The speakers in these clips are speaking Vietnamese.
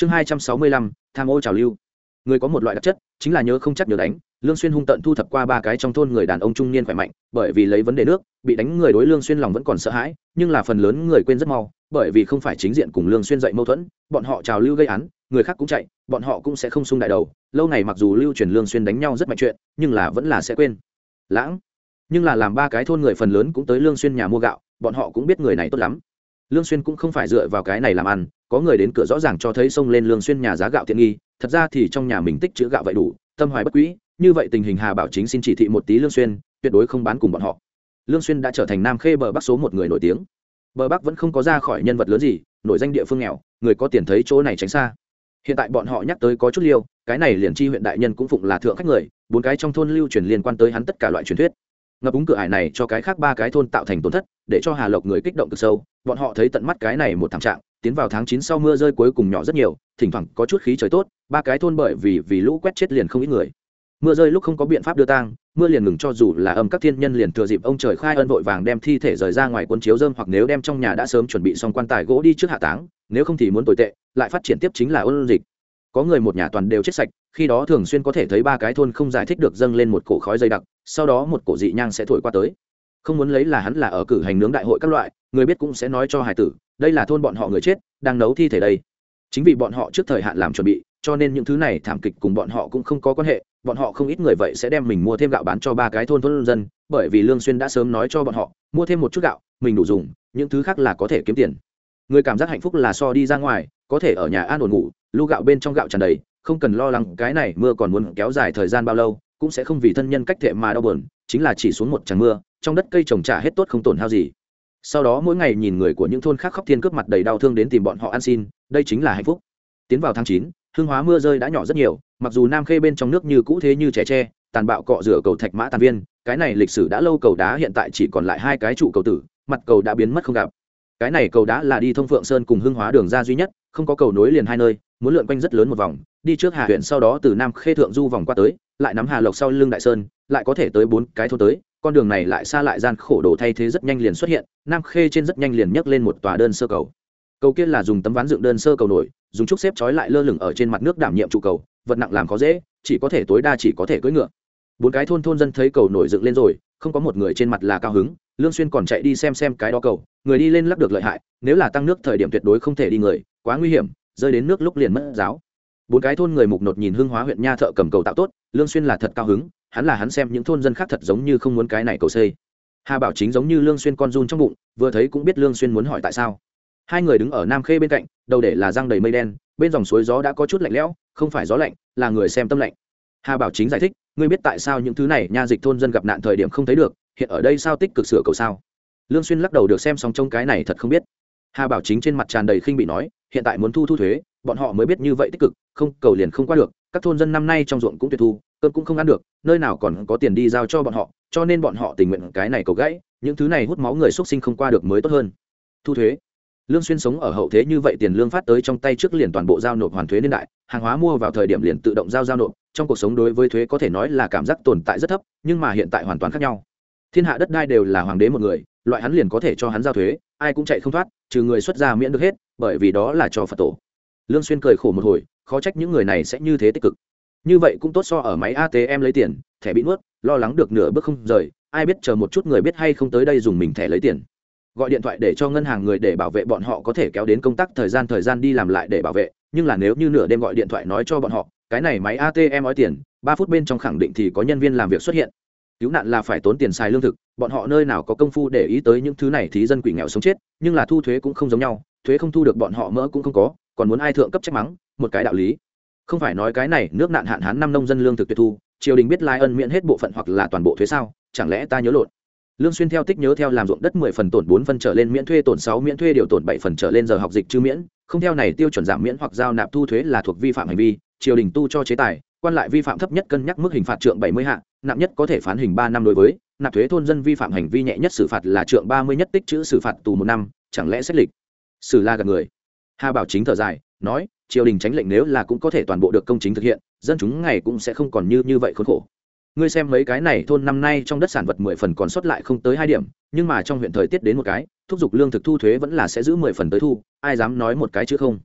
chương hai trăm sáu mươi lăm, tham ô trào lưu. Người có một loại đặc chất, chính là nhớ không chắc nhớ đánh. Lương xuyên hung tận thu thập qua ba cái trong thôn người đàn ông trung niên khỏe mạnh, bởi vì lấy vấn đề nước, bị đánh người đối lương xuyên lòng vẫn còn sợ hãi, nhưng là phần lớn người quên rất mau, bởi vì không phải chính diện cùng lương xuyên dậy mâu thuẫn, bọn họ trào lưu gây án, người khác cũng chạy, bọn họ cũng sẽ không sung đại đầu. Lâu này mặc dù lưu truyền lương xuyên đánh nhau rất mạnh chuyện, nhưng là vẫn là sẽ quên. Lãng. Nhưng là làm ba cái thôn người phần lớn cũng tới lương xuyên nhà mua gạo, bọn họ cũng biết người này tốt lắm lương xuyên cũng không phải dựa vào cái này làm ăn, có người đến cửa rõ ràng cho thấy xông lên lương xuyên nhà giá gạo tiện nghi, thật ra thì trong nhà mình tích trữ gạo vậy đủ, tâm hoài bất quý, như vậy tình hình hà bảo chính xin chỉ thị một tí lương xuyên, tuyệt đối không bán cùng bọn họ. Lương xuyên đã trở thành nam khê bờ bắc số một người nổi tiếng. Bờ bắc vẫn không có ra khỏi nhân vật lớn gì, nổi danh địa phương nghèo, người có tiền thấy chỗ này tránh xa. Hiện tại bọn họ nhắc tới có chút liêu, cái này liền chi huyện đại nhân cũng phụng là thượng khách người, bốn cái trong thôn lưu truyền liên quan tới hắn tất cả loại truyền thuyết ngập úng cửa ải này cho cái khác ba cái thôn tạo thành tổn thất, để cho hà lộc người kích động cực sâu. Bọn họ thấy tận mắt cái này một thảm trạng, tiến vào tháng chín sau mưa rơi cuối cùng nhỏ rất nhiều, thỉnh thoảng có chút khí trời tốt, ba cái thôn bởi vì vì lũ quét chết liền không ít người. Mưa rơi lúc không có biện pháp đưa tang, mưa liền ngừng cho dù là âm các thiên nhân liền thừa dịp ông trời khai ân vội vàng đem thi thể rời ra ngoài cuốn chiếu dơm hoặc nếu đem trong nhà đã sớm chuẩn bị xong quan tài gỗ đi trước hạ táng, nếu không thì muốn tồi tệ, lại phát triển tiếp chính là ôn dịch. Có người một nhà toàn đều chết sạch khi đó thường xuyên có thể thấy ba cái thôn không giải thích được dâng lên một cổ khói dày đặc, sau đó một cổ dị nhang sẽ thổi qua tới. Không muốn lấy là hắn là ở cử hành nướng đại hội các loại, người biết cũng sẽ nói cho hải tử, đây là thôn bọn họ người chết, đang nấu thi thể đây. Chính vì bọn họ trước thời hạn làm chuẩn bị, cho nên những thứ này thảm kịch cùng bọn họ cũng không có quan hệ, bọn họ không ít người vậy sẽ đem mình mua thêm gạo bán cho ba cái thôn thôn dân, bởi vì lương xuyên đã sớm nói cho bọn họ, mua thêm một chút gạo, mình đủ dùng, những thứ khác là có thể kiếm tiền. Người cảm giác hạnh phúc là so đi ra ngoài, có thể ở nhà an ổn ngủ lu gạo bên trong gạo tràn đầy không cần lo lắng, cái này mưa còn muốn kéo dài thời gian bao lâu, cũng sẽ không vì thân nhân cách thệ mà đau buồn, chính là chỉ xuống một tràng mưa, trong đất cây trồng trả hết tốt không tổn hao gì. Sau đó mỗi ngày nhìn người của những thôn khác khóc thiên cướp mặt đầy đau thương đến tìm bọn họ ăn xin, đây chính là hạnh phúc. Tiến vào tháng chín, hương hóa mưa rơi đã nhỏ rất nhiều, mặc dù nam khê bên trong nước như cũ thế như trẻ tre, tàn bạo cọ rửa cầu thạch mã tàn viên, cái này lịch sử đã lâu cầu đá hiện tại chỉ còn lại hai cái trụ cầu tử, mặt cầu đã biến mất không gặp. Cái này cầu đá là đi thông phượng sơn cùng hương hóa đường ra duy nhất, không có cầu nối liền hai nơi muốn lượn quanh rất lớn một vòng, đi trước hà huyện sau đó từ nam khê thượng du vòng qua tới, lại nắm hà lộc sau lưng đại sơn, lại có thể tới bốn cái thôn tới, con đường này lại xa lại gian khổ đồ thay thế rất nhanh liền xuất hiện, nam khê trên rất nhanh liền nhấc lên một tòa đơn sơ cầu. Cầu kia là dùng tấm ván dựng đơn sơ cầu nổi, dùng trúc xếp trói lại lơ lửng ở trên mặt nước đảm nhiệm trụ cầu, vật nặng làm khó dễ, chỉ có thể tối đa chỉ có thể cưỡi ngựa. Bốn cái thôn thôn dân thấy cầu nổi dựng lên rồi, không có một người trên mặt là cao hứng, lương xuyên còn chạy đi xem xem cái đó cầu, người đi lên lắp được lợi hại, nếu là tăng nước thời điểm tuyệt đối không thể đi người, quá nguy hiểm rơi đến nước lúc liền mất giáo. Bốn cái thôn người mục nột nhìn hương hóa huyện nha thợ cầm cầu tạo tốt, lương xuyên là thật cao hứng, hắn là hắn xem những thôn dân khác thật giống như không muốn cái này cầu xây. Hà bảo chính giống như lương xuyên con run trong bụng, vừa thấy cũng biết lương xuyên muốn hỏi tại sao. Hai người đứng ở nam khê bên cạnh, đầu để là răng đầy mây đen, bên dòng suối gió đã có chút lạnh lẽo, không phải gió lạnh, là người xem tâm lạnh. Hà bảo chính giải thích, ngươi biết tại sao những thứ này nha dịch thôn dân gặp nạn thời điểm không thấy được, hiện ở đây sao tích cực sửa cầu sao? Lương xuyên lắc đầu được xem xong trong cái này thật không biết. Hà bảo chính trên mặt tràn đầy khinh bị nói hiện tại muốn thu thu thuế, bọn họ mới biết như vậy tích cực, không, cầu liền không qua được, các thôn dân năm nay trong ruộng cũng tuyệt thu, cơm cũng không ăn được, nơi nào còn có tiền đi giao cho bọn họ, cho nên bọn họ tình nguyện cái này cầu gãy, những thứ này hút máu người xuất sinh không qua được mới tốt hơn. Thu thuế. Lương xuyên sống ở hậu thế như vậy tiền lương phát tới trong tay trước liền toàn bộ giao nộp hoàn thuế niên đại, hàng hóa mua vào thời điểm liền tự động giao giao nộp, trong cuộc sống đối với thuế có thể nói là cảm giác tồn tại rất thấp, nhưng mà hiện tại hoàn toàn khác nhau. Thiên hạ đất đai đều là hoàng đế một người loại hắn liền có thể cho hắn giao thuế, ai cũng chạy không thoát, trừ người xuất gia miễn được hết, bởi vì đó là cho phật tổ. Lương xuyên cười khổ một hồi, khó trách những người này sẽ như thế tích cực. Như vậy cũng tốt so ở máy atm lấy tiền, thẻ bị nuốt, lo lắng được nửa bước không rời, ai biết chờ một chút người biết hay không tới đây dùng mình thẻ lấy tiền. Gọi điện thoại để cho ngân hàng người để bảo vệ bọn họ có thể kéo đến công tác thời gian thời gian đi làm lại để bảo vệ, nhưng là nếu như nửa đêm gọi điện thoại nói cho bọn họ, cái này máy atm nói tiền, ba phút bên trong khẳng định thì có nhân viên làm việc xuất hiện cứu nạn là phải tốn tiền xài lương thực, bọn họ nơi nào có công phu để ý tới những thứ này thì dân quỷ nghèo sống chết, nhưng là thu thuế cũng không giống nhau, thuế không thu được bọn họ mỡ cũng không có, còn muốn ai thượng cấp trách mắng, một cái đạo lý. Không phải nói cái này, nước nạn hạn hán năm nông dân lương thực tuyệt thu, triều đình biết lai ân miễn hết bộ phận hoặc là toàn bộ thuế sao, chẳng lẽ ta nhớ lộn? Lương xuyên theo tích nhớ theo làm ruộng đất mười phần tổn bốn phần trở lên miễn thuê tổn sáu, miễn thuê điều tổn bảy phần trở lên giờ học dịch chưa miễn, không theo này tiêu chuẩn giảm miễn hoặc giao nạp thu thuế là thuộc vi phạm hành vi, triều đình tu cho chế tài quan lại vi phạm thấp nhất cân nhắc mức hình phạt trượng bảy mươi hạ, nặng nhất có thể phán hình ba năm đối với, nạp thuế thôn dân vi phạm hành vi nhẹ nhất xử phạt là trượng ba mươi nhất tích chữ xử phạt tù một năm, chẳng lẽ xét lịch? Xử la gạt người. Hà bảo chính thở dài, nói, triều đình tránh lệnh nếu là cũng có thể toàn bộ được công chính thực hiện, dân chúng ngày cũng sẽ không còn như như vậy khốn khổ. Ngươi xem mấy cái này thôn năm nay trong đất sản vật mười phần còn sót lại không tới hai điểm, nhưng mà trong huyện thời tiết đến một cái, thúc giục lương thực thu thuế vẫn là sẽ giữ mười phần tới thu, ai dám nói một cái chứ không?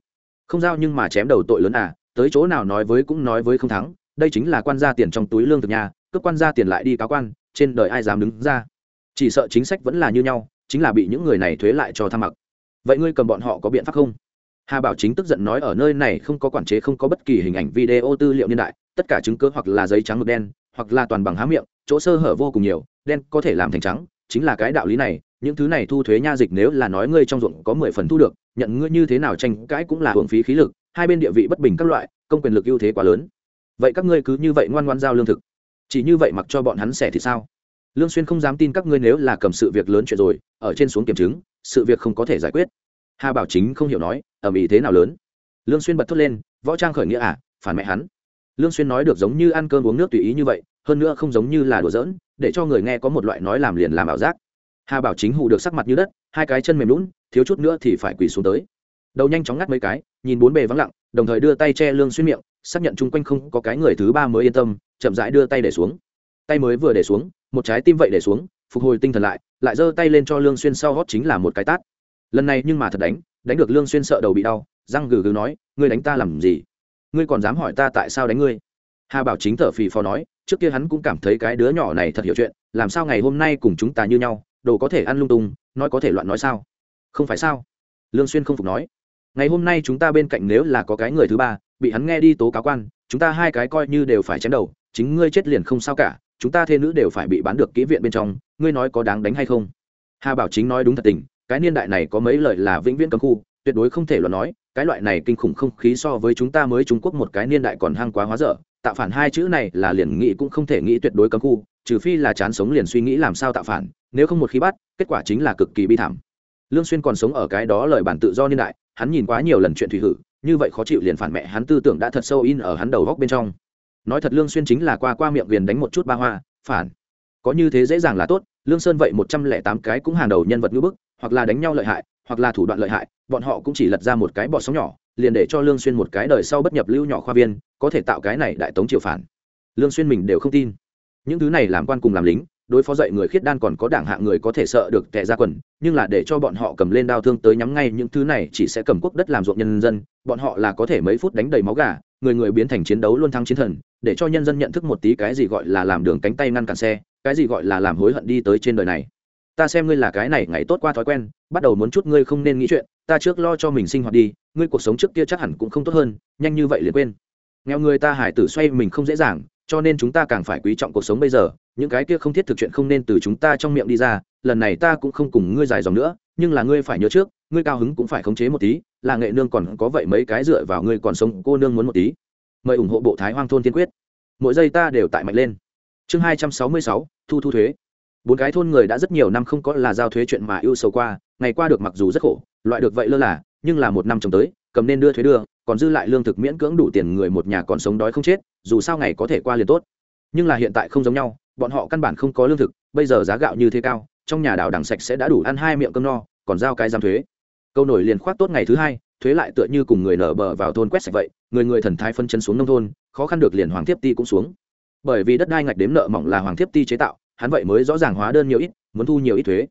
Không giao nhưng mà chém đầu tội lớn à tới chỗ nào nói với cũng nói với không thắng, đây chính là quan gia tiền trong túi lương thực nhà, cướp quan gia tiền lại đi cáo quan, trên đời ai dám đứng ra? Chỉ sợ chính sách vẫn là như nhau, chính là bị những người này thuế lại cho tham mặc. Vậy ngươi cầm bọn họ có biện pháp không? Hà bảo chính tức giận nói ở nơi này không có quản chế, không có bất kỳ hình ảnh video tư liệu niên đại, tất cả chứng cứ hoặc là giấy trắng ngực đen, hoặc là toàn bằng há miệng, chỗ sơ hở vô cùng nhiều, đen có thể làm thành trắng, chính là cái đạo lý này, những thứ này thu thuế nha dịch nếu là nói ngươi trong ruộng có mười phần thu được, nhận ngươi như thế nào tranh cãi cũng là hưởng phí khí lực hai bên địa vị bất bình các loại, công quyền lực ưu thế quá lớn. Vậy các ngươi cứ như vậy ngoan ngoan giao lương thực. Chỉ như vậy mặc cho bọn hắn xẻ thì sao? Lương xuyên không dám tin các ngươi nếu là cầm sự việc lớn chuyện rồi, ở trên xuống kiểm chứng, sự việc không có thể giải quyết. Hà bảo chính không hiểu nói, ầm ĩ thế nào lớn? Lương xuyên bật thốt lên, võ trang khởi nghĩa à phản mẹ hắn. Lương xuyên nói được giống như ăn cơm uống nước tùy ý như vậy, hơn nữa không giống như là đùa giỡn, để cho người nghe có một loại nói làm liền làm ảo giác. Hà bảo chính hụ được sắc mặt như đất, hai cái chân mềm lún thiếu chút nữa thì phải quỳ xuống tới đầu nhanh chóng ngắt mấy cái, nhìn bốn bề vắng lặng, đồng thời đưa tay che lương xuyên miệng, xác nhận chung quanh không có cái người thứ ba mới yên tâm, chậm rãi đưa tay để xuống. Tay mới vừa để xuống, một trái tim vậy để xuống, phục hồi tinh thần lại lại giơ tay lên cho lương xuyên sau hót chính là một cái tát. Lần này nhưng mà thật đánh đánh được lương xuyên sợ đầu bị đau, răng gừ gừ nói, ngươi đánh ta làm gì? Ngươi còn dám hỏi ta tại sao đánh ngươi? Hà bảo chính thở phì phò nói, trước kia hắn cũng cảm thấy cái đứa nhỏ này thật hiểu chuyện, làm sao ngày hôm nay cùng chúng ta như nhau, đồ có thể ăn lung tung, nói có thể loạn nói sao? Không phải sao? Lương xuyên không phục nói ngày hôm nay chúng ta bên cạnh nếu là có cái người thứ ba, bị hắn nghe đi tố cáo quan, chúng ta hai cái coi như đều phải chém đầu, chính ngươi chết liền không sao cả, chúng ta thê nữ đều phải bị bán được kỹ viện bên trong, ngươi nói có đáng đánh hay không? Hà bảo chính nói đúng thật tình, cái niên đại này có mấy lời là vĩnh viễn cấm khu, tuyệt đối không thể luận nói, cái loại này kinh khủng không khí so với chúng ta mới trung quốc một cái niên đại còn hăng quá hóa dở, tạo phản hai chữ này là liền nghĩ cũng không thể nghĩ tuyệt đối cấm khu, trừ phi là chán sống liền suy nghĩ làm sao tạo phản, nếu không một khi bắt, kết quả chính là cực kỳ bi thảm. Lương xuyên còn sống ở cái đó lời bản tự do niên đại hắn nhìn quá nhiều lần chuyện thủy hử, như vậy khó chịu liền phản mẹ hắn tư tưởng đã thật sâu in ở hắn đầu góc bên trong. Nói thật lương xuyên chính là qua qua miệng viền đánh một chút ba hoa, phản. Có như thế dễ dàng là tốt, lương sơn vậy một trăm lẻ tám cái cũng hàng đầu nhân vật ngữ bức, hoặc là đánh nhau lợi hại, hoặc là thủ đoạn lợi hại, bọn họ cũng chỉ lật ra một cái bọt sóng nhỏ, liền để cho lương xuyên một cái đời sau bất nhập lưu nhỏ khoa viên, có thể tạo cái này đại tống triều phản. Lương xuyên mình đều không tin. Những thứ này làm quan cùng làm lính đối phó dậy người khiết đan còn có đảng hạng người có thể sợ được tệ ra quần, nhưng là để cho bọn họ cầm lên đao thương tới nhắm ngay những thứ này chỉ sẽ cầm quốc đất làm ruộng nhân dân, bọn họ là có thể mấy phút đánh đầy máu gà, người người biến thành chiến đấu luôn thắng chiến thần, để cho nhân dân nhận thức một tí cái gì gọi là làm đường cánh tay ngăn cản xe, cái gì gọi là làm hối hận đi tới trên đời này. Ta xem ngươi là cái này ngày tốt qua thói quen, bắt đầu muốn chút ngươi không nên nghĩ chuyện, ta trước lo cho mình sinh hoạt đi, ngươi cuộc sống trước kia chắc hẳn cũng không tốt hơn, nhanh như vậy liền quên. Nghèo người ta hải tử xoay mình không dễ dàng cho nên chúng ta càng phải quý trọng cuộc sống bây giờ, những cái kia không thiết thực chuyện không nên từ chúng ta trong miệng đi ra, lần này ta cũng không cùng ngươi dài dòng nữa, nhưng là ngươi phải nhớ trước, ngươi cao hứng cũng phải khống chế một tí, là nghệ nương còn có vậy mấy cái dựa vào ngươi còn sống, cô nương muốn một tí. Mời ủng hộ bộ thái hoang thôn tiên quyết. Mỗi giây ta đều tại mạnh lên. Chương hai trăm sáu mươi sáu, thu thu thuế. Bốn cái thôn người đã rất nhiều năm không có là giao thuế chuyện mà yêu sầu qua, ngày qua được mặc dù rất khổ, loại được vậy lơ là, nhưng là một năm trồng tới, cầm nên đưa thuế đưa còn dư lại lương thực miễn cưỡng đủ tiền người một nhà còn sống đói không chết, dù sao ngày có thể qua liền tốt. Nhưng là hiện tại không giống nhau, bọn họ căn bản không có lương thực, bây giờ giá gạo như thế cao, trong nhà đảo đằng sạch sẽ đã đủ ăn hai miệng cơm no, còn giao cái giam thuế. Câu nổi liền khoát tốt ngày thứ hai, thuế lại tựa như cùng người nở bờ vào thôn quét sạch vậy, người người thần thái phân chân xuống nông thôn, khó khăn được liền hoàng thiếp ti cũng xuống. Bởi vì đất đai ngạch đếm nợ mỏng là hoàng thiếp ti chế tạo, hắn vậy mới rõ ràng hóa đơn nhiều ít, muốn thu nhiều ít thuế.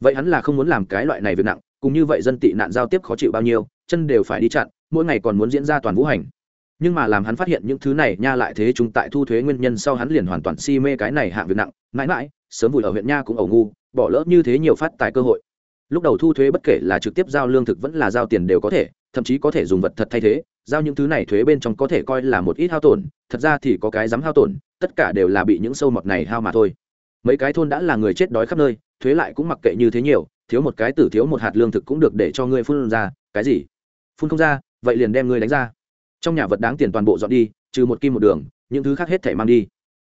Vậy hắn là không muốn làm cái loại này việc nặng, cùng như vậy dân tị nạn giao tiếp khó chịu bao nhiêu, chân đều phải đi chặn mỗi ngày còn muốn diễn ra toàn vũ hành. Nhưng mà làm hắn phát hiện những thứ này nha lại thế chúng tại thu thuế nguyên nhân sau hắn liền hoàn toàn si mê cái này hạng việc nặng. Mãi mãi, sớm vùi ở huyện nha cũng ẩu ngu, bỏ lỡ như thế nhiều phát tài cơ hội. Lúc đầu thu thuế bất kể là trực tiếp giao lương thực vẫn là giao tiền đều có thể, thậm chí có thể dùng vật thật thay thế, giao những thứ này thuế bên trong có thể coi là một ít hao tổn, thật ra thì có cái dám hao tổn, tất cả đều là bị những sâu mọt này hao mà thôi. Mấy cái thôn đã là người chết đói khắp nơi, thuế lại cũng mặc kệ như thế nhiều, thiếu một cái tử thiếu một hạt lương thực cũng được để cho ngươi phun ra, cái gì? Phun không ra vậy liền đem ngươi đánh ra. Trong nhà vật đáng tiền toàn bộ dọn đi, trừ một kim một đường, những thứ khác hết thể mang đi.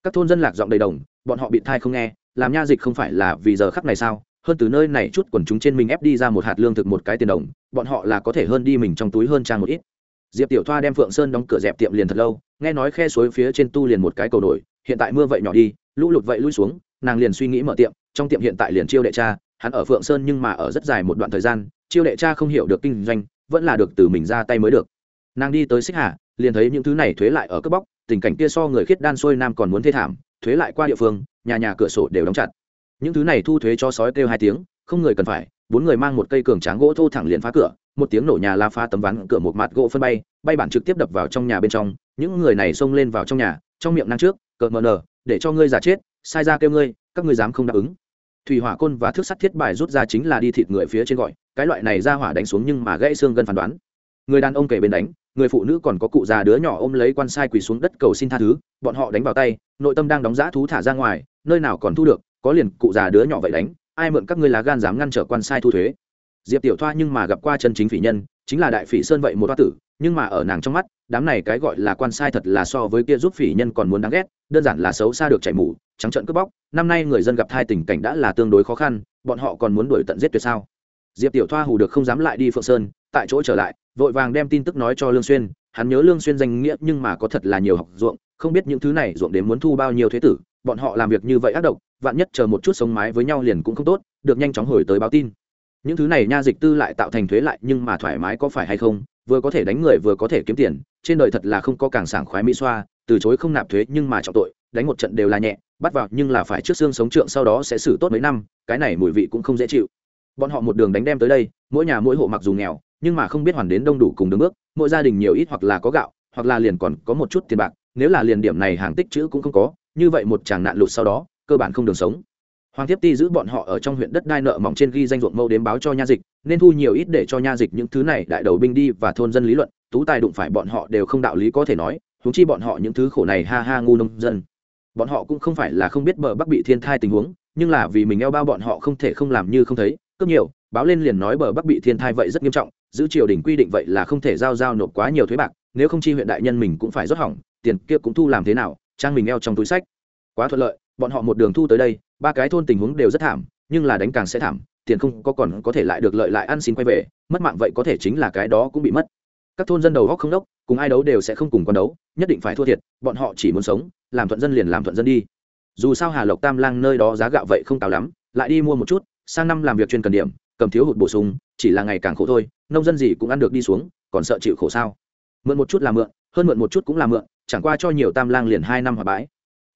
Các thôn dân lạc dọn đầy đồng, bọn họ bị thai không nghe, làm nha dịch không phải là vì giờ khắc này sao? Hơn từ nơi này chút quần chúng trên mình ép đi ra một hạt lương thực một cái tiền đồng, bọn họ là có thể hơn đi mình trong túi hơn trang một ít. Diệp tiểu thoa đem phượng sơn đóng cửa dẹp tiệm liền thật lâu, nghe nói khe suối phía trên tu liền một cái cầu nổi, hiện tại mưa vậy nhỏ đi, lũ lụt vậy lui xuống, nàng liền suy nghĩ mở tiệm, trong tiệm hiện tại liền chiêu đệ cha, hắn ở phượng sơn nhưng mà ở rất dài một đoạn thời gian, chiêu đệ cha không hiểu được kinh doanh vẫn là được từ mình ra tay mới được. Nàng đi tới xích hà, liền thấy những thứ này thuế lại ở cướp bóc, tình cảnh kia so người khiết đan xuôi nam còn muốn thê thảm, thuế lại qua địa phương, nhà nhà cửa sổ đều đóng chặt. Những thứ này thu thuế cho sói kêu hai tiếng, không người cần phải, bốn người mang một cây cường tráng gỗ thô thẳng liền phá cửa, một tiếng nổ nhà la phá tấm ván cửa một mặt gỗ phân bay bay bản trực tiếp đập vào trong nhà bên trong, những người này xông lên vào trong nhà, trong miệng năng trước, cợt mờ nở, để cho ngươi giả chết, sai ra kêu ngươi, các ngươi dám không đáp ứng thủy hỏa côn và thước sắt thiết bài rút ra chính là đi thịt người phía trên gọi, cái loại này ra hỏa đánh xuống nhưng mà gãy xương gân phán đoán. Người đàn ông kể bên đánh, người phụ nữ còn có cụ già đứa nhỏ ôm lấy quan sai quỳ xuống đất cầu xin tha thứ, bọn họ đánh vào tay, nội tâm đang đóng giã thú thả ra ngoài, nơi nào còn thu được, có liền cụ già đứa nhỏ vậy đánh, ai mượn các ngươi lá gan dám ngăn trở quan sai thu thuế. Diệp tiểu thoa nhưng mà gặp qua chân chính phỉ nhân, chính là đại phỉ sơn vậy một toa tử, nhưng mà ở nàng trong mắt, đám này cái gọi là quan sai thật là so với kia giúp phỉ nhân còn muốn đáng ghét, đơn giản là xấu xa được chảy mủ trắng trợn cướp bóc, năm nay người dân gặp thai tình cảnh đã là tương đối khó khăn, bọn họ còn muốn đuổi tận giết tuyệt sao? Diệp tiểu thoa hù được không dám lại đi phượng sơn, tại chỗ trở lại, vội vàng đem tin tức nói cho lương xuyên. Hắn nhớ lương xuyên danh nghĩa nhưng mà có thật là nhiều học ruộng, không biết những thứ này ruộng đến muốn thu bao nhiêu thuế tử, bọn họ làm việc như vậy ác độc, vạn nhất chờ một chút sống mái với nhau liền cũng không tốt, được nhanh chóng hồi tới báo tin. Những thứ này nha dịch tư lại tạo thành thuế lại nhưng mà thoải mái có phải hay không, vừa có thể đánh người vừa có thể kiếm tiền, trên đời thật là không có càng sảng khoái mỹ xoa, từ chối không nạp thuế nhưng mà trọng tội đánh một trận đều là nhẹ, bắt vào, nhưng là phải trước xương sống trượng sau đó sẽ xử tốt mấy năm, cái này mùi vị cũng không dễ chịu. Bọn họ một đường đánh đem tới đây, mỗi nhà mỗi hộ mặc dù nghèo, nhưng mà không biết hoàn đến đông đủ cùng đứng bước, mỗi gia đình nhiều ít hoặc là có gạo, hoặc là liền còn có một chút tiền bạc, nếu là liền điểm này hàng tích chữ cũng không có, như vậy một chàng nạn lụt sau đó, cơ bản không đường sống. Hoàng thiếp ti giữ bọn họ ở trong huyện đất đai nợ mỏng trên ghi danh ruộng mâu đếm báo cho nha dịch, nên thu nhiều ít để cho nha dịch những thứ này đại đầu binh đi và thôn dân lý luận, tú tài đụng phải bọn họ đều không đạo lý có thể nói húng chi bọn họ những thứ khổ này ha ha ngu nông dân bọn họ cũng không phải là không biết bờ bắc bị thiên thai tình huống, nhưng là vì mình eo bao bọn họ không thể không làm như không thấy. Cướp nhiều, báo lên liền nói bờ bắc bị thiên thai vậy rất nghiêm trọng, giữ triều đình quy định vậy là không thể giao giao nộp quá nhiều thuế bạc, nếu không chi huyện đại nhân mình cũng phải rót hỏng, tiền kia cũng thu làm thế nào, trang mình eo trong túi sách. Quá thuận lợi, bọn họ một đường thu tới đây, ba cái thôn tình huống đều rất thảm, nhưng là đánh càng sẽ thảm, tiền không có còn có thể lại được lợi lại ăn xin quay về, mất mạng vậy có thể chính là cái đó cũng bị mất các thôn dân đầu góc không đốc, cùng ai đấu đều sẽ không cùng con đấu, nhất định phải thua thiệt, bọn họ chỉ muốn sống, làm thuận dân liền làm thuận dân đi. Dù sao hà lộc tam lang nơi đó giá gạo vậy không cao lắm, lại đi mua một chút, sang năm làm việc chuyên cần điểm, cầm thiếu hụt bổ sung, chỉ là ngày càng khổ thôi, nông dân gì cũng ăn được đi xuống, còn sợ chịu khổ sao? Mượn một chút là mượn, hơn mượn một chút cũng là mượn, chẳng qua cho nhiều tam lang liền hai năm hòa bãi.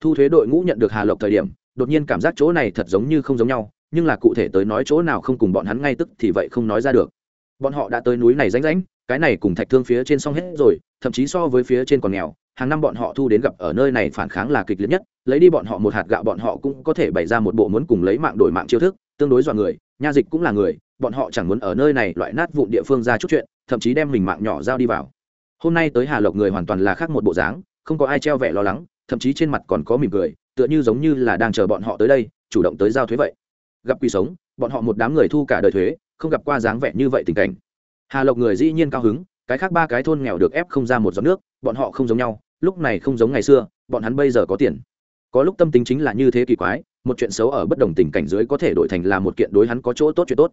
Thu thuế đội ngũ nhận được hà lộc thời điểm, đột nhiên cảm giác chỗ này thật giống như không giống nhau, nhưng là cụ thể tới nói chỗ nào không cùng bọn hắn ngay tức thì vậy không nói ra được bọn họ đã tới núi này ránh ránh cái này cùng thạch thương phía trên xong hết rồi, thậm chí so với phía trên còn nghèo. Hàng năm bọn họ thu đến gặp ở nơi này phản kháng là kịch liệt nhất, lấy đi bọn họ một hạt gạo bọn họ cũng có thể bày ra một bộ muốn cùng lấy mạng đổi mạng chiêu thức, tương đối dọa người, nha dịch cũng là người, bọn họ chẳng muốn ở nơi này loại nát vụn địa phương ra chút chuyện, thậm chí đem mình mạng nhỏ giao đi vào. Hôm nay tới hà lộc người hoàn toàn là khác một bộ dáng, không có ai treo vẻ lo lắng, thậm chí trên mặt còn có mỉm cười, tựa như giống như là đang chờ bọn họ tới đây, chủ động tới giao thuế vậy. Gặp quỷ sống, bọn họ một đám người thu cả đời thuế không gặp qua dáng vẻ như vậy tình cảnh. Hà lộc người dĩ nhiên cao hứng, cái khác ba cái thôn nghèo được ép không ra một giọt nước, bọn họ không giống nhau, lúc này không giống ngày xưa, bọn hắn bây giờ có tiền. Có lúc tâm tính chính là như thế kỳ quái, một chuyện xấu ở bất đồng tình cảnh dưới có thể đổi thành là một kiện đối hắn có chỗ tốt chuyện tốt.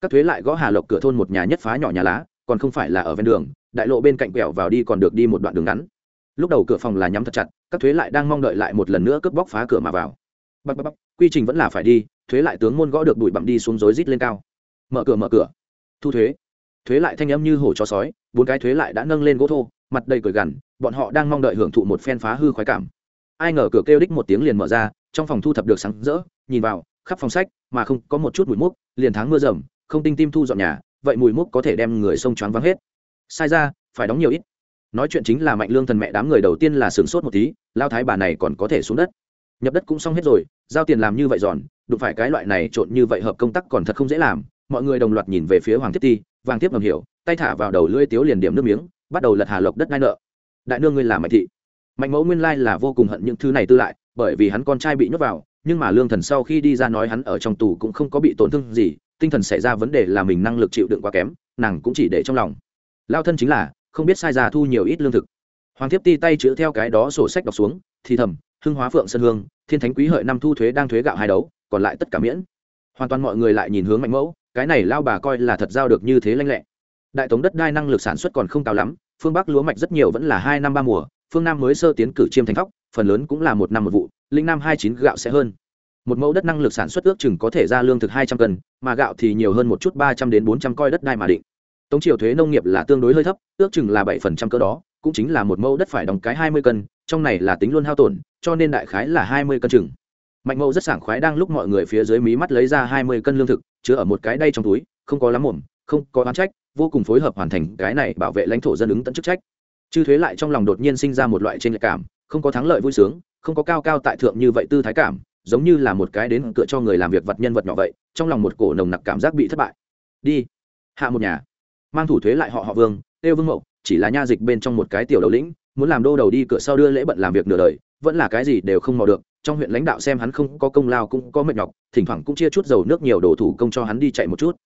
Các thuế lại gõ hà lộc cửa thôn một nhà nhất phá nhỏ nhà lá, còn không phải là ở ven đường, đại lộ bên cạnh quẹo vào đi còn được đi một đoạn đường ngắn. Lúc đầu cửa phòng là nhắm thật chặt, các thuế lại đang mong đợi lại một lần nữa cướp bóc phá cửa mà vào. Bắc bắc bắc quy trình vẫn là phải đi, thuế lại tướng môn gõ được bụi bặm đi xuống rối rít lên cao mở cửa mở cửa. Thu thuế. Thuế lại thanh âm như hổ chó sói, bốn cái thuế lại đã nâng lên gỗ thô, mặt đầy cười gằn, bọn họ đang mong đợi hưởng thụ một phen phá hư khoái cảm. Ai ngờ cửa kêu đích một tiếng liền mở ra, trong phòng thu thập được sáng rỡ, nhìn vào, khắp phòng sách, mà không có một chút mùi múc liền tháng mưa rầm, không tinh tim thu dọn nhà, vậy mùi múc có thể đem người sông choáng vắng hết. Sai ra, phải đóng nhiều ít. Nói chuyện chính là mạnh lương thần mẹ đám người đầu tiên là sửng sốt một tí, lao thái bà này còn có thể xuống đất. Nhập đất cũng xong hết rồi, giao tiền làm như vậy giòn, đụng phải cái loại này trộn như vậy hợp công tác còn thật không dễ làm mọi người đồng loạt nhìn về phía hoàng thiết ti, vàng tiếp ngầm hiểu, tay thả vào đầu lưỡi tiếu liền điểm nước miếng, bắt đầu lật hà lộc đất ngai nợ. Đại nương ngươi là mạnh thị. Mạnh mẫu nguyên lai là vô cùng hận những thứ này tư lại, bởi vì hắn con trai bị nhốt vào, nhưng mà lương thần sau khi đi ra nói hắn ở trong tù cũng không có bị tổn thương gì, tinh thần xảy ra vấn đề là mình năng lực chịu đựng quá kém, nàng cũng chỉ để trong lòng. Lao thân chính là, không biết sai già thu nhiều ít lương thực. Hoàng thiếp ti tay chữ theo cái đó sổ sách đọc xuống, thì thầm, hưng hóa phượng sơn hương, thiên thánh quý hợi năm thu thuế đang thuế gạo hai đấu, còn lại tất cả miễn. Hoàn toàn mọi người lại nhìn hướng mạnh mẫu cái này lao bà coi là thật giao được như thế lanh lẹ. Đại tống đất đai năng lực sản xuất còn không cao lắm, phương bắc lúa mạch rất nhiều vẫn là hai năm ba mùa, phương nam mới sơ tiến cử chiêm thành thóc, phần lớn cũng là một năm một vụ, linh nam hai chín gạo sẽ hơn. Một mẫu đất năng lực sản xuất ước chừng có thể ra lương thực hai trăm cân, mà gạo thì nhiều hơn một chút ba trăm đến bốn trăm coi đất đai mà định. Tống triều thuế nông nghiệp là tương đối hơi thấp, ước chừng là bảy phần trăm cỡ đó, cũng chính là một mẫu đất phải đóng cái hai mươi cân, trong này là tính luôn hao tổn, cho nên đại khái là hai mươi cân chừng. Mạnh mẫu rất sảng khoái đang lúc mọi người phía dưới mí mắt lấy ra hai mươi cân lương thực chứa ở một cái đây trong túi, không có lắm mồm, không có oán trách, vô cùng phối hợp hoàn thành cái này bảo vệ lãnh thổ dân ứng tận chức trách. Chư thuế lại trong lòng đột nhiên sinh ra một loại trên cảm, không có thắng lợi vui sướng, không có cao cao tại thượng như vậy tư thái cảm, giống như là một cái đến cửa cho người làm việc vật nhân vật nhỏ vậy, trong lòng một cổ nồng nặc cảm giác bị thất bại. Đi, hạ một nhà. Mang thủ thuế lại họ họ vương, têu vương mậu, chỉ là nha dịch bên trong một cái tiểu đầu lĩnh, muốn làm đô đầu đi cửa sau đưa lễ bận làm việc nửa đời, vẫn là cái gì đều không mò được trong huyện lãnh đạo xem hắn không có công lao cũng có mệt nhọc, thỉnh thoảng cũng chia chút dầu nước nhiều đồ thủ công cho hắn đi chạy một chút.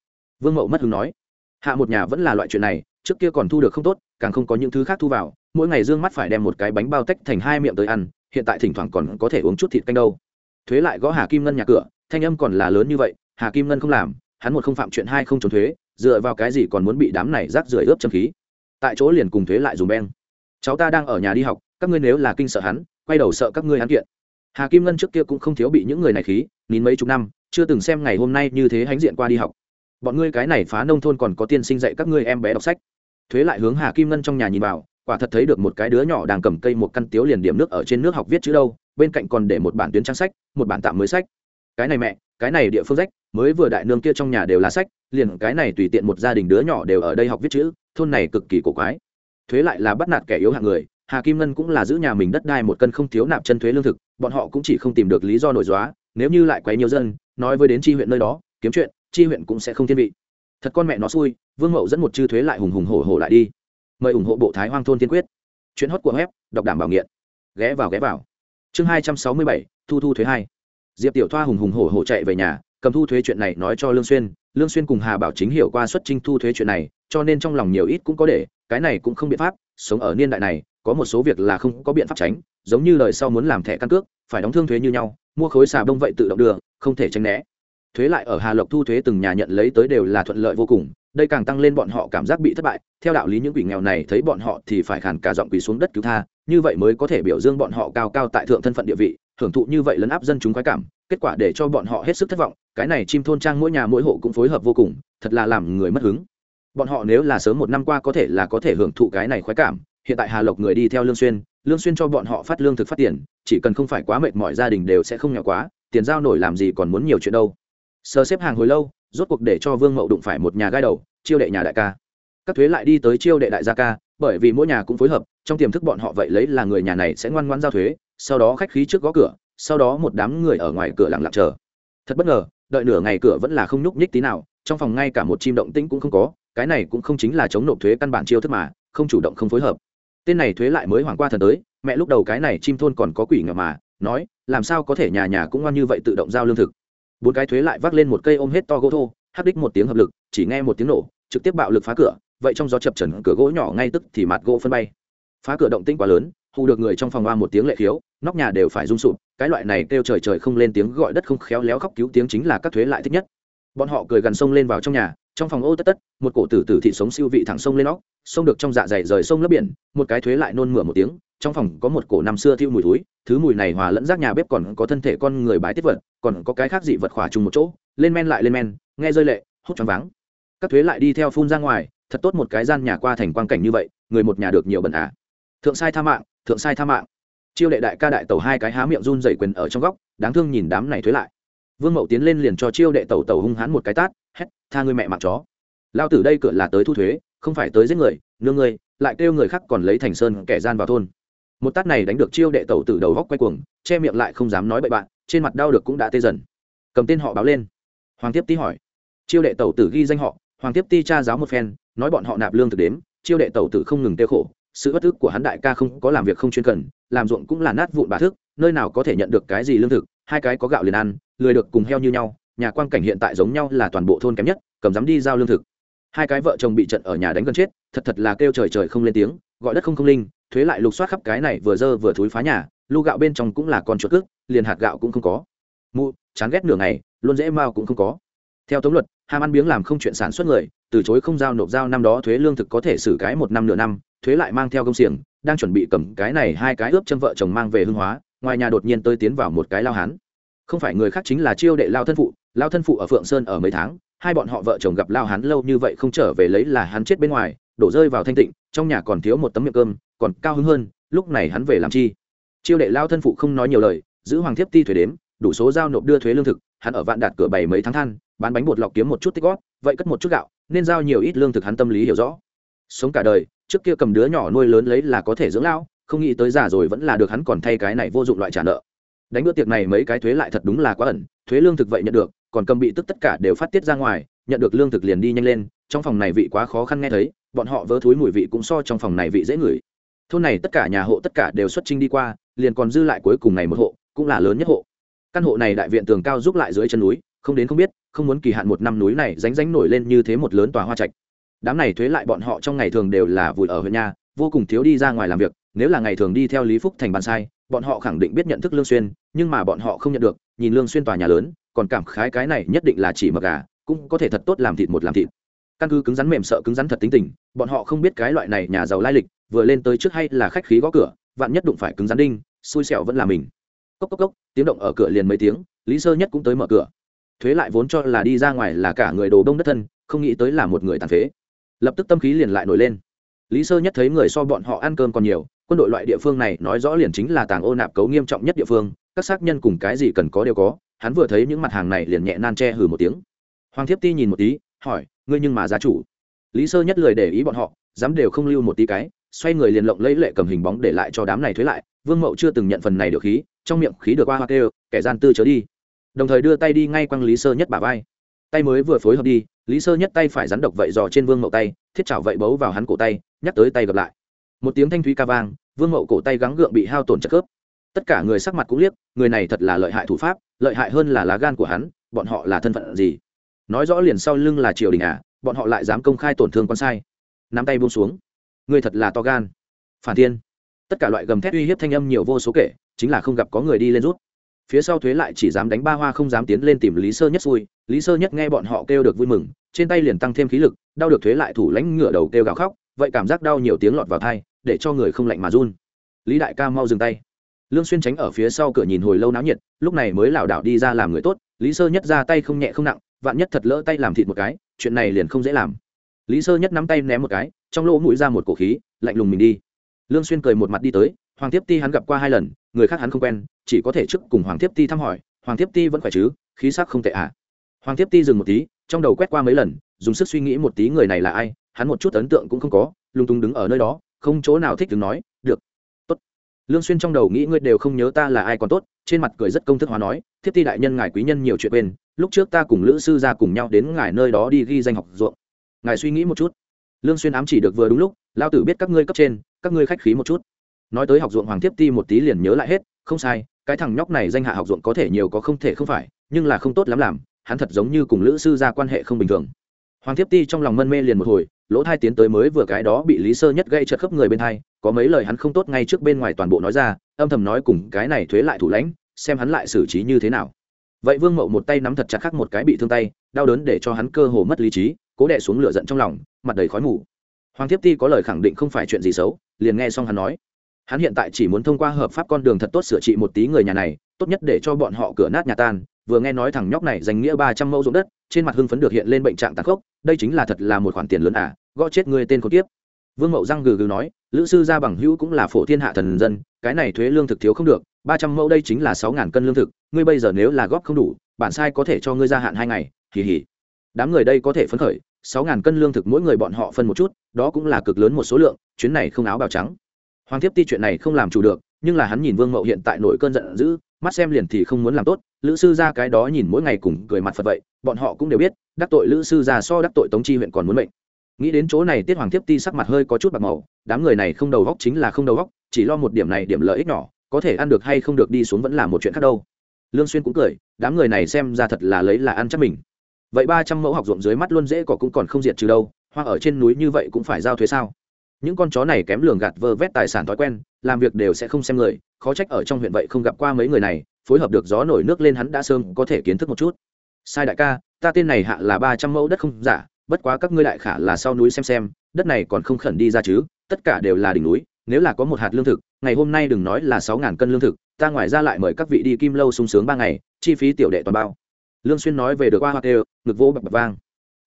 Vương mậu mất hứng nói, hạ một nhà vẫn là loại chuyện này, trước kia còn thu được không tốt, càng không có những thứ khác thu vào, mỗi ngày dương mắt phải đem một cái bánh bao tách thành hai miệng tới ăn, hiện tại thỉnh thoảng còn có thể uống chút thịt canh đâu. Thuế lại gõ hà kim ngân nhà cửa, thanh âm còn là lớn như vậy, hà kim ngân không làm, hắn một không phạm chuyện hai không trốn thuế, dựa vào cái gì còn muốn bị đám này rác rưởi ướp châm khí. Tại chỗ liền cùng thuế lại dùng beng. Cháu ta đang ở nhà đi học, các ngươi nếu là kinh sợ hắn, quay đầu sợ các ngươi hắn kiện hà kim ngân trước kia cũng không thiếu bị những người này khí, nín mấy chục năm, chưa từng xem ngày hôm nay như thế hãnh diện qua đi học. Bọn ngươi cái này phá nông thôn còn có tiên sinh dạy các ngươi em bé đọc sách. Thuế lại hướng hà kim ngân trong nhà nhìn vào, quả thật thấy được một cái đứa nhỏ đang cầm cây một căn tiếu liền điểm nước ở trên nước học viết chữ đâu, bên cạnh còn để một bản tuyến trang sách, một bản tạm mới sách. Cái này mẹ, cái này địa phương rách, mới vừa đại nương kia trong nhà đều là sách, liền cái này tùy tiện một gia đình đứa nhỏ đều ở đây học viết chữ, thôn này cực kỳ cổ quái. Thuế lại là bắt nạt kẻ yếu hạng người, hà kim ngân cũng là giữ nhà mình đất đai một cân không thiếu nạp chân thuế lương thực bọn họ cũng chỉ không tìm được lý do nổi dóa, nếu như lại quấy nhiều dân, nói với đến tri huyện nơi đó, kiếm chuyện tri huyện cũng sẽ không thiên vị. Thật con mẹ nó xui, vương mậu dẫn một chư thuế lại hùng hùng hổ hổ lại đi. Mời ủng hộ bộ thái hoang thôn tiên quyết. Chuyện hót của web, đọc đảm bảo nghiện. Ghé vào ghé vào. Chương hai trăm sáu mươi bảy, thu thu thuế hai. Diệp tiểu thoa hùng hùng hổ hổ chạy về nhà, cầm thu thuế chuyện này nói cho lương xuyên. Lương xuyên cùng hà bảo chính hiểu qua xuất trinh thu thuế chuyện này, cho nên trong lòng nhiều ít cũng có để, cái này cũng không biện pháp, sống ở niên đại này có một số việc là không có biện pháp tránh, giống như lời sau muốn làm thẻ căn cước, phải đóng thương thuế như nhau, mua khối xà bông vậy tự động đưa, không thể tránh né. Thuế lại ở hà lộc thu thuế từng nhà nhận lấy tới đều là thuận lợi vô cùng, đây càng tăng lên bọn họ cảm giác bị thất bại, theo đạo lý những quỷ nghèo này thấy bọn họ thì phải khàn cả giọng quỳ xuống đất cứu tha, như vậy mới có thể biểu dương bọn họ cao cao tại thượng thân phận địa vị, hưởng thụ như vậy lấn áp dân chúng khoái cảm, kết quả để cho bọn họ hết sức thất vọng, cái này chim thôn trang mỗi nhà mỗi hộ cũng phối hợp vô cùng, thật là làm người mất hứng. Bọn họ nếu là sớm một năm qua có thể là có thể hưởng thụ cái này khoái cảm hiện tại hà lộc người đi theo lương xuyên lương xuyên cho bọn họ phát lương thực phát tiền, chỉ cần không phải quá mệt mỏi gia đình đều sẽ không nghèo quá, tiền giao nổi làm gì còn muốn nhiều chuyện đâu. Sơ xếp hàng hồi lâu, rốt cuộc để cho vương mậu đụng phải một nhà gai đầu, chiêu đệ nhà đại ca. Các thuế lại đi tới chiêu đệ đại gia ca, bởi vì mỗi nhà cũng phối hợp, trong tiềm thức bọn họ vậy lấy là người nhà này sẽ ngoan ngoãn giao thuế, sau đó khách khí trước gõ cửa, sau đó một đám người ở ngoài cửa lặng lặng chờ. Thật bất ngờ, đợi nửa ngày cửa vẫn là không nhúc nhích tí nào, trong phòng ngay cả một chim động tĩnh cũng không có, cái này cũng không chính là chống nộp thuế căn bản chiêu thức mà, không chủ động không phối hợp tên này thuế lại mới hoảng qua thần tới, mẹ lúc đầu cái này chim thôn còn có quỷ ngờ mà, nói, làm sao có thể nhà nhà cũng ngoan như vậy tự động giao lương thực. Bốn cái thuế lại vác lên một cây ôm hết to gỗ thô, hắc đích một tiếng hợp lực, chỉ nghe một tiếng nổ, trực tiếp bạo lực phá cửa, vậy trong gió chập trần cửa gỗ nhỏ ngay tức thì mặt gỗ phân bay. Phá cửa động tĩnh quá lớn, hù được người trong phòng hoa một tiếng lệ khiếu, nóc nhà đều phải rung sụp, cái loại này kêu trời trời không lên tiếng gọi đất không khéo léo khóc cứu tiếng chính là các thuế lại thích nhất. Bọn họ cười gần sông lên vào trong nhà trong phòng ô tất tất, một cổ tử tử thị sống siêu vị thẳng sông lên óc, sông được trong dạ dày rời sông lấp biển, một cái thuế lại nôn mửa một tiếng, trong phòng có một cổ năm xưa thiêu mùi túi thứ mùi này hòa lẫn rác nhà bếp còn có thân thể con người bái tiết vật, còn có cái khác dị vật khỏa chung một chỗ, lên men lại lên men, nghe rơi lệ, hút choáng váng. Các thuế lại đi theo phun ra ngoài, thật tốt một cái gian nhà qua thành quang cảnh như vậy, người một nhà được nhiều bẩn à. Thượng sai tha mạng, thượng sai tha mạng. Chiêu đệ đại ca đại tẩu hai cái há miệng run dày quyền ở trong góc, đáng thương nhìn đám này thuế lại. Vương mậu tiến lên liền cho chiêu đệ tẩu tẩu hung hãn một cái tát hét, tha ngươi mẹ mạng chó. Lao tử đây cửa là tới thu thuế, không phải tới giết người, nương ngươi, lại kêu người khác còn lấy thành sơn kẻ gian vào thôn. Một tát này đánh được chiêu đệ tẩu từ đầu góc quay cuồng, che miệng lại không dám nói bậy bạn, trên mặt đau được cũng đã tê dần. Cầm tên họ báo lên. Hoàng tiếp tý hỏi. Chiêu đệ tẩu tử ghi danh họ, hoàng tiếp ti cha giáo một phen, nói bọn họ nạp lương thực đếm, chiêu đệ tẩu tử không ngừng tiêu khổ, sự bất thức của hắn đại ca không có làm việc không chuyên cần, làm ruộng cũng là nát vụn bà thức nơi nào có thể nhận được cái gì lương thực, hai cái có gạo liền ăn, lười được cùng heo như nhau nhà quan cảnh hiện tại giống nhau là toàn bộ thôn kém nhất, cầm dám đi giao lương thực. Hai cái vợ chồng bị trận ở nhà đánh gần chết, thật thật là kêu trời trời không lên tiếng, gọi đất không không linh, thuế lại lục soát khắp cái này vừa dơ vừa thúi phá nhà lu gạo bên trong cũng là con chuột cước liền hạt gạo cũng không có. Mụ, chán ghét nửa ngày, luôn dễ mau cũng không có. Theo tống luật, ham ăn biếng làm không chuyện sản xuất người, từ chối không giao nộp giao năm đó thuế lương thực có thể xử cái một năm nửa năm, thuế lại mang theo công xiềng, đang chuẩn bị cầm cái này hai cái ướp chân vợ chồng mang về hương hóa, ngoài nhà đột nhiên tới tiến vào một cái lao hán không phải người khác chính là chiêu đệ lao thân phụ, lao thân phụ ở phượng sơn ở mấy tháng, hai bọn họ vợ chồng gặp lao hắn lâu như vậy không trở về lấy là hắn chết bên ngoài, đổ rơi vào thanh tịnh, trong nhà còn thiếu một tấm miệng cơm, còn cao hứng hơn, lúc này hắn về làm chi? Chiêu đệ lao thân phụ không nói nhiều lời, giữ hoàng thiếp ti thuế đếm, đủ số giao nộp đưa thuế lương thực, hắn ở vạn đạt cửa bảy mấy tháng than, bán bánh bột lọc kiếm một chút tích gót vậy cất một chút gạo, nên giao nhiều ít lương thực hắn tâm lý hiểu rõ. Sống cả đời, trước kia cầm đứa nhỏ nuôi lớn lấy là có thể dưỡng lao không nghĩ tới già rồi vẫn là được hắn còn thay cái này vô dụng loại trả nợ đánh bữa tiệc này mấy cái thuế lại thật đúng là quá ẩn, thuế lương thực vậy nhận được, còn cầm bị tức tất cả đều phát tiết ra ngoài, nhận được lương thực liền đi nhanh lên, trong phòng này vị quá khó khăn nghe thấy, bọn họ vớ thúi mùi vị cũng so trong phòng này vị dễ ngửi. Thôn này tất cả nhà hộ tất cả đều xuất trinh đi qua, liền còn dư lại cuối cùng này một hộ, cũng là lớn nhất hộ. Căn hộ này đại viện tường cao giúp lại dưới chân núi, không đến không biết, không muốn kỳ hạn một năm núi này ránh ránh nổi lên như thế một lớn tòa hoa trạch. Đám này thuế lại bọn họ trong ngày thường đều là vùi ở huyện nhà, vô cùng thiếu đi ra ngoài làm việc, nếu là ngày thường đi theo lý phúc thành bàn sai bọn họ khẳng định biết nhận thức lương xuyên, nhưng mà bọn họ không nhận được, nhìn lương xuyên tòa nhà lớn, còn cảm khái cái này nhất định là chỉ mực gà, cũng có thể thật tốt làm thịt một làm thịt. Căn cứ cứng rắn mềm sợ cứng rắn thật tính tình, bọn họ không biết cái loại này nhà giàu lai lịch, vừa lên tới trước hay là khách khí gõ cửa, vạn nhất đụng phải cứng rắn đinh, xui xẻo vẫn là mình. Cốc cốc cốc, tiếng động ở cửa liền mấy tiếng, lý sơ nhất cũng tới mở cửa. Thuế lại vốn cho là đi ra ngoài là cả người đồ đông đất thân, không nghĩ tới là một người tàn phế. Lập tức tâm khí liền lại nổi lên. Lý sơ nhất thấy người so bọn họ ăn cơm còn nhiều quân đội loại địa phương này nói rõ liền chính là tàng ô nạp cấu nghiêm trọng nhất địa phương, các xác nhân cùng cái gì cần có đều có, hắn vừa thấy những mặt hàng này liền nhẹ nan che hừ một tiếng. Hoàng thiếp ti nhìn một tí, hỏi, ngươi nhưng mà giá chủ? Lý sơ nhất lời để ý bọn họ, dám đều không lưu một tí cái, xoay người liền lộng lấy lệ cầm hình bóng để lại cho đám này thuế lại. Vương mậu chưa từng nhận phần này được khí, trong miệng khí được qua hoa kêu, kẻ gian tư chớ đi. Đồng thời đưa tay đi ngay quăng lý sơ nhất bả vai. Tay mới vừa phối hợp đi, lý sơ nhất tay phải rắn độc vậy dò trên vương mậu tay, thiết chảo vậy bấu vào hắn cổ tay, nhắc tới tay gặp lại một tiếng thanh thúy ca vang, vương mậu cổ tay gắng gượng bị hao tổn chất khớp. Tất cả người sắc mặt cũng liếc, người này thật là lợi hại thủ pháp, lợi hại hơn là lá gan của hắn, bọn họ là thân phận gì? Nói rõ liền sau lưng là triều đình à bọn họ lại dám công khai tổn thương con sai. Nắm tay buông xuống. Người thật là to gan. Phản thiên. Tất cả loại gầm thét uy hiếp thanh âm nhiều vô số kể, chính là không gặp có người đi lên rút. Phía sau thuế lại chỉ dám đánh ba hoa không dám tiến lên tìm lý sơ nhất xui, lý sơ nhất nghe bọn họ kêu được vui mừng, trên tay liền tăng thêm khí lực, đau được thuế lại thủ lãnh ngửa đầu kêu gào khóc, vậy cảm giác đau nhiều tiếng lọt vào thai để cho người không lạnh mà run. Lý đại ca mau dừng tay. Lương xuyên tránh ở phía sau cửa nhìn hồi lâu náo nhiệt, lúc này mới lảo đảo đi ra làm người tốt, lý sơ nhất ra tay không nhẹ không nặng, vạn nhất thật lỡ tay làm thịt một cái, chuyện này liền không dễ làm. Lý sơ nhất nắm tay ném một cái, trong lỗ mũi ra một cổ khí, lạnh lùng mình đi. Lương xuyên cười một mặt đi tới, hoàng tiếp ti hắn gặp qua hai lần, người khác hắn không quen, chỉ có thể trước cùng hoàng tiếp ti thăm hỏi, hoàng tiếp ti vẫn khỏe chứ, khí sắc không tệ à. Hoàng tiếp ti dừng một tí, trong đầu quét qua mấy lần, dùng sức suy nghĩ một tí người này là ai, hắn một chút ấn tượng cũng không có, lung tung đứng ở nơi đó không chỗ nào thích đứng nói, được, tốt. Lương xuyên trong đầu nghĩ ngươi đều không nhớ ta là ai còn tốt. Trên mặt cười rất công thức hóa nói, thiếp ti đại nhân ngài quý nhân nhiều chuyện bên lúc trước ta cùng lữ sư ra cùng nhau đến ngài nơi đó đi ghi danh học ruộng. Ngài suy nghĩ một chút. Lương xuyên ám chỉ được vừa đúng lúc lao tử biết các ngươi cấp trên, các ngươi khách khí một chút. Nói tới học ruộng hoàng thiếp ti một tí liền nhớ lại hết, không sai, cái thằng nhóc này danh hạ học ruộng có thể nhiều có không thể không phải, nhưng là không tốt lắm làm, hắn thật giống như cùng lữ sư ra quan hệ không bình thường. Hoàng thiếp ti trong lòng mân mê liền một hồi lỗ thai tiến tới mới vừa cái đó bị lý sơ nhất gây chật khớp người bên thai có mấy lời hắn không tốt ngay trước bên ngoài toàn bộ nói ra, âm thầm nói cùng cái này thuế lại thủ lãnh, xem hắn lại xử trí như thế nào. Vậy vương mậu một tay nắm thật chặt khắc một cái bị thương tay, đau đớn để cho hắn cơ hồ mất lý trí, cố đẻ xuống lửa giận trong lòng, mặt đầy khói mù. Hoàng thiếp ti có lời khẳng định không phải chuyện gì xấu, liền nghe xong hắn nói. Hắn hiện tại chỉ muốn thông qua hợp pháp con đường thật tốt sửa trị một tí người nhà này, tốt nhất để cho bọn họ cửa nát nhà tan vừa nghe nói thằng nhóc này dành nghĩa ba trăm mẫu ruộng đất, trên mặt hưng phấn được hiện lên bệnh trạng tàn khốc, đây chính là thật là một khoản tiền lớn à gõ chết người tên có tiếp. Vương mậu răng gừ gừ nói, lữ sư gia bằng hữu cũng là phổ thiên hạ thần dân, cái này thuế lương thực thiếu không được, ba trăm mẫu đây chính là sáu ngàn cân lương thực, ngươi bây giờ nếu là góp không đủ bản sai có thể cho ngươi gia hạn hai ngày. Hì hì. Đám người đây có thể phấn khởi, sáu ngàn cân lương thực mỗi người bọn họ phân một chút, đó cũng là cực lớn một số lượng, chuyến này không áo bào trắng. Hoàng thiếp ti chuyện này không làm chủ được, nhưng là hắn nhìn vương mậu hiện tại nổi cơn giận dữ mắt xem liền thì không muốn làm tốt, lữ sư gia cái đó nhìn mỗi ngày cùng cười mặt phật vậy, bọn họ cũng đều biết, đắc tội lữ sư gia so đắc tội tống chi huyện còn muốn mệnh. Nghĩ đến chỗ này tiết hoàng thiếp ti sắc mặt hơi có chút bạc màu, đám người này không đầu góc chính là không đầu góc chỉ lo một điểm này điểm lợi ích nhỏ, có thể ăn được hay không được đi xuống vẫn là một chuyện khác đâu. Lương xuyên cũng cười, đám người này xem ra thật là lấy là ăn chắc mình. Vậy ba trăm mẫu học ruộng dưới mắt luôn dễ cỏ cũng còn không diệt trừ đâu, hoa ở trên núi như vậy cũng phải giao thuế sao? Những con chó này kém lường gạt vơ vét tài sản thói quen làm việc đều sẽ không xem người, khó trách ở trong huyện vậy không gặp qua mấy người này, phối hợp được gió nổi nước lên hắn đã sơm có thể kiến thức một chút. Sai đại ca, ta tên này hạ là ba trăm mẫu đất không giả, bất quá các ngươi đại khả là sau núi xem xem, đất này còn không khẩn đi ra chứ, tất cả đều là đỉnh núi, nếu là có một hạt lương thực, ngày hôm nay đừng nói là sáu ngàn cân lương thực, ta ngoài ra lại mời các vị đi kim lâu sung sướng ba ngày, chi phí tiểu đệ toàn bao. Lương xuyên nói về được qua hoa đều ngực vỗ bập bập vang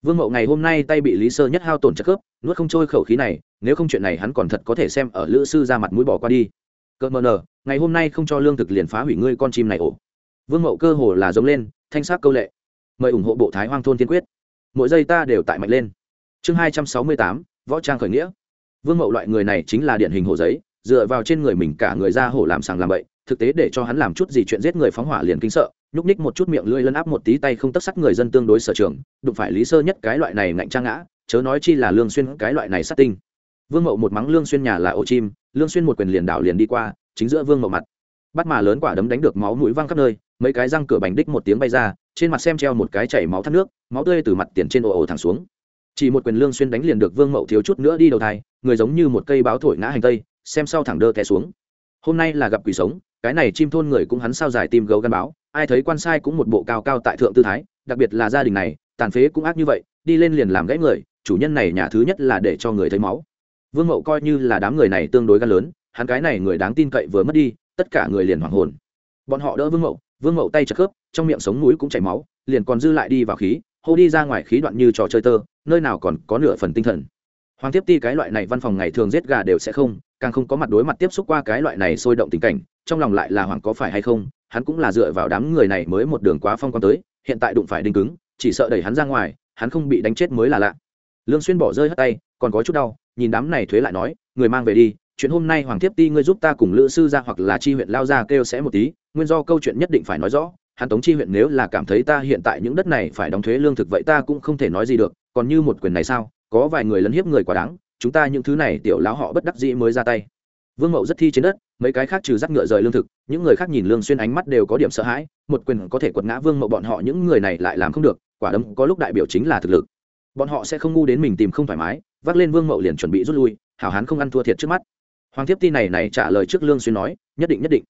vương mậu ngày hôm nay tay bị lý sơ nhất hao tổn chất khớp, nuốt không trôi khẩu khí này, nếu không chuyện này hắn còn thật có thể xem ở lữ sư ra mặt mũi bỏ qua đi. Cơn mờ nờ, ngày hôm nay không cho lương thực liền phá hủy ngươi con chim này ổ. Vương mậu cơ hồ là giống lên, thanh sắc câu lệ. Mời ủng hộ bộ thái hoang thôn tiên quyết. Mỗi giây ta đều tại mạnh lên. Chương hai trăm sáu mươi tám, võ trang khởi nghĩa. Vương mậu loại người này chính là điển hình hồ giấy, dựa vào trên người mình cả người ra hổ làm sàng làm bậy, thực tế để cho hắn làm chút gì chuyện giết người phóng hỏa liền kinh sợ nhúc ních một chút miệng lưỡi lấn áp một tí tay không tất sắt người dân tương đối sở trường, đụng phải lý sơ nhất cái loại này ngạnh trang ngã, chớ nói chi là lương xuyên cái loại này sát tinh. Vương mậu một mắng lương xuyên nhà là ô chim, lương xuyên một quyền liền đảo liền đi qua, chính giữa vương mậu mặt. Bắt mà lớn quả đấm đánh được máu mũi văng khắp nơi, mấy cái răng cửa bành đích một tiếng bay ra, trên mặt xem treo một cái chảy máu thắt nước, máu tươi từ mặt tiền trên ồ ồ thẳng xuống. Chỉ một quyền lương xuyên đánh liền được vương mậu thiếu chút nữa đi đầu thai, người giống như một cây báo thổi ngã hành tây, xem sau thẳng đơ té xuống hôm nay là gặp quỷ sống, cái này chim thôn người cũng hắn sao giải tim gấu gắn báo, ai thấy quan sai cũng một bộ cao cao tại thượng tư thái, đặc biệt là gia đình này, tàn phế cũng ác như vậy, đi lên liền làm gãy người, chủ nhân này nhà thứ nhất là để cho người thấy máu. Vương mậu coi như là đám người này tương đối gan lớn, hắn cái này người đáng tin cậy vừa mất đi, tất cả người liền hoảng hồn. Bọn họ đỡ vương mậu vương mậu tay chật khớp, trong miệng sống núi cũng chảy máu, liền còn dư lại đi vào khí, hô đi ra ngoài khí đoạn như trò chơi tơ, nơi nào còn có nửa phần tinh thần. Hoàng tiếp ti cái loại này văn phòng ngày thường giết gà đều sẽ không càng không có mặt đối mặt tiếp xúc qua cái loại này sôi động tình cảnh, trong lòng lại là hoàng có phải hay không, hắn cũng là dựa vào đám người này mới một đường quá phong quan tới, hiện tại đụng phải đinh cứng, chỉ sợ đẩy hắn ra ngoài, hắn không bị đánh chết mới là lạ. Lương xuyên bỏ rơi hết tay, còn có chút đau, nhìn đám này thuế lại nói, người mang về đi, chuyện hôm nay hoàng thiếp ti ngươi giúp ta cùng lữ sư ra hoặc là chi huyện lao ra kêu sẽ một tí, nguyên do câu chuyện nhất định phải nói rõ, hắn tống chi huyện nếu là cảm thấy ta hiện tại những đất này phải đóng thuế lương thực vậy ta cũng không thể nói gì được, còn như một quyền này sao, có vài người lấn hiếp người quá đáng chúng ta những thứ này tiểu lão họ bất đắc dĩ mới ra tay. Vương mậu rất thi trên đất, mấy cái khác trừ rắc ngựa rời lương thực, những người khác nhìn lương xuyên ánh mắt đều có điểm sợ hãi, một quyền có thể quật ngã vương mậu bọn họ, những người này lại làm không được, quả đấm có lúc đại biểu chính là thực lực. Bọn họ sẽ không ngu đến mình tìm không thoải mái, vác lên vương mậu liền chuẩn bị rút lui, hảo hán không ăn thua thiệt trước mắt. Hoàng thiếp ti này này trả lời trước lương xuyên nói, nhất định nhất định.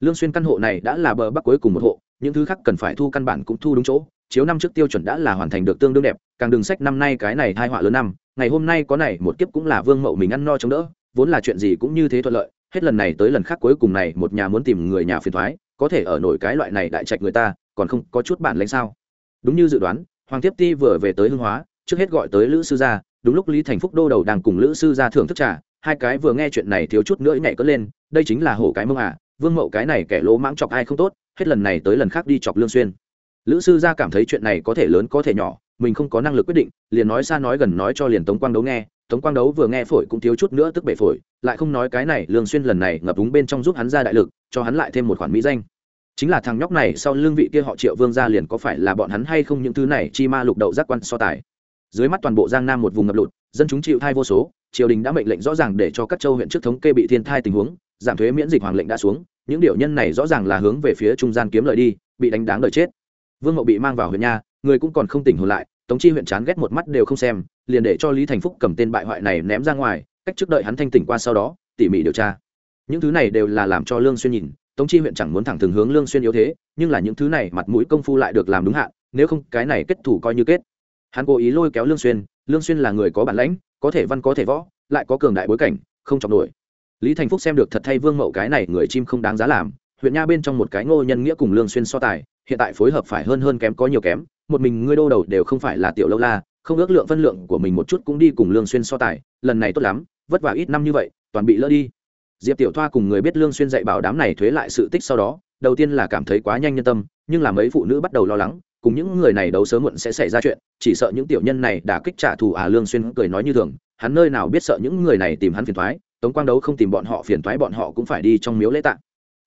Lương xuyên căn hộ này đã là bờ bắc cuối cùng một hộ, những thứ khác cần phải thu căn bản cũng thu đúng chỗ chiếu năm trước tiêu chuẩn đã là hoàn thành được tương đương đẹp, càng đừng sách năm nay cái này hai họa lớn năm, ngày hôm nay có này một kiếp cũng là vương mậu mình ăn no chống đỡ, vốn là chuyện gì cũng như thế thuận lợi, hết lần này tới lần khác cuối cùng này một nhà muốn tìm người nhà phiền thoái, có thể ở nổi cái loại này đại trạch người ta, còn không có chút bản lãnh sao? Đúng như dự đoán, hoàng tiếp ti vừa về tới hương hóa, trước hết gọi tới lữ sư gia, đúng lúc lý thành phúc đô đầu đang cùng lữ sư gia thưởng thức trà, hai cái vừa nghe chuyện này thiếu chút nữa nhảy cất lên, đây chính là hổ cái mông à vương mậu cái này kẻ lỗ mãng chọc ai không tốt, hết lần này tới lần khác đi chọc lương xuyên lữ sư gia cảm thấy chuyện này có thể lớn có thể nhỏ, mình không có năng lực quyết định, liền nói xa nói gần nói cho liền tống quang đấu nghe. Tống quang đấu vừa nghe phổi cũng thiếu chút nữa tức bể phổi, lại không nói cái này, lương xuyên lần này ngập úng bên trong giúp hắn ra đại lực, cho hắn lại thêm một khoản mỹ danh. Chính là thằng nhóc này sau lương vị kia họ triệu vương gia liền có phải là bọn hắn hay không những thứ này chi ma lục đậu giác quan so tài. Dưới mắt toàn bộ giang nam một vùng ngập lụt, dân chúng chịu thai vô số, triều đình đã mệnh lệnh rõ ràng để cho các châu huyện trước thống kê bị thiên thai tình huống, giảm thuế miễn dịch hoàng lệnh đã xuống, những điều nhân này rõ ràng là hướng về phía trung gian kiếm lợi đi, bị đánh đáng đời chết vương mậu bị mang vào huyện nha, người cũng còn không tỉnh hồn lại, tống chi huyện chán ghét một mắt đều không xem, liền để cho lý thành phúc cầm tên bại hoại này ném ra ngoài, cách trước đợi hắn thanh tỉnh qua sau đó, tỉ mỉ điều tra. Những thứ này đều là làm cho lương xuyên nhìn, tống chi huyện chẳng muốn thẳng thường hướng lương xuyên yếu thế, nhưng là những thứ này mặt mũi công phu lại được làm đúng hạn, nếu không cái này kết thủ coi như kết. Hắn cố ý lôi kéo lương xuyên lương xuyên là người có bản lãnh, có thể văn, có thể võ, lại có cường đại bối cảnh, không chọc nổi. Lý thành phúc xem được thật thay vương mậu cái này người chim không đáng giá làm, huyện nha bên trong một cái ngô nhân nghĩa cùng lương xuyên so tài hiện tại phối hợp phải hơn hơn kém, có nhiều kém. Một mình ngươi đô đầu đều không phải là tiểu lâu la, không ước lượng phân lượng của mình một chút cũng đi cùng lương xuyên so tài, lần này tốt lắm, vất vả ít năm như vậy, toàn bị lỡ đi. Diệp tiểu thoa cùng người biết lương xuyên dạy bảo đám này thuế lại sự tích sau đó, đầu tiên là cảm thấy quá nhanh nhân tâm, nhưng là mấy phụ nữ bắt đầu lo lắng, cùng những người này đấu sớm muộn sẽ xảy ra chuyện, chỉ sợ những tiểu nhân này đã kích trả thù à lương xuyên cười nói như thường, hắn nơi nào biết sợ những người này tìm hắn phiền toái, tống quang đấu không tìm bọn họ phiền toái, bọn họ cũng phải đi trong miếu lễ tạ.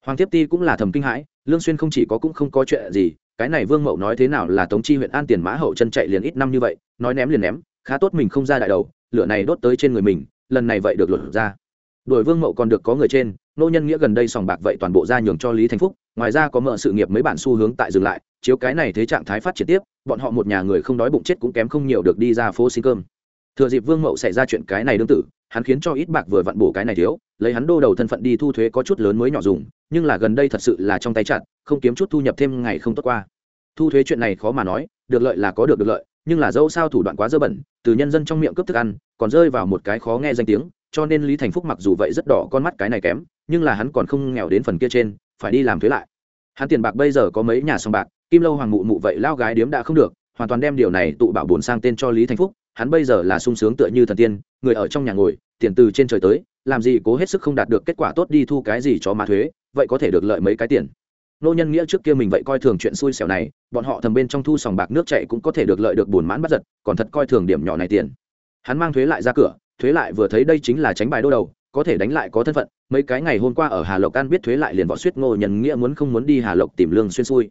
Hoàng tiếp ti cũng là thầm kinh hãi lương xuyên không chỉ có cũng không có chuyện gì, cái này vương mậu nói thế nào là tống chi huyện an tiền mã hậu chân chạy liền ít năm như vậy, nói ném liền ném, khá tốt mình không ra đại đầu, lửa này đốt tới trên người mình, lần này vậy được lột ra. Đuổi vương mậu còn được có người trên, nô nhân nghĩa gần đây sòng bạc vậy toàn bộ ra nhường cho lý thành phúc, ngoài ra có mở sự nghiệp mấy bản xu hướng tại dừng lại, chiếu cái này thế trạng thái phát triển tiếp, bọn họ một nhà người không đói bụng chết cũng kém không nhiều được đi ra phố xin cơm. Thừa dịp vương mậu xảy ra chuyện cái này đương tử, hắn khiến cho ít bạc vừa vặn bổ cái này thiếu, lấy hắn đô đầu thân phận đi thu thuế có chút lớn mới nhỏ dùng nhưng là gần đây thật sự là trong tay chặt, không kiếm chút thu nhập thêm ngày không tốt qua. Thu thuế chuyện này khó mà nói, được lợi là có được được lợi, nhưng là dẫu sao thủ đoạn quá dơ bẩn, từ nhân dân trong miệng cướp thức ăn, còn rơi vào một cái khó nghe danh tiếng, cho nên lý thành phúc mặc dù vậy rất đỏ con mắt cái này kém, nhưng là hắn còn không nghèo đến phần kia trên, phải đi làm thuế lại. Hắn tiền bạc bây giờ có mấy nhà sòng bạc, kim lâu hoàng mụ mụ vậy lao gái điếm đã không được, hoàn toàn đem điều này tụ bảo bổn sang tên cho lý thành phúc, hắn bây giờ là sung sướng tựa như thần tiên, người ở trong nhà ngồi, tiền từ trên trời tới, làm gì cố hết sức không đạt được kết quả tốt đi thu cái gì cho mà thuế vậy có thể được lợi mấy cái tiền? Nô nhân nghĩa trước kia mình vậy coi thường chuyện xui xẻo này, bọn họ thầm bên trong thu sòng bạc nước chạy cũng có thể được lợi được buồn mãn bắt giật, còn thật coi thường điểm nhỏ này tiền. Hắn mang thuế lại ra cửa, thuế lại vừa thấy đây chính là tránh bài đô đầu, có thể đánh lại có thân phận, mấy cái ngày hôm qua ở hà lộc an biết thuế lại liền võ suýt ngô nhân nghĩa muốn không muốn đi hà lộc tìm lương xuyên xui.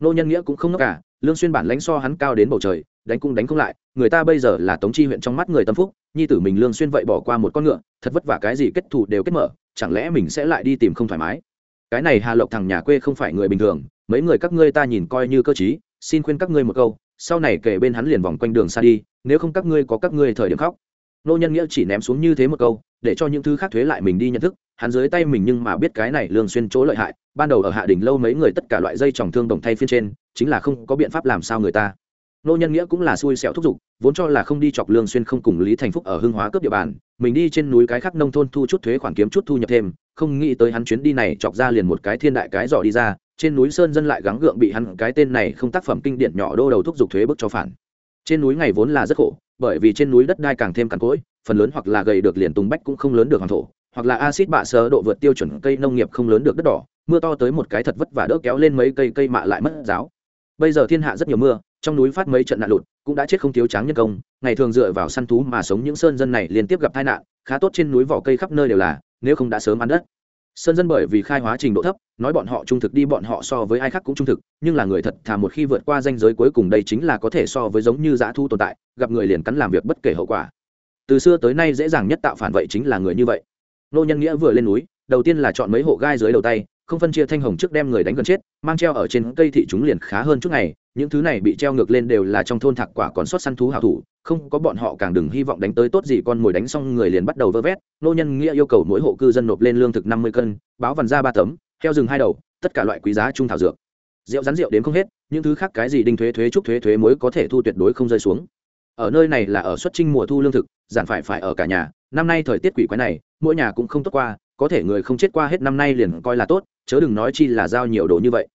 Nô nhân nghĩa cũng không ngốc cả, lương xuyên bản lãnh so hắn cao đến bầu trời, đánh cũng đánh không lại, người ta bây giờ là tống chi huyện trong mắt người tâm phúc, nhi tử mình lương xuyên vậy bỏ qua một con ngựa, thật vất vả cái gì kết thù đều kết mở, chẳng lẽ mình sẽ lại đi tìm không thoải mái? Cái này hà lộc thằng nhà quê không phải người bình thường, mấy người các ngươi ta nhìn coi như cơ trí, xin khuyên các ngươi một câu, sau này kể bên hắn liền vòng quanh đường xa đi, nếu không các ngươi có các ngươi thời điểm khóc. Nô nhân nghĩa chỉ ném xuống như thế một câu, để cho những thứ khác thuế lại mình đi nhận thức, hắn dưới tay mình nhưng mà biết cái này lương xuyên chỗ lợi hại, ban đầu ở hạ đỉnh lâu mấy người tất cả loại dây tròng thương đồng thay phiên trên, chính là không có biện pháp làm sao người ta. Nô nhân nghĩa cũng là xui xẻo thúc giục, vốn cho là không đi chọc lương xuyên không cùng lý thành phúc ở hưng hóa cướp địa bàn mình đi trên núi cái khác nông thôn thu chút thuế khoản kiếm chút thu nhập thêm, không nghĩ tới hắn chuyến đi này chọc ra liền một cái thiên đại cái giỏ đi ra, trên núi sơn dân lại gắng gượng bị hắn cái tên này không tác phẩm kinh điển nhỏ đô đầu thúc giục thuế bức cho phản. Trên núi ngày vốn là rất khổ, bởi vì trên núi đất đai càng thêm cằn cỗi, phần lớn hoặc là gầy được liền tùng bách cũng không lớn được hoàng thổ, hoặc là acid bạ sơ độ vượt tiêu chuẩn cây nông nghiệp không lớn được đất đỏ, mưa to tới một cái thật vất vả đỡ kéo lên mấy cây cây mạ lại mất giáo. Bây giờ thiên hạ rất nhiều mưa trong núi phát mấy trận nạn lụt, cũng đã chết không thiếu tráng nhân công, ngày thường dựa vào săn thú mà sống những sơn dân này liên tiếp gặp tai nạn, khá tốt trên núi vỏ cây khắp nơi đều là, nếu không đã sớm ăn đất. Sơn dân bởi vì khai hóa trình độ thấp, nói bọn họ trung thực đi bọn họ so với ai khác cũng trung thực, nhưng là người thật thà một khi vượt qua danh giới cuối cùng đây chính là có thể so với giống như dã thu tồn tại, gặp người liền cắn làm việc bất kể hậu quả. Từ xưa tới nay dễ dàng nhất tạo phản vậy chính là người như vậy. Nô nhân nghĩa vừa lên núi, đầu tiên là chọn mấy hộ gai dưới đầu tay, không phân chia thanh hồng trước đem người đánh gần chết, mang treo ở trên cây thị chúng liền khá hơn chút ngày những thứ này bị treo ngược lên đều là trong thôn thạc quả còn sót săn thú hảo thủ, không có bọn họ càng đừng hy vọng đánh tới tốt gì con mồi đánh xong người liền bắt đầu vơ vét. Nô nhân nghĩa yêu cầu mỗi hộ cư dân nộp lên lương thực năm mươi cân, báo vằn ra ba tấm, heo rừng hai đầu, tất cả loại quý giá trung thảo dược. Rượu rắn rượu đến không hết, những thứ khác cái gì đinh thuế thuế trúc thuế thuế mới có thể thu tuyệt đối không rơi xuống. Ở nơi này là ở xuất trinh mùa thu lương thực, giản phải phải ở cả nhà. Năm nay thời tiết quỷ quái này, mỗi nhà cũng không tốt qua, có thể người không chết qua hết năm nay liền coi là tốt, chớ đừng nói chi là giao nhiều đồ như vậy.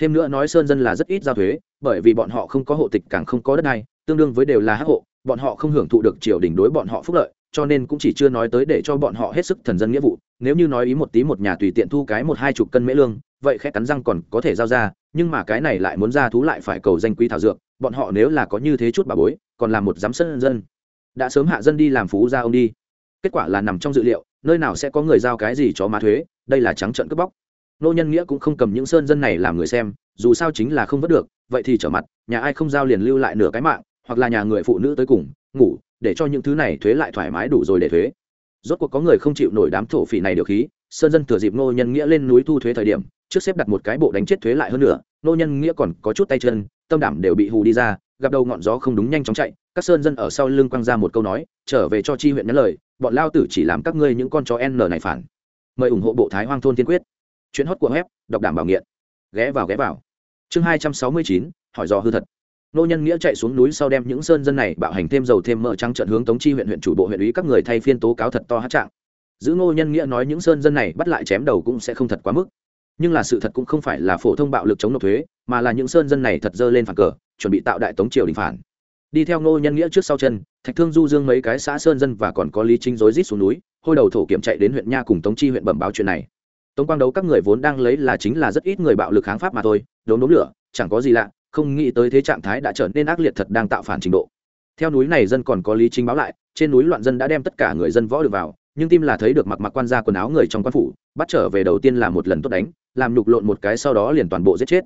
Thêm nữa nói sơn dân là rất ít giao thuế bởi vì bọn họ không có hộ tịch càng không có đất này tương đương với đều là hắc hộ, bọn họ không hưởng thụ được triều đình đối bọn họ phúc lợi, cho nên cũng chỉ chưa nói tới để cho bọn họ hết sức thần dân nghĩa vụ. Nếu như nói ý một tí một nhà tùy tiện thu cái một hai chục cân mễ lương, vậy khẽ cắn răng còn có thể giao ra, nhưng mà cái này lại muốn ra thú lại phải cầu danh quý thảo dược, bọn họ nếu là có như thế chút bà bối, còn làm một giám sân dân. Đã sớm hạ dân đi làm phú ra ông đi. Kết quả là nằm trong dự liệu, nơi nào sẽ có người giao cái gì cho má thuế, đây là trắng trợn cướp bóc. Nô nhân nghĩa cũng không cầm những sơn dân này làm người xem dù sao chính là không vớt được, vậy thì trở mặt, nhà ai không giao liền lưu lại nửa cái mạng, hoặc là nhà người phụ nữ tới cùng, ngủ, để cho những thứ này thuế lại thoải mái đủ rồi để thuế. Rốt cuộc có người không chịu nổi đám thổ phỉ này được khí, sơn dân thừa dịp nô nhân nghĩa lên núi thu thuế thời điểm, trước xếp đặt một cái bộ đánh chết thuế lại hơn nữa nô nhân nghĩa còn có chút tay chân, tâm đảm đều bị hù đi ra, gặp đầu ngọn gió không đúng nhanh chóng chạy, các sơn dân ở sau lưng quăng ra một câu nói, trở về cho chi huyện nhắn lời, bọn lao tử chỉ làm các ngươi những con chó n này phản. Mời ủng hộ bộ thái hoang thôn tiên quyết. Chuyến hót của web, đọc đảm bảo nghiện ghé vào ghé vào. Chương hai trăm sáu mươi chín, hỏi do hư thật. Nô nhân nghĩa chạy xuống núi sau đem những sơn dân này bạo hành thêm dầu thêm mỡ trắng trận hướng tống chi huyện huyện chủ bộ huyện ủy các người thay phiên tố cáo thật to hát trạng. Giữ ngô nhân nghĩa nói những sơn dân này bắt lại chém đầu cũng sẽ không thật quá mức. Nhưng là sự thật cũng không phải là phổ thông bạo lực chống nộp thuế, mà là những sơn dân này thật dơ lên phản cờ, chuẩn bị tạo đại tống triều đình phản. Đi theo ngô nhân nghĩa trước sau chân, thạch thương du dương mấy cái xã sơn dân và còn có lý chính rối rít xuống núi, hôi đầu thổ kiểm chạy đến huyện nha cùng tống chi huyện bẩm báo chuyện này tống quang đấu các người vốn đang lấy là chính là rất ít người bạo lực kháng pháp mà thôi, đốm đốm lửa, chẳng có gì lạ, không nghĩ tới thế trạng thái đã trở nên ác liệt thật đang tạo phản trình độ. Theo núi này dân còn có lý chính báo lại, trên núi loạn dân đã đem tất cả người dân võ được vào, nhưng tim là thấy được mặc mặc quan gia quần áo người trong quan phủ, bắt trở về đầu tiên là một lần tốt đánh, làm nhục lộn một cái sau đó liền toàn bộ giết chết.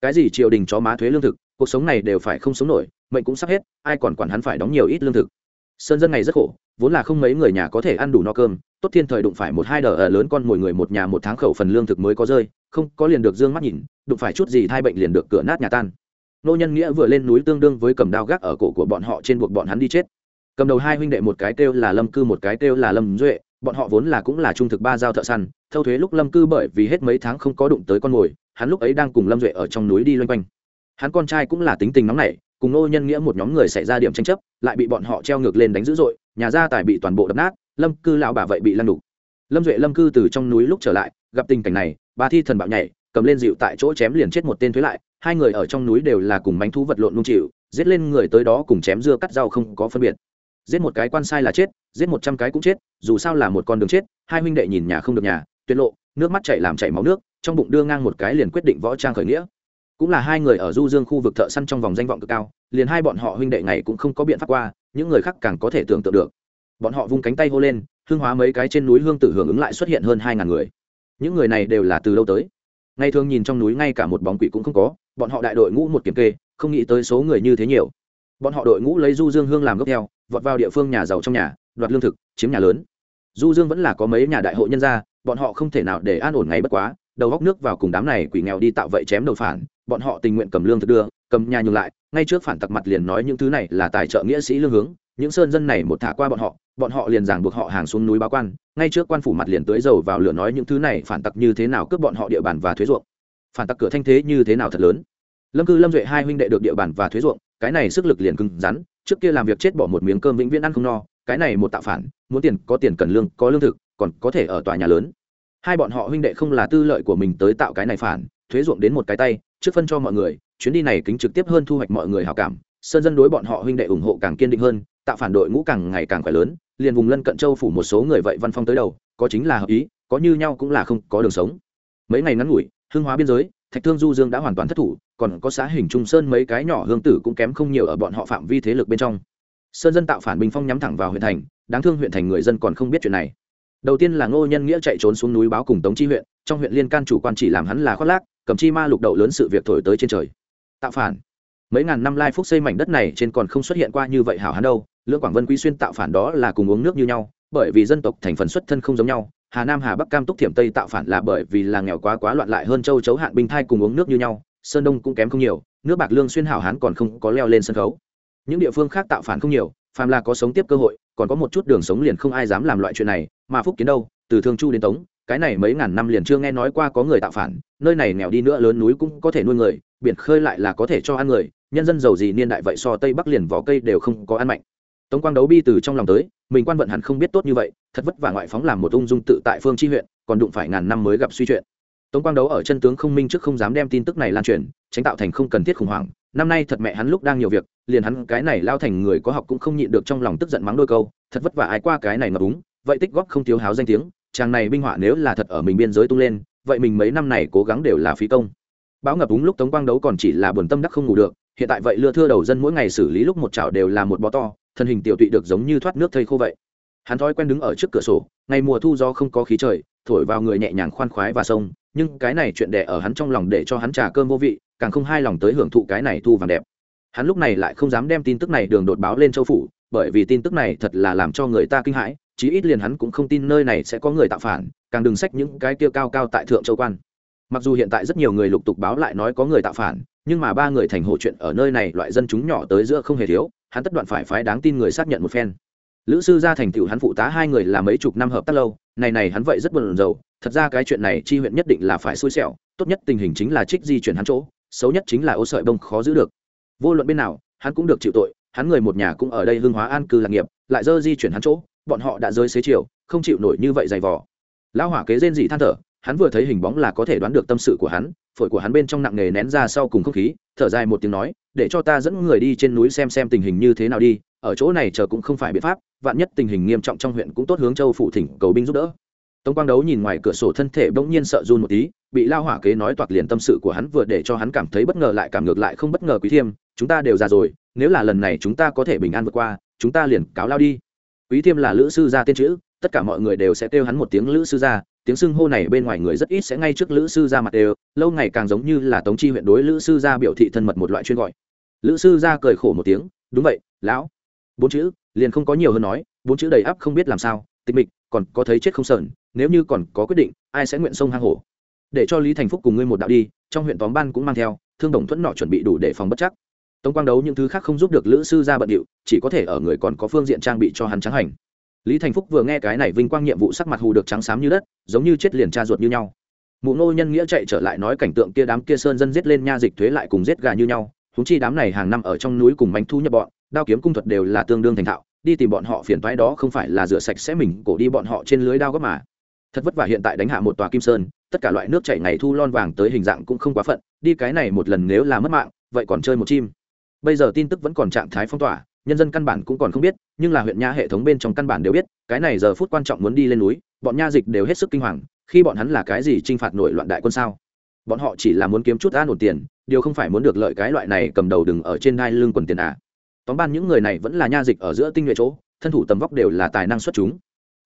Cái gì triều đình chó má thuế lương thực, cuộc sống này đều phải không sống nổi, mệnh cũng sắp hết, ai còn quản hắn phải đóng nhiều ít lương thực sơn dân này rất khổ, vốn là không mấy người nhà có thể ăn đủ no cơm, tốt thiên thời đụng phải một hai đờ ở lớn con mồi người một nhà một tháng khẩu phần lương thực mới có rơi, không có liền được dương mắt nhìn, đụng phải chút gì thai bệnh liền được cửa nát nhà tan. Nô nhân nghĩa vừa lên núi tương đương với cầm đao gác ở cổ của bọn họ trên buộc bọn hắn đi chết. Cầm đầu hai huynh đệ một cái kêu là lâm cư một cái kêu là lâm duệ, bọn họ vốn là cũng là trung thực ba giao thợ săn, thâu thuế lúc lâm cư bởi vì hết mấy tháng không có đụng tới con mồi, hắn lúc ấy đang cùng lâm duệ ở trong núi đi loanh quanh. Hắn con trai cũng là tính tình nóng nảy cùng nô nhân nghĩa một nhóm người xảy ra điểm tranh chấp, lại bị bọn họ treo ngược lên đánh dữ dội, nhà gia tài bị toàn bộ đập nát, lâm cư lão bà vậy bị lăn đục. Lâm duệ, lâm cư từ trong núi lúc trở lại, gặp tình cảnh này ba thi thần bạo nhảy, cầm lên dịu tại chỗ chém liền chết một tên thuế lại, hai người ở trong núi đều là cùng bánh thú vật lộn nung chịu, giết lên người tới đó cùng chém dưa cắt rau không có phân biệt. Giết một cái quan sai là chết, giết một trăm cái cũng chết, dù sao là một con đường chết, hai huynh đệ nhìn nhà không được nhà, tuyệt lộ, nước mắt chảy làm chảy máu nước, trong bụng đưa ngang một cái liền quyết định võ trang khởi nghĩa cũng là hai người ở du dương khu vực thợ săn trong vòng danh vọng cực cao, liền hai bọn họ huynh đệ này cũng không có biện pháp qua, những người khác càng có thể tưởng tượng được. Bọn họ vung cánh tay hô lên, hương hóa mấy cái trên núi hương tử hưởng ứng lại xuất hiện hơn hai ngàn người. Những người này đều là từ lâu tới. Ngày thường nhìn trong núi ngay cả một bóng quỷ cũng không có, bọn họ đại đội ngũ một kiểm kê, không nghĩ tới số người như thế nhiều. Bọn họ đội ngũ lấy du dương hương làm gốc theo vọt vào địa phương nhà giàu trong nhà, đoạt lương thực, chiếm nhà lớn. Du dương vẫn là có mấy nhà đại hội nhân gia, bọn họ không thể nào để an ổn ngày bất quá, đầu góc nước vào cùng đám này quỷ nghèo đi tạo vậy chém đầu phản bọn họ tình nguyện cầm lương thực đưa, cầm nhà nhường lại, ngay trước phản tặc mặt liền nói những thứ này là tài trợ nghĩa sĩ lương hướng, những sơn dân này một thả qua bọn họ bọn họ liền giảng buộc họ hàng xuống núi báo quan, ngay trước quan phủ mặt liền tưới dầu vào lửa nói những thứ này phản tặc như thế nào cướp bọn họ địa bàn và thuế ruộng. Phản tặc cửa thanh thế như thế nào thật lớn. Lâm cư lâm duệ hai huynh đệ được địa bàn và thuế ruộng, cái này sức lực liền cứng rắn, trước kia làm việc chết bỏ một miếng cơm vĩnh viễn ăn không no, cái này một tạo phản, muốn tiền có tiền cần lương, có lương thực, còn có thể ở tòa nhà lớn. Hai bọn họ huynh đệ không là tư lợi của mình tới tạo cái này phản, thuế ruộng đến một cái tay trước phân cho mọi người, chuyến đi này kính trực tiếp hơn thu hoạch mọi người hào cảm, sơn dân đối bọn họ huynh đệ ủng hộ càng kiên định hơn, tạo phản đội ngũ càng ngày càng khỏe lớn, liền vùng lân cận châu phủ một số người vậy văn phong tới đầu, có chính là hợp ý, có như nhau cũng là không có đường sống. Mấy ngày ngắn ngủi hương hóa biên giới, thạch thương du dương đã hoàn toàn thất thủ, còn có xã hình trung sơn mấy cái nhỏ hương tử cũng kém không nhiều ở bọn họ phạm vi thế lực bên trong. Sơn dân tạo phản bình phong nhắm thẳng vào huyện thành, đáng thương huyện thành người dân còn không biết chuyện này. Đầu tiên là ngô nhân nghĩa chạy trốn xuống núi báo cùng tống chi huyện, trong huyện liên can chủ quan chỉ làm hắn là khoác lác cầm chi ma lục đậu lớn sự việc thổi tới trên trời. Tạo phản. Mấy ngàn năm lai phúc xây mảnh đất này trên còn không xuất hiện qua như vậy hảo hán đâu. Lương quảng vân quý xuyên tạo phản đó là cùng uống nước như nhau, bởi vì dân tộc thành phần xuất thân không giống nhau. Hà nam, hà bắc, cam túc, thiểm tây tạo phản là bởi vì là nghèo quá quá loạn lại hơn châu chấu hạn binh thai cùng uống nước như nhau, sơn đông cũng kém không nhiều, nước bạc lương xuyên hảo hán còn không có leo lên sân khấu. Những địa phương khác tạo phản không nhiều, phàm là có sống tiếp cơ hội, còn có một chút đường sống liền không ai dám làm loại chuyện này, mà phúc kiến đâu, từ thương chu đến tống cái này mấy ngàn năm liền chưa nghe nói qua có người tạo phản, nơi này nghèo đi nữa lớn núi cũng có thể nuôi người, biển khơi lại là có thể cho ăn người, nhân dân giàu gì niên đại vậy so tây bắc liền vỏ cây đều không có ăn mạnh. Tống quang đấu bi từ trong lòng tới, mình quan vận hẳn không biết tốt như vậy, thật vất vả ngoại phóng làm một ung dung tự tại phương tri huyện, còn đụng phải ngàn năm mới gặp suy chuyện. Tống quang đấu ở chân tướng không minh trước không dám đem tin tức này lan truyền, tránh tạo thành không cần thiết khủng hoảng. Năm nay thật mẹ hắn lúc đang nhiều việc, liền hắn cái này lao thành người có học cũng không nhịn được trong lòng tức giận mắng đôi câu, thật vất vả ai qua cái này ngập úng vậy tích góp không thiếu háo danh tiếng chàng này binh họa nếu là thật ở mình biên giới tung lên, vậy mình mấy năm này cố gắng đều là phí công. Bão ngập úng lúc tống quang đấu còn chỉ là buồn tâm đắc không ngủ được, hiện tại vậy lưa thưa đầu dân mỗi ngày xử lý lúc một chảo đều là một bó to, thân hình tiểu tụy được giống như thoát nước thây khô vậy. Hắn thói quen đứng ở trước cửa sổ, ngày mùa thu do không có khí trời, thổi vào người nhẹ nhàng khoan khoái và sông, nhưng cái này chuyện đẻ ở hắn trong lòng để cho hắn trà cơm vô vị, càng không hai lòng tới hưởng thụ cái này thu vàng đẹp. Hắn lúc này lại không dám đem tin tức này đường đột báo lên châu phủ, bởi vì tin tức này thật là làm cho người ta kinh hãi chí ít liền hắn cũng không tin nơi này sẽ có người tạo phản, càng đừng sách những cái kia cao cao tại thượng châu quan. Mặc dù hiện tại rất nhiều người lục tục báo lại nói có người tạo phản, nhưng mà ba người thành hộ chuyện ở nơi này loại dân chúng nhỏ tới giữa không hề thiếu, hắn tất đoạn phải phái đáng tin người xác nhận một phen. Lữ sư gia thành tựu hắn phụ tá hai người là mấy chục năm hợp tác lâu, này này hắn vậy rất buồn rầu, thật ra cái chuyện này chi huyện nhất định là phải xui xẻo, tốt nhất tình hình chính là trích di chuyển hắn chỗ, xấu nhất chính là ô sợi bông khó giữ được. Vô luận bên nào, hắn cũng được chịu tội, hắn người một nhà cũng ở đây hương hóa an cư lạc nghiệp, lại dơ di chuyển hắn chỗ bọn họ đã rơi xế chiều, không chịu nổi như vậy dày vò. Lão hỏa kế rên dị than thở, hắn vừa thấy hình bóng là có thể đoán được tâm sự của hắn, phổi của hắn bên trong nặng nề nén ra sau cùng không khí, thở dài một tiếng nói, để cho ta dẫn người đi trên núi xem xem tình hình như thế nào đi, ở chỗ này chờ cũng không phải biện pháp, vạn nhất tình hình nghiêm trọng trong huyện cũng tốt hướng châu phụ thỉnh cầu binh giúp đỡ. Tống quang đấu nhìn ngoài cửa sổ thân thể bỗng nhiên sợ run một tí, bị lao hỏa kế nói toạc liền tâm sự của hắn vừa để cho hắn cảm thấy bất ngờ lại cảm ngược lại không bất ngờ quý thiêm, chúng ta đều già rồi, nếu là lần này chúng ta có thể bình an vượt qua, chúng ta liền cáo lao đi quý thiêm là lữ sư gia tên chữ, tất cả mọi người đều sẽ kêu hắn một tiếng lữ sư gia, tiếng xưng hô này bên ngoài người rất ít sẽ ngay trước lữ sư gia mặt đều, lâu ngày càng giống như là tống chi huyện đối lữ sư gia biểu thị thân mật một loại chuyên gọi. Lữ sư gia cười khổ một tiếng, đúng vậy, lão. Bốn chữ, liền không có nhiều hơn nói, bốn chữ đầy ắp không biết làm sao, tịch mịch, còn có thấy chết không sờn, nếu như còn có quyết định, ai sẽ nguyện sông hang hổ? Để cho lý thành phúc cùng ngươi một đạo đi, trong huyện tóm ban cũng mang theo, thương đồng thuẫn nọ chuẩn bị đủ để phòng bất chắc tống quang đấu những thứ khác không giúp được lữ sư ra bận điệu, chỉ có thể ở người còn có phương diện trang bị cho hắn trắng hành. Lý thành phúc vừa nghe cái này vinh quang nhiệm vụ sắc mặt hù được trắng xám như đất, giống như chết liền cha ruột như nhau. Mụ nô nhân nghĩa chạy trở lại nói cảnh tượng kia đám kia sơn dân giết lên nha dịch thuế lại cùng giết gà như nhau húng chi đám này hàng năm ở trong núi cùng bánh thu nhập bọn, đao kiếm cung thuật đều là tương đương thành thạo, đi tìm bọn họ phiền toái đó không phải là rửa sạch sẽ mình, cổ đi bọn họ trên lưới đao gấp mà. Thật vất vả hiện tại đánh hạ một tòa kim sơn, tất cả loại nước chảy ngày thu lon vàng tới hình dạng cũng không quá phận, đi cái này một lần nếu là mất mạng, vậy còn chơi một chim bây giờ tin tức vẫn còn trạng thái phong tỏa, nhân dân căn bản cũng còn không biết, nhưng là huyện nha hệ thống bên trong căn bản đều biết, cái này giờ phút quan trọng muốn đi lên núi, bọn nha dịch đều hết sức kinh hoàng, khi bọn hắn là cái gì t r i n h phạt nổi loạn đại quân sao? Bọn họ chỉ là muốn kiếm chút an ổn tiền, điều không phải muốn được lợi cái loại này cầm đầu đừng ở trên đai lưng quần tiền à. Tóm ban những người này vẫn là nha dịch ở giữa tinh nhuệ chỗ, thân thủ tầm vóc đều là tài năng xuất chúng.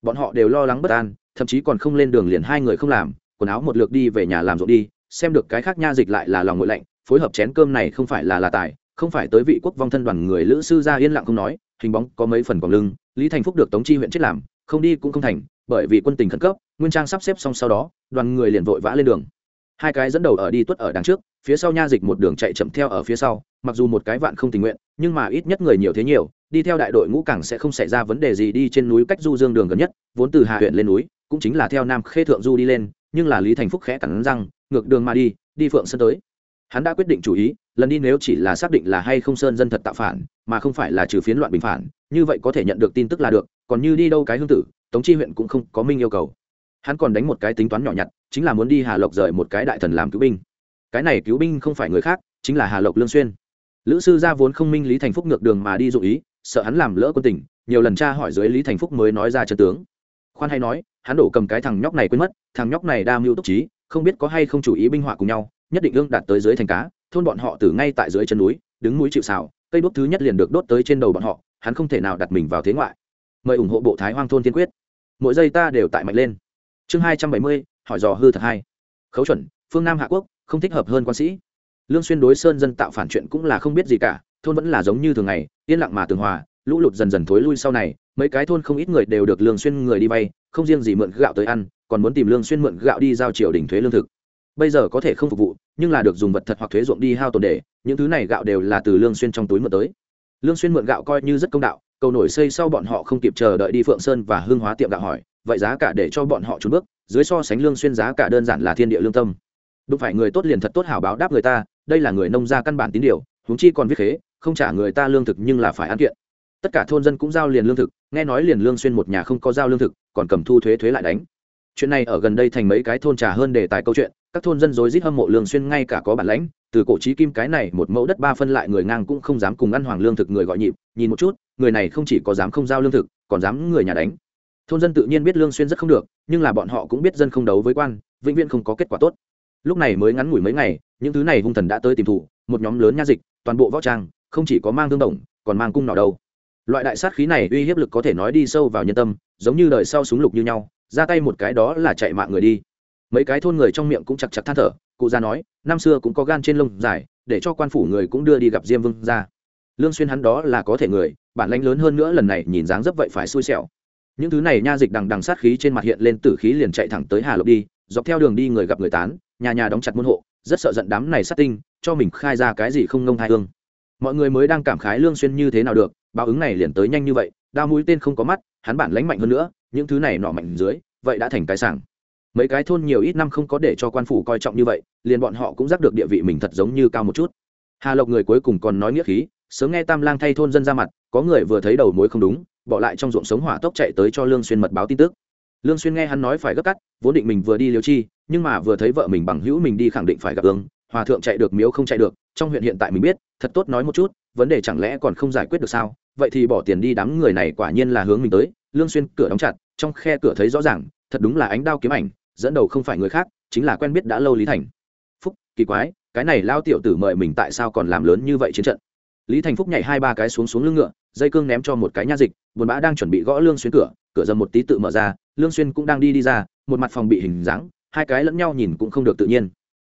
Bọn họ đều lo lắng bất an, thậm chí còn không lên đường liền hai người không làm, quần áo một lượt đi về nhà làm rộn đi, xem được cái khác nha dịch lại là lòng ngội lạnh, phối hợp chén cơm này không phải là là tài không phải tới vị quốc vong thân đoàn người lữ sư ra yên lặng không nói, hình bóng có mấy phần còn lưng, lý thành phúc được tống chi huyện chết làm, không đi cũng không thành, bởi vì quân tình khẩn cấp, nguyên trang sắp xếp xong sau đó, đoàn người liền vội vã lên đường. Hai cái dẫn đầu ở đi tuất ở đằng trước, phía sau nha dịch một đường chạy chậm theo ở phía sau, mặc dù một cái vạn không tình nguyện, nhưng mà ít nhất người nhiều thế nhiều, đi theo đại đội ngũ cảng sẽ không xảy ra vấn đề gì đi trên núi cách du dương đường gần nhất, vốn từ hạ huyện lên núi, cũng chính là theo nam khê thượng du đi lên, nhưng là lý thành phúc khẽ cắn răng, ngược đường mà đi đi phượng sơn tới. Hắn đã quyết định chủ ý lần đi nếu chỉ là xác định là hay không sơn dân thật tạo phản, mà không phải là trừ phiến loạn bình phản, như vậy có thể nhận được tin tức là được, còn như đi đâu cái hương tử, tống chi huyện cũng không có minh yêu cầu. Hắn còn đánh một cái tính toán nhỏ nhặt, chính là muốn đi hà lộc rời một cái đại thần làm cứu binh. Cái này cứu binh không phải người khác, chính là hà lộc lương xuyên. Lữ sư gia vốn không minh lý thành phúc ngược đường mà đi dụ ý, sợ hắn làm lỡ quân tình, nhiều lần tra hỏi dưới lý thành phúc mới nói ra chân tướng. Khoan hay nói, hắn đổ cầm cái thằng nhóc này quên mất, thằng nhóc này đa mưu túc trí, không biết có hay không chủ ý binh họa cùng nhau, nhất định ương đạt tới dưới thành cá thôn bọn họ từ ngay tại dưới chân núi, đứng núi chịu xào cây đốt thứ nhất liền được đốt tới trên đầu bọn họ, hắn không thể nào đặt mình vào thế ngoại. Mời ủng hộ bộ thái hoang thôn tiên quyết. Mỗi giây ta đều tại mạnh lên. Chương hai trăm bảy mươi, hỏi dò hư thật hai khấu chuẩn, phương nam hạ quốc, không thích hợp hơn quan sĩ. Lương xuyên đối sơn dân tạo phản chuyện cũng là không biết gì cả, thôn vẫn là giống như thường ngày, yên lặng mà tường hòa, lũ lụt dần dần thối lui sau này, mấy cái thôn không ít người đều được lương xuyên người đi vay, không riêng gì mượn gạo tới ăn, còn muốn tìm lương xuyên mượn gạo đi giao triều đình thuế lương thực bây giờ có thể không phục vụ, nhưng là được dùng vật thật hoặc thuế ruộng đi hao tồn để, những thứ này gạo đều là từ lương xuyên trong túi mượn tới. Lương xuyên mượn gạo coi như rất công đạo, cầu nổi xây sau bọn họ không kịp chờ đợi đi phượng sơn và hương hóa tiệm gạo hỏi, vậy giá cả để cho bọn họ trốn bước, dưới so sánh lương xuyên giá cả đơn giản là thiên địa lương tâm. Đúng phải người tốt liền thật tốt hảo báo đáp người ta, đây là người nông gia căn bản tín điều, huống chi còn viết khế, không trả người ta lương thực nhưng là phải ăn kiện. Tất cả thôn dân cũng giao liền lương thực, nghe nói liền lương xuyên một nhà không có giao lương thực, còn cầm thu thuế thuế lại đánh. Chuyện này ở gần đây thành mấy cái thôn trà hơn để tài câu chuyện các thôn dân rối rít hâm mộ lương xuyên ngay cả có bản lãnh, từ cổ chí kim cái này một mẫu đất ba phân lại người ngang cũng không dám cùng ăn hoàng lương thực người gọi nhịp, nhìn một chút, người này không chỉ có dám không giao lương thực, còn dám người nhà đánh. Thôn dân tự nhiên biết lương xuyên rất không được, nhưng là bọn họ cũng biết dân không đấu với quan, vĩnh viễn không có kết quả tốt. Lúc này mới ngắn ngủi mấy ngày, những thứ này hung thần đã tới tìm thủ, một nhóm lớn nha dịch, toàn bộ võ trang, không chỉ có mang thương đồng, còn mang cung nỏ đâu loại đại sát khí này uy hiếp lực có thể nói đi sâu vào nhân tâm, giống như đời sau súng lục như nhau, ra tay một cái đó là chạy mạng người đi mấy cái thôn người trong miệng cũng chặt chặt than thở, cụ già nói, năm xưa cũng có gan trên lông dài, để cho quan phủ người cũng đưa đi gặp diêm vương ra. Lương xuyên hắn đó là có thể người, bản lãnh lớn hơn nữa lần này nhìn dáng dấp vậy phải xui xẻo. Những thứ này nha dịch đằng đằng sát khí trên mặt hiện lên tử khí liền chạy thẳng tới hà lộc đi, dọc theo đường đi người gặp người tán, nhà nhà đóng chặt môn hộ, rất sợ giận đám này sát tinh, cho mình khai ra cái gì không ngông hai hương. Mọi người mới đang cảm khái lương xuyên như thế nào được, báo ứng này liền tới nhanh như vậy, đao mũi tên không có mắt, hắn bản lãnh mạnh hơn nữa, những thứ này nọ mạnh dưới, vậy đã thành cái sảng mấy cái thôn nhiều ít năm không có để cho quan phủ coi trọng như vậy, liền bọn họ cũng giác được địa vị mình thật giống như cao một chút. Hà lộc người cuối cùng còn nói nghĩa khí, sớm nghe tam lang thay thôn dân ra mặt, có người vừa thấy đầu mối không đúng, bỏ lại trong ruộng sống hỏa tốc chạy tới cho lương xuyên mật báo tin tức. Lương xuyên nghe hắn nói phải gấp cắt, vốn định mình vừa đi liêu chi, nhưng mà vừa thấy vợ mình bằng hữu mình đi khẳng định phải gặp ương, hòa thượng chạy được miếu không chạy được, trong huyện hiện tại mình biết, thật tốt nói một chút, vấn đề chẳng lẽ còn không giải quyết được sao? Vậy thì bỏ tiền đi đám người này quả nhiên là hướng mình tới, lương xuyên cửa đóng chặt, trong khe cửa thấy rõ ràng, thật đúng là ánh đao kiếm ảnh dẫn đầu không phải người khác, chính là quen biết đã lâu lý thành. Phúc, kỳ quái, cái này lao tiểu tử mời mình tại sao còn làm lớn như vậy chiến trận? Lý thành phúc nhảy hai ba cái xuống xuống lưng ngựa, dây cương ném cho một cái nha dịch, buồn bã đang chuẩn bị gõ lương xuyên cửa cửa dầm một tí tự mở ra, lương xuyên cũng đang đi đi ra, một mặt phòng bị hình dáng, hai cái lẫn nhau nhìn cũng không được tự nhiên.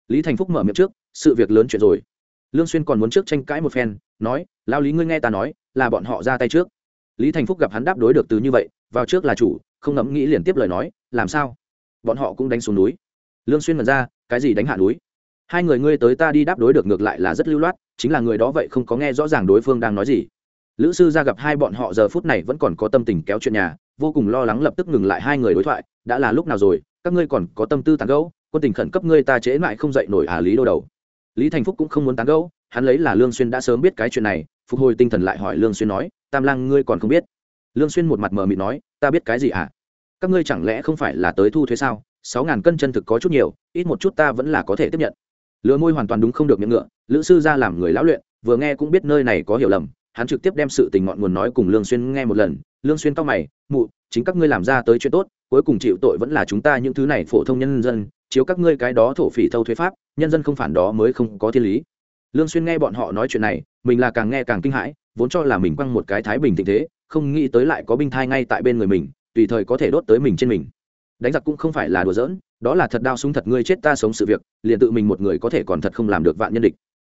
Lý thành phúc mở miệng trước, sự việc lớn chuyện rồi. Lương xuyên còn muốn trước tranh cãi một phen, nói, lao lý ngươi nghe ta nói, là bọn họ ra tay trước. Lý thành phúc gặp hắn đáp đối được từ như vậy, vào trước là chủ, không ngẫm nghĩ liền tiếp lời nói, làm sao? Bọn họ cũng đánh xuống núi. Lương xuyên mật ra, cái gì đánh hạ núi? Hai người ngươi tới ta đi đáp đối được ngược lại là rất lưu loát, chính là người đó vậy không có nghe rõ ràng đối phương đang nói gì. Lữ sư ra gặp hai bọn họ giờ phút này vẫn còn có tâm tình kéo chuyện nhà, vô cùng lo lắng lập tức ngừng lại hai người đối thoại, đã là lúc nào rồi, các ngươi còn có tâm tư tán gẫu, quân tình khẩn cấp ngươi ta chế lại không dậy nổi à lý đô đầu. Lý thành phúc cũng không muốn tán gẫu, hắn lấy là lương xuyên đã sớm biết cái chuyện này, phục hồi tinh thần lại hỏi lương xuyên nói, tam lang ngươi còn không biết? Lương xuyên một mặt mờ mịt nói, ta biết cái gì à? Các ngươi chẳng lẽ không phải là tới thu thuế sao? Sáu ngàn cân chân thực có chút nhiều, ít một chút ta vẫn là có thể tiếp nhận. Lừa môi hoàn toàn đúng không được miệng ngựa, lữ sư ra làm người lão luyện, vừa nghe cũng biết nơi này có hiểu lầm, hắn trực tiếp đem sự tình ngọn nguồn nói cùng lương xuyên nghe một lần, lương xuyên cao mày, mụ, chính các ngươi làm ra tới chuyện tốt, cuối cùng chịu tội vẫn là chúng ta những thứ này phổ thông nhân dân, chiếu các ngươi cái đó thổ phỉ thâu thuế pháp, nhân dân không phản đó mới không có thiên lý. Lương xuyên nghe bọn họ nói chuyện này, mình là càng nghe càng kinh hãi, vốn cho là mình quăng một cái thái bình tình thế, không nghĩ tới lại có binh thai ngay tại bên người mình tùy thời có thể đốt tới mình trên mình. Đánh giặc cũng không phải là đùa giỡn, đó là thật đau súng thật ngươi chết ta sống sự việc, liền tự mình một người có thể còn thật không làm được vạn nhân địch.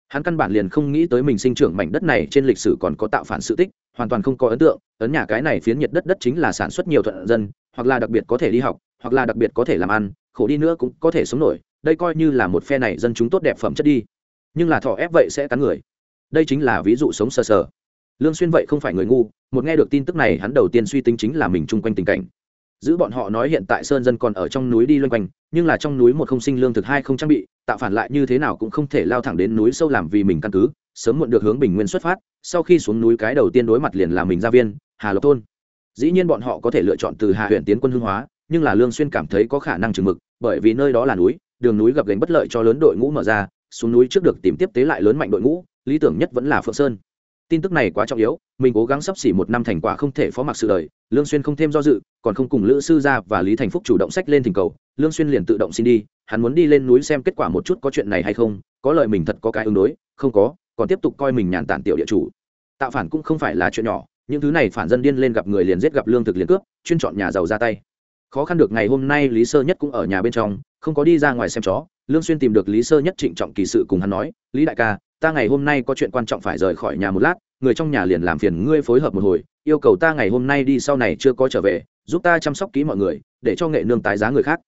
Hắn căn bản liền không nghĩ tới mình sinh trưởng mảnh đất này trên lịch sử còn có tạo phản sự tích, hoàn toàn không có ấn tượng, ấn nhà cái này phiến nhiệt đất đất chính là sản xuất nhiều thuận dân, hoặc là đặc biệt có thể đi học, hoặc là đặc biệt có thể làm ăn, khổ đi nữa cũng có thể sống nổi, đây coi như là một phe này dân chúng tốt đẹp phẩm chất đi. Nhưng là thọ ép vậy sẽ cắn người. Đây chính là ví dụ sống sờ sờ lương xuyên vậy không phải người ngu, một nghe được tin tức này, hắn đầu tiên suy tính chính là mình chung quanh tình cảnh. Giữ bọn họ nói hiện tại sơn dân còn ở trong núi đi loanh quanh, nhưng là trong núi một không sinh lương thực hai không trang bị, tạo phản lại như thế nào cũng không thể lao thẳng đến núi sâu làm vì mình căn cứ, sớm muộn được hướng bình nguyên xuất phát, sau khi xuống núi cái đầu tiên đối mặt liền là mình gia viên, hà lộc thôn. Dĩ nhiên bọn họ có thể lựa chọn từ hà huyện tiến quân hương hóa, nhưng là lương xuyên cảm thấy có khả năng chừng mực, bởi vì nơi đó là núi, đường núi gặp gánh bất lợi cho lớn đội ngũ mở ra, xuống núi trước được tìm tiếp tế lại lớn mạnh đội ngũ, lý tưởng nhất vẫn là phượng sơn tin tức này quá trọng yếu, mình cố gắng sắp xỉ một năm thành quả không thể phó mặc sự đời, lương xuyên không thêm do dự, còn không cùng lữ sư gia và lý thành phúc chủ động sách lên thỉnh cầu, lương xuyên liền tự động xin đi, hắn muốn đi lên núi xem kết quả một chút có chuyện này hay không, có lợi mình thật có cái ứng đối, không có, còn tiếp tục coi mình nhàn tản tiểu địa chủ. Tạo phản cũng không phải là chuyện nhỏ, những thứ này phản dân điên lên gặp người liền giết gặp lương thực liền cướp, chuyên chọn nhà giàu ra tay. Khó khăn được ngày hôm nay lý sơ nhất cũng ở nhà bên trong, không có đi ra ngoài xem chó, lương xuyên tìm được lý sơ nhất trịnh trọng kỳ sự cùng hắn nói, lý đại ca ta ngày hôm nay có chuyện quan trọng phải rời khỏi nhà một lát, người trong nhà liền làm phiền ngươi phối hợp một hồi, yêu cầu ta ngày hôm nay đi sau này chưa có trở về, giúp ta chăm sóc kỹ mọi người, để cho nghệ nương tái giá người khác.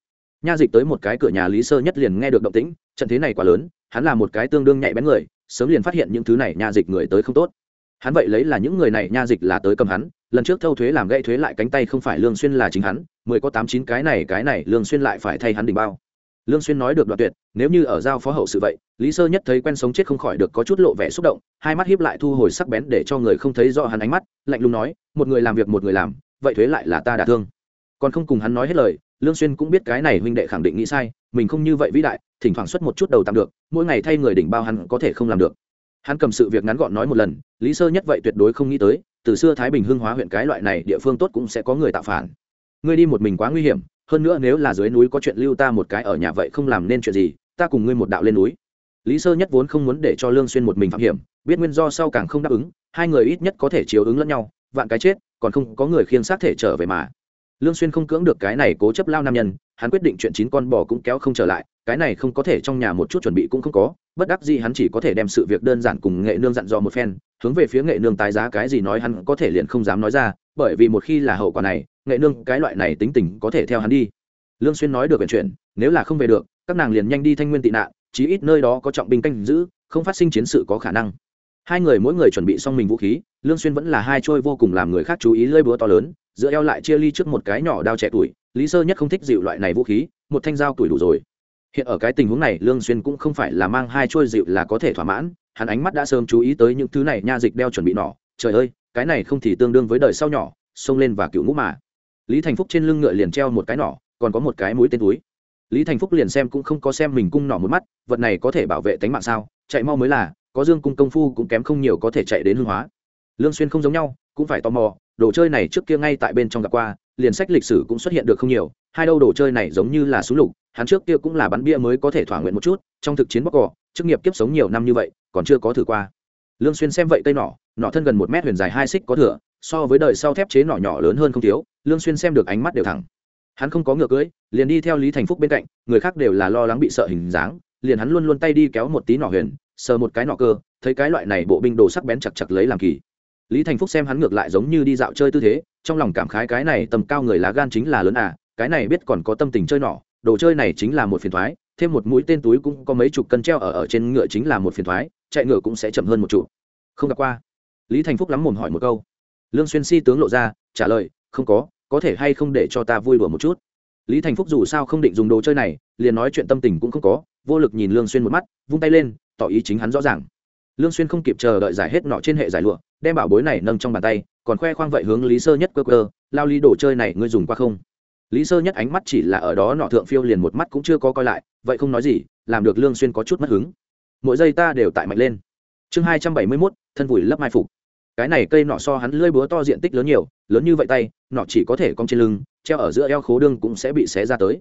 Nha dịch tới một cái cửa nhà lý sơ nhất liền nghe được động tĩnh, trận thế này quá lớn, hắn là một cái tương đương nhạy bén người, sớm liền phát hiện những thứ này nha dịch người tới không tốt. Hắn vậy lấy là những người này, nha dịch là tới cầm hắn, lần trước thâu thuế làm gây thuế lại cánh tay không phải lương xuyên là chính hắn, mười có tám chín cái này cái này lương xuyên lại phải thay hắn đỉnh bao lương xuyên nói được đoạn tuyệt, nếu như ở giao phó hậu sự vậy, lý sơ nhất thấy quen sống chết không khỏi được có chút lộ vẻ xúc động, hai mắt hiếp lại thu hồi sắc bén để cho người không thấy rõ hắn ánh mắt, lạnh lùng nói, một người làm việc một người làm, vậy thuế lại là ta đã thương. Còn không cùng hắn nói hết lời, lương xuyên cũng biết cái này huynh đệ khẳng định nghĩ sai, mình không như vậy vĩ đại, thỉnh thoảng xuất một chút đầu tạm được, mỗi ngày thay người đỉnh bao hắn có thể không làm được. Hắn cầm sự việc ngắn gọn nói một lần, lý sơ nhất vậy tuyệt đối không nghĩ tới, từ xưa thái bình hưng hóa huyện cái loại này địa phương tốt cũng sẽ có người tạo phản. Ngươi đi một mình quá nguy hiểm hơn nữa nếu là dưới núi có chuyện lưu ta một cái ở nhà vậy không làm nên chuyện gì, ta cùng ngươi một đạo lên núi. Lý sơ nhất vốn không muốn để cho lương xuyên một mình phạm hiểm, biết nguyên do sau càng không đáp ứng, hai người ít nhất có thể chiếu ứng lẫn nhau, vạn cái chết, còn không có người khiêng xác thể trở về mà. Lương xuyên không cưỡng được cái này cố chấp lao nam nhân, hắn quyết định chuyện chín con bò cũng kéo không trở lại, cái này không có thể trong nhà một chút chuẩn bị cũng không có, bất đắc dĩ hắn chỉ có thể đem sự việc đơn giản cùng nghệ nương dặn dò một phen, hướng về phía nghệ nương tái giá cái gì nói hắn có thể liền không dám nói ra, bởi vì một khi là hậu quả này nghệ nương cái loại này tính tình có thể theo hắn đi. Lương xuyên nói được chuyện chuyện nếu là không về được, các nàng liền nhanh đi thanh nguyên tị nạn, chí ít nơi đó có trọng binh canh giữ, không phát sinh chiến sự có khả năng. Hai người mỗi người chuẩn bị xong mình vũ khí, lương xuyên vẫn là hai trôi vô cùng làm người khác chú ý lơi búa to lớn, giữa eo lại chia ly trước một cái nhỏ đao trẻ tuổi, lý sơ nhất không thích dịu loại này vũ khí, một thanh dao tuổi đủ rồi. Hiện ở cái tình huống này, lương xuyên cũng không phải là mang hai trôi dịu là có thể thỏa mãn, hắn ánh mắt đã sớm chú ý tới những thứ này nha dịch đeo chuẩn bị nỏ trời ơi, cái này không thì tương đương với đời sau nhỏ, xông lên và cựu ngũ mà lý thành phúc trên lưng ngựa liền treo một cái nỏ, còn có một cái mũi tên túi. Lý thành phúc liền xem cũng không có xem mình cung nỏ một mắt, vật này có thể bảo vệ tính mạng sao? Chạy mau mới là, có dương cung công phu cũng kém không nhiều có thể chạy đến hương hóa. Lương xuyên không giống nhau, cũng phải tò mò, đồ chơi này trước kia ngay tại bên trong gặp qua, liền sách lịch sử cũng xuất hiện được không nhiều, hai đâu đồ chơi này giống như là súng lục, hắn trước kia cũng là bắn bia mới có thể thỏa nguyện một chút, trong thực chiến bóc cỏ, chức nghiệp kiếp sống nhiều năm như vậy, còn chưa có thử qua. Lương xuyên xem vậy cây nỏ nỏ thân gần một mét huyền dài hai xích có thừa, so với đời sau thép chế nỏ nhỏ lớn hơn không thiếu lương xuyên xem được ánh mắt đều thẳng. Hắn không có ngựa cưỡi liền đi theo lý thành phúc bên cạnh, người khác đều là lo lắng bị sợ hình dáng, liền hắn luôn luôn tay đi kéo một tí nỏ huyền, sờ một cái nỏ cơ, thấy cái loại này bộ binh đồ sắc bén chặt chặt lấy làm kỳ. Lý thành phúc xem hắn ngược lại giống như đi dạo chơi tư thế, trong lòng cảm khái cái này tầm cao người lá gan chính là lớn à cái này biết còn có tâm tình chơi nỏ, đồ chơi này chính là một phiền thoái, thêm một mũi tên túi cũng có mấy chục cân treo ở ở trên ngựa chính là một phiền thoái, chạy ngựa cũng sẽ chậm hơn một chút. không gặp qua. Lý thành phúc lắm mồm hỏi một câu. Lương xuyên si tướng lộ ra, trả lời, không có có thể hay không để cho ta vui đùa một chút? Lý thành phúc dù sao không định dùng đồ chơi này liền nói chuyện tâm tình cũng không có vô lực nhìn lương xuyên một mắt vung tay lên tỏ ý chính hắn rõ ràng. Lương xuyên không kịp chờ đợi giải hết nọ trên hệ giải lụa đem bảo bối này nâng trong bàn tay còn khoe khoang vậy hướng lý sơ nhất cơ cơ lao lý đồ chơi này ngươi dùng qua không? Lý sơ nhất ánh mắt chỉ là ở đó nọ thượng phiêu liền một mắt cũng chưa có coi lại vậy không nói gì làm được lương xuyên có chút mất hứng. Mỗi giây ta đều tại mạnh lên. Chương hai 271, thân vùi lấp mai phục cái này cây nọ so hắn lưỡi búa to diện tích lớn nhiều, lớn như vậy tay, nọ chỉ có thể cong trên lưng, treo ở giữa eo khố đương cũng sẽ bị xé ra tới.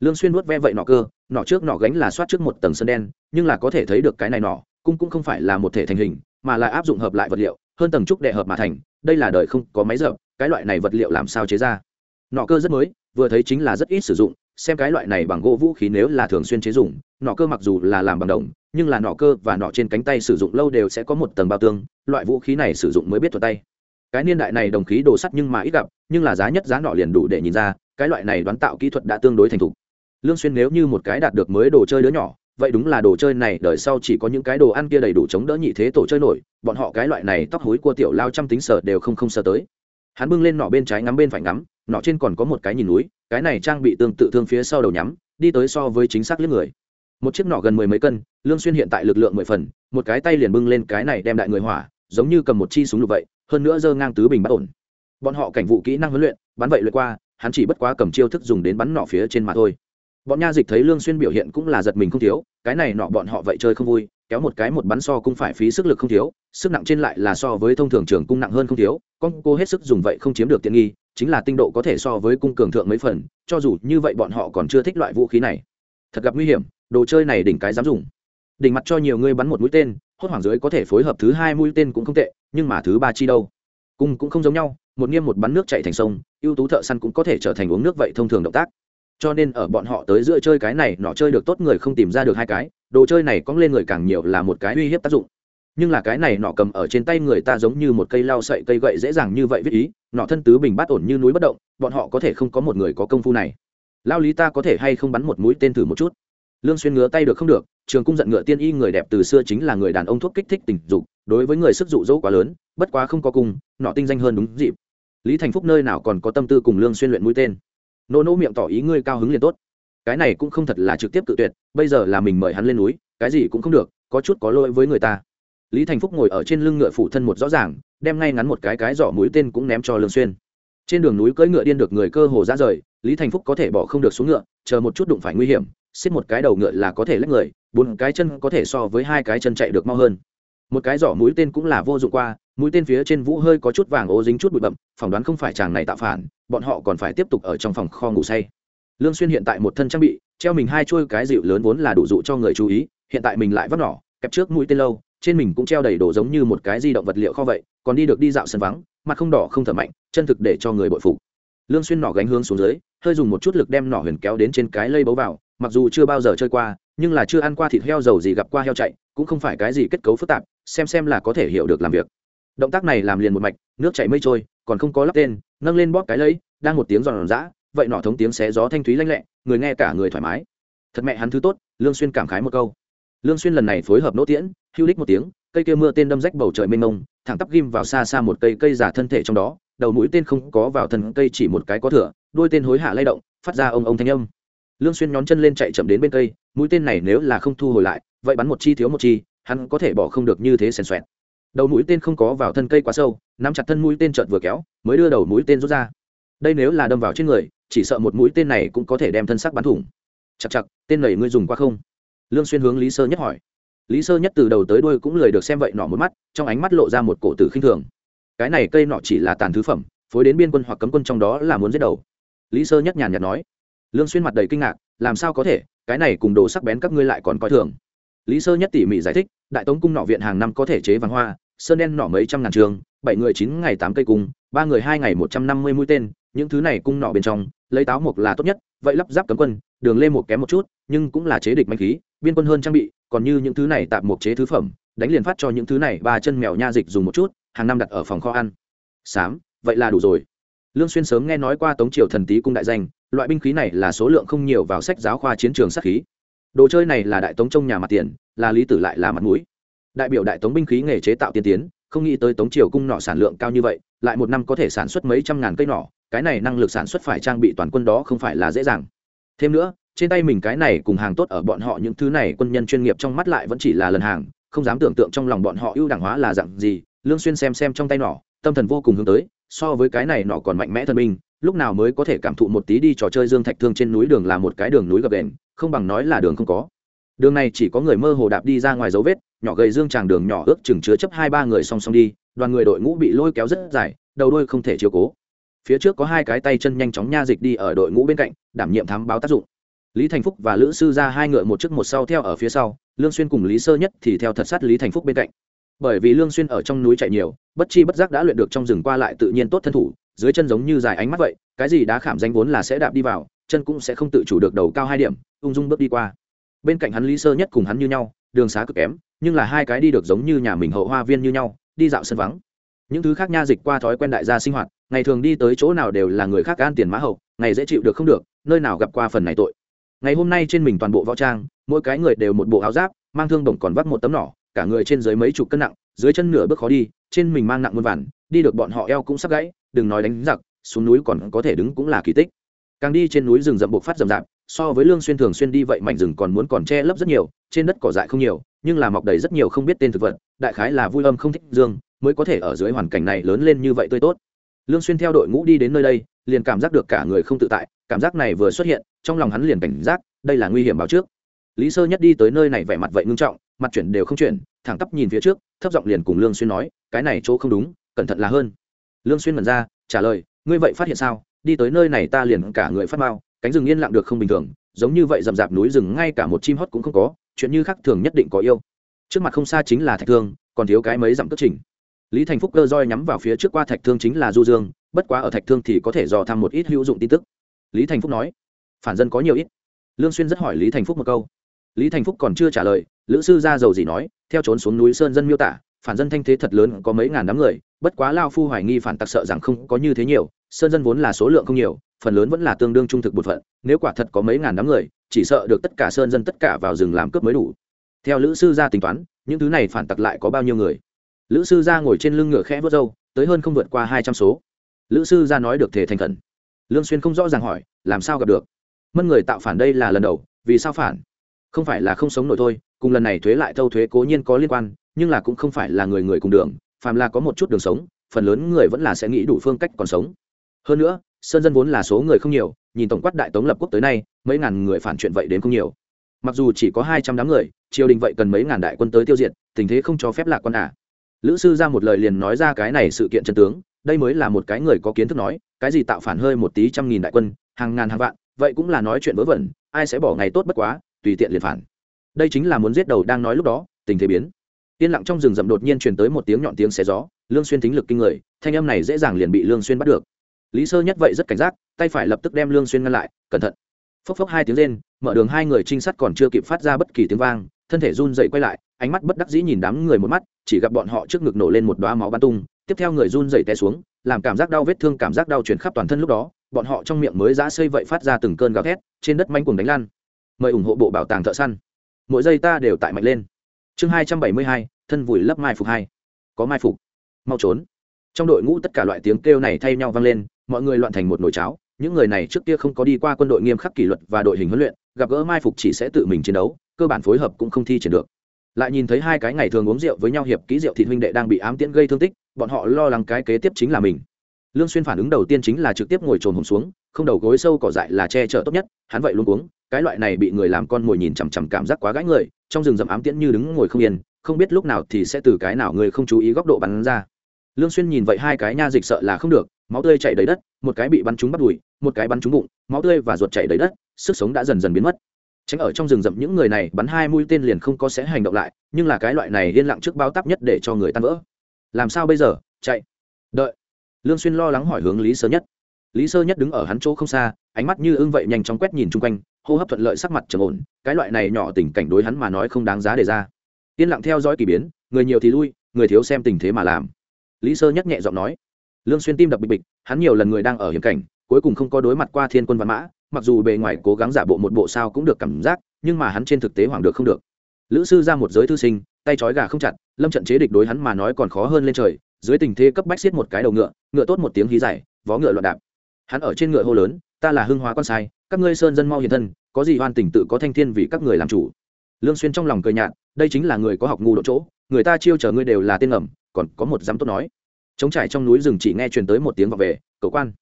Lương xuyên nuốt ve vậy nọ cơ, nọ trước nọ gánh là xoát trước một tầng sơn đen, nhưng là có thể thấy được cái này nọ cung cũng không phải là một thể thành hình, mà là áp dụng hợp lại vật liệu, hơn tầng trúc đệ hợp mà thành, đây là đời không có máy dập, cái loại này vật liệu làm sao chế ra? Nọ cơ rất mới, vừa thấy chính là rất ít sử dụng, xem cái loại này bằng gỗ vũ khí nếu là thường xuyên chế dùng, nọ cơ mặc dù là làm bằng đồng nhưng là nọ cơ và nọ trên cánh tay sử dụng lâu đều sẽ có một tầng bao tương, loại vũ khí này sử dụng mới biết thuật tay. Cái niên đại này đồng khí đồ sắt nhưng mà ít gặp, nhưng là giá nhất giá nọ liền đủ để nhìn ra, cái loại này đoán tạo kỹ thuật đã tương đối thành thục. Lương xuyên nếu như một cái đạt được mới đồ chơi đứa nhỏ, vậy đúng là đồ chơi này đời sau chỉ có những cái đồ ăn kia đầy đủ chống đỡ nhị thế tổ chơi nổi, bọn họ cái loại này tóc hối của tiểu lao trăm tính sở đều không không sơ tới. Hắn bưng lên nọ bên trái ngắm bên phải ngắm, nọ trên còn có một cái nhìn núi, cái này trang bị tương tự thương phía sau đầu nhắm, đi tới so với chính xác liếc người một chiếc nỏ gần mười mấy cân, lương xuyên hiện tại lực lượng mười phần, một cái tay liền bưng lên cái này đem đại người hỏa, giống như cầm một chi súng lục vậy, hơn nữa giơ ngang tứ bình bất ổn. Bọn họ cảnh vụ kỹ năng huấn luyện, bắn vậy luyện qua, hắn chỉ bất quá cầm chiêu thức dùng đến bắn nỏ phía trên mà thôi. Bọn nha dịch thấy lương xuyên biểu hiện cũng là giật mình không thiếu, cái này nọ bọn họ vậy chơi không vui, kéo một cái một bắn so cũng phải phí sức lực không thiếu, sức nặng trên lại là so với thông thường trường cung nặng hơn không thiếu, con cô hết sức dùng vậy không chiếm được tiện nghi, chính là tinh độ có thể so với cung cường thượng mấy phần, cho dù như vậy bọn họ còn chưa thích loại vũ khí này. Thật gặp nguy hiểm đồ chơi này đỉnh cái dám dùng. Đỉnh mặt cho nhiều người bắn một mũi tên, hốt hoảng dưới có thể phối hợp thứ hai mũi tên cũng không tệ, nhưng mà thứ ba chi đâu? Cung cũng không giống nhau, một nghiêm một bắn nước chạy thành sông, ưu tú thợ săn cũng có thể trở thành uống nước vậy thông thường động tác. Cho nên ở bọn họ tới giữa chơi cái này, nọ chơi được tốt người không tìm ra được hai cái, đồ chơi này cong lên người càng nhiều là một cái uy hiếp tác dụng. Nhưng là cái này nọ cầm ở trên tay người ta giống như một cây lau sậy cây gậy dễ dàng như vậy viết ý, nọ thân tứ bình bát ổn như núi bất động, bọn họ có thể không có một người có công phu này. Lao lý ta có thể hay không bắn một mũi tên thử một chút? Lương xuyên ngứa tay được không được, trường cung giận ngựa tiên y người đẹp từ xưa chính là người đàn ông thuốc kích thích tình dục, đối với người sức dụ dỗ quá lớn, bất quá không có cung nọ tinh danh hơn đúng dịp. Lý thành phúc nơi nào còn có tâm tư cùng lương xuyên luyện mũi tên? Nô nô miệng tỏ ý ngươi cao hứng liền tốt. Cái này cũng không thật là trực tiếp cự tuyệt, bây giờ là mình mời hắn lên núi, cái gì cũng không được, có chút có lỗi với người ta. Lý thành phúc ngồi ở trên lưng ngựa phủ thân một rõ ràng, đem ngay ngắn một cái cái giỏ mũi tên cũng ném cho lương xuyên. Trên đường núi cưỡi ngựa điên được người cơ hồ ra rời, lý thành phúc có thể bỏ không được xuống ngựa, chờ một chút đụng phải nguy hiểm xiết một cái đầu ngựa là có thể lách người, bốn cái chân có thể so với hai cái chân chạy được mau hơn. Một cái giỏ mũi tên cũng là vô dụng qua, mũi tên phía trên vũ hơi có chút vàng ô dính chút bụi bậm phỏng đoán không phải chàng này tạo phản, bọn họ còn phải tiếp tục ở trong phòng kho ngủ say. Lương xuyên hiện tại một thân trang bị, treo mình hai chuôi cái dịu lớn vốn là đủ dụ cho người chú ý, hiện tại mình lại vắt nỏ kẹp trước mũi tên lâu, trên mình cũng treo đầy đồ giống như một cái di động vật liệu kho vậy, còn đi được đi dạo sân vắng, mặt không đỏ không thở mạnh, chân thực để cho người bội phục. Lương xuyên nỏ gánh hướng xuống dưới, hơi dùng một chút lực đem nỏ huyền kéo đến trên cái lây bấu vào mặc dù chưa bao giờ chơi qua, nhưng là chưa ăn qua thịt heo dầu gì gặp qua heo chạy, cũng không phải cái gì kết cấu phức tạp, xem xem là có thể hiểu được làm việc. Động tác này làm liền một mạch, nước chảy mây trôi, còn không có lắp tên, nâng lên bóp cái lấy đang một tiếng giòn giã, vậy nọ thống tiếng xé gió thanh thúy lanh lẹ, người nghe cả người thoải mái. Thật mẹ hắn thứ tốt, lương xuyên cảm khái một câu. Lương xuyên lần này phối hợp nỗ tiễn, hưu đích một tiếng, cây kia mưa tên đâm rách bầu trời mênh mông, thẳng tắp ghim vào xa xa một cây cây giả thân thể trong đó, đầu mũi tên không có vào thân cây chỉ một cái có thừa, đuôi tên hối hạ lay động, phát ra ông ông thanh âm lương xuyên nhón chân lên chạy chậm đến bên cây, mũi tên này nếu là không thu hồi lại, vậy bắn một chi thiếu một chi, hắn có thể bỏ không được như thế xèn xoẹt đầu mũi tên không có vào thân cây quá sâu, nắm chặt thân mũi tên chợt vừa kéo, mới đưa đầu mũi tên rút ra. Đây nếu là đâm vào trên người, chỉ sợ một mũi tên này cũng có thể đem thân xác bắn thủng. Chặt chặt tên này ngươi dùng qua không? Lương xuyên hướng lý sơ nhất hỏi. Lý sơ nhất từ đầu tới đuôi cũng lười được xem vậy nọ một mắt, trong ánh mắt lộ ra một cổ tử khinh thường. Cái này cây nọ chỉ là tàn thứ phẩm, phối đến biên quân hoặc cấm quân trong đó là muốn giết đầu. Lý sơ nhất nhàn nhạt nói lương xuyên mặt đầy kinh ngạc, làm sao có thể, cái này cùng đồ sắc bén các ngươi lại còn coi thường. Lý sơ nhất tỉ mỉ giải thích, đại tống cung nọ viện hàng năm có thể chế vàng hoa, sơn đen nọ mấy trăm ngàn trường, bảy người chín ngày tám cây cung, ba người hai ngày một trăm năm mươi mũi tên, những thứ này cung nọ bên trong, lấy táo mục là tốt nhất, vậy lắp ráp cấm quân, đường lên một kém một chút, nhưng cũng là chế địch manh khí, biên quân hơn trang bị, còn như những thứ này tạm mục chế thứ phẩm, đánh liền phát cho những thứ này ba chân mèo nha dịch dùng một chút, hàng năm đặt ở phòng kho ăn. Sám, vậy là đủ rồi lương xuyên sớm nghe nói qua tống triều thần tý cung đại danh, loại binh khí này là số lượng không nhiều vào sách giáo khoa chiến trường sát khí. Đồ chơi này là đại tống trong nhà mặt tiền, là lý tử lại là mặt mũi. Đại biểu đại tống binh khí nghề chế tạo tiên tiến, không nghĩ tới tống triều cung nọ sản lượng cao như vậy, lại một năm có thể sản xuất mấy trăm ngàn cây nỏ cái này năng lực sản xuất phải trang bị toàn quân đó không phải là dễ dàng. Thêm nữa, trên tay mình cái này cùng hàng tốt ở bọn họ những thứ này quân nhân chuyên nghiệp trong mắt lại vẫn chỉ là lần hàng, không dám tưởng tượng trong lòng bọn họ ưu đẳng hóa là dạng gì. Lương xuyên xem xem trong tay nỏ tâm thần vô cùng hướng tới so với cái này nọ còn mạnh mẽ thân mình lúc nào mới có thể cảm thụ một tí đi trò chơi dương thạch thương trên núi đường là một cái đường núi gập đền không bằng nói là đường không có. Đường này chỉ có người mơ hồ đạp đi ra ngoài dấu vết, nhỏ gầy dương tràng đường nhỏ ước chừng chứa chấp hai ba người song song đi, đoàn người đội ngũ bị lôi kéo rất dài, đầu đuôi không thể chiều cố. Phía trước có hai cái tay chân nhanh chóng nha dịch đi ở đội ngũ bên cạnh, đảm nhiệm thám báo tác dụng. Lý thành phúc và lữ sư ra hai ngựa một trước một sau theo ở phía sau, lương xuyên cùng lý sơ nhất thì theo thật sát lý thành phúc bên cạnh bởi vì lương xuyên ở trong núi chạy nhiều, bất chi bất giác đã luyện được trong rừng qua lại tự nhiên tốt thân thủ, dưới chân giống như dài ánh mắt vậy, cái gì đã khảm danh vốn là sẽ đạp đi vào, chân cũng sẽ không tự chủ được đầu cao hai điểm, ung dung bước đi qua. Bên cạnh hắn lý sơ nhất cùng hắn như nhau, đường xá cực kém, nhưng là hai cái đi được giống như nhà mình hậu hoa viên như nhau, đi dạo sân vắng. Những thứ khác nha dịch qua thói quen đại gia sinh hoạt, ngày thường đi tới chỗ nào đều là người khác an tiền mã hậu, ngày dễ chịu được không được, nơi nào gặp qua phần này tội. Ngày hôm nay trên mình toàn bộ võ trang, mỗi cái người đều một bộ áo giáp, mang thương đồng còn vắt một tấm nỏ cả người trên dưới mấy chục cân nặng, dưới chân nửa bước khó đi, trên mình mang nặng muôn vàn, đi được bọn họ eo cũng sắp gãy, đừng nói đánh giặc, xuống núi còn có thể đứng cũng là kỳ tích. Càng đi trên núi rừng rậm buộc phát rậm rạp, so với lương xuyên thường xuyên đi vậy mảnh rừng còn muốn còn che lấp rất nhiều, trên đất cỏ dại không nhiều, nhưng là mọc đầy rất nhiều không biết tên thực vật, đại khái là vui âm không thích dương, mới có thể ở dưới hoàn cảnh này lớn lên như vậy tươi tốt. Lương xuyên theo đội ngũ đi đến nơi đây, liền cảm giác được cả người không tự tại, cảm giác này vừa xuất hiện, trong lòng hắn liền cảnh giác, đây là nguy hiểm báo trước. Lý sơ nhất đi tới nơi này vẻ mặt vậy ngưng trọng mặt chuyển đều không chuyển, thẳng tắp nhìn phía trước, thấp giọng liền cùng lương xuyên nói, cái này chỗ không đúng, cẩn thận là hơn. Lương xuyên mẩn ra, trả lời, ngươi vậy phát hiện sao? Đi tới nơi này ta liền cả người phát mau, cánh rừng yên lặng được không bình thường, giống như vậy rậm rạp núi rừng ngay cả một chim hót cũng không có, chuyện như khác thường nhất định có yêu. Trước mặt không xa chính là thạch thương, còn thiếu cái mấy dặm cất trình. Lý thành phúc cơ roi nhắm vào phía trước qua thạch thương chính là du dương, bất quá ở thạch thương thì có thể dò thăm một ít hữu dụng tin tức. Lý thành phúc nói, phản dân có nhiều ít. Lương xuyên rất hỏi lý thành phúc một câu lý thành phúc còn chưa trả lời, lữ sư ra giàu gì nói, theo trốn xuống núi sơn dân miêu tả, phản dân thanh thế thật lớn, có mấy ngàn đám người, bất quá lao phu hoài nghi phản tặc sợ rằng không có như thế nhiều, sơn dân vốn là số lượng không nhiều, phần lớn vẫn là tương đương trung thực bột phận, nếu quả thật có mấy ngàn đám người, chỉ sợ được tất cả sơn dân tất cả vào rừng làm cướp mới đủ. Theo lữ sư gia tính toán, những thứ này phản tặc lại có bao nhiêu người? Lữ sư gia ngồi trên lưng ngựa khẽ vớt râu, tới hơn không vượt qua hai trăm số. Lữ sư gia nói được thể thành khẩn. Lương xuyên không rõ ràng hỏi, làm sao gặp được? Mân người tạo phản đây là lần đầu, vì sao phản? Không phải là không sống nổi thôi, cùng lần này thuế lại thâu thuế cố nhiên có liên quan, nhưng là cũng không phải là người người cùng đường, phàm là có một chút đường sống, phần lớn người vẫn là sẽ nghĩ đủ phương cách còn sống hơn nữa, sơn dân vốn là số người không nhiều, nhìn tổng quát đại tống lập quốc tới nay, mấy ngàn người phản chuyện vậy đến không nhiều mặc dù chỉ có hai trăm đám người, triều đình vậy cần mấy ngàn đại quân tới tiêu diệt, tình thế không cho phép lạc quân à. lữ sư ra một lời liền nói ra cái này sự kiện chân tướng, đây mới là một cái người có kiến thức nói, cái gì tạo phản hơi một tí trăm nghìn đại quân, hàng ngàn hàng vạn, vậy cũng là nói chuyện vớ vẩn, ai sẽ bỏ ngày tốt bất quá tùy tiện liền phản. Đây chính là muốn giết đầu đang nói lúc đó, tình thế biến. Yên lặng trong rừng rậm đột nhiên truyền tới một tiếng nhọn tiếng xé gió, lương xuyên tính lực kinh người, thanh âm này dễ dàng liền bị lương xuyên bắt được. Lý sơ nhất vậy rất cảnh giác, tay phải lập tức đem lương xuyên ngăn lại, cẩn thận. Phốc phốc hai tiếng lên mở đường hai người trinh sát còn chưa kịp phát ra bất kỳ tiếng vang, thân thể run dậy quay lại, ánh mắt bất đắc dĩ nhìn đám người một mắt, chỉ gặp bọn họ trước ngực nổ lên một đóa máu bắn tung, tiếp theo người run dậy té xuống, làm cảm giác đau vết thương, cảm giác đau truyền khắp toàn thân lúc đó, bọn họ trong miệng mới dã xây vậy phát ra từng cơn gào thét, trên đất manh cuồng đánh lan mời ủng hộ bộ bảo tàng thợ săn. Mỗi giây ta đều tại mạnh lên. Chương hai trăm bảy mươi hai, thân vùi lấp mai phục hai. Có mai phục. Mau trốn. Trong đội ngũ tất cả loại tiếng kêu này thay nhau vang lên, mọi người loạn thành một nồi cháo. Những người này trước kia không có đi qua quân đội nghiêm khắc kỷ luật và đội hình huấn luyện, gặp gỡ mai phục chỉ sẽ tự mình chiến đấu, cơ bản phối hợp cũng không thi triển được. Lại nhìn thấy hai cái ngày thường uống rượu với nhau hiệp ký rượu thị huynh đệ đang bị ám tiễn gây thương tích, bọn họ lo lắng cái kế tiếp chính là mình. Lương xuyên phản ứng đầu tiên chính là trực tiếp ngồi trồn hồn xuống, không đầu gối sâu cỏ dại là che chở tốt nhất, hắn vậy luôn uống cái loại này bị người làm con mồi nhìn chằm chằm cảm giác quá gãy người, trong rừng rậm ám tiễn như đứng ngồi không yên, không biết lúc nào thì sẽ từ cái nào người không chú ý góc độ bắn ra. Lương xuyên nhìn vậy hai cái nha dịch sợ là không được, máu tươi chảy đầy đất, một cái bị bắn trúng bắt đùi, một cái bắn trúng bụng, máu tươi và ruột chảy đầy đất, sức sống đã dần dần biến mất. Tránh ở trong rừng rậm những người này bắn hai mũi tên liền không có sẽ hành động lại, nhưng là cái loại này liên lặng trước bao táp nhất để cho người tan vỡ. Làm sao bây giờ? Chạy. Đợi. Lương xuyên lo lắng hỏi hướng lý sơ nhất. Lý sơ nhất đứng ở hắn chỗ không xa ánh mắt như ưng vậy nhanh chóng quét nhìn chung quanh, hô hấp thuận lợi sắc mặt trầm ổn, cái loại này nhỏ tình cảnh đối hắn mà nói không đáng giá để ra. Yên lặng theo dõi kỳ biến, người nhiều thì lui, người thiếu xem tình thế mà làm. Lý sơ nhắc nhẹ giọng nói. Lương xuyên tim đập bịch bịch, hắn nhiều lần người đang ở hiểm cảnh, cuối cùng không có đối mặt qua thiên quân văn mã, mặc dù bề ngoài cố gắng giả bộ một bộ sao cũng được cảm giác, nhưng mà hắn trên thực tế hoảng được không được. Lữ sư ra một giới thư sinh, tay trói gà không chặt, lâm trận chế địch đối hắn mà nói còn khó hơn lên trời, dưới tình thế cấp bách xiết một cái đầu ngựa ngựa tốt một tiếng hí dài, vó ngựa loạn đạp. Hắn ở trên ngựa hô lớn ta là hưng hóa quan sai, các ngươi sơn dân mau hiện thân, có gì hoan tình tự có thanh thiên vì các người làm chủ. Lương xuyên trong lòng cười nhạt, đây chính là người có học ngu độ chỗ, người ta chiêu chờ ngươi đều là tên ngầm còn có một dám tốt nói. Chống trải trong núi rừng chỉ nghe truyền tới một tiếng vọng về cầu quan,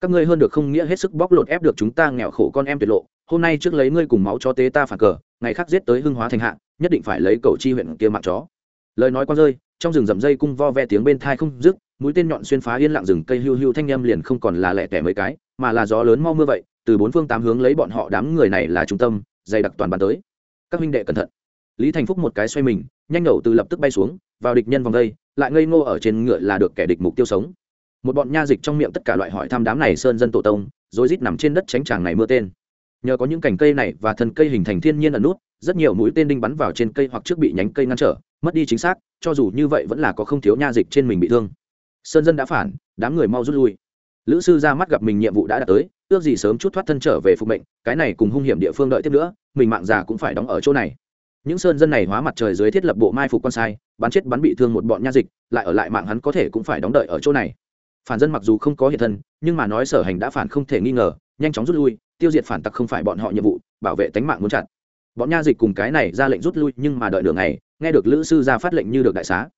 các ngươi hơn được không nghĩa hết sức bóc lột ép được chúng ta nghèo khổ con em tuyệt lộ, hôm nay trước lấy ngươi cùng máu cho tế ta phản cờ, ngày khác giết tới hưng hóa thành hạ, nhất định phải lấy cầu chi huyện kia mạng chó. Lời nói qua rơi, trong rừng rậm dây cung vo ve tiếng bên thai không dứt, mũi tên nhọn xuyên phá yên lặng rừng cây hưu hưu thanh âm liền không còn là lẻ tẻ mấy cái mà là gió lớn mau mưa vậy, từ bốn phương tám hướng lấy bọn họ đám người này là trung tâm, dày đặc toàn bàn tới. Các huynh đệ cẩn thận. Lý thành phúc một cái xoay mình, nhanh nổ từ lập tức bay xuống, vào địch nhân vòng đây, lại ngây ngô ở trên ngựa là được kẻ địch mục tiêu sống. Một bọn nha dịch trong miệng tất cả loại hỏi thăm đám này sơn dân tổ tông rồi rít nằm trên đất tránh tràng này mưa tên. Nhờ có những cành cây này và thân cây hình thành thiên nhiên ẩn nút, rất nhiều mũi tên đinh bắn vào trên cây hoặc trước bị nhánh cây ngăn trở, mất đi chính xác, cho dù như vậy vẫn là có không thiếu nha dịch trên mình bị thương. Sơn dân đã phản, đám người mau rút lui lữ sư ra mắt gặp mình nhiệm vụ đã đạt tới, ước gì sớm chút thoát thân trở về phục mệnh, cái này cùng hung hiểm địa phương đợi tiếp nữa, mình mạng già cũng phải đóng ở chỗ này. Những sơn dân này hóa mặt trời dưới thiết lập bộ mai phục quan sai, bắn chết bắn bị thương một bọn nha dịch, lại ở lại mạng hắn có thể cũng phải đóng đợi ở chỗ này. Phản dân mặc dù không có hiện thân, nhưng mà nói sở hành đã phản không thể nghi ngờ, nhanh chóng rút lui, tiêu diệt phản tặc không phải bọn họ nhiệm vụ, bảo vệ tánh mạng muốn chặt. Bọn nha dịch cùng cái này ra lệnh rút lui, nhưng mà đợi đường này nghe được lữ sư ra phát lệnh như được đại xá.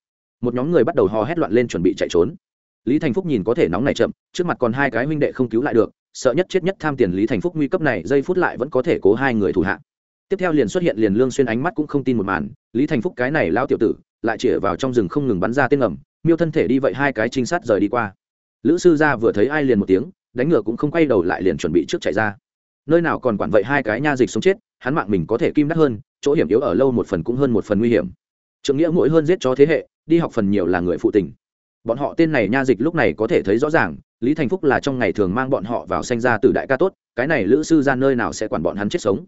Một nhóm người bắt đầu hò hét loạn lên chuẩn bị chạy trốn lý thành phúc nhìn có thể nóng này chậm, trước mặt còn hai cái huynh đệ không cứu lại được, sợ nhất chết nhất tham tiền lý thành phúc nguy cấp này, giây phút lại vẫn có thể cố hai người thủ hạ. Tiếp theo liền xuất hiện liền lương xuyên ánh mắt cũng không tin một màn, lý thành phúc cái này lao tiểu tử, lại chĩa vào trong rừng không ngừng bắn ra tên ngầm, miêu thân thể đi vậy hai cái trinh sát rời đi qua. Lữ sư gia vừa thấy ai liền một tiếng, đánh ngựa cũng không quay đầu lại liền chuẩn bị trước chạy ra. Nơi nào còn quản vậy hai cái nha dịch sống chết, hắn mạng mình có thể kim đắt hơn, chỗ hiểm yếu ở lâu một phần cũng hơn một phần nguy hiểm. Trưởng nghĩa mỗi hơn giết cho thế hệ, đi học phần nhiều là người phụ tình bọn họ tên này nha dịch lúc này có thể thấy rõ ràng, lý thành phúc là trong ngày thường mang bọn họ vào sanh ra từ đại ca tốt, cái này lữ sư ra nơi nào sẽ quản bọn hắn chết sống.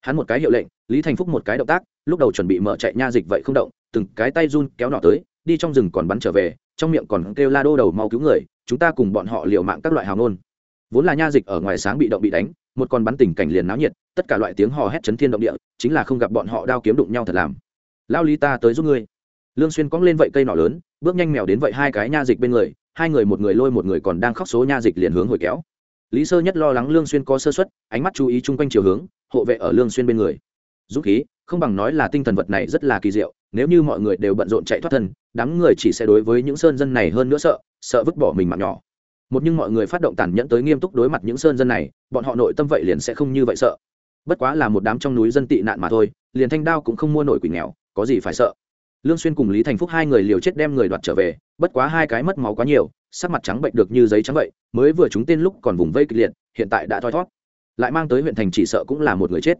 Hắn một cái hiệu lệnh, lý thành phúc một cái động tác, lúc đầu chuẩn bị mở chạy nha dịch vậy không động, từng cái tay run kéo nọ tới, đi trong rừng còn bắn trở về, trong miệng còn kêu la đô đầu mau cứu người, chúng ta cùng bọn họ liều mạng các loại hào nôn vốn là nha dịch ở ngoài sáng bị động bị đánh, một con bắn tình cảnh liền náo nhiệt, tất cả loại tiếng hò hét chấn thiên động địa, chính là không gặp bọn họ đao kiếm đụng nhau thật làm. Lao lý ta tới giúp ngươi. Lương xuyên cong lên vậy cây nọ lớn bước nhanh mèo đến vậy hai cái nha dịch bên người, hai người một người lôi một người còn đang khóc số nha dịch liền hướng hồi kéo. Lý sơ nhất lo lắng lương xuyên có sơ suất, ánh mắt chú ý chung quanh chiều hướng, hộ vệ ở lương xuyên bên người. Dũng khí, không bằng nói là tinh thần vật này rất là kỳ diệu, nếu như mọi người đều bận rộn chạy thoát thân, đám người chỉ sẽ đối với những sơn dân này hơn nữa sợ sợ vứt bỏ mình mạng nhỏ. Một nhưng mọi người phát động tàn nhẫn tới nghiêm túc đối mặt những sơn dân này, bọn họ nội tâm vậy liền sẽ không như vậy sợ. Bất quá là một đám trong núi dân tị nạn mà thôi, liền thanh đao cũng không mua nổi quỷ nghèo, có gì phải sợ? Lương xuyên cùng lý thành phúc hai người liều chết đem người đoạt trở về, bất quá hai cái mất máu quá nhiều, sắc mặt trắng bệnh được như giấy trắng vậy, mới vừa chúng tên lúc còn vùng vây kịch liệt, hiện tại đã thoi thoát lại mang tới huyện thành chỉ sợ cũng là một người chết.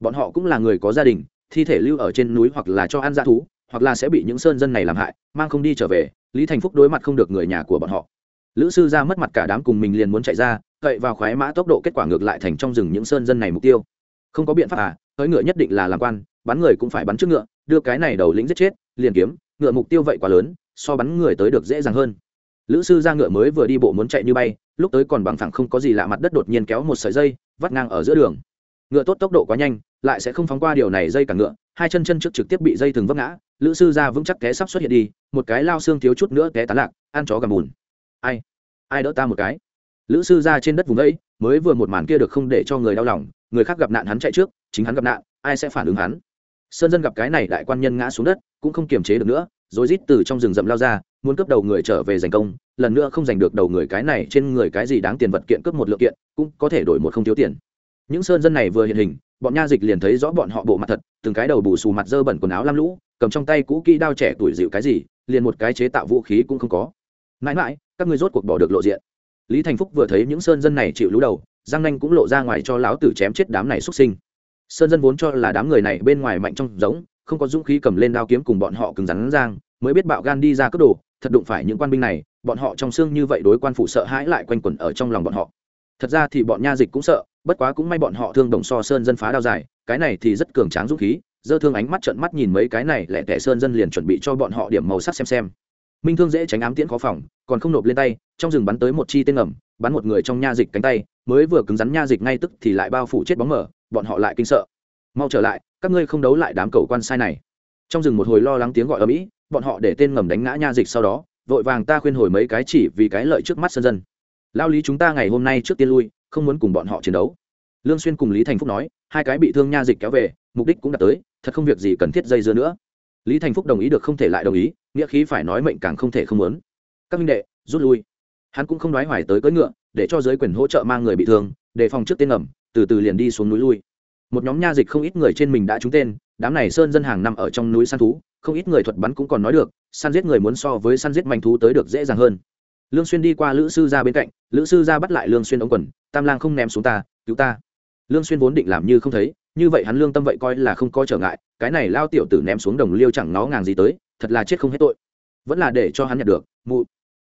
Bọn họ cũng là người có gia đình, thi thể lưu ở trên núi hoặc là cho ăn dã thú, hoặc là sẽ bị những sơn dân này làm hại, mang không đi trở về, lý thành phúc đối mặt không được người nhà của bọn họ. Lữ sư ra mất mặt cả đám cùng mình liền muốn chạy ra, cậy vào khoái mã tốc độ kết quả ngược lại thành trong rừng những sơn dân này mục tiêu. Không có biện pháp à tới ngựa nhất định là làm quan, bắn người cũng phải bắn trước ngựa, đưa cái này đầu lĩnh giết chết liền kiếm, ngựa mục tiêu vậy quá lớn, so bắn người tới được dễ dàng hơn. Lữ sư ra ngựa mới vừa đi bộ muốn chạy như bay, lúc tới còn bằng phẳng không có gì lạ mặt đất đột nhiên kéo một sợi dây, vắt ngang ở giữa đường. Ngựa tốt tốc độ quá nhanh, lại sẽ không phóng qua điều này dây cả ngựa, hai chân chân trước trực tiếp bị dây thừng vấp ngã, lữ sư ra vững chắc té sắp xuất hiện đi, một cái lao xương thiếu chút nữa té tán lạc, ăn chó gầm bùn. Ai? Ai đỡ ta một cái? Lữ sư ra trên đất vùng ấy mới vừa một màn kia được không để cho người đau lòng, người khác gặp nạn hắn chạy trước, chính hắn gặp nạn, ai sẽ phản ứng hắn? Sơn dân gặp cái này đại quan nhân ngã xuống đất, cũng không kiềm chế được nữa, rồi rít từ trong rừng rậm lao ra, muốn cướp đầu người trở về giành công, lần nữa không giành được đầu người cái này, trên người cái gì đáng tiền vật kiện cướp một lượng kiện, cũng có thể đổi một không thiếu tiền. Những sơn dân này vừa hiện hình, bọn nha dịch liền thấy rõ bọn họ bộ mặt thật, từng cái đầu bù xù mặt dơ bẩn quần áo lam lũ, cầm trong tay cũ kỹ đao trẻ tuổi dịu cái gì, liền một cái chế tạo vũ khí cũng không có. Mãi mãi, các ngươi rốt cuộc bỏ được lộ diện. Lý thành phúc vừa thấy những sơn dân này chịu lũ đầu giang nanh cũng lộ ra ngoài cho lão tử chém chết đám này xuất sinh sơn dân vốn cho là đám người này bên ngoài mạnh trong giống, không có dũng khí cầm lên đao kiếm cùng bọn họ cứng rắn giang, mới biết bạo gan đi ra cướp đồ, thật đụng phải những quan binh này, bọn họ trong xương như vậy đối quan phụ sợ hãi lại quanh quẩn ở trong lòng bọn họ. Thật ra thì bọn nha dịch cũng sợ, bất quá cũng may bọn họ thương đồng so sơn dân phá đao dài, cái này thì rất cường tráng dũng khí, dơ thương ánh mắt trận mắt nhìn mấy cái này lẹ tẻ sơn dân liền chuẩn bị cho bọn họ điểm màu sắc xem xem. Minh thương dễ tránh ám tiễn khó phòng, còn không nộp lên tay, trong rừng bắn tới một chi tên ngầm bắn một người trong nha dịch cánh tay, mới vừa cứng rắn nha dịch ngay tức thì lại bao phủ chết bóng mở bọn họ lại kinh sợ. Mau trở lại, các ngươi không đấu lại đám cầu quan sai này. Trong rừng một hồi lo lắng tiếng gọi ở mỹ bọn họ để tên ngầm đánh ngã nha dịch sau đó, vội vàng ta khuyên hồi mấy cái chỉ vì cái lợi trước mắt sân dân. Lao lý chúng ta ngày hôm nay trước tiên lui, không muốn cùng bọn họ chiến đấu. Lương xuyên cùng lý thành phúc nói, hai cái bị thương nha dịch kéo về, mục đích cũng đã tới, thật không việc gì cần thiết dây dưa nữa. Lý thành phúc đồng ý được không thể lại đồng ý, nghĩa khí phải nói mệnh càng không thể không muốn. Các minh đệ, rút lui. Hắn cũng không nói hoài tới cưỡi ngựa, để cho giới quyền hỗ trợ mang người bị thương, đề phòng trước tên ngầm từ từ liền đi xuống núi lui. Một nhóm nha dịch không ít người trên mình đã trúng tên, đám này sơn dân hàng năm ở trong núi săn thú, không ít người thuật bắn cũng còn nói được, săn giết người muốn so với săn giết manh thú tới được dễ dàng hơn. Lương xuyên đi qua lữ sư gia bên cạnh, lữ sư gia bắt lại lương xuyên ống quần, tam lang không ném xuống ta, cứu ta. Lương xuyên vốn định làm như không thấy, như vậy hắn lương tâm vậy coi là không có trở ngại, cái này lao tiểu tử ném xuống đồng liêu chẳng nó ngàng gì tới, thật là chết không hết tội. Vẫn là để cho hắn nhận được, mụ.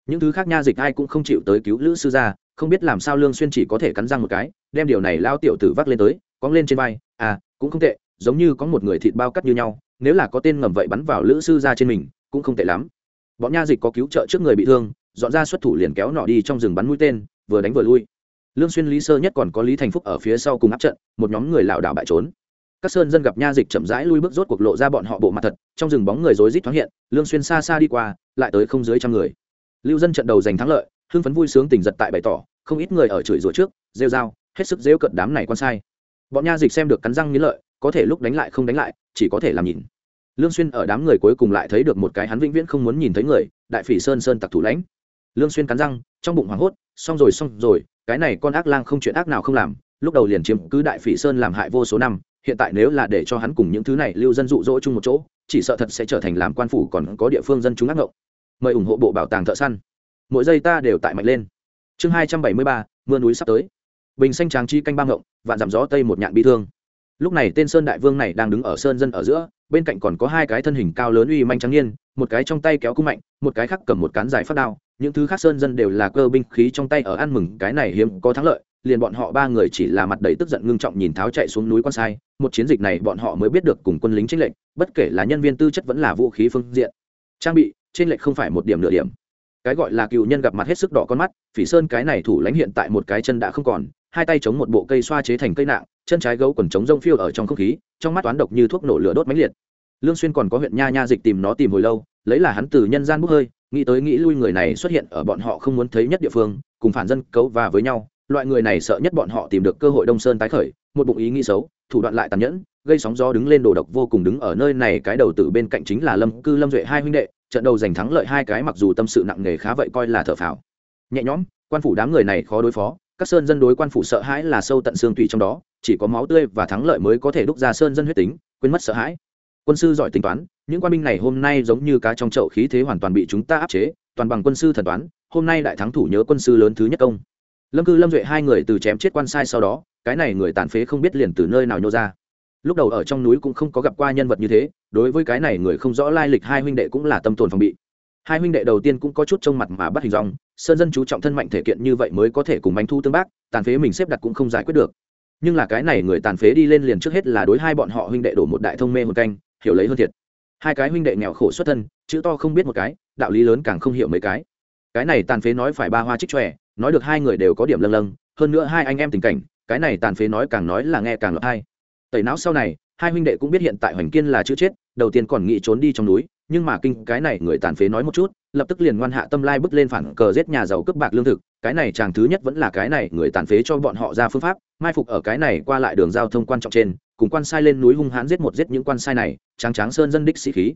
Những thứ khác nha dịch ai cũng không chịu tới cứu lữ sư gia không biết làm sao lương xuyên chỉ có thể cắn răng một cái, đem điều này lao tiểu tử vác lên tới cóng lên trên vai à cũng không tệ, giống như có một người thịt bao cắt như nhau, nếu là có tên ngầm vậy bắn vào lữ sư gia trên mình, cũng không tệ lắm. Bọn nha dịch có cứu trợ trước người bị thương, dọn ra xuất thủ liền kéo nọ đi trong rừng bắn mũi tên, vừa đánh vừa lui. Lương xuyên lý sơ nhất còn có lý thành phúc ở phía sau cùng áp trận, một nhóm người lảo đảo bại trốn. Các sơn dân gặp nha dịch chậm rãi lui bước rốt cuộc lộ ra bọn họ bộ mặt thật, trong rừng bóng người rối rít thoáng hiện, lương xuyên xa xa đi qua, lại tới không dưới trăm người. Lưu dân trận đầu giành thắng lợi hưng phấn vui sướng tình giật tại bày tỏ, không ít người ở chửi rủa trước, rêu dao hết sức rêu cận đám này quan sai. Bọn nha dịch xem được cắn răng nghĩ lợi, có thể lúc đánh lại không đánh lại, chỉ có thể làm nhìn. Lương xuyên ở đám người cuối cùng lại thấy được một cái hắn vĩnh viễn không muốn nhìn thấy người, đại phỉ sơn sơn tặc thủ lãnh. Lương xuyên cắn răng, trong bụng hoảng hốt, xong rồi xong rồi, cái này con ác lang không chuyện ác nào không làm, lúc đầu liền chiếm cứ đại phỉ sơn làm hại vô số năm, hiện tại nếu là để cho hắn cùng những thứ này lưu dân dụ dỗ chung một chỗ, chỉ sợ thật sẽ trở thành làm quan phủ còn có địa phương dân chúng ác ngộng. Mời ủng hộ bộ bảo tàng thợ săn mỗi giây ta đều tại mạnh lên. Chương hai trăm bảy mươi ba, mưa núi sắp tới. Bình xanh tráng chi canh ba ngộng, vạn giảm gió tây một nhạn bi thương. Lúc này tên sơn đại vương này đang đứng ở sơn dân ở giữa, bên cạnh còn có hai cái thân hình cao lớn uy manh trắng niên, một cái trong tay kéo cung mạnh, một cái khác cầm một cán dài phát đao, những thứ khác sơn dân đều là cơ binh khí trong tay ở ăn mừng, cái này hiếm có thắng lợi, liền bọn họ ba người chỉ là mặt đầy tức giận ngưng trọng nhìn tháo chạy xuống núi quan sai, một chiến dịch này bọn họ mới biết được cùng quân lính trích lệnh bất kể là nhân viên tư chất vẫn là vũ khí phương diện. Trang bị trên lệnh không phải một điểm nửa điểm cái gọi là cựu nhân gặp mặt hết sức đỏ con mắt, phỉ sơn cái này thủ lãnh hiện tại một cái chân đã không còn, hai tay chống một bộ cây xoa chế thành cây nạng, chân trái gấu quần chống rông phiêu ở trong không khí, trong mắt toán độc như thuốc nổ lửa đốt mãnh liệt. Lương xuyên còn có huyện nha nha dịch tìm nó tìm hồi lâu, lấy là hắn từ nhân gian bốc hơi, nghĩ tới nghĩ lui người này xuất hiện ở bọn họ không muốn thấy nhất địa phương, cùng phản dân cấu và với nhau, loại người này sợ nhất bọn họ tìm được cơ hội đông sơn tái khởi, một bụng ý nghĩ xấu, thủ đoạn lại tàn nhẫn, gây sóng gió đứng lên đồ độc vô cùng đứng ở nơi này, cái đầu tử bên cạnh chính là lâm cư lâm duệ hai huynh đệ trận đầu giành thắng lợi hai cái mặc dù tâm sự nặng nề khá vậy coi là thở phào. Nhẹ nhõm, quan phủ đám người này khó đối phó, các sơn dân đối quan phủ sợ hãi là sâu tận xương tủy trong đó, chỉ có máu tươi và thắng lợi mới có thể đúc ra sơn dân huyết tính, quên mất sợ hãi. Quân sư giỏi tính toán, những quan binh này hôm nay giống như cá trong chậu khí thế hoàn toàn bị chúng ta áp chế, toàn bằng quân sư thần toán, hôm nay đại thắng thủ nhớ quân sư lớn thứ nhất công. Lâm cư, lâm duệ hai người từ chém chết quan sai sau đó, cái này người tàn phế không biết liền từ nơi nào nhô ra lúc đầu ở trong núi cũng không có gặp qua nhân vật như thế, đối với cái này người không rõ lai lịch hai huynh đệ cũng là tâm tồn phòng bị. Hai huynh đệ đầu tiên cũng có chút trông mặt mà bắt hình dòng sơn dân chú trọng thân mạnh thể kiện như vậy mới có thể cùng bánh thu tương bác, tàn phế mình xếp đặt cũng không giải quyết được. Nhưng là cái này người tàn phế đi lên liền trước hết là đối hai bọn họ huynh đệ đổ một đại thông mê một canh, hiểu lấy hơn thiệt. Hai cái huynh đệ nghèo khổ xuất thân, chữ to không biết một cái, đạo lý lớn càng không hiểu mấy cái. Cái này tàn phế nói phải ba hoa trích tròe nói được hai người đều có điểm lâng lâng, hơn nữa hai anh em tình cảnh, cái này tàn phế nói càng nói là nghe càng lập hai tẩy não sau này, hai huynh đệ cũng biết hiện tại hoành kiên là chữ chết, đầu tiên còn nghĩ trốn đi trong núi, nhưng mà kinh cái này người tàn phế nói một chút, lập tức liền ngoan hạ tâm lai bước lên phản cờ giết nhà giàu cướp bạc lương thực, cái này chàng thứ nhất vẫn là cái này người tàn phế cho bọn họ ra phương pháp, mai phục ở cái này qua lại đường giao thông quan trọng trên, cùng quan sai lên núi hung hãn giết một giết những quan sai này, tráng tráng sơn dân đích sĩ khí.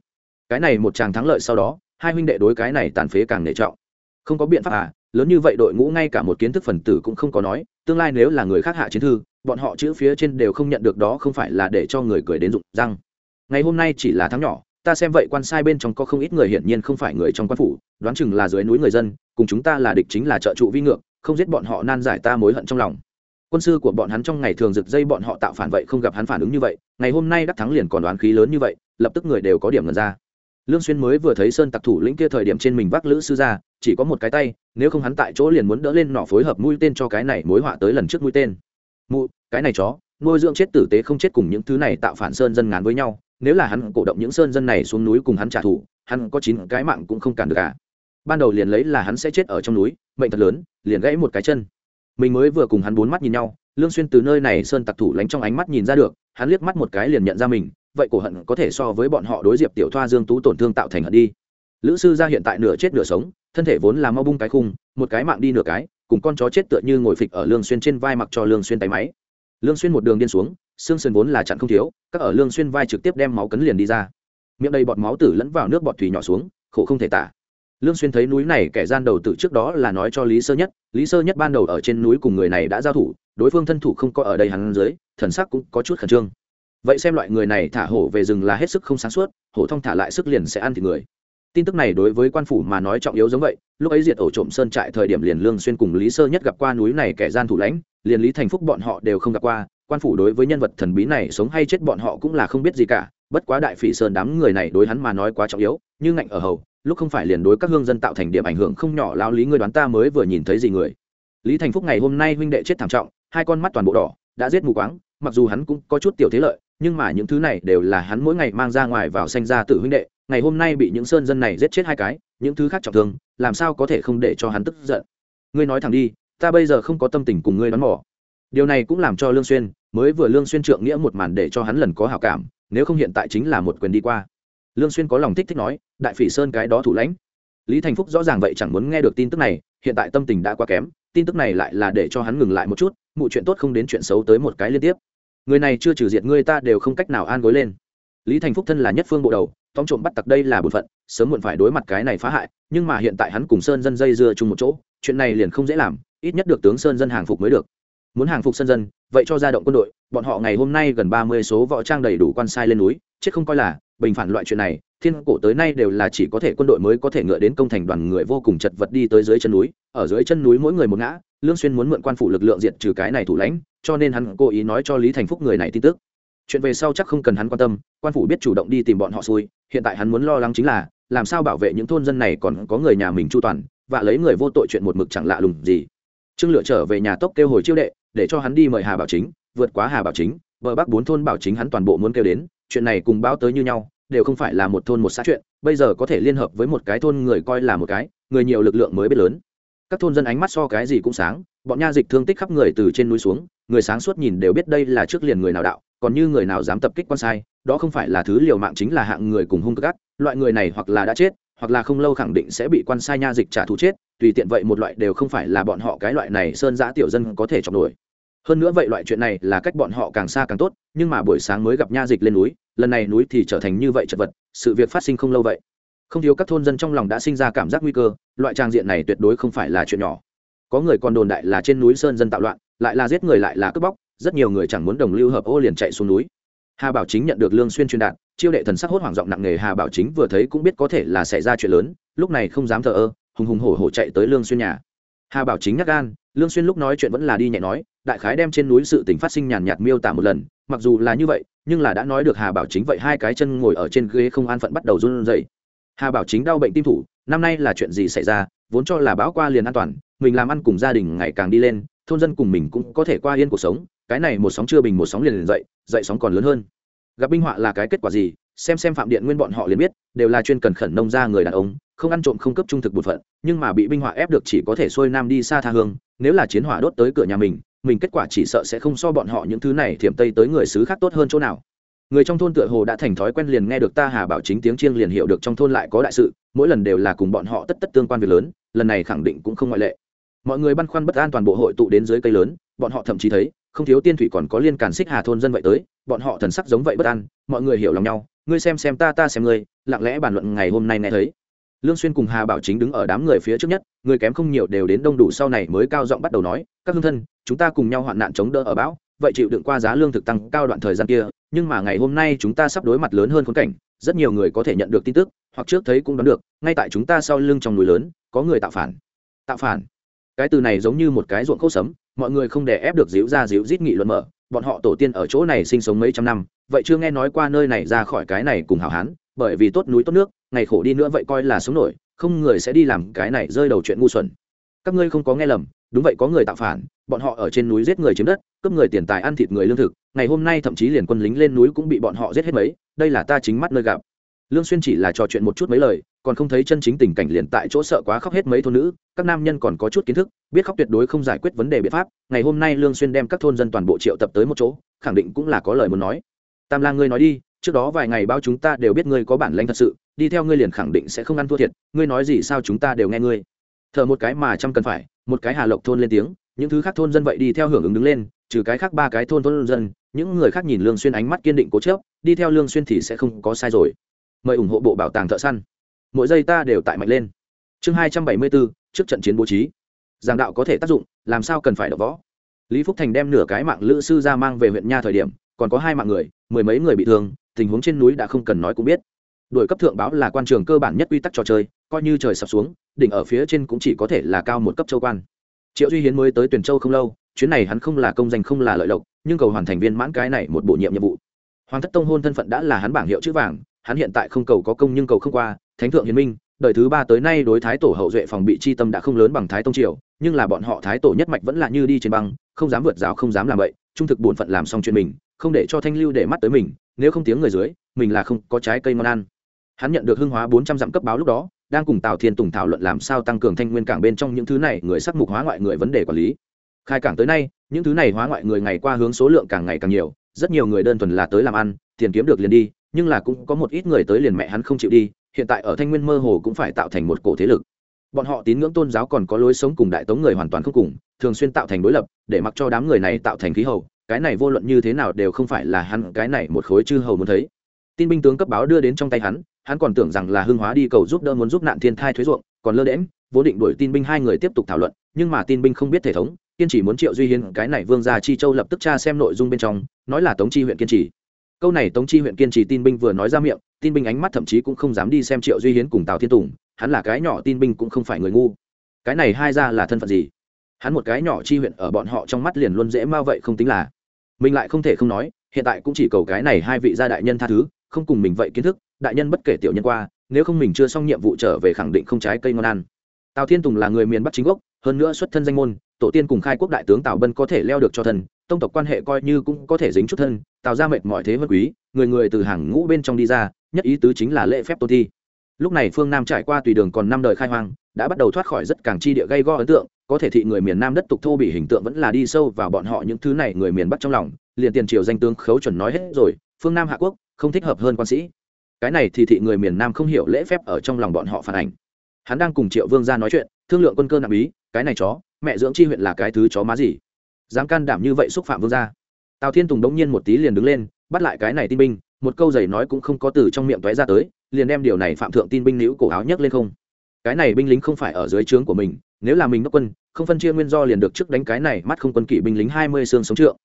Cái này một chàng thắng lợi sau đó, hai huynh đệ đối cái này tàn phế càng nể trọng. Không có biện pháp à lớn như vậy đội ngũ ngay cả một kiến thức phần tử cũng không có nói, tương lai nếu là người khác hạ chiến thư bọn họ chữ phía trên đều không nhận được đó không phải là để cho người cười đến rụng răng. Ngày hôm nay chỉ là tháng nhỏ, ta xem vậy quan sai bên trong có không ít người hiển nhiên không phải người trong quan phủ, đoán chừng là dưới núi người dân, cùng chúng ta là địch chính là trợ trụ vi ngược, không giết bọn họ nan giải ta mối hận trong lòng. Quân sư của bọn hắn trong ngày thường rực dây bọn họ tạo phản vậy không gặp hắn phản ứng như vậy, ngày hôm nay đắc thắng liền còn đoán khí lớn như vậy, lập tức người đều có điểm ngần ra. Lương xuyên mới vừa thấy sơn tặc thủ lĩnh kia thời điểm trên mình vác lữ sư ra, chỉ có một cái tay, nếu không hắn tại chỗ liền muốn đỡ lên nỏ phối hợp mũi tên cho cái này mối họa tới lần trước mũi tên mụ, cái này chó, nuôi dưỡng chết tử tế không chết cùng những thứ này tạo phản sơn dân ngán với nhau, nếu là hắn cổ động những sơn dân này xuống núi cùng hắn trả thù, hắn có chín cái mạng cũng không cản được cả ban đầu liền lấy là hắn sẽ chết ở trong núi, mệnh thật lớn, liền gãy một cái chân. Mình mới vừa cùng hắn bốn mắt nhìn nhau, lương xuyên từ nơi này sơn tặc thủ lánh trong ánh mắt nhìn ra được, hắn liếc mắt một cái liền nhận ra mình, vậy cổ hận có thể so với bọn họ đối diệp tiểu thoa dương tú tổn thương tạo thành hận đi. Lữ sư gia hiện tại nửa chết nửa sống, thân thể vốn là mau bung cái khung, một cái mạng đi nửa cái cùng con chó chết tựa như ngồi phịch ở lương xuyên trên vai mặc cho lương xuyên tay máy. Lương xuyên một đường điên xuống, xương sườn vốn là chặn không thiếu, các ở lương xuyên vai trực tiếp đem máu cấn liền đi ra. Miệng đầy bọt máu tử lẫn vào nước bọt thủy nhỏ xuống, khổ không thể tả. Lương xuyên thấy núi này kẻ gian đầu tử trước đó là nói cho lý sơ nhất, lý sơ nhất ban đầu ở trên núi cùng người này đã giao thủ, đối phương thân thủ không có ở đây hắn dưới, thần sắc cũng có chút khẩn trương. Vậy xem loại người này thả hổ về rừng là hết sức không sáng suốt, hổ thông thả lại sức liền sẽ ăn thịt người tin tức này đối với quan phủ mà nói trọng yếu giống vậy, lúc ấy diệt ổ trộm sơn trại thời điểm liền lương xuyên cùng lý sơ nhất gặp qua núi này kẻ gian thủ lãnh, liền lý thành phúc bọn họ đều không gặp qua, quan phủ đối với nhân vật thần bí này sống hay chết bọn họ cũng là không biết gì cả, bất quá đại phỉ sơn đám người này đối hắn mà nói quá trọng yếu, như ngạnh ở hầu, lúc không phải liền đối các hương dân tạo thành điểm ảnh hưởng không nhỏ lao lý ngươi đoán ta mới vừa nhìn thấy gì người. Lý thành phúc ngày hôm nay huynh đệ chết thảm trọng, hai con mắt toàn bộ đỏ, đã giết mù quáng, mặc dù hắn cũng có chút tiểu thế lợi, nhưng mà những thứ này đều là hắn mỗi ngày mang ra ngoài vào sanh ra tự huynh đệ ngày hôm nay bị những sơn dân này giết chết hai cái, những thứ khác trọng thương, làm sao có thể không để cho hắn tức giận? Ngươi nói thẳng đi, ta bây giờ không có tâm tình cùng ngươi đón mỏ điều này cũng làm cho lương xuyên, mới vừa lương xuyên trượng nghĩa một màn để cho hắn lần có hảo cảm, nếu không hiện tại chính là một quyền đi qua. Lương xuyên có lòng thích thích nói, đại phỉ sơn cái đó thủ lãnh. Lý thành phúc rõ ràng vậy chẳng muốn nghe được tin tức này, hiện tại tâm tình đã quá kém, tin tức này lại là để cho hắn ngừng lại một chút, mụ chuyện tốt không đến chuyện xấu tới một cái liên tiếp. Người này chưa trừ diệt ngươi ta đều không cách nào an gối lên. Lý thành phúc thân là nhất phương bộ đầu tóm trộm bắt tặc đây là bổn phận, sớm muộn phải đối mặt cái này phá hại, nhưng mà hiện tại hắn cùng sơn dân dây dưa chung một chỗ, chuyện này liền không dễ làm, ít nhất được tướng sơn dân hàng phục mới được. Muốn hàng phục sơn dân, vậy cho ra động quân đội, bọn họ ngày hôm nay gần ba mươi số võ trang đầy đủ quan sai lên núi, chết không coi là, bình phản loại chuyện này, thiên cổ tới nay đều là chỉ có thể quân đội mới có thể ngựa đến công thành đoàn người vô cùng chật vật đi tới dưới chân núi, ở dưới chân núi mỗi người một ngã, lương xuyên muốn mượn quan phủ lực lượng diệt trừ cái này thủ lãnh, cho nên hắn cố ý nói cho lý thành phúc người này tin tức chuyện về sau chắc không cần hắn quan tâm, quan phủ biết chủ động đi tìm bọn họ xui, hiện tại hắn muốn lo lắng chính là, làm sao bảo vệ những thôn dân này còn có người nhà mình chu toàn, và lấy người vô tội chuyện một mực chẳng lạ lùng gì. Trương lựa trở về nhà tốc kêu hồi chiêu đệ, để cho hắn đi mời hà bảo chính, vượt quá hà bảo chính vợ bác bốn thôn bảo chính hắn toàn bộ muốn kêu đến, chuyện này cùng báo tới như nhau, đều không phải là một thôn một xã chuyện, bây giờ có thể liên hợp với một cái thôn người coi là một cái, người nhiều lực lượng mới biết lớn. Các thôn dân ánh mắt so cái gì cũng sáng, bọn nha dịch thương tích khắp người từ trên núi xuống, người sáng suốt nhìn đều biết đây là trước liền người nào đạo còn như người nào dám tập kích quan sai, đó không phải là thứ liều mạng chính là hạng người cùng hung cực ác loại người này hoặc là đã chết, hoặc là không lâu khẳng định sẽ bị quan sai nha dịch trả thù chết, tùy tiện vậy một loại đều không phải là bọn họ cái loại này sơn giã tiểu dân có thể chọc nổi. Hơn nữa vậy loại chuyện này là cách bọn họ càng xa càng tốt, nhưng mà buổi sáng mới gặp nha dịch lên núi, lần này núi thì trở thành như vậy chật vật, sự việc phát sinh không lâu vậy. Không thiếu các thôn dân trong lòng đã sinh ra cảm giác nguy cơ, loại trang diện này tuyệt đối không phải là chuyện nhỏ. Có người còn đồn đại là trên núi sơn dân tạo loạn, lại là giết người lại là cướp bóc rất nhiều người chẳng muốn đồng lưu hợp ô liền chạy xuống núi. Hà bảo chính nhận được lương xuyên truyền đạt, chiêu đệ thần sắc hốt hoảng giọng nặng nề hà bảo chính vừa thấy cũng biết có thể là xảy ra chuyện lớn, lúc này không dám thờ ơ, hùng hùng hổ hổ chạy tới lương xuyên nhà. Hà bảo chính nhắc gan, lương xuyên lúc nói chuyện vẫn là đi nhẹ nói, đại khái đem trên núi sự tình phát sinh nhàn nhạt miêu tả một lần, mặc dù là như vậy, nhưng là đã nói được hà bảo chính vậy hai cái chân ngồi ở trên ghế không an phận bắt đầu run rẩy. Hà bảo chính đau bệnh tim thủ, năm nay là chuyện gì xảy ra, vốn cho là bão qua liền an toàn, mình làm ăn cùng gia đình ngày càng đi lên, thôn dân cùng mình cũng có thể qua yên cuộc sống cái này một sóng chưa bình một sóng liền liền dậy dậy sóng còn lớn hơn. Gặp binh họa là cái kết quả gì, xem xem phạm điện nguyên bọn họ liền biết, đều là chuyên cần khẩn nông ra người đàn ông, không ăn trộm không cấp trung thực bột phận, nhưng mà bị binh họa ép được chỉ có thể xuôi nam đi xa tha hương, nếu là chiến hỏa đốt tới cửa nhà mình mình kết quả chỉ sợ sẽ không so bọn họ những thứ này thiểm tây tới người xứ khác tốt hơn chỗ nào. Người trong thôn tựa hồ đã thành thói quen liền nghe được ta hà bảo chính tiếng chiêng liền hiểu được trong thôn lại có đại sự, mỗi lần đều là cùng bọn họ tất tất tương quan việc lớn, lần này khẳng định cũng không ngoại lệ. Mọi người băn khoăn bất an toàn bộ hội tụ đến dưới cây lớn, bọn họ thậm chí thấy không thiếu tiên thủy còn có liên cản xích hà thôn dân vậy tới, bọn họ thần sắc giống vậy bất an, mọi người hiểu lòng nhau, ngươi xem xem ta ta xem ngươi, lặng lẽ bàn luận ngày hôm nay nghe thấy. Lương xuyên cùng hà bảo chính đứng ở đám người phía trước nhất, người kém không nhiều đều đến đông đủ sau này mới cao giọng bắt đầu nói, các hương thân, chúng ta cùng nhau hoạn nạn chống đỡ ở bão, vậy chịu đựng qua giá lương thực tăng cao đoạn thời gian kia, nhưng mà ngày hôm nay chúng ta sắp đối mặt lớn hơn khốn cảnh, rất nhiều người có thể nhận được tin tức, hoặc trước thấy cũng đoán được, ngay tại chúng ta sau lưng trong núi lớn, có người tạo phản. Tạo phản? Cái từ này giống như một cái ruộng khô sấm, mọi người không để ép được díu ra díu rít nghị luận mở, bọn họ tổ tiên ở chỗ này sinh sống mấy trăm năm, vậy chưa nghe nói qua nơi này ra khỏi cái này cùng hảo hán, bởi vì tốt núi tốt nước, ngày khổ đi nữa vậy coi là sống nổi, không người sẽ đi làm cái này rơi đầu chuyện ngu xuẩn. Các ngươi không có nghe lầm, đúng vậy có người tạo phản, bọn họ ở trên núi giết người chiếm đất, cướp người tiền tài ăn thịt người lương thực, ngày hôm nay thậm chí liền quân lính lên núi cũng bị bọn họ giết hết mấy, đây là ta chính mắt nơi gặp. Lương xuyên chỉ là trò chuyện một chút mấy lời còn không thấy chân chính tình cảnh liền tại chỗ sợ quá khóc hết mấy thôn nữ, các nam nhân còn có chút kiến thức, biết khóc tuyệt đối không giải quyết vấn đề biện pháp, ngày hôm nay lương xuyên đem các thôn dân toàn bộ triệu tập tới một chỗ, khẳng định cũng là có lời muốn nói. Tam lang ngươi nói đi, trước đó vài ngày bao chúng ta đều biết ngươi có bản lĩnh thật sự, đi theo ngươi liền khẳng định sẽ không ăn thua thiệt, ngươi nói gì sao chúng ta đều nghe ngươi. Thở một cái mà chăm cần phải, một cái hà lộc thôn lên tiếng, những thứ khác thôn dân vậy đi theo hưởng ứng đứng lên, trừ cái khác ba cái thôn thôn dân, những người khác nhìn lương xuyên ánh mắt kiên định cố chấp, đi theo lương xuyên thì sẽ không có sai rồi. Mời ủng hộ bộ bảo tàng thợ săn mỗi giây ta đều tại mạnh lên. Chương hai trăm bảy mươi bốn, trước trận chiến bố trí. Giảng đạo có thể tác dụng, làm sao cần phải đọc võ? Lý phúc thành đem nửa cái mạng lữ sư ra mang về huyện nha thời điểm, còn có hai mạng người, mười mấy người bị thương, tình huống trên núi đã không cần nói cũng biết. Đội cấp thượng báo là quan trường cơ bản nhất quy tắc trò chơi, coi như trời sập xuống, đỉnh ở phía trên cũng chỉ có thể là cao một cấp châu quan. Triệu duy hiến mới tới tuyển châu không lâu, chuyến này hắn không là công danh, không là lợi lộc, nhưng cầu hoàn thành viên mãn cái này một bổ nhiệm nhiệm vụ. Hoàng thất tông hôn thân phận đã là hắn bảng hiệu chữ vàng hắn hiện tại không cầu có công nhưng cầu không qua, thánh thượng hiền minh, đời thứ ba tới nay đối thái tổ hậu duệ phòng bị chi tâm đã không lớn bằng thái tông triều, nhưng là bọn họ thái tổ nhất mạch vẫn là như đi trên băng, không dám vượt rào, không dám làm vậy trung thực bổn phận làm xong chuyện mình, không để cho thanh lưu để mắt tới mình, nếu không tiếng người dưới, mình là không có trái cây ngon ăn. Hắn nhận được hưng hóa bốn trăm dặm cấp báo lúc đó, đang cùng tào thiên tùng thảo luận làm sao tăng cường thanh nguyên cảng bên trong những thứ này, người sắc mục hóa ngoại người vấn đề quản lý. Khai cảng tới nay, những thứ này hóa ngoại người ngày qua hướng số lượng càng ngày càng nhiều, rất nhiều người đơn thuần là tới làm ăn, tiền kiếm được liền đi nhưng là cũng có một ít người tới liền mẹ hắn không chịu đi, hiện tại ở thanh nguyên mơ hồ cũng phải tạo thành một cổ thế lực. Bọn họ tín ngưỡng tôn giáo còn có lối sống cùng đại tống người hoàn toàn không cùng, thường xuyên tạo thành đối lập, để mặc cho đám người này tạo thành khí hậu, cái này vô luận như thế nào đều không phải là hắn, cái này một khối chư hầu muốn thấy. Tin binh tướng cấp báo đưa đến trong tay hắn hắn còn tưởng rằng là hưng hóa đi cầu giúp đỡ muốn giúp nạn thiên thai thuế ruộng, còn lơ đễm vốn định đuổi tin binh hai người tiếp tục thảo luận, nhưng mà tin binh không biết thể thống, kiên chỉ muốn triệu duy hiến, cái này vương gia chi châu lập tức tra xem nội dung bên trong, nói là tống chi huyện kiên trì câu này tống chi huyện kiên trì tin binh vừa nói ra miệng, tin binh ánh mắt thậm chí cũng không dám đi xem triệu duy hiến cùng tào thiên tùng, hắn là cái nhỏ tin binh cũng không phải người ngu. Cái này hai ra là thân phận gì? Hắn một cái nhỏ chi huyện ở bọn họ trong mắt liền luôn dễ mau vậy không tính là. Mình lại không thể không nói, hiện tại cũng chỉ cầu cái này hai vị gia đại nhân tha thứ, không cùng mình vậy kiến thức, đại nhân bất kể tiểu nhân qua, nếu không mình chưa xong nhiệm vụ trở về khẳng định không trái cây ngon ăn. Tào thiên tùng là người miền bắc chính gốc, hơn nữa xuất thân danh môn, tổ tiên cùng khai quốc đại tướng tào bân có thể leo được cho thân tông tộc quan hệ coi như cũng có thể dính chút thân, tạo ra mệt mọi thế vân quý, người người từ hàng ngũ bên trong đi ra, nhất ý tứ chính là lễ phép tôn thi. Lúc này phương nam trải qua tùy đường còn năm đời khai hoang, đã bắt đầu thoát khỏi rất càng chi địa gây go ấn tượng, có thể thị người miền nam đất tục thô bị hình tượng vẫn là đi sâu vào bọn họ những thứ này người miền bắc trong lòng, liền tiền triều danh tướng khấu chuẩn nói hết rồi, phương nam hạ quốc, không thích hợp hơn quan sĩ. Cái này thì thị người miền nam không hiểu lễ phép ở trong lòng bọn họ phản ảnh. Hắn đang cùng triệu vương ra nói chuyện, thương lượng quân cơ nặng ý cái này chó, mẹ dưỡng chi huyện là cái thứ chó má gì? Dám can đảm như vậy xúc phạm vương gia. Tào thiên tùng đống nhiên một tí liền đứng lên, bắt lại cái này tin binh, một câu giày nói cũng không có từ trong miệng toé ra tới, liền đem điều này phạm thượng tin binh nữ cổ áo nhấc lên không. Cái này binh lính không phải ở dưới trướng của mình, nếu là mình đốc quân, không phân chia nguyên do liền được trước đánh cái này mắt không quân kỵ binh lính hai mươi xương sống trượng.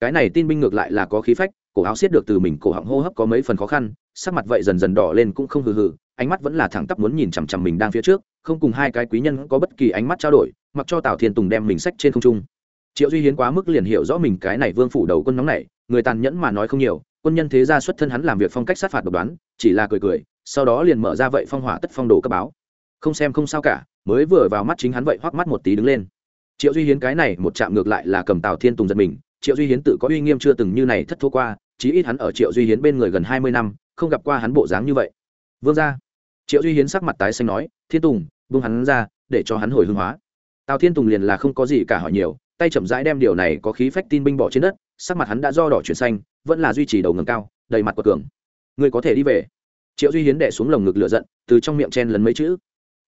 Cái này tin binh ngược lại là có khí phách, cổ áo xiết được từ mình, cổ họng hô hấp có mấy phần khó khăn, sắc mặt vậy dần dần đỏ lên cũng không hừ hừ, ánh mắt vẫn là thẳng tắp muốn nhìn chằm chằm mình đang phía trước, không cùng hai cái quý nhân có bất kỳ ánh mắt trao đổi, mặc cho tào thiên tùng đem mình sách trên không trung triệu duy hiến quá mức liền hiểu rõ mình cái này vương phủ đầu quân nóng này, người tàn nhẫn mà nói không nhiều, quân nhân thế gia xuất thân hắn làm việc phong cách sát phạt độc đoán, chỉ là cười cười, sau đó liền mở ra vậy phong hỏa tất phong đồ cấp báo. Không xem không sao cả, mới vừa vào mắt chính hắn vậy hoắc mắt một tí đứng lên. Triệu duy hiến cái này một chạm ngược lại là cầm tào thiên tùng giật mình, triệu duy hiến tự có uy nghiêm chưa từng như này thất thua qua, chí ít hắn ở triệu duy hiến bên người gần hai mươi năm, không gặp qua hắn bộ dáng như vậy. Vương ra triệu duy hiến sắc mặt tái xanh nói, thiên tùng, buông hắn ra, để cho hắn hồi hương hóa. Tào thiên tùng liền là không có gì cả hỏi nhiều tay chậm rãi đem điều này có khí phách tin binh bỏ trên đất, sắc mặt hắn đã do đỏ chuyển xanh, vẫn là duy trì đầu ngầm cao, đầy mặt của cường. Người có thể đi về. Triệu duy hiến đẻ xuống lồng ngực lửa giận, từ trong miệng chen lấn mấy chữ.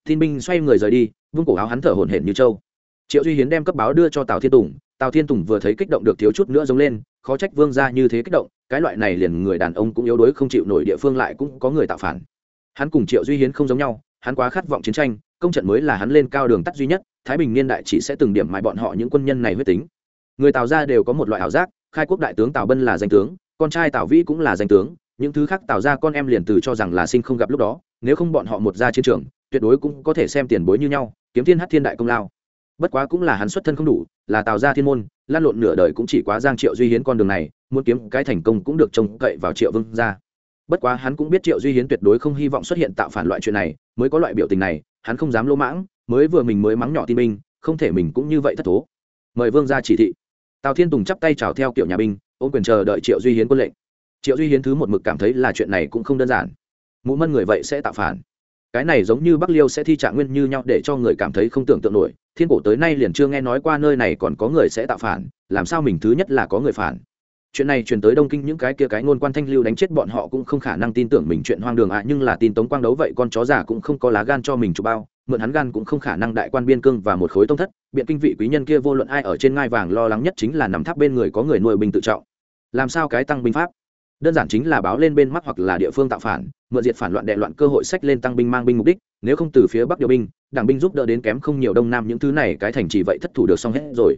Tin binh xoay người rời đi vương cổ áo hắn thở hổn hển như trâu. Triệu duy hiến đem cấp báo đưa cho tào thiên tùng, tào thiên tùng vừa thấy kích động được thiếu chút nữa giống lên, khó trách vương ra như thế kích động, cái loại này liền người đàn ông cũng yếu đuối không chịu nổi địa phương lại cũng có người tạo phản. Hắn cùng triệu duy hiến không giống nhau, hắn quá khát vọng chiến tranh, công trận mới là hắn lên cao đường tắt duy nhất thái bình niên đại chỉ sẽ từng điểm mại bọn họ những quân nhân này huyết tính. Người tào ra đều có một loại ảo giác, khai quốc đại tướng tào bân là danh tướng, con trai tào vĩ cũng là danh tướng, những thứ khác tào ra con em liền từ cho rằng là sinh không gặp lúc đó, nếu không bọn họ một ra chiến trường, tuyệt đối cũng có thể xem tiền bối như nhau, kiếm thiên hát thiên đại công lao. Bất quá cũng là hắn xuất thân không đủ, là tào ra thiên môn lan lộn nửa đời cũng chỉ quá giang triệu duy hiến con đường này, muốn kiếm cái thành công cũng được trông cậy vào triệu vương ra bất quá hắn cũng biết triệu duy hiến tuyệt đối không hy vọng xuất hiện tạo phản loại chuyện này, mới có loại biểu tình này, hắn không dám lỗ mãng mới vừa mình mới mắng nhỏ tin binh, không thể mình cũng như vậy thất thố. Mời vương ra chỉ thị. Tào thiên tùng chắp tay chào theo kiểu nhà binh ôm quyền chờ đợi triệu duy hiến quân lệnh. Triệu duy hiến thứ một mực cảm thấy là chuyện này cũng không đơn giản. Mũ mân người vậy sẽ tạo phản. Cái này giống như bắc liêu sẽ thi trạng nguyên như nhau để cho người cảm thấy không tưởng tượng nổi. Thiên cổ tới nay liền chưa nghe nói qua nơi này còn có người sẽ tạo phản, làm sao mình thứ nhất là có người phản? Chuyện này truyền tới đông kinh những cái kia cái ngôn quan thanh lưu đánh chết bọn họ cũng không khả năng tin tưởng mình chuyện hoang đường ạ nhưng là tin tống quang đấu vậy con chó già cũng không có lá gan cho mình chụp bao mượn hắn gan cũng không khả năng đại quan biên cương và một khối tông thất, biện kinh vị quý nhân kia vô luận ai ở trên ngai vàng lo lắng nhất chính là nằm tháp bên người có người nuôi binh tự trọng. Làm sao cái tăng binh pháp? Đơn giản chính là báo lên bên mắt hoặc là địa phương tạo phản, mượn diệt phản loạn đệ loạn cơ hội sách lên tăng binh mang binh mục đích, nếu không từ phía bắc điều binh, đảng binh giúp đỡ đến kém không nhiều đông nam những thứ này, cái thành trì vậy thất thủ được xong hết rồi.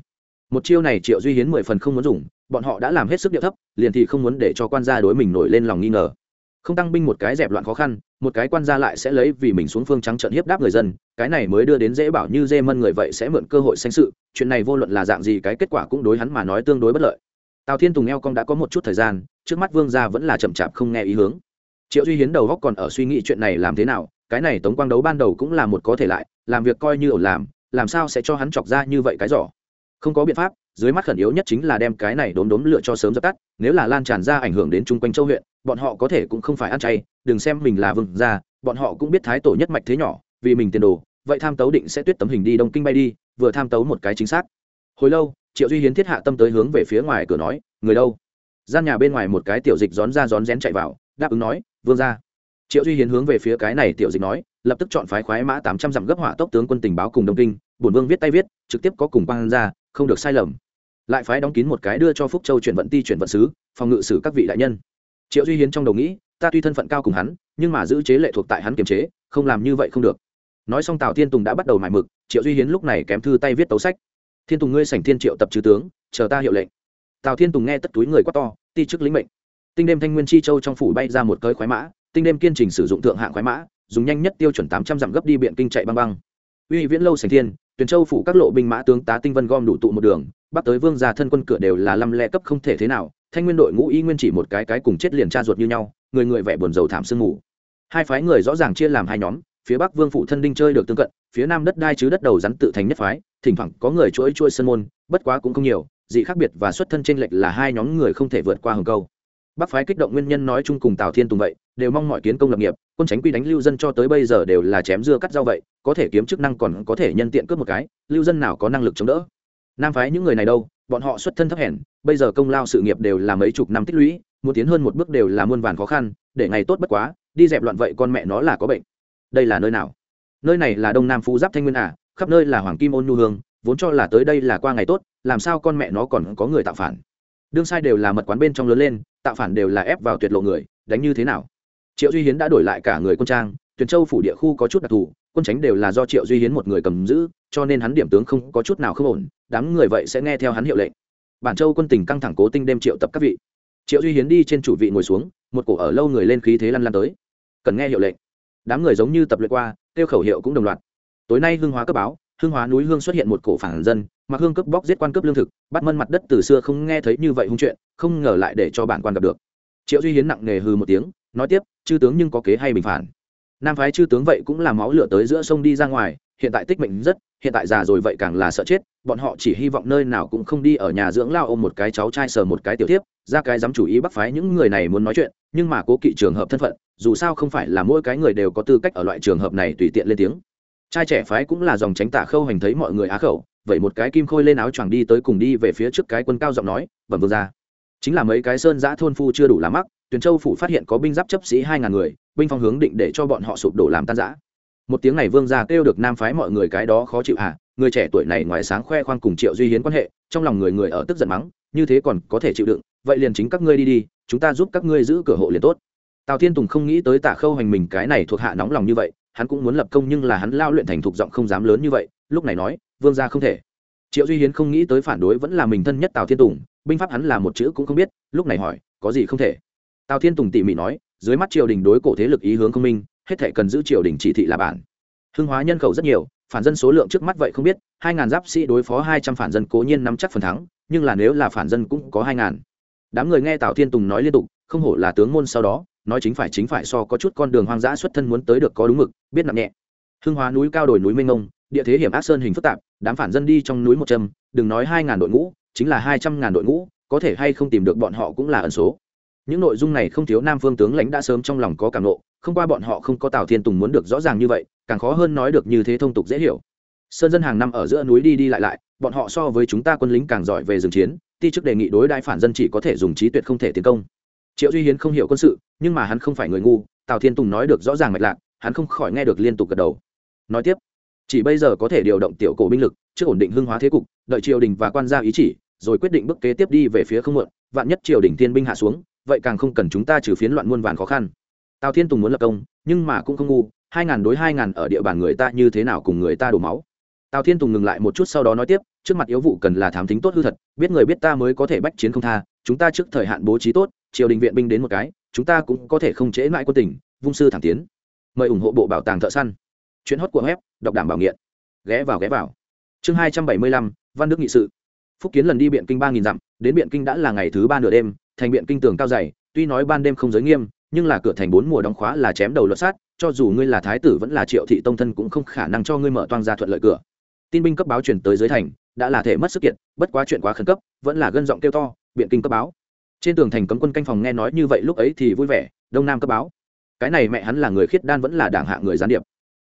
Một chiêu này triệu duy hiến mười phần không muốn dùng, bọn họ đã làm hết sức điệu thấp, liền thì không muốn để cho quan gia đối mình nổi lên lòng nghi ngờ không tăng binh một cái dẹp loạn khó khăn, một cái quan gia lại sẽ lấy vì mình xuống phương trắng trận hiếp đáp người dân, cái này mới đưa đến dễ bảo như dê mân người vậy sẽ mượn cơ hội sanh sự, chuyện này vô luận là dạng gì cái kết quả cũng đối hắn mà nói tương đối bất lợi. Tào thiên tùng eo cong đã có một chút thời gian, trước mắt vương gia vẫn là chậm chạp không nghe ý hướng. Triệu duy hiến đầu góc còn ở suy nghĩ chuyện này làm thế nào, cái này tống quang đấu ban đầu cũng là một có thể lại, làm việc coi như ổn làm làm sao sẽ cho hắn chọc ra như vậy cái giỏ? Không có biện pháp, dưới mắt khẩn yếu nhất chính là đem cái này đốm đốm lựa cho sớm dập tắt, nếu là lan tràn ra ảnh hưởng đến chung quanh châu huyện bọn họ có thể cũng không phải ăn chay, đừng xem mình là vương gia, bọn họ cũng biết thái tổ nhất mạch thế nhỏ, vì mình tiền đồ, vậy tham tấu định sẽ tuyết tấm hình đi đông kinh bay đi, vừa tham tấu một cái chính xác. Hồi lâu, triệu duy hiến thiết hạ tâm tới hướng về phía ngoài cửa nói, người đâu? Gian nhà bên ngoài một cái tiểu dịch rón ra rón rén chạy vào, đáp ứng nói, vương ra triệu duy hiến hướng về phía cái này tiểu dịch nói, lập tức chọn phái khoái mã tám trăm dặm gấp hỏa tốc tướng quân tình báo cùng đông kinh, bổn vương viết tay viết, trực tiếp có cùng quan ra, không được sai lầm. Lại phái đóng kín một cái đưa cho phúc châu chuyển vận ti chuyển vận sứ, phòng ngự xử các vị đại nhân triệu duy hiến trong đầu nghĩ, ta tuy thân phận cao cùng hắn, nhưng mà giữ chế lệ thuộc tại hắn kiềm chế, không làm như vậy không được. Nói xong tào thiên tùng đã bắt đầu mải mực, triệu duy hiến lúc này kém thư tay viết tấu sách. Thiên tùng ngươi sảnh thiên triệu tập chư tướng, chờ ta hiệu lệnh. Tào thiên tùng nghe tất túi người quát to, ti chức lĩnh mệnh. Tinh đêm thanh nguyên chi châu trong phủ bay ra một cơi khoái mã, tinh đêm kiên trình sử dụng thượng hạng khoái mã, dùng nhanh nhất tiêu chuẩn tám trăm dặm gấp đi biện kinh chạy băng băng. Uy viễn lâu sành thiên, tuyền châu phủ các lộ binh mã tướng tá tinh vân gom đủ tụ một đường bắt tới vương gia thân quân cửa đều là lăm lẹ cấp không thể thế nào, thanh nguyên đội ngũ y nguyên chỉ một cái cái cùng chết liền cha ruột như nhau, người người vẻ buồn rầu thảm sương ngủ hai phái người rõ ràng chia làm hai nhóm, phía bắc vương phụ thân đinh chơi được tương cận, phía nam đất đai chứ đất đầu rắn tự thành nhất phái, thỉnh thoảng có người chuỗi chuỗi sân môn, bất quá cũng không nhiều, dị khác biệt và xuất thân trên lệch là hai nhóm người không thể vượt qua hồng câu. Bắc phái kích động nguyên nhân nói chung cùng tào thiên tùng vậy, đều mong mọi kiến công lập nghiệp, quân tránh quy đánh lưu dân cho tới bây giờ đều là chém dưa cắt rau vậy, có thể kiếm chức năng còn có thể nhân tiện cướp một cái, lưu dân nào có năng lực chống đỡ? Nam phái những người này đâu, bọn họ xuất thân thấp hèn, bây giờ công lao sự nghiệp đều là mấy chục năm tích lũy, muốn tiến hơn một bước đều là muôn vàn khó khăn, để ngày tốt bất quá, đi dẹp loạn vậy con mẹ nó là có bệnh. Đây là nơi nào? Nơi này là đông nam phú giáp thanh nguyên à khắp nơi là hoàng kim ôn nhu hương, vốn cho là tới đây là qua ngày tốt, làm sao con mẹ nó còn có người tạo phản? Đương sai đều là mật quán bên trong lớn lên, tạo phản đều là ép vào tuyệt lộ người, đánh như thế nào? Triệu duy hiến đã đổi lại cả người quân trang, tuyền châu phủ địa khu có chút đặc thù quân tránh đều là do triệu duy hiến một người cầm giữ, cho nên hắn điểm tướng không có chút nào không ổn, đám người vậy sẽ nghe theo hắn hiệu lệnh. Bản châu quân tình căng thẳng cố tinh đêm triệu tập các vị. Triệu duy hiến đi trên chủ vị ngồi xuống, một cổ ở lâu người lên khí thế lăn lăn tới. Cần nghe hiệu lệnh. Đám người giống như tập luyện qua, tiêu khẩu hiệu cũng đồng loạt. Tối nay hương hóa cấp báo, hương hóa núi hương xuất hiện một cổ phản dân, mặc hương cướp bóc giết quan cướp lương thực, bắt mân mặt đất từ xưa không nghe thấy như vậy hung chuyện, không ngờ lại để cho bản quan gặp được. Triệu duy hiến nặng nề hư một tiếng, nói tiếp, chư tướng nhưng có kế hay bình phản? Nam phái chư tướng vậy cũng là máu lửa tới giữa sông đi ra ngoài, hiện tại tích mệnh rất, hiện tại già rồi vậy càng là sợ chết, bọn họ chỉ hy vọng nơi nào cũng không đi ở nhà dưỡng lao ôm một cái cháu trai sờ một cái tiểu tiếp ra cái dám chủ ý bắt phái những người này muốn nói chuyện, nhưng mà cố kỵ trường hợp thân phận, dù sao không phải là mỗi cái người đều có tư cách ở loại trường hợp này tùy tiện lên tiếng. Trai trẻ phái cũng là dòng tránh tả khâu hành thấy mọi người á khẩu, vậy một cái kim khôi lên áo choàng đi tới cùng đi về phía trước cái quân cao giọng nói, bẩm vương ra chính là mấy cái sơn giã thôn phu chưa đủ làm mắc, tuyền châu phủ phát hiện có binh giáp chấp sĩ hai ngàn người binh phong hướng định để cho bọn họ sụp đổ làm tan giã một tiếng này vương gia kêu được nam phái mọi người cái đó khó chịu hả người trẻ tuổi này ngoài sáng khoe khoang cùng triệu duy hiến quan hệ, trong lòng người người ở tức giận mắng, như thế còn có thể chịu đựng, vậy liền chính các ngươi đi đi, chúng ta giúp các ngươi giữ cửa hộ liền tốt. Tào thiên tùng không nghĩ tới Tả khâu hành mình cái này thuộc hạ nóng lòng như vậy, hắn cũng muốn lập công nhưng là hắn lao luyện thành thục giọng không dám lớn như vậy, lúc này nói, vương gia không thể. Triệu duy hiến không nghĩ tới phản đối vẫn là mình thân nhất tào thiên tùng, binh pháp hắn là một chữ cũng không biết, lúc này hỏi, có gì không thể? Tào thiên tùng tỉ mỉ nói dưới mắt triều đình đối cổ thế lực ý hướng không minh, hết thể cần giữ triều đình chỉ thị là bản. Hưng hóa nhân khẩu rất nhiều, phản dân số lượng trước mắt vậy không biết, hai ngàn giáp sĩ đối phó hai trăm phản dân cố nhiên nắm chắc phần thắng, nhưng là nếu là phản dân cũng có hai ngàn. Đám người nghe tào thiên tùng nói liên tục, không hổ là tướng môn sau đó, nói chính phải chính phải so có chút con đường hoang dã xuất thân muốn tới được có đúng mực, biết nặng nhẹ. Hưng hóa núi cao đồi núi mênh mông, địa thế hiểm ác sơn hình phức tạp, đám phản dân đi trong núi một trăm đừng nói hai ngàn đội ngũ, chính là hai trăm ngàn đội ngũ, có thể hay không tìm được bọn họ cũng là ẩn số những nội dung này không thiếu nam phương tướng lãnh đã sớm trong lòng có cảm nộ, không qua bọn họ không có tào thiên tùng muốn được rõ ràng như vậy, càng khó hơn nói được như thế thông tục dễ hiểu. Sơn dân hàng năm ở giữa núi đi đi lại lại, bọn họ so với chúng ta quân lính càng giỏi về rừng chiến, ti chức đề nghị đối đại phản dân chỉ có thể dùng trí tuyệt không thể tiến công. Triệu duy hiến không hiểu quân sự, nhưng mà hắn không phải người ngu, tào thiên tùng nói được rõ ràng mạch lạc, hắn không khỏi nghe được liên tục gật đầu. Nói tiếp, chỉ bây giờ có thể điều động tiểu cổ binh lực, trước ổn định hưng hóa thế cục, đợi triều đình và quan gia ý chỉ, rồi quyết định bước kế tiếp đi về phía không muộn, vạn nhất triều đình thiên binh hạ xuống vậy càng không cần chúng ta trừ phiến loạn muôn vàn khó khăn. Tào thiên tùng muốn lập công, nhưng mà cũng không ngu, hai ngàn đối hai ngàn ở địa bàn người ta như thế nào cùng người ta đổ máu. Tào thiên tùng ngừng lại một chút sau đó nói tiếp, trước mặt yếu vụ cần là thám tính tốt hư thật, biết người biết ta mới có thể bách chiến không tha, chúng ta trước thời hạn bố trí tốt, triều đình viện binh đến một cái, chúng ta cũng có thể không chế mãi quân tỉnh vung sư thẳng tiến. Mời ủng hộ bộ bảo tàng thợ săn. Chuyến hót của web, đọc đảm bảo nghiện. Ghé vào ghé vào. Chương hai trăm bảy mươi lăm, văn đức nghị sự. Phúc kiến lần đi biện kinh ba nghìn dặm, đến biện kinh đã là ngày thứ ba nửa đêm thành biện kinh tường cao dày, tuy nói ban đêm không giới nghiêm, nhưng là cửa thành bốn mùa đóng khóa là chém đầu luật sát cho dù ngươi là thái tử vẫn là triệu thị tông thân cũng không khả năng cho ngươi mở toang ra thuận lợi cửa. Tin binh cấp báo chuyển tới dưới thành, đã là thể mất sức kiện bất quá chuyện quá khẩn cấp, vẫn là gân giọng kêu to, biện kinh cấp báo. Trên tường thành cấm quân canh phòng nghe nói như vậy lúc ấy thì vui vẻ, đông nam cấp báo. Cái này mẹ hắn là người khiết đan vẫn là đảng hạ người gián điệp.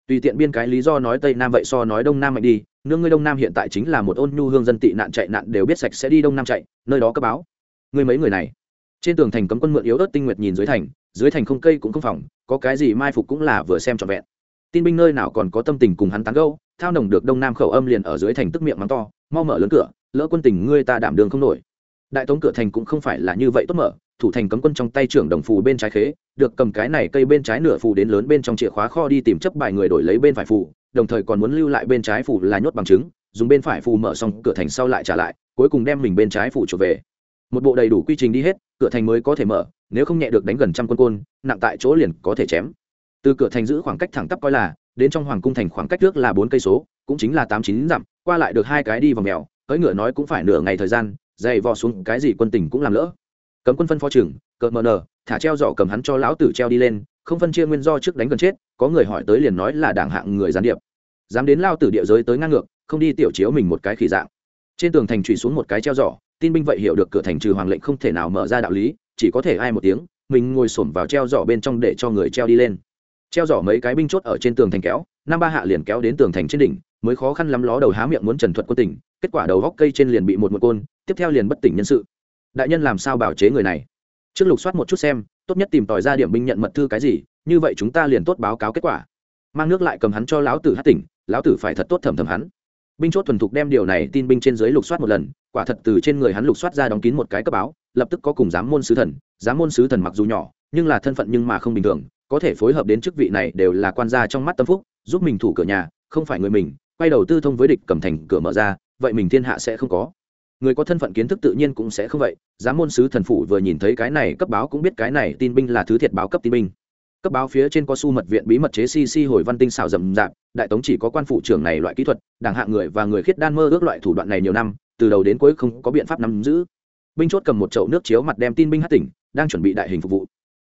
Tùy tiện biên cái lý do nói tây nam vậy so nói đông nam mạnh đi, nương ngươi đông nam hiện tại chính là một ôn nhu hương dân tị nạn chạy nạn đều biết sạch sẽ đi đông nam chạy, nơi đó cấp báo. Ngươi mấy người này? Trên tường thành cấm quân mượn yếu ớt tinh nguyệt nhìn dưới thành dưới thành không cây cũng không phòng, có cái gì mai phục cũng là vừa xem trọn vẹn. Tin binh nơi nào còn có tâm tình cùng hắn tán gâu thao nồng được đông nam khẩu âm liền ở dưới thành tức miệng mắng to, mau mở lớn cửa, lỡ quân tình ngươi ta đảm đường không nổi. Đại tống cửa thành cũng không phải là như vậy tốt mở, thủ thành cấm quân trong tay trưởng đồng phù bên trái khế, được cầm cái này cây bên trái nửa phù đến lớn bên trong chìa khóa kho đi tìm chấp bài người đổi lấy bên phải phù, đồng thời còn muốn lưu lại bên trái phù là nhốt bằng chứng, dùng bên phải phù mở xong cửa thành sau lại trả lại, cuối cùng đem mình bên trái phù trở về một bộ đầy đủ quy trình đi hết, cửa thành mới có thể mở, nếu không nhẹ được đánh gần trăm quân côn, nặng tại chỗ liền có thể chém. Từ cửa thành giữ khoảng cách thẳng tắp coi là, đến trong hoàng cung thành khoảng cách trước là bốn cây số, cũng chính là tám chín dặm, qua lại được hai cái đi vào mèo, cưỡi ngựa nói cũng phải nửa ngày thời gian dày vò xuống cái gì quân tình cũng làm lỡ. Cấm quân phân phó trưởng, cờ mờ nờ, thả treo giỏ cầm hắn cho lão tử treo đi lên, không phân chia nguyên do trước đánh gần chết, có người hỏi tới liền nói là đảng hạng người gián điệp. Dám đến lao tử địa giới tới ngang ngược, không đi tiểu chiếu mình một cái khỉ dạng. Trên tường thành trụy xuống một cái treo giỏ tin binh vậy hiểu được cửa thành trừ hoàng lệnh không thể nào mở ra đạo lý, chỉ có thể ai một tiếng, mình ngồi xổm vào treo giỏ bên trong để cho người treo đi lên. Treo giỏ mấy cái binh chốt ở trên tường thành kéo, năm ba hạ liền kéo đến tường thành trên đỉnh, mới khó khăn lắm ló đầu há miệng muốn trần thuật quân tỉnh kết quả đầu góc cây trên liền bị một một côn, tiếp theo liền bất tỉnh nhân sự. Đại nhân làm sao bảo chế người này? Trước lục soát một chút xem, tốt nhất tìm tòi ra điểm binh nhận mật thư cái gì, như vậy chúng ta liền tốt báo cáo kết quả. Mang nước lại cầm hắn cho lão tử hát tỉnh, lão tử phải thật tốt thẩm thẩm hắn. Binh chốt thuần thục đem điều này tin binh trên dưới lục soát một lần quả thật từ trên người hắn lục soát ra đóng kín một cái cấp báo, lập tức có cùng giám môn sứ thần. Giám môn sứ thần mặc dù nhỏ, nhưng là thân phận nhưng mà không bình thường, có thể phối hợp đến chức vị này đều là quan gia trong mắt tâm phúc, giúp mình thủ cửa nhà, không phải người mình, quay đầu tư thông với địch cầm thành cửa mở ra, vậy mình thiên hạ sẽ không có. Người có thân phận kiến thức tự nhiên cũng sẽ không vậy. Giám môn sứ thần phủ vừa nhìn thấy cái này cấp báo cũng biết cái này tin binh là thứ thiệt báo cấp tin binh. Cấp báo phía trên có su mật viện bí mật chế si si hồi văn tinh xào rậm rạp, đại tống chỉ có quan phụ trưởng này loại kỹ thuật, đảng hạng người và người khiết đan mơ ước loại thủ đoạn này nhiều năm từ đầu đến cuối không có biện pháp nắm giữ. Binh chốt cầm một chậu nước chiếu mặt đem tin binh hát tỉnh, đang chuẩn bị đại hình phục vụ.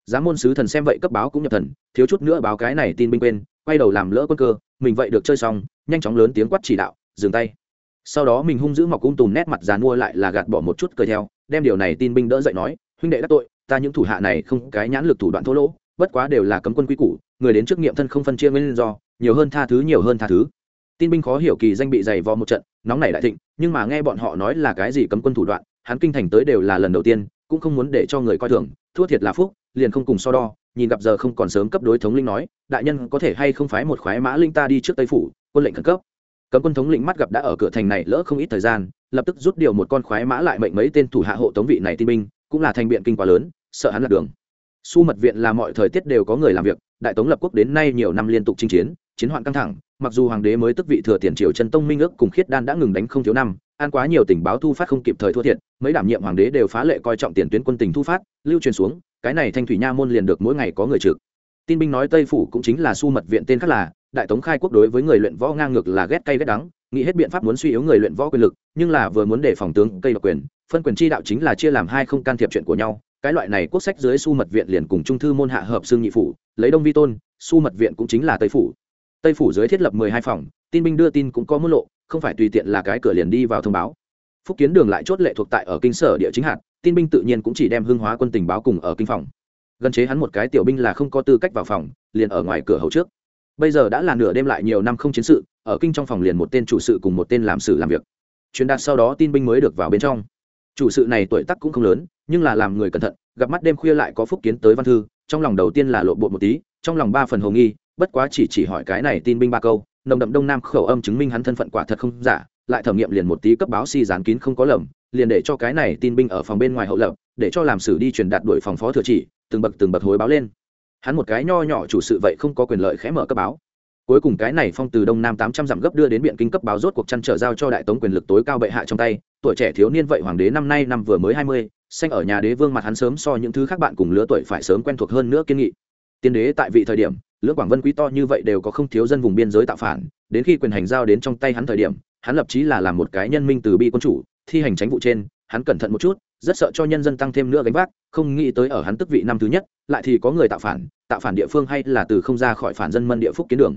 Giám môn sứ thần xem vậy cấp báo cũng nhập thần, thiếu chút nữa báo cái này tin binh quên, quay đầu làm lỡ quân cơ, mình vậy được chơi xong, nhanh chóng lớn tiếng quát chỉ đạo, dừng tay. Sau đó mình hung dữ mọc cung tùm nét mặt dàn mua lại là gạt bỏ một chút cười theo, đem điều này tin binh đỡ dậy nói, huynh đệ đắc tội, ta những thủ hạ này không cái nhãn lực thủ đoạn thô lỗ, bất quá đều là cấm quân quy củ, người đến trước nghiệm thân không phân chia nguyên do, nhiều hơn tha thứ nhiều hơn tha thứ. Tin binh khó hiểu kỳ danh bị dày vò một trận, nóng nảy đại thịnh nhưng mà nghe bọn họ nói là cái gì cấm quân thủ đoạn, hắn kinh thành tới đều là lần đầu tiên, cũng không muốn để cho người coi thường. Thua thiệt là phúc, liền không cùng so đo, nhìn gặp giờ không còn sớm cấp đối thống linh nói, đại nhân có thể hay không phái một khoái mã linh ta đi trước tây phủ, quân lệnh khẩn cấp. Cấm quân thống lĩnh mắt gặp đã ở cửa thành này lỡ không ít thời gian, lập tức rút điều một con khoái mã lại mệnh mấy tên thủ hạ hộ tống vị này tin binh, cũng là thành biện kinh quá lớn, sợ hắn lạc đường. Su mật viện là mọi thời tiết đều có người làm việc, đại tống lập quốc đến nay nhiều năm liên tục chinh chiến chiến hoạn căng thẳng, mặc dù hoàng đế mới tức vị thừa tiền triều chân tông minh ước cùng khiết đan đã ngừng đánh không thiếu năm an quá nhiều tình báo thu phát không kịp thời thua thiệt, mấy đảm nhiệm hoàng đế đều phá lệ coi trọng tiền tuyến quân tình thu phát, lưu truyền xuống, cái này thanh thủy nha môn liền được mỗi ngày có người trực. Tin binh nói tây phủ cũng chính là su mật viện tên khác là, đại tống khai quốc đối với người luyện võ ngang ngược là ghét cay ghét đắng, nghĩ hết biện pháp muốn suy yếu người luyện võ quyền lực, nhưng là vừa muốn để phòng tướng cây độc quyền, phân quyền chi đạo chính là chia làm hai không can thiệp chuyện của nhau, cái loại này quốc sách dưới su mật viện liền cùng trung thư môn hạ hợp xương nhị phủ, lấy đông vi tôn, su mật viện cũng chính là tây phủ tây phủ dưới thiết lập mười hai phòng, tin binh đưa tin cũng có mức lộ, không phải tùy tiện là cái cửa liền đi vào thông báo. Phúc kiến đường lại chốt lệ thuộc tại ở kinh sở địa chính hạt, tin binh tự nhiên cũng chỉ đem hương hóa quân tình báo cùng ở kinh phòng. Gần chế hắn một cái tiểu binh là không có tư cách vào phòng, liền ở ngoài cửa hậu trước. Bây giờ đã là nửa đêm lại nhiều năm không chiến sự, ở kinh trong phòng liền một tên chủ sự cùng một tên làm sử làm việc. Truyền đạt sau đó tin binh mới được vào bên trong. Chủ sự này tuổi tác cũng không lớn, nhưng là làm người cẩn thận, gặp mắt đêm khuya lại có phúc kiến tới văn thư, trong lòng đầu tiên là lộ bộ một tí, trong lòng ba phần hồ nghi bất quá chỉ chỉ hỏi cái này tin binh ba câu, nồng đậm đông nam khẩu âm chứng minh hắn thân phận quả thật không giả, lại thẩm nghiệm liền một tí cấp báo si dán kín không có lầm, liền để cho cái này tin binh ở phòng bên ngoài hậu lập, để cho làm sử đi truyền đạt đuổi phòng phó thừa chỉ, từng bậc từng bậc hối báo lên. Hắn một cái nho nhỏ chủ sự vậy không có quyền lợi khẽ mở cấp báo. Cuối cùng cái này phong từ đông nam tám trăm dặm gấp đưa đến biện kinh cấp báo rốt cuộc chăn trở giao cho đại tống quyền lực tối cao bệ hạ trong tay, tuổi trẻ thiếu niên vậy hoàng đế năm nay năm vừa mới hai mươi, xanh ở nhà đế vương mặt hắn sớm so những thứ khác bạn cùng lứa tuổi phải sớm quen thuộc hơn nữa kiên nghị. Tiên đế tại vị thời điểm lưỡng quảng vân quý to như vậy đều có không thiếu dân vùng biên giới tạo phản, đến khi quyền hành giao đến trong tay hắn thời điểm, hắn lập chí là làm một cái nhân minh từ bi quân chủ, thi hành tránh vụ trên, hắn cẩn thận một chút, rất sợ cho nhân dân tăng thêm nữa gánh vác, không nghĩ tới ở hắn tức vị năm thứ nhất, lại thì có người tạo phản tạo phản địa phương hay là từ không ra khỏi phản dân mân địa phúc kiến đường.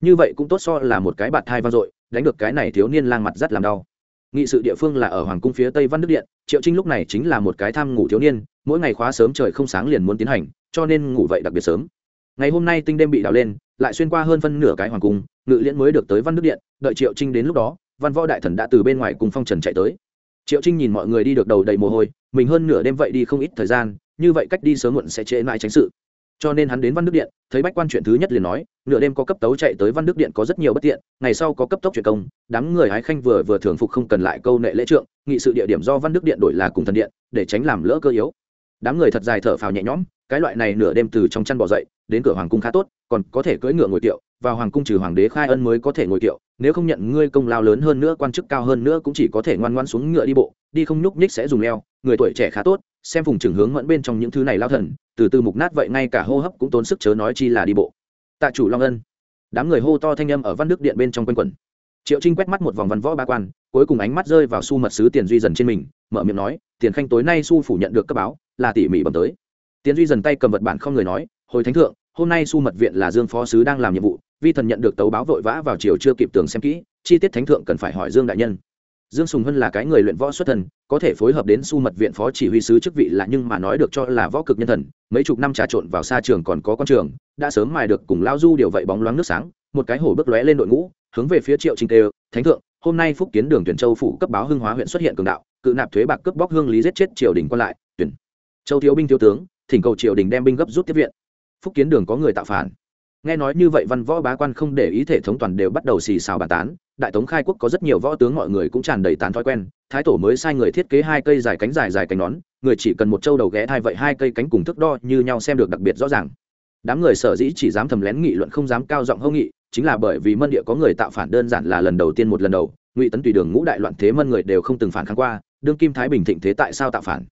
Như vậy cũng tốt so là một cái bạt thai vang dội, đánh được cái này thiếu niên lang mặt rất làm đau. Nghị sự địa phương là ở hoàng cung phía tây văn đức điện, triệu trinh lúc này chính là một cái tham ngủ thiếu niên, mỗi ngày khóa sớm trời không sáng liền muốn tiến hành, cho nên ngủ vậy đặc biệt sớm ngày hôm nay tinh đêm bị đào lên, lại xuyên qua hơn phân nửa cái hoàng cung, ngự liễn mới được tới văn đức điện, đợi triệu trinh đến lúc đó, văn võ đại thần đã từ bên ngoài cùng phong trần chạy tới. Triệu trinh nhìn mọi người đi được đầu đầy mồ hôi, mình hơn nửa đêm vậy đi không ít thời gian, như vậy cách đi sớm muộn sẽ trễ mãi tránh sự. Cho nên hắn đến văn đức điện, thấy bách quan chuyện thứ nhất liền nói, nửa đêm có cấp tấu chạy tới văn đức điện có rất nhiều bất tiện, ngày sau có cấp tốc chuyển công, đám người hái khanh vừa vừa thường phục không cần lại câu nệ lễ trượng, nghị sự địa điểm do văn đức điện đổi là cùng thần điện, để tránh làm lỡ cơ yếu. Đám người thật dài thở phào nhẹ nhõm, cái loại này nửa đêm từ trong chăn bỏ dậy đến cửa hoàng cung khá tốt, còn có thể cưỡi ngựa ngồi kiệu, vào hoàng cung trừ hoàng đế khai ân mới có thể ngồi kiệu, nếu không nhận ngươi công lao lớn hơn nữa, quan chức cao hơn nữa cũng chỉ có thể ngoan ngoan xuống ngựa đi bộ, đi không nhúc nhích sẽ dùng leo, người tuổi trẻ khá tốt, xem vùng trường hướng mẫn bên trong những thứ này lao thần, từ từ mục nát vậy ngay cả hô hấp cũng tốn sức chớ nói chi là đi bộ. Tạ chủ long ân. Đám người hô to thanh âm ở văn đức điện bên trong quanh quẩn. Triệu trinh quét mắt một vòng văn võ ba quan, cuối cùng ánh mắt rơi vào su mật sứ tiền duy dần trên mình, mở miệng nói, tiền khanh tối nay su phủ nhận được cấp báo, là tỉ mỉ bẩm tới. Tiền duy dần tay cầm vật bản không người nói hồi thánh thượng, hôm nay su mật viện là dương phó sứ đang làm nhiệm vụ, vi thần nhận được tấu báo vội vã vào chiều chưa kịp tường xem kỹ, chi tiết thánh thượng cần phải hỏi dương đại nhân. Dương sùng hân là cái người luyện võ xuất thần, có thể phối hợp đến su mật viện phó chỉ huy sứ chức vị là nhưng mà nói được cho là võ cực nhân thần, mấy chục năm trà trộn vào xa trường còn có con trường, đã sớm mài được cùng lao du điều vậy bóng loáng nước sáng, một cái hổ bước lóe lên đội ngũ, hướng về phía triệu trình tê thánh thượng, hôm nay phúc kiến đường tuyển châu phủ cấp báo hưng hóa huyện xuất hiện cường đạo, cự nạp thuế bạc cướp bóc hương lý giết chết triều đình quan lại, tuyển. Châu thiếu binh thiếu tướng, thỉnh cầu triều đình đem binh gấp rút tiếp viện phúc kiến đường có người tạo phản. Nghe nói như vậy, văn võ bá quan không để ý thể thống toàn đều bắt đầu xì xào bàn tán. Đại tống khai quốc có rất nhiều võ tướng mọi người cũng tràn đầy tán thói quen. Thái tổ mới sai người thiết kế hai cây dài cánh dài dài cánh nón, người chỉ cần một trâu đầu ghé thai vậy hai cây cánh cùng thước đo như nhau xem được đặc biệt rõ ràng. Đám người sở dĩ chỉ dám thầm lén nghị luận, không dám cao giọng hâu nghị, chính là bởi vì mân địa có người tạo phản đơn giản là lần đầu tiên một lần đầu. Ngụy tấn tùy đường ngũ đại loạn thế mân người đều không từng phản kháng qua. Đương kim thái bình thịnh thế tại sao tạo phản?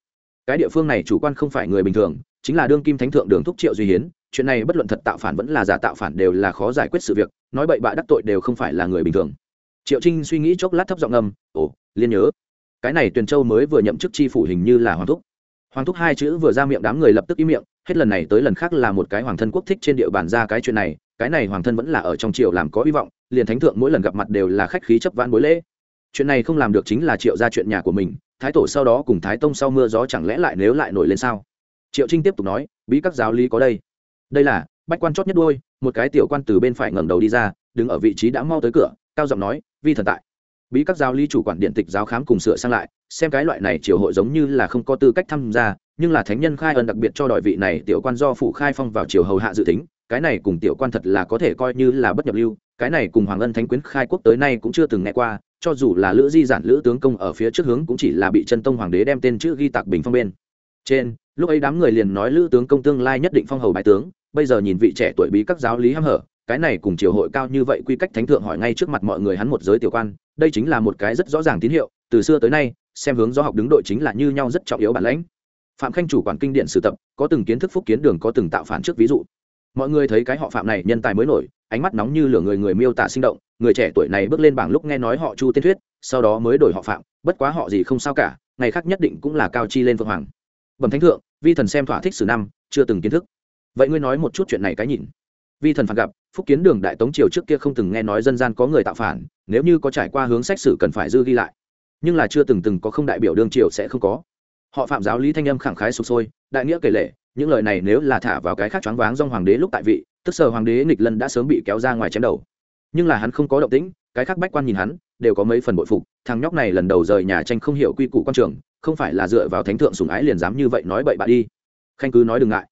Cái địa phương này chủ quan không phải người bình thường, chính là đương kim thánh thượng đường thúc triệu duy hiến. Chuyện này bất luận thật tạo phản vẫn là giả tạo phản đều là khó giải quyết sự việc, nói bậy bạ đắc tội đều không phải là người bình thường. Triệu trinh suy nghĩ chốc lát thấp giọng ngầm, ồ liên nhớ, cái này tuyền châu mới vừa nhậm chức chi phủ hình như là hoàng thúc. Hoàng thúc hai chữ vừa ra miệng đám người lập tức im miệng, hết lần này tới lần khác là một cái hoàng thân quốc thích trên địa bàn ra cái chuyện này, cái này hoàng thân vẫn là ở trong triều làm có hy vọng, liền thánh thượng mỗi lần gặp mặt đều là khách khí chấp vãn bối lễ. Chuyện này không làm được chính là triệu ra chuyện nhà của mình thái tổ sau đó cùng thái tông sau mưa gió chẳng lẽ lại nếu lại nổi lên sao? Triệu trinh tiếp tục nói, bí các giáo lý có đây. Đây là, bách quan chót nhất đôi một cái tiểu quan từ bên phải ngẩng đầu đi ra, đứng ở vị trí đã mau tới cửa, cao giọng nói, vi thần tại. Bí các giáo lý chủ quản điện tịch giáo khám cùng sửa sang lại, xem cái loại này triều hội giống như là không có tư cách tham gia, nhưng là thánh nhân khai ân đặc biệt cho đòi vị này tiểu quan do phụ khai phong vào triều hầu hạ dự tính, cái này cùng tiểu quan thật là có thể coi như là bất nhập lưu cái này cùng hoàng ân thánh quyến khai quốc tới nay cũng chưa từng nghe qua, cho dù là lữ di giản lữ tướng công ở phía trước hướng cũng chỉ là bị chân tông hoàng đế đem tên chữ ghi tạc bình phong bên. Trên, lúc ấy đám người liền nói lữ tướng công tương lai nhất định phong hầu bái tướng, bây giờ nhìn vị trẻ tuổi bí các giáo lý hăm hở, cái này cùng triều hội cao như vậy quy cách thánh thượng hỏi ngay trước mặt mọi người hắn một giới tiểu quan, đây chính là một cái rất rõ ràng tín hiệu, từ xưa tới nay, xem hướng do học đứng đội chính là như nhau rất trọng yếu bản lãnh. Phạm khanh chủ quản kinh điển sử tập, có từng kiến thức phúc kiến đường có từng tạo phản trước ví dụ. Mọi người thấy cái họ phạm này nhân tài mới nổi ánh mắt nóng như lửa người người miêu tả sinh động, người trẻ tuổi này bước lên bảng lúc nghe nói họ chu tiên thuyết, sau đó mới đổi họ phạm, bất quá họ gì không sao cả, ngày khác nhất định cũng là cao chi lên vương hoàng. Bẩm thánh thượng, vi thần xem thỏa thích sử năm, chưa từng kiến thức. Vậy ngươi nói một chút chuyện này cái nhìn. Vi thần phản gặp, phúc kiến đường đại tống triều trước kia không từng nghe nói dân gian có người tạo phản, nếu như có trải qua hướng sách sử cần phải dư ghi lại. Nhưng là chưa từng từng có không đại biểu đương triều sẽ không có. Họ phạm giáo lý thanh âm khẳng khái sụp sôi, đại nghĩa kể lệ, những lời này nếu là thả vào cái khác choáng váng do hoàng đế lúc tại vị tức sở hoàng đế nghịch lân đã sớm bị kéo ra ngoài chém đầu. Nhưng là hắn không có động tĩnh, cái khác bách quan nhìn hắn, đều có mấy phần bội phục. Thằng nhóc này lần đầu rời nhà tranh không hiểu quy củ quan trường, không phải là dựa vào thánh thượng sùng ái liền dám như vậy nói bậy bạ đi. Khanh cứ nói đừng ngại.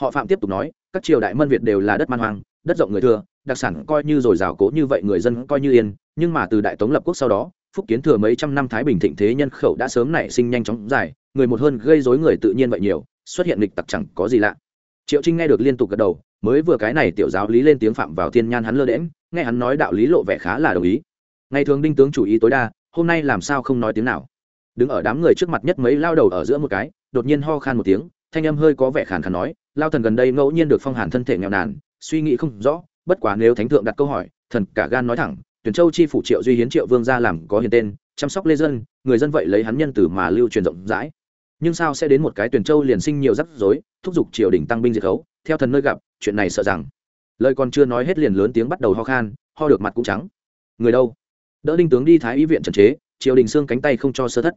Họ phạm tiếp tục nói, các triều đại mân việt đều là đất man hoang, đất rộng người thừa, đặc sản coi như rồi rào cố như vậy người dân coi như yên, nhưng mà từ đại tống lập quốc sau đó, phúc kiến thừa mấy trăm năm thái bình thịnh thế nhân khẩu đã sớm nảy sinh nhanh chóng dài, người một hơn gây rối người tự nhiên vậy nhiều, xuất hiện lịch tặc chẳng có gì lạ triệu trinh nghe được liên tục gật đầu, mới vừa cái này tiểu giáo lý lên tiếng phạm vào thiên nhan hắn lơ đễm nghe hắn nói đạo lý lộ vẻ khá là đồng ý. Ngày thường đinh tướng chủ ý tối đa, hôm nay làm sao không nói tiếng nào. Đứng ở đám người trước mặt nhất mấy lao đầu ở giữa một cái, đột nhiên ho khan một tiếng, thanh âm hơi có vẻ khàn khàn nói, lao thần gần đây ngẫu nhiên được phong hàn thân thể nghèo nàn, suy nghĩ không rõ, bất quá nếu thánh thượng đặt câu hỏi, thần cả gan nói thẳng, tuyển châu chi phủ triệu duy hiến triệu vương gia làm có hiền tên, chăm sóc lê dân, người dân vậy lấy hắn nhân từ mà lưu truyền rộng rãi nhưng sao sẽ đến một cái tuyển châu liền sinh nhiều rắc rối, thúc giục triều đình tăng binh diệt khấu, theo thần nơi gặp, chuyện này sợ rằng. Lời còn chưa nói hết liền lớn tiếng bắt đầu ho khan, ho được mặt cũng trắng. Người đâu? Đỡ đinh tướng đi thái y viện trần chế, triều đình xương cánh tay không cho sơ thất.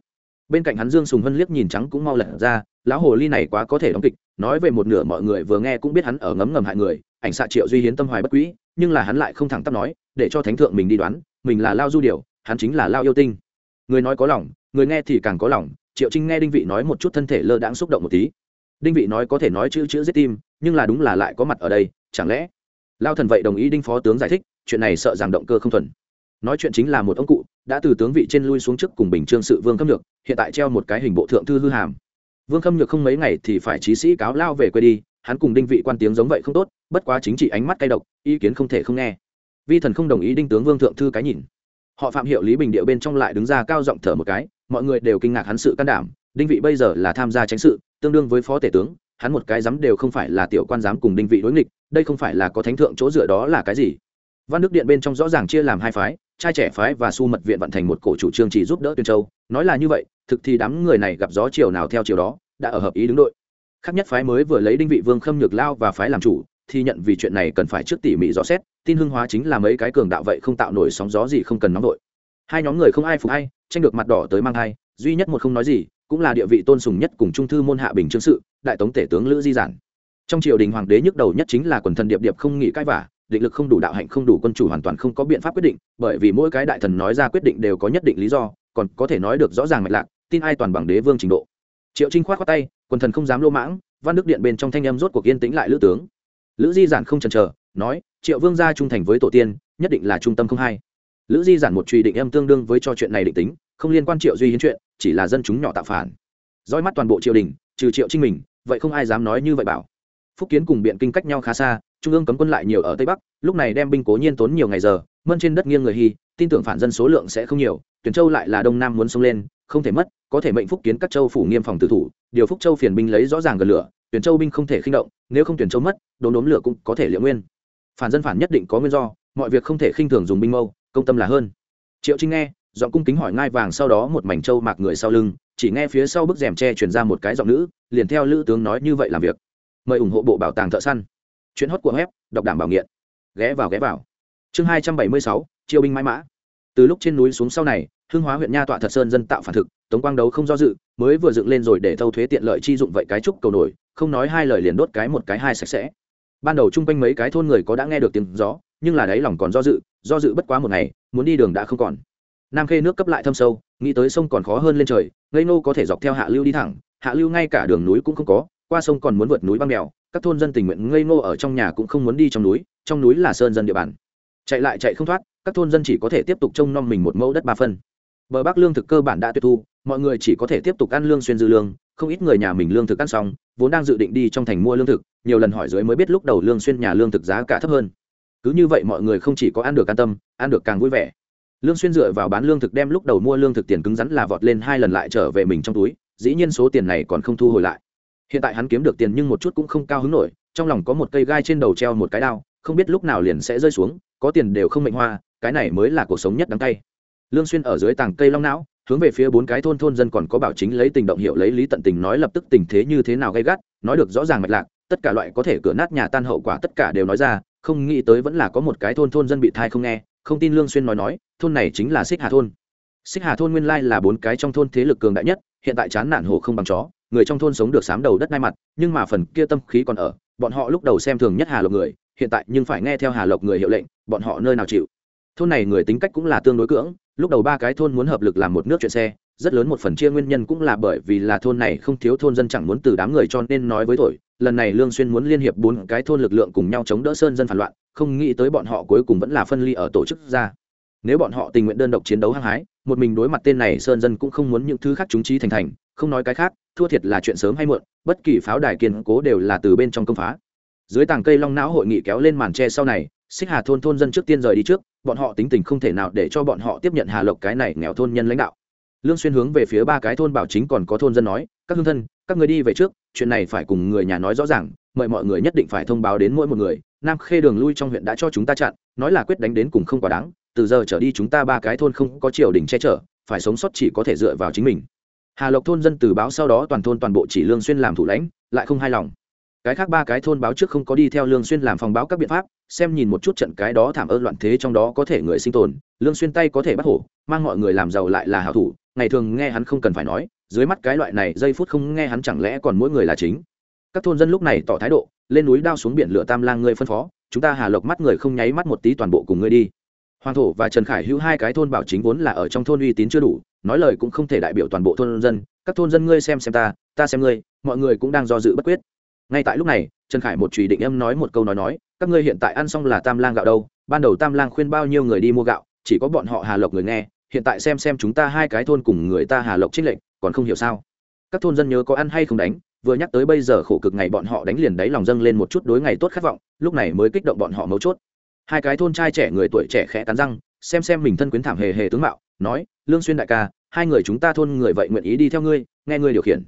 Bên cạnh hắn dương sùng hân liếc nhìn trắng cũng mau lật ra, lão hồ ly này quá có thể đóng kịch, nói về một nửa mọi người vừa nghe cũng biết hắn ở ngấm ngầm hại người, ảnh xạ triệu duy hiến tâm hoài bất quỹ nhưng là hắn lại không thẳng tắp nói, để cho thánh thượng mình đi đoán, mình là lao du điều, hắn chính là lao yêu tinh. Người nói có lòng, người nghe thì càng có lòng triệu trinh nghe đinh vị nói một chút thân thể lơ đãng xúc động một tí. Đinh vị nói có thể nói chữ chữ giết tim, nhưng là đúng là lại có mặt ở đây, chẳng lẽ? Lao thần vậy đồng ý đinh phó tướng giải thích, chuyện này sợ rằng động cơ không thuần. Nói chuyện chính là một ông cụ, đã từ tướng vị trên lui xuống trước cùng bình trương sự vương khâm nhược, hiện tại treo một cái hình bộ thượng thư hư hàm. Vương khâm nhược không mấy ngày thì phải trí sĩ cáo lao về quê đi, hắn cùng đinh vị quan tiếng giống vậy không tốt, bất quá chính trị ánh mắt cay độc, ý kiến không thể không nghe. Vi thần không đồng ý đinh tướng vương thượng thư cái nhìn. Họ phạm hiệu lý bình điệu bên trong lại đứng ra cao giọng thở một cái mọi người đều kinh ngạc hắn sự can đảm, đinh vị bây giờ là tham gia tránh sự, tương đương với phó tể tướng, hắn một cái dám đều không phải là tiểu quan giám cùng đinh vị đối nghịch, đây không phải là có thánh thượng chỗ dựa đó là cái gì. Văn đức điện bên trong rõ ràng chia làm hai phái, trai trẻ phái và su mật viện vận thành một cổ chủ trương chỉ giúp đỡ tuyên châu, nói là như vậy, thực thì đám người này gặp gió chiều nào theo chiều đó, đã ở hợp ý đứng đội. Khác nhất phái mới vừa lấy đinh vị vương khâm nhược lao và phái làm chủ, thì nhận vì chuyện này cần phải trước tỉ mỉ rõ xét, tin hưng hóa chính là mấy cái cường đạo vậy không tạo nổi sóng gió gì không cần nóng đội hai nhóm người không ai phục ai, tranh được mặt đỏ tới mang hai duy nhất một không nói gì, cũng là địa vị tôn sùng nhất cùng trung thư môn hạ bình trương sự, đại tống tể tướng lữ di giản. Trong triều đình hoàng đế nhức đầu nhất chính là quần thần điệp điệp không nghĩ cãi vả, định lực không đủ đạo hạnh không đủ quân chủ hoàn toàn không có biện pháp quyết định, bởi vì mỗi cái đại thần nói ra quyết định đều có nhất định lý do, còn có thể nói được rõ ràng mạch lạc, tin ai toàn bằng đế vương trình độ. Triệu trinh khoát khoát tay, quần thần không dám lô mãng, văn đức điện bên trong thanh âm rốt cuộc yên tĩnh lại lữ tướng. Lữ di giản không chần chờ, nói, triệu vương gia trung thành với tổ tiên, nhất định là trung tâm không hai lữ di giản một truy định em tương đương với cho chuyện này định tính, không liên quan triệu duy hiến chuyện, chỉ là dân chúng nhỏ tạo phản. Roi mắt toàn bộ triều đình, trừ triệu trinh mình, vậy không ai dám nói như vậy bảo. Phúc kiến cùng biện kinh cách nhau khá xa, trung ương cấm quân lại nhiều ở tây bắc, lúc này đem binh cố nhiên tốn nhiều ngày giờ mân trên đất nghiêng người hy, tin tưởng phản dân số lượng sẽ không nhiều, tuyển châu lại là đông nam muốn xông lên, không thể mất, có thể mệnh phúc kiến các châu phủ nghiêm phòng tử thủ, điều phúc châu phiền binh lấy rõ ràng gần lửa, tuyển châu binh không thể khinh động, nếu không tuyển châu mất, đốn đốn lửa cũng có thể liệu nguyên. Phản dân phản nhất định có nguyên do, mọi việc không thể khinh thường dùng binh mâu công tâm là hơn. Triệu trinh nghe, giọng cung kính hỏi ngai vàng sau đó một mảnh trâu mạc người sau lưng, chỉ nghe phía sau bức rèm tre truyền ra một cái giọng nữ, liền theo lữ tướng nói như vậy làm việc. Mời ủng hộ bộ bảo tàng thợ săn. Chuyến hót của web, đọc đảm bảo nghiện. Ghé vào ghé vào. Chương hai trăm bảy mươi sáu chiêu binh mãi mã. Từ lúc trên núi xuống sau này, hưng hóa huyện nha tọa thật sơn dân tạo phản thực, tống quang đấu không do dự, mới vừa dựng lên rồi để thâu thuế tiện lợi chi dụng vậy cái trúc cầu nổi, không nói hai lời liền đốt cái một cái hai sạch sẽ. Ban đầu chung quanh mấy cái thôn người có đã nghe được tiếng gió nhưng là đấy lòng còn do dự do dự bất quá một ngày, muốn đi đường đã không còn. Nam khê nước cấp lại thâm sâu, nghĩ tới sông còn khó hơn lên trời, ngây nô có thể dọc theo hạ lưu đi thẳng, hạ lưu ngay cả đường núi cũng không có, qua sông còn muốn vượt núi băng đèo các thôn dân tình nguyện ngây nô ở trong nhà cũng không muốn đi trong núi trong núi là sơn dân địa bàn. Chạy lại chạy không thoát, các thôn dân chỉ có thể tiếp tục trông nom mình một mẫu đất ba phân. Bờ bắc lương thực cơ bản đã tuyệt thu, mọi người chỉ có thể tiếp tục ăn lương xuyên dư lương, không ít người nhà mình lương thực ăn xong, vốn đang dự định đi trong thành mua lương thực, nhiều lần hỏi dưới mới biết lúc đầu lương xuyên nhà lương thực giá cả thấp hơn cứ như vậy mọi người không chỉ có ăn được an tâm, ăn được càng vui vẻ. Lương xuyên dựa vào bán lương thực đem lúc đầu mua lương thực tiền cứng rắn là vọt lên hai lần lại trở về mình trong túi, dĩ nhiên số tiền này còn không thu hồi lại. Hiện tại hắn kiếm được tiền nhưng một chút cũng không cao hứng nổi, trong lòng có một cây gai trên đầu treo một cái đao, không biết lúc nào liền sẽ rơi xuống, có tiền đều không mệnh hoa, cái này mới là cuộc sống nhất đáng tay lương xuyên ở dưới tàng cây long não, hướng về phía bốn cái thôn thôn dân còn có bảo chính lấy tình động hiệu lấy lý tận tình nói lập tức tình thế như thế nào gay gắt, nói được rõ ràng mạch lạc tất cả loại có thể cửa nát nhà tan hậu quả tất cả đều nói ra, không nghĩ tới vẫn là có một cái thôn thôn dân bị thai không nghe, không tin lương xuyên nói nói, thôn này chính là xích hà thôn. Xích hà thôn nguyên lai là bốn cái trong thôn thế lực cường đại nhất, hiện tại chán nản hồ không bằng chó, người trong thôn sống được sám đầu đất ngay mặt, nhưng mà phần kia tâm khí còn ở, bọn họ lúc đầu xem thường nhất hà lộc người, hiện tại nhưng phải nghe theo hà lộc người hiệu lệnh, bọn họ nơi nào chịu. Thôn này người tính cách cũng là tương đối cưỡng, lúc đầu ba cái thôn muốn hợp lực làm một nước chuyện xe, rất lớn một phần chia nguyên nhân cũng là bởi vì là thôn này không thiếu thôn dân chẳng muốn từ đám người cho nên nói với thổi lần này lương xuyên muốn liên hiệp bốn cái thôn lực lượng cùng nhau chống đỡ sơn dân phản loạn, không nghĩ tới bọn họ cuối cùng vẫn là phân ly ở tổ chức ra. Nếu bọn họ tình nguyện đơn độc chiến đấu hăng hái, một mình đối mặt tên này sơn dân cũng không muốn những thứ khác chúng trí thành thành, không nói cái khác, thua thiệt là chuyện sớm hay muộn, bất kỳ pháo đài kiên cố đều là từ bên trong công phá. Dưới tàng cây long não hội nghị kéo lên màn tre sau này, xích hà thôn thôn dân trước tiên rời đi trước, bọn họ tính tình không thể nào để cho bọn họ tiếp nhận hà lộc cái này nghèo thôn nhân lãnh đạo. Lương xuyên hướng về phía ba cái thôn bảo chính còn có thôn dân nói, các hương thân, các người đi về trước chuyện này phải cùng người nhà nói rõ ràng, mời mọi người nhất định phải thông báo đến mỗi một người. Nam khê đường lui trong huyện đã cho chúng ta chặn, nói là quyết đánh đến cùng không quá đáng, từ giờ trở đi chúng ta ba cái thôn không có triều đình che chở, phải sống sót chỉ có thể dựa vào chính mình. Hà lộc thôn dân từ báo sau đó toàn thôn toàn bộ chỉ lương xuyên làm thủ lãnh, lại không hài lòng. Cái khác ba cái thôn báo trước không có đi theo lương xuyên làm phòng báo các biện pháp, xem nhìn một chút trận cái đó thảm ơn loạn thế trong đó có thể người sinh tồn, lương xuyên tay có thể bắt hổ, mang mọi người làm giàu lại là hảo thủ, ngày thường nghe hắn không cần phải nói dưới mắt cái loại này giây phút không nghe hắn chẳng lẽ còn mỗi người là chính? Các thôn dân lúc này tỏ thái độ, lên núi đao xuống biển lửa tam lang ngươi phân phó, chúng ta hà lộc mắt người không nháy mắt một tí toàn bộ cùng ngươi đi. Hoàng thổ và trần khải hữu hai cái thôn bảo chính vốn là ở trong thôn uy tín chưa đủ, nói lời cũng không thể đại biểu toàn bộ thôn dân. Các thôn dân ngươi xem xem ta ta xem ngươi, mọi người cũng đang do dự bất quyết. Ngay tại lúc này, trần khải một chủy định âm nói một câu nói nói, các ngươi hiện tại ăn xong là tam lang gạo đâu, ban đầu tam lang khuyên bao nhiêu người đi mua gạo, chỉ có bọn họ hà lộc người nghe, hiện tại xem xem chúng ta hai cái thôn cùng người ta hà lộc trích lệnh còn không hiểu sao? Các thôn dân nhớ có ăn hay không đánh, vừa nhắc tới bây giờ khổ cực ngày bọn họ đánh liền đáy lòng dâng lên một chút đối ngày tốt khát vọng, lúc này mới kích động bọn họ mấu chốt. Hai cái thôn trai trẻ người tuổi trẻ khẽ cắn răng, xem xem mình thân quyến thảm hề hề tướng mạo, nói, lương xuyên đại ca, hai người chúng ta thôn người vậy nguyện ý đi theo ngươi, nghe ngươi điều khiển.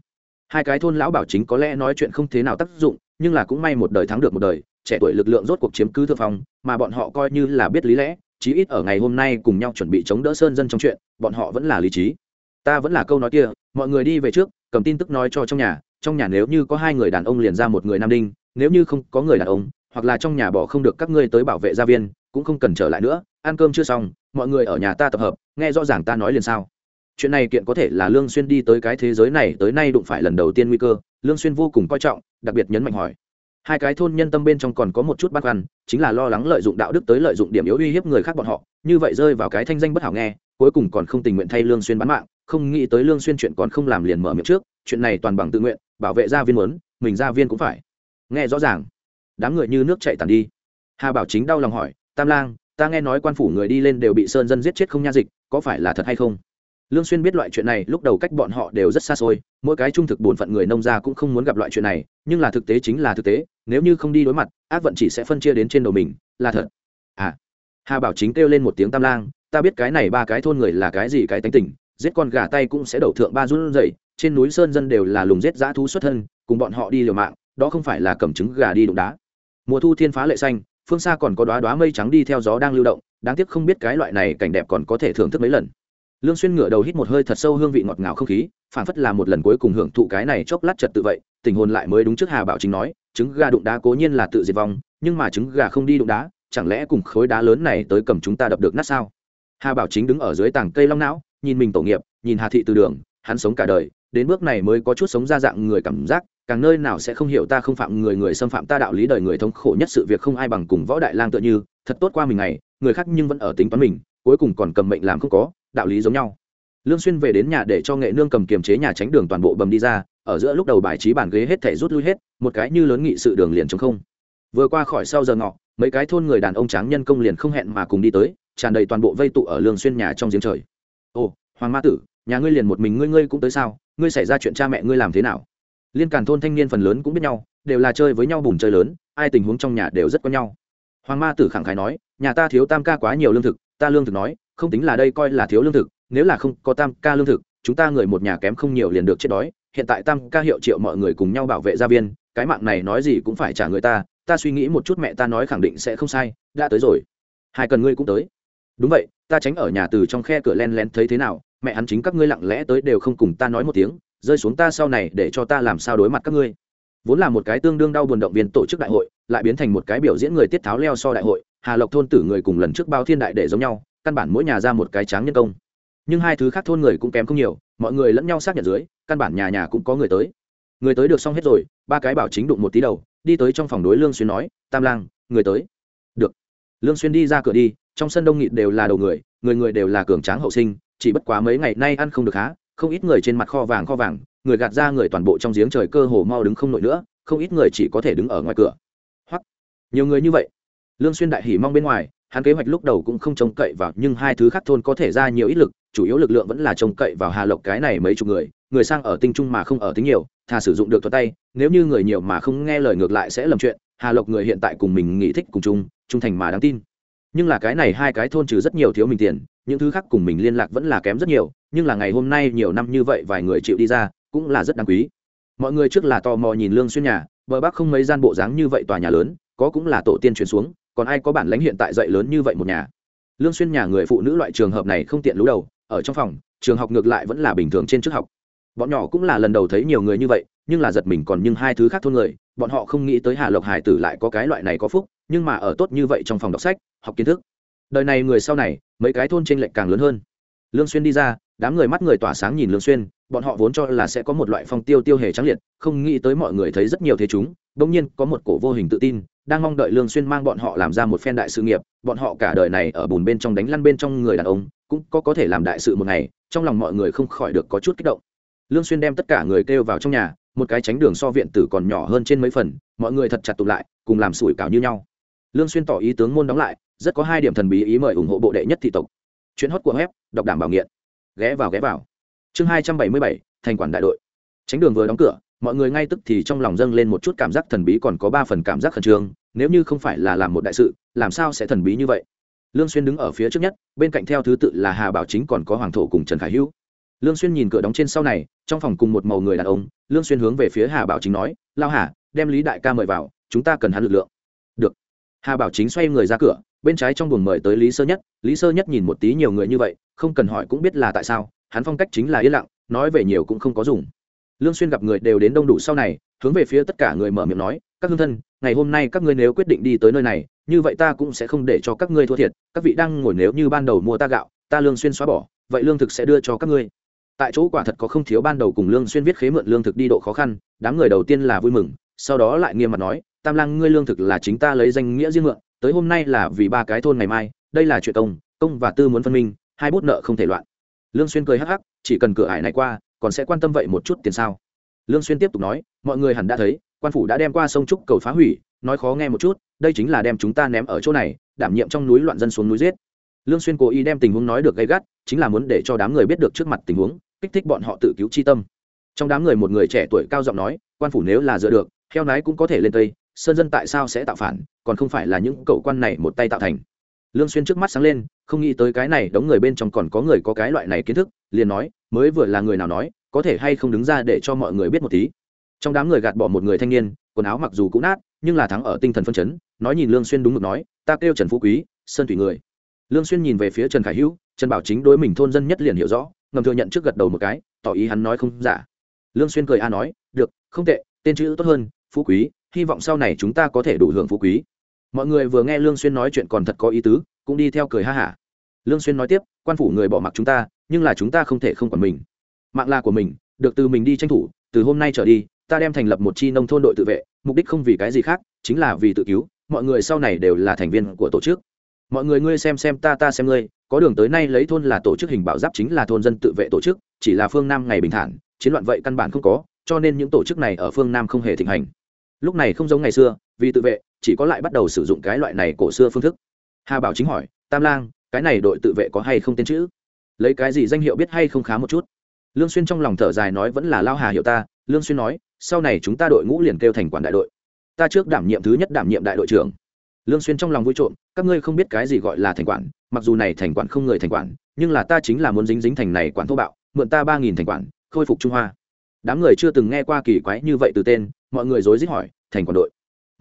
Hai cái thôn lão bảo chính có lẽ nói chuyện không thế nào tác dụng, nhưng là cũng may một đời thắng được một đời, trẻ tuổi lực lượng rốt cuộc chiếm cứ thượng phong, mà bọn họ coi như là biết lý lẽ, chí ít ở ngày hôm nay cùng nhau chuẩn bị chống đỡ sơn dân trong chuyện, bọn họ vẫn là lý trí ta vẫn là câu nói kia, mọi người đi về trước, cầm tin tức nói cho trong nhà trong nhà nếu như có hai người đàn ông liền ra một người nam đinh, nếu như không có người đàn ông, hoặc là trong nhà bỏ không được các ngươi tới bảo vệ gia viên, cũng không cần trở lại nữa, ăn cơm chưa xong, mọi người ở nhà ta tập hợp, nghe rõ ràng ta nói liền sao. Chuyện này kiện có thể là lương xuyên đi tới cái thế giới này, tới nay đụng phải lần đầu tiên nguy cơ, lương xuyên vô cùng coi trọng, đặc biệt nhấn mạnh hỏi hai cái thôn nhân tâm bên trong còn có một chút băn khoăn, chính là lo lắng lợi dụng đạo đức tới lợi dụng điểm yếu uy hiếp người khác bọn họ, như vậy rơi vào cái thanh danh bất hảo nghe, cuối cùng còn không tình nguyện thay lương xuyên bán mạng, không nghĩ tới lương xuyên chuyện còn không làm liền mở miệng trước, chuyện này toàn bằng tự nguyện, bảo vệ gia viên muốn, mình gia viên cũng phải. Nghe rõ ràng. Đám người như nước chảy tàn đi. Hà bảo chính đau lòng hỏi, tam lang, ta nghe nói quan phủ người đi lên đều bị sơn dân giết chết không nha dịch, có phải là thật hay không? Lương xuyên biết loại chuyện này, lúc đầu cách bọn họ đều rất xa xôi, mỗi cái trung thực bổn phận người nông gia cũng không muốn gặp loại chuyện này, nhưng là thực tế chính là thực tế, nếu như không đi đối mặt, ác vận chỉ sẽ phân chia đến trên đầu mình, là thật. À hà bảo chính kêu lên một tiếng tam lang, ta biết cái này ba cái thôn người là cái gì cái tánh tình, giết con gà tay cũng sẽ đầu thượng ba run rẩy, trên núi sơn dân đều là lùng giết dã thú xuất thân, cùng bọn họ đi liều mạng, đó không phải là cầm trứng gà đi đụng đá. Mùa thu thiên phá lệ xanh, phương xa còn có đóa đóa mây trắng đi theo gió đang lưu động, đáng tiếc không biết cái loại này cảnh đẹp còn có thể thưởng thức mấy lần lương xuyên ngửa đầu hít một hơi thật sâu hương vị ngọt ngào không khí phản phất là một lần cuối cùng hưởng thụ cái này chốc lát trật tự vậy, tình hồn lại mới đúng trước hà bảo chính nói, trứng gà đụng đá cố nhiên là tự diệt vong, nhưng mà trứng gà không đi đụng đá, chẳng lẽ cùng khối đá lớn này tới cầm chúng ta đập được nát sao? Hà bảo chính đứng ở dưới tảng cây long não, nhìn mình tổ nghiệp, nhìn hà thị từ đường, hắn sống cả đời, đến bước này mới có chút sống ra dạng người cảm giác, càng nơi nào sẽ không hiểu ta không phạm người người xâm phạm ta đạo lý đời người thống khổ nhất sự việc không ai bằng cùng võ đại lang tựa như, thật tốt qua mình ngày, người khác nhưng vẫn ở tính toán mình, cuối cùng còn cầm mệnh làm không có đạo lý giống nhau. Lương xuyên về đến nhà để cho nghệ nương cầm kiềm chế nhà tránh đường toàn bộ bầm đi ra, ở giữa lúc đầu bài trí bàn ghế hết thảy rút lui hết, một cái như lớn nghị sự đường liền trống không. Vừa qua khỏi sau giờ ngọ, mấy cái thôn người đàn ông tráng nhân công liền không hẹn mà cùng đi tới, tràn đầy toàn bộ vây tụ ở lương xuyên nhà trong giếng trời. Ồ, hoàng ma tử, nhà ngươi liền một mình ngươi ngươi cũng tới sao? Ngươi xảy ra chuyện cha mẹ ngươi làm thế nào? Liên càn thôn thanh niên phần lớn cũng biết nhau, đều là chơi với nhau bùn chơi lớn, ai tình huống trong nhà đều rất quen nhau. Hoàng ma tử khẳng khái nói, nhà ta thiếu tam ca quá nhiều lương thực, ta lương thực nói không tính là đây coi là thiếu lương thực, nếu là không có tam ca lương thực, chúng ta người một nhà kém không nhiều liền được chết đói. Hiện tại tam ca hiệu triệu mọi người cùng nhau bảo vệ gia viên, cái mạng này nói gì cũng phải trả người ta ta suy nghĩ một chút mẹ ta nói khẳng định sẽ không sai, đã tới rồi. Hai cần ngươi cũng tới. Đúng vậy, ta tránh ở nhà từ trong khe cửa len len thấy thế nào, mẹ hắn chính các ngươi lặng lẽ tới đều không cùng ta nói một tiếng, rơi xuống ta sau này để cho ta làm sao đối mặt các ngươi. Vốn là một cái tương đương đau buồn động viên tổ chức đại hội, lại biến thành một cái biểu diễn người tiết tháo leo so đại hội, hà lộc thôn tử người cùng lần trước bao thiên đại để giống nhau căn bản mỗi nhà ra một cái tráng nhân công. Nhưng hai thứ khác thôn người cũng kém không nhiều, mọi người lẫn nhau xác nhận dưới, căn bản nhà nhà cũng có người tới. Người tới được xong hết rồi, ba cái bảo chính đụng một tí đầu, đi tới trong phòng đối lương xuyên nói, tam lang, người tới. Được. Lương xuyên đi ra cửa đi, trong sân đông nghịt đều là đầu người người người đều là cường tráng hậu sinh, chỉ bất quá mấy ngày nay ăn không được há không ít người trên mặt kho vàng kho vàng, người gạt ra người toàn bộ trong giếng trời cơ hồ mau đứng không nổi nữa, không ít người chỉ có thể đứng ở ngoài cửa. Hoặc nhiều người như vậy. Lương xuyên đại hỉ mong bên ngoài hắn kế hoạch lúc đầu cũng không trông cậy vào, nhưng hai thứ khác thôn có thể ra nhiều ít lực, chủ yếu lực lượng vẫn là trông cậy vào hà lộc cái này mấy chục người người sang ở tinh trung mà không ở tính nhiều, thà sử dụng được thuật tay, nếu như người nhiều mà không nghe lời ngược lại sẽ lầm chuyện, hà lộc người hiện tại cùng mình nghĩ thích cùng chung, trung thành mà đáng tin. Nhưng là cái này hai cái thôn trừ rất nhiều thiếu mình tiền, những thứ khác cùng mình liên lạc vẫn là kém rất nhiều, nhưng là ngày hôm nay nhiều năm như vậy vài người chịu đi ra, cũng là rất đáng quý. Mọi người trước là tò mò nhìn lương xuyên nhà, bờ bắc không mấy gian bộ dáng như vậy tòa nhà lớn, có cũng là tổ tiên truyền xuống còn ai có bản lãnh hiện tại dậy lớn như vậy một nhà? Lương xuyên nhà người phụ nữ loại trường hợp này không tiện lú đầu, ở trong phòng, trường học ngược lại vẫn là bình thường trên trước học. Bọn nhỏ cũng là lần đầu thấy nhiều người như vậy, nhưng là giật mình còn nhưng hai thứ khác thôn người, bọn họ không nghĩ tới hà lộc hải tử lại có cái loại này có phúc, nhưng mà ở tốt như vậy trong phòng đọc sách, học kiến thức. Đời này người sau này, mấy cái thôn trên lệch càng lớn hơn. Lương xuyên đi ra, đám người mắt người tỏa sáng nhìn lương xuyên, bọn họ vốn cho là sẽ có một loại phong tiêu tiêu hề trắng liệt, không nghĩ tới mọi người thấy rất nhiều thế chúng bỗng nhiên có một cổ vô hình tự tin đang mong đợi lương xuyên mang bọn họ làm ra một phen đại sự nghiệp bọn họ cả đời này ở bùn bên trong đánh lăn bên trong người đàn ông cũng có có thể làm đại sự một ngày trong lòng mọi người không khỏi được có chút kích động. Lương xuyên đem tất cả người kêu vào trong nhà một cái tránh đường so viện tử còn nhỏ hơn trên mấy phần mọi người thật chặt tụ lại cùng làm sủi cảo như nhau. Lương xuyên tỏ ý tướng môn đóng lại rất có hai điểm thần bí ý mời ủng hộ bộ đệ nhất thị tộc. Chuyến hót của web đọc đảm bảo nghiện. Ghé vào ghé vào. Chương 277, thành quản đại đội. Tránh đường vừa đóng cửa mọi người ngay tức thì trong lòng dâng lên một chút cảm giác thần bí còn có ba phần cảm giác khẩn trương, nếu như không phải là làm một đại sự, làm sao sẽ thần bí như vậy? Lương xuyên đứng ở phía trước nhất, bên cạnh theo thứ tự là hà bảo chính còn có hoàng thổ cùng trần khải hữu. Lương xuyên nhìn cửa đóng trên sau này, trong phòng cùng một màu người đàn ông, lương xuyên hướng về phía hà bảo chính nói, lao hà, đem lý đại ca mời vào, chúng ta cần hắn lực lượng. Được. Hà bảo chính xoay người ra cửa, bên trái trong buồng mời tới lý sơ nhất. Lý sơ nhất nhìn một tí nhiều người như vậy, không cần hỏi cũng biết là tại sao, hắn phong cách chính là yên lặng, nói về nhiều cũng không có dùng lương xuyên gặp người đều đến đông đủ sau này, hướng về phía tất cả người mở miệng nói, các hương thân, ngày hôm nay các ngươi nếu quyết định đi tới nơi này, như vậy ta cũng sẽ không để cho các ngươi thua thiệt. Các vị đang ngồi nếu như ban đầu mua ta gạo, ta lương xuyên xóa bỏ, vậy lương thực sẽ đưa cho các ngươi. Tại chỗ quả thật có không thiếu ban đầu cùng lương xuyên viết khế mượn lương thực đi độ khó khăn, đám người đầu tiên là vui mừng, sau đó lại nghiêm mặt nói, tam lang, ngươi lương thực là chính ta lấy danh nghĩa riêng mượn, tới hôm nay là vì ba cái thôn ngày mai, đây là chuyện công công và tư muốn phân minh, hai bút nợ không thể loạn. Lương xuyên cười hắc hắc, chỉ cần cửa ải này qua còn sẽ quan tâm vậy một chút tiền sao? Lương xuyên tiếp tục nói, mọi người hẳn đã thấy, quan phủ đã đem qua sông trúc cầu phá hủy, nói khó nghe một chút, đây chính là đem chúng ta ném ở chỗ này, đảm nhiệm trong núi loạn dân xuống núi giết. Lương xuyên cố ý đem tình huống nói được gay gắt, chính là muốn để cho đám người biết được trước mặt tình huống, kích thích bọn họ tự cứu chi tâm. Trong đám người một người trẻ tuổi cao giọng nói, quan phủ nếu là dựa được, heo nái cũng có thể lên tây, sơn dân tại sao sẽ tạo phản, còn không phải là những cậu quan này một tay tạo thành lương xuyên trước mắt sáng lên, không nghĩ tới cái này đống người bên trong còn có người có cái loại này kiến thức, liền nói, mới vừa là người nào nói, có thể hay không đứng ra để cho mọi người biết một tí. Trong đám người gạt bỏ một người thanh niên, quần áo mặc dù cũ nát, nhưng là thắng ở tinh thần phân chấn, nói nhìn lương xuyên đúng mực nói, ta kêu trần phú quý, sơn thủy người. Lương xuyên nhìn về phía trần khải hữu, trần bảo chính đối mình thôn dân nhất liền hiểu rõ, ngầm thừa nhận trước gật đầu một cái, tỏ ý hắn nói không giả. Lương xuyên cười a nói, được, không tệ, tên chữ tốt hơn, phú quý, hy vọng sau này chúng ta có thể đủ hưởng phú quý mọi người vừa nghe lương xuyên nói chuyện còn thật có ý tứ, cũng đi theo cười ha hả. Lương xuyên nói tiếp, quan phủ người bỏ mặc chúng ta, nhưng là chúng ta không thể không quản mình. Mạng là của mình, được từ mình đi tranh thủ, từ hôm nay trở đi, ta đem thành lập một chi nông thôn đội tự vệ, mục đích không vì cái gì khác, chính là vì tự cứu, mọi người sau này đều là thành viên của tổ chức. Mọi người ngươi xem xem ta ta xem ngươi, có đường tới nay lấy thôn là tổ chức hình bảo giáp chính là thôn dân tự vệ tổ chức, chỉ là phương nam ngày bình thản, chiến loạn vậy căn bản không có, cho nên những tổ chức này ở phương nam không hề thịnh hành. Lúc này không giống ngày xưa vì tự vệ, chỉ có lại bắt đầu sử dụng cái loại này cổ xưa phương thức. Hà bảo chính hỏi, tam lang, cái này đội tự vệ có hay không tên chữ? Lấy cái gì danh hiệu biết hay không khá một chút? Lương xuyên trong lòng thở dài nói, vẫn là lao hà hiệu ta. Lương xuyên nói, sau này chúng ta đội ngũ liền kêu thành quản đại đội. Ta trước đảm nhiệm thứ nhất đảm nhiệm đại đội trưởng. Lương xuyên trong lòng vui trộn các ngươi không biết cái gì gọi là thành quản, mặc dù này thành quản không người thành quản, nhưng là ta chính là muốn dính dính thành này quản thô bạo, mượn ta ba nghìn thành quản, khôi phục trung hoa. Đám người chưa từng nghe qua kỳ quái như vậy từ tên, mọi người rối rít hỏi, thành quản đội?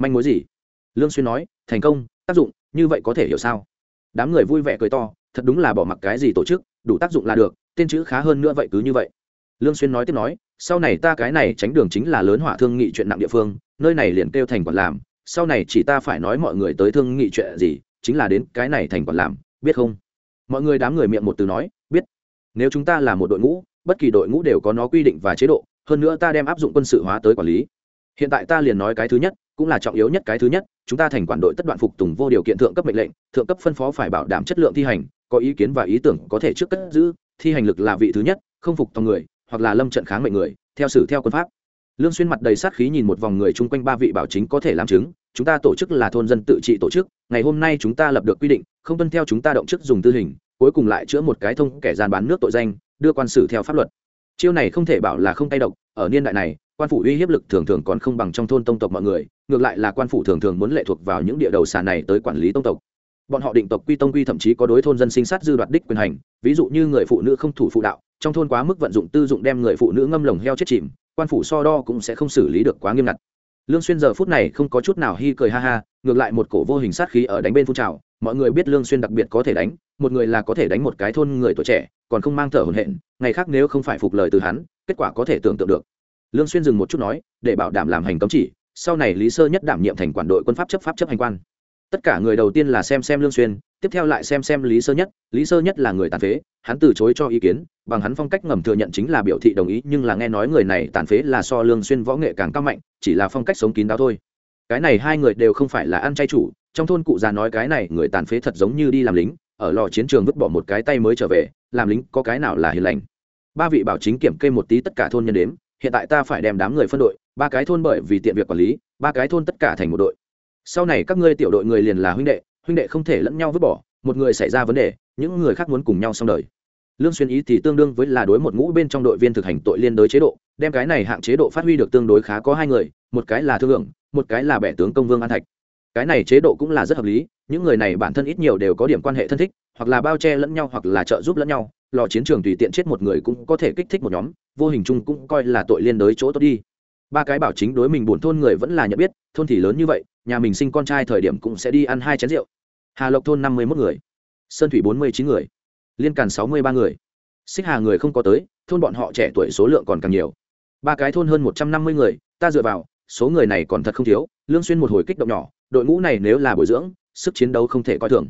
Manh mối gì? Lương xuyên nói, thành công, tác dụng, như vậy có thể hiểu sao? Đám người vui vẻ cười to, thật đúng là bỏ mặc cái gì tổ chức, đủ tác dụng là được, tên chữ khá hơn nữa vậy cứ như vậy. Lương xuyên nói tiếp nói, sau này ta cái này tránh đường chính là lớn hỏa thương nghị chuyện nặng địa phương, nơi này liền kêu thành quản làm, sau này chỉ ta phải nói mọi người tới thương nghị chuyện gì, chính là đến cái này thành quản làm, biết không? Mọi người đám người miệng một từ nói, biết. Nếu chúng ta là một đội ngũ, bất kỳ đội ngũ đều có nó quy định và chế độ, hơn nữa ta đem áp dụng quân sự hóa tới quản lý. Hiện tại ta liền nói cái thứ nhất cũng là trọng yếu nhất cái thứ nhất, chúng ta thành quản đội tất đoạn phục tùng vô điều kiện thượng cấp mệnh lệnh, thượng cấp phân phó phải bảo đảm chất lượng thi hành, có ý kiến và ý tưởng có thể trước cất giữ, thi hành lực là vị thứ nhất, không phục tòng người, hoặc là lâm trận kháng mệnh người, theo xử theo quân pháp. Lương xuyên mặt đầy sát khí nhìn một vòng người chung quanh ba vị bảo chính có thể làm chứng, chúng ta tổ chức là thôn dân tự trị tổ chức, ngày hôm nay chúng ta lập được quy định, không tuân theo chúng ta động chức dùng tư hình, cuối cùng lại chữa một cái thông kẻ gian bán nước tội danh, đưa quan xử theo pháp luật. Chiêu này không thể bảo là không tay độc, ở niên đại này, quan phủ uy hiếp lực thường thường còn không bằng trong thôn tông tộc mọi người ngược lại là quan phủ thường thường muốn lệ thuộc vào những địa đầu xà này tới quản lý tông tộc. Bọn họ định tộc quy tông quy thậm chí có đối thôn dân sinh sát dư đoạt đích quyền hành, ví dụ như người phụ nữ không thủ phụ đạo, trong thôn quá mức vận dụng tư dụng đem người phụ nữ ngâm lồng heo chết chìm, quan phủ so đo cũng sẽ không xử lý được quá nghiêm ngặt. Lương xuyên giờ phút này không có chút nào hi cười ha ha, ngược lại một cổ vô hình sát khí ở đánh bên phun trào, mọi người biết lương xuyên đặc biệt có thể đánh, một người là có thể đánh một cái thôn người tuổi trẻ, còn không mang thở hổn hển, ngày khác nếu không phải phục lời từ hắn, kết quả có thể tưởng tượng được. Lương xuyên dừng một chút nói, để bảo đảm làm hành cấm chỉ sau này lý sơ nhất đảm nhiệm thành quản đội quân pháp chấp pháp chấp hành quan. Tất cả người đầu tiên là xem xem lương xuyên, tiếp theo lại xem xem lý sơ nhất. Lý sơ nhất là người tàn phế, hắn từ chối cho ý kiến, bằng hắn phong cách ngầm thừa nhận chính là biểu thị đồng ý, nhưng là nghe nói người này tàn phế là so lương xuyên võ nghệ càng cao mạnh, chỉ là phong cách sống kín đáo thôi. Cái này hai người đều không phải là ăn chay chủ, trong thôn cụ già nói cái này, người tàn phế thật giống như đi làm lính, ở lò chiến trường vứt bỏ một cái tay mới trở về, làm lính có cái nào là hiền lành. Ba vị bảo chính kiểm kê một tí tất cả thôn nhân đếm, hiện tại ta phải đem đám người phân đội ba cái thôn bởi vì tiện việc quản lý, ba cái thôn tất cả thành một đội. Sau này các ngươi tiểu đội người liền là huynh đệ huynh đệ không thể lẫn nhau vứt bỏ, một người xảy ra vấn đề, những người khác muốn cùng nhau xong đời. Lương xuyên ý thì tương đương với là đối một ngũ bên trong đội viên thực hành tội liên đối chế độ, đem cái này hạng chế độ phát huy được tương đối khá có hai người, một cái là thương lượng, một cái là bệ tướng công vương an thạch. Cái này chế độ cũng là rất hợp lý, những người này bản thân ít nhiều đều có điểm quan hệ thân thích, hoặc là bao che lẫn nhau, hoặc là trợ giúp lẫn nhau, lò chiến trường tùy tiện chết một người cũng có thể kích thích một nhóm, vô hình chung cũng coi là tội liên đối chỗ tốt đi ba cái bảo chính đối mình buồn thôn người vẫn là nhận biết, thôn thì lớn như vậy, nhà mình sinh con trai thời điểm cũng sẽ đi ăn hai chén rượu. Hà lộc thôn năm mươi một người, sơn thủy bốn mươi chín người, liên càn sáu mươi ba người. Xích hà người không có tới, thôn bọn họ trẻ tuổi số lượng còn càng nhiều. Ba cái thôn hơn một trăm năm mươi người, ta dựa vào, số người này còn thật không thiếu, lương xuyên một hồi kích động nhỏ, đội ngũ này nếu là bồi dưỡng, sức chiến đấu không thể coi thường.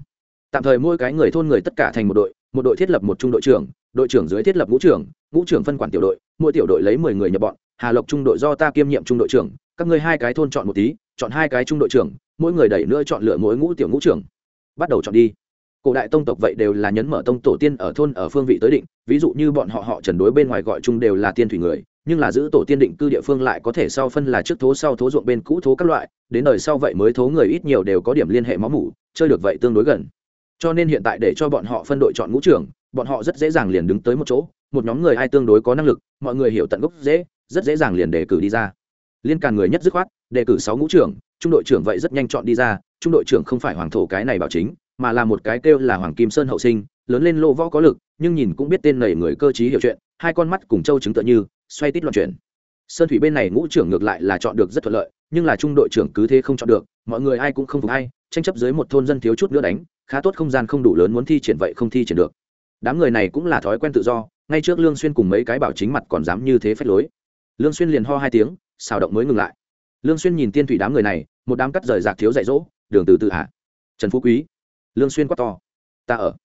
Tạm thời mỗi cái người thôn người tất cả thành một đội một đội thiết lập một trung đội trưởng đội trưởng dưới thiết lập ngũ trưởng ngũ trưởng phân quản tiểu đội, mỗi tiểu đội lấy mười người nhập bọn hà lộc trung đội do ta kiêm nhiệm trung đội trưởng, các ngươi hai cái thôn chọn một tí, chọn hai cái trung đội trưởng, mỗi người đẩy nữa chọn lựa mỗi ngũ tiểu ngũ trưởng. Bắt đầu chọn đi. Cổ đại tông tộc vậy đều là nhấn mở tông tổ tiên ở thôn ở phương vị tới định, ví dụ như bọn họ họ trần đối bên ngoài gọi chung đều là tiên thủy người, nhưng là giữ tổ tiên định cư địa phương lại có thể sau phân là trước thố sau thố ruộng bên cũ thố các loại, đến đời sau vậy mới thố người ít nhiều đều có điểm liên hệ máu mủ, chơi được vậy tương đối gần. Cho nên hiện tại để cho bọn họ phân đội chọn ngũ trưởng, bọn họ rất dễ dàng liền đứng tới một chỗ, một nhóm người ai tương đối có năng lực, mọi người hiểu tận gốc dễ rất dễ dàng liền đề cử đi ra. Liên càn người nhất dứt khoát, đề cử sáu ngũ trưởng, trung đội trưởng vậy rất nhanh chọn đi ra, trung đội trưởng không phải hoàng thổ cái này bảo chính, mà là một cái kêu là hoàng kim sơn hậu sinh, lớn lên lô võ có lực, nhưng nhìn cũng biết tên nầy người cơ t hiểu chuyện, hai con mắt cùng châu chứng tựa như, xoay tít loạn chuyển. Sơn thủy bên này ngũ trưởng ngược lại là chọn được rất thuận lợi, nhưng là trung đội trưởng cứ thế không chọn được, mọi người ai cũng không phục ai, tranh chấp dưới một thôn dân thiếu chút nữa đánh, khá tốt không gian không đủ lớn muốn thi triển vậy không thi triển được. Đám người này cũng là thói quen tự do, ngay trước lương xuyên cùng mấy cái bảo chính mặt còn dám như thế phép lối lương xuyên liền ho hai tiếng, xào động mới ngừng lại. Lương xuyên nhìn tiên thủy đám người này, một đám cắt rời giạc thiếu dạy dỗ, đường từ từ hạ trần phú quý. Lương xuyên quát to. Ta ở.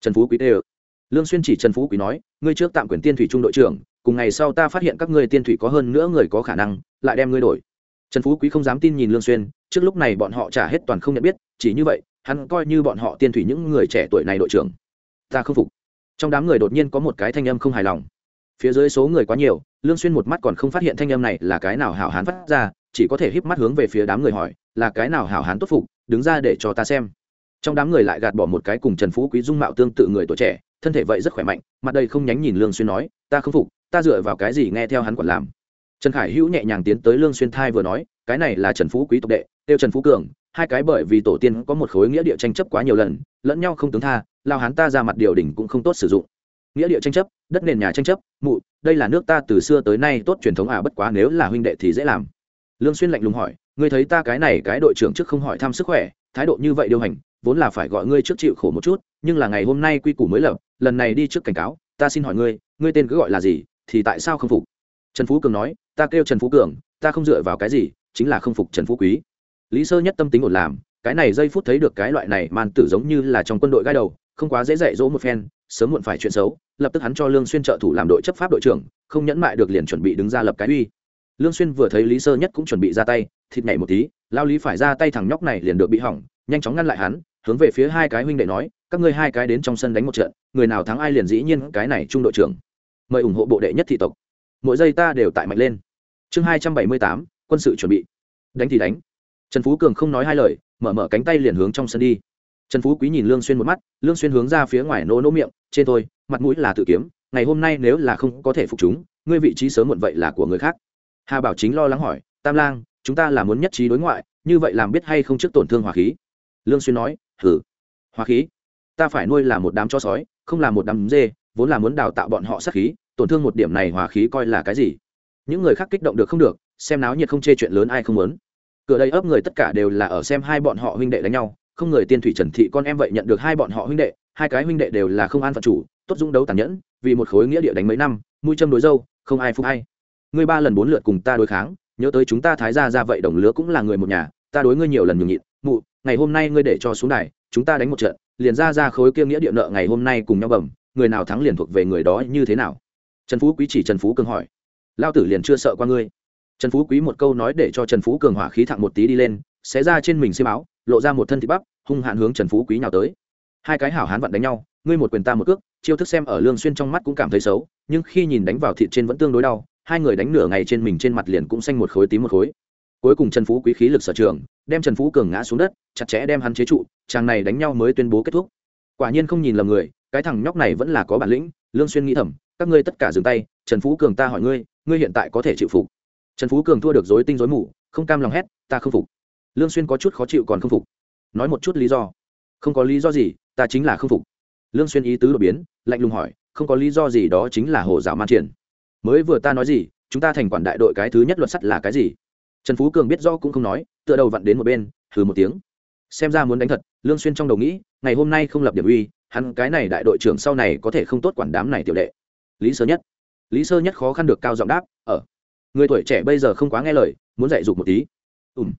Trần phú quý tê ở. Lương xuyên chỉ trần phú quý nói, ngươi trước tạm quyền tiên thủy trung đội trưởng, cùng ngày sau ta phát hiện các ngươi tiên thủy có hơn nữa người có khả năng, lại đem ngươi đổi. Trần phú quý không dám tin nhìn lương xuyên, trước lúc này bọn họ trả hết toàn không nhận biết, chỉ như vậy, hắn coi như bọn họ tiên thủy những người trẻ tuổi này đội trưởng. Ta không phục. Trong đám người đột nhiên có một cái thanh âm không hài lòng phía dưới số người quá nhiều, lương xuyên một mắt còn không phát hiện thanh âm này là cái nào hảo hán phát ra, chỉ có thể híp mắt hướng về phía đám người hỏi, là cái nào hảo hán tốt phục, đứng ra để cho ta xem. Trong đám người lại gạt bỏ một cái cùng trần phú quý dung mạo tương tự người tuổi trẻ, thân thể vậy rất khỏe mạnh, mặt đây không nhánh nhìn lương xuyên nói, ta không phục, ta dựa vào cái gì nghe theo hắn quản làm? Trần khải hữu nhẹ nhàng tiến tới lương xuyên thai vừa nói, cái này là trần phú quý tộc đệ, tiêu trần phú cường, hai cái bởi vì tổ tiên có một khối nghĩa địa tranh chấp quá nhiều lần, lẫn nhau không tướng tha, lao hán ta ra mặt điều đỉnh cũng không tốt sử dụng nghĩa địa tranh chấp, đất nền nhà tranh chấp, mụ, đây là nước ta từ xưa tới nay tốt truyền thống à bất quá nếu là huynh đệ thì dễ làm. Lương xuyên lạnh lùng hỏi, ngươi thấy ta cái này cái đội trưởng trước không hỏi thăm sức khỏe, thái độ như vậy điều hành, vốn là phải gọi ngươi trước chịu khổ một chút, nhưng là ngày hôm nay quy củ mới lập, lần này đi trước cảnh cáo, ta xin hỏi ngươi ngươi tên cứ gọi là gì, thì tại sao không phục? Trần phú cường nói, ta kêu trần phú cường, ta không dựa vào cái gì, chính là không phục trần phú quý. Lý sơ nhất tâm tính ổn làm, cái này giây phút thấy được cái loại này màn tử giống như là trong quân đội gai đầu, không quá dễ dạy dỗ một phen sớm muộn phải chuyện xấu, lập tức hắn cho lương xuyên trợ thủ làm đội chấp pháp đội trưởng, không nhẫn mại được liền chuẩn bị đứng ra lập cái uy. Lương xuyên vừa thấy lý sơ nhất cũng chuẩn bị ra tay, thịt nhảy một tí, lao lý phải ra tay thằng nhóc này liền được bị hỏng, nhanh chóng ngăn lại hắn, hướng về phía hai cái huynh đệ nói, các ngươi hai cái đến trong sân đánh một trận, người nào thắng ai liền dĩ nhiên cái này trung đội trưởng. Mời ủng hộ bộ đệ nhất thị tộc. Mỗi giây ta đều tại mạnh lên. Chương hai trăm bảy mươi tám, quân sự chuẩn bị. Đánh thì đánh. Trần phú cường không nói hai lời, mở mở cánh tay liền hướng trong sân đi trần phú quý nhìn lương xuyên một mắt, lương xuyên hướng ra phía ngoài nỗ nỗ miệng, trên tôi mặt mũi là tự kiếm, ngày hôm nay nếu là không có thể phục chúng, ngươi vị trí sớm muộn vậy là của người khác. Hà bảo chính lo lắng hỏi, tam lang, chúng ta là muốn nhất trí đối ngoại, như vậy làm biết hay không trước tổn thương hỏa khí? Lương xuyên nói, hử, hỏa khí? Ta phải nuôi là một đám chó sói, không là một đám dê, vốn là muốn đào tạo bọn họ sát khí, tổn thương một điểm này hỏa khí coi là cái gì? Những người khác kích động được không được, xem náo nhiệt không chê chuyện lớn ai không muốn. Cửa đây ấp người tất cả đều là ở xem hai bọn họ huynh đệ đánh nhau không người tiên thủy trần thị con em vậy nhận được hai bọn họ huynh đệ, hai cái huynh đệ đều là không an phận chủ, tốt dũng đấu tàn nhẫn, vì một khối nghĩa địa đánh mấy năm, mũi châm đối dâu, không ai phục hay ngươi ba lần bốn lượt cùng ta đối kháng, nhớ tới chúng ta thái ra ra vậy đồng lứa cũng là người một nhà, ta đối ngươi nhiều lần nhường nhịn, mụ, ngày hôm nay ngươi để cho xuống đài, chúng ta đánh một trận, liền ra ra khối kia nghĩa địa nợ ngày hôm nay cùng nhau bẩm, người nào thắng liền thuộc về người đó như thế nào? Trần phú quý chỉ trần phú cường hỏi. Lao tử liền chưa sợ qua ngươi. Trần phú quý một câu nói để cho trần phú cường hỏa khí thẳng một tí đi lên, xé ra trên mình xiêm áo lộ ra một thân thịt bắp, hung hạn hướng trần phú quý nào tới. Hai cái hảo hán vặn đánh nhau, ngươi một quyền ta một cước, chiêu thức xem ở lương xuyên trong mắt cũng cảm thấy xấu, nhưng khi nhìn đánh vào thịt trên vẫn tương đối đau, hai người đánh nửa ngày trên mình trên mặt liền cũng xanh một khối tím một khối. Cuối cùng trần phú quý khí lực sở trường, đem trần phú cường ngã xuống đất, chặt chẽ đem hắn chế trụ, chàng này đánh nhau mới tuyên bố kết thúc. Quả nhiên không nhìn lầm người, cái thằng nhóc này vẫn là có bản lĩnh, lương xuyên nghĩ thầm, các ngươi tất cả dừng tay, trần phú cường ta hỏi ngươi ngươi hiện tại có thể chịu phục? Trần phú cường thua được rối tinh rối mù, không cam lòng hét, ta không phục lương xuyên có chút khó chịu còn không phục. Nói một chút lý do. Không có lý do gì, ta chính là không phục. Lương xuyên ý tứ đột biến, lạnh lùng hỏi, không có lý do gì đó chính là hồ giáo man triển. Mới vừa ta nói gì, chúng ta thành quản đại đội cái thứ nhất luật sắt là cái gì? Trần phú cường biết rõ cũng không nói, tựa đầu vặn đến một bên, hừ một tiếng. Xem ra muốn đánh thật, lương xuyên trong đầu nghĩ, ngày hôm nay không lập điểm uy, hắn cái này đại đội trưởng sau này có thể không tốt quản đám này tiểu đệ. Lý sơ nhất. Lý sơ nhất khó khăn được cao giọng đáp ở người tuổi trẻ bây giờ không quá nghe lời, muốn dạy dục một tí. Ùm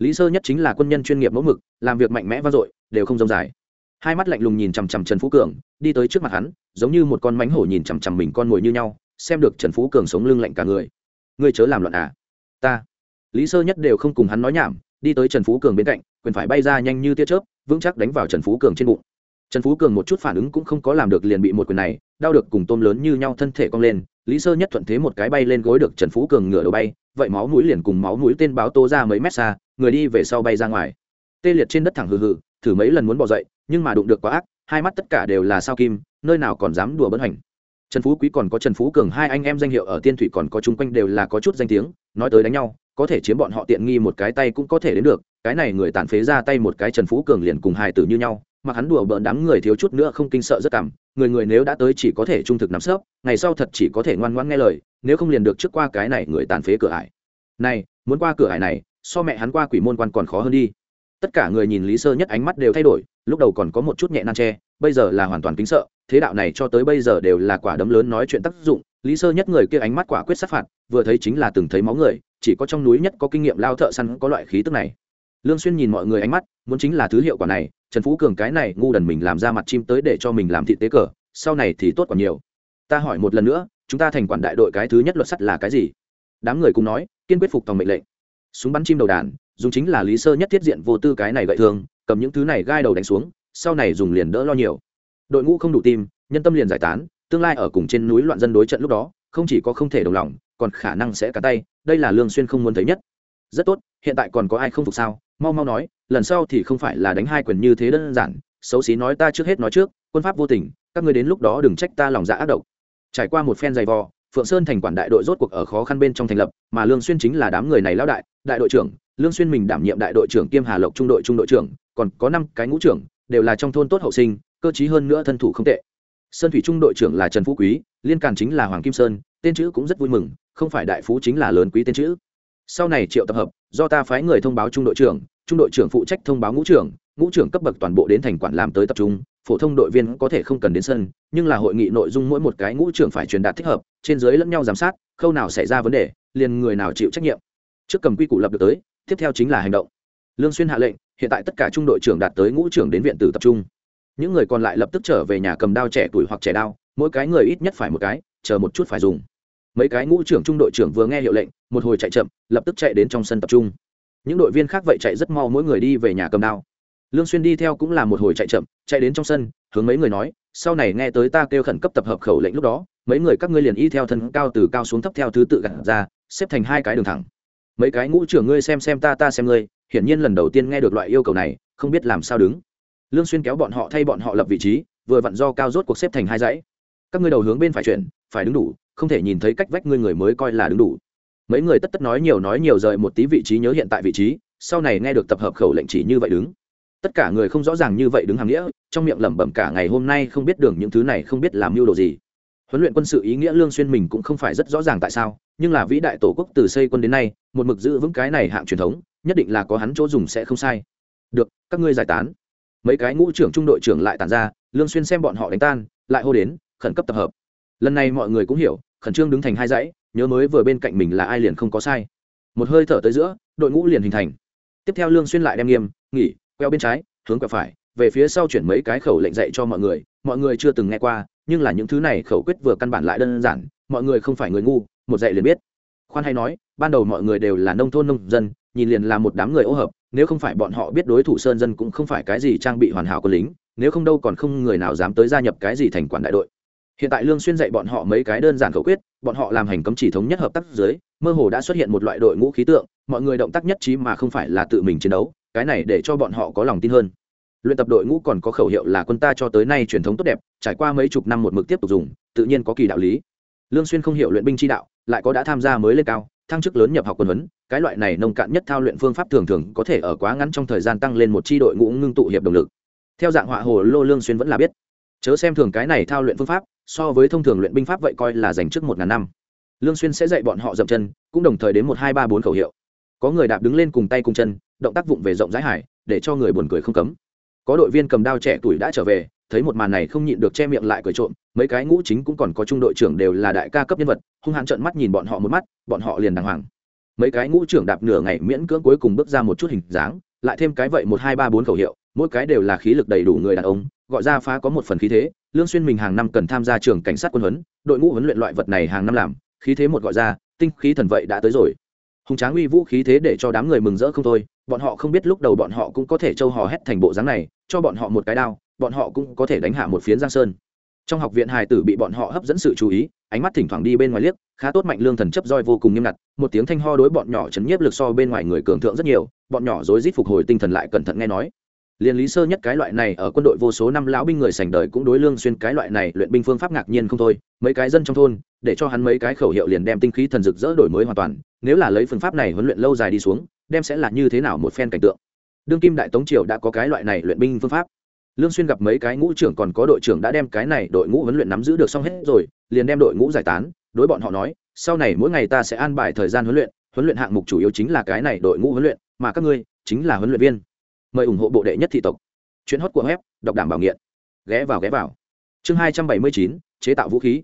lý sơ nhất chính là quân nhân chuyên nghiệp mẫu mực, làm việc mạnh mẽ vang dội, đều không rông dài. Hai mắt lạnh lùng nhìn chằm chằm trần phú cường, đi tới trước mặt hắn, giống như một con mánh hổ nhìn chằm chằm mình con mồi như nhau, xem được trần phú cường sống lưng lạnh cả người. Ngươi chớ làm loạn à? Ta. Lý sơ nhất đều không cùng hắn nói nhảm, đi tới trần phú cường bên cạnh, quyền phải bay ra nhanh như tia chớp, vững chắc đánh vào trần phú cường trên bụng. Trần phú cường một chút phản ứng cũng không có làm được liền bị một quyền này, đau được cùng tôm lớn như nhau thân thể cong lên lý sơ nhất thuận thế một cái bay lên gối được trần phú cường ngửa đầu bay, vậy máu mũi liền cùng máu mũi tên báo tô ra mấy mét xa, người đi về sau bay ra ngoài. Tê liệt trên đất thẳng hừ hừ, thử mấy lần muốn bỏ dậy, nhưng mà đụng được quá ác, hai mắt tất cả đều là sao kim, nơi nào còn dám đùa bấn hành. Trần phú quý còn có trần phú cường hai anh em danh hiệu ở tiên thủy còn có chung quanh đều là có chút danh tiếng, nói tới đánh nhau, có thể chiếm bọn họ tiện nghi một cái tay cũng có thể đến được, cái này người tàn phế ra tay một cái trần phú cường liền cùng hài tử như nhau mà hắn đùa bỡn đám người thiếu chút nữa không kinh sợ rất cảm, người người nếu đã tới chỉ có thể trung thực nắm sớp ngày sau thật chỉ có thể ngoan ngoãn nghe lời, nếu không liền được trước qua cái này người tàn phế cửa ải. Này, muốn qua cửa ải này, so mẹ hắn qua quỷ môn quan còn khó hơn đi. Tất cả người nhìn lý sơ nhất ánh mắt đều thay đổi, lúc đầu còn có một chút nhẹ nan tre bây giờ là hoàn toàn kính sợ, thế đạo này cho tới bây giờ đều là quả đấm lớn nói chuyện tác dụng, lý sơ nhất người kia ánh mắt quả quyết sát phạt, vừa thấy chính là từng thấy máu người, chỉ có trong núi nhất có kinh nghiệm lao thợ săn có loại khí tức này. Lương xuyên nhìn mọi người ánh mắt, muốn chính là thứ hiệu quả này trần phú cường cái này ngu đần mình làm ra mặt chim tới để cho mình làm thị tế cờ, sau này thì tốt còn nhiều. Ta hỏi một lần nữa, chúng ta thành quản đại đội cái thứ nhất luật sắt là cái gì? Đám người cùng nói, kiên quyết phục tòng mệnh lệnh. Súng bắn chim đầu đàn, dùng chính là lý sơ nhất thiết diện vô tư cái này gậy thường, cầm những thứ này gai đầu đánh xuống, sau này dùng liền đỡ lo nhiều. Đội ngũ không đủ tim, nhân tâm liền giải tán, tương lai ở cùng trên núi loạn dân đối trận lúc đó, không chỉ có không thể đồng lòng, còn khả năng sẽ cả tay, đây là lương xuyên không muốn thấy nhất. Rất tốt, hiện tại còn có ai không phục sao? Mau mau nói, lần sau thì không phải là đánh hai quyền như thế đơn giản, xấu xí nói ta trước hết nói trước, quân pháp vô tình, các ngươi đến lúc đó đừng trách ta lòng dạ ác độc. Trải qua một phen dày vò, phượng sơn thành quản đại đội rốt cuộc ở khó khăn bên trong thành lập, mà lương xuyên chính là đám người này lão đại đại đội trưởng, lương xuyên mình đảm nhiệm đại đội trưởng kiêm hà lộc trung đội trung đội trưởng, còn có năm cái ngũ trưởng, đều là trong thôn tốt hậu sinh, cơ trí hơn nữa thân thủ không tệ. Sơn thủy trung đội trưởng là trần phú quý, liên càn chính là hoàng kim sơn, tên chữ cũng rất vui mừng, không phải đại phú chính là lớn quý tên chữ sau này triệu tập hợp, do ta phái người thông báo trung đội trưởng, trung đội trưởng phụ trách thông báo ngũ trưởng ngũ trưởng cấp bậc toàn bộ đến thành quản làm tới tập trung, phổ thông đội viên có thể không cần đến sân, nhưng là hội nghị nội dung mỗi một cái ngũ trưởng phải truyền đạt thích hợp, trên dưới lẫn nhau giám sát, khâu nào xảy ra vấn đề, liền người nào chịu trách nhiệm. Trước cầm quy củ lập được tới, tiếp theo chính là hành động. Lương xuyên hạ lệnh, hiện tại tất cả trung đội trưởng đạt tới ngũ trưởng đến viện tử tập trung. Những người còn lại lập tức trở về nhà cầm đao trẻ tuổi hoặc trẻ đao, mỗi cái người ít nhất phải một cái, chờ một chút phải dùng mấy cái ngũ trưởng trung đội trưởng vừa nghe hiệu lệnh, một hồi chạy chậm, lập tức chạy đến trong sân tập trung. Những đội viên khác vậy chạy rất mau mỗi người đi về nhà cầm đao. Lương xuyên đi theo cũng là một hồi chạy chậm, chạy đến trong sân, hướng mấy người nói, sau này nghe tới ta kêu khẩn cấp tập hợp khẩu lệnh lúc đó, mấy người các ngươi liền y theo thân cao từ cao xuống thấp theo thứ tự gặt ra, xếp thành hai cái đường thẳng. Mấy cái ngũ trưởng ngươi xem xem ta ta xem ngươi. Hiển nhiên lần đầu tiên nghe được loại yêu cầu này, không biết làm sao đứng. Lương xuyên kéo bọn họ thay bọn họ lập vị trí, vừa vặn do cao rốt cuộc xếp thành hai dãy. Các ngươi đầu hướng bên phải chuyển, phải đứng đủ không thể nhìn thấy cách vách ngươi người mới coi là đứng đủ. Mấy người tất tất nói nhiều nói nhiều rời một tí vị trí nhớ hiện tại vị trí, sau này nghe được tập hợp khẩu lệnh chỉ như vậy đứng. Tất cả người không rõ ràng như vậy đứng hàng nghĩa, trong miệng lẩm bẩm cả ngày hôm nay không biết đường những thứ này không biết làm mưu đồ gì. Huấn luyện quân sự ý nghĩa lương xuyên mình cũng không phải rất rõ ràng tại sao, nhưng là vĩ đại tổ quốc từ xây quân đến nay, một mực giữ vững cái này hạng truyền thống, nhất định là có hắn chỗ dùng sẽ không sai. Được, các ngươi giải tán. Mấy cái ngũ trưởng trung đội trưởng lại tản ra, lương xuyên xem bọn họ đánh tan, lại hô đến, khẩn cấp tập hợp. Lần này mọi người cũng hiểu khẩn trương đứng thành hai dãy, nhớ mới vừa bên cạnh mình là ai liền không có sai. Một hơi thở tới giữa, đội ngũ liền hình thành. Tiếp theo lương xuyên lại đem nghiêm, nghỉ, queo bên trái, hướng quẹo phải, về phía sau chuyển mấy cái khẩu lệnh dạy cho mọi người mọi người chưa từng nghe qua, nhưng là những thứ này khẩu quyết vừa căn bản lại đơn giản, mọi người không phải người ngu, một dạy liền biết. Khoan hay nói, ban đầu mọi người đều là nông thôn nông dân, nhìn liền là một đám người ô hợp, nếu không phải bọn họ biết đối thủ sơn dân cũng không phải cái gì trang bị hoàn hảo của lính, nếu không đâu còn không người nào dám tới gia nhập cái gì thành quản đại đội hiện tại lương xuyên dạy bọn họ mấy cái đơn giản khẩu quyết, bọn họ làm hành cấm chỉ thống nhất hợp tác dưới, mơ hồ đã xuất hiện một loại đội ngũ khí tượng, mọi người động tác nhất trí mà không phải là tự mình chiến đấu, cái này để cho bọn họ có lòng tin hơn. Luyện tập đội ngũ còn có khẩu hiệu là quân ta cho tới nay truyền thống tốt đẹp, trải qua mấy chục năm một mực tiếp tục dùng, tự nhiên có kỳ đạo lý. Lương xuyên không hiểu luyện binh chi đạo, lại có đã tham gia mới lên cao, thăng chức lớn nhập học quân huấn, cái loại này nông cạn nhất thao luyện phương pháp thường thường có thể ở quá ngắn trong thời gian tăng lên một chi đội ngũ ngưng tụ hiệp động lực. Theo dạng họa hồ lô lương xuyên vẫn là biết chớ xem thường cái này thao luyện phương pháp, so với thông thường luyện binh pháp vậy coi là dành trước một ngàn năm. Lương xuyên sẽ dạy bọn họ dậm chân, cũng đồng thời đến một hai ba bốn khẩu hiệu. Có người đạp đứng lên cùng tay cùng chân, động tác vụng về rộng rãi hải để cho người buồn cười không cấm. Có đội viên cầm đao trẻ tuổi đã trở về, thấy một màn này không nhịn được che miệng lại cười trộm, mấy cái ngũ chính cũng còn có trung đội trưởng đều là đại ca cấp nhân vật, hung hăng trợn mắt nhìn bọn họ một mắt, bọn họ liền đàng hoàng. Mấy cái ngũ trưởng đạp nửa ngày miễn cưỡng cuối cùng bước ra một chút hình dáng, lại thêm cái vậy một hai ba bốn khẩu hiệu, mỗi cái đều là khí lực đầy đủ người đàn ông gọi ra phá có một phần khí thế, lương xuyên mình hàng năm cần tham gia trường cảnh sát quân huấn, đội ngũ huấn luyện loại vật này hàng năm làm, khí thế một gọi ra, tinh khí thần vậy đã tới rồi. Hùng tráng uy vũ khí thế để cho đám người mừng rỡ không thôi, bọn họ không biết lúc đầu bọn họ cũng có thể trâu hò hét thành bộ dáng này, cho bọn họ một cái đao, bọn họ cũng có thể đánh hạ một phiến giang sơn. Trong học viện hài tử bị bọn họ hấp dẫn sự chú ý, ánh mắt thỉnh thoảng đi bên ngoài liếc, khá tốt mạnh lương thần chấp roi vô cùng nghiêm ngặt, một tiếng thanh ho đối bọn nhỏ chấn nhiếp lực so bên ngoài người cường thượng rất nhiều, bọn nhỏ rối rít phục hồi tinh thần lại cẩn thận nghe nói liền lý sơ nhất cái loại này ở quân đội vô số năm lão binh người sành đời cũng đối lương xuyên cái loại này luyện binh phương pháp ngạc nhiên không thôi. Mấy cái dân trong thôn, để cho hắn mấy cái khẩu hiệu liền đem tinh khí thần rực rỡ đổi mới hoàn toàn, nếu là lấy phương pháp này huấn luyện lâu dài đi xuống, đem sẽ là như thế nào một phen cảnh tượng. Đương kim đại tống triều đã có cái loại này luyện binh phương pháp. Lương xuyên gặp mấy cái ngũ trưởng còn có đội trưởng đã đem cái này đội ngũ huấn luyện nắm giữ được xong hết rồi, liền đem đội ngũ giải tán, đối bọn họ nói, sau này mỗi ngày ta sẽ an bài thời gian huấn luyện huấn luyện hạng mục chủ yếu chính là cái này đội ngũ huấn luyện, mà các ngươi chính là huấn luyện viên mời ủng hộ bộ đệ nhất thị tộc. Chuyến hót của web, đọc đảm bảo nghiện. Ghé vào ghé vào. Chương hai trăm bảy mươi chín, chế tạo vũ khí.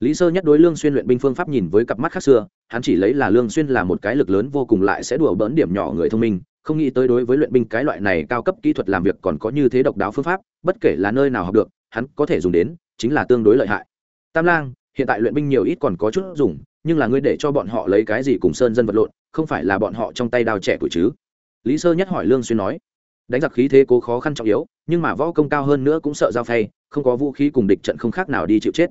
Lý sơ nhất đối lương xuyên luyện binh phương pháp nhìn với cặp mắt khác xưa, hắn chỉ lấy là lương xuyên là một cái lực lớn vô cùng lại sẽ đùa bỡn điểm nhỏ người thông minh, không nghĩ tới đối với luyện binh cái loại này cao cấp kỹ thuật làm việc còn có như thế độc đáo phương pháp, bất kể là nơi nào học được, hắn có thể dùng đến, chính là tương đối lợi hại. Tam lang, hiện tại luyện binh nhiều ít còn có chút dùng, nhưng là ngươi để cho bọn họ lấy cái gì cùng sơn dân vật lộn, không phải là bọn họ trong tay đao trẻ tuổi chứ? Lý sơ nhất hỏi lương xuyên nói đánh giặc khí thế cố khó khăn trọng yếu, nhưng mà võ công cao hơn nữa cũng sợ giao phay, không có vũ khí cùng địch trận không khác nào đi chịu chết.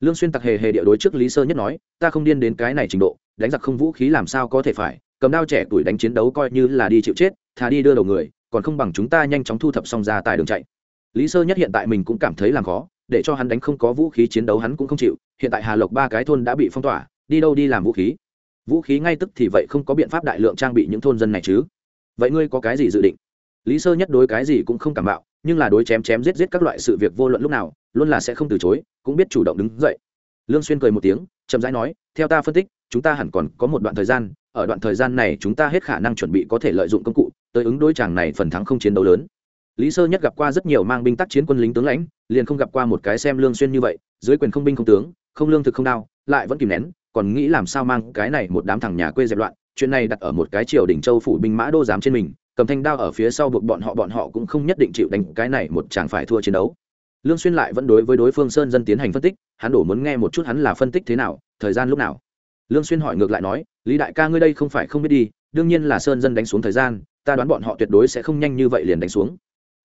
Lương xuyên tặc hề hề địa đối trước lý sơ nhất nói, ta không điên đến cái này trình độ, đánh giặc không vũ khí làm sao có thể phải, cầm đao trẻ tuổi đánh chiến đấu coi như là đi chịu chết, thà đi đưa đầu người, còn không bằng chúng ta nhanh chóng thu thập xong ra tài đường chạy. Lý sơ nhất hiện tại mình cũng cảm thấy làm khó, để cho hắn đánh không có vũ khí chiến đấu hắn cũng không chịu, hiện tại hà lộc ba cái thôn đã bị phong tỏa, đi đâu đi làm vũ khí? Vũ khí ngay tức thì vậy không có biện pháp đại lượng trang bị những thôn dân này chứ. Vậy ngươi có cái gì dự định? Lý sơ nhất đối cái gì cũng không cảm bạo nhưng là đối chém chém giết giết các loại sự việc vô luận lúc nào, luôn là sẽ không từ chối, cũng biết chủ động đứng dậy. Lương xuyên cười một tiếng, chậm rãi nói, theo ta phân tích, chúng ta hẳn còn có một đoạn thời gian, ở đoạn thời gian này chúng ta hết khả năng chuẩn bị có thể lợi dụng công cụ, tới ứng đối chàng này phần thắng không chiến đấu lớn. Lý sơ nhất gặp qua rất nhiều mang binh tác chiến quân lính tướng lãnh, liền không gặp qua một cái xem lương xuyên như vậy, dưới quyền không binh không tướng, không lương thực không đao, lại vẫn kìm nén, còn nghĩ làm sao mang cái này một đám thằng nhà quê dẹp loạn, chuyện này đặt ở một cái triều đỉnh châu phủ binh mã đô giám trên mình cầm thanh đao ở phía sau buộc bọn họ bọn họ cũng không nhất định chịu đánh cái này, một chàng phải thua chiến đấu. Lương xuyên lại vẫn đối với đối phương sơn dân tiến hành phân tích, hắn đổ muốn nghe một chút hắn là phân tích thế nào, thời gian lúc nào. Lương xuyên hỏi ngược lại nói, lý đại ca ngươi đây không phải không biết đi, đương nhiên là sơn dân đánh xuống thời gian, ta đoán bọn họ tuyệt đối sẽ không nhanh như vậy liền đánh xuống.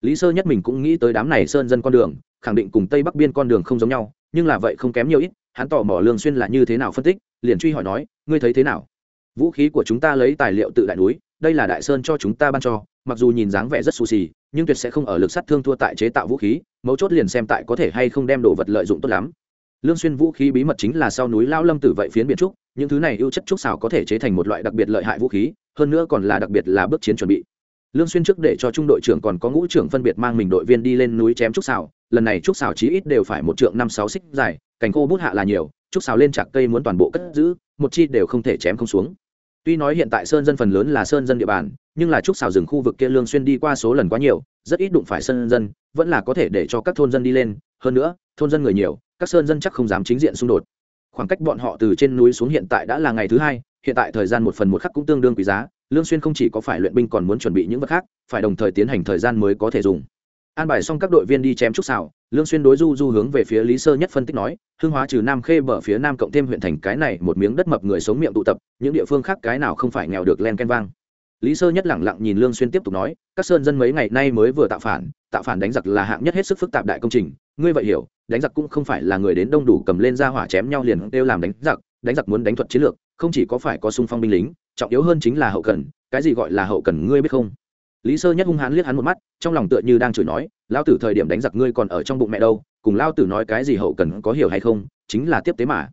Lý sơ nhất mình cũng nghĩ tới đám này sơn dân con đường, khẳng định cùng tây bắc biên con đường không giống nhau, nhưng là vậy không kém nhiều ít, hắn tỏ mò lương xuyên là như thế nào phân tích, liền truy hỏi nói, ngươi thấy thế nào? Vũ khí của chúng ta lấy tài liệu tự đại núi đây là đại sơn cho chúng ta ban cho, mặc dù nhìn dáng vẻ rất xù xì, nhưng tuyệt sẽ không ở lực sát thương thua tại chế tạo vũ khí, mấu chốt liền xem tại có thể hay không đem đồ vật lợi dụng tốt lắm. Lương xuyên vũ khí bí mật chính là sau núi lao lâm tử vậy phiến biển trúc, những thứ này ưu chất trúc xào có thể chế thành một loại đặc biệt lợi hại vũ khí, hơn nữa còn là đặc biệt là bước chiến chuẩn bị. Lương xuyên trước để cho trung đội trưởng còn có ngũ trưởng phân biệt mang mình đội viên đi lên núi chém trúc xào lần này trúc xào chí ít đều phải một trượng năm sáu xích dài, cành khô bút hạ là nhiều, trúc xào lên chạc cây muốn toàn bộ cất giữ, một chi đều không thể chém không xuống tuy nói hiện tại sơn dân phần lớn là sơn dân địa bàn, nhưng là trúc xào rừng khu vực kia lương xuyên đi qua số lần quá nhiều, rất ít đụng phải sơn dân, vẫn là có thể để cho các thôn dân đi lên. Hơn nữa, thôn dân người nhiều, các sơn dân chắc không dám chính diện xung đột. Khoảng cách bọn họ từ trên núi xuống hiện tại đã là ngày thứ hai, hiện tại thời gian một phần một khắc cũng tương đương quý giá, lương xuyên không chỉ có phải luyện binh còn muốn chuẩn bị những vật khác, phải đồng thời tiến hành thời gian mới có thể dùng an bài xong các đội viên đi chém trúc xào lương xuyên đối du du hướng về phía lý sơ nhất phân tích nói hương hóa trừ nam khê bờ phía nam cộng thêm huyện thành cái này một miếng đất mập người sống miệng tụ tập, những địa phương khác cái nào không phải nghèo được len ken vang. Lý sơ nhất lẳng lặng nhìn lương xuyên tiếp tục nói, các sơn dân mấy ngày nay mới vừa tạo phản tạo phản đánh giặc là hạng nhất hết sức phức tạp đại công trình, ngươi vậy hiểu, đánh giặc cũng không phải là người đến đông đủ cầm lên ra hỏa chém nhau liền đều làm đánh giặc đánh giặc muốn đánh thuật chiến lược, không chỉ có phải có sung phong binh lính, trọng yếu hơn chính là hậu cần, cái gì gọi là hậu cần ngươi biết không? Lý sơ nhất hung hãn liếc hắn một mắt, trong lòng tựa như đang chửi nói lao tử thời điểm đánh giặc ngươi còn ở trong bụng mẹ đâu, cùng lao tử nói cái gì hậu cần có hiểu hay không, chính là tiếp tế mà.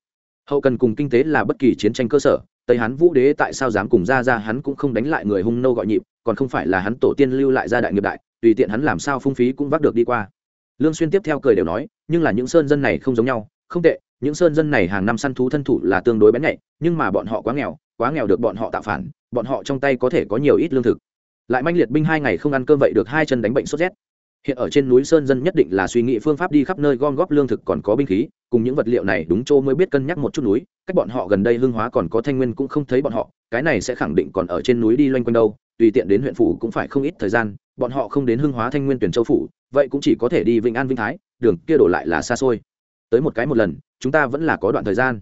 Hậu cần cùng kinh tế là bất kỳ chiến tranh cơ sở, tây hắn vũ đế tại sao dám cùng ra ra hắn cũng không đánh lại người hung nô gọi nhịp, còn không phải là hắn tổ tiên lưu lại gia đại nghiệp đại, tùy tiện hắn làm sao phung phí cũng vác được đi qua. Lương xuyên tiếp theo cười đều nói, nhưng là những sơn dân này không giống nhau, không tệ, những sơn dân này hàng năm săn thú thân thủ là tương đối bén nhạy, nhưng mà bọn họ quá nghèo quá nghèo được bọn họ tạo phản, bọn họ trong tay có thể có nhiều ít lương thực lại manh liệt binh hai ngày không ăn cơm vậy được hai chân đánh bệnh sốt rét. Hiện ở trên núi sơn dân nhất định là suy nghĩ phương pháp đi khắp nơi gom góp lương thực còn có binh khí, cùng những vật liệu này đúng chỗ mới biết cân nhắc một chút núi, cách bọn họ gần đây hương hóa còn có thanh nguyên cũng không thấy bọn họ, cái này sẽ khẳng định còn ở trên núi đi loanh quanh đâu, tùy tiện đến huyện phủ cũng phải không ít thời gian, bọn họ không đến hương hóa thanh nguyên tuyển châu phủ, vậy cũng chỉ có thể đi vĩnh an vĩnh thái, đường kia đổ lại là xa xôi. Tới một cái một lần, chúng ta vẫn là có đoạn thời gian.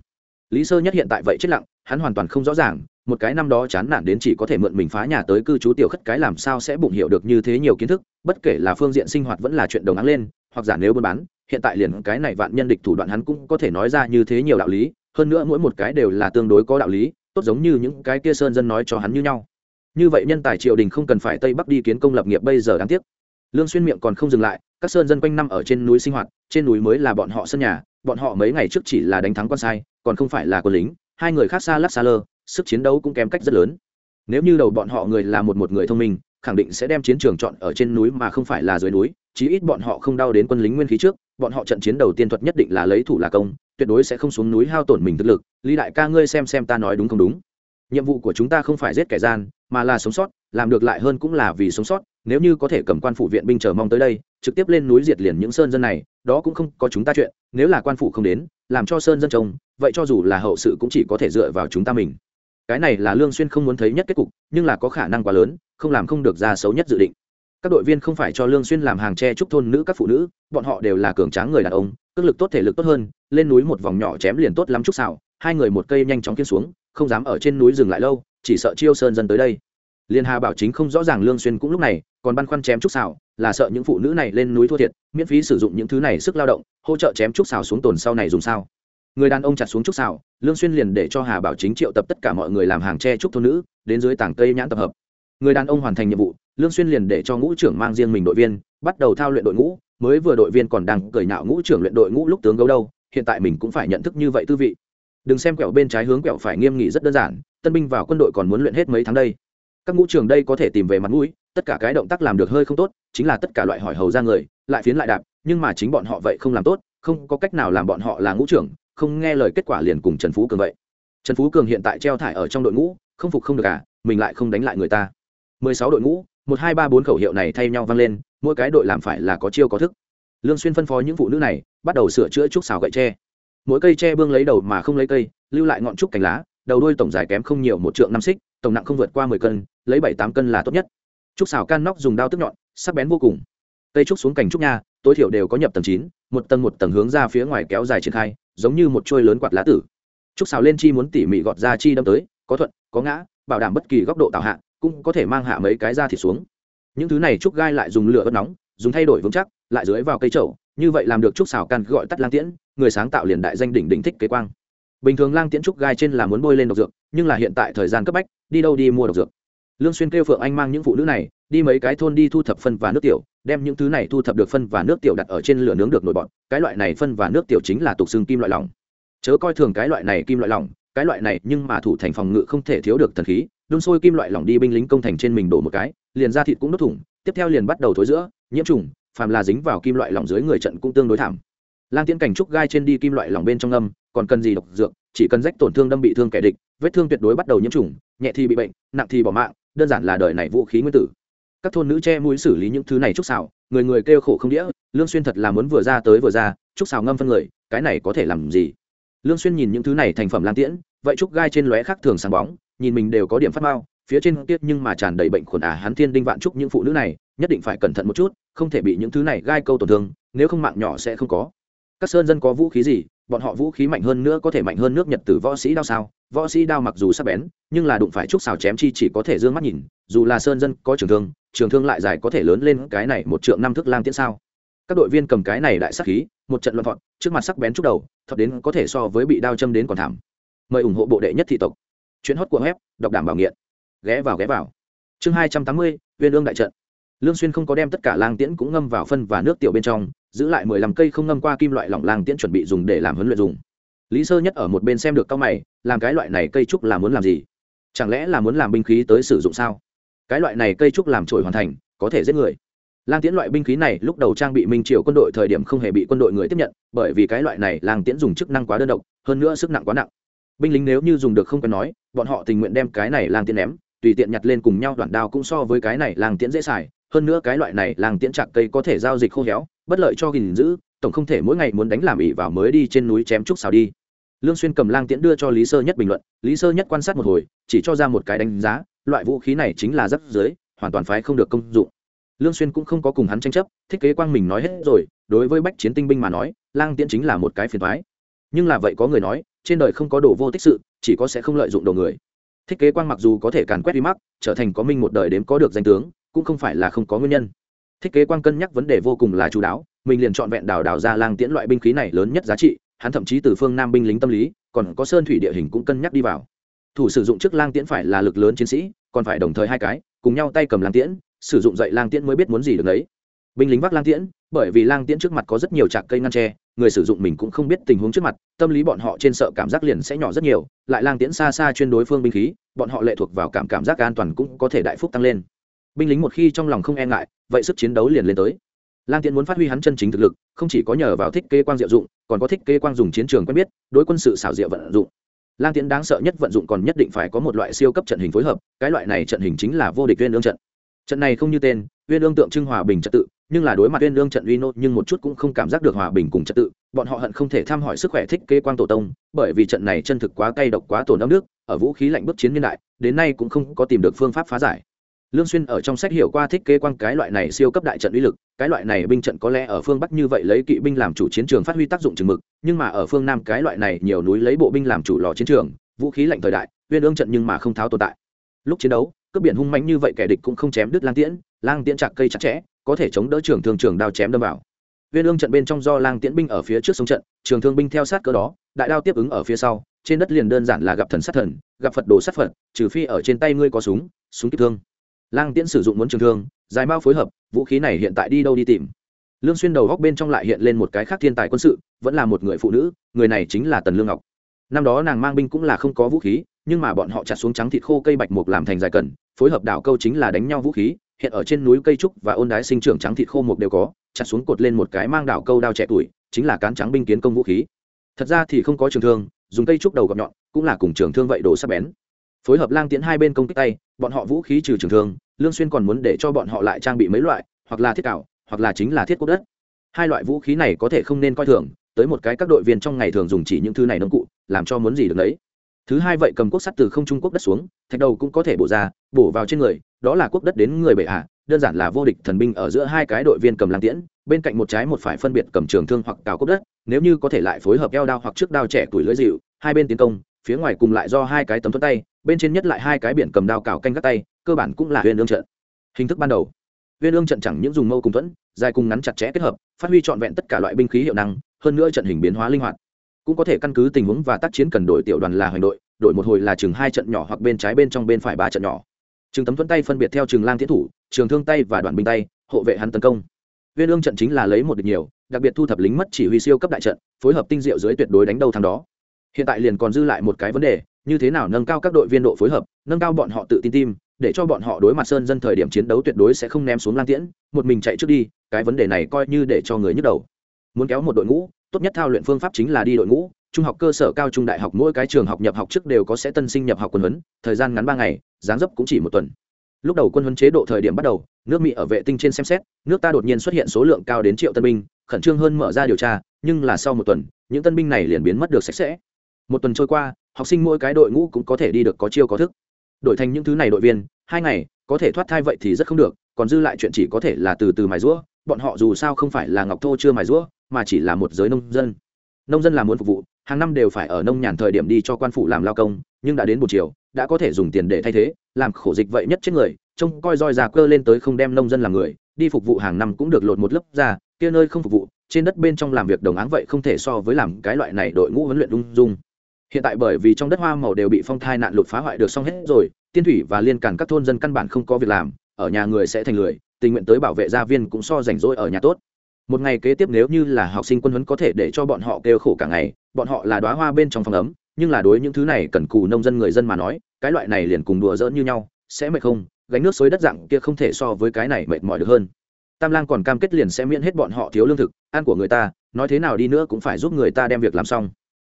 Lý sơ nhất hiện tại vậy chết lặng, hắn hoàn toàn không rõ ràng một cái năm đó chán nản đến chỉ có thể mượn mình phá nhà tới cư trú tiểu khất cái làm sao sẽ bụng hiểu được như thế nhiều kiến thức, bất kể là phương diện sinh hoạt vẫn là chuyện đồng áng lên, hoặc giả nếu buôn bán, hiện tại liền cái này vạn nhân địch thủ đoạn hắn cũng có thể nói ra như thế nhiều đạo lý, hơn nữa mỗi một cái đều là tương đối có đạo lý, tốt giống như những cái kia sơn dân nói cho hắn như nhau. Như vậy nhân tài triều đình không cần phải tây bắc đi kiến công lập nghiệp bây giờ đáng tiếc. Lương xuyên miệng còn không dừng lại, các sơn dân quanh năm ở trên núi sinh hoạt, trên núi mới là bọn họ sân nhà, bọn họ mấy ngày trước chỉ là đánh thắng quan sai, còn không phải là quân lính, hai người khác xa lắc xa lơ sức chiến đấu cũng kém cách rất lớn. Nếu như đầu bọn họ người là một một người thông minh, khẳng định sẽ đem chiến trường chọn ở trên núi mà không phải là dưới núi, chí ít bọn họ không đau đến quân lính nguyên khí trước, bọn họ trận chiến đầu tiên thuật nhất định là lấy thủ là công, tuyệt đối sẽ không xuống núi hao tổn mình thực lực, lý đại ca ngươi xem xem ta nói đúng không đúng. Nhiệm vụ của chúng ta không phải giết kẻ gian, mà là sống sót, làm được lại hơn cũng là vì sống sót, nếu như có thể cầm quan phủ viện binh chờ mong tới đây, trực tiếp lên núi diệt liền những sơn dân này, đó cũng không có chúng ta chuyện, nếu là quan phủ không đến, làm cho sơn dân trông, vậy cho dù là hậu sự cũng chỉ có thể dựa vào chúng ta mình cái này là lương xuyên không muốn thấy nhất kết cục, nhưng là có khả năng quá lớn, không làm không được ra xấu nhất dự định. Các đội viên không phải cho lương xuyên làm hàng tre trúc thôn nữ các phụ nữ, bọn họ đều là cường tráng người đàn ông, cước lực tốt thể lực tốt hơn, lên núi một vòng nhỏ chém liền tốt lắm trúc xảo hai người một cây nhanh chóng kiên xuống, không dám ở trên núi dừng lại lâu, chỉ sợ chiêu sơn dân tới đây. Liên hà bảo chính không rõ ràng lương xuyên cũng lúc này, còn băn khoăn chém trúc xảo là sợ những phụ nữ này lên núi thua thiệt, miễn phí sử dụng những thứ này sức lao động, hỗ trợ chém trúc xảo xuống tồn sau này dùng sao người đàn ông chặt xuống trúc xào lương xuyên liền để cho hà bảo chính triệu tập tất cả mọi người làm hàng tre trúc thôn nữ, đến dưới tảng cây nhãn tập hợp. Người đàn ông hoàn thành nhiệm vụ, lương xuyên liền để cho ngũ trưởng mang riêng mình đội viên, bắt đầu thao luyện đội ngũ. Mới vừa đội viên còn đang cười nhạo ngũ trưởng luyện đội ngũ lúc tướng gấu đâu, hiện tại mình cũng phải nhận thức như vậy tư vị. Đừng xem quẹo bên trái hướng quẹo phải nghiêm nghị rất đơn giản, tân binh vào quân đội còn muốn luyện hết mấy tháng đây. Các ngũ trưởng đây có thể tìm về mặt mũi, tất cả cái động tác làm được hơi không tốt, chính là tất cả loại hỏi hầu ra người, lại phiến lại đạp, nhưng mà chính bọn họ vậy không làm tốt, không có cách nào làm bọn họ là ngũ trưởng không nghe lời kết quả liền cùng trần phú cường vậy. Trần phú cường hiện tại treo thải ở trong đội ngũ không phục không được cả, mình lại không đánh lại người ta. Mười sáu đội ngũ một hai ba bốn khẩu hiệu này thay nhau vang lên mỗi cái đội làm phải là có chiêu có thức. Lương xuyên phân phó những phụ nữ này bắt đầu sửa chữa trúc xào gậy tre. Mỗi cây tre bương lấy đầu mà không lấy cây lưu lại ngọn trúc cành lá đầu đuôi tổng dài kém không nhiều một trượng năm xích tổng nặng không vượt qua mười cân lấy bảy tám cân là tốt nhất. Trúc xào can nóc dùng đao tức nhọn sắc bén vô cùng. Cây trúc xuống cành trúc nha tối thiểu đều có nhập tầng chín một tầng một tầng hướng ra phía ngoài kéo dài triển khai, giống như một trôi lớn quạt lá tử. Trúc xào lên chi muốn tỉ mỉ gọt ra chi đâm tới, có thuận, có ngã, bảo đảm bất kỳ góc độ tạo hạ, cũng có thể mang hạ mấy cái ra thịt xuống. Những thứ này trúc gai lại dùng lửa ớt nóng, dùng thay đổi vững chắc, lại dưới vào cây trậu như vậy làm được trúc xào can gọi tắt lang tiễn, người sáng tạo liền đại danh đỉnh đỉnh thích kế quang. Bình thường lang tiễn trúc gai trên là muốn bôi lên độc dược, nhưng là hiện tại thời gian cấp bách, đi đâu đi mua độc dược. Lương xuyên kêu phượng anh mang những phụ nữ này, đi mấy cái thôn đi thu thập phân và nước tiểu đem những thứ này thu thập được phân và nước tiểu đặt ở trên lửa nướng được nổi bọt, cái loại này phân và nước tiểu chính là tục xương kim loại lỏng. Chớ coi thường cái loại này kim loại lỏng, cái loại này nhưng mà thủ thành phòng ngự không thể thiếu được thần khí, đun sôi kim loại lỏng đi binh lính công thành trên mình đổ một cái, liền ra thịt cũng đốt thủng, tiếp theo liền bắt đầu thối giữa, nhiễm trùng, phàm là dính vào kim loại lỏng dưới người trận cũng tương đối thảm. Lang tiễn cảnh trúc gai trên đi kim loại lỏng bên trong âm, còn cần gì độc dược, chỉ cần rách tổn thương đâm bị thương kẻ địch, vết thương tuyệt đối bắt đầu nhiễm trùng, nhẹ thì bị bệnh, nặng thì bỏ mạng, đơn giản là đời này vũ khí nguyên tử các thôn nữ che mũi xử lý những thứ này trúc xào người người kêu khổ không đĩa, lương xuyên thật là muốn vừa ra tới vừa ra trúc xào ngâm phân người, cái này có thể làm gì? Lương xuyên nhìn những thứ này thành phẩm lan tiễn, vậy trúc gai trên lóe khác thường sáng bóng, nhìn mình đều có điểm phát mau, phía trên tiết nhưng mà tràn đầy bệnh khuẩn à hắn thiên đinh vạn trúc những phụ nữ này, nhất định phải cẩn thận một chút, không thể bị những thứ này gai câu tổn thương, nếu không mạng nhỏ sẽ không có. Các sơn dân có vũ khí gì bọn họ vũ khí mạnh hơn nữa có thể mạnh hơn nước nhật từ võ sĩ đao sao? Võ sĩ đao mặc dù sắc bén, nhưng là đụng phải trúc xào chém chi chỉ có thể d ư ơ n g mắt nhìn, dù là sơn dân có trường thương trường thương lại dài có thể lớn lên cái này một trượng năm thước lang tiễn sao? Các đội viên cầm cái này đại sắc khí, một trận loạn thọn trước mặt sắc bén trúc đầu, thọt đến có thể so với bị đao châm đến còn thảm. Mời ủng hộ bộ đệ nhất thị tộc. Chuyến hót của web, đọc đảm bảo nghiện. Ghé vào ghé vào. Chương hai trăm tám mươi viên ương đại trận. Lương xuyên không có đem tất cả lang tiễn cũng ngâm vào phân và nước tiểu bên trong giữ lại mười lăm cây không ngâm qua kim loại lỏng lang tiễn chuẩn bị dùng để làm huấn luyện dùng. Lý sơ nhất ở một bên xem được cao mày, làm cái loại này cây trúc là muốn làm gì? Chẳng lẽ là muốn làm binh khí tới sử dụng sao? Cái loại này cây trúc làm trổi hoàn thành, có thể giết người. Lang tiễn loại binh khí này lúc đầu trang bị minh triều quân đội thời điểm không hề bị quân đội người tiếp nhận, bởi vì cái loại này lang tiễn dùng chức năng quá đơn độc, hơn nữa sức nặng quá nặng. Binh lính nếu như dùng được không cần nói, bọn họ tình nguyện đem cái này lang tiễn ném, tùy tiện nhặt lên cùng nhau đoạn đao cũng so với cái này lang tiễn dễ xài, hơn nữa cái loại này lang tiễn chặt cây có thể giao dịch khô héo bất lợi cho gìn giữ, tổng không thể mỗi ngày muốn đánh làm ỉ vào mới đi trên núi chém trúc xào đi. Lương xuyên cầm lang tiễn đưa cho lý sơ nhất bình luận, lý sơ nhất quan sát một hồi, chỉ cho ra một cái đánh giá, loại vũ khí này chính là rất dưới hoàn toàn phái không được công dụng. Lương xuyên cũng không có cùng hắn tranh chấp thiết kế quang mình nói hết rồi, đối với bách chiến tinh binh mà nói, lang tiễn chính là một cái phiền toái. Nhưng là vậy có người nói, trên đời không có đồ vô tích sự, chỉ có sẽ không lợi dụng đồ người. Thiết kế quang mặc dù có thể càn quét đi mắc, trở thành có minh một đời đếm có được danh tướng, cũng không phải là không có nguyên nhân thiết kế quang cân nhắc vấn đề vô cùng là chú đáo, mình liền chọn vẹn đào đào ra lang tiễn loại binh khí này lớn nhất giá trị, hắn thậm chí từ phương nam binh lính tâm lý, còn có sơn thủy địa hình cũng cân nhắc đi vào. Thủ sử dụng trước lang tiễn phải là lực lớn chiến sĩ, còn phải đồng thời hai cái, cùng nhau tay cầm lang tiễn, sử dụng dậy lang tiễn mới biết muốn gì được đấy. Binh lính vác lang tiễn, bởi vì lang tiễn trước mặt có rất nhiều trạc cây ngăn tre, người sử dụng mình cũng không biết tình huống trước mặt, tâm lý bọn họ trên sợ cảm giác liền sẽ nhỏ rất nhiều, lại lang tiễn xa xa chuyên đối phương binh khí, bọn họ lệ thuộc vào cảm cảm giác an toàn cũng có thể đại phúc tăng lên binh lính một khi trong lòng không e ngại, vậy sức chiến đấu liền lên tới. Lang tiễn muốn phát huy hắn chân chính thực lực, không chỉ có nhờ vào thích kê quang diệu dụng, còn có thích kê quang dùng chiến trường quen biết, đối quân sự xảo diệu vận dụng. Lang tiễn đáng sợ nhất vận dụng còn nhất định phải có một loại siêu cấp trận hình phối hợp, cái loại này trận hình chính là vô địch viên ương trận. Trận này không như tên viên ương tượng trưng hòa bình trật tự, nhưng là đối mặt viên ương trận uy nô nhưng một chút cũng không cảm giác được hòa bình cùng trật tự, bọn họ hận không thể tham hỏi sức khỏe thích kê quang tổ tông, bởi vì trận này chân thực quá cay độc quá tổn âm nước, ở vũ khí lạnh bước chiến niên đại, đến nay cũng không có tìm được phương pháp phá giải lương xuyên ở trong sách hiểu qua thiết kế quang cái loại này siêu cấp đại trận uy lực, cái loại này binh trận có lẽ ở phương bắc như vậy lấy kỵ binh làm chủ chiến trường phát huy tác dụng chừng mực, nhưng mà ở phương nam cái loại này nhiều núi lấy bộ binh làm chủ lò chiến trường, vũ khí lạnh thời đại, uyên ương trận nhưng mà không tháo tồn tại. Lúc chiến đấu, cướp biển hung mãnh như vậy kẻ địch cũng không chém đứt lang tiễn lang tiễn chặt cây chặt chẽ, có thể chống đỡ trường thương trường đao chém đâm vào. Uyên ương trận bên trong do lang tiễn binh ở phía trước sông trận, trường thương binh theo sát cỡ đó, đại đao tiếp ứng ở phía sau, trên đất liền đơn giản là gặp thần sát thần, gặp phật đồ sát phật, trừ phi ở trên tay ngươi có súng súng kích thương lang tiễn sử dụng muốn trường thương, dài mao phối hợp, vũ khí này hiện tại đi đâu đi tìm. Lương xuyên đầu góc bên trong lại hiện lên một cái khác thiên tài quân sự, vẫn là một người phụ nữ, người này chính là tần lương ngọc. Năm đó nàng mang binh cũng là không có vũ khí, nhưng mà bọn họ chặt xuống trắng thịt khô cây bạch mục làm thành dài cần, phối hợp đảo câu chính là đánh nhau vũ khí, hiện ở trên núi cây trúc và ôn đái sinh trưởng trắng thịt khô mục đều có, chặt xuống cột lên một cái mang đảo câu đao trẻ tuổi, chính là cán trắng binh kiến công vũ khí. Thật ra thì không có trường thương, dùng cây trúc đầu gọt nhọn, cũng là cùng trường thương vậy đồ sắc bén phối hợp lang tiễn hai bên công kích tay, bọn họ vũ khí trừ trường thương, lương xuyên còn muốn để cho bọn họ lại trang bị mấy loại, hoặc là thiết cạo hoặc là chính là thiết cốt đất. Hai loại vũ khí này có thể không nên coi thường, tới một cái các đội viên trong ngày thường dùng chỉ những thứ này nông cụ, làm cho muốn gì được đấy thứ hai vậy cầm quốc sắt từ không trung quốc đất xuống, thạch đầu cũng có thể bổ ra, bổ vào trên người, đó là quốc đất đến người bệ hạ, đơn giản là vô địch thần binh ở giữa hai cái đội viên cầm lang tiễn, bên cạnh một trái một phải phân biệt cầm trường thương hoặc cào quốc đất, nếu như có thể lại phối hợp eo đao hoặc trước đao trẻ tuổi lưỡi dịu, hai bên tiến công phía ngoài cùng lại do hai cái tấm thuẫn tay, bên trên nhất lại hai cái biển cầm đao cào canh các tay, cơ bản cũng là huyền ương trận. Hình thức ban đầu, huyền ương trận chẳng những dùng mâu cùng thuẫn, dài cùng ngắn chặt chẽ kết hợp, phát huy trọn vẹn tất cả loại binh khí hiệu năng, hơn nữa trận hình biến hóa linh hoạt. Cũng có thể căn cứ tình huống và tác chiến cần đổi tiểu đoàn là hoành đội, đổi một hồi là chừng hai trận nhỏ hoặc bên trái bên trong bên phải ba trận nhỏ. Chừng tấm thuẫn tay phân biệt theo trường lang thiết thủ, trường thương tay và đoàn binh tay, hộ vệ hắn tấn công. Viên ương trận chính là lấy một địch nhiều, đặc biệt thu thập lính mất chỉ huy siêu cấp đại trận, phối hợp tinh diệu dưới tuyệt đối đánh đầu thằng đó hiện tại liền còn dư lại một cái vấn đề, như thế nào nâng cao các đội viên độ phối hợp, nâng cao bọn họ tự tin tim, để cho bọn họ đối mặt sơn dân thời điểm chiến đấu tuyệt đối sẽ không ném xuống lan tiễn, một mình chạy trước đi, cái vấn đề này coi như để cho người nhức đầu. Muốn kéo một đội ngũ, tốt nhất thao luyện phương pháp chính là đi đội ngũ, trung học cơ sở, cao trung đại học, mỗi cái trường học nhập học trước đều có sẽ tân sinh nhập học quân huấn, thời gian ngắn ba ngày giáng dấp cũng chỉ một tuần. Lúc đầu quân huấn chế độ thời điểm bắt đầu, nước mỹ ở vệ tinh trên xem xét, nước ta đột nhiên xuất hiện số lượng cao đến triệu tân binh, khẩn trương hơn mở ra điều tra, nhưng là sau một tuần, những tân binh này liền biến mất được sạch sẽ một tuần trôi qua, học sinh mỗi cái đội ngũ cũng có thể đi được có chiêu có thức. Đổi thành những thứ này đội viên, hai ngày, có thể thoát thai vậy thì rất không được, còn dư lại chuyện chỉ có thể là từ từ mài rũa bọn họ dù sao không phải là ngọc thô chưa mài rũa mà chỉ là một giới nông dân. Nông dân là muốn phục vụ, hàng năm đều phải ở nông nhàn thời điểm đi cho quan phủ làm lao công, nhưng đã đến một chiều, đã có thể dùng tiền để thay thế, làm khổ dịch vậy nhất chết người, trông coi roi già cơ lên tới không đem nông dân làm người, đi phục vụ hàng năm cũng được lột một lớp ra, kia nơi không phục vụ, trên đất bên trong làm việc đồng áng vậy không thể so với làm cái loại này đội ngũ huấn luyện lung dung hiện tại bởi vì trong đất hoa màu đều bị phong thai nạn lụt phá hoại được xong hết rồi, tiên thủy và liên cản các thôn dân căn bản không có việc làm, ở nhà người sẽ thành lười tình nguyện tới bảo vệ gia viên cũng so rảnh rỗi ở nhà tốt. Một ngày kế tiếp nếu như là học sinh quân huấn có thể để cho bọn họ kêu khổ cả ngày, bọn họ là đoá hoa bên trong phòng ấm, nhưng là đối những thứ này cần cù nông dân người dân mà nói, cái loại này liền cùng đùa dỡn như nhau, sẽ mệt không, gánh nước xối đất dạng kia không thể so với cái này mệt mỏi được hơn. Tam lang còn cam kết liền sẽ miễn hết bọn họ thiếu lương thực, ăn của người ta, nói thế nào đi nữa cũng phải giúp người ta đem việc làm xong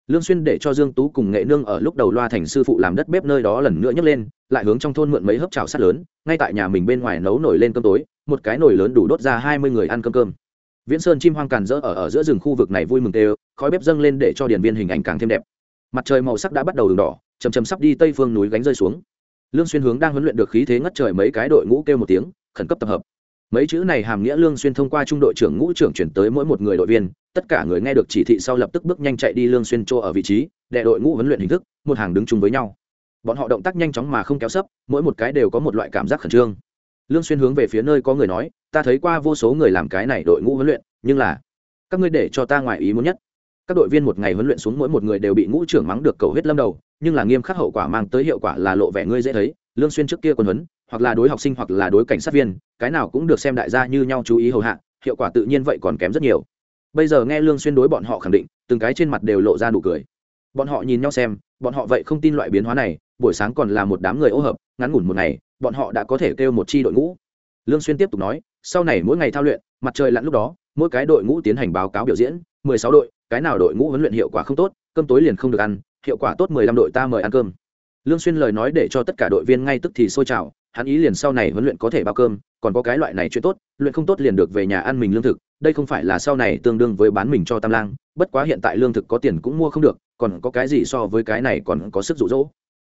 lương xuyên để cho dương tú cùng nghệ nương ở lúc đầu loa thành sư phụ làm đất bếp nơi đó lần nữa nhấc lên, lại hướng trong thôn mượn mấy hớp chảo sắt lớn, ngay tại nhà mình bên ngoài nấu nổi lên cơm tối, một cái nồi lớn đủ đốt ra hai mươi người ăn cơm cơm. Viễn sơn chim hoang càn rỡ ở ở giữa rừng khu vực này vui mừng tê khói bếp dâng lên để cho điển viên hình ảnh càng thêm đẹp. Mặt trời màu sắc đã bắt đầu đường đỏ, chầm chầm sắp đi tây phương núi gánh rơi xuống. Lương xuyên hướng đang huấn luyện được khí thế ngất trời mấy cái đội ngũ kêu một tiếng, khẩn cấp tập hợp mấy chữ này hàm nghĩa lương xuyên thông qua trung đội trưởng ngũ trưởng chuyển tới mỗi một người đội viên, tất cả người nghe được chỉ thị sau lập tức bước nhanh chạy đi lương xuyên chỗ ở vị trí đệ đội ngũ huấn luyện hình thức, một hàng đứng chung với nhau. Bọn họ động tác nhanh chóng mà không kéo sấp, mỗi một cái đều có một loại cảm giác khẩn trương. Lương xuyên hướng về phía nơi có người nói, ta thấy qua vô số người làm cái này đội ngũ huấn luyện, nhưng là, các ngươi để cho ta ngoài ý muốn nhất. Các đội viên một ngày huấn luyện xuống mỗi một người đều bị ngũ trưởng mắng được cầu huyết lâm đầu, nhưng là nghiêm khắc hậu quả mang tới hiệu quả là lộ vẻ ngươi dễ thấy. Lương xuyên trước kia quân huấn hoặc là đối học sinh hoặc là đối cảnh sát viên, cái nào cũng được xem đại gia như nhau chú ý hầu hạ, hiệu quả tự nhiên vậy còn kém rất nhiều. Bây giờ nghe lương xuyên đối bọn họ khẳng định, từng cái trên mặt đều lộ ra nụ cười. Bọn họ nhìn nhau xem, bọn họ vậy không tin loại biến hóa này, buổi sáng còn là một đám người ô hợp, ngắn ngủn một ngày, bọn họ đã có thể kêu một chi đội ngũ. Lương xuyên tiếp tục nói, sau này mỗi ngày thao luyện, mặt trời lặn lúc đó, mỗi cái đội ngũ tiến hành báo cáo biểu diễn 16 đội, cái nào đội ngũ huấn luyện hiệu quả không tốt, cơm tối liền không được ăn, hiệu quả tốt 15 đội ta mời ăn cơm. Lương xuyên lời nói để cho tất cả đội viên ngay tức thì sôi trào hắn ý liền sau này huấn luyện có thể bao cơm, còn có cái loại này chuyện tốt, luyện không tốt liền được về nhà ăn mình lương thực, đây không phải là sau này tương đương với bán mình cho tam lang, bất quá hiện tại lương thực có tiền cũng mua không được, còn có cái gì so với cái này còn có sức dụ dỗ.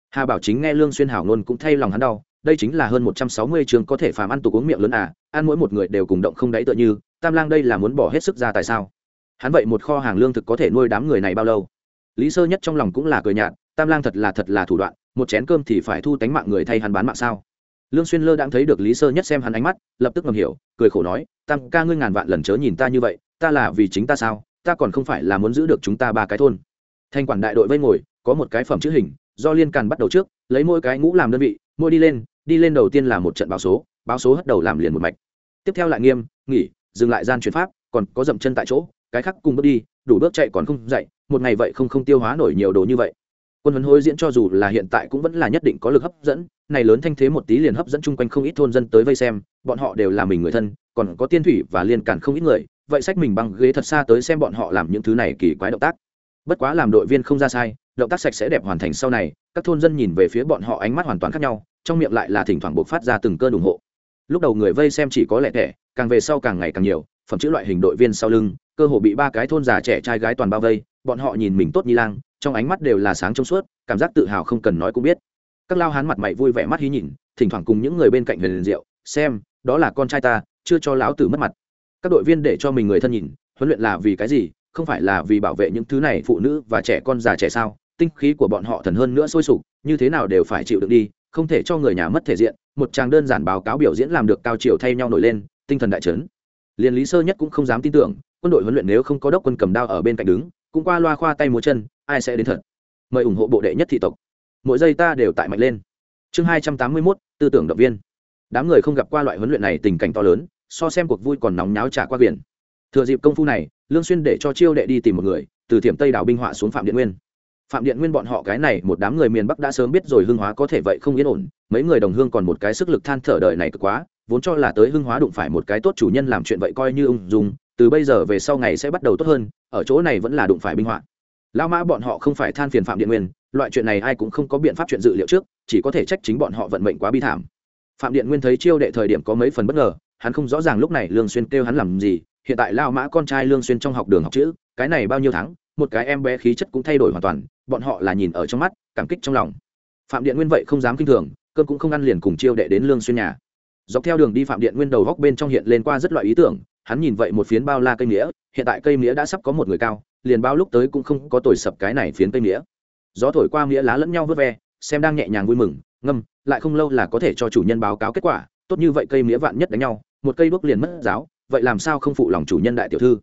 Hà bảo chính nghe lương xuyên hảo ngôn cũng thay lòng hắn đau, đây chính là hơn 160 trường có thể phàm ăn tụ uống miệng lớn à ăn mỗi một người đều cùng động không đáy tựa như, tam lang đây là muốn bỏ hết sức ra tại sao? Hắn vậy một kho hàng lương thực có thể nuôi đám người này bao lâu? Lý sơ nhất trong lòng cũng là cười nhạt, tam lang thật là thật là thủ đoạn, một chén cơm thì phải thu tánh mạng người thay hắn bán mạng sao? Lương xuyên lơ đang thấy được lý sơ nhất xem hắn ánh mắt, lập tức ngầm hiểu, cười khổ nói, tam ca ngươi ngàn vạn lần chớ nhìn ta như vậy, ta là vì chính ta sao? Ta còn không phải là muốn giữ được chúng ta ba cái thôn. Thanh quản đại đội vây ngồi, có một cái phẩm chữ hình, do liên càn bắt đầu trước, lấy mỗi cái ngũ làm đơn vị, mỗi đi lên đi lên đầu tiên là một trận báo số báo số hất đầu làm liền một mạch. Tiếp theo lại nghiêm, nghỉ, dừng lại gian chuyển pháp, còn có dậm chân tại chỗ, cái khác cùng bước đi, đủ bước chạy còn không dậy, một ngày vậy không không tiêu hóa nổi nhiều đồ như vậy quân huấn hối diễn cho dù là hiện tại cũng vẫn là nhất định có lực hấp dẫn, này lớn thanh thế một tí liền hấp dẫn chung quanh không ít thôn dân tới vây xem, bọn họ đều là mình người thân, còn có tiên thủy và liên cản không ít người, vậy sách mình băng ghế thật xa tới xem bọn họ làm những thứ này kỳ quái động tác. Bất quá làm đội viên không ra sai, động tác sạch sẽ đẹp hoàn thành sau này, các thôn dân nhìn về phía bọn họ ánh mắt hoàn toàn khác nhau, trong miệng lại là thỉnh thoảng buộc phát ra từng cơn ủng hộ. Lúc đầu người vây xem chỉ có lẻ tẻ, càng về sau càng ngày càng nhiều phẩm chữ loại hình đội viên sau lưng, cơ hồ bị ba cái thôn già trẻ trai gái toàn bao vây, bọn họ nhìn mình tốt như lang, trong ánh mắt đều là sáng trong suốt, cảm giác tự hào không cần nói cũng biết. Các lao hán mặt mày vui vẻ mắt hí nhìn, thỉnh thoảng cùng những người bên cạnh huyền liền diệu, xem, đó là con trai ta, chưa cho lão tử mất mặt. Các đội viên để cho mình người thân nhìn, huấn luyện là vì cái gì, không phải là vì bảo vệ những thứ này phụ nữ và trẻ con già trẻ sao? Tinh khí của bọn họ thần hơn nữa sôi sục, như thế nào đều phải chịu đựng đi, không thể cho người nhà mất thể diện. Một trang đơn giản báo cáo biểu diễn làm được cao chiều thay nhau nổi lên, tinh thần đại trấn liền lý sơ nhất cũng không dám tin tưởng, quân đội huấn luyện nếu không có đốc quân cầm đao ở bên cạnh đứng, cũng qua loa khoa tay múa chân, ai sẽ đến thật? Mời ủng hộ bộ đệ nhất thị tộc. Mỗi giây ta đều tại mạnh lên. Chương hai trăm tám mươi mốt, tư tưởng động viên. Đám người không gặp qua loại huấn luyện này tình cảnh to lớn, so xem cuộc vui còn nóng nháo trả qua biển. Thừa dịp công phu này, lương xuyên để cho chiêu đệ đi tìm một người, từ thiểm tây đảo binh họa xuống phạm điện nguyên. Phạm điện nguyên bọn họ cái này, một đám người miền bắc đã sớm biết rồi hương hóa có thể vậy không yên ổn, mấy người đồng hương còn một cái sức lực than thở đời này cực quá vốn cho là tới hưng hóa đụng phải một cái tốt chủ nhân làm chuyện vậy coi như ung dung, từ bây giờ về sau ngày sẽ bắt đầu tốt hơn, ở chỗ này vẫn là đụng phải binh họa. Lao mã bọn họ không phải than phiền phạm điện nguyên, loại chuyện này ai cũng không có biện pháp chuyện dự liệu trước, chỉ có thể trách chính bọn họ vận mệnh quá bi thảm. Phạm điện nguyên thấy chiêu đệ thời điểm có mấy phần bất ngờ, hắn không rõ ràng lúc này lương xuyên kêu hắn làm gì, hiện tại lao mã con trai lương xuyên trong học đường học chữ, cái này bao nhiêu tháng, một cái em bé khí chất cũng thay đổi hoàn toàn, bọn họ là nhìn ở trong mắt, cảm kích trong lòng. Phạm điện nguyên vậy không dám kinh thường, cơm cũng không ăn liền cùng chiêu đệ đến lương xuyên nhà dọc theo đường đi phạm điện nguyên đầu góc bên trong hiện lên qua rất loại ý tưởng, hắn nhìn vậy một phiến bao la cây nghĩa hiện tại cây nghĩa đã sắp có một người cao, liền bao lúc tới cũng không có tồi sập cái này phiến cây nghĩa gió thổi qua nghĩa lá lẫn nhau vớt ve, xem đang nhẹ nhàng vui mừng, ngâm, lại không lâu là có thể cho chủ nhân báo cáo kết quả, tốt như vậy cây nghĩa vạn nhất đánh nhau, một cây đuốc liền mất giáo, vậy làm sao không phụ lòng chủ nhân đại tiểu thư?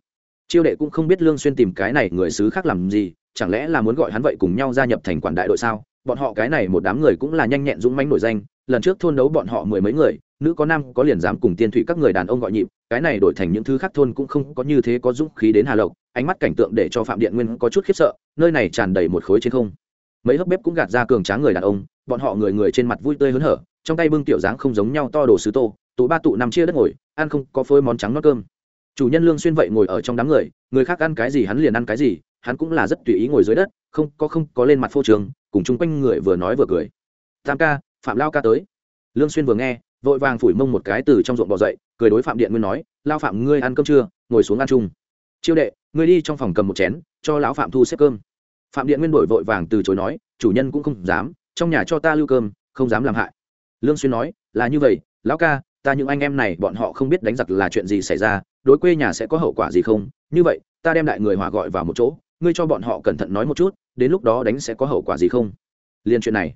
Chiêu đệ cũng không biết lương xuyên tìm cái này người xứ khác làm gì, chẳng lẽ là muốn gọi hắn vậy cùng nhau gia nhập thành quản đại đội sao? Bọn họ cái này một đám người cũng là nhanh nhẹn dũng mãnh nổi danh, lần trước thôn đấu bọn họ mười mấy người, nữ có nam có liền dám cùng tiên thủy các người đàn ông gọi nhịp, cái này đổi thành những thứ khác thôn cũng không có như thế có dũng khí đến hà lộc, ánh mắt cảnh tượng để cho phạm điện nguyên có chút khiếp sợ, nơi này tràn đầy một khối trên không. Mấy hớp bếp cũng gạt ra cường tráng người đàn ông, bọn họ người người trên mặt vui tươi hớn hở, trong tay bưng tiểu dáng không giống nhau to đồ sứ tô, tụ ba tụ năm chia đất ngồi, ăn không có phơi món trắng nót cơm. Chủ nhân lương xuyên vậy ngồi ở trong đám người người khác ăn cái gì hắn liền ăn cái gì, hắn cũng là rất tùy ý ngồi dưới đất, không có không có lên mặt phô trường cùng chung quanh người vừa nói vừa cười. Tam ca, phạm lao ca tới. Lương xuyên vừa nghe, vội vàng phủi mông một cái từ trong ruộng bò dậy, cười đối phạm điện nguyên nói, lao phạm, ngươi ăn cơm chưa? Ngồi xuống ăn chung. Chiêu đệ, ngươi đi trong phòng cầm một chén, cho lão phạm thu xếp cơm. Phạm điện nguyên đổi vội vàng từ chối nói, chủ nhân cũng không dám, trong nhà cho ta lưu cơm, không dám làm hại. Lương xuyên nói, là như vậy, lão ca, ta những anh em này bọn họ không biết đánh giặc là chuyện gì xảy ra, đối quê nhà sẽ có hậu quả gì không? Như vậy, ta đem đại người hòa gọi vào một chỗ ngươi cho bọn họ cẩn thận nói một chút, đến lúc đó đánh sẽ có hậu quả gì không? Liên chuyện này,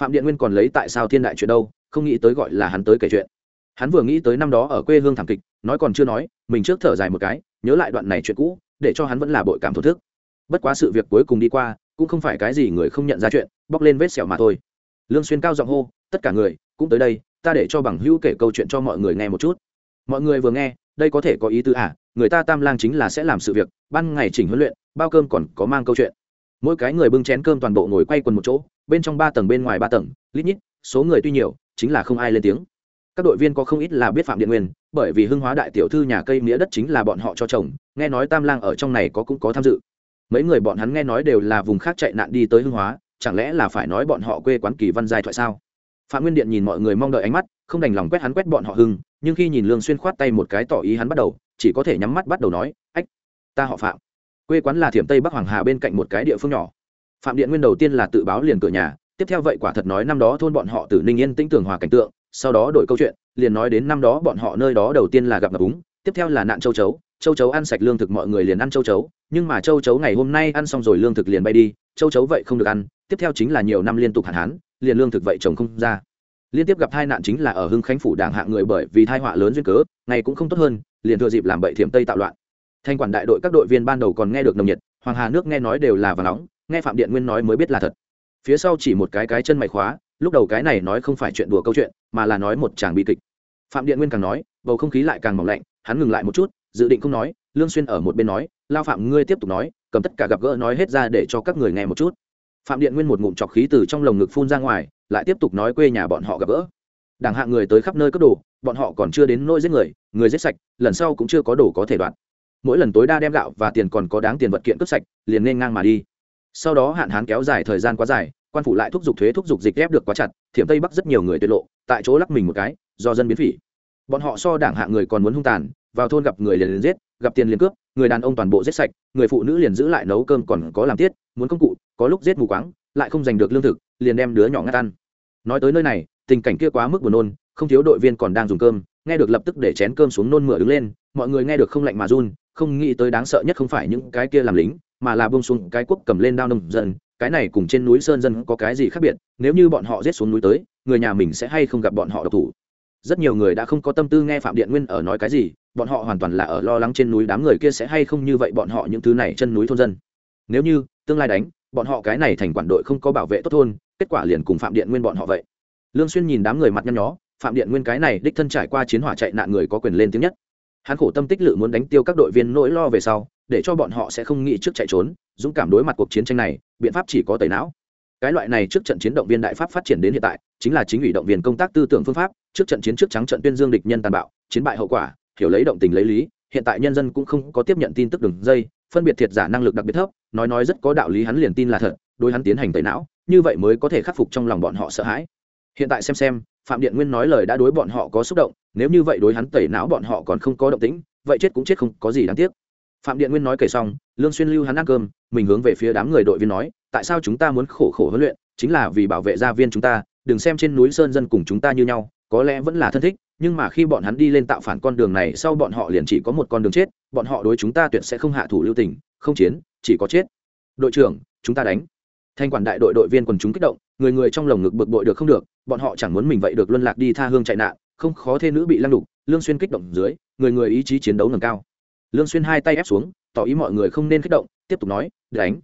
phạm điện nguyên còn lấy tại sao thiên đại chuyện đâu, không nghĩ tới gọi là hắn tới kể chuyện. Hắn vừa nghĩ tới năm đó ở quê hương thảm kịch, nói còn chưa nói, mình trước thở dài một cái, nhớ lại đoạn này chuyện cũ, để cho hắn vẫn là bội cảm thổ thức. Bất quá sự việc cuối cùng đi qua, cũng không phải cái gì người không nhận ra chuyện, bóc lên vết sẹo mà thôi. Lương xuyên cao giọng hô, tất cả người, cũng tới đây, ta để cho bằng hữu kể câu chuyện cho mọi người nghe một chút. Mọi người vừa nghe, đây có thể có ý tứ à? Người ta tam lang chính là sẽ làm sự việc, ban ngày chỉnh huấn luyện, bao cơm còn có mang câu chuyện. Mỗi cái người bưng chén cơm toàn bộ ngồi quay quần một chỗ, bên trong ba tầng bên ngoài ba tầng, lít nhít, số người tuy nhiều, chính là không ai lên tiếng. Các đội viên có không ít là biết phạm điện nguyên, bởi vì hưng hóa đại tiểu thư nhà cây nghĩa đất chính là bọn họ cho chồng, nghe nói tam lang ở trong này có cũng có tham dự. Mấy người bọn hắn nghe nói đều là vùng khác chạy nạn đi tới hưng hóa, chẳng lẽ là phải nói bọn họ quê quán kỳ văn giai thoại sao? Phạm nguyên điện nhìn mọi người mong đợi ánh mắt, không đành lòng quét hắn quét bọn họ hưng, nhưng khi nhìn lương xuyên khoát tay một cái tỏ ý hắn bắt đầu chỉ có thể nhắm mắt bắt đầu nói, ách, ta họ phạm. Quê quán là thiểm tây bắc hoàng hà bên cạnh một cái địa phương nhỏ. Phạm điện nguyên đầu tiên là tự báo liền cửa nhà, tiếp theo vậy quả thật nói năm đó thôn bọn họ từ ninh yên tĩnh tường hòa cảnh tượng, sau đó đổi câu chuyện, liền nói đến năm đó bọn họ nơi đó đầu tiên là gặp ngập úng, tiếp theo là nạn châu chấu châu chấu ăn sạch lương thực mọi người liền ăn châu chấu, nhưng mà châu chấu ngày hôm nay ăn xong rồi lương thực liền bay đi, châu chấu vậy không được ăn, tiếp theo chính là nhiều năm liên tục hạn hán, liền lương thực vậy trồng không ra liên tiếp gặp tai nạn chính là ở hưng khánh phủ đảng hạng người bởi vì tai họa lớn duyên cớ, ngày cũng không tốt hơn, liền thừa dịp làm bậy thiểm tây tạo loạn. Thanh quản đại đội các đội viên ban đầu còn nghe được nồng nhiệt, hoàng hà nước nghe nói đều là và nóng, nghe phạm điện nguyên nói mới biết là thật. Phía sau chỉ một cái cái chân mày khóa, lúc đầu cái này nói không phải chuyện đùa câu chuyện, mà là nói một chàng bi kịch. Phạm điện nguyên càng nói, bầu không khí lại càng mỏng lạnh, hắn ngừng lại một chút, dự định không nói, lương xuyên ở một bên nói, lao phạm, ngươi tiếp tục nói, cầm tất cả gặp gỡ nói hết ra để cho các người nghe một chút. Phạm điện nguyên một ngụm trọc khí từ trong lồng ngực phun ra ngoài lại tiếp tục nói quê nhà bọn họ gặp gỡ. Đảng hạng người tới khắp nơi cất đồ, bọn họ còn chưa đến nỗi giết người người giết sạch, lần sau cũng chưa có đồ có thể đoạn mỗi lần tối đa đem gạo và tiền còn có đáng tiền vật kiện cướp sạch, liền nên ngang mà đi. Sau đó hạn hán kéo dài thời gian quá dài, quan phủ lại thúc giục thuế thúc giục dịch ép được quá chặt, thiểm tây bắc rất nhiều người tuyệt lộ, tại chỗ lắc mình một cái, do dân biến phỉ. Bọn họ so đảng hạng người còn muốn hung tàn, vào thôn gặp người liền liền giết, gặp tiền liền cướp, người đàn ông toàn bộ giết sạch, người phụ nữ liền giữ lại nấu cơm còn có làm tiết, muốn công cụ, có lúc giết mù quáng, lại không giành được lương thực, liền đem đứa nhỏ ngắt ăn nói tới nơi này, tình cảnh kia quá mức buồn nôn, không thiếu đội viên còn đang dùng cơm, nghe được lập tức để chén cơm xuống nôn mửa đứng lên, mọi người nghe được không lạnh mà run, không nghĩ tới đáng sợ nhất không phải những cái kia làm lính, mà là bông xuống cái quốc cầm lên đao nông dân, cái này cùng trên núi sơn dân có cái gì khác biệt, nếu như bọn họ rết xuống núi tới, người nhà mình sẽ hay không gặp bọn họ độc thủ. Rất nhiều người đã không có tâm tư nghe phạm điện nguyên ở nói cái gì, bọn họ hoàn toàn là ở lo lắng trên núi đám người kia sẽ hay không như vậy bọn họ những thứ này chân núi thôn dân. Nếu như, tương lai đánh bọn họ cái này thành quản đội không có bảo vệ tốt thôn, kết quả liền cùng phạm điện nguyên bọn họ vậy. Lương xuyên nhìn đám người mặt nhăn nhó, phạm điện nguyên cái này đích thân trải qua chiến hỏa chạy nạn người có quyền lên tiếng nhất. Hắn khổ tâm tích lự muốn đánh tiêu các đội viên nỗi lo về sau, để cho bọn họ sẽ không nghĩ trước chạy trốn, dũng cảm đối mặt cuộc chiến tranh này, biện pháp chỉ có tẩy não. Cái loại này trước trận chiến động viên đại pháp phát triển đến hiện tại, chính là chính ủy động viên công tác tư tưởng phương pháp, trước trận chiến trước trắng trận tuyên dương địch nhân tàn bạo, chiến bại hậu quả, hiểu lấy động tình lấy lý, hiện tại nhân dân cũng không có tiếp nhận tin tức đường dây phân biệt thiệt giả năng lực đặc biệt thấp, nói nói rất có đạo lý, hắn liền tin là thật, đối hắn tiến hành tẩy não, như vậy mới có thể khắc phục trong lòng bọn họ sợ hãi. Hiện tại xem xem, phạm điện nguyên nói lời đã đối bọn họ có xúc động, nếu như vậy đối hắn tẩy não bọn họ còn không có động tĩnh, vậy chết cũng chết không có gì đáng tiếc. Phạm điện nguyên nói kể xong, lương xuyên lưu hắn ăn cơm, mình hướng về phía đám người đội viên nói, tại sao chúng ta muốn khổ khổ huấn luyện, chính là vì bảo vệ gia viên chúng ta, đừng xem trên núi sơn dân cùng chúng ta như nhau có lẽ vẫn là thân thích, nhưng mà khi bọn hắn đi lên tạo phản con đường này, sau bọn họ liền chỉ có một con đường chết, bọn họ đối chúng ta tuyệt sẽ không hạ thủ lưu tình, không chiến, chỉ có chết. Đội trưởng, chúng ta đánh. Thanh quản đại đội đội viên quần chúng kích động, người người trong lồng ngực bực bội được không được, bọn họ chẳng muốn mình vậy được luân lạc đi tha hương chạy nạn, không khó thê nữ bị lăng đục, lương xuyên kích động dưới, người người ý chí chiến đấu nâng cao. Lương xuyên hai tay ép xuống, tỏ ý mọi người không nên kích động, tiếp tục nói, đánh.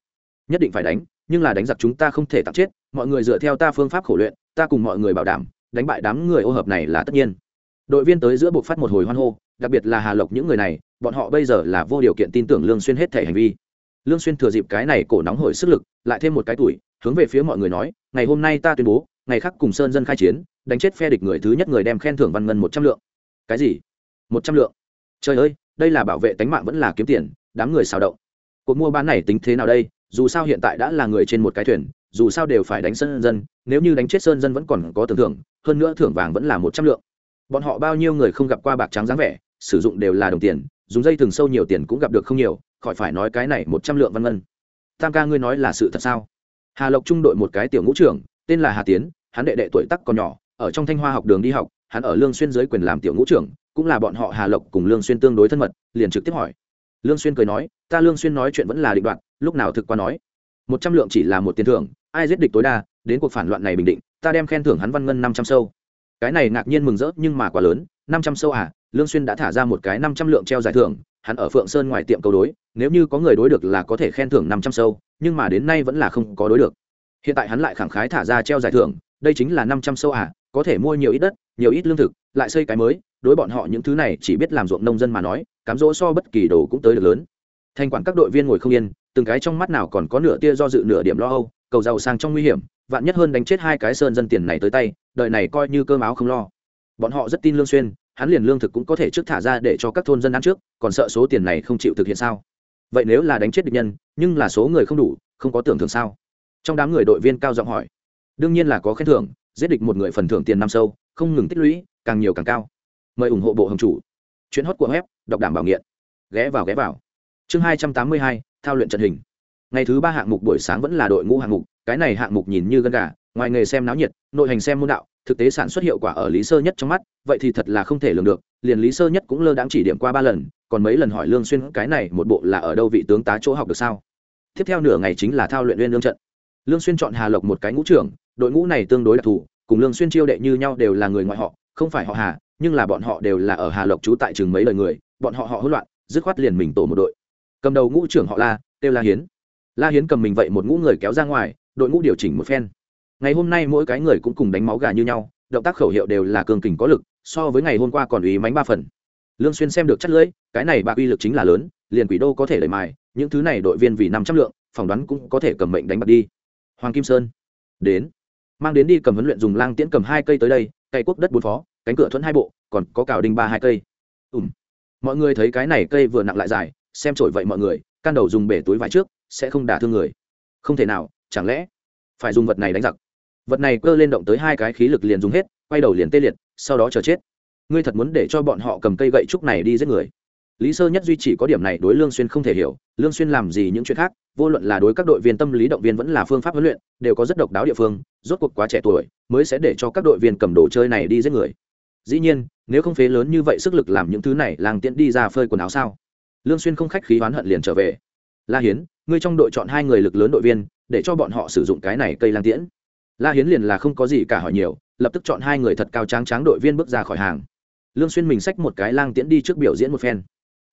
Nhất định phải đánh, nhưng là đánh giặc chúng ta không thể tạm chết, mọi người dựa theo ta phương pháp khổ luyện, ta cùng mọi người bảo đảm đánh bại đám người ô hợp này là tất nhiên. Đội viên tới giữa buộc phát một hồi hoan hô, đặc biệt là hà lộc những người này, bọn họ bây giờ là vô điều kiện tin tưởng lương xuyên hết thể hành vi. Lương xuyên thừa dịp cái này cổ nóng hổi sức lực, lại thêm một cái tuổi, hướng về phía mọi người nói, ngày hôm nay ta tuyên bố, ngày khác cùng sơn dân khai chiến, đánh chết phe địch người thứ nhất người đem khen thưởng văn ngân một trăm lượng. Cái gì? Một trăm lượng? Trời ơi, đây là bảo vệ tính mạng vẫn là kiếm tiền, đám người xào động. Cuộc mua bán này tính thế nào đây? Dù sao hiện tại đã là người trên một cái thuyền dù sao đều phải đánh sơn dân, nếu như đánh chết sơn dân vẫn còn có tưởng thưởng, hơn nữa thưởng vàng vẫn là một trăm lượng. Bọn họ bao nhiêu người không gặp qua bạc trắng dáng vẻ, sử dụng đều là đồng tiền, dùng dây thừng sâu nhiều tiền cũng gặp được không nhiều, khỏi phải nói cái này một trăm lượng văn ngân. Tam ca ngươi nói là sự thật sao? Hà lộc trung đội một cái tiểu ngũ trưởng, tên là hà tiến, hắn đệ đệ tuổi tắc còn nhỏ, ở trong thanh hoa học đường đi học, hắn ở lương xuyên dưới quyền làm tiểu ngũ trưởng, cũng là bọn họ hà lộc cùng lương xuyên tương đối thân mật, liền trực tiếp hỏi. Lương xuyên cười nói, ta lương xuyên nói chuyện vẫn là định đoạn lúc nào thực qua nói một trăm lượng chỉ là một tiền thưởng, ai giết địch tối đa, đến cuộc phản loạn này bình định, ta đem khen thưởng hắn văn ngân năm trăm sâu. Cái này ngạc nhiên mừng rỡ, nhưng mà quá lớn, năm trăm sâu à lương xuyên đã thả ra một cái năm trăm lượng treo giải thưởng, hắn ở phượng sơn ngoài tiệm cầu đối, nếu như có người đối được là có thể khen thưởng năm trăm sâu, nhưng mà đến nay vẫn là không có đối được. Hiện tại hắn lại khẳng khái thả ra treo giải thưởng, đây chính là năm trăm sâu à có thể mua nhiều ít đất, nhiều ít lương thực, lại xây cái mới, đối bọn họ những thứ này chỉ biết làm ruộng nông dân mà nói, cám dỗ so bất kỳ đồ cũng tới được lớn thanh quản các đội viên ngồi không yên, từng cái trong mắt nào còn có nửa tia do dự nửa điểm lo âu, cầu giàu sang trong nguy hiểm, vạn nhất hơn đánh chết hai cái sơn dân tiền này tới tay đợi này coi như cơm áo không lo. Bọn họ rất tin lương xuyên, hắn liền lương thực cũng có thể trước thả ra để cho các thôn dân ăn trước, còn sợ số tiền này không chịu thực hiện sao? Vậy nếu là đánh chết địch nhân, nhưng là số người không đủ, không có tưởng thưởng sao? Trong đám người đội viên cao giọng hỏi. Đương nhiên là có khen thưởng, giết địch một người phần thưởng tiền năm sâu, không ngừng tích lũy, càng nhiều càng cao. Mời ủng hộ bộ hồng chủ. Chuyến hót của web, đọc đảm bảo nghiện. Ghé vào ghé vào chương hai trăm tám mươi hai, thao luyện trận hình. Ngày thứ ba hạng mục buổi sáng vẫn là đội ngũ hạng mục, cái này hạng mục nhìn như gân gà, ngoài nghề xem náo nhiệt, nội hành xem môn đạo, thực tế sản xuất hiệu quả ở lý sơ nhất trong mắt, vậy thì thật là không thể lường được, liền lý sơ nhất cũng lơ đãng chỉ điểm qua ba lần, còn mấy lần hỏi lương xuyên, cái này một bộ là ở đâu vị tướng tá chỗ học được sao? Tiếp theo nửa ngày chính là thao luyện liên lương trận. Lương xuyên chọn hà lộc một cái ngũ trưởng, đội ngũ này tương đối đặc thù, cùng lương xuyên chiêu đệ như nhau đều là người ngoại họ, không phải họ hà, nhưng là bọn họ đều là ở hà lộc trú tại trường mấy lời người, bọn họ họ hỗn loạn, dứt khoát liền mình tổ một đội cầm đầu ngũ trưởng họ la tiêu la hiến. La hiến cầm mình vậy một ngũ người kéo ra ngoài, đội ngũ điều chỉnh một phen. Ngày hôm nay mỗi cái người cũng cùng đánh máu gà như nhau, động tác khẩu hiệu đều là cường kình có lực, so với ngày hôm qua còn ý mánh ba phần. Lương xuyên xem được chất lưỡi, cái này bạc uy lực chính là lớn, liền quỷ đô có thể đẩy mài, những thứ này đội viên vì năm trăm lượng, phỏng đoán cũng có thể cầm mệnh đánh bạc đi. Hoàng kim sơn. Đến. Mang đến đi cầm huấn luyện dùng lang tiễn cầm hai cây tới đây, cây quốc đất bốn phó, cánh cửa thuẫn hai bộ, còn có cào đinh ba hai cây. Ùm mọi người thấy cái này cây vừa nặng lại dài xem trội vậy mọi người, can đầu dùng bể túi vải trước, sẽ không đả thương người. Không thể nào, chẳng lẽ phải dùng vật này đánh giặc? Vật này cơ lên động tới hai cái khí lực liền dùng hết, quay đầu liền tê liệt, sau đó chờ chết. Ngươi thật muốn để cho bọn họ cầm cây gậy trúc này đi giết người? Lý sơ nhất duy chỉ có điểm này đối lương xuyên không thể hiểu, lương xuyên làm gì những chuyện khác, vô luận là đối các đội viên tâm lý động viên vẫn là phương pháp huấn luyện, đều có rất độc đáo địa phương, rốt cuộc quá trẻ tuổi mới sẽ để cho các đội viên cầm đồ chơi này đi giết người. Dĩ nhiên, nếu không phế lớn như vậy sức lực làm những thứ này, làng tiện đi ra phơi quần áo sao? Lương xuyên không khách khí oán hận liền trở về. La hiến ngươi trong đội chọn hai người lực lớn đội viên để cho bọn họ sử dụng cái này cây lang tiễn. La hiến liền là không có gì cả hỏi nhiều lập tức chọn hai người thật cao tráng tráng đội viên bước ra khỏi hàng. Lương xuyên mình xách một cái lang tiễn đi trước biểu diễn một phen.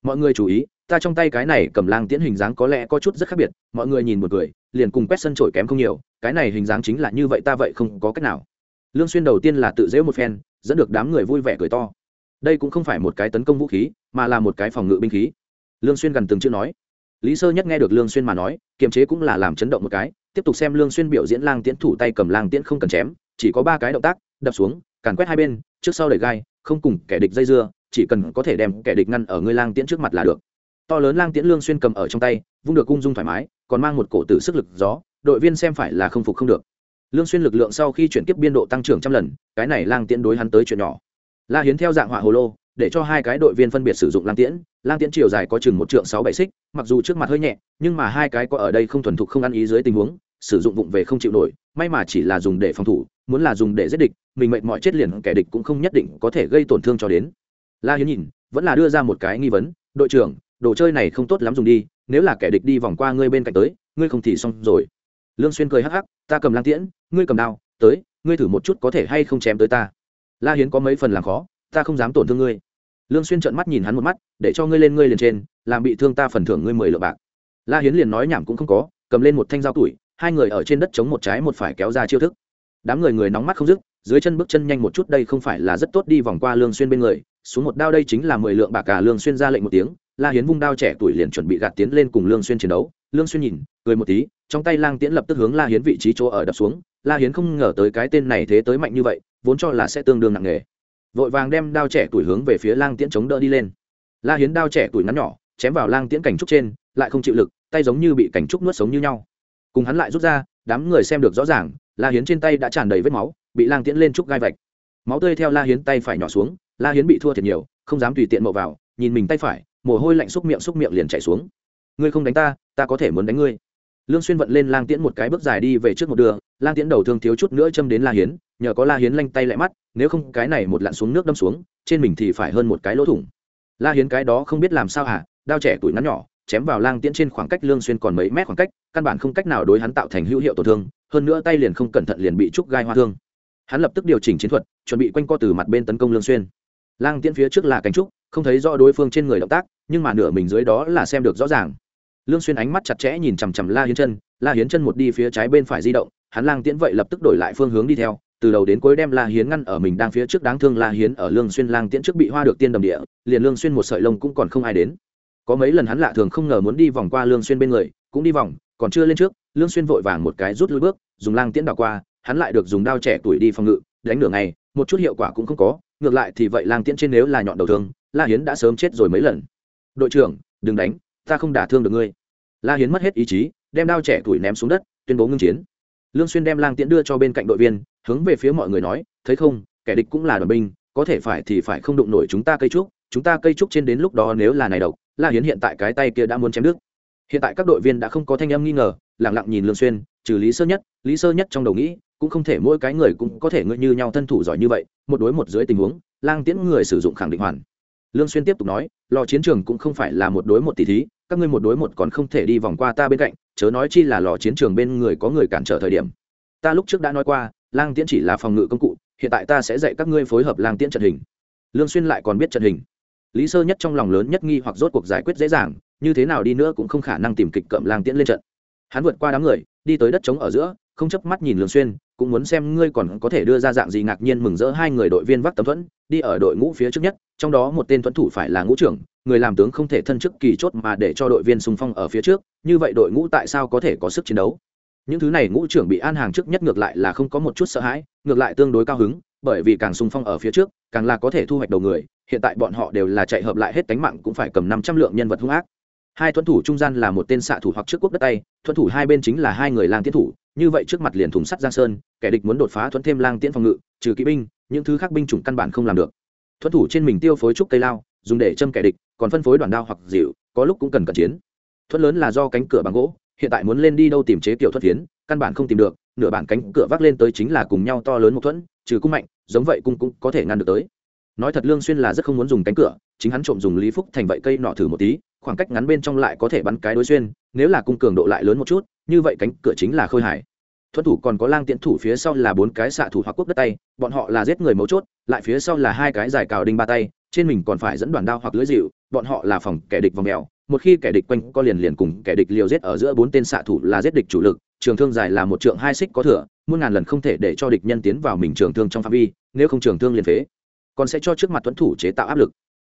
Mọi người chú ý ta trong tay cái này cầm lang tiễn hình dáng có lẽ có chút rất khác biệt mọi người nhìn một người, liền cùng quét sân trổi kém không nhiều cái này hình dáng chính là như vậy ta vậy không có cách nào. Lương xuyên đầu tiên là tự dễ một phen dẫn được đám người vui vẻ cười to. Đây cũng không phải một cái tấn công vũ khí mà là một cái phòng ngự binh khí lương xuyên gần từng chữ nói. Lý sơ nhất nghe được lương xuyên mà nói, kiềm chế cũng là làm chấn động một cái, tiếp tục xem lương xuyên biểu diễn lang tiễn thủ tay cầm lang tiễn không cần chém, chỉ có ba cái động tác, đập xuống, càn quét hai bên, trước sau đẩy gai, không cùng kẻ địch dây dưa, chỉ cần có thể đem kẻ địch ngăn ở ngươi lang tiễn trước mặt là được. To lớn lang tiễn lương xuyên cầm ở trong tay, vung được cung dung thoải mái, còn mang một cổ tử sức lực gió, đội viên xem phải là không phục không được. Lương xuyên lực lượng sau khi chuyển tiếp biên độ tăng trưởng trăm lần, cái này lang tiễn đối hắn tới chuyện nhỏ. La hiến theo dạng họa hồ lô để cho hai cái đội viên phân biệt sử dụng lang tiễn. Lang tiễn chiều dài có chừng một trượng sáu bảy xích, mặc dù trước mặt hơi nhẹ, nhưng mà hai cái có ở đây không thuần thục không ăn ý dưới tình huống, sử dụng vụng về không chịu nổi, may mà chỉ là dùng để phòng thủ, muốn là dùng để giết địch, mình mệt mỏi chết liền kẻ địch cũng không nhất định có thể gây tổn thương cho đến. La hiến nhìn, vẫn là đưa ra một cái nghi vấn, đội trưởng, đồ chơi này không tốt lắm dùng đi, nếu là kẻ địch đi vòng qua ngươi bên cạnh tới, ngươi không thì xong rồi. Lương xuyên cười hắc hắc, ta cầm lang tiễn, ngươi cầm đao, tới, ngươi thử một chút có thể hay không chém tới ta. La hiến có mấy phần làm khó, ta không dám tổn thương ngươi lương xuyên trợn mắt nhìn hắn một mắt, để cho ngươi lên, ngươi liền trên, làm bị thương ta phần thưởng ngươi mười lượng bạc. La hiến liền nói nhảm cũng không có, cầm lên một thanh dao tuổi hai người ở trên đất chống một trái một phải kéo ra chiêu thức. Đám người người nóng mắt không dứt, dưới chân bước chân nhanh một chút, đây không phải là rất tốt đi vòng qua lương xuyên bên người, xuống một đao đây chính là mười lượng bạc cả lương xuyên ra lệnh một tiếng, la hiến vung đao trẻ tuổi liền chuẩn bị gạt tiến lên cùng lương xuyên chiến đấu. Lương xuyên nhìn, cười một tí, trong tay lang tiễn lập tức hướng la hiến vị trí chỗ ở đập xuống. La hiến không ngờ tới cái tên này thế tới mạnh như vậy, vốn cho là sẽ tương đương nặng nề vội vàng đem đao trẻ tuổi hướng về phía lang tiễn chống đỡ đi lên. La hiến đao trẻ tuổi ngắn nhỏ, chém vào lang tiễn cảnh trúc trên, lại không chịu lực, tay giống như bị cảnh trúc nuốt sống như nhau. Cùng hắn lại rút ra, đám người xem được rõ ràng, la hiến trên tay đã tràn đầy vết máu, bị lang tiễn lên trúc gai vạch. Máu tươi theo la hiến tay phải nhỏ xuống, la hiến bị thua thiệt nhiều, không dám tùy tiện mộ vào, nhìn mình tay phải, mồ hôi lạnh xúc miệng xúc miệng liền chảy xuống. Ngươi không đánh ta ta có thể muốn đánh ngươi lương xuyên vận lên lang tiễn một cái bước dài đi về trước một đường, lang tiễn đầu thương thiếu chút nữa châm đến la hiến, nhờ có la hiến lanh tay lại mắt, nếu không cái này một lặn xuống nước đâm xuống, trên mình thì phải hơn một cái lỗ thủng. La hiến cái đó không biết làm sao hả, đao trẻ tuổi ngắn nhỏ, chém vào lang tiễn trên khoảng cách lương xuyên còn mấy mét khoảng cách, căn bản không cách nào đối hắn tạo thành hữu hiệu tổn thương, hơn nữa tay liền không cẩn thận liền bị trúc gai hoa thương. Hắn lập tức điều chỉnh chiến thuật, chuẩn bị quanh co từ mặt bên tấn công lương xuyên. Lang tiễn phía trước là cánh trúc, không thấy rõ đối phương trên người động tác, nhưng mà nửa mình dưới đó là xem được rõ ràng lương xuyên ánh mắt chặt chẽ nhìn chằm chằm la hiến chân la hiến chân một đi phía trái bên phải di động, hắn lang tiễn vậy lập tức đổi lại phương hướng đi theo, từ đầu đến cuối đem la hiến ngăn ở mình đang phía trước đáng thương la hiến ở lương xuyên lang tiễn trước bị hoa được tiên đầm địa, liền lương xuyên một sợi lông cũng còn không ai đến. Có mấy lần hắn lạ thường không ngờ muốn đi vòng qua lương xuyên bên người, cũng đi vòng, còn chưa lên trước, lương xuyên vội vàng một cái rút lui bước, dùng lang tiễn đảo qua, hắn lại được dùng đao trẻ tuổi đi phòng ngự, đánh nửa ngày, một chút hiệu quả cũng không có, ngược lại thì vậy lang tiễn trên nếu là nhọn đầu thương, la hiến đã sớm chết rồi mấy lần. Đội trưởng, đừng đánh ta không đả thương được ngươi. La hiến mất hết ý chí, đem đao trẻ tuổi ném xuống đất, tuyên bố ngưng chiến. Lương xuyên đem lang tiễn đưa cho bên cạnh đội viên, hướng về phía mọi người nói, thấy không, kẻ địch cũng là đoàn binh, có thể phải thì phải không đụng nổi chúng ta cây trúc, chúng ta cây trúc trên đến lúc đó nếu là này độc, la hiến hiện tại cái tay kia đã muốn chém đứt. Hiện tại các đội viên đã không có thanh âm nghi ngờ, lặng lặng nhìn lương xuyên, trừ lý sơ nhất, lý sơ nhất trong đầu nghĩ, cũng không thể mỗi cái người cũng có thể ngươi như nhau thân thủ giỏi như vậy, một đối một dưới tình huống, lang tiễn người sử dụng khẳng định hoàn. Lương xuyên tiếp tục nói, lò chiến trường cũng không phải là một đối một tỷ thí các ngươi một đối một còn không thể đi vòng qua ta bên cạnh, chớ nói chi là lò chiến trường bên người có người cản trở thời điểm. Ta lúc trước đã nói qua, lang tiễn chỉ là phòng ngự công cụ, hiện tại ta sẽ dạy các ngươi phối hợp lang tiễn trận hình. Lương xuyên lại còn biết trận hình. Lý sơ nhất trong lòng lớn nhất nghi hoặc rốt cuộc giải quyết dễ dàng, như thế nào đi nữa cũng không khả năng tìm kịch cậm lang tiễn lên trận. Hắn vượt qua đám người, đi tới đất trống ở giữa, không chớp mắt nhìn lương xuyên, cũng muốn xem ngươi còn có thể đưa ra dạng gì ngạc nhiên mừng rỡ hai người đội viên vác tấm thuẫn, đi ở đội ngũ phía trước nhất, trong đó một tên thuẫn thủ phải là ngũ trưởng người làm tướng không thể thân chức kỳ chốt mà để cho đội viên xung phong ở phía trước, như vậy đội ngũ tại sao có thể có sức chiến đấu? Những thứ này ngũ trưởng bị an hàng trước nhất ngược lại là không có một chút sợ hãi, ngược lại tương đối cao hứng, bởi vì càng xung phong ở phía trước, càng là có thể thu hoạch đầu người, hiện tại bọn họ đều là chạy hợp lại hết cánh mạng cũng phải cầm năm trăm lượng nhân vật hung ác. Hai thuẫn thủ trung gian là một tên xạ thủ hoặc trước quốc đất tay, thuẫn thủ hai bên chính là hai người lang tiến thủ, như vậy trước mặt liền thùng sắt giang sơn, kẻ địch muốn đột phá thuẫn thêm lang tiễn phòng ngự, trừ kỵ binh, những thứ khác binh chủng căn bản không làm được. Thuẫn thủ trên mình tiêu phối trúc cây lao dùng để châm kẻ địch, còn phân phối đoàn đao hoặc dịu, có lúc cũng cần cận chiến. Thuất lớn là do cánh cửa bằng gỗ, hiện tại muốn lên đi đâu tìm chế kiểu thuất phiến, căn bản không tìm được, nửa bản cánh cửa vác lên tới chính là cùng nhau to lớn một thuẫn, trừ cung mạnh, giống vậy cung cũng có thể ngăn được tới. Nói thật lương xuyên là rất không muốn dùng cánh cửa, chính hắn trộm dùng lý phúc thành vậy cây nọ thử một tí, khoảng cách ngắn bên trong lại có thể bắn cái đối xuyên, nếu là cung cường độ lại lớn một chút, như vậy cánh cửa chính là khôi hải thuẫn thủ còn có lang tiễn thủ phía sau là bốn cái xạ thủ hoặc quốc đất tay, bọn họ là giết người mấu chốt, lại phía sau là hai cái dài cào đinh ba tay trên mình còn phải dẫn đoàn đao hoặc lưới dịu, bọn họ là phòng kẻ địch vòng mèo, một khi kẻ địch quanh co liền liền cùng kẻ địch liều giết ở giữa bốn tên xạ thủ là giết địch chủ lực, trường thương dài là một trượng hai xích có thừa, muôn ngàn lần không thể để cho địch nhân tiến vào mình trường thương trong phạm vi, nếu không trường thương liền phế, còn sẽ cho trước mặt tuấn thủ chế tạo áp lực.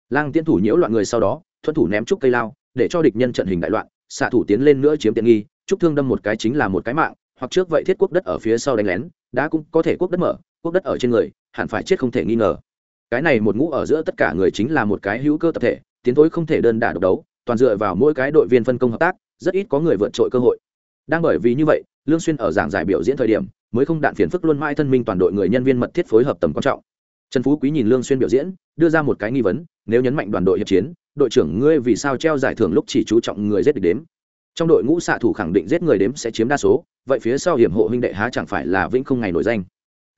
Lang tiến thủ nhiễu loạn người sau đó thuận thủ ném trúc cây lao, để cho địch nhân trận hình đại loạn, xạ thủ tiến lên nữa chiếm tiện nghi, trúc thương đâm một cái chính là một cái mạng, hoặc trước vậy thiết quốc đất ở phía sau đánh lén đã cũng có thể quốc đất mở, quốc đất ở trên người, hẳn phải chết không thể nghi ngờ cái này một ngũ ở giữa tất cả người chính là một cái hữu cơ tập thể, tiến thối không thể đơn đả độc đấu, toàn dựa vào mỗi cái đội viên phân công hợp tác, rất ít có người vượt trội cơ hội. Đang bởi vì như vậy, lương xuyên ở giảng giải biểu diễn thời điểm, mới không đạn phiền phức luôn mãi thân minh toàn đội người nhân viên mật thiết phối hợp tầm quan trọng. Trần phú quý nhìn lương xuyên biểu diễn, đưa ra một cái nghi vấn, nếu nhấn mạnh đoàn đội hiệp chiến, đội trưởng ngươi vì sao treo giải thưởng lúc chỉ chú trọng người giết địch đếm? Trong đội ngũ xạ thủ khẳng định giết người đếm sẽ chiếm đa số, vậy phía sau hiểm hộ huynh đệ há chẳng phải là vĩnh không ngày nổi danh?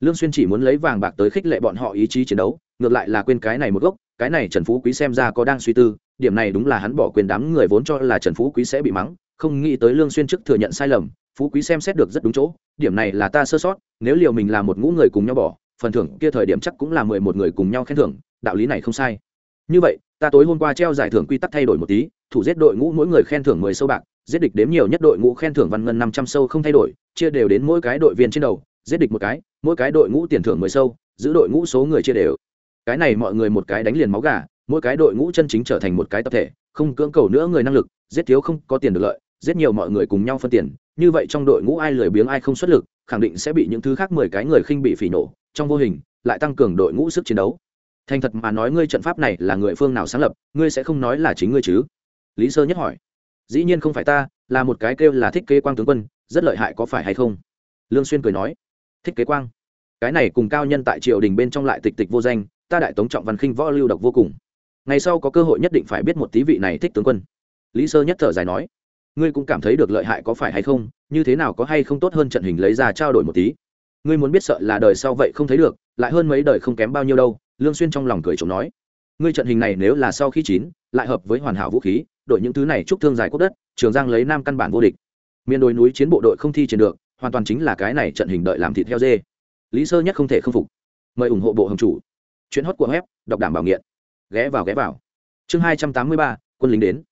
Lương xuyên chỉ muốn lấy vàng bạc tới khích lệ bọn họ ý chí chiến đấu, ngược lại là quên cái này một gốc, cái này trần phú quý xem ra có đang suy tư, điểm này đúng là hắn bỏ quyền đám người vốn cho là trần phú quý sẽ bị mắng, không nghĩ tới lương xuyên trước thừa nhận sai lầm, phú quý xem xét được rất đúng chỗ, điểm này là ta sơ sót, nếu liều mình là một ngũ người cùng nhau bỏ, phần thưởng kia thời điểm chắc cũng là mười một người cùng nhau khen thưởng, đạo lý này không sai. Như vậy, ta tối hôm qua treo giải thưởng quy tắc thay đổi một tí, thủ giết đội ngũ mỗi người khen thưởng mười sâu bạc, giết địch đếm nhiều nhất đội ngũ khen thưởng văn ngân năm trăm sâu không thay đổi, chia đều đến mỗi cái đội viên trên đầu giết địch một cái, mỗi cái đội ngũ tiền thưởng mười sâu, giữ đội ngũ số người chia đều. Cái này mọi người một cái đánh liền máu gà, mỗi cái đội ngũ chân chính trở thành một cái tập thể, không cưỡng cầu nữa người năng lực, giết thiếu không có tiền được lợi, giết nhiều mọi người cùng nhau phân tiền, như vậy trong đội ngũ ai lười biếng ai không xuất lực, khẳng định sẽ bị những thứ khác mười cái người khinh bị phỉ nổ trong vô hình, lại tăng cường đội ngũ sức chiến đấu. Thành thật mà nói ngươi trận pháp này là người phương nào sáng lập, ngươi sẽ không nói là chính ngươi chứ? Lý sơ nhất hỏi. Dĩ nhiên không phải ta, là một cái kêu là thích kế quang tướng quân, rất lợi hại có phải hay không? Lương xuyên cười nói thích kế quang. Cái này cùng cao nhân tại triều đình bên trong lại tịch tịch vô danh, ta đại tống trọng văn khinh võ lưu độc vô cùng. Ngày sau có cơ hội nhất định phải biết một tí vị này thích tướng quân. Lý sơ nhất thở dài nói, ngươi cũng cảm thấy được lợi hại có phải hay không, như thế nào có hay không tốt hơn trận hình lấy ra trao đổi một tí. Ngươi muốn biết sợ là đời sau vậy không thấy được, lại hơn mấy đời không kém bao nhiêu đâu, lương xuyên trong lòng cười chống nói. Ngươi trận hình này nếu là sau khi chín, lại hợp với hoàn hảo vũ khí đội những thứ này trúc thương dài quốc đất, trường giang lấy nam căn bản vô địch. Miền đồi núi chiến bộ đội không thi triển được hoàn toàn chính là cái này trận hình đợi làm thịt heo dê. Lý sơ nhất không thể không phục. Mời ủng hộ bộ hồng chủ. Chuyến hót của web, đọc đảm bảo nghiện. Ghé vào ghé vào. Chương hai trăm tám mươi ba, quân lính đến.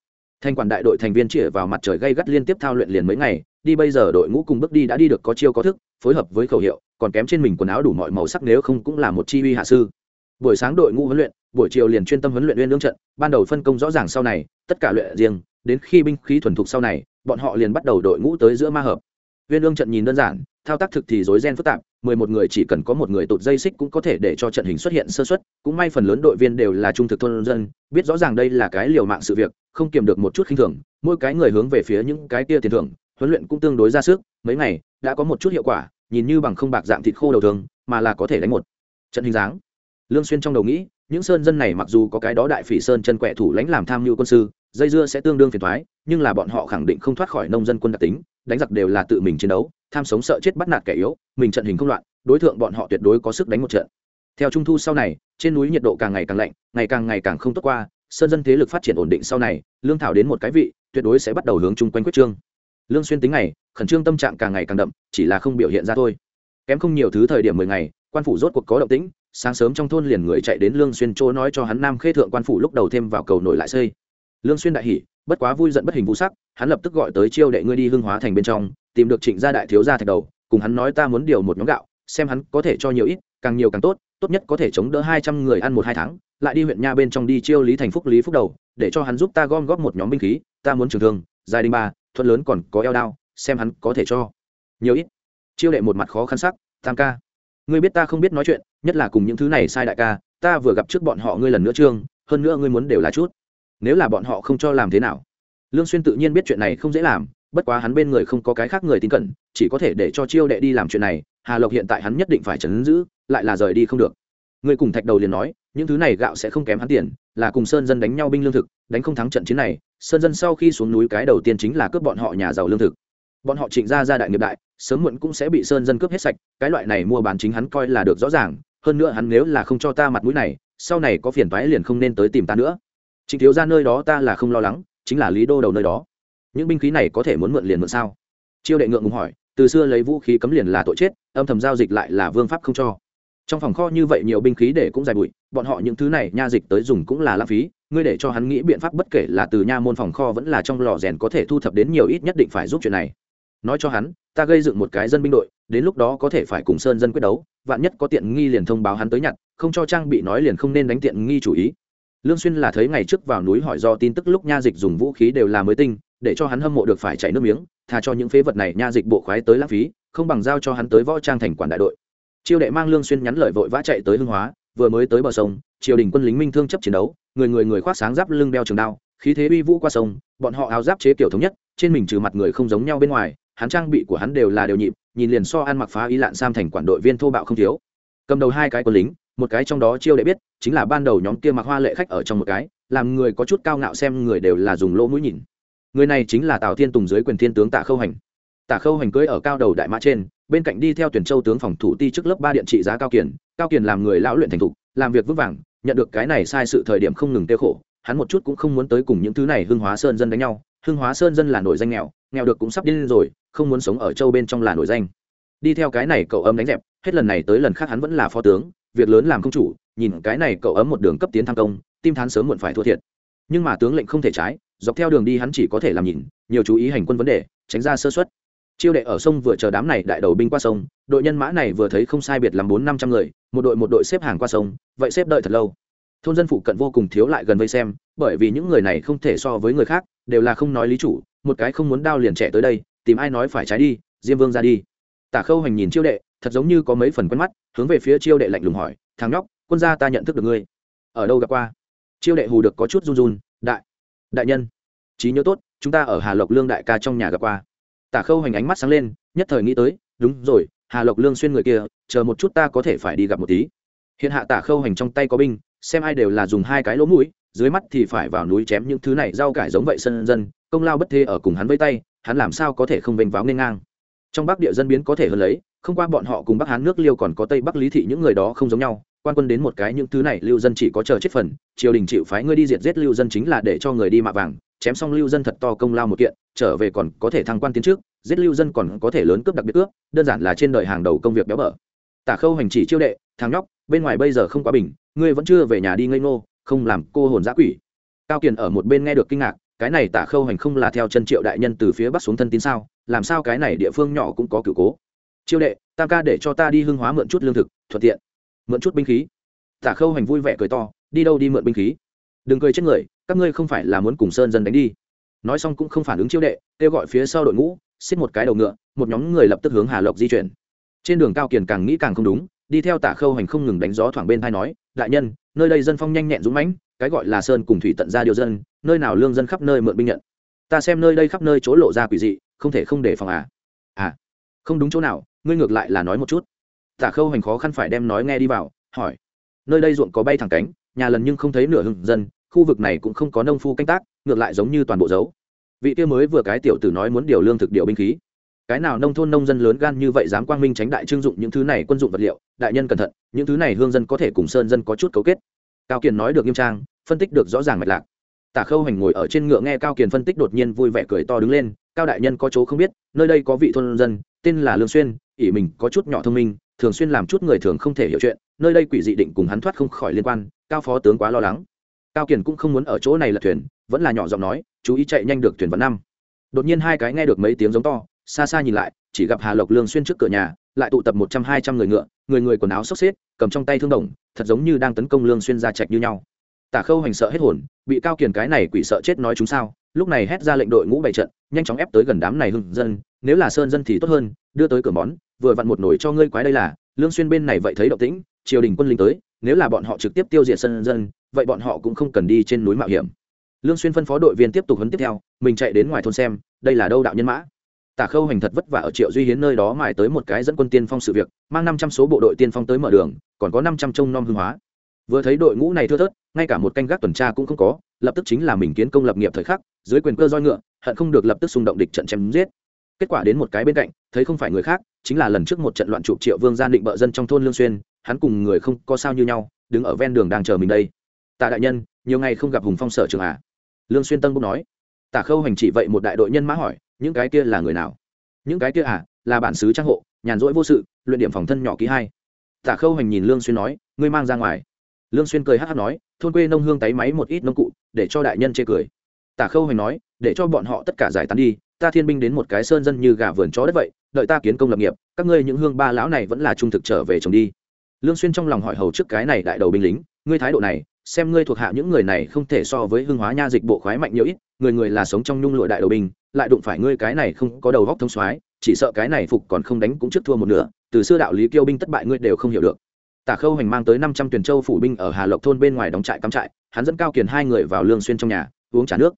Thanh quản đại đội thành viên chĩa vào mặt trời gây gắt liên tiếp thao luyện liền mấy ngày, đi bây giờ đội ngũ cùng bước đi đã đi được có chiêu có thức, phối hợp với khẩu hiệu, còn kém trên mình quần áo đủ mọi màu sắc nếu không cũng là một chi uy hạ sư. Buổi sáng đội ngũ huấn luyện, buổi chiều liền chuyên tâm huấn luyện uyên lương trận, ban đầu phân công rõ ràng sau này, tất cả luyện riêng, đến khi binh khí thuần thục sau này, bọn họ liền bắt đầu đội ngũ tới giữa ma hợp viên ương trận nhìn đơn giản, thao tác thực thì rối ren phức tạp, mười một người chỉ cần có một người tụt dây xích cũng có thể để cho trận hình xuất hiện sơ xuất cũng may phần lớn đội viên đều là trung thực thôn dân, biết rõ ràng đây là cái liều mạng sự việc, không kiềm được một chút khinh thường, mỗi cái người hướng về phía những cái kia tiền thưởng, huấn luyện cũng tương đối ra sức, mấy ngày, đã có một chút hiệu quả, nhìn như bằng không bạc dạng thịt khô đầu thường, mà là có thể đánh một trận hình dáng. Lương xuyên trong đầu nghĩ những sơn dân này mặc dù có cái đó đại phỉ sơn chân quẹ thủ lãnh làm tham mưu quân sư, dây dưa sẽ tương đương phiền toái, nhưng là bọn họ khẳng định không thoát khỏi nông dân quân đặc tính, đánh giặc đều là tự mình chiến đấu, tham sống sợ chết bắt nạt kẻ yếu, mình trận hình không loạn, đối tượng bọn họ tuyệt đối có sức đánh một trận. Theo trung thu sau này, trên núi nhiệt độ càng ngày càng lạnh, ngày càng ngày càng không tốt qua, sơn dân thế lực phát triển ổn định sau này, lương thảo đến một cái vị, tuyệt đối sẽ bắt đầu hướng chung quanh quyết trương. Lương xuyên tính ngày, khẩn trương tâm trạng càng ngày càng đậm, chỉ là không biểu hiện ra thôi. Kém không nhiều thứ thời điểm mười ngày, quan phủ rốt cuộc có động tĩnh sáng sớm trong thôn liền người chạy đến lương xuyên chỗ nói cho hắn nam khê thượng quan phủ lúc đầu thêm vào cầu nổi lại xây. Lương xuyên đại hỉ, bất quá vui giận bất hình vũ sắc, hắn lập tức gọi tới chiêu đệ ngươi đi hương hóa thành bên trong, tìm được trịnh gia đại thiếu gia thạch đầu, cùng hắn nói ta muốn điều một nhóm gạo, xem hắn có thể cho nhiều ít, càng nhiều càng tốt tốt nhất có thể chống đỡ hai trăm người ăn một hai tháng, lại đi huyện nha bên trong đi chiêu lý thành phúc lý phúc đầu, để cho hắn giúp ta gom góp một nhóm binh khí, ta muốn trường thương, dài đinh ba, thuận lớn còn có eo đao, xem hắn có thể cho nhiều ít. Chiêu đệ một mặt khó khăn sắc, tam ca ngươi biết ta không biết nói chuyện, nhất là cùng những thứ này sai đại ca, ta vừa gặp trước bọn họ ngươi lần nữa trương, hơn nữa ngươi muốn đều là chút. Nếu là bọn họ không cho làm thế nào? Lương xuyên tự nhiên biết chuyện này không dễ làm, bất quá hắn bên người không có cái khác người tin cẩn, chỉ có thể để cho chiêu đệ đi làm chuyện này, hà lộc hiện tại hắn nhất định phải chấn giữ, lại là rời đi không được. Người cùng thạch đầu liền nói, những thứ này gạo sẽ không kém hắn tiền, là cùng sơn dân đánh nhau binh lương thực, đánh không thắng trận chiến này, sơn dân sau khi xuống núi cái đầu tiên chính là cướp bọn họ nhà giàu lương thực. Bọn họ trịnh ra gia đại nghiệp đại sớm muộn cũng sẽ bị sơn dân cướp hết sạch, cái loại này mua bán chính hắn coi là được rõ ràng, hơn nữa hắn nếu là không cho ta mặt mũi này, sau này có phiền toái liền không nên tới tìm ta nữa. Trịnh thiếu ra nơi đó ta là không lo lắng, chính là lý đô đầu nơi đó. Những binh khí này có thể muốn mượn liền mượn sao? Chiêu đệ ngượng ngùng hỏi, từ xưa lấy vũ khí cấm liền là tội chết, âm thầm giao dịch lại là vương pháp không cho. Trong phòng kho như vậy nhiều binh khí để cũng dài bụi, bọn họ những thứ này nha dịch tới dùng cũng là lãng phí, ngươi để cho hắn nghĩ biện pháp bất kể là từ nha môn phòng kho vẫn là trong lò rèn có thể thu thập đến nhiều ít nhất định phải giúp chuyện này nói cho hắn, ta gây dựng một cái dân binh đội, đến lúc đó có thể phải cùng sơn dân quyết đấu, vạn nhất có tiện nghi liền thông báo hắn tới nhặt, không cho trang bị nói liền không nên đánh tiện nghi chủ ý. Lương xuyên là thấy ngày trước vào núi hỏi do tin tức lúc nha dịch dùng vũ khí đều là mới tinh, để cho hắn hâm mộ được phải chảy nước miếng thà cho những phế vật này nha dịch bộ khoái tới lãng phí, không bằng giao cho hắn tới võ trang thành quản đại đội. Chiêu đệ mang lương xuyên nhắn lời vội vã chạy tới hưng hóa, vừa mới tới bờ sông, triều đình quân lính minh thương chấp chiến đấu, người người người khoác sáng giáp lưng đeo trường đao, khí thế uy vũ qua sông, bọn họ áo giáp chế kiểu thống nhất, trên mình trừ mặt người không giống nhau bên ngoài hắn trang bị của hắn đều là đều nhịp, nhìn liền so ăn mặc phá ý lạn sam thành quản đội viên thô bạo không thiếu. Cầm đầu hai cái quân lính, một cái trong đó chiêu đệ biết, chính là ban đầu nhóm kia mặc hoa lệ khách ở trong một cái, làm người có chút cao ngạo xem người đều là dùng lỗ mũi nhìn. Người này chính là tào thiên tùng dưới quyền thiên tướng tạ khâu hành. Tạ khâu hành cưới ở cao đầu đại mã trên, bên cạnh đi theo tuyển châu tướng phòng thủ ti trước lớp ba điện trị giá cao kiển cao kiển làm người lão luyện thành thục, làm việc vững vàng, nhận được cái này sai sự thời điểm không ngừng tiêu khổ, hắn một chút cũng không muốn tới cùng những thứ này hưng hóa sơn dân đánh nhau. Hưng hóa sơn dân là nổi danh nghèo nghèo được cũng sắp điên rồi không muốn sống ở châu bên trong là nổi danh. Đi theo cái này cậu ấm đánh dẹp, hết lần này tới lần khác hắn vẫn là phó tướng, việc lớn làm công chủ, nhìn cái này cậu ấm một đường cấp tiến thăng công, tim thán sớm muộn phải thua thiệt. Nhưng mà tướng lệnh không thể trái, dọc theo đường đi hắn chỉ có thể làm nhìn, nhiều chú ý hành quân vấn đề, tránh ra sơ xuất chiêu đệ ở sông vừa chờ đám này đại đầu binh qua sông, đội nhân mã này vừa thấy không sai biệt làm bốn năm trăm người, một đội một đội xếp hàng qua sông, vậy xếp đợi thật lâu. Thôn dân phụ cận vô cùng thiếu lại gần vây xem, bởi vì những người này không thể so với người khác, đều là không nói lý chủ, một cái không muốn đao liền trẻ tới đây tìm ai nói phải trái đi, diêm vương ra đi. Tả khâu hành nhìn chiêu đệ, thật giống như có mấy phần quen mắt, hướng về phía chiêu đệ lạnh lùng hỏi, thằng nhóc, quân gia ta nhận thức được ngươi. Ở đâu gặp qua? Chiêu đệ hù được có chút run run, đại đại nhân, trí nhớ tốt, chúng ta ở hà lộc lương đại ca trong nhà gặp qua. Tả khâu hành ánh mắt sáng lên, nhất thời nghĩ tới, đúng rồi, hà lộc lương xuyên người kia, chờ một chút ta có thể phải đi gặp một tí. Hiện hạ tả khâu hành trong tay có binh, xem ai đều là dùng hai cái lỗ mũi, dưới mắt thì phải vào núi chém những thứ này rau cải giống vậy sân dân, công lao bất thê ở cùng hắn với tay hắn làm sao có thể không vênh váo nên ngang? Trong bắc địa dân biến có thể hơn lấy, không qua bọn họ cùng bắc hán nước liêu còn có tây bắc lý thị những người đó không giống nhau, quan quân đến một cái những thứ này lưu dân chỉ có chờ chết phần, triều đình chịu phái ngươi đi diệt giết lưu dân chính là để cho người đi mạ vàng, chém xong lưu dân thật to công lao một kiện, trở về còn có thể thăng quan tiến trước, giết lưu dân còn có thể lớn cướp đặc biệt cướp, đơn giản là trên đời hàng đầu công việc béo bở. Tả khâu hành chỉ chiêu đệ, thằng nhóc, bên ngoài bây giờ không quá bình, ngươi vẫn chưa về nhà đi ngây ngô, không làm cô hồn giã quỷ. Cao kiền ở một bên nghe được kinh ngạc cái này tả khâu hành không là theo chân triệu đại nhân từ phía bắc xuống thân tín sao? Làm sao cái này địa phương nhỏ cũng có cựu cố? Chiêu đệ, tam ca để cho ta đi hưng hóa mượn chút lương thực, thuận tiện. Mượn chút binh khí. Tả khâu hành vui vẻ cười to, đi đâu đi mượn binh khí? Đừng cười chết người, các ngươi không phải là muốn cùng sơn dân đánh đi. Nói xong cũng không phản ứng chiêu đệ, kêu gọi phía sau đội ngũ xiết một cái đầu ngựa, một nhóm người lập tức hướng hà lộc di chuyển. Trên đường cao kiền càng nghĩ càng không đúng, đi theo tả khâu hành không ngừng đánh gió thoảng bên thai nói, đại nhân, nơi đây dân phong nhanh nhẹn dũng mãnh, cái gọi là sơn cùng thủy tận ra điều dân nơi nào lương dân khắp nơi mượn binh nhận? Ta xem nơi đây khắp nơi chỗ lộ ra quỷ dị, không thể không để phòng à? À không đúng chỗ nào, ngươi ngược lại là nói một chút. Tả khâu hành khó khăn phải đem nói nghe đi vào, hỏi. Nơi đây ruộng có bay thẳng cánh, nhà lần nhưng không thấy nửa hưng dân, khu vực này cũng không có nông phu canh tác, ngược lại giống như toàn bộ dấu. Vị kia mới vừa cái tiểu tử nói muốn điều lương thực điều binh khí. Cái nào nông thôn nông dân lớn gan như vậy dám quang minh tránh đại trưng dụng những thứ này quân dụng vật liệu, đại nhân cẩn thận, những thứ này hương dân có thể cùng sơn dân có chút cấu kết. Cao kiền nói được nghiêm trang, phân tích được rõ ràng mạch lạc tả khâu hành ngồi ở trên ngựa nghe cao kiền phân tích đột nhiên vui vẻ cười to đứng lên, cao đại nhân có chỗ không biết, nơi đây có vị thôn dân, tên là lương xuyên, ỷ mình có chút nhỏ thông minh, thường xuyên làm chút người thường không thể hiểu chuyện, nơi đây quỷ dị định cùng hắn thoát không khỏi liên quan, cao phó tướng quá lo lắng. Cao kiền cũng không muốn ở chỗ này lật thuyền, vẫn là nhỏ giọng nói, chú ý chạy nhanh được thuyền vận năm. Đột nhiên hai cái nghe được mấy tiếng giống to, xa xa nhìn lại, chỉ gặp hà lộc lương xuyên trước cửa nhà, lại tụ tập một trăm hai trăm người ngựa, người người quần áo xốc xếp, cầm trong tay thương đồng, thật giống như đang tấn công lương xuyên ra trạch như nhau tả khâu hành sợ hết hồn, bị cao kiền cái này quỷ sợ chết nói chúng sao, lúc này hét ra lệnh đội ngũ bày trận, nhanh chóng ép tới gần đám này hưng dân, nếu là sơn dân thì tốt hơn, đưa tới cửa món, vừa vặn một nồi cho ngươi quái đây là, lương xuyên bên này vậy thấy động tĩnh, triều đình quân lính tới, nếu là bọn họ trực tiếp tiêu diệt sơn dân, vậy bọn họ cũng không cần đi trên núi mạo hiểm. Lương xuyên phân phó đội viên tiếp tục huấn tiếp theo, mình chạy đến ngoài thôn xem, đây là đâu đạo nhân mã. Tả khâu hành thật vất vả ở triệu duy hiến nơi đó mài tới một cái dẫn quân tiên phong sự việc, mang năm trăm số bộ đội tiên phong tới mở đường, còn có năm trăm trông nom hương hóa vừa thấy đội ngũ này thưa thớt, ngay cả một canh gác tuần tra cũng không có, lập tức chính là mình kiến công lập nghiệp thời khắc, dưới quyền cơ roi ngựa, hận không được lập tức xung động địch trận chém giết. Kết quả đến một cái bên cạnh, thấy không phải người khác, chính là lần trước một trận loạn trụ triệu vương gia định bợ dân trong thôn lương xuyên, hắn cùng người không có sao như nhau, đứng ở ven đường đang chờ mình đây. Tạ đại nhân, nhiều ngày không gặp hùng phong sở trường à? Lương xuyên tân bốc nói. Tả khâu hành chỉ vậy một đại đội nhân mã hỏi, những cái kia là người nào? Những cái kia à là bản xứ trang hộ, nhàn rỗi vô sự, luyện điểm phòng thân nhỏ ký hai. Tả khâu hành nhìn lương xuyên nói, ngươi mang ra ngoài lương xuyên cười hắt hắc nói, thôn quê nông hương tấy máy một ít nông cụ, để cho đại nhân chê cười. Tả khâu hành nói, để cho bọn họ tất cả giải tán đi, ta thiên binh đến một cái sơn dân như gà vườn chó đất vậy, đợi ta kiến công lập nghiệp, các ngươi những hương ba lão này vẫn là trung thực trở về chồng đi. Lương xuyên trong lòng hỏi hầu trước cái này đại đầu binh lính, ngươi thái độ này, xem ngươi thuộc hạ những người này không thể so với hương hóa nha dịch bộ khoái mạnh nhiều ít, người người là sống trong nhung lụa đại đầu binh, lại đụng phải ngươi cái này không có đầu góc thông soái, chỉ sợ cái này phục còn không đánh cũng trước thua một nửa, từ xưa đạo lý kiêu binh thất bại ngươi đều không hiểu được tả khâu hành mang tới năm trăm tuyển châu phủ binh ở hà lộc thôn bên ngoài đóng trại cắm trại, hắn dẫn cao kiền hai người vào lương xuyên trong nhà, uống trà nước.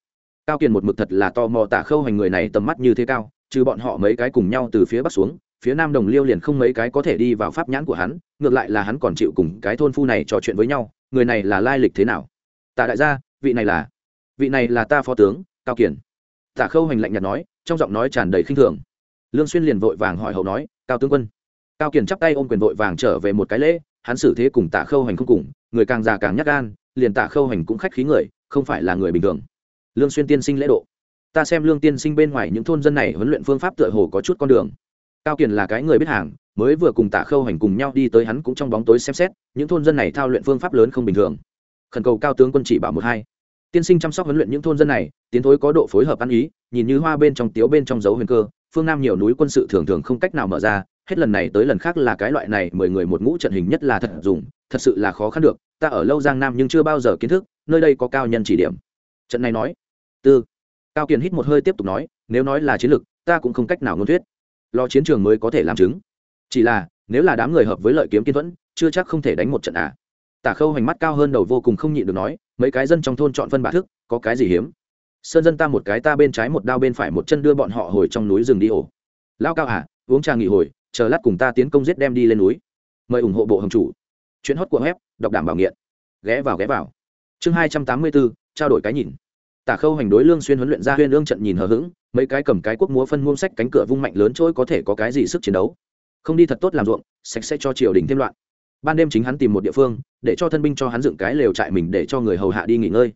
Cao kiền một mực thật là to mò tả khâu hành người này tầm mắt như thế cao, trừ bọn họ mấy cái cùng nhau từ phía bắc xuống, phía nam đồng liêu liền không mấy cái có thể đi vào pháp nhãn của hắn, ngược lại là hắn còn chịu cùng cái thôn phu này trò chuyện với nhau, người này là lai lịch thế nào? Tạ đại gia, vị này là, vị này là ta phó tướng, cao kiền. Tả khâu hành lạnh nhạt nói, trong giọng nói tràn đầy khinh thường. Lương xuyên liền vội vàng hỏi hậu nói, cao tướng quân. Cao kiền chắp tay ôm quyền vội vàng trở về một cái lễ hắn xử thế cùng tạ khâu hành không cùng, người càng già càng nhát gan, liền tạ khâu hành cũng khách khí người, không phải là người bình thường. Lương xuyên tiên sinh lễ độ. Ta xem lương tiên sinh bên ngoài những thôn dân này huấn luyện phương pháp tựa hồ có chút con đường. Cao kiền là cái người biết hàng, mới vừa cùng tạ khâu hành cùng nhau đi tới hắn cũng trong bóng tối xem xét, những thôn dân này thao luyện phương pháp lớn không bình thường. Khẩn cầu cao tướng quân chỉ bảo một hai. Tiên sinh chăm sóc huấn luyện những thôn dân này, tiến thối có độ phối hợp ăn ý, nhìn như hoa bên trong tiếu bên trong dấu huyền cơ, phương nam nhiều núi quân sự thường thường không cách nào mở ra hết lần này tới lần khác là cái loại này mười người một ngũ trận hình nhất là thật dùng, thật sự là khó khăn được, ta ở lâu giang nam nhưng chưa bao giờ kiến thức, nơi đây có cao nhân chỉ điểm. Trận này nói, tư, cao kiền hít một hơi tiếp tục nói, nếu nói là chiến lược, ta cũng không cách nào ngôn thuyết. Lo chiến trường mới có thể làm chứng. Chỉ là, nếu là đám người hợp với lợi kiếm kiên thuẫn, chưa chắc không thể đánh một trận à. Tả khâu hành mắt cao hơn đầu vô cùng không nhịn được nói, mấy cái dân trong thôn chọn phân bả thức, có cái gì hiếm? Sơn dân ta một cái ta bên trái một đao bên phải một chân đưa bọn họ hồi trong núi rừng đi ổ. Lao cao à uống trà nghỉ hồi chờ lát cùng ta tiến công giết đem đi lên núi. Mời ủng hộ bộ hồng chủ. Chuyến hót của web, đọc đảm bảo nghiện. Ghé vào ghé vào. Chương hai trăm tám mươi bốn, trao đổi cái nhìn. Tả khâu hành đối lương xuyên huấn luyện ra huyên lương trận nhìn hờ hững, mấy cái cầm cái quốc múa phân muôn sách cánh cửa vung mạnh lớn trôi có thể có cái gì sức chiến đấu. Không đi thật tốt làm ruộng, sạch sẽ cho triều đình thêm loạn. Ban đêm chính hắn tìm một địa phương, để cho thân binh cho hắn dựng cái lều trại mình để cho người hầu hạ đi nghỉ ngơi.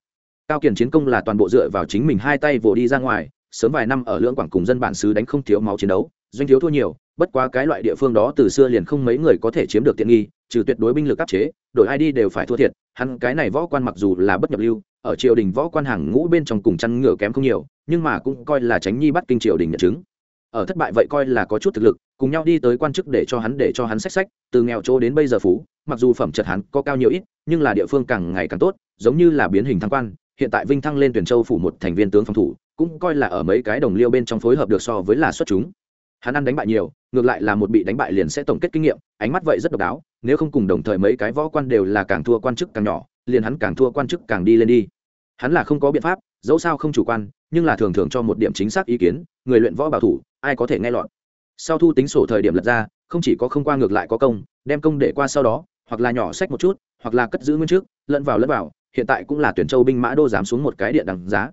Cao kiền chiến công là toàn bộ dựa vào chính mình hai tay vồ đi ra ngoài sớm vài năm ở lưỡng quảng cùng dân bản xứ đánh không thiếu máu chiến đấu, doanh thiếu thua nhiều, bất quá cái loại địa phương đó từ xưa liền không mấy người có thể chiếm được tiện nghi, trừ tuyệt đối binh lực áp chế, đổi ai đi đều phải thua thiệt, hắn cái này võ quan mặc dù là bất nhập lưu, ở triều đình võ quan hàng ngũ bên trong cùng chăn ngựa kém không nhiều, nhưng mà cũng coi là tránh nhi bắt kinh triều đình nhận chứng. Ở thất bại vậy coi là có chút thực lực, cùng nhau đi tới quan chức để cho hắn để cho hắn sách sách từ nghèo chỗ đến bây giờ phú, mặc dù phẩm chất hắn có cao nhiều ít, nhưng là địa phương càng ngày càng tốt, giống như là biến hình thăng quan, hiện tại vinh thăng lên tuyển châu phủ một thành viên tướng phòng thủ cũng coi là ở mấy cái đồng liêu bên trong phối hợp được so với là xuất chúng. Hắn ăn đánh bại nhiều, ngược lại là một bị đánh bại liền sẽ tổng kết kinh nghiệm, ánh mắt vậy rất độc đáo, nếu không cùng đồng thời mấy cái võ quan đều là càng thua quan chức càng nhỏ, liền hắn càng thua quan chức càng đi lên đi. Hắn là không có biện pháp, dẫu sao không chủ quan, nhưng là thường thường cho một điểm chính xác ý kiến, người luyện võ bảo thủ, ai có thể nghe lọt. Sau thu tính sổ thời điểm lật ra, không chỉ có không qua ngược lại có công, đem công để qua sau đó, hoặc là nhỏ sách một chút, hoặc là cất giữ nguyên trước, lẫn vào lẫn vào, hiện tại cũng là tuyển châu binh mã đô dám xuống một cái điện đằng giá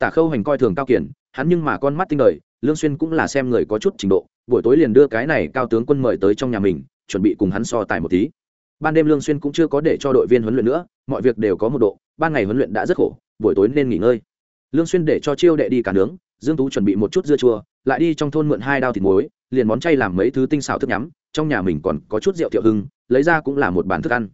tả khâu hành coi thường cao kiển, hắn nhưng mà con mắt tinh đời, lương xuyên cũng là xem người có chút trình độ, buổi tối liền đưa cái này cao tướng quân mời tới trong nhà mình, chuẩn bị cùng hắn so tài một tí. Ban đêm lương xuyên cũng chưa có để cho đội viên huấn luyện nữa, mọi việc đều có một độ, ban ngày huấn luyện đã rất khổ, buổi tối nên nghỉ ngơi. Lương xuyên để cho chiêu đệ đi cả nướng, dương tú chuẩn bị một chút dưa chua, lại đi trong thôn mượn hai đao thịt muối, liền món chay làm mấy thứ tinh xảo thức nhắm, trong nhà mình còn có chút rượu thiệu hưng, lấy ra cũng là một bàn thức ăn.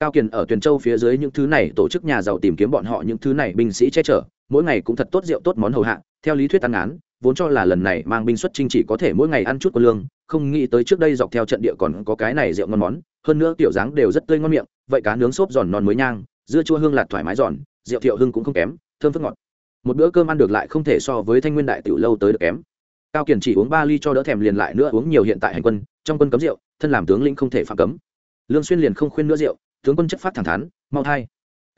Cao kiền ở tuyền châu phía dưới những thứ này tổ chức nhà giàu tìm kiếm bọn họ những thứ này binh sĩ che chở mỗi ngày cũng thật tốt rượu tốt món hầu hạ, theo lý thuyết tăng án, vốn cho là lần này mang binh xuất chinh chỉ có thể mỗi ngày ăn chút quân lương, không nghĩ tới trước đây dọc theo trận địa còn có cái này rượu ngon món, hơn nữa tiểu dáng đều rất tươi ngon miệng, vậy cá nướng xốp giòn non mới nhang, dưa chua hương lạt thoải mái giòn, rượu thiệu hưng cũng không kém, thơm phức ngọt. Một bữa cơm ăn được lại không thể so với thanh nguyên đại tiểu lâu tới được kém. Cao kiển chỉ uống ba ly cho đỡ thèm liền lại nữa uống nhiều hiện tại hành quân, trong quân cấm rượu, thân làm tướng lĩnh không thể phạm cấm. Lương xuyên liền không khuyên nữa rượu, tướng quân chất phát thẳng thắn, mau thai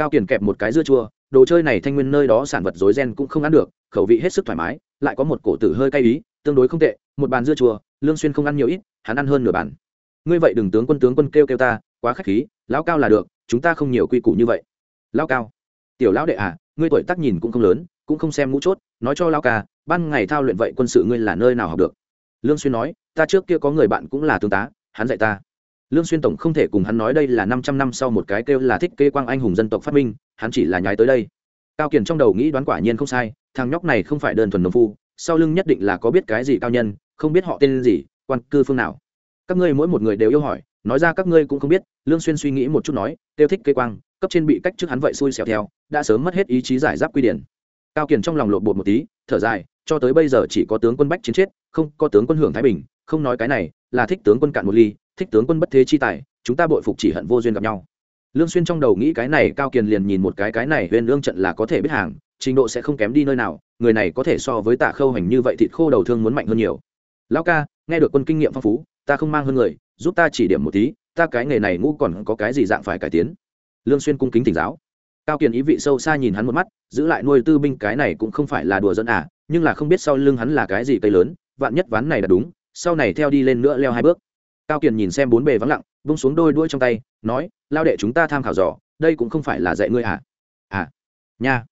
cao kiển kẹp một cái dưa chua đồ chơi này thanh nguyên nơi đó sản vật rối gen cũng không ăn được, khẩu vị hết sức thoải mái, lại có một cổ tử hơi cay ý, tương đối không tệ, một bàn dưa chua, lương xuyên không ăn nhiều ít, hắn ăn hơn nửa bàn. Ngươi vậy đừng tướng quân tướng quân kêu kêu ta, quá khách khí, lão cao là được, chúng ta không nhiều quy củ như vậy. Lão cao? Tiểu lão đệ à ngươi tuổi tác nhìn cũng không lớn, cũng không xem mũ chốt, nói cho lão ca, ban ngày thao luyện vậy quân sự ngươi là nơi nào học được? Lương xuyên nói, ta trước kia có người bạn cũng là tướng tá, hắn dạy ta lương xuyên tổng không thể cùng hắn nói đây là 500 năm sau một cái kêu là thích kê quang anh hùng dân tộc phát minh, hắn chỉ là nhái tới đây. Cao kiền trong đầu nghĩ đoán quả nhiên không sai, thằng nhóc này không phải đơn thuần nông phu, sau lưng nhất định là có biết cái gì cao nhân, không biết họ tên gì, quan cư phương nào. Các ngươi mỗi một người đều yêu hỏi, nói ra các ngươi cũng không biết, lương xuyên suy nghĩ một chút nói, tiêu thích kê quang, cấp trên bị cách trước hắn vậy xui xẻo theo, đã sớm mất hết ý chí giải giáp quy điển. Cao kiền trong lòng lộn bột một tí, thở dài, cho tới bây giờ chỉ có tướng quân bách chiến chết, không có tướng quân hưởng thái bình, không nói cái này, là thích tướng quân cạn một ly thích tướng quân bất thế chi tài, chúng ta bội phục chỉ hận vô duyên gặp nhau. Lương xuyên trong đầu nghĩ cái này, cao kiền liền nhìn một cái cái này, huyền lương trận là có thể biết hàng, trình độ sẽ không kém đi nơi nào, người này có thể so với tạ khâu hành như vậy thịt khô đầu thương muốn mạnh hơn nhiều. Lão ca, nghe được quân kinh nghiệm phong phú, ta không mang hơn người, giúp ta chỉ điểm một tí, ta cái nghề này ngũ còn có cái gì dạng phải cải tiến? Lương xuyên cung kính thỉnh giáo. Cao kiền ý vị sâu xa nhìn hắn một mắt, giữ lại nuôi tư binh cái này cũng không phải là đùa dẫn à nhưng là không biết sau lưng hắn là cái gì cây lớn, vạn nhất ván này là đúng, sau này theo đi lên nữa leo hai bước cao kiền nhìn xem bốn bề vắng lặng bung xuống đôi đuôi trong tay, nói, lao đệ chúng ta tham khảo dò, đây cũng không phải là dạy ngươi à? À nha.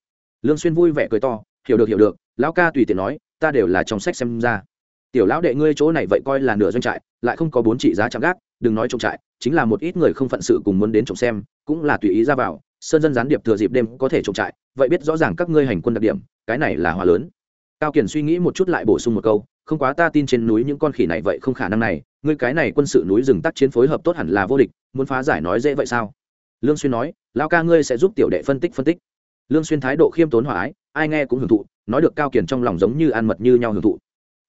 Lương xuyên vui vẻ cười to, hiểu được hiểu được, lão ca tùy tiện nói, ta đều là trong sách xem ra. Tiểu lão đệ ngươi chỗ này vậy coi là nửa doanh trại, lại không có bốn trị giá chạm gác, đừng nói trông trại, chính là một ít người không phận sự cùng muốn đến trông xem, cũng là tùy ý ra vào, sơn dân gián điệp thừa dịp đêm có thể trông trại, vậy biết rõ ràng các ngươi hành quân đặc điểm, cái này là hòa lớn. Cao kiển suy nghĩ một chút lại bổ sung một câu, không quá ta tin trên núi những con khỉ này vậy không khả năng này ngươi cái này quân sự núi rừng tác chiến phối hợp tốt hẳn là vô địch, muốn phá giải nói dễ vậy sao? Lương xuyên nói, lão ca ngươi sẽ giúp tiểu đệ phân tích phân tích. Lương xuyên thái độ khiêm tốn hòa ái, ai nghe cũng hưởng thụ, nói được cao kiền trong lòng giống như ăn mật như nhau hưởng thụ.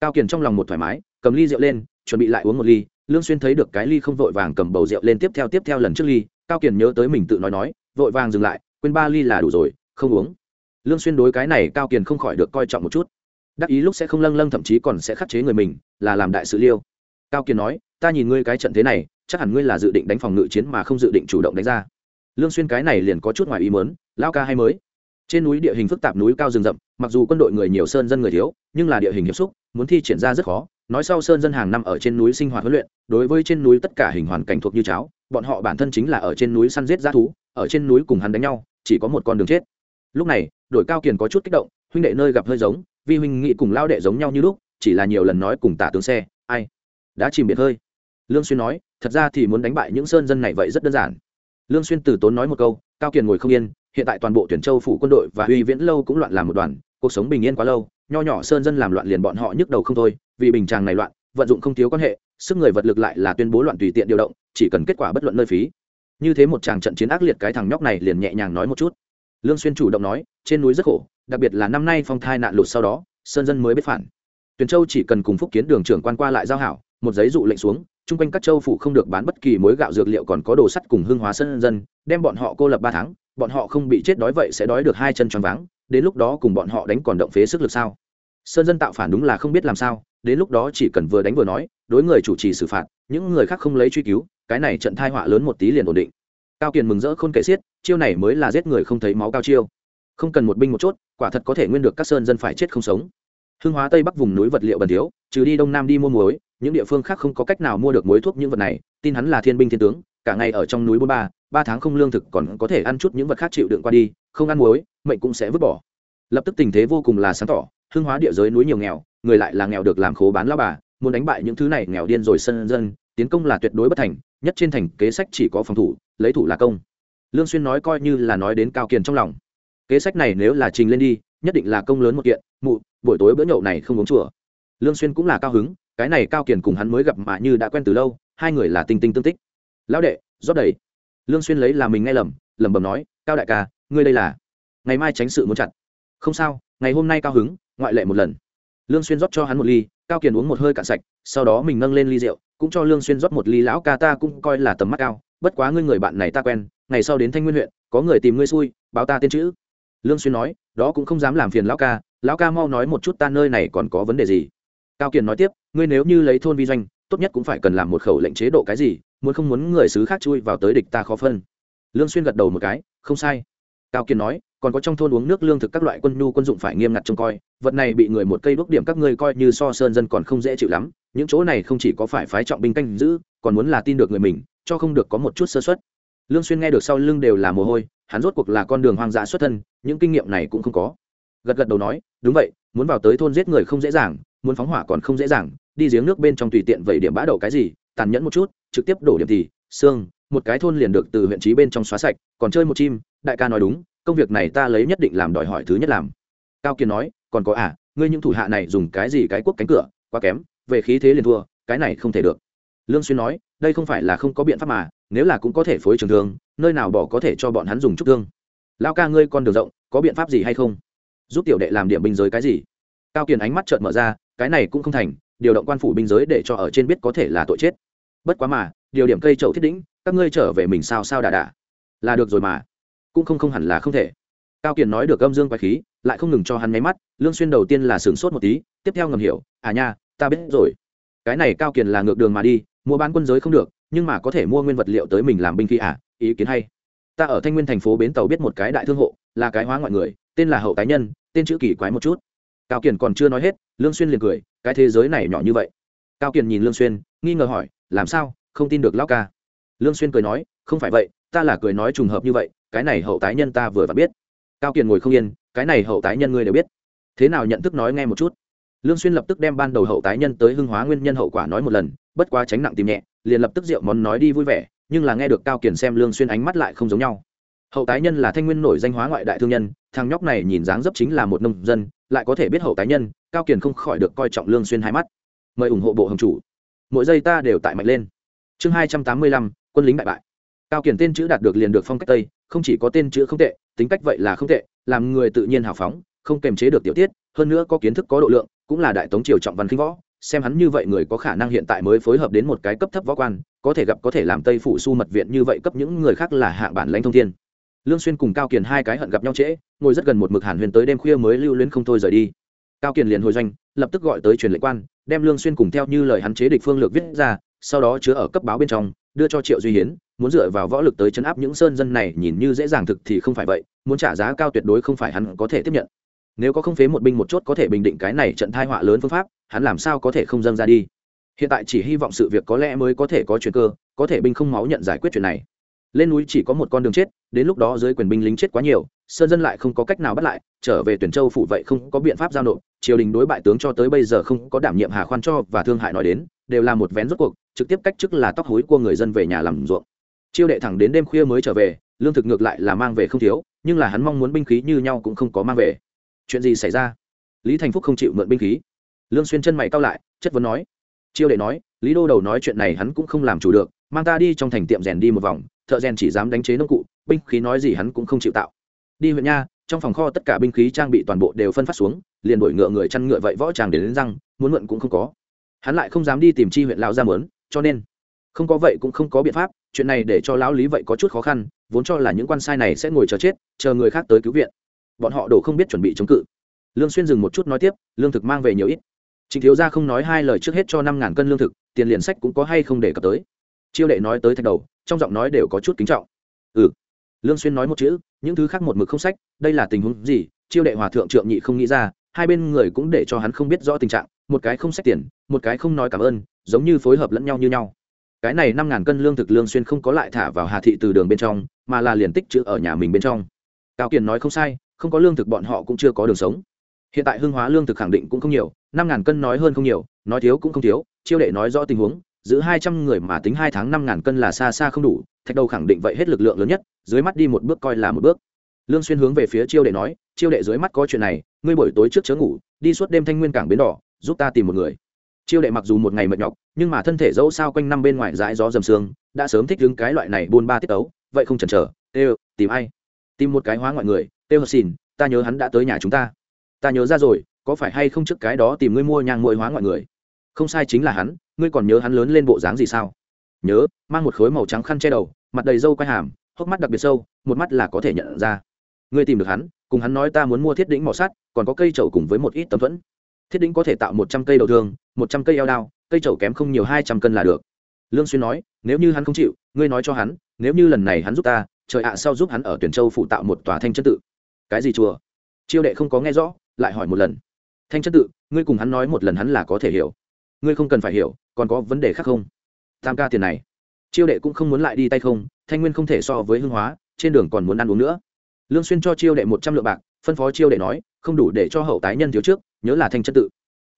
Cao Kiền trong lòng một thoải mái, cầm ly rượu lên, chuẩn bị lại uống một ly. Lương xuyên thấy được cái ly không vội vàng cầm bầu rượu lên tiếp theo tiếp theo lần trước ly, cao Kiền nhớ tới mình tự nói nói, vội vàng dừng lại, quên ba ly là đủ rồi, không uống. Lương xuyên đối cái này cao Kiền không khỏi được coi trọng một chút. Đắc ý lúc sẽ không lâng lâng, thậm chí còn sẽ khắc chế người mình, là làm đại sự liêu cao kiên nói, ta nhìn ngươi cái trận thế này, chắc hẳn ngươi là dự định đánh phòng ngự chiến mà không dự định chủ động đánh ra. Lương xuyên cái này liền có chút ngoài ý muốn lao ca hay mới. Trên núi địa hình phức tạp núi cao rừng rậm, mặc dù quân đội người nhiều sơn dân người thiếu, nhưng là địa hình hiệp xúc, muốn thi triển ra rất khó. Nói sau sơn dân hàng năm ở trên núi sinh hoạt huấn luyện, đối với trên núi tất cả hình hoàn cảnh thuộc như cháo, bọn họ bản thân chính là ở trên núi săn giết g thú, ở trên núi cùng hắn đánh nhau, chỉ có một con đường chết. Lúc này, đội cao kiền có chút kích động, huynh đệ nơi gặp hơi giống, vi huynh nghị cùng lao đệ giống nhau như lúc, chỉ là nhiều lần nói cùng tả tướng xe, ai? Đã chìm biệt hơi. Lương xuyên nói, thật ra thì muốn đánh bại những sơn dân này vậy rất đơn giản. Lương xuyên từ tốn nói một câu, cao kiền ngồi không yên, hiện tại toàn bộ tuyển châu phủ quân đội và uy viễn lâu cũng loạn làm một đoàn, cuộc sống bình yên quá lâu, nho nhỏ sơn dân làm loạn liền bọn họ nhức đầu không thôi, vì bình tràng này loạn, vận dụng không thiếu quan hệ, sức người vật lực lại là tuyên bố loạn tùy tiện điều động, chỉ cần kết quả bất luận nơi phí. Như thế một tràng trận chiến ác liệt cái thằng nhóc này liền nhẹ nhàng nói một chút. Lương xuyên chủ động nói, trên núi rất khổ, đặc biệt là năm nay phong thai nạn lụt sau đó, sơn dân mới biết phản. Tuyển châu chỉ cần cùng phúc kiến đường trưởng quan qua lại giao hảo một giấy dụ lệnh xuống, chung quanh các châu phủ không được bán bất kỳ mối gạo dược liệu còn có đồ sắt cùng hương hóa sơn dân, đem bọn họ cô lập ba tháng, bọn họ không bị chết đói vậy sẽ đói được hai chân choáng váng, đến lúc đó cùng bọn họ đánh còn động phế sức lực sao? Sơn dân tạo phản đúng là không biết làm sao, đến lúc đó chỉ cần vừa đánh vừa nói, đối người chủ trì xử phạt, những người khác không lấy truy cứu, cái này trận thai họa lớn một tí liền ổn định. Cao kiền mừng rỡ không kể xiết, chiêu này mới là giết người không thấy máu cao chiêu. Không cần một binh một chốt, quả thật có thể nguyên được các sơn dân phải chết không sống. Hương hóa tây bắc vùng núi vật liệu bần thiếu, trừ đi đông nam đi mua muối những địa phương khác không có cách nào mua được muối thuốc những vật này, tin hắn là thiên binh thiên tướng, cả ngày ở trong núi bốn ba ba tháng không lương thực còn có thể ăn chút những vật khác chịu đựng qua đi, không ăn muối, mệnh cũng sẽ vứt bỏ. Lập tức tình thế vô cùng là sáng tỏ, hương hóa địa giới núi nhiều nghèo, người lại là nghèo được làm khố bán lao bà, muốn đánh bại những thứ này nghèo điên rồi sân dân, tiến công là tuyệt đối bất thành, nhất trên thành kế sách chỉ có phòng thủ, lấy thủ là công. Lương xuyên nói coi như là nói đến cao kiền trong lòng. Kế sách này nếu là trình lên đi, nhất định là công lớn một kiện, mụ, buổi tối bữa nhậu này không uống chùa. Lương xuyên cũng là cao hứng cái này cao kiền cùng hắn mới gặp mà như đã quen từ lâu, hai người là tinh tinh tương tích. Lão đệ, rót đầy. Lương xuyên lấy là mình nghe lầm, lẩm bẩm nói, cao đại ca, ngươi đây là ngày mai tránh sự muốn chặt. Không sao, ngày hôm nay cao hứng, ngoại lệ một lần. Lương xuyên rót cho hắn một ly, cao kiền uống một hơi cạn sạch, sau đó mình nâng lên ly rượu, cũng cho lương xuyên rót một ly, lão ca ta cũng coi là tầm mắt cao, bất quá ngươi người bạn này ta quen, ngày sau đến thanh nguyên huyện, có người tìm ngươi xui, báo ta tên chữ. Lương xuyên nói, đó cũng không dám làm phiền lão ca lão ca mau nói một chút ta nơi này còn có vấn đề gì. Cao kiền nói tiếp ngươi nếu như lấy thôn vi doanh, tốt nhất cũng phải cần làm một khẩu lệnh chế độ cái gì, muốn không muốn người xứ khác chui vào tới địch ta khó phân. Lương xuyên gật đầu một cái, không sai. Cao kiên nói, còn có trong thôn uống nước lương thực các loại quân nhu quân dụng phải nghiêm ngặt trông coi, vật này bị người một cây đuốc điểm các ngươi coi như so sơn dân còn không dễ chịu lắm, những chỗ này không chỉ có phải phái trọng binh canh giữ, còn muốn là tin được người mình, cho không được có một chút sơ suất. Lương xuyên nghe được sau lưng đều là mồ hôi, hắn rốt cuộc là con đường hoang dã xuất thân, những kinh nghiệm này cũng không có. Gật gật đầu nói, đúng vậy, muốn vào tới thôn giết người không dễ dàng, muốn phóng hỏa còn không dễ dàng đi giếng nước bên trong tùy tiện vậy điểm bã đậu cái gì, tàn nhẫn một chút, trực tiếp đổ điểm thì, xương, một cái thôn liền được từ huyện trí bên trong xóa sạch, còn chơi một chim, đại ca nói đúng, công việc này ta lấy nhất định làm đòi hỏi thứ nhất làm. Cao kiên nói, còn có à ngươi những thủ hạ này dùng cái gì cái quốc cánh cửa, quá kém, về khí thế liền thua, cái này không thể được. Lương xuyên nói, đây không phải là không có biện pháp mà, nếu là cũng có thể phối trường thương, nơi nào bỏ có thể cho bọn hắn dùng chút thương. Lao ca ngươi con đường rộng, có biện pháp gì hay không? Giúp tiểu đệ làm điểm binh giới cái gì? Cao kiền ánh mắt trợn mở ra, cái này cũng không thành điều động quan phủ binh giới để cho ở trên biết có thể là tội chết. Bất quá mà, điều điểm cây trậu thiết đĩnh các ngươi trở về mình sao sao đà đà. Là được rồi mà. Cũng không không hẳn là không thể. Cao kiền nói được âm dương quái khí, lại không ngừng cho hắn máy mắt, lương xuyên đầu tiên là sửng sốt một tí, tiếp theo ngầm hiểu à nha, ta biết rồi. Cái này cao kiền là ngược đường mà đi, mua bán quân giới không được, nhưng mà có thể mua nguyên vật liệu tới mình làm binh khí à ý kiến hay. Ta ở thanh nguyên thành phố bến tàu biết một cái đại thương hộ, là cái hóa ngoại người, tên là hậu tái nhân, tên chữ kỳ quái một chút. Cao kiền còn chưa nói hết, lương xuyên liền cười cái thế giới này nhỏ như vậy. Cao kiền nhìn lương xuyên, nghi ngờ hỏi, làm sao? Không tin được lão ca? Lương xuyên cười nói, không phải vậy, ta là cười nói trùng hợp như vậy, cái này hậu tái nhân ta vừa vặn biết. Cao kiền ngồi không yên, cái này hậu tái nhân ngươi đều biết. Thế nào nhận thức nói nghe một chút? Lương xuyên lập tức đem ban đầu hậu tái nhân tới hưng hóa nguyên nhân hậu quả nói một lần, bất quá tránh nặng tìm nhẹ, liền lập tức rượu món nói đi vui vẻ, nhưng là nghe được cao kiền xem lương xuyên ánh mắt lại không giống nhau hậu tái nhân là thanh nguyên nổi danh hóa ngoại đại thương nhân, thằng nhóc này nhìn dáng dấp chính là một nông dân, lại có thể biết hậu tái nhân, cao kiền không khỏi được coi trọng lương xuyên hai mắt. Mời ủng hộ bộ hồng chủ. Mỗi giây ta đều tại mạnh lên. Chương hai trăm tám mươi lăm, quân lính đại bại. Cao kiền tên chữ đạt được liền được phong cách tây, không chỉ có tên chữ không tệ, tính cách vậy là không tệ, làm người tự nhiên hào phóng, không kềm chế được tiểu tiết, hơn nữa có kiến thức có độ lượng, cũng là đại tống triều trọng văn khinh võ. Xem hắn như vậy người có khả năng hiện tại mới phối hợp đến một cái cấp thấp võ quan, có thể gặp có thể làm tây phủ su mật viện như vậy cấp những người khác là hạ bản lãnh thông thiên lương xuyên cùng cao kiền hai cái hận gặp nhau trễ, ngồi rất gần một mực hàn huyền tới đêm khuya mới lưu luyến không thôi rời đi. Cao kiền liền hồi doanh, lập tức gọi tới truyền lệnh quan, đem lương xuyên cùng theo như lời hắn chế địch phương lược viết ra, sau đó chứa ở cấp báo bên trong, đưa cho triệu duy hiến, muốn dựa vào võ lực tới chấn áp những sơn dân này, nhìn như dễ dàng thực thì không phải vậy, muốn trả giá cao tuyệt đối không phải hắn có thể tiếp nhận. Nếu có không phế một binh một chốt có thể bình định cái này trận tai họa lớn phương pháp, hắn làm sao có thể không dâng ra đi? Hiện tại chỉ hy vọng sự việc có lẽ mới có thể có chuyện cơ, có thể binh không máu nhận giải quyết chuyện này lên núi chỉ có một con đường chết, đến lúc đó dưới quyền binh lính chết quá nhiều, sơn dân lại không có cách nào bắt lại, trở về tuyển châu phủ vậy không có biện pháp giao nộp, triều đình đối bại tướng cho tới bây giờ không có đảm nhiệm hà khoan cho và thương hại nói đến, đều là một vén rốt cuộc, trực tiếp cách chức là tóc hối của người dân về nhà làm ruộng. Chiêu đệ thẳng đến đêm khuya mới trở về, lương thực ngược lại là mang về không thiếu, nhưng là hắn mong muốn binh khí như nhau cũng không có mang về. Chuyện gì xảy ra? Lý thành phúc không chịu mượn binh khí. Lương xuyên chân mày cao lại, chất vấn nói. Chiêu đệ nói, lý đô đầu nói chuyện này hắn cũng không làm chủ được, mang ta đi trong thành tiệm rèn đi một vòng thợ rèn chỉ dám đánh chế nông cụ binh khí nói gì hắn cũng không chịu tạo. Đi huyện nha trong phòng kho tất cả binh khí trang bị toàn bộ đều phân phát xuống liền đổi ngựa người chăn ngựa vậy võ tràng đến, đến răng muốn mượn cũng không có. Hắn lại không dám đi tìm chi huyện lão ra mớn cho nên không có vậy cũng không có biện pháp chuyện này để cho lão lý vậy có chút khó khăn vốn cho là những quan sai này sẽ ngồi chờ chết chờ người khác tới cứu viện. Bọn họ đổ không biết chuẩn bị chống cự. Lương xuyên dừng một chút nói tiếp lương thực mang về nhiều ít. Trịnh thiếu gia không nói hai lời trước hết cho năm ngàn cân lương thực tiền liền sách cũng có hay không để cập tới. Chiêu đệ nói tới thạch đầu trong giọng nói đều có chút kính trọng. Ừ. Lương xuyên nói một chữ, những thứ khác một mực không sách, đây là tình huống gì? Chiêu đệ hòa thượng trượng nhị không nghĩ ra, hai bên người cũng để cho hắn không biết rõ tình trạng, một cái không sách tiền, một cái không nói cảm ơn, giống như phối hợp lẫn nhau như nhau. Cái này năm ngàn cân lương thực lương xuyên không có lại thả vào hà thị từ đường bên trong, mà là liền tích trữ ở nhà mình bên trong. Cao kiền nói không sai, không có lương thực bọn họ cũng chưa có đường sống. Hiện tại hương hóa lương thực khẳng định cũng không nhiều, năm ngàn cân nói hơn không nhiều, nói thiếu cũng không thiếu, chiêu đệ nói rõ tình huống giữ hai trăm người mà tính hai tháng năm ngàn cân là xa xa không đủ, thạch đầu khẳng định vậy hết lực lượng lớn nhất, dưới mắt đi một bước coi là một bước. Lương xuyên hướng về phía chiêu đệ nói, chiêu đệ dưới mắt có chuyện này, ngươi buổi tối trước chớ ngủ, đi suốt đêm thanh nguyên cảng bến đỏ, giúp ta tìm một người. Chiêu đệ mặc dù một ngày mệt nhọc, nhưng mà thân thể dẫu sao quanh năm bên ngoài dãi gió dầm sương, đã sớm thích đứng cái loại này buôn ba tiết ấu vậy không chần chờ têu tìm ai? Tìm một cái hóa ngoại người têu hờ xìn ta nhớ hắn đã tới nhà chúng ta. Ta nhớ ra rồi, có phải hay không trước cái đó tìm ngươi mua nhang mội hóa ngoại người? Không sai chính là hắn, ngươi còn nhớ hắn lớn lên bộ dáng gì sao? Nhớ, mang một khối màu trắng khăn che đầu, mặt đầy râu quai hàm, hốc mắt đặc biệt sâu, một mắt là có thể nhận ra. Ngươi tìm được hắn, cùng hắn nói ta muốn mua thiết đĩnh mỏ sắt, còn có cây trầu cùng với một ít tấm thuẫn. Thiết đĩnh có thể tạo một trăm cây đầu thương, một trăm cây eo đao, cây trầu kém không nhiều hai trăm cân là được. Lương xuyên nói, nếu như hắn không chịu, ngươi nói cho hắn, nếu như lần này hắn giúp ta, trời ạ, sau giúp hắn ở tuyển châu phụ tạo một tòa thanh chân tự. Cái gì chùa? Chiêu đệ không có nghe rõ, lại hỏi một lần. Thanh chân tự, ngươi cùng hắn nói một lần hắn là có thể hiểu ngươi không cần phải hiểu còn có vấn đề khác không? Tam ca tiền này chiêu đệ cũng không muốn lại đi tay không thanh nguyên không thể so với hương hóa trên đường còn muốn ăn uống nữa. Lương xuyên cho chiêu đệ một trăm lượng bạc phân phó chiêu đệ nói không đủ để cho hậu tái nhân thiếu trước nhớ là thanh chân tự.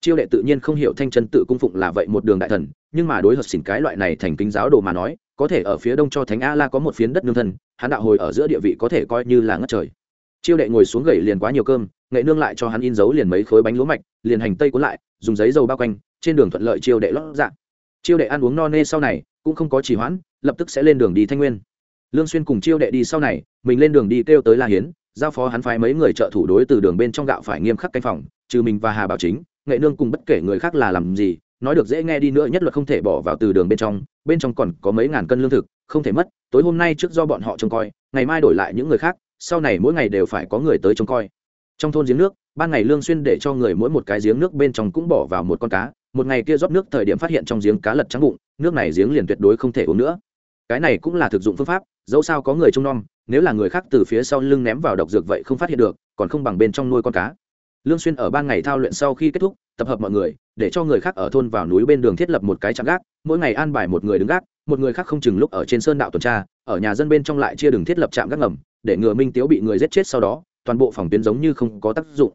Chiêu đệ tự nhiên không hiểu thanh chân tự cung phụng là vậy một đường đại thần nhưng mà đối hợp xỉn cái loại này thành kính giáo đồ mà nói có thể ở phía đông cho thánh a la có một phiến đất nương thần, hắn đạo hồi ở giữa địa vị có thể coi như là ngất trời. Chiêu đệ ngồi xuống gầy liền quá nhiều cơm nghệ nương lại cho hắn in dấu liền mấy khối bánh lúa mạch liền hành tây cuốn lại dùng giấy dầu bao quanh trên đường thuận lợi chiêu đệ lót dạ. Chiêu đệ ăn uống no nê sau này, cũng không có trì hoãn, lập tức sẽ lên đường đi thanh nguyên. Lương xuyên cùng chiêu đệ đi sau này, mình lên đường đi kêu tới la hiến, giao phó hắn phái mấy người trợ thủ đối từ đường bên trong gạo phải nghiêm khắc canh phòng, trừ mình và hà bảo chính, nghệ nương cùng bất kể người khác là làm gì, nói được dễ nghe đi nữa nhất luật không thể bỏ vào từ đường bên trong bên trong còn có mấy ngàn cân lương thực, không thể mất, tối hôm nay trước do bọn họ trông coi, ngày mai đổi lại những người khác, sau này mỗi ngày đều phải có người tới trông coi. Trong thôn giếng nước, ban ngày lương xuyên để cho người mỗi một cái giếng nước bên trong cũng bỏ vào một con cá một ngày kia rót nước thời điểm phát hiện trong giếng cá lật trắng bụng, nước này giếng liền tuyệt đối không thể uống nữa. Cái này cũng là thực dụng phương pháp, dẫu sao có người trông nom, nếu là người khác từ phía sau lưng ném vào độc dược vậy không phát hiện được, còn không bằng bên trong nuôi con cá. Lương xuyên ở ban ngày thao luyện sau khi kết thúc, tập hợp mọi người, để cho người khác ở thôn vào núi bên đường thiết lập một cái trạm gác, mỗi ngày an bài một người đứng gác, một người khác không chừng lúc ở trên sơn đạo tuần tra, ở nhà dân bên trong lại chia đường thiết lập trạm gác ngầm, để ngừa minh tiếu bị người giết chết sau đó, toàn bộ phòng tuyến giống như không có tác dụng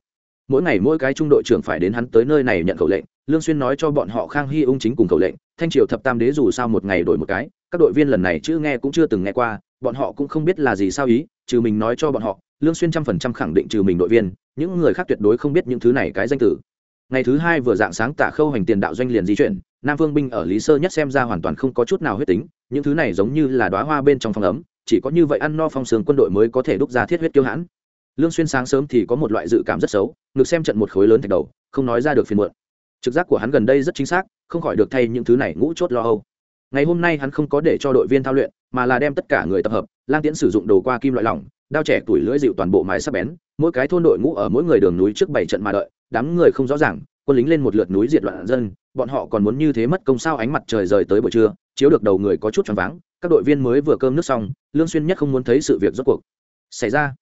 mỗi ngày mỗi cái trung đội trưởng phải đến hắn tới nơi này nhận khẩu lệnh, lương xuyên nói cho bọn họ khang hy ung chính cùng khẩu lệnh, thanh triều thập tam đế dù sao một ngày đổi một cái, các đội viên lần này chưa nghe cũng chưa từng nghe qua, bọn họ cũng không biết là gì sao ý, trừ mình nói cho bọn họ, lương xuyên trăm phần trăm khẳng định trừ mình đội viên, những người khác tuyệt đối không biết những thứ này cái danh tử. Ngày thứ hai vừa dạng sáng tạ khâu hành tiền đạo doanh liền di chuyển, nam vương binh ở lý sơ nhất xem ra hoàn toàn không có chút nào huyết tính, những thứ này giống như là đóa hoa bên trong phòng ấm, chỉ có như vậy ăn no phong sướng quân đội mới có thể đúc ra thiết huyết kiêu hãn lương xuyên sáng sớm thì có một loại dự cảm rất xấu, ngược xem trận một khối lớn thạch đầu, không nói ra được phiền muộn. Trực giác của hắn gần đây rất chính xác, không khỏi được thay những thứ này ngũ chốt lo âu. Ngày hôm nay hắn không có để cho đội viên thao luyện, mà là đem tất cả người tập hợp, lang tiễn sử dụng đồ qua kim loại lỏng, đao trẻ tuổi lưỡi dịu toàn bộ mái sắp bén, mỗi cái thôn đội ngũ ở mỗi người đường núi trước bảy trận mà đợi, đám người không rõ ràng, quân lính lên một lượt núi diệt loạn dân, bọn họ còn muốn như thế mất công sao ánh mặt trời rời tới buổi trưa, chiếu được đầu người có chút choáng váng, các đội viên mới vừa cơm nước xong, lương xuyên nhất không muốn thấy sự việc rốt cuộc xảy ra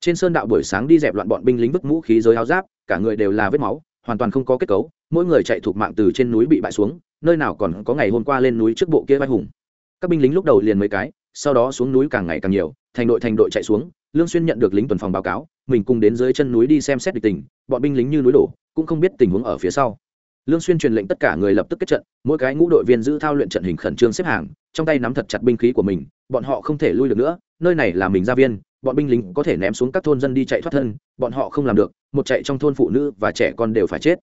trên sơn đạo buổi sáng đi dẹp loạn bọn binh lính vứt mũ khí giới áo giáp, cả người đều là vết máu, hoàn toàn không có kết cấu, mỗi người chạy thuộc mạng từ trên núi bị bại xuống, nơi nào còn có ngày hôm qua lên núi trước bộ kia vai hùng. Các binh lính lúc đầu liền mấy cái, sau đó xuống núi càng ngày càng nhiều, thành đội thành đội chạy xuống, lương xuyên nhận được lính tuần phòng báo cáo, mình cùng đến dưới chân núi đi xem xét địch tình, bọn binh lính như núi đổ, cũng không biết tình huống ở phía sau. Lương xuyên truyền lệnh tất cả người lập tức kết trận, mỗi cái ngũ đội viên giữ thao luyện trận hình khẩn trương xếp hàng, trong tay nắm thật chặt binh khí của mình, bọn họ không thể lui được nữa, nơi này là mình gia viên bọn binh lính có thể ném xuống các thôn dân đi chạy thoát thân, bọn họ không làm được, một chạy trong thôn phụ nữ và trẻ con đều phải chết.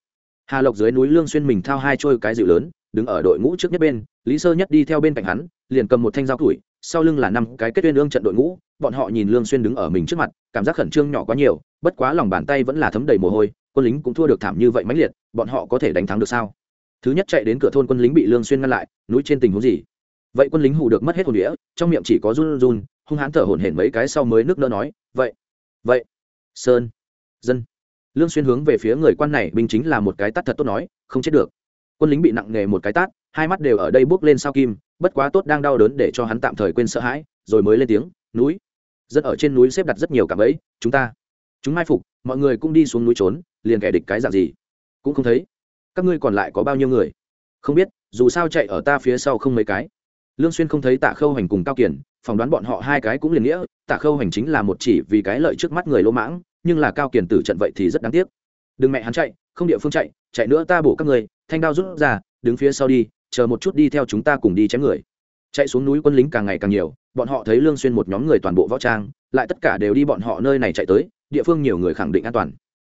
Hà lộc dưới núi lương xuyên mình thao hai trôi cái dịu lớn, đứng ở đội ngũ trước nhất bên, lý sơ nhất đi theo bên cạnh hắn, liền cầm một thanh dao tuổi sau lưng là năm cái kết tuyên ương trận đội ngũ, bọn họ nhìn lương xuyên đứng ở mình trước mặt, cảm giác khẩn trương nhỏ quá nhiều, bất quá lòng bàn tay vẫn là thấm đầy mồ hôi, quân lính cũng thua được thảm như vậy mãnh liệt, bọn họ có thể đánh thắng được sao? Thứ nhất chạy đến cửa thôn quân lính bị lương xuyên ngăn lại, núi trên tình huống gì? Vậy quân lính hù được mất hết hồn đĩa, trong miệng chỉ có run run hung hãn thở hổn hển mấy cái sau mới nước đỡ nói, vậy vậy, sơn, dân. Lương xuyên hướng về phía người quan này, binh chính là một cái tát thật tốt nói, không chết được. Quân lính bị nặng nghề một cái tát, hai mắt đều ở đây bước lên sao kim, bất quá tốt đang đau đớn để cho hắn tạm thời quên sợ hãi, rồi mới lên tiếng, núi, dân ở trên núi xếp đặt rất nhiều cả bẫy, chúng ta, chúng mai phục, mọi người cũng đi xuống núi trốn, liền kẻ địch cái dạng gì, cũng không thấy. Các ngươi còn lại có bao nhiêu người? Không biết, dù sao chạy ở ta phía sau không mấy cái lương xuyên không thấy tạ khâu hành cùng cao kiển, phỏng đoán bọn họ hai cái cũng liền nghĩa, tạ khâu hành chính là một chỉ vì cái lợi trước mắt người lỗ mãng, nhưng là cao kiển tử trận vậy thì rất đáng tiếc. Đừng mẹ hắn chạy, không địa phương chạy chạy nữa ta bổ các người, thanh đao rút ra, đứng phía sau đi, chờ một chút đi theo chúng ta cùng đi chém người. Chạy xuống núi quân lính càng ngày càng nhiều, bọn họ thấy lương xuyên một nhóm người toàn bộ võ trang, lại tất cả đều đi bọn họ nơi này chạy tới, địa phương nhiều người khẳng định an toàn.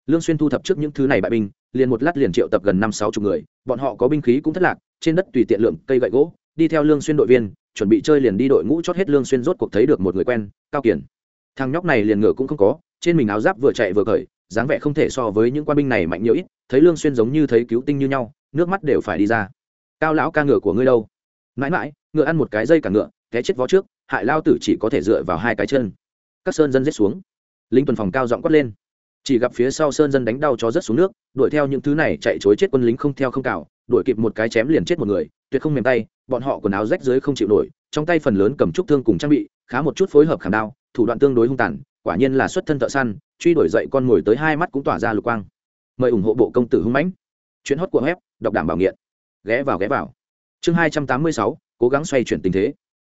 Lương xuyên thu thập trước những thứ này bại binh, liền một lát liền triệu tập gần năm sáu chục người, bọn họ có binh khí cũng thất lạc, trên đất tùy tiện lượng cây gậy gỗ đi theo lương xuyên đội viên, chuẩn bị chơi liền đi đội ngũ chót hết lương xuyên rốt cuộc thấy được một người quen, cao kiển. Thằng nhóc này liền ngựa cũng không có, trên mình áo giáp vừa chạy vừa cởi, dáng vẻ không thể so với những quan binh này mạnh nhiều ít, thấy lương xuyên giống như thấy cứu tinh như nhau, nước mắt đều phải đi ra. Cao lão ca ngựa của ngươi đâu? Mãi mãi, ngựa ăn một cái dây cả ngựa, té chết vó trước, hại lao tử chỉ có thể dựa vào hai cái chân. Các sơn dân rớt xuống. Linh tuần phòng cao giọng quát lên. Chỉ gặp phía sau sơn dân đánh đau chó rất xuống nước, đuổi theo những thứ này chạy chối chết quân lính không theo không cào, đuổi kịp một cái chém liền chết một người tuyệt không mềm tay, bọn họ quần áo rách dưới không chịu nổi, trong tay phần lớn cầm trúc thương cùng trang bị, khá một chút phối hợp khảm đao, thủ đoạn tương đối hung tàn, quả nhiên là xuất thân thợ săn, truy đuổi dậy con mồi tới hai mắt cũng tỏa ra lục quang. Mời ủng hộ bộ công tử hung mãnh. Chuyến hót của web, đọc đảm bảo nghiện. Ghé vào ghé vào. Chương hai trăm tám mươi sáu, cố gắng xoay chuyển tình thế.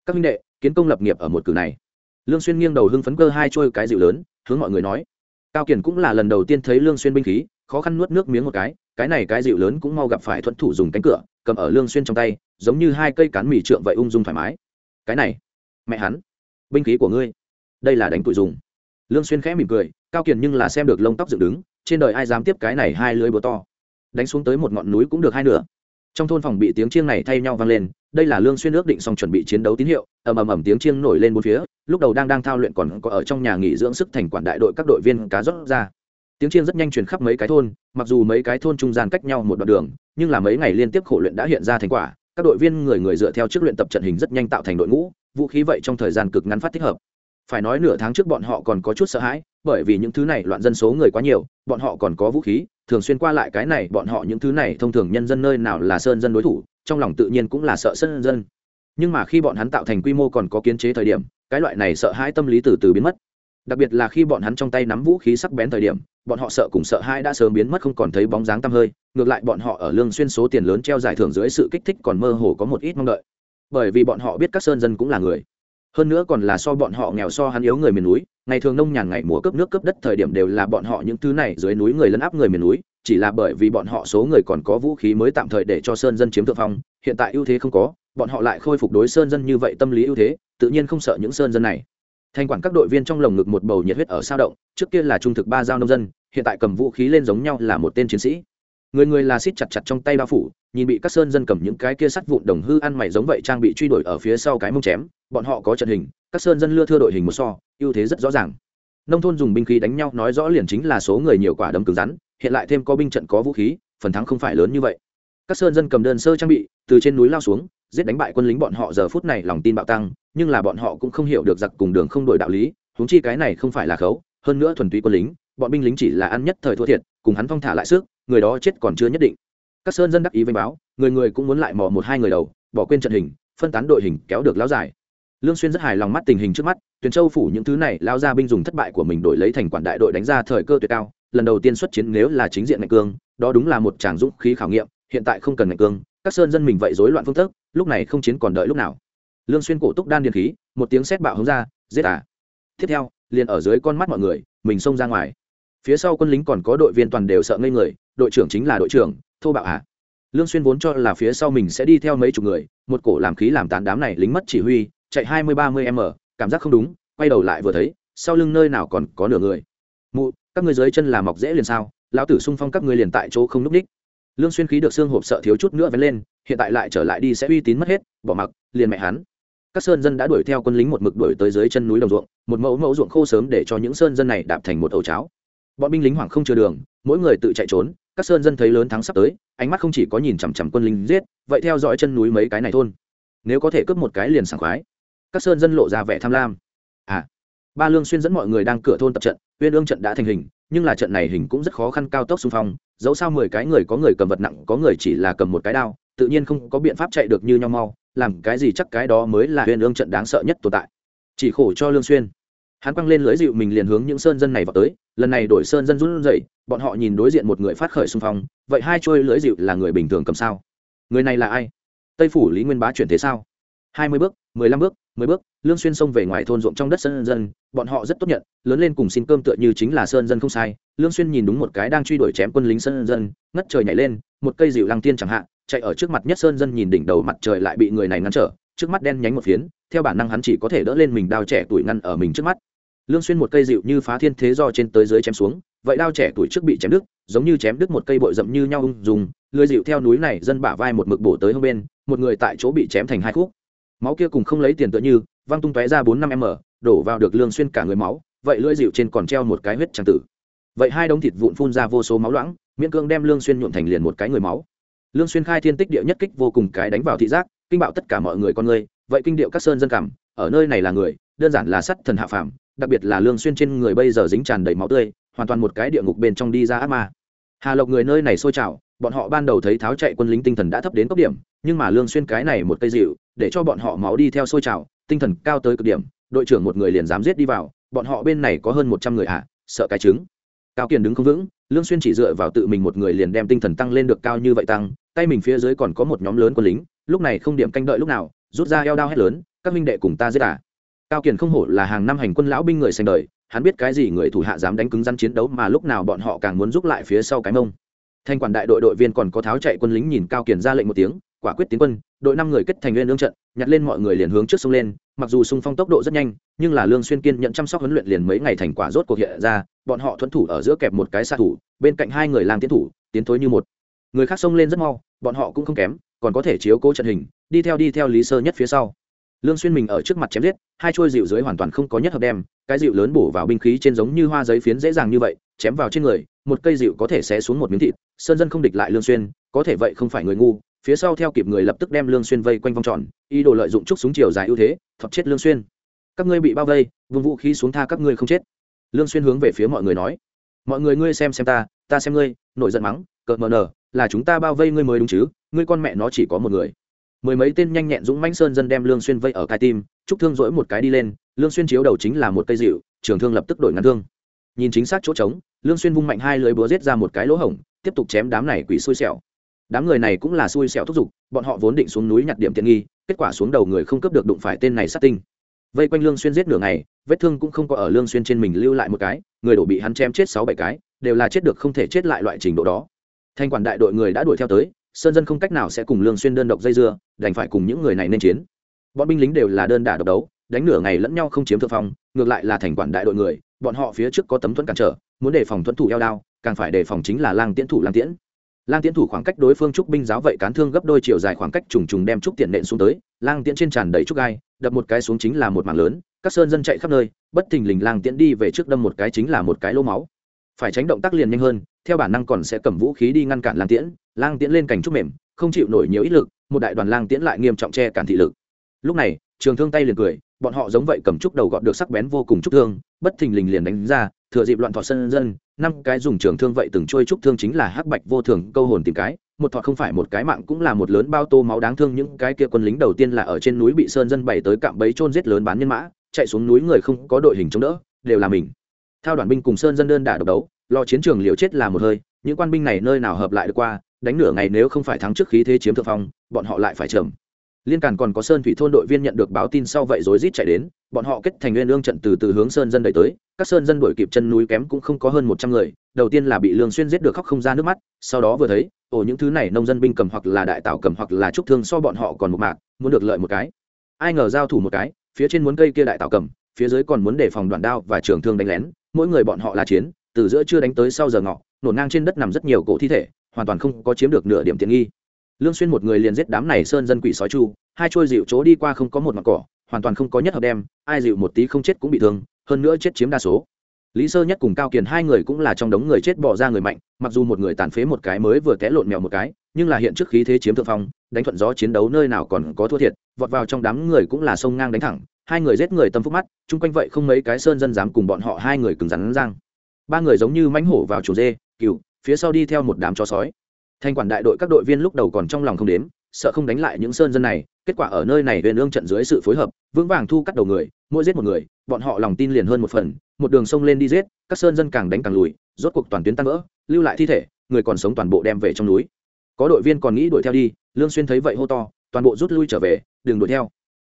Các minh đệ, kiến công lập nghiệp ở một cử này. Lương xuyên nghiêng đầu hưng phấn cơ hai trôi cái dịu lớn, hướng mọi người nói cao kiển cũng là lần đầu tiên thấy lương xuyên binh khí, khó khăn nuốt nước miếng một cái cái này cái dịu lớn cũng mau gặp phải thuận thủ dùng cánh cửa, cầm ở lương xuyên trong tay, giống như hai cây cán mì trượng vậy ung dung thoải mái. Cái này, mẹ hắn, binh khí của ngươi, đây là đánh tụi dùng. Lương xuyên khẽ mỉm cười, cao kiền nhưng là xem được lông tóc dựng đứng, trên đời ai dám tiếp cái này hai lưỡi búa to. Đánh xuống tới một ngọn núi cũng được hai nửa trong thôn phòng bị tiếng chiêng này thay nhau vang lên, đây là lương xuyên ước định xong chuẩn bị chiến đấu tín hiệu, ầm ầm ầm tiếng chiêng nổi lên bốn phía, lúc đầu đang đang thao luyện còn có ở trong nhà nghỉ dưỡng sức thành quản đại đội các đội viên cá rót ra. Tiếng chiêng rất nhanh truyền khắp mấy cái thôn, mặc dù mấy cái thôn trung gian cách nhau một đoạn đường, nhưng là mấy ngày liên tiếp khổ luyện đã hiện ra thành quả, các đội viên người người dựa theo trước luyện tập trận hình rất nhanh tạo thành đội ngũ, vũ khí vậy trong thời gian cực ngắn phát thích hợp. Phải nói nửa tháng trước bọn họ còn có chút sợ hãi, bởi vì những thứ này loạn dân số người quá nhiều, bọn họ còn có vũ khí thường xuyên qua lại cái này, bọn họ những thứ này thông thường nhân dân nơi nào là sơn dân đối thủ, trong lòng tự nhiên cũng là sợ sơn dân. Nhưng mà khi bọn hắn tạo thành quy mô còn có kiến chế thời điểm, cái loại này sợ hãi tâm lý từ từ biến mất. Đặc biệt là khi bọn hắn trong tay nắm vũ khí sắc bén thời điểm, bọn họ sợ cùng sợ hãi đã sớm biến mất không còn thấy bóng dáng tăm hơi, ngược lại bọn họ ở lương xuyên số tiền lớn treo giải thưởng dưới sự kích thích còn mơ hồ có một ít mong đợi. Bởi vì bọn họ biết các sơn dân cũng là người. Hơn nữa còn là so bọn họ nghèo so hắn yếu người miền núi ngày thường nông nhàn ngày mùa cấp nước cấp đất thời điểm đều là bọn họ những thứ này dưới núi người lấn áp người miền núi, chỉ là bởi vì bọn họ số người còn có vũ khí mới tạm thời để cho sơn dân chiếm thượng phong, hiện tại ưu thế không có, bọn họ lại khôi phục đối sơn dân như vậy tâm lý ưu thế, tự nhiên không sợ những sơn dân này. Thành quản các đội viên trong lồng ngực một bầu nhiệt huyết ở sao động, trước kia là trung thực ba giao nông dân, hiện tại cầm vũ khí lên giống nhau là một tên chiến sĩ. Người người là xít chặt chặt trong tay bao phủ, nhìn bị các sơn dân cầm những cái kia sắt vụn đồng hư ăn mày giống vậy trang bị truy đuổi ở phía sau cái mông chém, bọn họ có trận hình, các sơn dân lưa thưa đội hình một so ưu thế rất rõ ràng. Nông thôn dùng binh khí đánh nhau nói rõ liền chính là số người nhiều quả đấm cứng rắn, hiện lại thêm có binh trận có vũ khí, phần thắng không phải lớn như vậy. Các sơn dân cầm đơn sơ trang bị, từ trên núi lao xuống, giết đánh bại quân lính bọn họ giờ phút này lòng tin bạo tăng, nhưng là bọn họ cũng không hiểu được giặc cùng đường không đổi đạo lý, huống chi cái này không phải là khấu, hơn nữa thuần túy quân lính, bọn binh lính chỉ là ăn nhất thời thua thiệt, cùng hắn phong thả lại sức, người đó chết còn chưa nhất định. Các sơn dân đắc ý vinh báo, người người cũng muốn lại mò một hai người đầu, bỏ quên trận hình, phân tán đội hình kéo được lao dài lương xuyên rất hài lòng mắt tình hình trước mắt, tuyền châu phủ những thứ này lao ra binh dùng thất bại của mình đổi lấy thành quản đại đội đánh ra thời cơ tuyệt cao, lần đầu tiên xuất chiến nếu là chính diện mạnh cương, đó đúng là một tràng dũng khí khảo nghiệm, hiện tại không cần mạnh cương, các sơn dân mình vậy rối loạn phương thức, lúc này không chiến còn đợi lúc nào. Lương xuyên cổ túc đan điền khí, một tiếng sét bạo hướng ra, giết à. Tiếp theo, liền ở dưới con mắt mọi người, mình xông ra ngoài. Phía sau quân lính còn có đội viên toàn đều sợ ngây người, đội trưởng chính là đội trưởng, thô bạo à. Lương xuyên vốn cho là phía sau mình sẽ đi theo mấy chục người, một cổ làm khí làm tán đám này lính mất chỉ huy chạy hai mươi ba mươi m, cảm giác không đúng, quay đầu lại vừa thấy, sau lưng nơi nào còn có nửa người. Mụ, các người dưới chân là mọc dễ liền sao? Lão tử xung phong các người liền tại chỗ không núp đích lương xuyên khí được xương hộp sợ thiếu chút nữa vén lên, hiện tại lại trở lại đi sẽ uy tín mất hết, bỏ mặc, liền mẹ hắn. Các sơn dân đã đuổi theo quân lính một mực đuổi tới dưới chân núi đồng ruộng, một mẫu mẫu ruộng khô sớm để cho những sơn dân này đạp thành một ổ cháo. Bọn binh lính hoảng không chừa đường, mỗi người tự chạy trốn, các sơn dân thấy lớn thắng sắp tới, ánh mắt không chỉ có nhìn chằm chằm quân lính giết, vậy theo dõi chân núi mấy cái này thôn. Nếu có thể cướp một cái liền sảng khoái các sơn dân lộ ra vẻ tham lam. À ba lương xuyên dẫn mọi người đang cửa thôn tập trận, uyên ương trận đã thành hình, nhưng là trận này hình cũng rất khó khăn cao tốc xung phong, dẫu sao mười cái người có người cầm vật nặng, có người chỉ là cầm một cái đao, tự nhiên không có biện pháp chạy được như nhau mau, làm cái gì chắc cái đó mới là uyên ương trận đáng sợ nhất tồn tại. Chỉ khổ cho lương xuyên. Hắn quăng lên lưới dịu mình liền hướng những sơn dân này vào tới, lần này đổi sơn dân run rẩy, bọn họ nhìn đối diện một người phát khởi xung phong, vậy hai trôi lưới dịu là người bình thường cầm sao? Người này là ai? Tây phủ lý nguyên bá chuyển thế sao? Hai mươi bước, mười lăm bước, mười bước, lương xuyên xông về ngoài thôn ruộng trong đất sơn dân, bọn họ rất tốt nhận, lớn lên cùng xin cơm tựa như chính là sơn dân không sai. Lương xuyên nhìn đúng một cái đang truy đuổi chém quân lính sơn dân, ngất trời nhảy lên, một cây dịu lăng tiên chẳng hạn chạy ở trước mặt nhất sơn dân nhìn đỉnh đầu mặt trời lại bị người này ngăn trở, trước mắt đen nhánh một phiến, theo bản năng hắn chỉ có thể đỡ lên mình đao trẻ tuổi ngăn ở mình trước mắt. Lương xuyên một cây dịu như phá thiên thế do trên tới dưới chém xuống, vậy đao trẻ tuổi trước bị chém đứt, giống như chém đứt một cây bội rậm như nhau ung dùng lưỡi dịu theo núi này dân bả vai một mực bổ tới hông bên, một người tại chỗ bị chém thành hai khúc máu kia cùng không lấy tiền tựa như, văng tung tóe ra bốn năm m đổ vào được lương xuyên cả người máu, vậy lưỡi dịu trên còn treo một cái huyết tràng tử. Vậy hai đống thịt vụn phun ra vô số máu loãng, miễn cương đem lương xuyên nhuộm thành liền một cái người máu. Lương xuyên khai thiên tích địa nhất kích vô cùng cái đánh vào thị giác, kinh bạo tất cả mọi người con người, vậy kinh điệu các sơn dân cảm, ở nơi này là người, đơn giản là sắt thần hạ phàm, đặc biệt là lương xuyên trên người bây giờ dính tràn đầy máu tươi, hoàn toàn một cái địa ngục bên trong đi ra ác ma. Hà lộc người nơi này sôi trào bọn họ ban đầu thấy tháo chạy quân lính tinh thần đã thấp đến cấp điểm nhưng mà lương xuyên cái này một cây dịu để cho bọn họ máu đi theo sôi trào tinh thần cao tới cực điểm đội trưởng một người liền dám giết đi vào bọn họ bên này có hơn một trăm người ạ à, sợ cái trứng. Cao kiền đứng không vững lương xuyên chỉ dựa vào tự mình một người liền đem tinh thần tăng lên được cao như vậy tăng tay mình phía dưới còn có một nhóm lớn quân lính lúc này không điểm canh đợi lúc nào rút ra eo đao hét lớn các minh đệ cùng ta giết à. Cao kiền không hổ là hàng năm hành quân lão binh người sành đời hắn biết cái gì người thủ hạ dám đánh cứng rắn chiến đấu mà lúc nào bọn họ càng muốn giúp lại phía sau cái mông thanh quản đại đội đội viên còn có tháo chạy quân lính nhìn cao kiền ra lệnh một tiếng, quả quyết tiến quân, đội năm người kết thành nguyên lương trận, nhặt lên mọi người liền hướng trước sông lên, mặc dù xung phong tốc độ rất nhanh, nhưng là lương xuyên kiên nhận chăm sóc huấn luyện liền mấy ngày thành quả rốt cuộc hiện ra, bọn họ thuẫn thủ ở giữa kẹp một cái xạ thủ, bên cạnh hai người lang tiến thủ, tiến thối như một. Người khác xông lên rất mau, bọn họ cũng không kém, còn có thể chiếu cố trận hình, đi theo đi theo lý sơ nhất phía sau lương xuyên mình ở trước mặt chém giết, hai trôi dịu dưới hoàn toàn không có nhất hợp đem, cái dịu lớn bổ vào binh khí trên giống như hoa giấy phiến dễ dàng như vậy, chém vào trên người, một cây dịu có thể xé xuống một miếng thịt, sơn dân không địch lại lương xuyên, có thể vậy không phải người ngu, phía sau theo kịp người lập tức đem lương xuyên vây quanh vòng tròn, ý đồ lợi dụng trúc súng chiều dài ưu thế thọc chết lương xuyên. Các ngươi bị bao vây, vung vũ khí xuống tha các ngươi không chết. Lương xuyên hướng về phía mọi người nói, mọi người ngươi xem xem ta ta xem ngươi, nổi giận mắng, cợt mờ nở, là chúng ta bao vây ngươi mới đúng chứ, ngươi con mẹ nó chỉ có một người mười mấy tên nhanh nhẹn dũng mãnh sơn dân đem lương xuyên vây ở cai tim trúc thương dỗi một cái đi lên, lương xuyên chiếu đầu chính là một cây dịu, trường thương lập tức đổi ngắn thương. Nhìn chính xác chỗ trống, lương xuyên vung mạnh hai lưỡi búa giết ra một cái lỗ hổng, tiếp tục chém đám này quỷ xui xẻo. Đám người này cũng là xui xẻo thúc giục, bọn họ vốn định xuống núi nhặt điểm tiện nghi, kết quả xuống đầu người không cướp được đụng phải tên này sát tinh. Vây quanh lương xuyên giết nửa ngày, vết thương cũng không có ở lương xuyên trên mình lưu lại một cái, người đổ bị hắn chém chết sáu bảy cái, đều là chết được không thể chết lại loại trình độ đó. Thanh quản đại đội người đã đuổi theo tới sơn dân không cách nào sẽ cùng lương xuyên đơn độc dây dưa, đành phải cùng những người này nên chiến. Bọn binh lính đều là đơn đả độc đấu, đánh nửa ngày lẫn nhau không chiếm thượng phong, ngược lại là thành quản đại đội người, bọn họ phía trước có tấm thuẫn cản trở, muốn đề phòng thuẫn thủ eo đao, càng phải đề phòng chính là lang tiễn thủ lang tiễn. Lang tiễn thủ khoảng cách đối phương trúc binh giáo vậy cán thương gấp đôi chiều dài khoảng cách trùng trùng đem trúc tiện nện xuống tới, lang tiễn trên tràn đầy trúc gai, đập một cái xuống chính là một mảng lớn, các sơn dân chạy khắp nơi, bất thình lình lang tiễn đi về trước đâm một cái chính là một cái lỗ máu. Phải tránh động tác liền nhanh hơn, theo bản năng còn sẽ cầm vũ khí đi ngăn cản lang tiễn lang tiễn lên cành trúc mềm, không chịu nổi nhiều ít lực, một đại đoàn lang tiễn lại nghiêm trọng che cản thị lực. Lúc này, trường thương tay liền cười, bọn họ giống vậy cầm trúc đầu gọt được sắc bén vô cùng trúc thương, bất thình lình liền đánh ra, thừa dịp loạn thọ sân dân, năm cái dùng trường thương vậy từng trôi trúc thương chính là hắc bạch vô thường, câu hồn tìm cái, một thọ không phải một cái mạng cũng là một lớn bao tô máu đáng thương, những cái kia quân lính đầu tiên là ở trên núi bị sơn dân bày tới cạm bẫy trôn giết lớn bán nhân mã, chạy xuống núi người không có đội hình chống đỡ, đều là mình. Thao đoàn binh cùng sơn dân đơn đả độc đấu, lo chiến trường liều chết là một hơi, những quan binh này nơi nào hợp lại được qua đánh nửa ngày nếu không phải thắng trước khí thế chiếm thượng phong, bọn họ lại phải trầm. Liên càn còn có sơn thủy thôn đội viên nhận được báo tin sau vậy rối rít chạy đến, bọn họ kết thành nguyên lương trận từ từ hướng sơn dân đẩy tới, các sơn dân đuổi kịp chân núi kém cũng không có hơn một trăm người, đầu tiên là bị lương xuyên giết được khóc không ra nước mắt, sau đó vừa thấy, ồ, những thứ này nông dân binh cầm hoặc là đại tạo cầm hoặc là trúc thương so bọn họ còn một mạc muốn được lợi một cái. Ai ngờ giao thủ một cái, phía trên muốn cây kia đại tạo cầm, phía dưới còn muốn đề phòng đoạn đao và trường thương đánh lén, mỗi người bọn họ là chiến, từ giữa chưa đánh tới sau giờ ngọ, nổ ngang trên đất nằm rất nhiều cổ thi thể hoàn toàn không có chiếm được nửa điểm tiện nghi. Lương xuyên một người liền giết đám này sơn dân quỷ sói chu, hai trôi dịu chỗ đi qua không có một mặt cỏ, hoàn toàn không có nhất hợp đem, ai dịu một tí không chết cũng bị thương, hơn nữa chết chiếm đa số. Lý sơ nhất cùng cao kiền hai người cũng là trong đống người chết bỏ ra người mạnh, mặc dù một người tàn phế một cái mới vừa té lộn mèo một cái, nhưng là hiện trước khí thế chiếm thượng phong, đánh thuận gió chiến đấu nơi nào còn có thua thiệt, vọt vào trong đám người cũng là sông ngang đánh thẳng, hai người giết người tâm phúc mắt, chung quanh vậy không mấy cái sơn dân dám cùng bọn họ hai người cứng rắn răng ba người giống như mãnh hổ vào chuồng dê, cừu phía sau đi theo một đám chó sói. Thanh quản đại đội các đội viên lúc đầu còn trong lòng không đếm sợ không đánh lại những sơn dân này kết quả ở nơi này huyền ương trận dưới sự phối hợp vững vàng thu cắt đầu người mỗi giết một người bọn họ lòng tin liền hơn một phần một đường sông lên đi giết các sơn dân càng đánh càng lùi rốt cuộc toàn tuyến tan vỡ lưu lại thi thể người còn sống toàn bộ đem về trong núi. Có đội viên còn nghĩ đuổi theo đi lương xuyên thấy vậy hô to toàn bộ rút lui trở về đừng đuổi theo.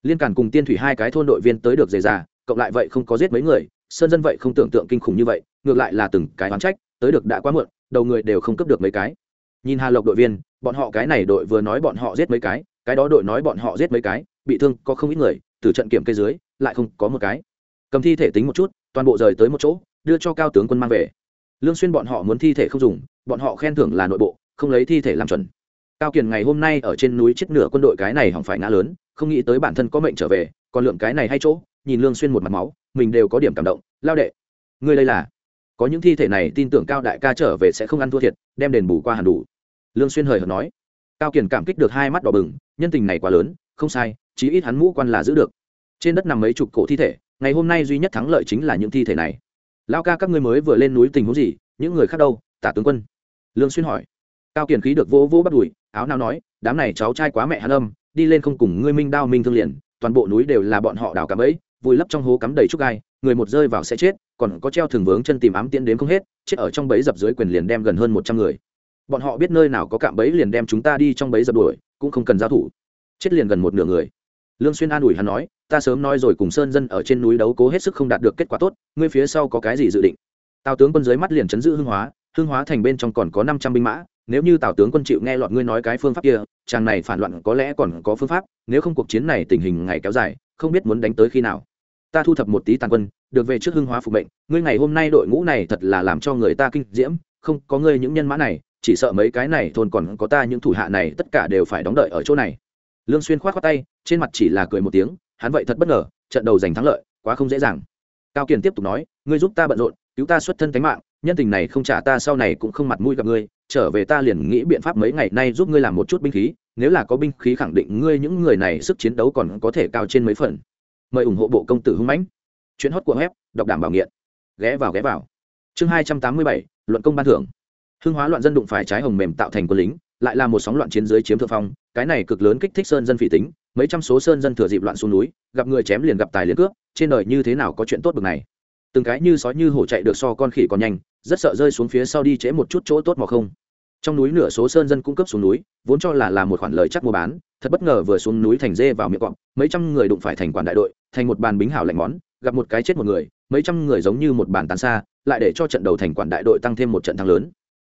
Liên cản cùng tiên thủy hai cái thôn đội viên tới được dề dà, cộng lại vậy không có giết mấy người sơn dân vậy không tưởng tượng kinh khủng như vậy ngược lại là từng cái oán trách tới được đã quá muộn đầu người đều không cấp được mấy cái. Nhìn hà lộc đội viên, bọn họ cái này đội vừa nói bọn họ giết mấy cái cái đó đội nói bọn họ giết mấy cái, bị thương có không ít người, từ trận kiểm cây dưới, lại không có một cái. Cầm thi thể tính một chút, toàn bộ rời tới một chỗ, đưa cho cao tướng quân mang về. Lương xuyên bọn họ muốn thi thể không dùng, bọn họ khen thưởng là nội bộ, không lấy thi thể làm chuẩn. Cao kiền ngày hôm nay ở trên núi chết nửa quân đội cái này hỏng phải ngã lớn, không nghĩ tới bản thân có mệnh trở về, còn lượng cái này hay chỗ, nhìn lương xuyên một mặt máu, mình đều có điểm cảm động. Lao đệ, ngươi đây là có những thi thể này tin tưởng cao đại ca trở về sẽ không ăn thua thiệt, đem đền bù qua hẳn đủ. Lương xuyên hời hợt nói. Cao kiền cảm kích được hai mắt đỏ bừng, nhân tình này quá lớn, không sai, chí ít hắn mũ quan là giữ được. Trên đất nằm mấy chục cổ thi thể, ngày hôm nay duy nhất thắng lợi chính là những thi thể này. Lao ca các ngươi mới vừa lên núi tình huống gì, những người khác đâu, tả tướng quân. Lương xuyên hỏi. Cao kiền khí được vô vô bắt đuổi áo nào nói, đám này cháu trai quá mẹ hắn âm, đi lên không cùng ngươi minh đao minh thương liền, toàn bộ núi đều là bọn họ đào cả bẫy, vùi lấp trong hố cắm đầy trúc gai người một rơi vào sẽ chết, còn có treo thường vướng chân tìm ám tiễn đến không hết, chết ở trong bẫy dập dưới quyền liền đem gần hơn một trăm người. Bọn họ biết nơi nào có cạm bẫy liền đem chúng ta đi trong bẫy dập đuổi, cũng không cần giao thủ. Chết liền gần một nửa người. Lương xuyên an ủi hắn nói, ta sớm nói rồi cùng sơn dân ở trên núi đấu cố hết sức không đạt được kết quả tốt, ngươi phía sau có cái gì dự định? Tào tướng quân dưới mắt liền chấn giữ hưng hóa hưng hóa thành bên trong còn có năm trăm binh mã, nếu như tào tướng quân chịu nghe loạn ngươi nói cái phương pháp kia, chàng này phản loạn có lẽ còn có phương pháp, nếu không cuộc chiến này tình hình ngày kéo dài, không biết muốn đánh tới khi nào ta thu thập một tí tàn quân, được về trước hưng hóa phục mệnh, ngươi ngày hôm nay đội ngũ này thật là làm cho người ta kinh diễm, không có ngươi những nhân mã này, chỉ sợ mấy cái này thôn còn có ta những thủ hạ này tất cả đều phải đóng đợi ở chỗ này. Lương xuyên khoát khoát tay, trên mặt chỉ là cười một tiếng, hắn vậy thật bất ngờ, trận đầu giành thắng lợi, quá không dễ dàng. Cao kiền tiếp tục nói, ngươi giúp ta bận rộn, cứu ta xuất thân cánh mạng, nhân tình này không trả ta sau này cũng không mặt mũi gặp ngươi, trở về ta liền nghĩ biện pháp mấy ngày nay giúp ngươi làm một chút binh khí, nếu là có binh khí khẳng định ngươi những người này sức chiến đấu còn có thể cao trên mấy phần mời ủng hộ bộ công tử hung mãnh. Chuyến hót của web, đọc đảm bảo nghiện. Ghé vào ghé vào. Chương hai trăm tám mươi bảy, luận công ban thưởng. Hưng hóa loạn dân đụng phải trái hồng mềm tạo thành quân lính, lại là một sóng loạn chiến dưới chiếm thượng phong. Cái này cực lớn kích thích sơn dân phỉ tính, mấy trăm số sơn dân thừa dịp loạn xuống núi, gặp người chém liền gặp tài liền cướp, trên đời như thế nào có chuyện tốt bực này? Từng cái như sói như hổ chạy được so con khỉ còn nhanh, rất sợ rơi xuống phía sau đi trễ một chút chỗ tốt mà không. Trong núi nửa số sơn dân cung cấp xuống núi, vốn cho là là một khoản lời chắc mua bán, thật bất ngờ vừa xuống núi thành dê vào miệng cọp, mấy trăm người đụng phải thành quản đại đội thành một bàn bính hảo lạnh món, gặp một cái chết một người, mấy trăm người giống như một bàn tán xa, lại để cho trận đầu thành quản đại đội tăng thêm một trận thắng lớn.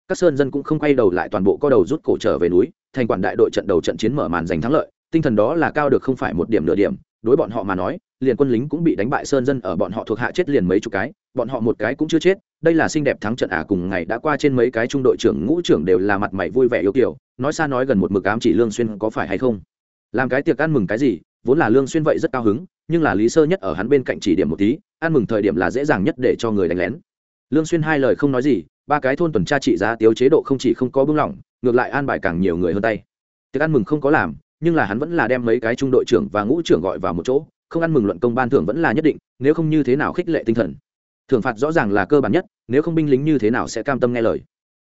Các sơn dân cũng không quay đầu lại toàn bộ co đầu rút cổ trở về núi, thành quản đại đội trận đầu trận chiến mở màn giành thắng lợi, tinh thần đó là cao được không phải một điểm nửa điểm, đối bọn họ mà nói, liền quân lính cũng bị đánh bại sơn dân ở bọn họ thuộc hạ chết liền mấy chục cái, bọn họ một cái cũng chưa chết, đây là xinh đẹp thắng trận à cùng ngày đã qua trên mấy cái trung đội trưởng, ngũ trưởng đều là mặt mày vui vẻ yêu kiểu nói xa nói gần một mực ám chỉ lương xuyên có phải hay không? Làm cái tiệc ăn mừng cái gì, vốn là lương xuyên vậy rất cao hứng nhưng là lý sơ nhất ở hắn bên cạnh chỉ điểm một tí, ăn mừng thời điểm là dễ dàng nhất để cho người đánh lén. Lương xuyên hai lời không nói gì, ba cái thôn tuần tra trị giá tiêu chế độ không chỉ không có buông lỏng, ngược lại an bài càng nhiều người hơn tay. Tiệc ăn mừng không có làm, nhưng là hắn vẫn là đem mấy cái trung đội trưởng và ngũ trưởng gọi vào một chỗ, không ăn mừng luận công ban thưởng vẫn là nhất định, nếu không như thế nào khích lệ tinh thần. Thưởng phạt rõ ràng là cơ bản nhất, nếu không binh lính như thế nào sẽ cam tâm nghe lời.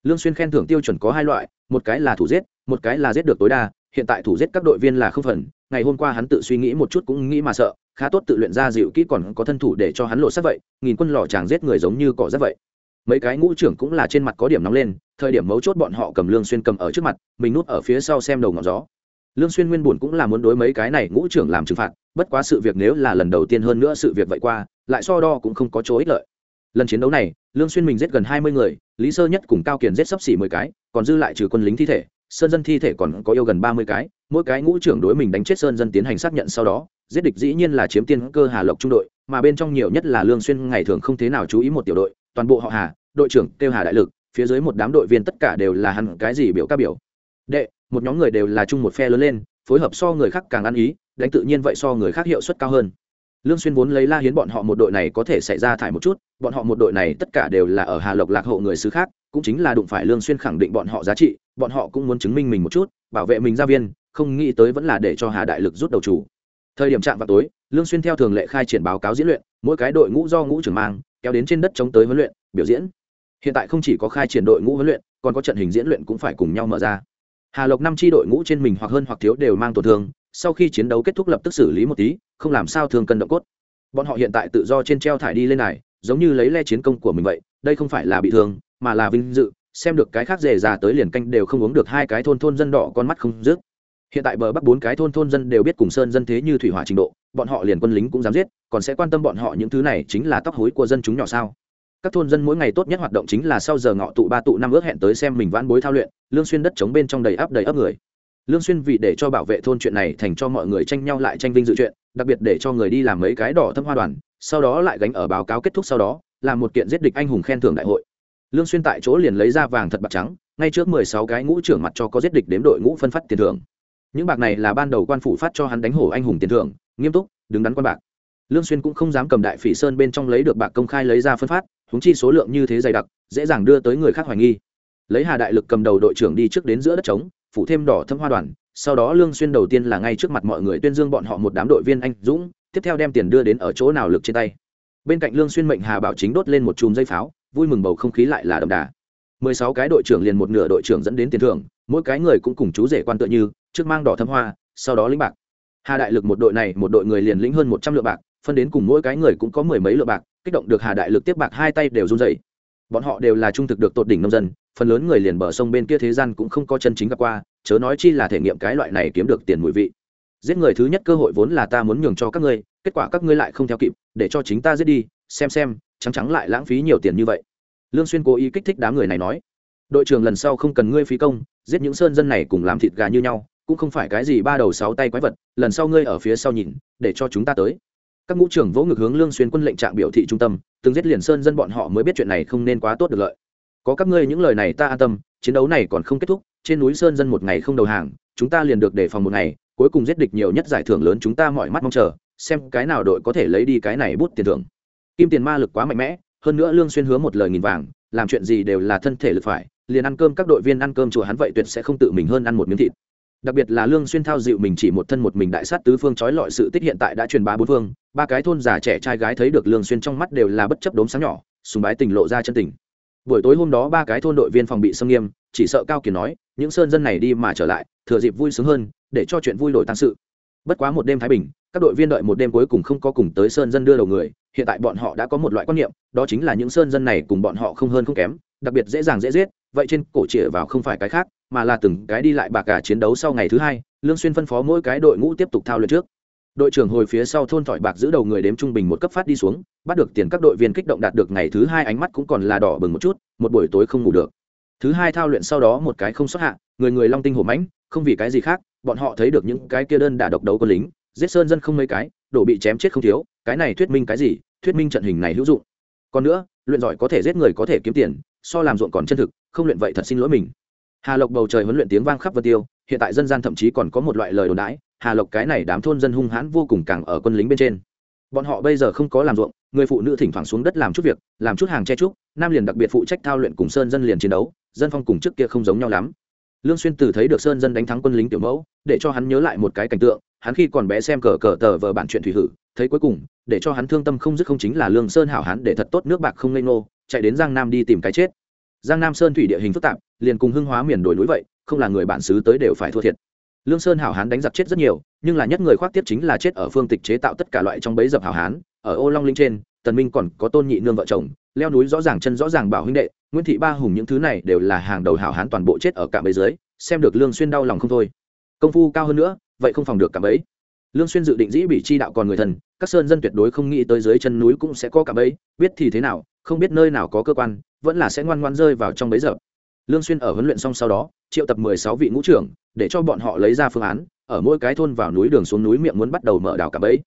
Lương xuyên khen thưởng tiêu chuẩn có hai loại, một cái là thủ giết, một cái là giết được tối đa, hiện tại thủ giết các đội viên là không phần, ngày hôm qua hắn tự suy nghĩ một chút cũng nghĩ mà sợ khá tốt tự luyện ra dịu kỹ còn có thân thủ để cho hắn lộ sát vậy, nghìn quân lò chàng giết người giống như cỏ rất vậy. Mấy cái ngũ trưởng cũng là trên mặt có điểm nóng lên, thời điểm mấu chốt bọn họ cầm lương xuyên cầm ở trước mặt, mình núp ở phía sau xem đầu ngọn gió. Lương xuyên nguyên buồn cũng là muốn đối mấy cái này ngũ trưởng làm trừng phạt, bất quá sự việc nếu là lần đầu tiên hơn nữa sự việc vậy qua, lại so đo cũng không có chỗ ích lợi. Lần chiến đấu này, lương xuyên mình giết gần 20 người, lý sơ nhất cùng cao kiền giết sấp xỉ 10 cái, còn dư lại trừ quân lính thi thể sơn dân thi thể còn có yêu gần 30 cái, mỗi cái ngũ trưởng đối mình đánh chết sơn dân tiến hành xác nhận sau đó, giết địch dĩ nhiên là chiếm tiên cơ hà lộc trung đội, mà bên trong nhiều nhất là lương xuyên ngày thường không thế nào chú ý một tiểu đội, toàn bộ họ hà, đội trưởng Têu hà đại lực, phía dưới một đám đội viên tất cả đều là hắn cái gì biểu các biểu. Đệ, một nhóm người đều là chung một phe lớn lên, phối hợp so người khác càng ăn ý, đánh tự nhiên vậy so người khác hiệu suất cao hơn. Lương xuyên vốn lấy la hiến bọn họ một đội này có thể xảy ra thải một chút, bọn họ một đội này tất cả đều là ở hà lộc lạc hộ người xứ khác, cũng chính là đụng phải lương xuyên khẳng định bọn họ giá trị bọn họ cũng muốn chứng minh mình một chút, bảo vệ mình gia viên, không nghĩ tới vẫn là để cho hà đại lực rút đầu chủ. Thời điểm chạm vào tối, lương xuyên theo thường lệ khai triển báo cáo diễn luyện, mỗi cái đội ngũ do ngũ trưởng mang, kéo đến trên đất chống tới huấn luyện, biểu diễn. Hiện tại không chỉ có khai triển đội ngũ huấn luyện, còn có trận hình diễn luyện cũng phải cùng nhau mở ra. Hà lộc năm chi đội ngũ trên mình hoặc hơn hoặc thiếu đều mang tổn thương, sau khi chiến đấu kết thúc lập tức xử lý một tí, không làm sao thường cân động cốt. Bọn họ hiện tại tự do trên treo thải đi lên này, giống như lấy le chiến công của mình vậy, đây không phải là bị thương, mà là vinh dự xem được cái khác dề già tới liền canh đều không uống được hai cái thôn thôn dân đỏ con mắt không rước hiện tại bờ bắc bốn cái thôn thôn dân đều biết cùng sơn dân thế như thủy hỏa trình độ, bọn họ liền quân lính cũng dám giết, còn sẽ quan tâm bọn họ những thứ này chính là tóc hối của dân chúng nhỏ sao? Các thôn dân mỗi ngày tốt nhất hoạt động chính là sau giờ ngọ tụ ba tụ năm ước hẹn tới xem mình vãn bối thao luyện, lương xuyên đất chống bên trong đầy áp đầy ấp người. Lương xuyên vì để cho bảo vệ thôn chuyện này thành cho mọi người tranh nhau lại tranh vinh dự chuyện, đặc biệt để cho người đi làm mấy cái đỏ thâm hoa đoàn, sau đó lại gánh ở báo cáo kết thúc sau đó, làm một kiện giết địch anh hùng khen thưởng đại hội lương xuyên tại chỗ liền lấy ra vàng thật bạc trắng, ngay trước 16 cái ngũ trưởng mặt cho có giết địch đếm đội ngũ phân phát tiền thưởng. Những bạc này là ban đầu quan phủ phát cho hắn đánh hổ anh hùng tiền thưởng, nghiêm túc, đứng đắn quan bạc. Lương xuyên cũng không dám cầm đại phỉ sơn bên trong lấy được bạc công khai lấy ra phân phát chúng chi số lượng như thế dày đặc, dễ dàng đưa tới người khác hoài nghi. Lấy hà đại lực cầm đầu đội trưởng đi trước đến giữa đất trống, phủ thêm đỏ thâm hoa đoàn, sau đó lương xuyên đầu tiên là ngay trước mặt mọi người tuyên dương bọn họ một đám đội viên anh dũng, tiếp theo đem tiền đưa đến ở chỗ nào lực trên tay. Bên cạnh lương xuyên mệnh hà bảo chính đốt lên một chùm dây pháo vui mừng bầu không khí lại là đậm đà. 16 cái đội trưởng liền một nửa đội trưởng dẫn đến tiền thưởng, mỗi cái người cũng cùng chú rể quan tựa như, trước mang đỏ thâm hoa, sau đó lĩnh bạc. Hà đại lực một đội này, một đội người liền lĩnh hơn 100 lượng bạc, phân đến cùng mỗi cái người cũng có mười mấy lượng bạc, kích động được hà đại lực tiếp bạc hai tay đều run rẩy. Bọn họ đều là trung thực được tột đỉnh nông dân, phần lớn người liền bờ sông bên kia thế gian cũng không có chân chính gặp qua, chớ nói chi là thể nghiệm cái loại này kiếm được tiền mùi vị. Giết người thứ nhất cơ hội vốn là ta muốn nhường cho các ngươi, kết quả các ngươi lại không theo kịp, để cho chính ta giết đi, xem xem trắng trắng lại lãng phí nhiều tiền như vậy. Lương xuyên cố ý kích thích đám người này nói, đội trưởng lần sau không cần ngươi phí công, giết những sơn dân này cùng làm thịt gà như nhau, cũng không phải cái gì ba đầu sáu tay quái vật, lần sau ngươi ở phía sau nhìn, để cho chúng ta tới. Các ngũ trưởng vỗ ngực hướng lương xuyên quân lệnh trạng biểu thị trung tâm, từng giết liền sơn dân bọn họ mới biết chuyện này không nên quá tốt được lợi. Có các ngươi những lời này ta an tâm, chiến đấu này còn không kết thúc, trên núi sơn dân một ngày không đầu hàng, chúng ta liền được đề phòng một ngày, cuối cùng giết địch nhiều nhất giải thưởng lớn chúng ta mọi mắt mong chờ, xem cái nào đội có thể lấy đi cái này bút tiền thưởng kim tiền ma lực quá mạnh mẽ, hơn nữa lương xuyên hứa một lời nghìn vàng, làm chuyện gì đều là thân thể lực phải, liền ăn cơm các đội viên ăn cơm chùa hắn vậy tuyệt sẽ không tự mình hơn ăn một miếng thịt. Đặc biệt là lương xuyên thao dịu mình chỉ một thân một mình đại sát tứ phương chói lọi sự tích hiện tại đã truyền bá bốn phương, ba cái thôn già trẻ trai gái thấy được lương xuyên trong mắt đều là bất chấp đốm sáng nhỏ, sùng bái tình lộ ra chân tình. Buổi tối hôm đó ba cái thôn đội viên phòng bị xâm nghiêm, chỉ sợ cao kiền nói, những sơn dân này đi mà trở lại, thừa dịp vui sướng hơn, để cho chuyện vui đổi tăng sự bất quá một đêm thái bình, các đội viên đợi một đêm cuối cùng không có cùng tới sơn dân đưa đầu người, hiện tại bọn họ đã có một loại quan niệm, đó chính là những sơn dân này cùng bọn họ không hơn không kém, đặc biệt dễ dàng dễ giết, vậy trên cổ chĩa vào không phải cái khác, mà là từng cái đi lại bạc cả chiến đấu sau ngày thứ hai, lương xuyên phân phó mỗi cái đội ngũ tiếp tục thao luyện trước. Đội trưởng hồi phía sau thôn thỏi bạc giữ đầu người đếm trung bình một cấp phát đi xuống, bắt được tiền các đội viên kích động đạt được ngày thứ hai ánh mắt cũng còn là đỏ bừng một chút, một buổi tối không ngủ được thứ hai thao luyện sau đó một cái không xuất hạ, người người long tinh hổ mãnh, không vì cái gì khác, bọn họ thấy được những cái kia đơn đả độc đấu quân lính, giết sơn dân không mấy cái, đổ bị chém chết không thiếu, cái này thuyết minh cái gì? Thuyết minh trận hình này hữu dụng. Còn nữa, luyện giỏi có thể giết người có thể kiếm tiền, so làm ruộng còn chân thực, không luyện vậy thật xin lỗi mình. Hà lộc bầu trời huấn luyện tiếng vang khắp vân tiêu, hiện tại dân gian thậm chí còn có một loại lời đồn đãi, hà lộc cái này đám thôn dân hung hãn vô cùng càng ở quân lính bên trên. Bọn họ bây giờ không có làm ruộng, người phụ nữ thỉnh thoảng xuống đất làm chút việc, làm chút hàng che trúc nam liền đặc biệt phụ trách thao luyện cùng sơn dân liền chiến đấu dân phong cùng trước kia không giống nhau lắm. Lương xuyên từ thấy được sơn dân đánh thắng quân lính tiểu mẫu, để cho hắn nhớ lại một cái cảnh tượng, hắn khi còn bé xem cờ cờ tờ vờ bản chuyện thủy hử, thấy cuối cùng, để cho hắn thương tâm không dứt không chính là lương sơn hảo hắn để thật tốt nước bạc không lên nô chạy đến giang nam đi tìm cái chết. Giang nam sơn thủy địa hình phức tạp, liền cùng hưng hóa miền đồi núi vậy, không là người bản xứ tới đều phải thua thiệt. Lương sơn hảo hán đánh giặc chết rất nhiều, nhưng là nhất người khoác tiếp chính là chết ở phương tịch chế tạo tất cả loại trong bấy dập hảo hán, ở ô long linh trên, tần minh còn có tôn nhị nương vợ chồng, leo núi rõ ràng chân rõ ràng bảo huynh đệ nguyễn thị ba hùng những thứ này đều là hàng đầu hảo hán toàn bộ chết ở cả bấy dưới, xem được lương xuyên đau lòng không thôi. Công phu cao hơn nữa, vậy không phòng được cả bấy lương xuyên dự định dĩ bị chi đạo còn người thần, các sơn dân tuyệt đối không nghĩ tới dưới chân núi cũng sẽ có cả bấy biết thì thế nào, không biết nơi nào có cơ quan, vẫn là sẽ ngoan ngoan rơi vào trong bấy giờ lương xuyên ở huấn luyện xong sau đó, triệu tập 16 vị ngũ trưởng, để cho bọn họ lấy ra phương án, ở mỗi cái thôn vào núi đường xuống núi miệng muốn bắt đầu mở đào cạm bẫy.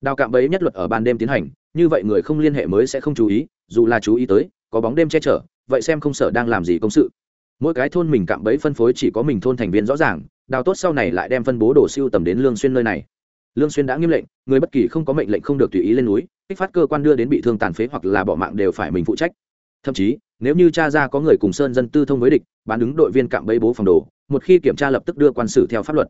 Đào cạm bẫy nhất luật ở ban đêm tiến hành, như vậy người không liên hệ mới sẽ không chú ý, dù là chú ý tới, có bóng đêm che chở vậy xem không sợ đang làm gì công sự. Mỗi cái thôn mình cạm bẫy phân phối chỉ có mình thôn thành viên rõ ràng, đào tốt sau này lại đem phân bố đồ siêu tầm đến lương xuyên nơi này. Lương xuyên đã nghiêm lệnh, người bất kỳ không có mệnh lệnh không được tùy ý lên núi, kích phát cơ quan đưa đến bị thương tàn phế hoặc là bỏ mạng đều phải mình phụ trách. Thậm chí, nếu như cha ra có người cùng sơn dân tư thông với địch, bán đứng đội viên cạm bẫy bố phòng đồ, một khi kiểm tra lập tức đưa quan xử theo pháp luật.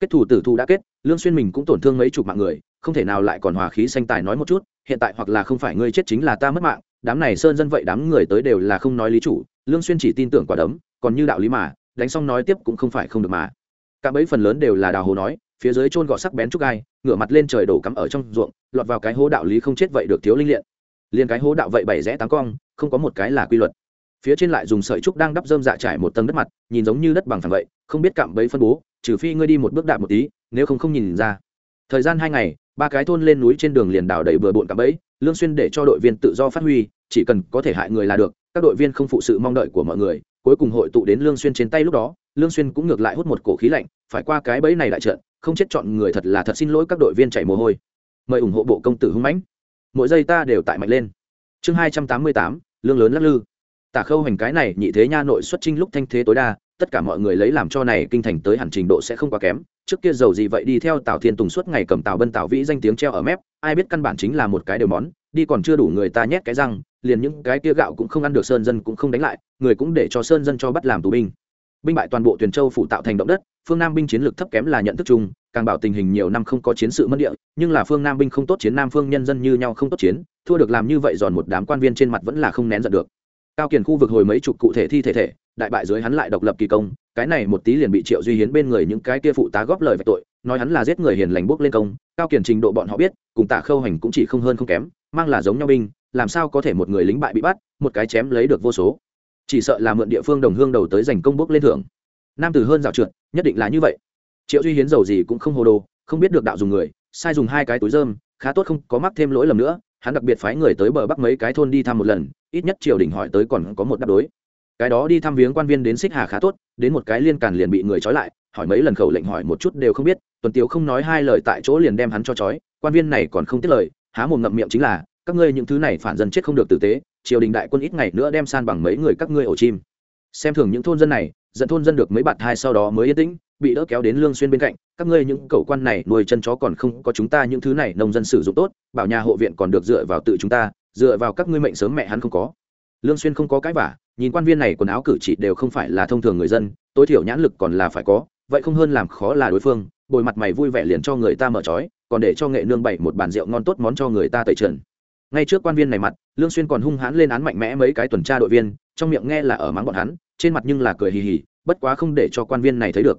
Kết thủ tử thù đã kết, lương xuyên mình cũng tổn thương mấy chục mạng người, không thể nào lại còn hòa khí xanh tài nói một chút, hiện tại hoặc là không phải ngươi chết chính là ta mất mạng đám này sơn dân vậy đám người tới đều là không nói lý chủ, lương xuyên chỉ tin tưởng quả đấm, còn như đạo lý mà, đánh xong nói tiếp cũng không phải không được mà. Cả bấy phần lớn đều là đào hồ nói, phía dưới trôn gọt sắc bén trúc gai, ngửa mặt lên trời đổ cắm ở trong ruộng, lọt vào cái hố đạo lý không chết vậy được thiếu linh liện liền cái hố đạo vậy bảy rẽ tám cong, không có một cái là quy luật. Phía trên lại dùng sợi trúc đang đắp dơm dạ trải một tầng đất mặt, nhìn giống như đất bằng phẳng vậy, không biết cạm bẫy phân bố, trừ phi ngươi đi một bước đạp một tí, nếu không không nhìn ra. Thời gian hai ngày, ba cái thôn lên núi trên đường liền đào đầy bừa bộn cạm bẫy lương xuyên để cho đội viên tự do phát huy, chỉ cần có thể hại người là được, các đội viên không phụ sự mong đợi của mọi người, cuối cùng hội tụ đến lương xuyên trên tay lúc đó, lương xuyên cũng ngược lại hút một cổ khí lạnh, phải qua cái bẫy này đại trận, không chết chọn người thật là thật xin lỗi các đội viên chảy mồ hôi. Mời ủng hộ bộ công tử hung mãnh. Mỗi giây ta đều tại mạnh lên. Chương hai trăm tám mươi tám, lương lớn lắc lư. Tả khâu hành cái này nhị thế nha nội xuất trinh lúc thanh thế tối đa, tất cả mọi người lấy làm cho này kinh thành tới hẳn trình độ sẽ không quá kém. Trước kia giàu gì vậy đi theo tào thiên tùng suốt ngày cầm tào bân tào vĩ danh tiếng treo ở mép ai biết căn bản chính là một cái đều món, đi còn chưa đủ người ta nhét cái răng, liền những cái kia gạo cũng không ăn được, sơn dân cũng không đánh lại, người cũng để cho sơn dân cho bắt làm tù binh. Binh bại toàn bộ tuyển châu phụ tạo thành động đất, phương nam binh chiến lược thấp kém là nhận thức chung, càng bảo tình hình nhiều năm không có chiến sự mất địa, nhưng là phương nam binh không tốt chiến, nam phương nhân dân như nhau không tốt chiến, thua được làm như vậy giòn một đám quan viên trên mặt vẫn là không nén giận được. Cao kiền khu vực hồi mấy chục cụ thể thi thể thể, đại bại dưới hắn lại độc lập kỳ công, cái này một tí liền bị triệu duy hiến bên người những cái kia phụ tá góp lời về tội nói hắn là giết người hiền lành bước lên công, cao kiền trình độ bọn họ biết, cùng tạ khâu hành cũng chỉ không hơn không kém, mang là giống nhau binh, làm sao có thể một người lính bại bị bắt, một cái chém lấy được vô số. Chỉ sợ là mượn địa phương đồng hương đầu tới giành công bước lên thưởng. Nam từ hơn dạo trượt, nhất định là như vậy. Triệu duy hiến giàu gì cũng không hồ đồ, không biết được đạo dùng người, sai dùng hai cái túi dơm khá tốt không có mắc thêm lỗi lầm nữa, hắn đặc biệt phái người tới bờ bắc mấy cái thôn đi thăm một lần, ít nhất triều đình hỏi tới còn có một đáp đối. Cái đó đi thăm viếng quan viên đến xích hà khá tốt, đến một cái liên càn liền bị người trói lại, hỏi mấy lần khẩu lệnh hỏi một chút đều không biết tuần tiếu không nói hai lời tại chỗ liền đem hắn cho trói, quan viên này còn không tiết lời, há mồm ngậm miệng chính là, các ngươi những thứ này phản dân chết không được tử tế, triều đình đại quân ít ngày nữa đem san bằng mấy người các ngươi ổ chim. Xem thường những thôn dân này, dẫn thôn dân được mấy bạt hai sau đó mới yên tĩnh, bị đỡ kéo đến lương xuyên bên cạnh, các ngươi những cậu quan này nuôi chân chó còn không có chúng ta những thứ này nông dân sử dụng tốt, bảo nhà hộ viện còn được dựa vào tự chúng ta, dựa vào các ngươi mệnh sớm mẹ hắn không có. Lương xuyên không có cái vả, nhìn quan viên này quần áo cử chỉ đều không phải là thông thường người dân, tối thiểu nhãn lực còn là phải có, vậy không hơn làm khó là đối phương bồi mặt mày vui vẻ liền cho người ta mở trói, còn để cho nghệ nương bày một bàn rượu ngon tốt món cho người ta tẩy trần. Ngay trước quan viên này mặt, lương xuyên còn hung hãn lên án mạnh mẽ mấy cái tuần tra đội viên, trong miệng nghe là ở mắng bọn hắn, trên mặt nhưng là cười hì hì, bất quá không để cho quan viên này thấy được.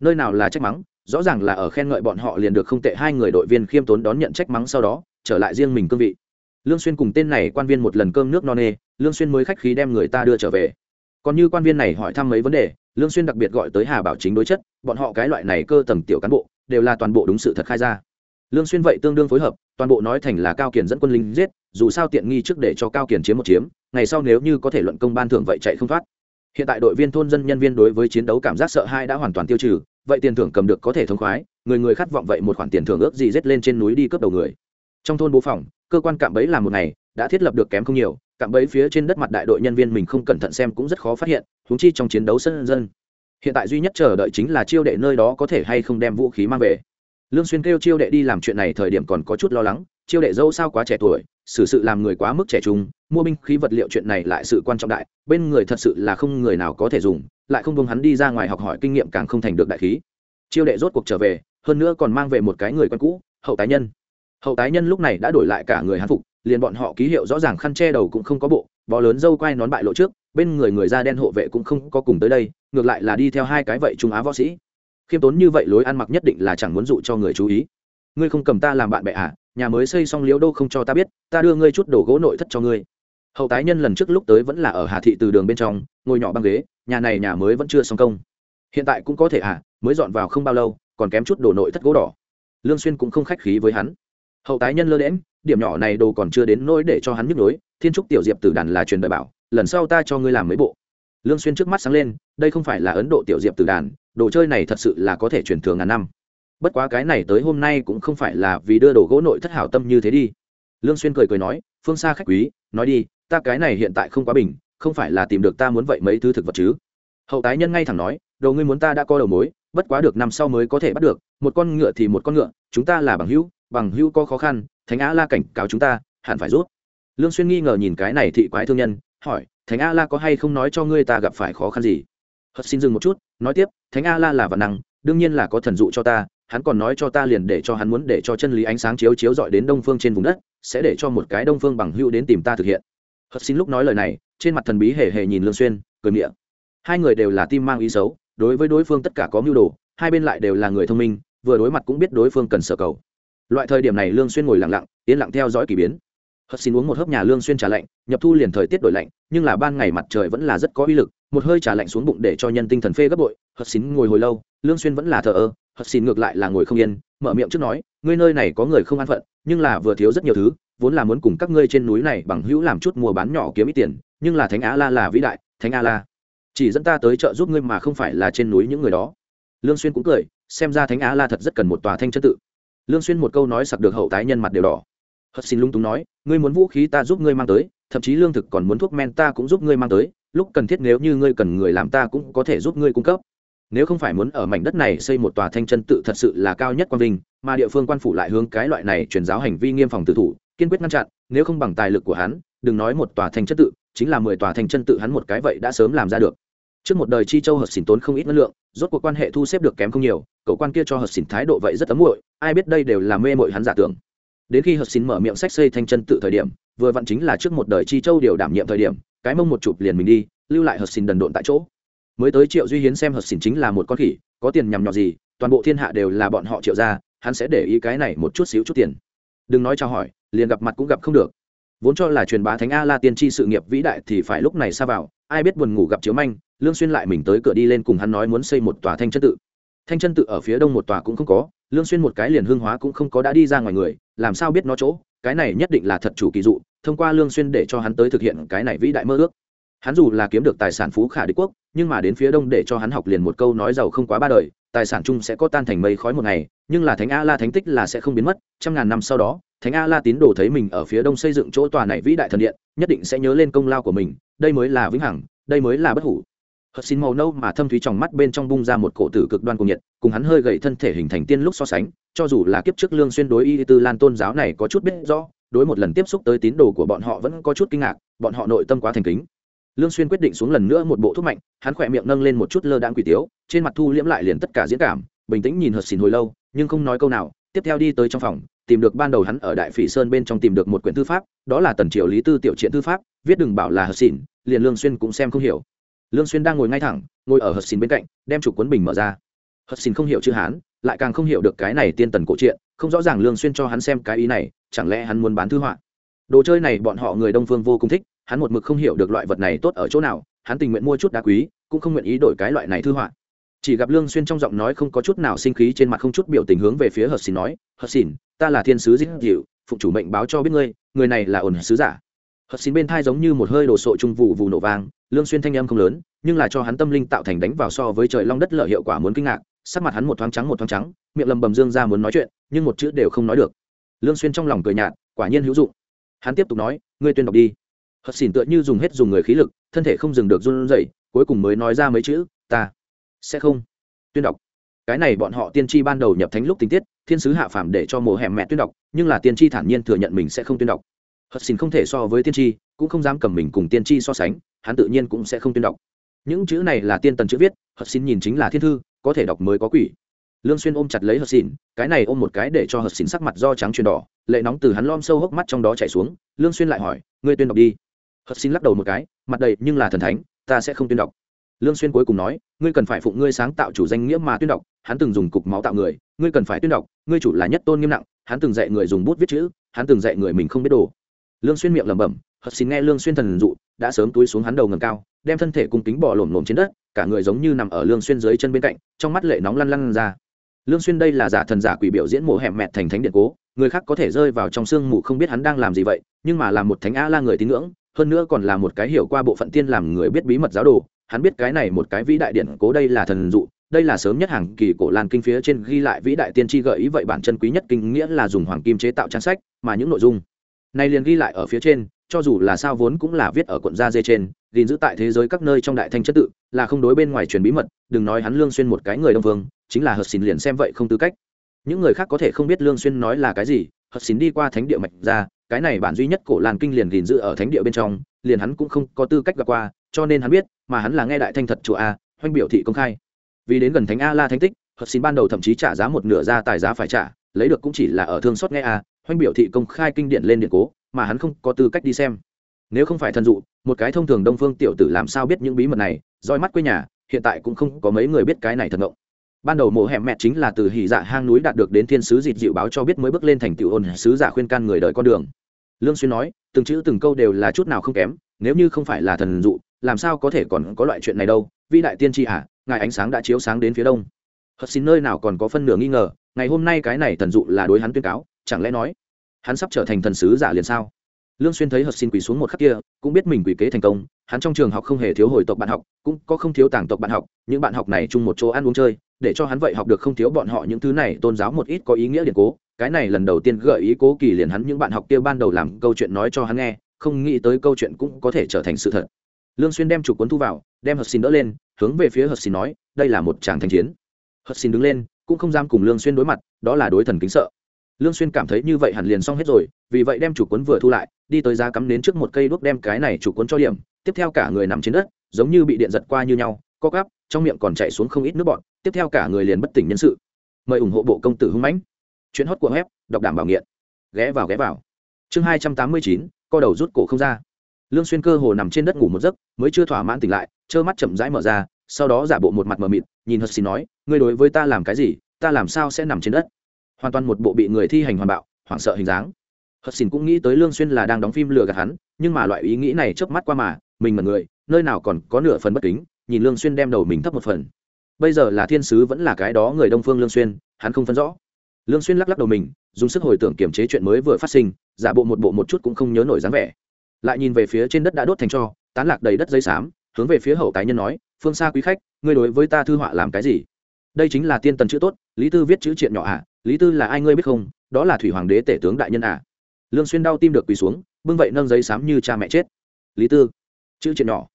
Nơi nào là trách mắng, rõ ràng là ở khen ngợi bọn họ liền được không tệ hai người đội viên khiêm tốn đón nhận trách mắng sau đó, trở lại riêng mình cương vị. Lương xuyên cùng tên này quan viên một lần cơm nước no nê, lương xuyên mới khách khí đem người ta đưa trở về còn như quan viên này hỏi thăm mấy vấn đề, lương xuyên đặc biệt gọi tới hà bảo chính đối chất, bọn họ cái loại này cơ tầng tiểu cán bộ, đều là toàn bộ đúng sự thật khai ra. Lương xuyên vậy tương đương phối hợp, toàn bộ nói thành là cao Kiền dẫn quân lính giết, dù sao tiện nghi trước để cho cao Kiền chiếm một chiếm, ngày sau nếu như có thể luận công ban thưởng vậy chạy không thoát. Hiện tại đội viên thôn dân nhân viên đối với chiến đấu cảm giác sợ hãi đã hoàn toàn tiêu trừ, vậy tiền thưởng cầm được có thể thông khoái, người người khát vọng vậy một khoản tiền thưởng ước gì giết lên trên núi đi cướp đầu người. Trong thôn bố phòng, cơ quan cạm bẫy làm một ngày, đã thiết lập được kém không nhiều cạm bẫy phía trên đất mặt đại đội nhân viên mình không cẩn thận xem cũng rất khó phát hiện, huống chi trong chiến đấu sân dân. Hiện tại duy nhất chờ đợi chính là chiêu đệ nơi đó có thể hay không đem vũ khí mang về. Lương xuyên kêu chiêu đệ đi làm chuyện này thời điểm còn có chút lo lắng, chiêu đệ dâu sao quá trẻ tuổi, xử sự làm người quá mức trẻ trung, mua binh khí vật liệu chuyện này lại sự quan trọng đại, bên người thật sự là không người nào có thể dùng, lại không buông hắn đi ra ngoài học hỏi kinh nghiệm càng không thành được đại khí. Chiêu đệ rốt cuộc trở về, hơn nữa còn mang về một cái người quen cũ, hậu tái nhân. Hậu tái nhân lúc này đã đổi lại cả người hán phục liền bọn họ ký hiệu rõ ràng khăn che đầu cũng không có bộ, bó lớn dâu quai nón bại lộ trước, bên người người da đen hộ vệ cũng không có cùng tới đây, ngược lại là đi theo hai cái vậy trung á võ sĩ. Khiêm tốn như vậy lối ăn mặc nhất định là chẳng muốn dụ cho người chú ý. Ngươi không cầm ta làm bạn bè à nhà mới xây xong liễu đô không cho ta biết, ta đưa ngươi chút đồ gỗ nội thất cho ngươi. Hậu tái nhân lần trước lúc tới vẫn là ở hà thị từ đường bên trong, ngồi nhỏ băng ghế, nhà này nhà mới vẫn chưa xong công. Hiện tại cũng có thể à mới dọn vào không bao lâu, còn kém chút đồ nội thất gỗ đỏ. Lương xuyên cũng không khách khí với hắn. Hậu tái nhân lơ đễm điểm nhỏ này đồ còn chưa đến nỗi để cho hắn nhức nhối, thiên trúc tiểu diệp tử đàn là truyền đời bảo, lần sau ta cho ngươi làm mấy bộ. Lương xuyên trước mắt sáng lên, đây không phải là ấn độ tiểu diệp tử đàn, đồ chơi này thật sự là có thể truyền thường ngàn năm. Bất quá cái này tới hôm nay cũng không phải là vì đưa đồ gỗ nội thất hảo tâm như thế đi. Lương xuyên cười cười nói, phương xa khách quý, nói đi, ta cái này hiện tại không quá bình, không phải là tìm được ta muốn vậy mấy thứ thực vật chứ? Hậu tái nhân ngay thẳng nói, đồ ngươi muốn ta đã có đầu mối, bất quá được năm sau mới có thể bắt được, một con ngựa thì một con ngựa, chúng ta là bằng hữu bằng hữu có khó khăn thánh a la cảnh cáo chúng ta, hẳn phải rút. Lương xuyên nghi ngờ nhìn cái này thị quái thương nhân, hỏi, thánh a la có hay không nói cho ngươi ta gặp phải khó khăn gì? Hất xin dừng một chút, nói tiếp, thánh a la là vạn năng, đương nhiên là có thần dụ cho ta, hắn còn nói cho ta liền để cho hắn muốn để cho chân lý ánh sáng chiếu chiếu dọi đến đông phương trên vùng đất, sẽ để cho một cái đông phương bằng hữu đến tìm ta thực hiện. Hất xin lúc nói lời này, trên mặt thần bí hề hề nhìn lương xuyên, cười miệng. Hai người đều là tim mang ý xấu, đối với đối phương tất cả có mưu đồ, hai bên lại đều là người thông minh, vừa đối mặt cũng biết đối phương cần sở cầu loại thời điểm này lương xuyên ngồi lặng lặng, yên lặng theo dõi kỳ biến. Hất xin uống một hớp nhà lương xuyên trà lạnh, nhập thu liền thời tiết đổi lạnh, nhưng là ban ngày mặt trời vẫn là rất có uy lực, một hơi trà lạnh xuống bụng để cho nhân tinh thần phê gấp bội, hất xin ngồi hồi lâu, lương xuyên vẫn là thờ ơ, hất xin ngược lại là ngồi không yên, mở miệng trước nói, ngươi nơi này có người không an phận, nhưng là vừa thiếu rất nhiều thứ, vốn là muốn cùng các ngươi trên núi này bằng hữu làm chút mua bán nhỏ kiếm ít tiền, nhưng là thánh á la là vĩ đại, thánh a la chỉ dẫn ta tới chợ giúp ngươi mà không phải là trên núi những người đó. Lương xuyên cũng cười, xem ra thánh á la thật rất cần một tòa thanh chân tự lương xuyên một câu nói sặc được hậu tái nhân mặt đều đỏ. Hất xin lung túng nói, ngươi muốn vũ khí ta giúp ngươi mang tới, thậm chí lương thực còn muốn thuốc men ta cũng giúp ngươi mang tới, lúc cần thiết nếu như ngươi cần người làm ta cũng có thể giúp ngươi cung cấp. Nếu không phải muốn ở mảnh đất này xây một tòa thanh chân tự thật sự là cao nhất quan vinh, mà địa phương quan phủ lại hướng cái loại này truyền giáo hành vi nghiêm phòng tự thủ, kiên quyết ngăn chặn, nếu không bằng tài lực của hắn, đừng nói một tòa thanh chân tự, chính là mười tòa thanh chân tự hắn một cái vậy đã sớm làm ra được trước một đời chi châu hợp xỉn tốn không ít năng lượng, rốt cuộc quan hệ thu xếp được kém không nhiều cậu quan kia cho hợp xỉn thái độ vậy rất ấm muội, ai biết đây đều là mê mội hắn giả tưởng. Đến khi hợp xỉn mở miệng sách xây thanh chân tự thời điểm, vừa vặn chính là trước một đời chi châu điều đảm nhiệm thời điểm, cái mông một chụp liền mình đi, lưu lại hợp xỉn đần độn tại chỗ. Mới tới triệu duy hiến xem hợp xỉn chính là một con khỉ, có tiền nhằm nhọt gì, toàn bộ thiên hạ đều là bọn họ triệu ra hắn sẽ để ý cái này một chút xíu chút tiền. Đừng nói chào hỏi, liền gặp mặt cũng gặp không được. Vốn cho là truyền bá thánh a la tiên tri sự nghiệp vĩ đại thì phải lúc này xa vào, ai biết buồn ngủ gặp chiếu manh lương xuyên lại mình tới cửa đi lên cùng hắn nói muốn xây một tòa thanh chân tự. Thanh chân tự ở phía đông một tòa cũng không có, lương xuyên một cái liền hương hóa cũng không có đã đi ra ngoài người, làm sao biết nó chỗ? Cái này nhất định là thật chủ kỳ dụ, thông qua lương xuyên để cho hắn tới thực hiện cái này vĩ đại mơ ước. Hắn dù là kiếm được tài sản phú khả đế quốc, nhưng mà đến phía đông để cho hắn học liền một câu nói giàu không quá ba đời, tài sản chung sẽ có tan thành mây khói một ngày, nhưng là thánh a la thánh tích là sẽ không biến mất, trăm ngàn năm sau đó, thánh a la tín đồ thấy mình ở phía đông xây dựng chỗ tòa này vĩ đại thần điện, nhất định sẽ nhớ lên công lao của mình, đây mới là vĩnh hằng, đây mới là bất hủ hất xin màu nâu mà thâm thúy trong mắt bên trong bung ra một cổ tử cực đoan cùng nhiệt, cùng hắn hơi gầy thân thể hình thành tiên lúc so sánh, cho dù là kiếp trước lương xuyên đối y tư lan tôn giáo này có chút biết rõ, đối một lần tiếp xúc tới tín đồ của bọn họ vẫn có chút kinh ngạc, bọn họ nội tâm quá thành kính. Lương xuyên quyết định xuống lần nữa một bộ thuốc mạnh, hắn khoẹt miệng nâng lên một chút lơ đãng quỷ tiếu, trên mặt thu liễm lại liền tất cả diễn cảm, bình tĩnh nhìn hất xin hồi lâu, nhưng không nói câu nào, tiếp theo đi tới trong phòng, tìm được ban đầu hắn ở đại phỉ sơn bên trong tìm được một quyển thư pháp, đó là tần triều lý tư tiểu triện thư pháp, viết đừng bảo là hợt xỉn liền lương xuyên cũng xem không hiểu lương xuyên đang ngồi ngay thẳng ngồi ở hợt xin bên cạnh đem chủ cuốn bình mở ra. Hợt xin không hiểu chữ hán lại càng không hiểu được cái này tiên tần cổ truyện không rõ ràng lương xuyên cho hắn xem cái ý này chẳng lẽ hắn muốn bán thư họa? Đồ chơi này bọn họ người đông phương vô cùng thích hắn một mực không hiểu được loại vật này tốt ở chỗ nào hắn tình nguyện mua chút đá quý cũng không nguyện ý đổi cái loại này thư họa. Chỉ gặp lương xuyên trong giọng nói không có chút nào sinh khí trên mặt không chút biểu tình hướng về phía hợt xin nói hợt xin ta là thiên sứ Diệu, dịu phụng chủ mệnh báo cho biết ngươi người này là ổn sứ giả hợt xin bên thai giống như một hơi đồ sộ trung vụ vụ nổ vang, lương xuyên thanh âm không lớn, nhưng là cho hắn tâm linh tạo thành đánh vào so với trời long đất lợi hiệu quả muốn kinh ngạc, sắc mặt hắn một thoáng trắng một thoáng trắng, miệng lầm bầm dương ra muốn nói chuyện, nhưng một chữ đều không nói được. Lương xuyên trong lòng cười nhạt, quả nhiên hữu dụng. Hắn tiếp tục nói, ngươi tuyên đọc đi. Hất xỉn tựa như dùng hết dùng người khí lực, thân thể không dừng được run rẩy, cuối cùng mới nói ra mấy chữ, ta sẽ không tuyên đọc. Cái này bọn họ tiên tri ban đầu nhập thánh lúc tình tiết, thiên sứ hạ phàm để cho mồ hẻm mẹ tuyên đọc, nhưng là tiên tri thản nhiên thừa nhận mình sẽ không tuyên đọc hất xin không thể so với tiên tri, cũng không dám cầm mình cùng tiên tri so sánh, hắn tự nhiên cũng sẽ không tuyên đọc. Những chữ này là tiên tần chữ viết hất xin nhìn chính là thiên thư, có thể đọc mới có quỷ. Lương xuyên ôm chặt lấy hất xỉn cái này ôm một cái để cho hất xỉn sắc mặt do trắng chuyển đỏ, lệ nóng từ hắn lom sâu hốc mắt trong đó chảy xuống, lương xuyên lại hỏi, ngươi tuyên đọc đi. Hất xỉn lắc đầu một cái, mặt đầy, nhưng là thần thánh, ta sẽ không tuyên đọc. Lương xuyên cuối cùng nói, ngươi cần phải phụng ngươi sáng tạo chủ danh nghĩa mà tuyên đọc, hắn từng dùng cục máu tạo người, ngươi cần phải tuyên đọc, ngươi chủ là nhất tôn nghiêm nặng, hắn từng dạy người dùng bút viết chữ, hắn từng dạy người mình không biết đồ lương xuyên miệng lẩm bẩm hất xin nghe lương xuyên thần dụ, đã sớm túi xuống hắn đầu ngầm cao, đem thân thể cung kính bỏ lổm lổm trên đất, cả người giống như nằm ở lương xuyên dưới chân bên cạnh, trong mắt lệ nóng lăn lăn ra. Lương xuyên đây là giả thần giả quỷ biểu diễn mổ hẻm mệt thành thánh điện cố, người khác có thể rơi vào trong sương mù không biết hắn đang làm gì vậy, nhưng mà là một thánh a la người tín ngưỡng, hơn nữa còn là một cái hiểu qua bộ phận tiên làm người biết bí mật giáo đồ, hắn biết cái này một cái vĩ đại điện cố đây là thần dụ, đây là sớm nhất hàng kỳ cổ lan kinh phía trên ghi lại vĩ đại tiên tri gợi ý vậy bản chân quý nhất kinh nghĩa là dùng hoàng kim chế tạo trang sách, mà những nội dung này liền ghi lại ở phía trên cho dù là sao vốn cũng là viết ở cuộn da dê trên gìn giữ tại thế giới các nơi trong đại thanh chất tự là không đối bên ngoài truyền bí mật đừng nói hắn lương xuyên một cái người đông vương, chính là hợp xin liền xem vậy không tư cách. Những người khác có thể không biết lương xuyên nói là cái gì hợp xin đi qua thánh địa mạch ra cái này bản duy nhất cổ lan kinh liền gìn giữ ở thánh địa bên trong liền hắn cũng không có tư cách gặp qua cho nên hắn biết mà hắn là nghe đại thanh thật chùa a hoanh biểu thị công khai. Vì đến gần thánh a la thánh tích hợp xin ban đầu thậm chí trả giá một nửa ra tài giá phải trả, lấy được cũng chỉ là ở thương xót nghe à, a hoanh biểu thị công khai kinh điển lên điện cố, mà hắn không có tư cách đi xem. Nếu không phải thần dụ, một cái thông thường đông phương tiểu tử làm sao biết những bí mật này, roi mắt quê nhà, hiện tại cũng không có mấy người biết cái này thật ngộng. Ban đầu mộ hẻm mẹ chính là từ hỉ dạ hang núi đạt được đến thiên sứ dịt dịu báo cho biết mới bước lên thành tiểu ôn sứ giả khuyên can người đời con đường. Lương xuyên nói, từng chữ từng câu đều là chút nào không kém, nếu như không phải là thần dụ, làm sao có thể còn có loại chuyện này đâu, vĩ đại tiên tri à ngài ánh sáng đã chiếu sáng đến phía đông hất xin nơi nào còn có phân nửa nghi ngờ, ngày hôm nay cái này thần dụ là đối hắn tuyên cáo, chẳng lẽ nói, hắn sắp trở thành thần sứ giả liền sao? Lương xuyên thấy hất xin quỳ xuống một khắc kia, cũng biết mình quỳ kế thành công, hắn trong trường học không hề thiếu hồi tộc bạn học, cũng có không thiếu tàng tộc bạn học, những bạn học này chung một chỗ ăn uống chơi, để cho hắn vậy học được không thiếu bọn họ những thứ này tôn giáo một ít có ý nghĩa điện cố. Cái này lần đầu tiên gợi ý cố kỳ liền hắn những bạn học kia ban đầu làm câu chuyện nói cho hắn nghe, không nghĩ tới câu chuyện cũng có thể trở thành sự thật. Lương xuyên đem chủ cuốn thu vào, đem hất xin đỡ lên, hướng về phía hất xin nói, đây là một tràng thanh chiến hất xin đứng lên, cũng không dám cùng lương xuyên đối mặt, đó là đối thần kính sợ. Lương xuyên cảm thấy như vậy hẳn liền xong hết rồi, vì vậy đem chủ cuốn vừa thu lại, đi tới giá cắm nến trước một cây đuốc đem cái này chủ cuốn cho điểm, tiếp theo cả người nằm trên đất, giống như bị điện giật qua như nhau, co cắp trong miệng còn chảy xuống không ít nước bọt, tiếp theo cả người liền bất tỉnh nhân sự. Mời ủng hộ bộ công tử hung mãnh. Chuyển hót của web, đọc đảm bảo nghiện. Ghé vào ghé vào. Chương hai trăm tám mươi chín, co đầu rút cổ không ra. Lương xuyên cơ hồ nằm trên đất ngủ một giấc, mới chưa thỏa mãn tỉnh lại, trơ mắt chậm rãi mở ra sau đó giả bộ một mặt mờ mịt nhìn hất xin nói ngươi đối với ta làm cái gì? Ta làm sao sẽ nằm trên đất? Hoàn toàn một bộ bị người thi hành hoàn bạo hoảng sợ hình dáng. Hất xin cũng nghĩ tới lương xuyên là đang đóng phim lừa gạt hắn nhưng mà loại ý nghĩ này chớp mắt qua mà mình mà người nơi nào còn có nửa phần bất kính nhìn lương xuyên đem đầu mình thấp một phần. Bây giờ là thiên sứ vẫn là cái đó người đông phương lương xuyên hắn không phân rõ. Lương xuyên lắc lắc đầu mình dùng sức hồi tưởng kiểm chế chuyện mới vừa phát sinh giả bộ một bộ một chút cũng không nhớ nổi dáng vẻ. Lại nhìn về phía trên đất đã đốt thành tro, tán lạc đầy đất giấy xám hướng về phía hậu tái nhân nói phương xa quý khách, ngươi đối với ta thư họa làm cái gì? Đây chính là tiên tần chữ tốt, lý tư viết chữ chuyện nhỏ à? Lý tư là ai ngươi biết không? Đó là thủy hoàng đế tể tướng đại nhân à? Lương xuyên đau tim được quỳ xuống, bưng vậy nâng giấy sám như cha mẹ chết. Lý tư, chữ chuyện nhỏ.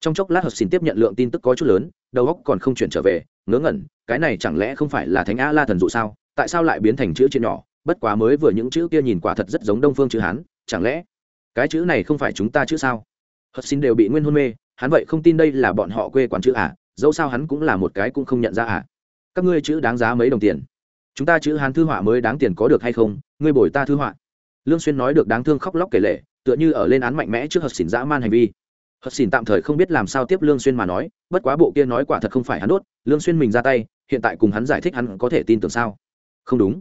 Trong chốc lát hợp xin tiếp nhận lượng tin tức có chút lớn, đầu óc còn không chuyển trở về, ngớ ngẩn, cái này chẳng lẽ không phải là thánh a la thần dụ sao? Tại sao lại biến thành chữ chuyện nhỏ? Bất quá mới vừa những chữ kia nhìn quả thật rất giống đông phương chữ hán, chẳng lẽ cái chữ này không phải chúng ta chữ sao? Hợp xin đều bị nguyên hôn mê hắn vậy không tin đây là bọn họ quê quán chữ à dẫu sao hắn cũng là một cái cũng không nhận ra à. Các ngươi chữ đáng giá mấy đồng tiền? Chúng ta chữ hán thư họa mới đáng tiền có được hay không? Ngươi bồi ta thư họa. Lương xuyên nói được đáng thương khóc lóc kể lệ, tựa như ở lên án mạnh mẽ trước hợp xỉn dã man hành vi. Hợp xỉn tạm thời không biết làm sao tiếp lương xuyên mà nói, bất quá bộ kia nói quả thật không phải hắn đốt, lương xuyên mình ra tay, hiện tại cùng hắn giải thích hắn có thể tin tưởng sao? Không đúng.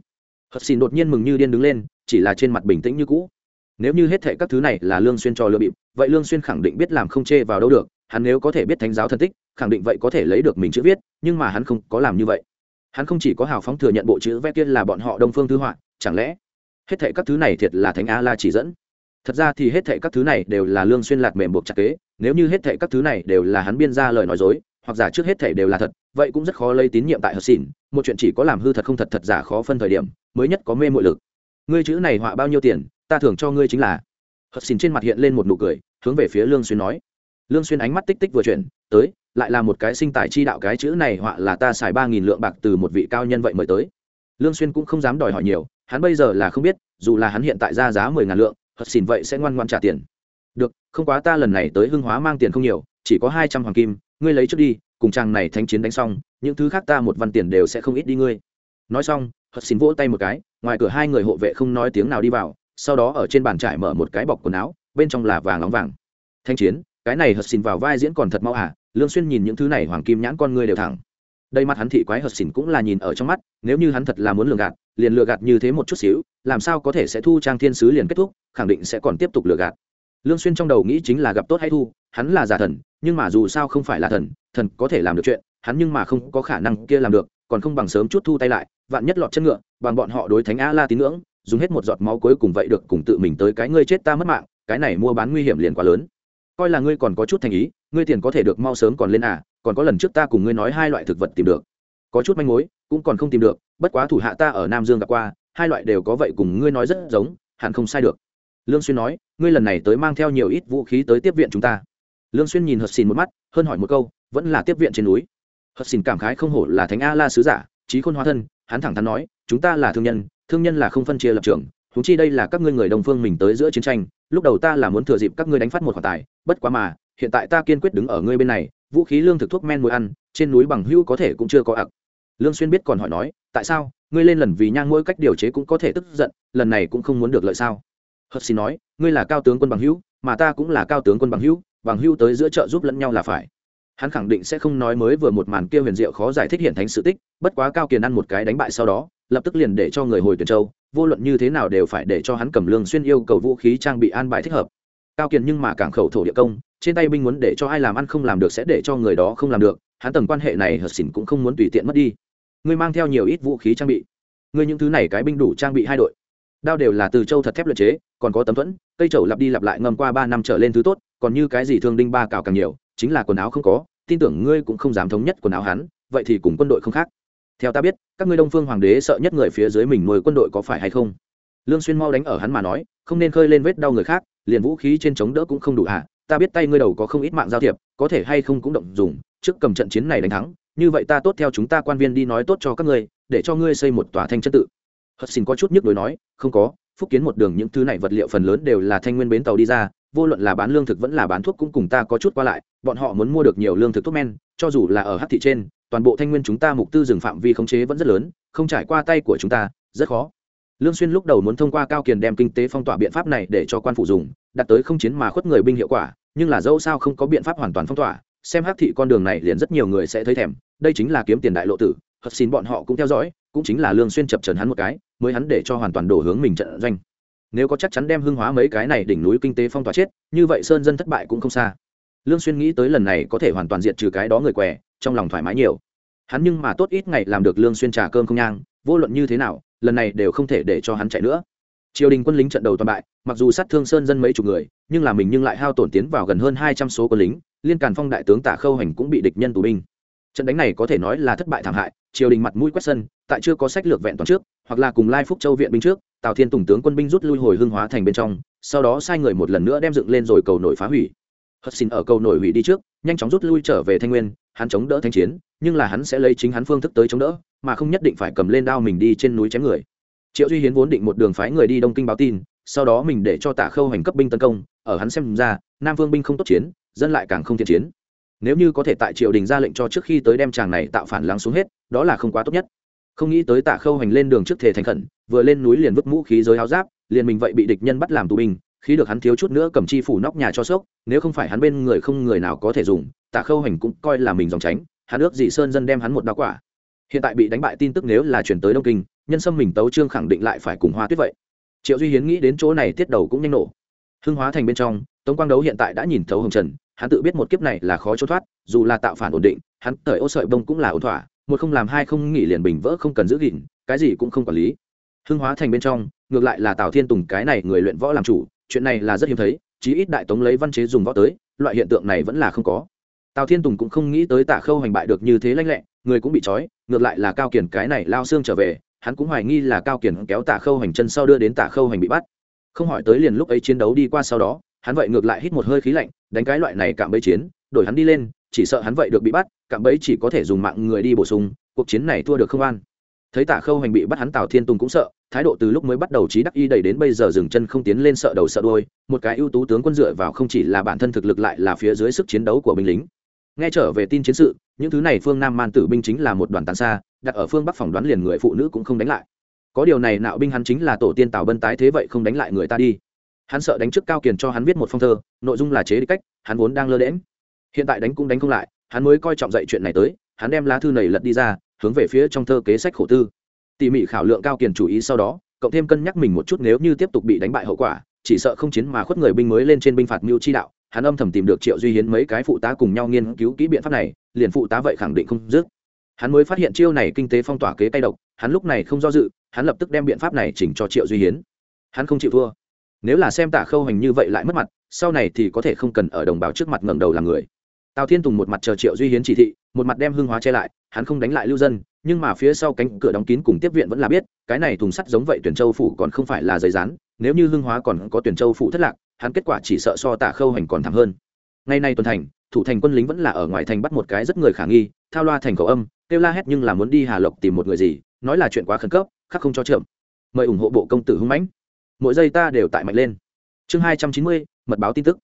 Hợp xỉn đột nhiên mừng như điên đứng lên, chỉ là trên mặt bình tĩnh như cũ. Nếu như hết thệ các thứ này là lương xuyên cho lừa bịp vậy lương xuyên khẳng định biết làm không chê vào đâu được, hắn nếu có thể biết thánh giáo thân tích, khẳng định vậy có thể lấy được mình chữ viết, nhưng mà hắn không có làm như vậy. Hắn không chỉ có hào phóng thừa nhận bộ chữ vẽ kia là bọn họ đông phương thư họa, chẳng lẽ hết thệ các thứ này thiệt là thánh a la chỉ dẫn? Thật ra thì hết thệ các thứ này đều là lương xuyên lạt mềm buộc chặt kế, nếu như hết thệ các thứ này đều là hắn biên ra lời nói dối, hoặc giả trước hết thệ đều là thật, vậy cũng rất khó lấy tín nhiệm tại hợp xỉn một chuyện chỉ có làm hư thật không thật thật giả khó phân thời điểm, mới nhất có mê muội lực. Ngươi chữ này họa bao nhiêu tiền, ta thưởng cho ngươi chính là hất xin trên mặt hiện lên một nụ cười, hướng về phía lương xuyên nói. Lương xuyên ánh mắt tích tích vừa chuyển, tới, lại là một cái sinh tài chi đạo cái chữ này họa là ta xài ba nghìn lượng bạc từ một vị cao nhân vậy mời tới. Lương xuyên cũng không dám đòi hỏi nhiều, hắn bây giờ là không biết, dù là hắn hiện tại ra giá mười ngàn lượng hất xin vậy sẽ ngoan ngoan trả tiền. Được, không quá ta lần này tới hưng hóa mang tiền không nhiều, chỉ có hai trăm hoàng kim, ngươi lấy trước đi, cùng chàng này thánh chiến đánh xong, những thứ khác ta một văn tiền đều sẽ không ít đi ngươi. Nói xong hất xin vỗ tay một cái, ngoài cửa hai người hộ vệ không nói tiếng nào đi vào sau đó ở trên bàn trải mở một cái bọc quần áo, bên trong là vàng nóng vàng. Thanh chiến, cái này hợp xin vào vai diễn còn thật mau à lương xuyên nhìn những thứ này hoàng kim nhãn con ngươi đều thẳng. Đây mắt hắn thị quái hợp xỉn cũng là nhìn ở trong mắt, nếu như hắn thật là muốn lừa gạt, liền lừa gạt như thế một chút xíu, làm sao có thể sẽ thu trang thiên sứ liền kết thúc, khẳng định sẽ còn tiếp tục lừa gạt. Lương xuyên trong đầu nghĩ chính là gặp tốt hay thu, hắn là giả thần, nhưng mà dù sao không phải là thần thần có thể làm được chuyện, hắn nhưng mà không có khả năng kia làm được, còn không bằng sớm chút thu tay lại, vạn nhất lọt chân ngựa, bằng bọn họ đối thánh a la tín ngưỡng dùng hết một giọt máu cuối cùng vậy được cùng tự mình tới cái ngươi chết ta mất mạng, cái này mua bán nguy hiểm liền quá lớn. Coi là ngươi còn có chút thành ý, ngươi tiền có thể được mau sớm còn lên à còn có lần trước ta cùng ngươi nói hai loại thực vật tìm được. Có chút manh mối, cũng còn không tìm được, bất quá thủ hạ ta ở nam dương gặp qua, hai loại đều có vậy cùng ngươi nói rất giống, hẳn không sai được. Lương xuyên nói, ngươi lần này tới mang theo nhiều ít vũ khí tới tiếp viện chúng ta. Lương xuyên nhìn hật xìn một mắt, hơn hỏi một câu, vẫn là tiếp viện trên núi. Hật xìn cảm khái không hổ là thánh a la sứ giả trí khôn hóa thân, hắn thẳng thắn nói, chúng ta là thương nhân thương nhân là không phân chia lập trường chúng chi đây là các ngươi người đồng phương mình tới giữa chiến tranh, lúc đầu ta là muốn thừa dịp các ngươi đánh phát một khoản tài, bất quá mà, hiện tại ta kiên quyết đứng ở ngươi bên này, vũ khí lương thực thuốc men mùi ăn, trên núi bằng hữu có thể cũng chưa có ặc. Lương xuyên biết còn hỏi nói, tại sao, ngươi lên lần vì nhang mỗi cách điều chế cũng có thể tức giận, lần này cũng không muốn được lợi sao? Hất xin nói, ngươi là cao tướng quân bằng hữu, mà ta cũng là cao tướng quân bằng hữu bằng hữu tới giữa chợ giúp lẫn nhau là phải hắn khẳng định sẽ không nói mới vừa một màn kia huyền diệu khó giải thích hiện thánh sự tích, bất quá cao kiền ăn một cái đánh bại sau đó, lập tức liền để cho người hồi tuyển châu, vô luận như thế nào đều phải để cho hắn cầm lương xuyên yêu cầu vũ khí trang bị an bài thích hợp. Cao kiền nhưng mà cảng khẩu thổ địa công, trên tay binh muốn để cho ai làm ăn không làm được sẽ để cho người đó không làm được, hắn tầm quan hệ này hợt xỉn cũng không muốn tùy tiện mất đi. Ngươi mang theo nhiều ít vũ khí trang bị. Ngươi những thứ này cái binh đủ trang bị hai đội. Đao đều là từ châu thật thép luyện chế, còn có tấm thuẫn, cây trầu lặp đi lặp lại ngâm qua ba năm trở lên thứ tốt, còn như cái gì thương đinh ba cào càng nhiều chính là quần áo không có, tin tưởng ngươi cũng không dám thống nhất quần áo hắn, vậy thì cùng quân đội không khác. Theo ta biết, các ngươi đông phương hoàng đế sợ nhất người phía dưới mình nuôi quân đội có phải hay không? Lương xuyên mau đánh ở hắn mà nói, không nên khơi lên vết đau người khác, liền vũ khí trên chống đỡ cũng không đủ à ta biết tay ngươi đầu có không ít mạng giao thiệp, có thể hay không cũng động dùng, trước cầm trận chiến này đánh thắng, như vậy ta tốt theo chúng ta quan viên đi nói tốt cho các ngươi, để cho ngươi xây một tòa thanh chất tự. Hất xin có chút nhức đối nói, không có, phúc kiến một đường những thứ này vật liệu phần lớn đều là thanh nguyên bến tàu đi ra vô luận là bán lương thực vẫn là bán thuốc cũng cùng ta có chút qua lại, bọn họ muốn mua được nhiều lương thực thuốc men, cho dù là ở hát thị trên, toàn bộ thanh nguyên chúng ta mục tư rừng phạm vi khống chế vẫn rất lớn, không trải qua tay của chúng ta, rất khó. Lương xuyên lúc đầu muốn thông qua cao kiền đem kinh tế phong tỏa biện pháp này để cho quan phủ dùng đặt tới không chiến mà khuất người binh hiệu quả, nhưng là dẫu sao không có biện pháp hoàn toàn phong tỏa, xem hắc thị con đường này liền rất nhiều người sẽ thấy thèm, đây chính là kiếm tiền đại lộ tử hất xin bọn họ cũng theo dõi, cũng chính là lương xuyên chập trần hắn một cái, mới hắn để cho hoàn toàn đổ hướng mình trận doanh nếu có chắc chắn đem hưng hóa mấy cái này đỉnh núi kinh tế phong tỏa chết, như vậy sơn dân thất bại cũng không xa. Lương xuyên nghĩ tới lần này có thể hoàn toàn diệt trừ cái đó người què, trong lòng thoải mái nhiều. Hắn nhưng mà tốt ít ngày làm được lương xuyên trà cơm không nhang, vô luận như thế nào, lần này đều không thể để cho hắn chạy nữa. Triều đình quân lính trận đầu toàn bại, mặc dù sát thương sơn dân mấy chục người, nhưng là mình nhưng lại hao tổn tiến vào gần hơn hai trăm số quân lính, liên càn phong đại tướng tả khâu hành cũng bị địch nhân tù binh. Trận đánh này có thể nói là thất bại thảm hại, triều đình mặt mũi quét sân, tại chưa có sách lược vẹn toàn trước, hoặc là cùng lai phúc châu viện binh trước tào thiên tùng tướng quân binh rút lui hồi hương hóa thành bên trong, sau đó sai người một lần nữa đem dựng lên rồi cầu nổi phá hủy. Hất xin ở cầu nổi hủy đi trước, nhanh chóng rút lui trở về thanh nguyên, hắn chống đỡ thanh chiến, nhưng là hắn sẽ lấy chính hắn phương thức tới chống đỡ, mà không nhất định phải cầm lên đao mình đi trên núi chém người. Triệu duy hiến vốn định một đường phái người đi đông kinh báo tin, sau đó mình để cho tạ khâu hành cấp binh tấn công, ở hắn xem ra, nam vương binh không tốt chiến, dân lại càng không thiện chiến. Nếu như có thể tại triều đình ra lệnh cho trước khi tới đem chàng này tạo phản lắng xuống hết, đó là không quá tốt nhất không nghĩ tới tạ khâu hành lên đường trước thể thành khẩn, vừa lên núi liền vứt mũ khí giới áo giáp, liền mình vậy bị địch nhân bắt làm tù binh khi được hắn thiếu chút nữa cầm chi phủ nóc nhà cho sốc, nếu không phải hắn bên người không người nào có thể dùng, tạ khâu hành cũng coi là mình dòng tránh, hắn ước dị sơn dân đem hắn một đao quả. Hiện tại bị đánh bại tin tức nếu là chuyển tới đông kinh, nhân sâm mình tấu trương khẳng định lại phải cùng hoa tuyết vậy. Triệu duy hiến nghĩ đến chỗ này tiết đầu cũng nhanh nổ. Hưng hóa thành bên trong, tống quang đấu hiện tại đã nhìn thấu hồng trần, hắn tự biết một kiếp này là khó trốn thoát, dù là tạo phản ổn định, hắn cởi ô sợi bông cũng là ổn thỏa một không làm hai không nghỉ liền bình vỡ không cần giữ gìn, cái gì cũng không quản lý. Hưng hóa thành bên trong, ngược lại là tào thiên tùng cái này người luyện võ làm chủ, chuyện này là rất hiếm thấy, chí ít đại tống lấy văn chế dùng võ tới, loại hiện tượng này vẫn là không có. Tào thiên tùng cũng không nghĩ tới tạ khâu hành bại được như thế lanh lẹ, người cũng bị trói, ngược lại là cao kiển cái này lao xương trở về, hắn cũng hoài nghi là cao kiển kéo tạ khâu hành chân sau đưa đến tạ khâu hành bị bắt. Không hỏi tới liền lúc ấy chiến đấu đi qua sau đó, hắn vậy ngược lại hít một hơi khí lạnh, đánh cái loại này cạm bẫy chiến, đổi hắn đi lên chỉ sợ hắn vậy được bị bắt, cạm bẫy chỉ có thể dùng mạng người đi bổ sung, cuộc chiến này thua được không an. Thấy tả khâu hành bị bắt hắn tào thiên tùng cũng sợ, thái độ từ lúc mới bắt đầu trí đắc y đầy đến bây giờ dừng chân không tiến lên sợ đầu sợ đôi một cái ưu tú tướng quân dựa vào không chỉ là bản thân thực lực lại là phía dưới sức chiến đấu của binh lính. Nghe trở về tin chiến sự, những thứ này phương nam man tử binh chính là một đoàn tàn xa, đặt ở phương bắc phòng đoán liền người phụ nữ cũng không đánh lại. Có điều này nạo binh hắn chính là tổ tiên tào bân tái thế vậy không đánh lại người ta đi. Hắn sợ đánh trước cao kiền cho hắn viết một phong thơ, nội dung là chế đi cách, hắn vốn đang lơ đễm hiện tại đánh cũng đánh không lại, hắn mới coi trọng dậy chuyện này tới, hắn đem lá thư này lật đi ra, hướng về phía trong thơ kế sách khổ tư. Tỉ mỉ khảo lượng cao kiền chủ ý sau đó, cộng thêm cân nhắc mình một chút nếu như tiếp tục bị đánh bại hậu quả, chỉ sợ không chiến mà khuất người binh mới lên trên binh phạt mưu chi đạo, hắn âm thầm tìm được triệu duy hiến mấy cái phụ tá cùng nhau nghiên cứu kỹ biện pháp này, liền phụ tá vậy khẳng định không dứt. Hắn mới phát hiện chiêu này kinh tế phong tỏa kế tay độc, hắn lúc này không do dự, hắn lập tức đem biện pháp này chỉnh cho triệu duy hiến. Hắn không chịu thua. Nếu là xem tả khâu hành như vậy lại mất mặt, sau này thì có thể không cần ở đồng bào trước mặt ngẩng đầu làm người tào thiên tùng một mặt chờ triệu duy hiến chỉ thị, một mặt đem hưng hóa che lại, hắn không đánh lại lưu dân, nhưng mà phía sau cánh cửa đóng kín cùng tiếp viện vẫn là biết, cái này thùng sắt giống vậy tuyển châu phủ còn không phải là giấy rán, nếu như hưng hóa còn có tuyển châu phủ thất lạc, hắn kết quả chỉ sợ so tả khâu hành còn thẳng hơn. Ngày nay tuần thành, thủ thành quân lính vẫn là ở ngoài thành bắt một cái rất người khả nghi, thao loa thành cầu âm, kêu la hét nhưng là muốn đi hà lộc tìm một người gì, nói là chuyện quá khẩn cấp, khắc không cho chậm. Mời ủng hộ bộ công tử hưng mãnh. Mỗi giây ta đều tại mạnh lên. Chương hai trăm chín mươi, mật báo tin tức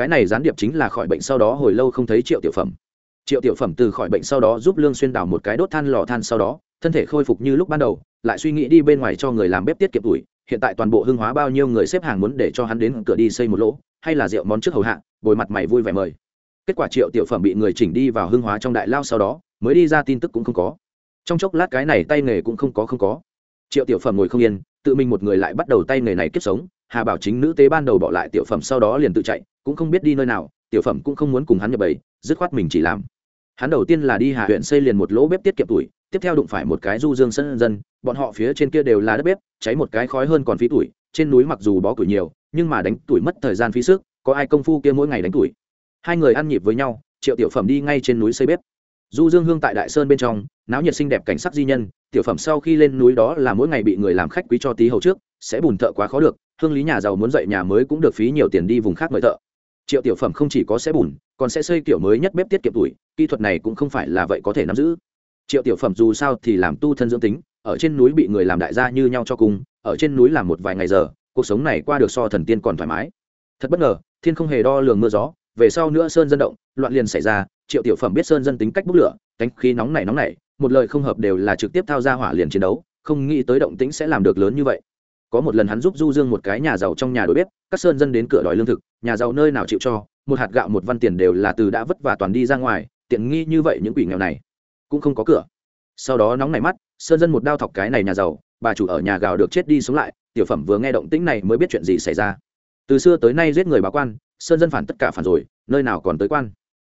cái này gián điệp chính là khỏi bệnh sau đó hồi lâu không thấy triệu tiểu phẩm. Triệu tiểu phẩm từ khỏi bệnh sau đó giúp lương xuyên đào một cái đốt than lò than sau đó, thân thể khôi phục như lúc ban đầu, lại suy nghĩ đi bên ngoài cho người làm bếp tiết kiệm tuổi. Hiện tại toàn bộ hương hóa bao nhiêu người xếp hàng muốn để cho hắn đến cửa đi xây một lỗ, hay là rượu món trước hầu hạ, bồi mặt mày vui vẻ mời. Kết quả triệu tiểu phẩm bị người chỉnh đi vào hương hóa trong đại lao sau đó, mới đi ra tin tức cũng không có. Trong chốc lát cái này tay nghề cũng không có không có. Triệu tiểu phẩm ngồi không yên, tự mình một người lại bắt đầu tay nghề này kiếp sống. Hà bảo chính nữ tế ban đầu bỏ lại tiểu phẩm sau đó liền tự chạy cũng không biết đi nơi nào, tiểu phẩm cũng không muốn cùng hắn nhập bầy, dứt khoát mình chỉ làm. Hắn đầu tiên là đi hà huyện xây liền một lỗ bếp tiết kiệm tuổi, tiếp theo đụng phải một cái du dương sân dân, bọn họ phía trên kia đều là đất bếp, cháy một cái khói hơn còn phí tuổi, trên núi mặc dù bó tuổi nhiều, nhưng mà đánh tuổi mất thời gian phí sức, có ai công phu kia mỗi ngày đánh tuổi. Hai người ăn nhịp với nhau, triệu tiểu phẩm đi ngay trên núi xây bếp. Du dương hương tại đại sơn bên trong, náo nhiệt xinh đẹp cảnh sắc di nhân, tiểu phẩm sau khi lên núi đó là mỗi ngày bị người làm khách quý cho tí hầu trước, sẽ bùn thợ quá khó được, hương lý nhà giàu muốn dậy nhà mới cũng được phí nhiều tiền đi vùng khác mời thợ triệu tiểu phẩm không chỉ có sẽ bùn, còn sẽ xây kiểu mới nhất bếp tiết kiệm tuổi, kỹ thuật này cũng không phải là vậy có thể nắm giữ. Triệu tiểu phẩm dù sao thì làm tu thân dưỡng tính, ở trên núi bị người làm đại gia như nhau cho cùng, ở trên núi làm một vài ngày giờ, cuộc sống này qua được so thần tiên còn thoải mái. Thật bất ngờ, thiên không hề đo lường mưa gió, về sau nữa sơn dân động, loạn liền xảy ra, triệu tiểu phẩm biết sơn dân tính cách bốc lửa, cánh khí nóng này nóng này một lời không hợp đều là trực tiếp thao ra hỏa liền chiến đấu, không nghĩ tới động tĩnh sẽ làm được lớn như vậy có một lần hắn giúp du dương một cái nhà giàu trong nhà đổi bếp, các sơn dân đến cửa đòi lương thực, nhà giàu nơi nào chịu cho, một hạt gạo một văn tiền đều là từ đã vất vả toàn đi ra ngoài, tiện nghi như vậy những quỷ nghèo này cũng không có cửa. Sau đó nóng nảy mắt, sơn dân một đao thọc cái này nhà giàu, bà chủ ở nhà gào được chết đi sống lại, tiểu phẩm vừa nghe động tĩnh này mới biết chuyện gì xảy ra. Từ xưa tới nay giết người báo quan, sơn dân phản tất cả phản rồi, nơi nào còn tới quan.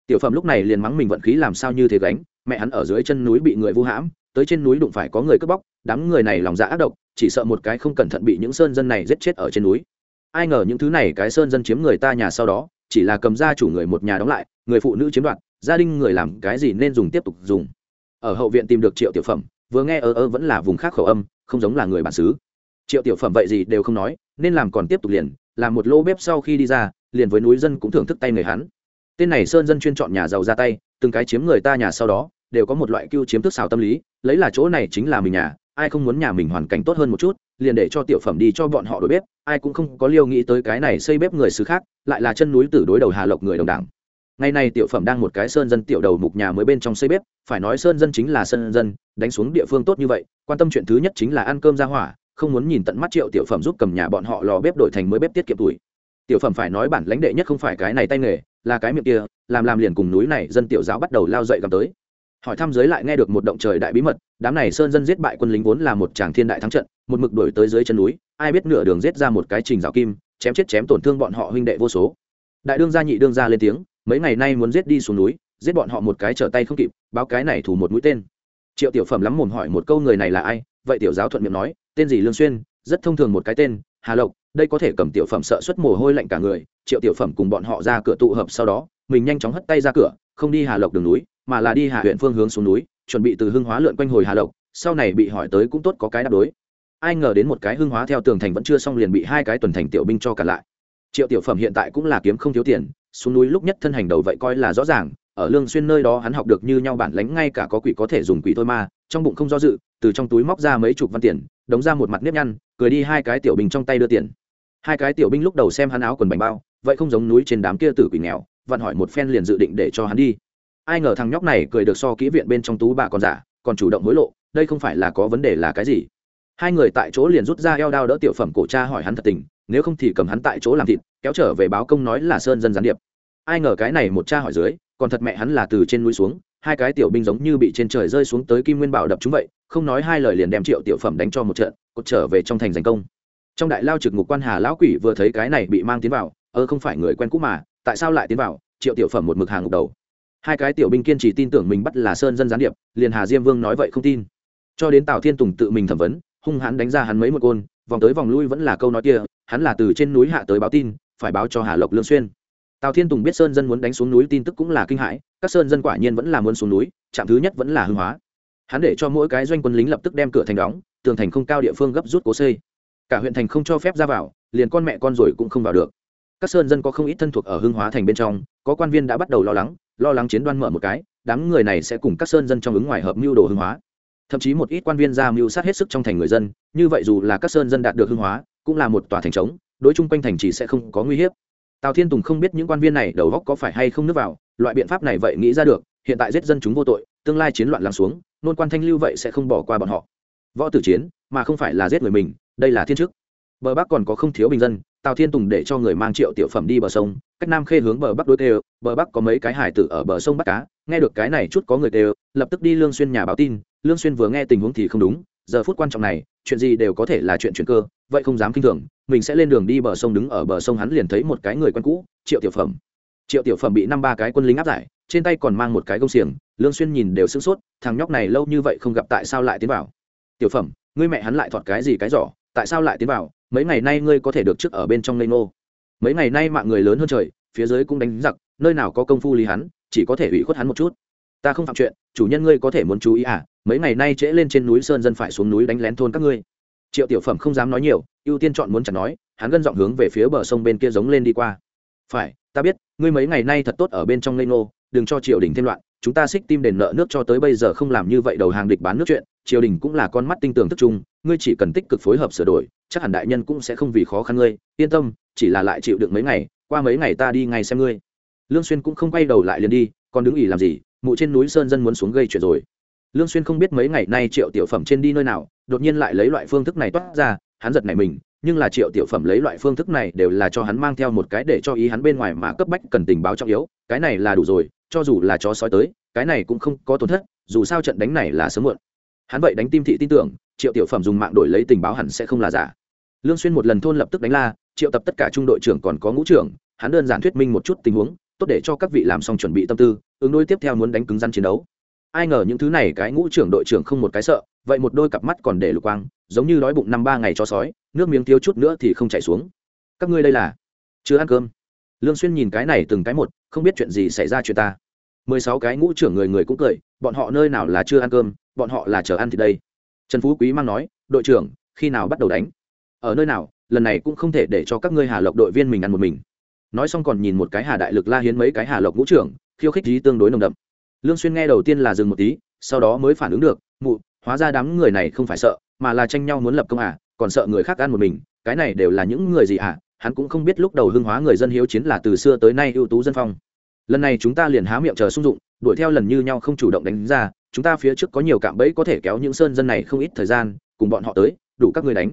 Tiểu phẩm lúc này liền mắng mình vận khí làm sao như thế gánh, mẹ hắn ở dưới chân núi bị người vu hãm tới trên núi đụng phải có người cướp bóc, đám người này lòng dạ ác độc, chỉ sợ một cái không cẩn thận bị những sơn dân này giết chết ở trên núi. Ai ngờ những thứ này cái sơn dân chiếm người ta nhà sau đó, chỉ là cầm ra chủ người một nhà đóng lại, người phụ nữ chiếm đoạt, gia đình người làm cái gì nên dùng tiếp tục dùng. Ở hậu viện tìm được triệu tiểu phẩm, vừa nghe ơ ơ vẫn là vùng khác khẩu âm, không giống là người bản xứ. Triệu tiểu phẩm vậy gì đều không nói, nên làm còn tiếp tục liền, làm một lô bếp sau khi đi ra, liền với núi dân cũng thưởng thức tay người hắn. Tên này sơn dân chuyên chọn nhà giàu ra tay, từng cái chiếm người ta nhà sau đó, đều có một loại cưu chiếm thức xào tâm lý lấy là chỗ này chính là mình nhà, ai không muốn nhà mình hoàn cảnh tốt hơn một chút, liền để cho tiểu phẩm đi cho bọn họ đổi bếp, ai cũng không có liêu nghĩ tới cái này xây bếp người xứ khác, lại là chân núi từ đối đầu hà lộc người đồng đảng ngày nay tiểu phẩm đang một cái sơn dân tiểu đầu mục nhà mới bên trong xây bếp, phải nói sơn dân chính là sơn dân, đánh xuống địa phương tốt như vậy, quan tâm chuyện thứ nhất chính là ăn cơm ra hỏa, không muốn nhìn tận mắt triệu tiểu phẩm giúp cầm nhà bọn họ lò bếp đổi thành mới bếp tiết kiệm tuổi. Tiểu phẩm phải nói bản lãnh đệ nhất không phải cái này tay nghề, là cái miệng kia, làm làm liền cùng núi này dân tiểu giáo bắt đầu lao dậy cầm tới hỏi thăm giới lại nghe được một động trời đại bí mật, đám này sơn dân giết bại quân lính vốn là một tràng thiên đại thắng trận, một mực đuổi tới dưới chân núi, ai biết nửa đường giết ra một cái trình rào kim, chém chết chém tổn thương bọn họ huynh đệ vô số. Đại đương gia nhị đương gia lên tiếng, mấy ngày nay muốn giết đi xuống núi, giết bọn họ một cái trở tay không kịp, báo cái này thủ một mũi tên. Triệu tiểu phẩm lắm mồm hỏi một câu người này là ai, vậy tiểu giáo thuận miệng nói, tên gì lương xuyên, rất thông thường một cái tên, hà lộc, đây có thể cầm tiểu phẩm sợ xuất mồ hôi lạnh cả người, triệu tiểu phẩm cùng bọn họ ra cửa tụ hợp sau đó, mình nhanh chóng hất tay ra cửa không đi hà lộc đường núi, mà là đi hà huyện phương hướng xuống núi, chuẩn bị từ hưng hóa lượn quanh hồi hà lộc, sau này bị hỏi tới cũng tốt có cái đáp đối. Ai ngờ đến một cái hưng hóa theo tường thành vẫn chưa xong liền bị hai cái tuần thành tiểu binh cho cả lại. Triệu tiểu phẩm hiện tại cũng là kiếm không thiếu tiền, xuống núi lúc nhất thân hành đầu vậy coi là rõ ràng, ở lương xuyên nơi đó hắn học được như nhau bản lánh ngay cả có quỷ có thể dùng quỷ thôi mà, trong bụng không do dự, từ trong túi móc ra mấy chục văn tiền đóng ra một mặt nếp nhăn, cười đi hai cái tiểu binh trong tay đưa tiền. Hai cái tiểu binh lúc đầu xem hắn áo quần bảnh bao, vậy không giống núi trên đám kia tử quỷ nghèo vặn hỏi một phen liền dự định để cho hắn đi. Ai ngờ thằng nhóc này cười được so kỹ viện bên trong tú bà còn giả, còn chủ động hối lộ, đây không phải là có vấn đề là cái gì? Hai người tại chỗ liền rút ra eo đao đỡ tiểu phẩm cổ cha hỏi hắn thật tình, nếu không thì cầm hắn tại chỗ làm thịt, kéo trở về báo công nói là sơn dân gián điệp. Ai ngờ cái này một cha hỏi dưới, còn thật mẹ hắn là từ trên núi xuống, hai cái tiểu binh giống như bị trên trời rơi xuống tới kim nguyên bảo đập chúng vậy, không nói hai lời liền đem triệu tiểu phẩm đánh cho một trận, cột trở về trong thành giành công. Trong đại lao trực ngục quan hà lão quỷ vừa thấy cái này bị mang tiến vào, ơ không phải người quen cũ mà tại sao lại tiến vào, triệu tiểu phẩm một mực hàng ngục đầu. Hai cái tiểu binh kiên trì tin tưởng mình bắt là sơn dân gián điệp, liền hà diêm vương nói vậy không tin. Cho đến tào thiên tùng tự mình thẩm vấn, hung hãn đánh ra hắn mấy một côn, vòng tới vòng lui vẫn là câu nói kia, hắn là từ trên núi hạ tới báo tin, phải báo cho hà lộc lương xuyên. Tào thiên tùng biết sơn dân muốn đánh xuống núi tin tức cũng là kinh hãi, các sơn dân quả nhiên vẫn là muốn xuống núi, trạm thứ nhất vẫn là hưng hóa. Hắn để cho mỗi cái doanh quân lính lập tức đem cửa thành đóng, tường thành không cao địa phương gấp rút cố xây. Cả huyện thành không cho phép ra vào, liền con mẹ con rồi cũng không vào được các sơn dân có không ít thân thuộc ở hưng hóa thành bên trong, có quan viên đã bắt đầu lo lắng lo lắng chiến đoan mở một cái, đám người này sẽ cùng các sơn dân trong ứng ngoài hợp mưu đồ hưng hóa. Thậm chí một ít quan viên ra mưu sát hết sức trong thành người dân, như vậy dù là các sơn dân đạt được hưng hóa, cũng là một tòa thành trống, đối chung quanh thành chỉ sẽ không có nguy hiểm tào thiên tùng không biết những quan viên này đầu góc có phải hay không nước vào, loại biện pháp này vậy nghĩ ra được, hiện tại giết dân chúng vô tội, tương lai chiến loạn lắng xuống, nôn quan thanh lưu vậy sẽ không bỏ qua bọn họ. Võ tử chiến, mà không phải là giết người mình, đây là thiên chức. Bờ bắc còn có không thiếu bình dân tào thiên tùng để cho người mang triệu tiểu phẩm đi bờ sông, cách nam khê hướng bờ bắc đối tê bờ bắc có mấy cái hải tử ở bờ sông bắt cá, nghe được cái này chút có người tê lập tức đi lương xuyên nhà báo tin, lương xuyên vừa nghe tình huống thì không đúng, giờ phút quan trọng này, chuyện gì đều có thể là chuyện chuyển cơ, vậy không dám kinh thường, mình sẽ lên đường đi bờ sông đứng ở bờ sông hắn liền thấy một cái người quen cũ, triệu tiểu phẩm. Triệu tiểu phẩm bị năm ba cái quân lính áp giải, trên tay còn mang một cái gông xiềng, lương xuyên nhìn đều sửng sốt, thằng nhóc này lâu như vậy không gặp tại sao lại tiến vào? Tiểu phẩm, ngươi mẹ hắn lại thọt cái gì cái giỏ, tại sao lại tiến vào? Mấy ngày nay ngươi có thể được trước ở bên trong lê ngô. Mấy ngày nay mạng người lớn hơn trời, phía dưới cũng đánh giặc, nơi nào có công phu lý hắn, chỉ có thể ủy khuất hắn một chút. Ta không phạm chuyện, chủ nhân ngươi có thể muốn chú ý à mấy ngày nay trễ lên trên núi sơn dân phải xuống núi đánh lén thôn các ngươi. Triệu tiểu phẩm không dám nói nhiều, ưu tiên chọn muốn chẳng nói, hắn gân dọn hướng về phía bờ sông bên kia giống lên đi qua. Phải, ta biết, ngươi mấy ngày nay thật tốt ở bên trong lê ngô, đừng cho triều đình thêm loạn chúng ta xích tim đền nợ nước cho tới bây giờ không làm như vậy đầu hàng địch bán nước chuyện, triều đình cũng là con mắt tinh tường thức chung ngươi chỉ cần tích cực phối hợp sửa đổi, chắc hẳn đại nhân cũng sẽ không vì khó khăn ngươi, yên tâm, chỉ là lại chịu được mấy ngày, qua mấy ngày ta đi ngay xem ngươi. Lương xuyên cũng không quay đầu lại liền đi, còn đứng ỉ làm gì, mụ trên núi sơn dân muốn xuống gây chuyện rồi. Lương xuyên không biết mấy ngày nay triệu tiểu phẩm trên đi nơi nào, đột nhiên lại lấy loại phương thức này toát ra, hắn giật nảy mình, nhưng là triệu tiểu phẩm lấy loại phương thức này đều là cho hắn mang theo một cái để cho ý hắn bên ngoài mà cấp bách cần tình báo trọng yếu, cái này là đủ rồi cho dù là chó sói tới, cái này cũng không có tổn thất, dù sao trận đánh này là sớm muộn. Hắn vậy đánh tim thị tin tưởng, triệu tiểu phẩm dùng mạng đổi lấy tình báo hẳn sẽ không là giả. Lương xuyên một lần thôn lập tức đánh la, triệu tập tất cả trung đội trưởng còn có ngũ trưởng, hắn đơn giản thuyết minh một chút tình huống, tốt để cho các vị làm xong chuẩn bị tâm tư, ứng đối tiếp theo muốn đánh cứng rắn chiến đấu. Ai ngờ những thứ này cái ngũ trưởng đội trưởng không một cái sợ, vậy một đôi cặp mắt còn để lục quang, giống như đói bụng năm ba ngày cho sói, nước miếng thiếu chút nữa thì không chảy xuống. Các ngươi đây là chưa ăn cơm. Lương xuyên nhìn cái này từng cái một không biết chuyện gì xảy ra chuyện ta. Mười sáu cái ngũ trưởng người người cũng cười, bọn họ nơi nào là chưa ăn cơm, bọn họ là chờ ăn thì đây. Trần phú quý mang nói, đội trưởng, khi nào bắt đầu đánh? Ở nơi nào? Lần này cũng không thể để cho các ngươi hà lộc đội viên mình ăn một mình. Nói xong còn nhìn một cái hà đại lực la hiến mấy cái hà lộc ngũ trưởng, khiêu khích lý tương đối nồng đậm. Lương xuyên nghe đầu tiên là dừng một tí, sau đó mới phản ứng được, mụ, hóa ra đám người này không phải sợ, mà là tranh nhau muốn lập công à còn sợ người khác ăn một mình, cái này đều là những người gì à? Hắn cũng không biết lúc đầu hưng hóa người dân hiếu chiến là từ xưa tới nay ưu tú dân phong lần này chúng ta liền há miệng chờ sung dụng, đuổi theo lần như nhau không chủ động đánh ra, chúng ta phía trước có nhiều cạm bẫy có thể kéo những sơn dân này không ít thời gian, cùng bọn họ tới, đủ các người đánh.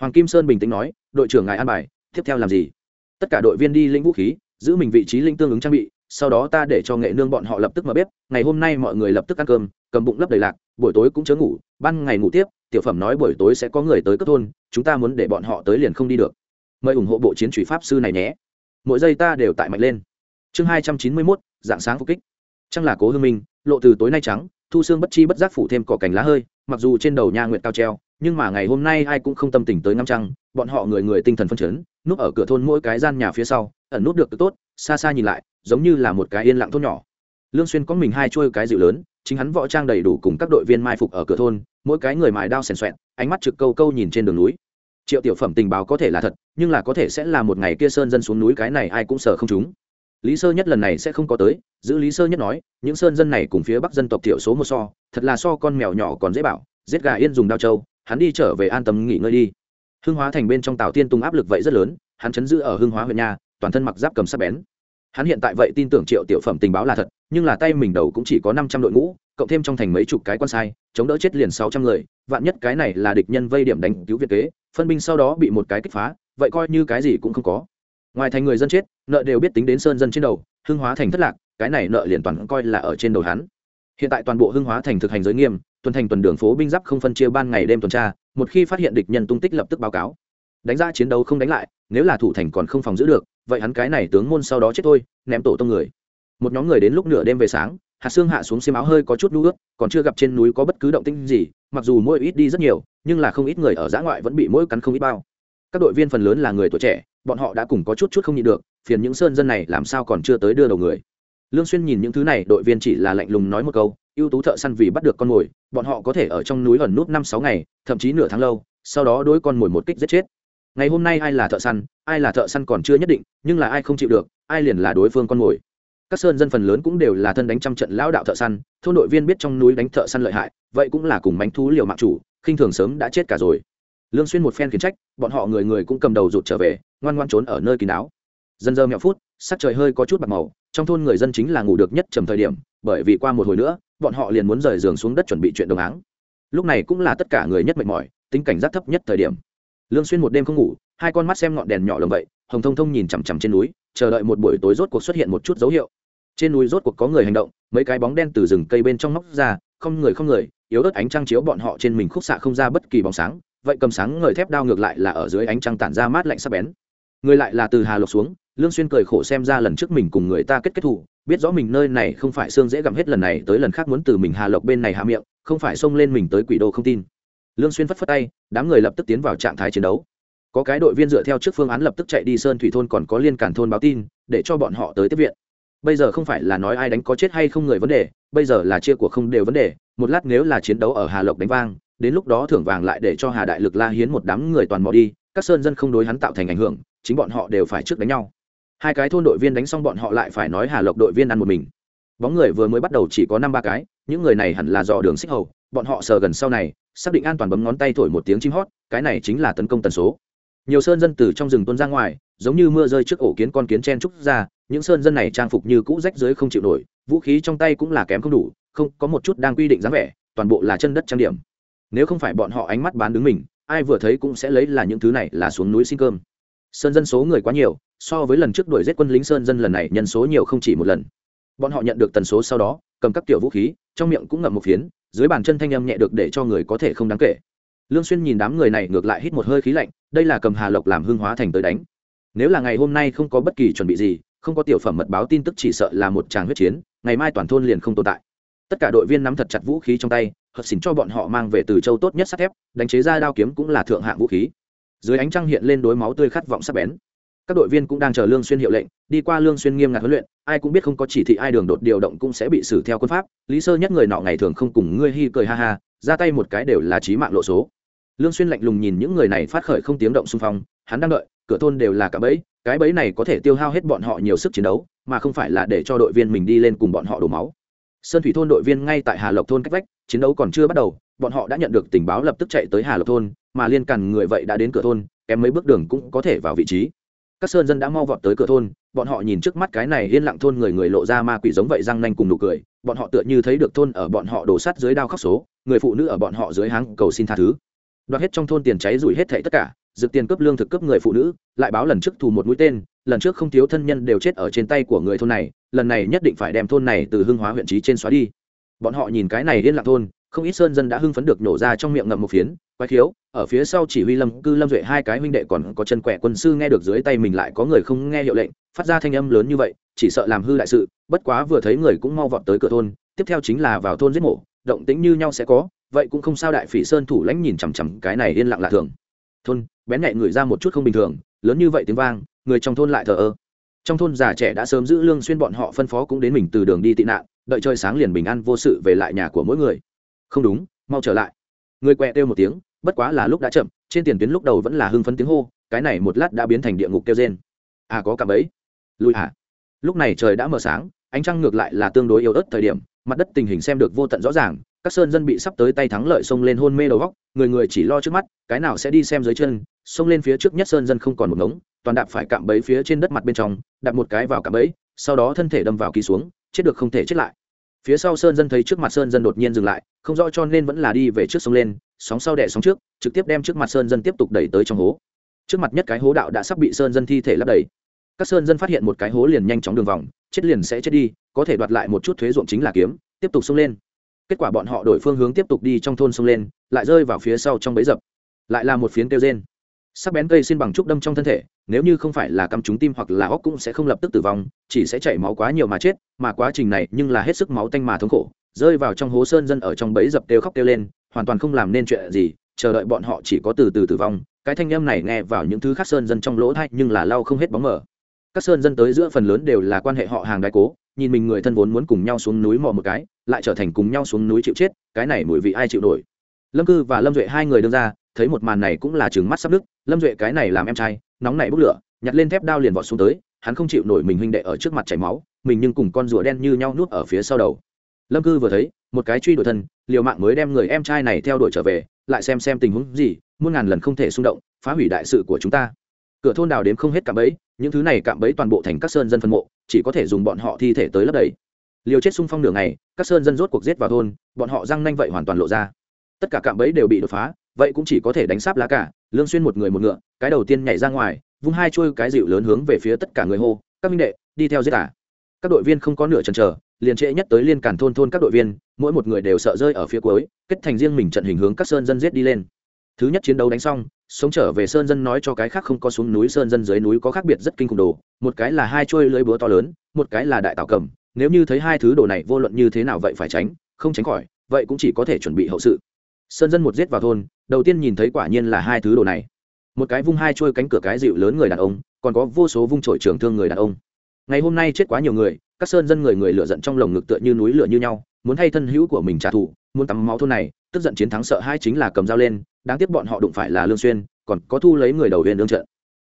Hoàng kim sơn bình tĩnh nói, đội trưởng ngài an bài, tiếp theo làm gì? Tất cả đội viên đi lĩnh vũ khí, giữ mình vị trí linh tương ứng trang bị, sau đó ta để cho nghệ nương bọn họ lập tức mở bếp, ngày hôm nay mọi người lập tức ăn cơm, cầm bụng lấp đầy lạc, buổi tối cũng chớ ngủ, ban ngày ngủ tiếp, tiểu phẩm nói buổi tối sẽ có người tới cấp thôn, chúng ta muốn để bọn họ tới liền không đi được. Mời ủng hộ bộ chiến truy pháp sư này nhé. Mỗi giây ta đều tại mạnh lên chương hai trăm chín mươi mốt, dạng sáng phục kích. Chẳng là cố hương minh, lộ từ tối nay trắng, thu xương bất chi bất giác phủ thêm cỏ cành lá hơi, mặc dù trên đầu nha nguyện cao treo, nhưng mà ngày hôm nay ai cũng không tâm tình tới ngắm trăng, bọn họ người người tinh thần phân chấn, núp ở cửa thôn mỗi cái gian nhà phía sau, ẩn núp được cực tốt, xa xa nhìn lại, giống như là một cái yên lặng thôn nhỏ. Lương xuyên có mình hai chuôi cái dịu lớn, chính hắn võ trang đầy đủ cùng các đội viên mai phục ở cửa thôn, mỗi cái người mài đao xèn xoẹn, ánh mắt trực câu câu nhìn trên đường núi. Triệu tiểu phẩm tình báo có thể là thật, nhưng là có thể sẽ là một ngày kia sơn dân xuống núi cái này ai cũng sợ không chúng lý sơ nhất lần này sẽ không có tới, giữ lý sơ nhất nói, những sơn dân này cùng phía bắc dân tộc thiểu số một so, thật là so con mèo nhỏ còn dễ bảo, giết gà yên dùng đao châu hắn đi trở về an tâm nghỉ ngơi đi. Hưng hóa thành bên trong tàu tiên tung áp lực vậy rất lớn, hắn chấn giữ ở hưng hóa huyện nhà, toàn thân mặc giáp cầm sắp bén. Hắn hiện tại vậy tin tưởng triệu tiểu phẩm tình báo là thật, nhưng là tay mình đầu cũng chỉ có năm trăm đội ngũ, cộng thêm trong thành mấy chục cái quan sai, chống đỡ chết liền sáu trăm người, vạn nhất cái này là địch nhân vây điểm đánh cứu việt kế, phân binh sau đó bị một cái kích phá, vậy coi như cái gì cũng không có ngoài thành người dân chết, nợ đều biết tính đến sơn dân trên đầu, hưng hóa thành thất lạc, cái này nợ liền toàn coi là ở trên đầu hắn. Hiện tại toàn bộ hưng hóa thành thực hành giới nghiêm, tuần thành tuần đường phố binh giáp không phân chia ban ngày đêm tuần tra, một khi phát hiện địch nhân tung tích lập tức báo cáo. Đánh ra chiến đấu không đánh lại, nếu là thủ thành còn không phòng giữ được, vậy hắn cái này tướng môn sau đó chết thôi, ném tổ tông người. Một nhóm người đến lúc nửa đêm về sáng hạt xương hạ xuống xiêm áo hơi có chút lũ ướt, còn chưa gặp trên núi có bất cứ động tinh gì, mặc dù mỗi ít đi rất nhiều, nhưng là không ít người ở giã ngoại vẫn bị mỗi cắn không ít bao. Các đội viên phần lớn là người tuổi trẻ bọn họ đã cùng có chút chút không nhịn được, phiền những sơn dân này làm sao còn chưa tới đưa đầu người. Lương xuyên nhìn những thứ này, đội viên chỉ là lạnh lùng nói một câu, ưu tú thợ săn vì bắt được con mồi, bọn họ có thể ở trong núi ẩn nút năm sáu ngày, thậm chí nửa tháng lâu, sau đó đối con mồi một kích giết chết. Ngày hôm nay ai là thợ săn, ai là thợ săn còn chưa nhất định, nhưng là ai không chịu được, ai liền là đối phương con mồi. Các sơn dân phần lớn cũng đều là thân đánh trăm trận lão đạo thợ săn, thôn đội viên biết trong núi đánh thợ săn lợi hại, vậy cũng là cùng bánh thú liều mạng chủ, khinh thường sớm đã chết cả rồi lương xuyên một phen khiển trách, bọn họ người người cũng cầm đầu rụt trở về, ngoan ngoan trốn ở nơi kín đáo. Dần giờ mẹo phút, sắc trời hơi có chút bạc màu, trong thôn người dân chính là ngủ được nhất trầm thời điểm, bởi vì qua một hồi nữa, bọn họ liền muốn rời giường xuống đất chuẩn bị chuyện đồng áng. Lúc này cũng là tất cả người nhất mệt mỏi, tính cảnh giác thấp nhất thời điểm. Lương xuyên một đêm không ngủ, hai con mắt xem ngọn đèn nhỏ lồng vậy, hồng thông thông nhìn chằm chằm trên núi, chờ đợi một buổi tối rốt cuộc xuất hiện một chút dấu hiệu. Trên núi rốt cuộc có người hành động, mấy cái bóng đen từ rừng cây bên trong móc ra, không người không người, yếu ớt ánh trăng chiếu bọn họ trên mình khúc xạ không ra bất kỳ bóng sáng vậy cầm sáng ngời thép đao ngược lại là ở dưới ánh trăng tản ra mát lạnh sắc bén. Người lại là từ hà lộc xuống, lương xuyên cười khổ xem ra lần trước mình cùng người ta kết kết thủ biết rõ mình nơi này không phải xương dễ gặm hết lần này tới lần khác muốn từ mình hà lộc bên này hạ miệng, không phải xông lên mình tới quỷ đô không tin. Lương xuyên phất phất tay, đám người lập tức tiến vào trạng thái chiến đấu. Có cái đội viên dựa theo trước phương án lập tức chạy đi sơn thủy thôn còn có liên cản thôn báo tin, để cho bọn họ tới tiếp viện. Bây giờ không phải là nói ai đánh có chết hay không người vấn đề, bây giờ là chia của không đều vấn đề, một lát nếu là chiến đấu ở hà lộc đánh vang đến lúc đó thưởng vàng lại để cho hà đại lực la hiến một đám người toàn bỏ đi, các sơn dân không đối hắn tạo thành ảnh hưởng, chính bọn họ đều phải trước đánh nhau. Hai cái thôn đội viên đánh xong bọn họ lại phải nói hà lộc đội viên ăn một mình. Bóng người vừa mới bắt đầu chỉ có năm ba cái, những người này hẳn là dò đường xích hầu, bọn họ sờ gần sau này, xác định an toàn bấm ngón tay thổi một tiếng chim hót, cái này chính là tấn công tần số. Nhiều sơn dân từ trong rừng tuôn ra ngoài, giống như mưa rơi trước ổ kiến con kiến chen trúc ra, những sơn dân này trang phục như cũ rách dưới không chịu nổi, vũ khí trong tay cũng là kém không đủ, không có một chút đang quy định dáng vẻ, toàn bộ là chân đất trang điểm nếu không phải bọn họ ánh mắt bán đứng mình, ai vừa thấy cũng sẽ lấy là những thứ này là xuống núi xin cơm. Sơn dân số người quá nhiều, so với lần trước đuổi giết quân lính sơn dân lần này nhân số nhiều không chỉ một lần. Bọn họ nhận được tần số sau đó, cầm các kiểu vũ khí, trong miệng cũng ngậm một phiến, dưới bàn chân thanh âm nhẹ được để cho người có thể không đáng kể. Lương xuyên nhìn đám người này ngược lại hít một hơi khí lạnh, đây là cầm hà lộc làm hương hóa thành tới đánh. Nếu là ngày hôm nay không có bất kỳ chuẩn bị gì, không có tiểu phẩm mật báo tin tức chỉ sợ là một tràng huyết chiến, ngày mai toàn thôn liền không tồn tại. Tất cả đội viên nắm thật chặt vũ khí trong tay hợp xỉn cho bọn họ mang về từ châu tốt nhất sắt thép, đánh chế ra đao kiếm cũng là thượng hạng vũ khí. Dưới ánh trăng hiện lên đối máu tươi khát vọng sắc bén. Các đội viên cũng đang chờ lương xuyên hiệu lệnh, đi qua lương xuyên nghiêm ngặt huấn luyện, ai cũng biết không có chỉ thị ai đường đột điều động cũng sẽ bị xử theo quân pháp. Lý sơ nhất người nọ ngày thường không cùng ngươi hi cười ha ha, ra tay một cái đều là chí mạng lộ số. Lương xuyên lạnh lùng nhìn những người này phát khởi không tiếng động xung phong, hắn đang đợi, cửa thôn đều là cả bẫy, cái bẫy này có thể tiêu hao hết bọn họ nhiều sức chiến đấu, mà không phải là để cho đội viên mình đi lên cùng bọn họ đổ máu sơn thủy thôn đội viên ngay tại hà lộc thôn cách vách, chiến đấu còn chưa bắt đầu, bọn họ đã nhận được tình báo lập tức chạy tới hà lộc thôn, mà liên cằn người vậy đã đến cửa thôn, kém mấy bước đường cũng có thể vào vị trí. Các sơn dân đã mau vọt tới cửa thôn, bọn họ nhìn trước mắt cái này yên lặng thôn người người lộ ra ma quỷ giống vậy răng nanh cùng nụ cười, bọn họ tựa như thấy được thôn ở bọn họ đổ sắt dưới đao khóc số, người phụ nữ ở bọn họ dưới háng cầu xin tha thứ. Đoạt hết trong thôn tiền cháy rủi hết thảy tất cả dự tiền cướp lương thực cướp người phụ nữ, lại báo lần trước thù một mũi tên lần trước không thiếu thân nhân đều chết ở trên tay của người thôn này, lần này nhất định phải đem thôn này từ hưng hóa huyện trí trên xóa đi. Bọn họ nhìn cái này yên lặng thôn, không ít sơn dân đã hưng phấn được nổ ra trong miệng ngậm một phiến, quái khiếu, ở phía sau chỉ huy lâm cư lâm duệ hai cái huynh đệ còn có chân quẻ quân sư nghe được dưới tay mình lại có người không nghe hiệu lệnh, phát ra thanh âm lớn như vậy, chỉ sợ làm hư đại sự, bất quá vừa thấy người cũng mau vọt tới cửa thôn, tiếp theo chính là vào thôn giết mổ, động tĩnh như nhau sẽ có, vậy cũng không sao đại phỉ sơn thủ lãnh nhìn chằm chằm cái này yên lặng lạ thường. Thôn, bén nhạy người ra một chút không bình thường, lớn như vậy tiếng vang người trong thôn lại thờ ơ. Trong thôn già trẻ đã sớm giữ lương xuyên bọn họ phân phó cũng đến mình từ đường đi tị nạn, đợi trời sáng liền bình an vô sự về lại nhà của mỗi người. Không đúng, mau trở lại. Người quẹ kêu một tiếng, bất quá là lúc đã chậm, trên tiền tuyến lúc đầu vẫn là hưng phấn tiếng hô, cái này một lát đã biến thành địa ngục kêu rên. À có cả bấy lùi à. Lúc này trời đã mờ sáng, ánh trăng ngược lại là tương đối yếu ớt thời điểm, mặt đất tình hình xem được vô tận rõ ràng các sơn dân bị sắp tới tay thắng lợi xông lên hôn mê đầu góc, người người chỉ lo trước mắt, cái nào sẽ đi xem dưới chân, xông lên phía trước nhất sơn dân không còn một ngống, toàn đạp phải cạm bẫy phía trên đất mặt bên trong, đạp một cái vào cạm bẫy, sau đó thân thể đâm vào ký xuống, chết được không thể chết lại. Phía sau sơn dân thấy trước mặt sơn dân đột nhiên dừng lại, không rõ cho nên vẫn là đi về trước sông lên, sóng sau đẻ sóng trước, trực tiếp đem trước mặt sơn dân tiếp tục đẩy tới trong hố. Trước mặt nhất cái hố đạo đã sắp bị sơn dân thi thể lấp đầy. Các sơn dân phát hiện một cái hố liền nhanh chóng đường vòng, chết liền sẽ chết đi, có thể đoạt lại một chút thuế ruộng chính là kiếm, tiếp tục xông lên kết quả bọn họ đổi phương hướng tiếp tục đi trong thôn sông lên, lại rơi vào phía sau trong bẫy dập. Lại là một phiến kêu rên. Sắc bén cây xin bằng trúc đâm trong thân thể, nếu như không phải là căm trúng tim hoặc là óc cũng sẽ không lập tức tử vong, chỉ sẽ chảy máu quá nhiều mà chết, mà quá trình này nhưng là hết sức máu tanh mà thống khổ, rơi vào trong hố sơn dân ở trong bẫy dập kêu khóc kêu lên, hoàn toàn không làm nên chuyện gì, chờ đợi bọn họ chỉ có từ từ tử vong, cái thanh âm này nghe vào những thứ khác sơn dân trong lỗ thay nhưng là lau không hết bóng mờ. Các sơn dân tới giữa phần lớn đều là quan hệ họ hàng đại cố nhìn mình người thân vốn muốn cùng nhau xuống núi mò một cái, lại trở thành cùng nhau xuống núi chịu chết, cái này mùi vị ai chịu nổi? Lâm cư và lâm duệ hai người đương ra, thấy một màn này cũng là chừng mắt sắp đứt, lâm duệ cái này làm em trai, nóng nảy bốc lửa, nhặt lên thép đao liền vọt xuống tới, hắn không chịu nổi mình huynh đệ ở trước mặt chảy máu, mình nhưng cùng con rùa đen như nhau nuốt ở phía sau đầu. Lâm cư vừa thấy, một cái truy đuổi thân, liều mạng mới đem người em trai này theo đuổi trở về, lại xem xem tình huống gì, muôn ngàn lần không thể xung động, phá hủy đại sự của chúng ta. Cửa thôn đào đếm không hết cạm bẫy, những thứ này cạm bẫy toàn bộ thành các sơn dân phân mộ chỉ có thể dùng bọn họ thi thể tới lấp đầy. Liều chết xung phong nửa ngày, các sơn dân rốt cuộc giết vào thôn, bọn họ răng nanh vậy hoàn toàn lộ ra. Tất cả cạm bẫy đều bị đột phá, vậy cũng chỉ có thể đánh sáp lá cả, lương xuyên một người một ngựa, cái đầu tiên nhảy ra ngoài, vung hai chuôi cái dịu lớn hướng về phía tất cả người hô, các minh đệ, đi theo giết cả các đội viên không có nửa chần chờ, liền trễ nhất tới liên cản thôn thôn các đội viên, mỗi một người đều sợ rơi ở phía cuối, kết thành riêng mình trận hình hướng các sơn dân giết đi lên. Thứ nhất chiến đấu đánh xong sống trở về sơn dân nói cho cái khác không có xuống núi, sơn dân dưới núi có khác biệt rất kinh khủng đồ. Một cái là hai chuôi lưới búa to lớn, một cái là đại tạo cầm. Nếu như thấy hai thứ đồ này, vô luận như thế nào vậy phải tránh, không tránh khỏi, vậy cũng chỉ có thể chuẩn bị hậu sự. Sơn dân một giết vào thôn, đầu tiên nhìn thấy quả nhiên là hai thứ đồ này. Một cái vung hai trôi cánh cửa cái dịu lớn người đàn ông, còn có vô số vung trội trường thương người đàn ông. Ngày hôm nay chết quá nhiều người, các sơn dân người người lựa giận trong lồng ngực tựa như núi lửa như nhau, muốn thay thân hữu của mình trả thù, muốn tắm máu thôn này, tức giận chiến thắng sợ hai chính là cầm dao lên đáng tiếc bọn họ đụng phải là lương xuyên, còn có thu lấy người đầu huyền lương trận.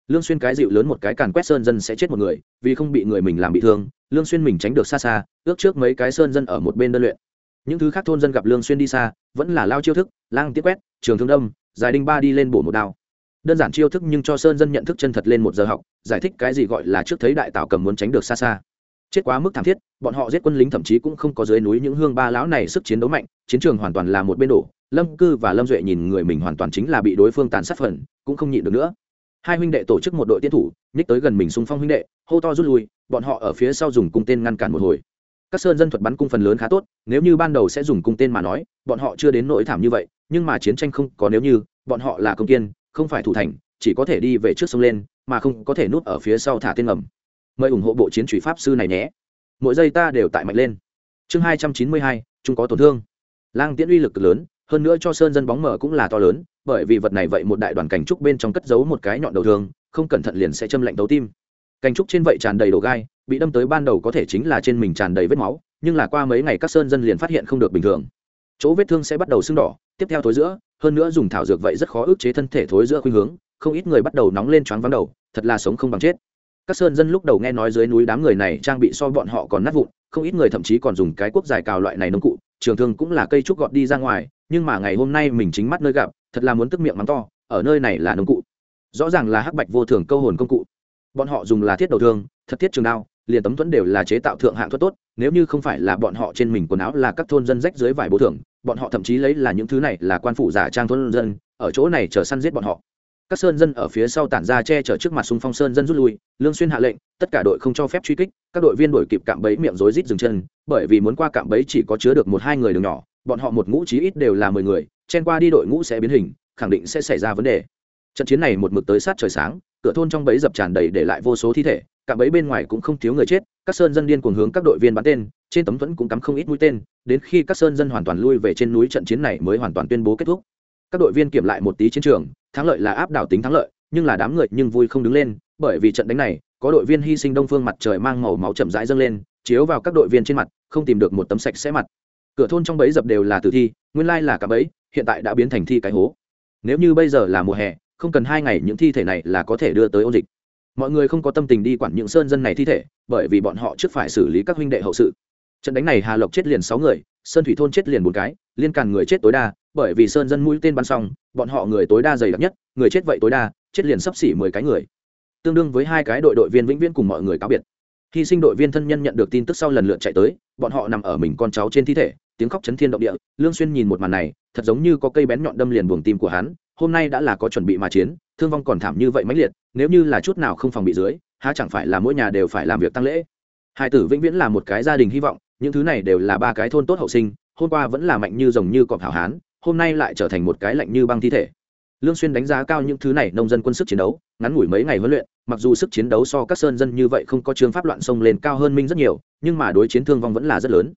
Lương xuyên cái dịu lớn một cái càn quét sơn dân sẽ chết một người, vì không bị người mình làm bị thương, lương xuyên mình tránh được xa xa, ước trước mấy cái sơn dân ở một bên đơn luyện. Những thứ khác thôn dân gặp lương xuyên đi xa, vẫn là lao chiêu thức, lang tiếp quét, trường thương đâm giải đinh ba đi lên bổ một đao. Đơn giản chiêu thức nhưng cho sơn dân nhận thức chân thật lên một giờ học, giải thích cái gì gọi là trước thấy đại tảo cầm muốn tránh được xa xa. Chết quá mức thảm thiết, bọn họ giết quân lính thậm chí cũng không có dưới núi những hương ba lão này sức chiến đấu mạnh, chiến trường hoàn toàn là một bên đổ lâm cư và lâm duệ nhìn người mình hoàn toàn chính là bị đối phương tàn sát phần, cũng không nhịn được nữa. Hai huynh đệ tổ chức một đội tiến thủ, nhích tới gần mình xung phong huynh đệ, hô to rút lui, bọn họ ở phía sau dùng cung tên ngăn cản một hồi. Các sơn dân thuật bắn cung phần lớn khá tốt, nếu như ban đầu sẽ dùng cung tên mà nói, bọn họ chưa đến nỗi thảm như vậy, nhưng mà chiến tranh không có nếu như, bọn họ là công kiên, không phải thủ thành, chỉ có thể đi về trước sông lên, mà không có thể núp ở phía sau thả tên ngầm. Mời ủng hộ bộ chiến truy pháp sư này nhé. Mỗi giây ta đều tại mạnh lên. Chương hai trăm chín mươi hai, chúng có tổn thương. Lang tiễn uy lực lớn hơn nữa cho sơn dân bóng mở cũng là to lớn, bởi vì vật này vậy một đại đoàn cảnh trúc bên trong cất giấu một cái nhọn đầu thương không cẩn thận liền sẽ châm lạnh tấu tim. Cảnh trúc trên vậy tràn đầy đồ gai, bị đâm tới ban đầu có thể chính là trên mình tràn đầy vết máu, nhưng là qua mấy ngày các sơn dân liền phát hiện không được bình thường. Chỗ vết thương sẽ bắt đầu sưng đỏ, tiếp theo thối giữa, hơn nữa dùng thảo dược vậy rất khó ức chế thân thể thối giữa khuynh hướng, không ít người bắt đầu nóng lên choáng vắng đầu, thật là sống không bằng chết. Các sơn dân lúc đầu nghe nói dưới núi đám người này trang bị so bọn họ còn nát vụn, không ít người thậm chí còn dùng cái quốc dài cào loại này nông cụ trường thương cũng là cây trúc gọt đi ra ngoài, nhưng mà ngày hôm nay mình chính mắt nơi gặp, thật là muốn tức miệng mắng to, ở nơi này là nông cụ. Rõ ràng là hắc bạch vô thường câu hồn công cụ. Bọn họ dùng là thiết đầu thương, thật thiết trường đao, liền tấm thuẫn đều là chế tạo thượng hạng thuật tốt, nếu như không phải là bọn họ trên mình quần áo là các thôn dân rách dưới vải bố thường, bọn họ thậm chí lấy là những thứ này là quan phủ giả trang thôn dân, ở chỗ này chờ săn giết bọn họ các sơn dân ở phía sau tản ra che chở trước mặt xung phong sơn dân rút lui, lương xuyên hạ lệnh, tất cả đội không cho phép truy kích, các đội viên đuổi kịp cạm bẫy miệng rối rít dừng chân, bởi vì muốn qua cạm bẫy chỉ có chứa được một hai người đường nhỏ, bọn họ một ngũ chí ít đều là mười người, chen qua đi đội ngũ sẽ biến hình, khẳng định sẽ xảy ra vấn đề. Trận chiến này một mực tới sát trời sáng, cửa thôn trong bẫy dập tràn đầy để lại vô số thi thể cả bẫy bên ngoài cũng không thiếu người chết, các sơn dân điên cuồng hướng các đội viên bắn tên, trên tấm thuẫn cũng cắm không ít mũi tên, đến khi các sơn dân hoàn toàn lui về trên núi trận chiến này mới hoàn toàn tuyên bố kết thúc các đội viên kiểm lại một tí chiến trường, thắng lợi là áp đảo tính thắng lợi, nhưng là đám người nhưng vui không đứng lên, bởi vì trận đánh này, có đội viên hy sinh đông phương mặt trời mang màu máu chậm rãi dâng lên, chiếu vào các đội viên trên mặt, không tìm được một tấm sạch sẽ mặt. Cửa thôn trong bẫy dập đều là tử thi, nguyên lai là cả bẫy, hiện tại đã biến thành thi cái hố. Nếu như bây giờ là mùa hè, không cần hai ngày những thi thể này là có thể đưa tới ôn dịch. Mọi người không có tâm tình đi quản những sơn dân này thi thể, bởi vì bọn họ trước phải xử lý các huynh đệ hậu sự. Trận đánh này hà lộc chết liền sáu người, sơn thủy thôn chết liền một cái, liên càn người chết tối đa bởi vì sơn dân mũi tên bắn xong, bọn họ người tối đa dày đặc nhất, người chết vậy tối đa, chết liền sắp xỉ mười cái người. Tương đương với hai cái đội đội viên vĩnh viễn cùng mọi người cáo biệt. Hy sinh đội viên thân nhân nhận được tin tức sau lần lượt chạy tới, bọn họ nằm ở mình con cháu trên thi thể, tiếng khóc chấn thiên động địa, lương xuyên nhìn một màn này, thật giống như có cây bén nhọn đâm liền buồng tim của hắn, hôm nay đã là có chuẩn bị mà chiến, thương vong còn thảm như vậy mãnh liệt, nếu như là chút nào không phòng bị dưới, há chẳng phải là mỗi nhà đều phải làm việc tăng lễ. Hai tử vĩnh viễn là một cái gia đình hy vọng, những thứ này đều là ba cái thôn tốt hậu sinh, hôm qua vẫn là mạnh như rồng như cọp hảo hán hôm nay lại trở thành một cái lạnh như băng thi thể. Lương xuyên đánh giá cao những thứ này nông dân quân sức chiến đấu, ngắn ngủi mấy ngày huấn luyện, mặc dù sức chiến đấu so các sơn dân như vậy không có trường pháp loạn sông lên cao hơn minh rất nhiều, nhưng mà đối chiến thương vong vẫn là rất lớn.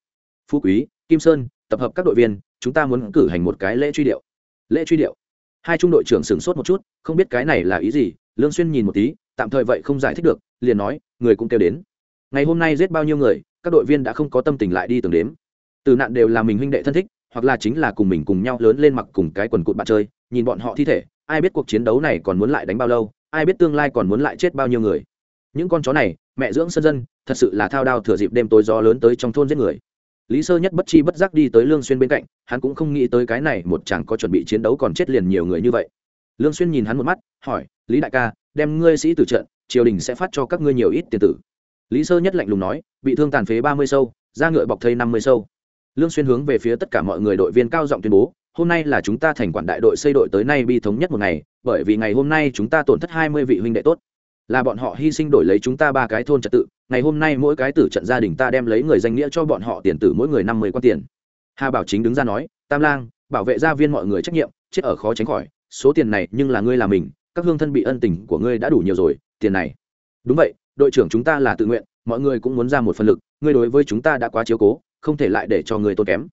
Phú quý, kim sơn, tập hợp các đội viên, chúng ta muốn cử hành một cái lễ truy điệu. Lễ truy điệu. Hai trung đội trưởng sửng sốt một chút, không biết cái này là ý gì, lương xuyên nhìn một tí, tạm thời vậy không giải thích được, liền nói, người cũng kêu đến. Ngày hôm nay giết bao nhiêu người, các đội viên đã không có tâm tình lại đi từng đếm. Từ nạn đều là mình huynh đệ thân thích hoặc là chính là cùng mình cùng nhau lớn lên mặc cùng cái quần cụt bạn chơi, nhìn bọn họ thi thể, ai biết cuộc chiến đấu này còn muốn lại đánh bao lâu, ai biết tương lai còn muốn lại chết bao nhiêu người. Những con chó này, mẹ dưỡng sân dân, thật sự là thao đao thừa dịp đêm tối gió lớn tới trong thôn giết người. Lý sơ nhất bất chi bất giác đi tới lương xuyên bên cạnh, hắn cũng không nghĩ tới cái này một chàng có chuẩn bị chiến đấu còn chết liền nhiều người như vậy. Lương xuyên nhìn hắn một mắt, hỏi, lý đại ca, đem ngươi sĩ tử trận, triều đình sẽ phát cho các ngươi nhiều ít tiền tử. Lý sơ nhất lạnh lùng nói, bị thương tàn phế ba mươi sâu, da ngựa bọc thây năm mươi sâu lương xuyên hướng về phía tất cả mọi người đội viên cao giọng tuyên bố, hôm nay là chúng ta thành quản đại đội xây đội tới nay bi thống nhất một ngày, bởi vì ngày hôm nay chúng ta tổn thất hai mươi vị huynh đệ tốt. Là bọn họ hy sinh đổi lấy chúng ta ba cái thôn trật tự, ngày hôm nay mỗi cái tử trận gia đình ta đem lấy người danh nghĩa cho bọn họ tiền tử mỗi người năm mươi quan tiền. Hà bảo chính đứng ra nói, tam lang, bảo vệ gia viên mọi người trách nhiệm, chết ở khó tránh khỏi, số tiền này nhưng là ngươi là mình, các hương thân bị ân tình của ngươi đã đủ nhiều rồi, tiền này. Đúng vậy, đội trưởng chúng ta là tự nguyện, mọi người cũng muốn ra một phần lực, ngươi đối với chúng ta đã quá chiếu cố không thể lại để cho người tôn kém.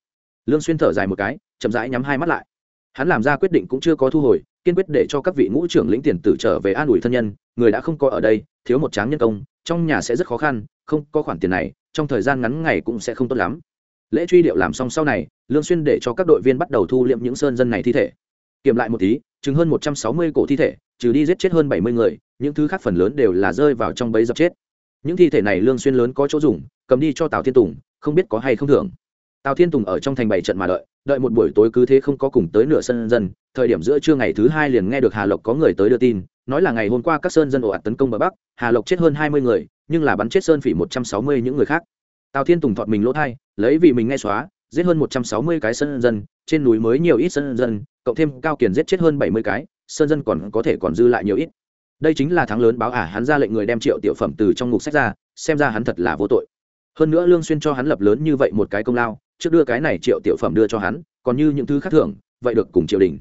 Lương xuyên thở dài một cái, chậm rãi nhắm hai mắt lại. Hắn làm ra quyết định cũng chưa có thu hồi, kiên quyết để cho các vị ngũ trưởng lĩnh tiền tử trở về an ủi thân nhân, người đã không có ở đây, thiếu một tráng nhân công, trong nhà sẽ rất khó khăn, không có khoản tiền này, trong thời gian ngắn ngày cũng sẽ không tốt lắm. Lễ truy điệu làm xong sau này, lương xuyên để cho các đội viên bắt đầu thu liệm những sơn dân này thi thể. Kiểm lại một tí chứng hơn một trăm sáu mươi cổ thi thể, trừ đi giết chết hơn bảy mươi người, những thứ khác phần lớn đều là rơi vào trong bẫy dập chết. Những thi thể này lương xuyên lớn có chỗ dùng, cầm đi cho tào thiên tùng không biết có hay không thưởng. Tào thiên tùng ở trong thành bảy trận mà đợi đợi một buổi tối cứ thế không có cùng tới nửa sân dân, thời điểm giữa trưa ngày thứ hai liền nghe được hà lộc có người tới đưa tin, nói là ngày hôm qua các sơn dân ồ ạt tấn công bờ bắc, hà lộc chết hơn hai mươi người, nhưng là bắn chết sơn phỉ một trăm sáu mươi những người khác. Tào thiên tùng thọt mình lỗ thai, lấy vì mình nghe xóa, giết hơn một trăm sáu mươi cái sơn dân, trên núi mới nhiều ít sơn dân, cộng thêm cao kiền giết chết hơn bảy mươi cái, sơn dân còn có thể còn dư lại nhiều ít. Đây chính là thắng lớn báo ả, hắn ra lệnh người đem triệu tiểu phẩm từ trong ngục sách ra, xem ra hắn thật là vô tội hơn nữa lương xuyên cho hắn lập lớn như vậy một cái công lao, trước đưa cái này triệu tiểu phẩm đưa cho hắn, còn như những thứ khác thưởng vậy được cùng triều đình.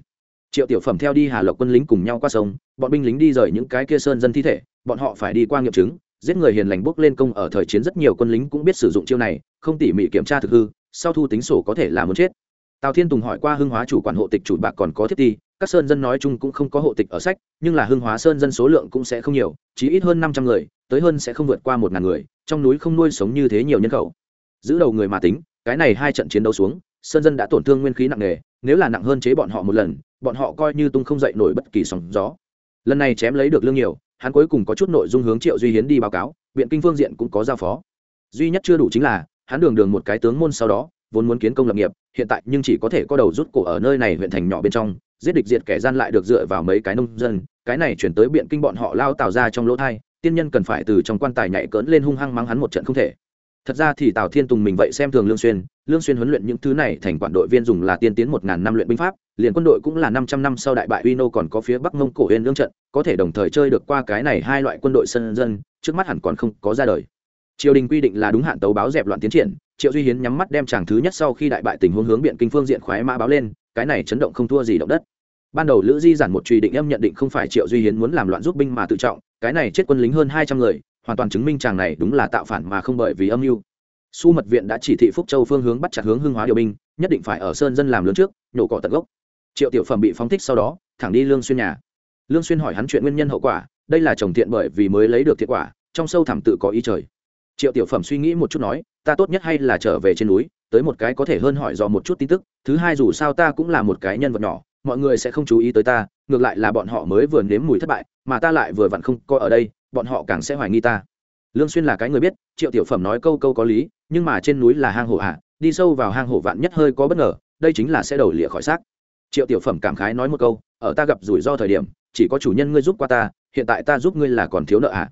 Triệu tiểu phẩm theo đi hà lộc quân lính cùng nhau qua sông, bọn binh lính đi rời những cái kia sơn dân thi thể, bọn họ phải đi qua nghiệm chứng, giết người hiền lành bốc lên công ở thời chiến rất nhiều quân lính cũng biết sử dụng chiêu này, không tỉ mỉ kiểm tra thực hư, sau thu tính sổ có thể là muốn chết. Tào thiên tùng hỏi qua hưng hóa chủ quản hộ tịch chủ bạc còn có thiết ti các sơn dân nói chung cũng không có hộ tịch ở sách, nhưng là hưng hóa sơn dân số lượng cũng sẽ không nhiều, chỉ ít hơn năm trăm người, tới hơn sẽ không vượt qua một ngàn người trong núi không nuôi sống như thế nhiều nhân khẩu. Giữ đầu người mà tính, cái này hai trận chiến đấu xuống, sơn dân đã tổn thương nguyên khí nặng nề, nếu là nặng hơn chế bọn họ một lần, bọn họ coi như tung không dậy nổi bất kỳ sóng gió. Lần này chém lấy được lương nhiều, hắn cuối cùng có chút nội dung hướng triệu duy hiến đi báo cáo, biện kinh phương diện cũng có giao phó. Duy nhất chưa đủ chính là, hắn đường đường một cái tướng môn sau đó, vốn muốn kiến công lập nghiệp, hiện tại nhưng chỉ có thể có đầu rút cổ ở nơi này huyện thành nhỏ bên trong, giết địch diệt kẻ gian lại được dựa vào mấy cái nông dân, cái này chuyển tới biện kinh bọn họ lao tạo ra trong lỗ thai tiên nhân cần phải từ trong quan tài nhảy cỡn lên hung hăng mắng hắn một trận không thể. Thật ra thì tào thiên tùng mình vậy xem thường lương xuyên lương xuyên huấn luyện những thứ này thành quản đội viên dùng là tiên tiến một ngàn năm luyện binh pháp, liền quân đội cũng là năm trăm năm sau đại bại uy nô còn có phía bắc mông cổ huyền lương trận, có thể đồng thời chơi được qua cái này hai loại quân đội sân dân, trước mắt hẳn còn không có ra đời. Triều đình quy định là đúng hạn tấu báo dẹp loạn tiến triển, triệu duy hiến nhắm mắt đem chàng thứ nhất sau khi đại bại tình huống hướng biện kinh phương diện khoái mã báo lên, cái này chấn động không thua gì động đất ban đầu lữ di giản một truy định âm nhận định không phải triệu duy hiến muốn làm loạn giúp binh mà tự trọng, cái này chết quân lính hơn hai trăm người, hoàn toàn chứng minh chàng này đúng là tạo phản mà không bởi vì âm mưu. Su mật viện đã chỉ thị phúc châu phương hướng bắt chặt hướng hưng hóa điều binh, nhất định phải ở sơn dân làm lớn trước, nhổ cỏ tận gốc. Triệu tiểu phẩm bị phóng thích sau đó, thẳng đi lương xuyên nhà. Lương xuyên hỏi hắn chuyện nguyên nhân hậu quả, đây là chồng thiện bởi vì mới lấy được thiện quả, trong sâu thẳm tự có ý trời. Triệu tiểu phẩm suy nghĩ một chút nói, ta tốt nhất hay là trở về trên núi, tới một cái có thể hơn hỏi dò một chút tin tức, thứ hai dù sao ta cũng là một cái nhân vật nhỏ mọi người sẽ không chú ý tới ta, ngược lại là bọn họ mới vừa nếm mùi thất bại, mà ta lại vừa vặn không coi ở đây, bọn họ càng sẽ hoài nghi ta lương xuyên là cái người biết, triệu tiểu phẩm nói câu câu có lý, nhưng mà trên núi là hang hổ à đi sâu vào hang hổ vạn nhất hơi có bất ngờ, đây chính là sẽ đầu lìa khỏi xác triệu tiểu phẩm cảm khái nói một câu, ở ta gặp rủi ro thời điểm, chỉ có chủ nhân ngươi giúp qua ta, hiện tại ta giúp ngươi là còn thiếu nợ à?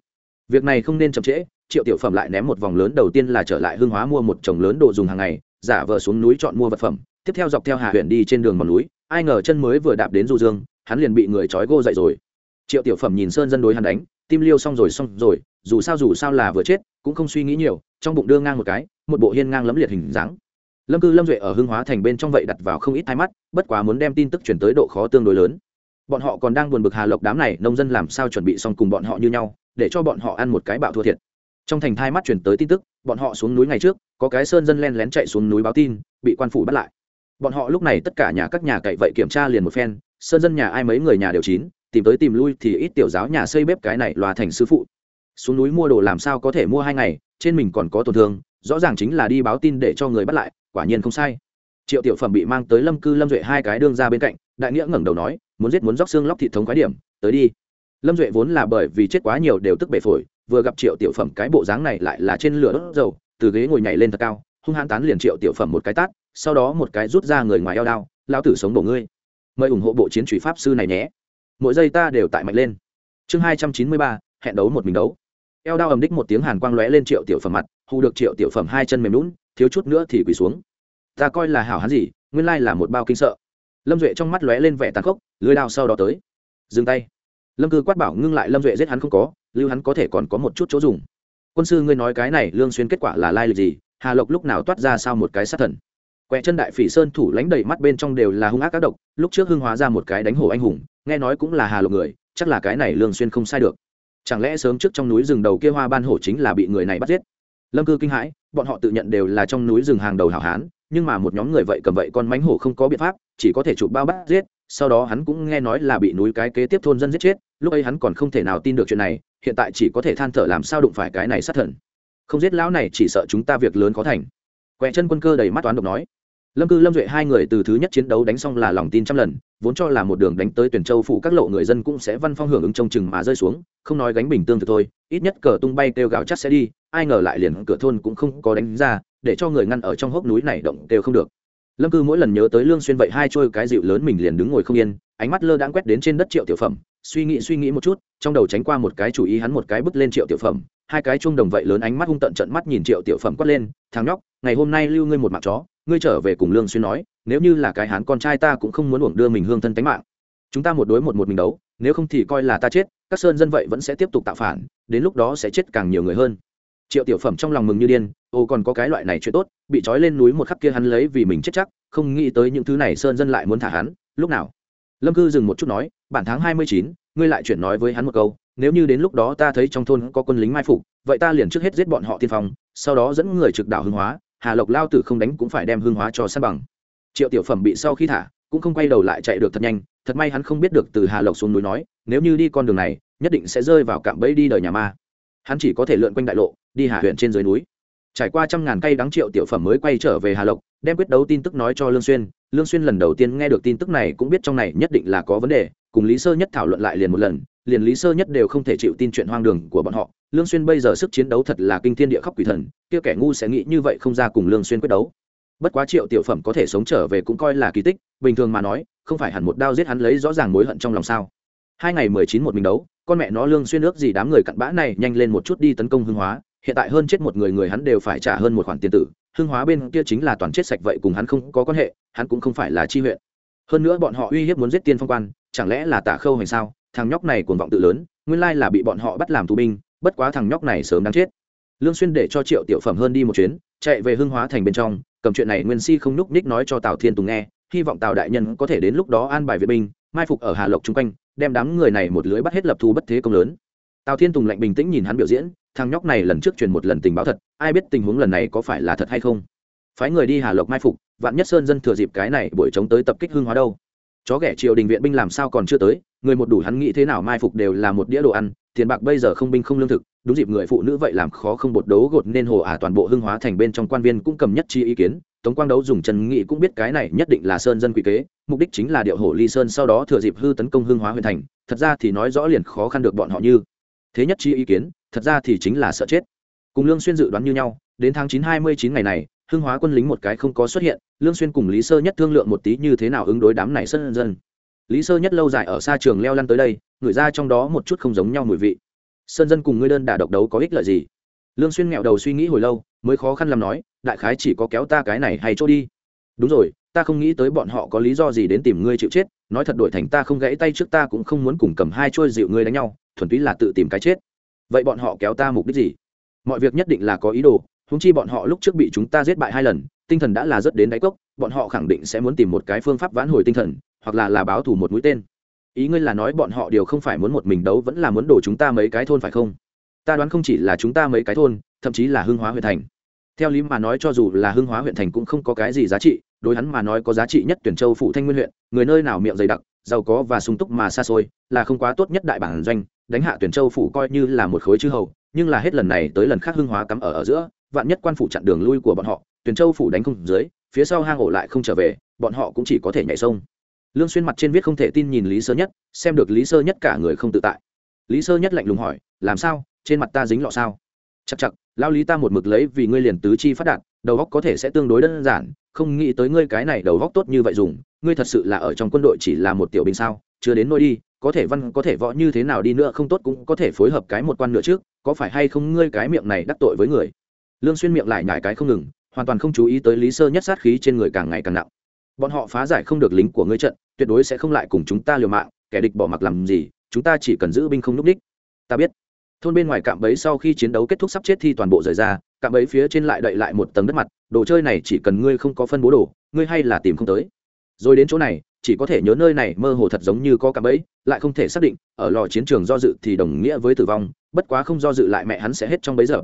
việc này không nên chậm trễ, triệu tiểu phẩm lại ném một vòng lớn đầu tiên là trở lại hương hóa mua một chồng lớn đồ dùng hàng ngày, giả vờ xuống núi chọn mua vật phẩm, tiếp theo dọc theo hà huyện đi trên đường mòn núi ai ngờ chân mới vừa đạp đến du dương, hắn liền bị người trói gô dậy rồi. Triệu tiểu phẩm nhìn sơn dân đối hắn đánh, tim liêu xong rồi xong rồi, dù sao dù sao là vừa chết, cũng không suy nghĩ nhiều, trong bụng đưa ngang một cái, một bộ hiên ngang lấm liệt hình dáng. Lâm cư lâm duệ ở hưng hóa thành bên trong vậy đặt vào không ít hai mắt, bất quá muốn đem tin tức chuyển tới độ khó tương đối lớn. Bọn họ còn đang buồn bực hà lộc đám này, nông dân làm sao chuẩn bị xong cùng bọn họ như nhau, để cho bọn họ ăn một cái bạo thua thiệt. Trong thành thai mắt chuyển tới tin tức, bọn họ xuống núi ngày trước, có cái sơn dân len lén chạy xuống núi báo tin, bị quan phủ bắt lại bọn họ lúc này tất cả nhà các nhà cậy vậy kiểm tra liền một phen, sơn dân nhà ai mấy người nhà đều chín, tìm tới tìm lui thì ít tiểu giáo nhà xây bếp cái này loà thành sư phụ. Xuống núi mua đồ làm sao có thể mua hai ngày, trên mình còn có tổn thương, rõ ràng chính là đi báo tin để cho người bắt lại, quả nhiên không sai. Triệu tiểu phẩm bị mang tới lâm cư lâm duệ hai cái đương ra bên cạnh, đại nghĩa ngẩng đầu nói, muốn giết muốn róc xương lóc thịt thống khái điểm, tới đi. Lâm duệ vốn là bởi vì chết quá nhiều đều tức bể phổi, vừa gặp triệu tiểu phẩm cái bộ dáng này lại là trên lửa đốt dầu, từ ghế ngồi nhảy lên thật cao, hung hãn tán liền triệu tiểu phẩm một cái tát sau đó một cái rút ra người ngoài eo đao lao tử sống bổ ngươi. Mời ủng hộ bộ chiến truy pháp sư này nhé. Mỗi giây ta đều tại mạnh lên. Chương hai trăm chín mươi ba, hẹn đấu một mình đấu. Eo đao ầm đích một tiếng hàn quang lóe lên triệu tiểu phẩm mặt, hù được triệu tiểu phẩm hai chân mềm lún thiếu chút nữa thì quỳ xuống. Ta coi là hảo hán gì, nguyên lai là một bao kinh sợ. Lâm duệ trong mắt lóe lên vẻ tàn khốc, lưới đao sau đó tới. Dừng tay. Lâm cư quát bảo ngưng lại, lâm duệ giết hắn không có, lưu hắn có thể còn có một chút chỗ dùng. Quân sư ngươi nói cái này lương xuyên kết quả là lai lịch gì? Hà lộc lúc nào toát ra sao một cái sát thần? Quẹ chân đại phỉ sơn thủ lãnh đầy mắt bên trong đều là hung ác các độc, lúc trước hưng hóa ra một cái đánh hổ anh hùng, nghe nói cũng là hà lộc người, chắc là cái này lương xuyên không sai được. Chẳng lẽ sớm trước trong núi rừng đầu kia hoa ban hổ chính là bị người này bắt giết? Lâm cư kinh hãi, bọn họ tự nhận đều là trong núi rừng hàng đầu hảo hán, nhưng mà một nhóm người vậy cầm vậy con mánh hổ không có biện pháp, chỉ có thể chụp bao bắt giết, sau đó hắn cũng nghe nói là bị núi cái kế tiếp thôn dân giết chết, lúc ấy hắn còn không thể nào tin được chuyện này, hiện tại chỉ có thể than thở làm sao đụng phải cái này sát thần. Không giết lão này chỉ sợ chúng ta việc lớn khó thành quẹ chân quân cơ đầy mắt toán độc nói. Lâm cư, lâm duệ hai người từ thứ nhất chiến đấu đánh xong là lòng tin trăm lần, vốn cho là một đường đánh tới tuyển châu phụ các lộ người dân cũng sẽ văn phong hưởng ứng trông chừng mà rơi xuống, không nói gánh bình tương thực thôi, ít nhất cờ tung bay kêu gào chắc sẽ đi, ai ngờ lại liền cửa thôn cũng không có đánh ra, để cho người ngăn ở trong hốc núi này động đều không được. Lâm cư mỗi lần nhớ tới lương xuyên vậy hai trôi cái dịu lớn mình liền đứng ngồi không yên, ánh mắt lơ đãng quét đến trên đất triệu tiểu phẩm, suy nghĩ suy nghĩ một chút, trong đầu tránh qua một cái chủ ý hắn một cái bước lên triệu tiểu phẩm hai cái chuông đồng vậy lớn ánh mắt hung tận trận mắt nhìn triệu tiểu phẩm quát lên, thằng nhóc, ngày hôm nay lưu ngươi một mạng chó, ngươi trở về cùng lương xuyên nói, nếu như là cái hán con trai ta cũng không muốn uổng đưa mình hương thân tánh mạng. Chúng ta một đối một một mình đấu, nếu không thì coi là ta chết, các sơn dân vậy vẫn sẽ tiếp tục tạo phản, đến lúc đó sẽ chết càng nhiều người hơn. Triệu tiểu phẩm trong lòng mừng như điên, ô, còn có cái loại này chuyện tốt, bị trói lên núi một khắc kia hắn lấy vì mình chết chắc, không nghĩ tới những thứ này sơn dân lại muốn thả hắn, lúc nào? Lâm cư dừng một chút nói, bản tháng hai mươi chín, ngươi lại chuyển nói với hắn một câu nếu như đến lúc đó ta thấy trong thôn có quân lính mai phục, vậy ta liền trước hết giết bọn họ tiên phong, sau đó dẫn người trực đảo hương hóa, hà lộc lao tử không đánh cũng phải đem hương hóa cho san bằng. Triệu tiểu phẩm bị sau khi thả, cũng không quay đầu lại chạy được thật nhanh, thật may hắn không biết được từ hà lộc xuống núi nói, nếu như đi con đường này, nhất định sẽ rơi vào cạm bẫy đi đời nhà ma. Hắn chỉ có thể lượn quanh đại lộ, đi hà huyện trên dưới núi. Trải qua trăm ngàn cây đắng triệu tiểu phẩm mới quay trở về hà lộc, đem quyết đấu tin tức nói cho lương xuyên. Lương xuyên lần đầu tiên nghe được tin tức này cũng biết trong này nhất định là có vấn đề, cùng lý sơ nhất thảo luận lại liền một lần liền lý sơ nhất đều không thể chịu tin chuyện hoang đường của bọn họ. Lương xuyên bây giờ sức chiến đấu thật là kinh thiên địa khóc quỷ thần, kia kẻ ngu sẽ nghĩ như vậy không ra cùng lương xuyên quyết đấu. Bất quá triệu tiểu phẩm có thể sống trở về cũng coi là kỳ tích, bình thường mà nói, không phải hẳn một đao giết hắn lấy rõ ràng mối hận trong lòng sao. Hai ngày mười chín một mình đấu, con mẹ nó lương xuyên nước gì đám người cặn bã này nhanh lên một chút đi tấn công hưng hóa, hiện tại hơn chết một người người hắn đều phải trả hơn một khoản tiền tử. Hưng hóa bên kia chính là toàn chết sạch vậy cùng hắn không có quan hệ, hắn cũng không phải là chi huyện. Hơn nữa bọn họ uy hiếp muốn giết tiên phong quan, chẳng lẽ là tả khâu hành sao? Thằng nhóc này cuồng vọng tự lớn, nguyên lai là bị bọn họ bắt làm tù binh, bất quá thằng nhóc này sớm đáng chết. Lương xuyên để cho triệu tiểu phẩm hơn đi một chuyến, chạy về hưng hóa thành bên trong, cầm chuyện này nguyên si không núc ních nói cho tào thiên tùng nghe, hy vọng tào đại nhân có thể đến lúc đó an bài viện binh, mai phục ở hà lộc chung quanh, đem đám người này một lưới bắt hết lập thu bất thế công lớn. Tào thiên tùng lạnh bình tĩnh nhìn hắn biểu diễn, thằng nhóc này lần trước truyền một lần tình báo thật, ai biết tình huống lần này có phải là thật hay không. Phái người đi hà lộc mai phục, vạn nhất sơn dân thừa dịp cái này buổi chống tới tập kích hưng hóa đâu chó ghẻ triều đình viện binh làm sao còn chưa tới, người một đủ hắn nghĩ thế nào mai phục đều là một đĩa đồ ăn, tiền bạc bây giờ không binh không lương thực, đúng dịp người phụ nữ vậy làm khó không bột đấu gột nên hồ ả toàn bộ hưng hóa thành bên trong quan viên cũng cầm nhất chi ý kiến, tống quang đấu dùng trần nghị cũng biết cái này nhất định là sơn dân quy kế, mục đích chính là điệu hổ ly sơn sau đó thừa dịp hư tấn công hưng hóa huyện thành, thật ra thì nói rõ liền khó khăn được bọn họ như. Thế nhất chi ý kiến, thật ra thì chính là sợ chết. Cùng lương xuyên dự đoán như nhau, đến tháng chín hai mươi chín ngày này hưng hóa quân lính một cái không có xuất hiện, lương xuyên cùng lý sơ nhất thương lượng một tí như thế nào ứng đối đám này sơn dân. Lý sơ nhất lâu dài ở xa trường leo lăn tới đây ngửi ra trong đó một chút không giống nhau mùi vị. Sơn dân cùng ngươi đơn đả độc đấu có ích lợi gì? Lương xuyên nghẹo đầu suy nghĩ hồi lâu, mới khó khăn làm nói, đại khái chỉ có kéo ta cái này hay chỗ đi. Đúng rồi, ta không nghĩ tới bọn họ có lý do gì đến tìm ngươi chịu chết, nói thật đổi thành ta không gãy tay trước ta cũng không muốn cùng cầm hai chuôi dịu ngươi đánh nhau, thuần túy là tự tìm cái chết. Vậy bọn họ kéo ta mục đích gì? Mọi việc nhất định là có ý đồ huống chi bọn họ lúc trước bị chúng ta giết bại hai lần, tinh thần đã là rất đến đáy cốc, bọn họ khẳng định sẽ muốn tìm một cái phương pháp vãn hồi tinh thần, hoặc là là báo thủ một mũi tên. Ý ngươi là nói bọn họ đều không phải muốn một mình đấu vẫn là muốn đổ chúng ta mấy cái thôn phải không? Ta đoán không chỉ là chúng ta mấy cái thôn, thậm chí là hưng hóa huyện thành. Theo lý mà nói cho dù là hưng hóa huyện thành cũng không có cái gì giá trị, đối hắn mà nói có giá trị nhất tuyển châu phụ thanh nguyên huyện, người nơi nào miệng dày đặc, giàu có và sung túc mà xa xôi, là không quá tốt nhất đại bản doanh, đánh hạ tuyển châu phủ coi như là một khối chư hầu, nhưng là hết lần này tới lần khác hưng hóa cắm ở ở giữa vạn nhất quan phủ chặn đường lui của bọn họ tuyển châu phủ đánh không dưới, phía sau hang ổ lại không trở về, bọn họ cũng chỉ có thể nhảy sông. Lương xuyên mặt trên viết không thể tin nhìn lý sơ nhất, xem được lý sơ nhất cả người không tự tại. Lý sơ nhất lạnh lùng hỏi, làm sao? Trên mặt ta dính lọ sao? Chặt chặt lao lý ta một mực lấy vì ngươi liền tứ chi phát đạt, đầu góc có thể sẽ tương đối đơn giản, không nghĩ tới ngươi cái này đầu góc tốt như vậy dùng, ngươi thật sự là ở trong quân đội chỉ là một tiểu binh sao, chưa đến nôi đi, có thể văn, có thể võ như thế nào đi nữa không tốt cũng có thể phối hợp cái một quan nữa trước, có phải hay không ngươi cái miệng này đắc tội với người? Lương xuyên miệng lại nhải cái không ngừng, hoàn toàn không chú ý tới lý sơ nhất sát khí trên người càng ngày càng nặng. Bọn họ phá giải không được lính của ngươi trận, tuyệt đối sẽ không lại cùng chúng ta liều mạng, kẻ địch bỏ mặc làm gì, chúng ta chỉ cần giữ binh không núp đích. Ta biết. Thôn bên ngoài cạm bẫy sau khi chiến đấu kết thúc sắp chết thì toàn bộ rời ra, cạm bẫy phía trên lại đậy lại một tầng đất mặt, đồ chơi này chỉ cần ngươi không có phân bố đồ, ngươi hay là tìm không tới. Rồi đến chỗ này, chỉ có thể nhớ nơi này mơ hồ thật giống như có cạm bẫy, lại không thể xác định, ở lò chiến trường do dự thì đồng nghĩa với tử vong, bất quá không do dự lại mẹ hắn sẽ hết trong bấy giờ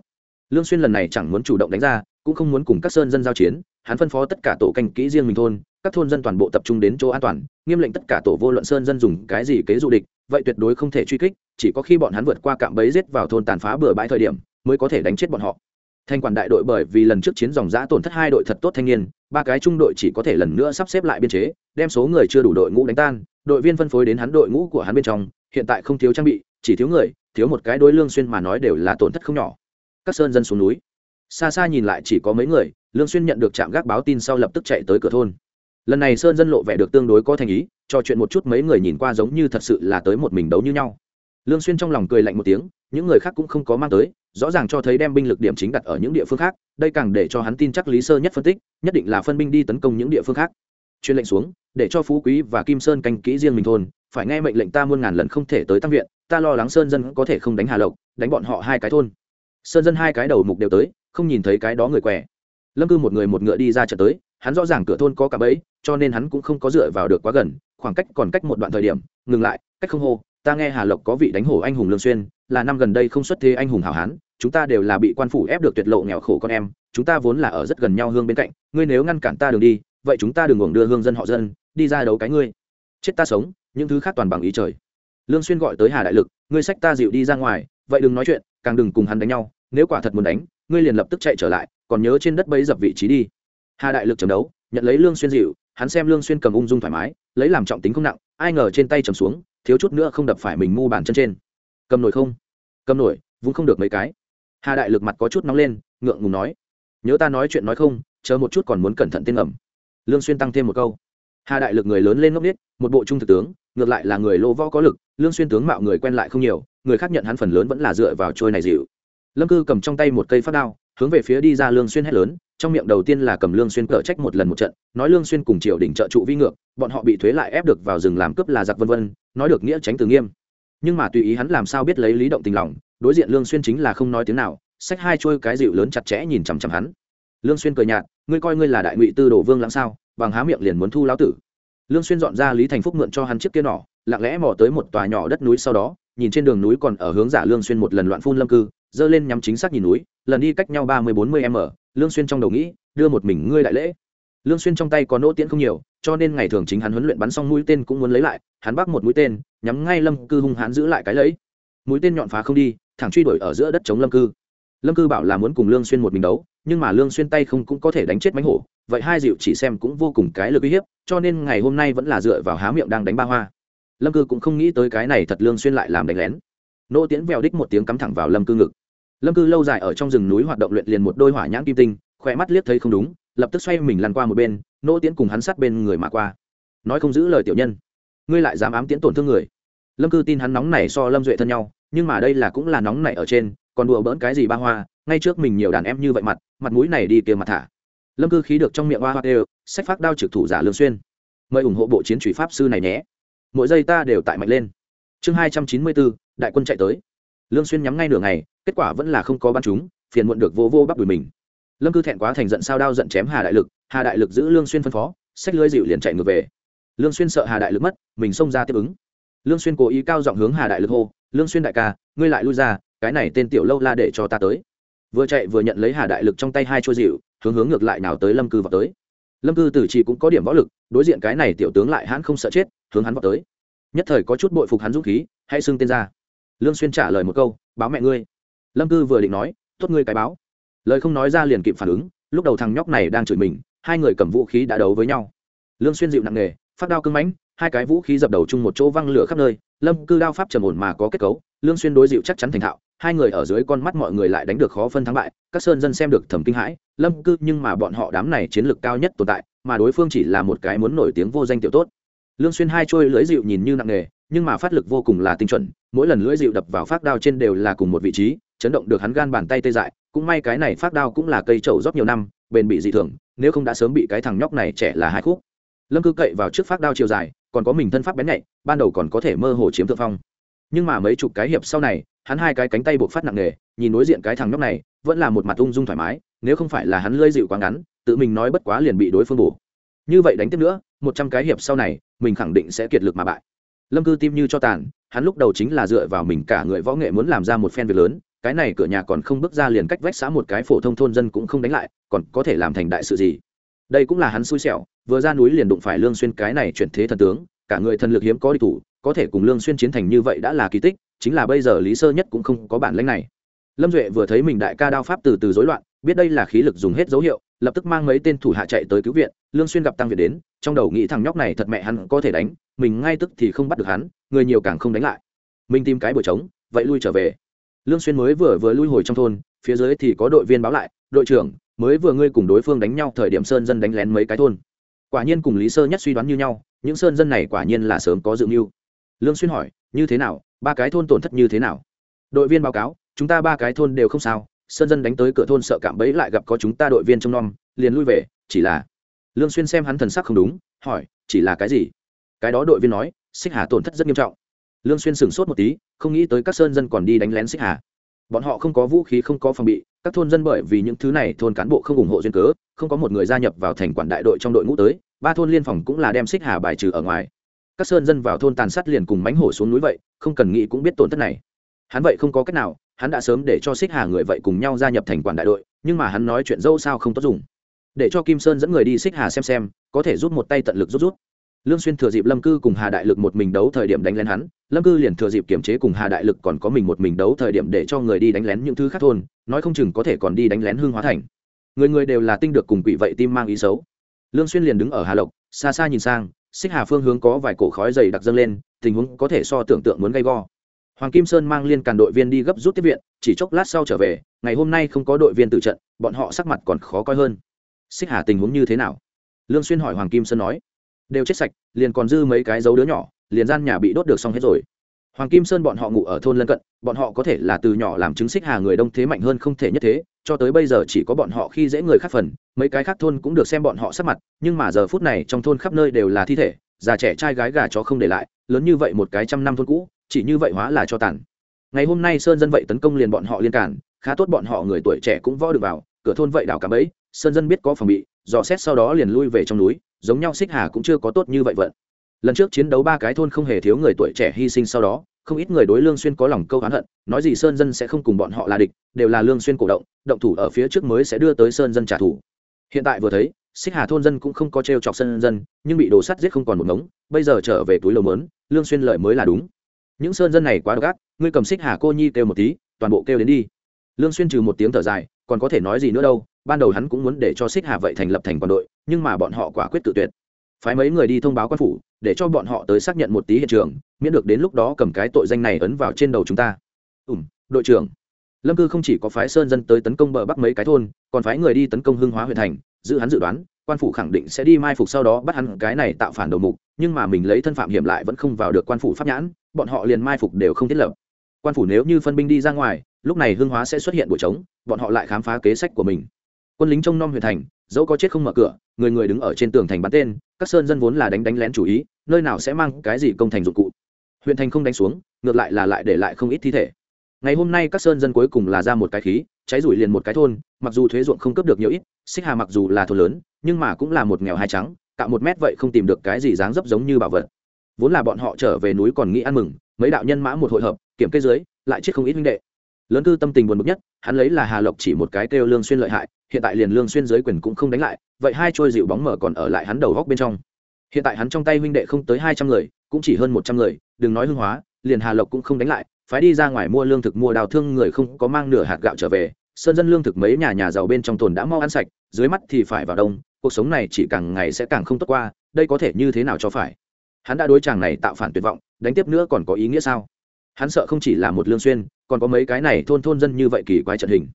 lương xuyên lần này chẳng muốn chủ động đánh ra, cũng không muốn cùng các sơn dân giao chiến, hắn phân phó tất cả tổ canh kỹ riêng mình thôn, các thôn dân toàn bộ tập trung đến chỗ an toàn, nghiêm lệnh tất cả tổ vô luận sơn dân dùng cái gì kế dụ địch, vậy tuyệt đối không thể truy kích, chỉ có khi bọn hắn vượt qua cạm bẫy giết vào thôn tàn phá bừa bãi thời điểm, mới có thể đánh chết bọn họ. Thanh quản đại đội bởi vì lần trước chiến dòng giã tổn thất hai đội thật tốt thanh niên, ba cái trung đội chỉ có thể lần nữa sắp xếp lại biên chế, đem số người chưa đủ đội ngũ đánh tan, đội viên phân phối đến hắn đội ngũ của hắn bên trong, hiện tại không thiếu trang bị, chỉ thiếu người, thiếu một cái đối lương xuyên mà nói đều là tổn thất không nhỏ các sơn dân xuống núi. Xa xa nhìn lại chỉ có mấy người, lương xuyên nhận được trạm gác báo tin sau lập tức chạy tới cửa thôn. Lần này sơn dân lộ vẻ được tương đối có thành ý trò chuyện một chút mấy người nhìn qua giống như thật sự là tới một mình đấu như nhau. Lương xuyên trong lòng cười lạnh một tiếng, những người khác cũng không có mang tới, rõ ràng cho thấy đem binh lực điểm chính đặt ở những địa phương khác, đây càng để cho hắn tin chắc lý sơ nhất phân tích, nhất định là phân binh đi tấn công những địa phương khác. Truyền lệnh xuống, để cho phú quý và kim sơn canh kỹ riêng mình thôn, phải nghe mệnh lệnh ta muôn ngàn lần không thể tới tăng viện, ta lo lắng sơn dân có thể không đánh hà lộc, đánh bọn họ hai cái thôn sơn dân hai cái đầu mục đều tới, không nhìn thấy cái đó người què. lâm cư một người một ngựa đi ra chợ tới, hắn rõ ràng cửa thôn có cả bẫy, cho nên hắn cũng không có dựa vào được quá gần, khoảng cách còn cách một đoạn thời điểm, ngừng lại, cách không hô, ta nghe hà lộc có vị đánh hổ anh hùng lương xuyên, là năm gần đây không xuất thế anh hùng hảo hán, chúng ta đều là bị quan phủ ép được tuyệt lộ nghèo khổ con em, chúng ta vốn là ở rất gần nhau hương bên cạnh, ngươi nếu ngăn cản ta đường đi, vậy chúng ta đừng uổng đưa hương dân họ dân, đi ra đấu cái ngươi chết ta sống, những thứ khác toàn bằng ý trời lương xuyên gọi tới hà đại lực, ngươi sách ta dịu đi ra ngoài, vậy đừng nói chuyện càng đừng cùng hắn đánh nhau, nếu quả thật muốn đánh, ngươi liền lập tức chạy trở lại, còn nhớ trên đất bấy dập vị trí đi. Hà đại lực chấm đấu, nhận lấy lương xuyên dịu, hắn xem lương xuyên cầm ung dung thoải mái, lấy làm trọng tính không nặng, ai ngờ trên tay chầm xuống, thiếu chút nữa không đập phải mình mu bàn chân trên. Cầm nổi không? Cầm nổi, vung không được mấy cái. Hà đại lực mặt có chút nóng lên, ngượng ngùng nói, nhớ ta nói chuyện nói không, chờ một chút còn muốn cẩn thận tên ẩm. Lương xuyên tăng thêm một câu. Hà đại lực người lớn lên ngốc biết một bộ trung thực tướng ngược lại là người lô võ có lực, lương xuyên tướng mạo người quen lại không nhiều, người khác nhận hắn phần lớn vẫn là dựa vào trôi này dịu. Lâm cư cầm trong tay một cây phát đao, hướng về phía đi ra lương xuyên hét lớn, trong miệng đầu tiên là cầm lương xuyên cở trách một lần một trận, nói lương xuyên cùng triều đình trợ trụ vi ngược, bọn họ bị thuế lại ép được vào rừng làm cướp là giặc vân vân, nói được nghĩa tránh từ nghiêm. Nhưng mà tùy ý hắn làm sao biết lấy lý động tình lòng, đối diện lương xuyên chính là không nói tiếng nào, xách hai trôi cái dịu lớn chặt chẽ nhìn chằm chằm hắn. Lương xuyên cười nhạt, ngươi coi ngươi là đại ngụy tư đồ vương lãng sao, bằng há miệng liền muốn thu lão tử lương xuyên dọn ra lý thành phúc mượn cho hắn chiếc kia nỏ, lặng lẽ mò tới một tòa nhỏ đất núi sau đó, nhìn trên đường núi còn ở hướng giả lương xuyên một lần loạn phun lâm cư dơ lên nhắm chính xác nhìn núi, lần đi cách nhau ba mươi bốn mươi m, lương xuyên trong đầu nghĩ, đưa một mình ngươi đại lễ. Lương xuyên trong tay có nỗ tiễn không nhiều, cho nên ngày thường chính hắn huấn luyện bắn xong mũi tên cũng muốn lấy lại, hắn bắt một mũi tên, nhắm ngay lâm cư hung hãn giữ lại cái lấy. mũi tên nhọn phá không đi, thẳng truy đuổi ở giữa đất chống lâm cư. Lâm cư bảo là muốn cùng lương xuyên một mình đấu nhưng mà lương xuyên tay không cũng có thể đánh chết mánh hổ, vậy hai dịu chỉ xem cũng vô cùng cái lực uy hiếp, cho nên ngày hôm nay vẫn là dựa vào há miệng đang đánh ba hoa. Lâm cư cũng không nghĩ tới cái này thật lương xuyên lại làm đánh lén. Nỗ tiễn vèo đích một tiếng cắm thẳng vào lâm cư ngực. Lâm cư lâu dài ở trong rừng núi hoạt động luyện liền một đôi hỏa nhãn kim tinh khỏe mắt liếc thấy không đúng, lập tức xoay mình lăn qua một bên nỗ tiễn cùng hắn sát bên người mà qua. Nói không giữ lời tiểu nhân, ngươi lại dám ám tiễn tổn thương người. Lâm cư tin hắn nóng này so lâm duệ thân nhau, nhưng mà đây là cũng là nóng này ở trên, còn đùa bỡn cái gì ba hoa, ngay trước mình nhiều đàn em như vậy mặt mặt mũi này đi kia mặt thả. Lâm cư khí được trong miệng hoa hoa đều sách phát đao trực thủ giả lương xuyên. Mời ủng hộ bộ chiến truy pháp sư này nhé. Mỗi giây ta đều tại mạnh lên. Chương hai trăm chín mươi bốn, đại quân chạy tới. Lương xuyên nhắm ngay nửa ngày, kết quả vẫn là không có bắn chúng, phiền muộn được vô vô bắp đùi mình. Lâm cư thẹn quá thành giận sao đao giận chém hà đại lực, hà đại lực giữ lương xuyên phân phó, sách lưới dịu liền chạy ngược về. Lương xuyên sợ hà đại lực mất, mình xông ra tiếp ứng. Lương xuyên cố ý cao giọng hướng hà đại lực hô, lương xuyên đại ca, ngươi lại lui ra, cái này tên tiểu lâu la để cho ta tới vừa chạy vừa nhận lấy hà đại lực trong tay hai chua dịu, hướng hướng ngược lại nào tới lâm cư vào tới. Lâm cư tử trì cũng có điểm võ lực, đối diện cái này tiểu tướng lại hắn không sợ chết, hướng hắn vào tới. Nhất thời có chút bội phục hắn dũng khí, hãy xưng tên ra. Lương xuyên trả lời một câu, báo mẹ ngươi. Lâm cư vừa định nói, tốt ngươi cái báo. Lời không nói ra liền kịp phản ứng, lúc đầu thằng nhóc này đang chửi mình, hai người cầm vũ khí đã đấu với nhau. Lương xuyên dịu nặng nghề phát đao cứng mãnh, hai cái vũ khí dập đầu chung một chỗ văng lửa khắp nơi, lâm cư đao pháp trầm ổn mà có kết cấu, lương xuyên đối dịu chắc chắn thành thạo hai người ở dưới con mắt mọi người lại đánh được khó phân thắng bại, các sơn dân xem được thầm kinh hãi, lâm cư nhưng mà bọn họ đám này chiến lược cao nhất tồn tại, mà đối phương chỉ là một cái muốn nổi tiếng vô danh tiểu tốt. Lương xuyên hai trôi lưỡi dịu nhìn như nặng nghề nhưng mà phát lực vô cùng là tinh chuẩn, mỗi lần lưỡi dịu đập vào phát đao trên đều là cùng một vị trí, chấn động được hắn gan bàn tay tê dại, cũng may cái này phát đao cũng là cây trầu rót nhiều năm, bền bị dị thường, nếu không đã sớm bị cái thằng nhóc này trẻ là hai khúc. Lâm cư cậy vào trước phát đao chiều dài, còn có mình thân pháp bén nhạy, ban đầu còn có thể mơ hồ chiếm thượng phong. Nhưng mà mấy chục cái hiệp sau này hắn hai cái cánh tay buộc phát nặng nề, nhìn đối diện cái thằng nhóc này, vẫn là một mặt ung dung thoải mái, nếu không phải là hắn lơi dịu quá ngắn, tự mình nói bất quá liền bị đối phương bổ. Như vậy đánh tiếp nữa, một trăm cái hiệp sau này, mình khẳng định sẽ kiệt lực mà bại. Lâm cư tim như cho tàn, hắn lúc đầu chính là dựa vào mình cả người võ nghệ muốn làm ra một phen việc lớn, cái này cửa nhà còn không bước ra liền cách vách xã một cái phổ thông thôn dân cũng không đánh lại, còn có thể làm thành đại sự gì? Đây cũng là hắn xui xẻo, vừa ra núi liền đụng phải lương xuyên cái này chuyển thế thần tướng, cả người thần lực hiếm có đi thủ, có thể cùng lương xuyên chiến thành như vậy đã là kỳ tích chính là bây giờ lý sơ nhất cũng không có bản lĩnh này. Lâm duệ vừa thấy mình đại ca đao pháp từ từ rối loạn, biết đây là khí lực dùng hết dấu hiệu, lập tức mang mấy tên thủ hạ chạy tới cứu viện, lương xuyên gặp tăng viện đến, trong đầu nghĩ thằng nhóc này thật mẹ hắn có thể đánh, mình ngay tức thì không bắt được hắn, người nhiều càng không đánh lại. Mình tìm cái bờ trống, vậy lui trở về. Lương xuyên mới vừa vừa lui hồi trong thôn, phía dưới thì có đội viên báo lại, đội trưởng, mới vừa ngươi cùng đối phương đánh nhau thời điểm sơn dân đánh lén mấy cái thôn. Quả nhiên cùng lý sơ nhất suy đoán như nhau, những sơn dân này quả nhiên là sớm có dự mưu. Lương xuyên hỏi, như thế nào ba cái thôn tổn thất như thế nào? Đội viên báo cáo, chúng ta ba cái thôn đều không sao, sơn dân đánh tới cửa thôn sợ cạm bẫy lại gặp có chúng ta đội viên trong nom, liền lui về, chỉ là lương xuyên xem hắn thần sắc không đúng, hỏi, chỉ là cái gì? Cái đó đội viên nói, xích hà tổn thất rất nghiêm trọng. Lương xuyên sửng sốt một tí, không nghĩ tới các sơn dân còn đi đánh lén xích hà. Bọn họ không có vũ khí, không có phòng bị, các thôn dân bởi vì những thứ này thôn cán bộ không ủng hộ duyên cớ, không có một người gia nhập vào thành quản đại đội trong đội ngũ tới, ba thôn liên phòng cũng là đem xích hà bài trừ ở ngoài các sơn dân vào thôn tàn sát liền cùng mánh hổ xuống núi vậy, không cần nghĩ cũng biết tổn thất này. Hắn vậy không có cách nào, hắn đã sớm để cho xích hà người vậy cùng nhau gia nhập thành quản đại đội, nhưng mà hắn nói chuyện dâu sao không tốt dùng. Để cho kim sơn dẫn người đi xích hà xem xem, có thể rút một tay tận lực rút rút. Lương xuyên thừa dịp lâm cư cùng hà đại lực một mình đấu thời điểm đánh lén hắn, lâm cư liền thừa dịp kiểm chế cùng hà đại lực còn có mình một mình đấu thời điểm để cho người đi đánh lén những thứ khác thôn, nói không chừng có thể còn đi đánh lén hương hóa thành. Người người đều là tinh được cùng quỷ vậy tim mang ý xấu. Lương xuyên liền đứng ở hà lộc, xa xa nhìn sang xích hà phương hướng có vài cổ khói dày đặc dâng lên, tình huống có thể so tưởng tượng muốn gây go. Hoàng kim sơn mang liên càn đội viên đi gấp rút tiếp viện, chỉ chốc lát sau trở về, ngày hôm nay không có đội viên tự trận, bọn họ sắc mặt còn khó coi hơn. Xích hà tình huống như thế nào? Lương xuyên hỏi hoàng kim sơn nói. Đều chết sạch, liền còn dư mấy cái dấu đứa nhỏ, liền gian nhà bị đốt được xong hết rồi. Hoàng kim sơn bọn họ ngủ ở thôn lân cận, bọn họ có thể là từ nhỏ làm chứng xích hà người đông thế mạnh hơn không thể nhất thế cho tới bây giờ chỉ có bọn họ khi dễ người khác phần, mấy cái khác thôn cũng được xem bọn họ sắp mặt, nhưng mà giờ phút này trong thôn khắp nơi đều là thi thể, già trẻ trai gái gà chó không để lại, lớn như vậy một cái trăm năm thôn cũ, chỉ như vậy hóa là cho tàn. Ngày hôm nay sơn dân vậy tấn công liền bọn họ liên cản, khá tốt bọn họ người tuổi trẻ cũng võ được vào, cửa thôn vậy đảo cả bấy sơn dân biết có phòng bị, dò xét sau đó liền lui về trong núi, giống nhau xích hà cũng chưa có tốt như vậy vận. Lần trước chiến đấu ba cái thôn không hề thiếu người tuổi trẻ hy sinh sau đó không ít người đối lương xuyên có lòng câu oán hận, nói gì sơn dân sẽ không cùng bọn họ là địch, đều là lương xuyên cổ động động thủ ở phía trước mới sẽ đưa tới sơn dân trả thù. Hiện tại vừa thấy, xích hà thôn dân cũng không có treo chọc sơn dân, nhưng bị đồ sắt giết không còn một ngống, bây giờ trở về túi lầu mớn lương xuyên lợi mới là đúng. Những sơn dân này quá độc ác, ngươi cầm xích hà cô nhi kêu một tí, toàn bộ kêu đến đi. Lương xuyên trừ một tiếng thở dài, còn có thể nói gì nữa đâu, ban đầu hắn cũng muốn để cho xích hà vậy thành lập thành quân đội, nhưng mà bọn họ quả quyết tự tuyệt phái mấy người đi thông báo quan phủ, để cho bọn họ tới xác nhận một tí hiện trường, miễn được đến lúc đó cầm cái tội danh này ấn vào trên đầu chúng ta. Ùm đội trưởng. Lâm cư không chỉ có phái sơn dân tới tấn công bờ bắc mấy cái thôn, còn phái người đi tấn công hưng hóa huyện thành, giữ hắn dự đoán, quan phủ khẳng định sẽ đi mai phục sau đó bắt hắn cái này tạo phản đầu mục, nhưng mà mình lấy thân phạm hiểm lại vẫn không vào được quan phủ pháp nhãn, bọn họ liền mai phục đều không thiết lập. Quan phủ nếu như phân binh đi ra ngoài, lúc này hưng hóa sẽ xuất hiện buổi trống, bọn họ lại khám phá kế sách của mình. Quân lính trông nom huyện thành dẫu có chết không mở cửa, người người đứng ở trên tường thành bắn tên, các sơn dân vốn là đánh đánh lén chủ ý, nơi nào sẽ mang cái gì công thành dụng cụ. Huyện thành không đánh xuống, ngược lại là lại để lại không ít thi thể. Ngày hôm nay các sơn dân cuối cùng là ra một cái khí, cháy rủi liền một cái thôn, mặc dù thuế ruộng không cấp được nhiều ít, xích hà mặc dù là thôn lớn, nhưng mà cũng là một nghèo hai trắng, cạo một mét vậy không tìm được cái gì dáng dấp giống như bảo vật. Vốn là bọn họ trở về núi còn nghĩ ăn mừng, mấy đạo nhân mã một hội hợp, kiểm kê dưới, lại chết không ít huynh đệ. Lớn cư tâm tình buồn bực nhất, hắn lấy là hà lộc chỉ một cái kêu lương xuyên lợi hại hiện tại liền lương xuyên dưới quyền cũng không đánh lại, vậy hai trôi dịu bóng mở còn ở lại hắn đầu góc bên trong. Hiện tại hắn trong tay huynh đệ không tới hai trăm người, cũng chỉ hơn một trăm người, đừng nói hương hóa, liền hà lộc cũng không đánh lại phải đi ra ngoài mua lương thực mua đào thương người không có mang nửa hạt gạo trở về, sơn dân lương thực mấy nhà nhà giàu bên trong tồn đã mau ăn sạch, dưới mắt thì phải vào đông, cuộc sống này chỉ càng ngày sẽ càng không tốt qua, đây có thể như thế nào cho phải? Hắn đã đối chàng này tạo phản tuyệt vọng, đánh tiếp nữa còn có ý nghĩa sao? Hắn sợ không chỉ là một lương xuyên, còn có mấy cái này thôn thôn dân như vậy kỳ quái trận hình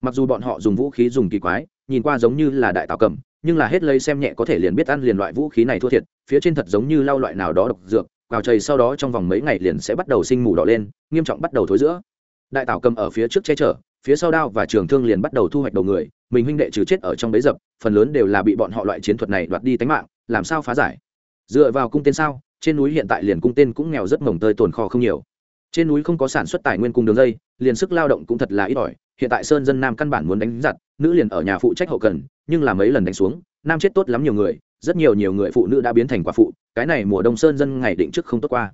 mặc dù bọn họ dùng vũ khí dùng kỳ quái, nhìn qua giống như là đại tạo cầm, nhưng là hết lây xem nhẹ có thể liền biết ăn liền loại vũ khí này thua thiệt, phía trên thật giống như lau loại nào đó độc dược cào chầy sau đó trong vòng mấy ngày liền sẽ bắt đầu sinh mù đỏ lên, nghiêm trọng bắt đầu thối giữa. Đại tạo cầm ở phía trước che chở, phía sau đao và trường thương liền bắt đầu thu hoạch đầu người, mình huynh đệ trừ chết ở trong bấy dập, phần lớn đều là bị bọn họ loại chiến thuật này đoạt đi tánh mạng, làm sao phá giải? Dựa vào cung tên sao, trên núi hiện tại liền cung tên cũng nghèo rất mồng tơi tồn kho không nhiều. Trên núi không có sản xuất tài nguyên cung đường dây, liền sức lao động cũng thật là ít ỏi hiện tại sơn dân nam căn bản muốn đánh giặt nữ liền ở nhà phụ trách hậu cần, nhưng là mấy lần đánh xuống, nam chết tốt lắm nhiều người, rất nhiều nhiều người phụ nữ đã biến thành quả phụ, cái này mùa đông sơn dân ngày định trước không tốt qua.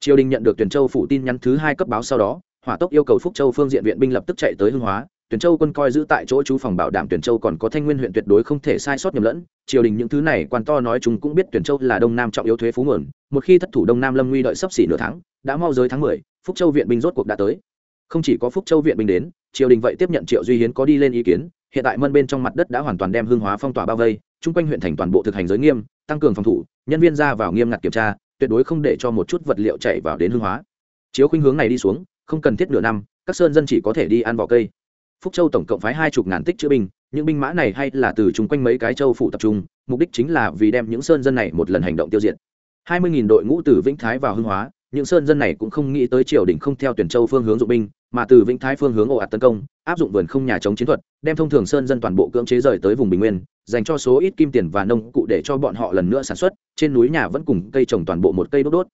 Triều đình nhận được tuyển châu phụ tin nhắn thứ hai cấp báo sau đó, hỏa tốc yêu cầu phúc châu phương diện viện binh lập tức chạy tới hưng hóa, tuyển châu quân coi giữ tại chỗ chú phòng bảo đảm tuyển châu còn có thanh nguyên huyện tuyệt đối không thể sai sót nhầm lẫn, triều đình những thứ này quan to nói chúng cũng biết tuyển châu là đông nam trọng yếu thuế phú nguồn, một khi thất thủ đông nam lâm nguy đợi sắp xỉ nửa tháng, đã mau giới tháng mười, phúc châu viện binh rốt cuộc đã tới không chỉ có phúc châu viện binh đến, triều đình vậy tiếp nhận triệu duy hiến có đi lên ý kiến, hiện tại mân bên trong mặt đất đã hoàn toàn đem hương hóa phong tỏa bao vây, chung quanh huyện thành toàn bộ thực hành giới nghiêm, tăng cường phòng thủ, nhân viên ra vào nghiêm ngặt kiểm tra, tuyệt đối không để cho một chút vật liệu chạy vào đến hương hóa. Chiếu khuynh hướng này đi xuống, không cần thiết nửa năm, các sơn dân chỉ có thể đi ăn vỏ cây. Phúc châu tổng cộng phái hai chục ngàn tích chữ binh, những binh mã này hay là từ chung quanh mấy cái châu phủ tập trung, mục đích chính là vì đem những sơn dân này một lần hành động tiêu diệt. Hai mươi nghìn đội ngũ từ vĩnh thái vào hương hóa những sơn dân này cũng không nghĩ tới triều đình không theo tuyển châu phương hướng dụng binh, mà từ vĩnh thái phương hướng ồ ạt tấn công, áp dụng vườn không nhà chống chiến thuật, đem thông thường sơn dân toàn bộ cưỡng chế rời tới vùng bình nguyên, dành cho số ít kim tiền và nông cụ để cho bọn họ lần nữa sản xuất, trên núi nhà vẫn cùng cây trồng toàn bộ một cây đốt đốt.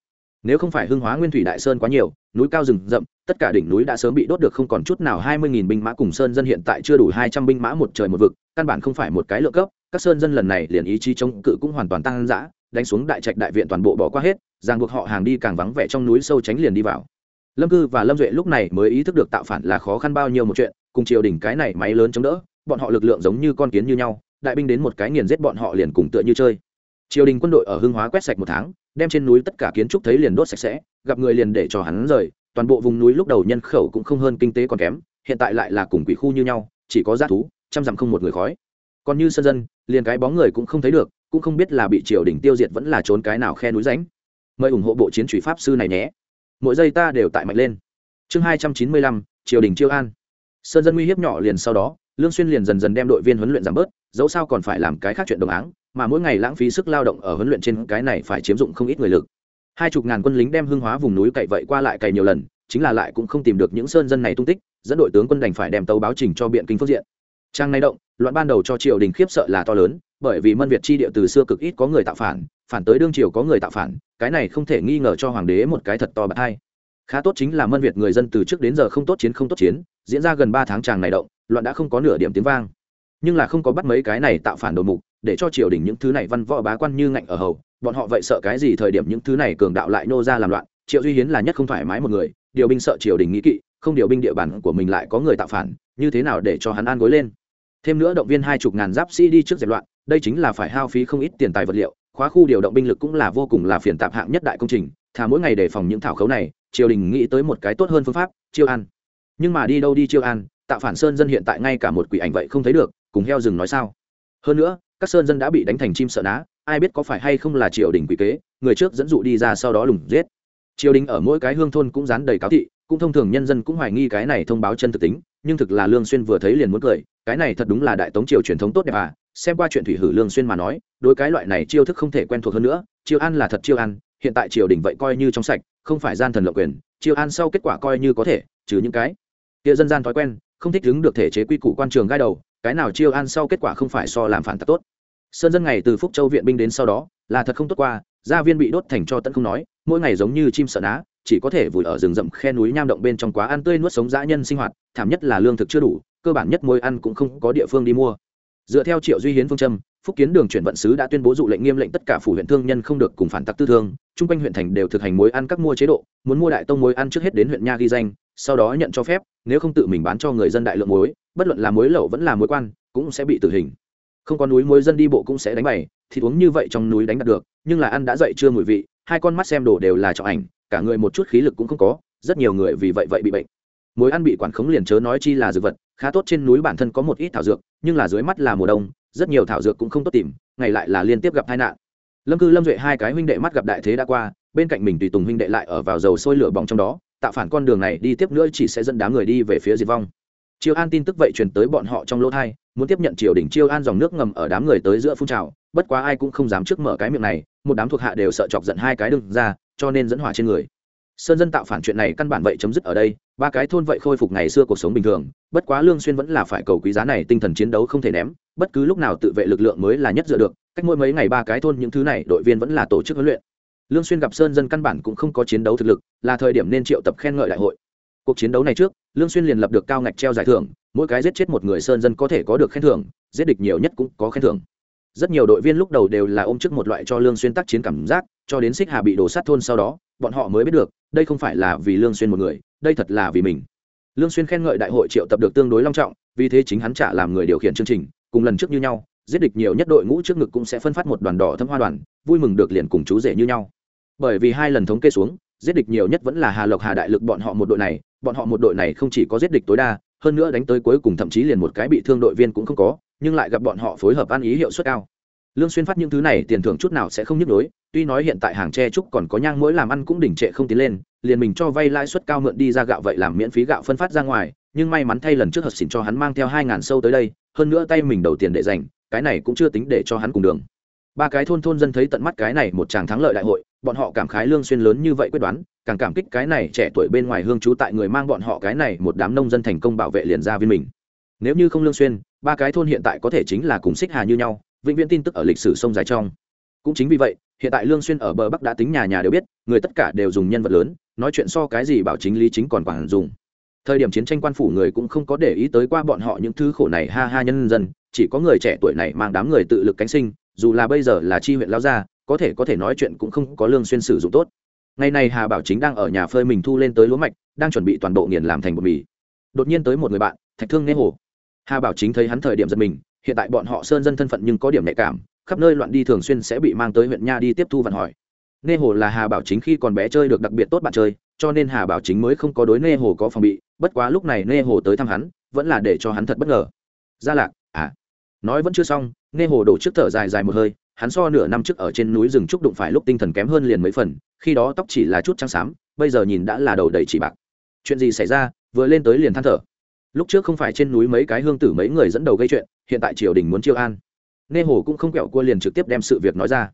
Nếu không phải hưng hóa nguyên thủy đại sơn quá nhiều, núi cao rừng rậm, tất cả đỉnh núi đã sớm bị đốt được không còn chút nào hai mươi nghìn binh mã cùng sơn dân hiện tại chưa đủ hai trăm binh mã một trời một vực, căn bản không phải một cái lượng cấp, các sơn dân lần này liền ý chí chống cự cũng hoàn toàn tăng dã đánh xuống đại trạch đại viện toàn bộ bỏ qua hết, ràng buộc họ hàng đi càng vắng vẻ trong núi sâu tránh liền đi vào. Lâm cư và lâm duệ lúc này mới ý thức được tạo phản là khó khăn bao nhiêu một chuyện, cùng triều đình cái này máy lớn chống đỡ, bọn họ lực lượng giống như con kiến như nhau, đại binh đến một cái nghiền giết bọn họ liền cùng tựa như chơi. Triều đình quân đội ở hưng hóa quét sạch một tháng, đem trên núi tất cả kiến trúc thấy liền đốt sạch sẽ, gặp người liền để cho hắn rời, toàn bộ vùng núi lúc đầu nhân khẩu cũng không hơn kinh tế còn kém, hiện tại lại là cùng quỷ khu như nhau, chỉ có g thú, trăm dặm không một người khói. Còn như sân dân, liền cái bóng người cũng không thấy được cũng không biết là bị triều đình tiêu diệt vẫn là trốn cái nào khe núi ránh mời ủng hộ bộ chiến thủy pháp sư này nhé. Mỗi giây ta đều tại mạnh lên. Chương hai trăm chín mươi lăm, triều đình chiêu an. Sơn dân nguy hiếp nhỏ liền sau đó, lương xuyên liền dần dần đem đội viên huấn luyện giảm bớt, dẫu sao còn phải làm cái khác chuyện đồng áng, mà mỗi ngày lãng phí sức lao động ở huấn luyện trên cái này phải chiếm dụng không ít người lực. Hai chục ngàn quân lính đem hương hóa vùng núi cậy vậy qua lại cày nhiều lần, chính là lại cũng không tìm được những sơn dân này tung tích, dẫn đội tướng quân đành phải đem tàu báo trình cho biện kinh phước diện. Trang nay động, loạn ban đầu cho triều đình khiếp sợ là to lớn bởi vì mân việt chi địa từ xưa cực ít có người tạo phản phản tới đương triều có người tạo phản, cái này không thể nghi ngờ cho hoàng đế một cái thật to bật hai. Khá tốt chính là mân việt người dân từ trước đến giờ không tốt chiến không tốt chiến, diễn ra gần ba tháng tràng này động, loạn đã không có nửa điểm tiếng vang. Nhưng là không có bắt mấy cái này tạo phản đồ mục, để cho triều đình những thứ này văn võ bá quan như ngạnh ở hầu, bọn họ vậy sợ cái gì thời điểm những thứ này cường đạo lại nô ra làm loạn, triệu duy hiến là nhất không thoải mái một người, điều binh sợ triều đình nghĩ kỵ, không điều binh địa bàn của mình lại có người tạo phản, như thế nào để cho hắn an gối lên? Thêm nữa động viên hai chục ngàn giáp sĩ đi trước dẹp loạn đây chính là phải hao phí không ít tiền tài vật liệu, khóa khu điều động binh lực cũng là vô cùng là phiền tạp hạng nhất đại công trình, thà mỗi ngày để phòng những thảo khấu này, triều đình nghĩ tới một cái tốt hơn phương pháp, chiêu an. Nhưng mà đi đâu đi chiêu an tạo phản sơn dân hiện tại ngay cả một quỷ ảnh vậy không thấy được, cùng heo rừng nói sao? Hơn nữa, các sơn dân đã bị đánh thành chim sợ ná, ai biết có phải hay không là triều đình quỷ kế, người trước dẫn dụ đi ra sau đó lùng giết. Triều đình ở mỗi cái hương thôn cũng dán đầy cáo thị, cũng thông thường nhân dân cũng hoài nghi cái này thông báo chân thực tính, nhưng thực là lương xuyên vừa thấy liền muốn cười, cái này thật đúng là đại tống triều truyền thống tốt đẹp à xem qua chuyện thủy hử lương xuyên mà nói, đối cái loại này chiêu thức không thể quen thuộc hơn nữa, chiêu an là thật chiêu an hiện tại triều đình vậy coi như trong sạch, không phải gian thần lộng quyền, chiêu an sau kết quả coi như có thể, trừ những cái kia dân gian thói quen, không thích ứng được thể chế quy củ quan trường gai đầu, cái nào chiêu an sau kết quả không phải so làm phản tặc tốt. Sơn dân ngày từ phúc châu viện binh đến sau đó, là thật không tốt qua, gia viên bị đốt thành cho tận không nói, mỗi ngày giống như chim sợ ná, chỉ có thể vùi ở rừng rậm khe núi nham động bên trong quá ăn tươi nuốt sống dã nhân sinh hoạt, thảm nhất là lương thực chưa đủ, cơ bản nhất môi ăn cũng không có địa phương đi mua dựa theo triệu duy hiến phương châm, phúc kiến đường chuyển vận sứ đã tuyên bố dụ lệnh nghiêm lệnh tất cả phủ huyện thương nhân không được cùng phản tặc tư thương. Chung quanh huyện thành đều thực hành mối ăn các mua chế độ, muốn mua đại tông mối ăn trước hết đến huyện nha ghi danh, sau đó nhận cho phép, nếu không tự mình bán cho người dân đại lượng muối bất luận là muối lậu vẫn là muối quan, cũng sẽ bị tử hình. Không có núi mối dân đi bộ cũng sẽ đánh bày, thì uống như vậy trong núi đánh đặt được, nhưng là ăn đã dậy chưa mùi vị, hai con mắt xem đồ đều là trọng ảnh, cả người một chút khí lực cũng không có, rất nhiều người vì vậy vậy bị bệnh. Muối ăn bị quản khống liền chớ nói chi là dược vật khá tốt trên núi bản thân có một ít thảo dược, nhưng là dưới mắt là mùa đông, rất nhiều thảo dược cũng không tốt tìm, ngày lại là liên tiếp gặp tai nạn. Lâm cư lâm duệ hai cái huynh đệ mắt gặp đại thế đã qua, bên cạnh mình tùy tùng huynh đệ lại ở vào dầu sôi lửa bỏng trong đó, tạo phản con đường này đi tiếp nữa chỉ sẽ dẫn đám người đi về phía diệt vong. Chiêu an tin tức vậy truyền tới bọn họ trong lỗ thai, muốn tiếp nhận triều đình chiêu an dòng nước ngầm ở đám người tới giữa phun trào, bất quá ai cũng không dám trước mở cái miệng này, một đám thuộc hạ đều sợ chọc giận hai cái đừng ra, cho nên dẫn hỏa trên người. Sơn dân tạo phản chuyện này căn bản vậy chấm dứt ở đây ba cái thôn vậy khôi phục ngày xưa cuộc sống bình thường, bất quá lương xuyên vẫn là phải cầu quý giá này, tinh thần chiến đấu không thể ném, bất cứ lúc nào tự vệ lực lượng mới là nhất dựa được, cách mỗi mấy ngày ba cái thôn những thứ này đội viên vẫn là tổ chức huấn luyện. Lương xuyên gặp sơn dân căn bản cũng không có chiến đấu thực lực, là thời điểm nên triệu tập khen ngợi đại hội. Cuộc chiến đấu này trước, lương xuyên liền lập được cao ngạch treo giải thưởng, mỗi cái giết chết một người sơn dân có thể có được khen thưởng, giết địch nhiều nhất cũng có khen thưởng. Rất nhiều đội viên lúc đầu đều là ôm trước một loại cho lương xuyên tác chiến cảm giác, cho đến xích hà bị đổ sát thôn sau đó, bọn họ mới biết được, đây không phải là vì lương xuyên một người đây thật là vì mình. Lương xuyên khen ngợi đại hội triệu tập được tương đối long trọng, vì thế chính hắn trả làm người điều khiển chương trình, cùng lần trước như nhau, giết địch nhiều nhất đội ngũ trước ngực cũng sẽ phân phát một đoàn đỏ thâm hoa đoàn, vui mừng được liền cùng chú rể như nhau. Bởi vì hai lần thống kê xuống, giết địch nhiều nhất vẫn là hà lộc, hà đại lực bọn họ một đội này, bọn họ một đội này không chỉ có giết địch tối đa, hơn nữa đánh tới cuối cùng thậm chí liền một cái bị thương đội viên cũng không có, nhưng lại gặp bọn họ phối hợp ăn ý hiệu suất cao. Lương xuyên phát những thứ này, tiền thưởng chút nào sẽ không nhức đối tuy nói hiện tại hàng tre trúc còn có nhang mỗi làm ăn cũng đỉnh trệ không tiến lên liền mình cho vay lãi suất cao mượn đi ra gạo vậy làm miễn phí gạo phân phát ra ngoài, nhưng may mắn thay lần trước hợp xỉn cho hắn mang theo hai ngàn sâu tới đây, hơn nữa tay mình đầu tiền để dành, cái này cũng chưa tính để cho hắn cùng đường. Ba cái thôn thôn dân thấy tận mắt cái này một chàng thắng lợi đại hội, bọn họ cảm khái lương xuyên lớn như vậy quyết đoán, càng cảm kích cái này trẻ tuổi bên ngoài hương chú tại người mang bọn họ cái này một đám nông dân thành công bảo vệ liền ra viên mình. Nếu như không lương xuyên, ba cái thôn hiện tại có thể chính là cùng xích hà như nhau, vĩnh viễn tin tức ở lịch sử sông dài trong. Cũng chính vì vậy hiện tại lương xuyên ở bờ bắc đã tính nhà nhà đều biết, người tất cả đều dùng nhân vật lớn, nói chuyện so cái gì bảo chính lý chính còn quản dùng. Thời điểm chiến tranh quan phủ người cũng không có để ý tới qua bọn họ những thứ khổ này, ha ha, nhân dân, chỉ có người trẻ tuổi này mang đám người tự lực cánh sinh, dù là bây giờ là chi huyện lao gia, có thể có thể nói chuyện cũng không có lương xuyên sử dụng tốt. Ngày này hà bảo chính đang ở nhà phơi mình thu lên tới lúa mạch, đang chuẩn bị toàn bộ nghiền làm thành bột mì. Đột nhiên tới một người bạn, thạch thương nghe hồ. Hà bảo chính thấy hắn thời điểm giật mình, hiện tại bọn họ sơn dân thân phận nhưng có điểm nhạy cảm khắp nơi loạn đi thường xuyên sẽ bị mang tới huyện nha đi tiếp thu vận hỏi. Nê hồ là hà bảo chính khi còn bé chơi được đặc biệt tốt bạn chơi, cho nên hà bảo chính mới không có đối nê hồ có phòng bị, bất quá lúc này nê hồ tới thăm hắn, vẫn là để cho hắn thật bất ngờ. Gia lạc à. Nói vẫn chưa xong, nê hồ đổ trước thở dài dài một hơi, hắn so nửa năm trước ở trên núi rừng trúc đụng phải lúc tinh thần kém hơn liền mấy phần, khi đó tóc chỉ là chút trắng xám, bây giờ nhìn đã là đầu đầy chỉ bạc. Chuyện gì xảy ra, vừa lên tới liền than thở. Lúc trước không phải trên núi mấy cái hương tử mấy người dẫn đầu gây chuyện, hiện tại triều đình muốn chiêu an nê hồ cũng không quẹo cua liền trực tiếp đem sự việc nói ra.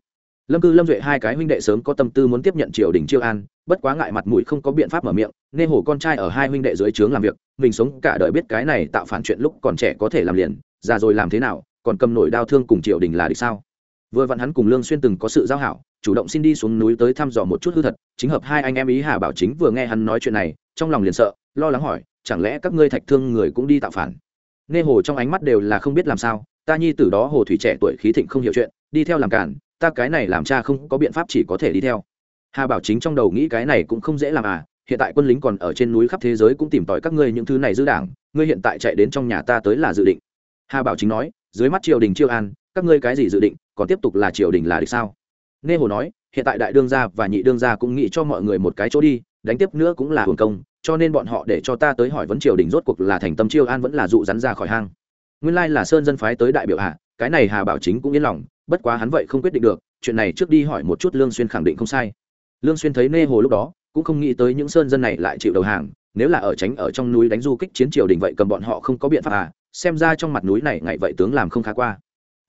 Lâm cư lâm duệ hai cái huynh đệ sớm có tâm tư muốn tiếp nhận triều đình chiêu an, bất quá ngại mặt mũi không có biện pháp mở miệng, nê hồ con trai ở hai huynh đệ dưới trướng làm việc, mình sống cả đời biết cái này tạo phản chuyện lúc còn trẻ có thể làm liền, già rồi làm thế nào, còn cầm nổi đau thương cùng triều đình là địch sao? Vừa vặn hắn cùng lương xuyên từng có sự giao hảo, chủ động xin đi xuống núi tới thăm dò một chút hư thật, chính hợp hai anh em ý hà bảo chính vừa nghe hắn nói chuyện này, trong lòng liền sợ, lo lắng hỏi, chẳng lẽ các ngươi thạch thương người cũng đi tạo phản? Nê hồ trong ánh mắt đều là không biết làm sao ta nhi tử đó hồ thủy trẻ tuổi khí thịnh không hiểu chuyện, đi theo làm cản, ta cái này làm cha không có biện pháp chỉ có thể đi theo. Hà bảo chính trong đầu nghĩ cái này cũng không dễ làm à hiện tại quân lính còn ở trên núi khắp thế giới cũng tìm tòi các ngươi những thứ này giữ đảng, ngươi hiện tại chạy đến trong nhà ta tới là dự định. Hà bảo chính nói, dưới mắt triều đình chiêu an, các ngươi cái gì dự định, còn tiếp tục là triều đình là địch sao? Nghe hồ nói, hiện tại đại đương gia và nhị đương gia cũng nghĩ cho mọi người một cái chỗ đi, đánh tiếp nữa cũng là hưởng công, cho nên bọn họ để cho ta tới hỏi vấn triều đình rốt cuộc là thành tâm chiêu an vẫn là dụ rắn ra khỏi hang nguyên lai là sơn dân phái tới đại biểu hạ, cái này hà bảo chính cũng yên lòng, bất quá hắn vậy không quyết định được, chuyện này trước đi hỏi một chút lương xuyên khẳng định không sai. Lương xuyên thấy nê hồ lúc đó, cũng không nghĩ tới những sơn dân này lại chịu đầu hàng, nếu là ở tránh ở trong núi đánh du kích chiến triều đình vậy cầm bọn họ không có biện pháp à xem ra trong mặt núi này ngày vậy tướng làm không khá qua.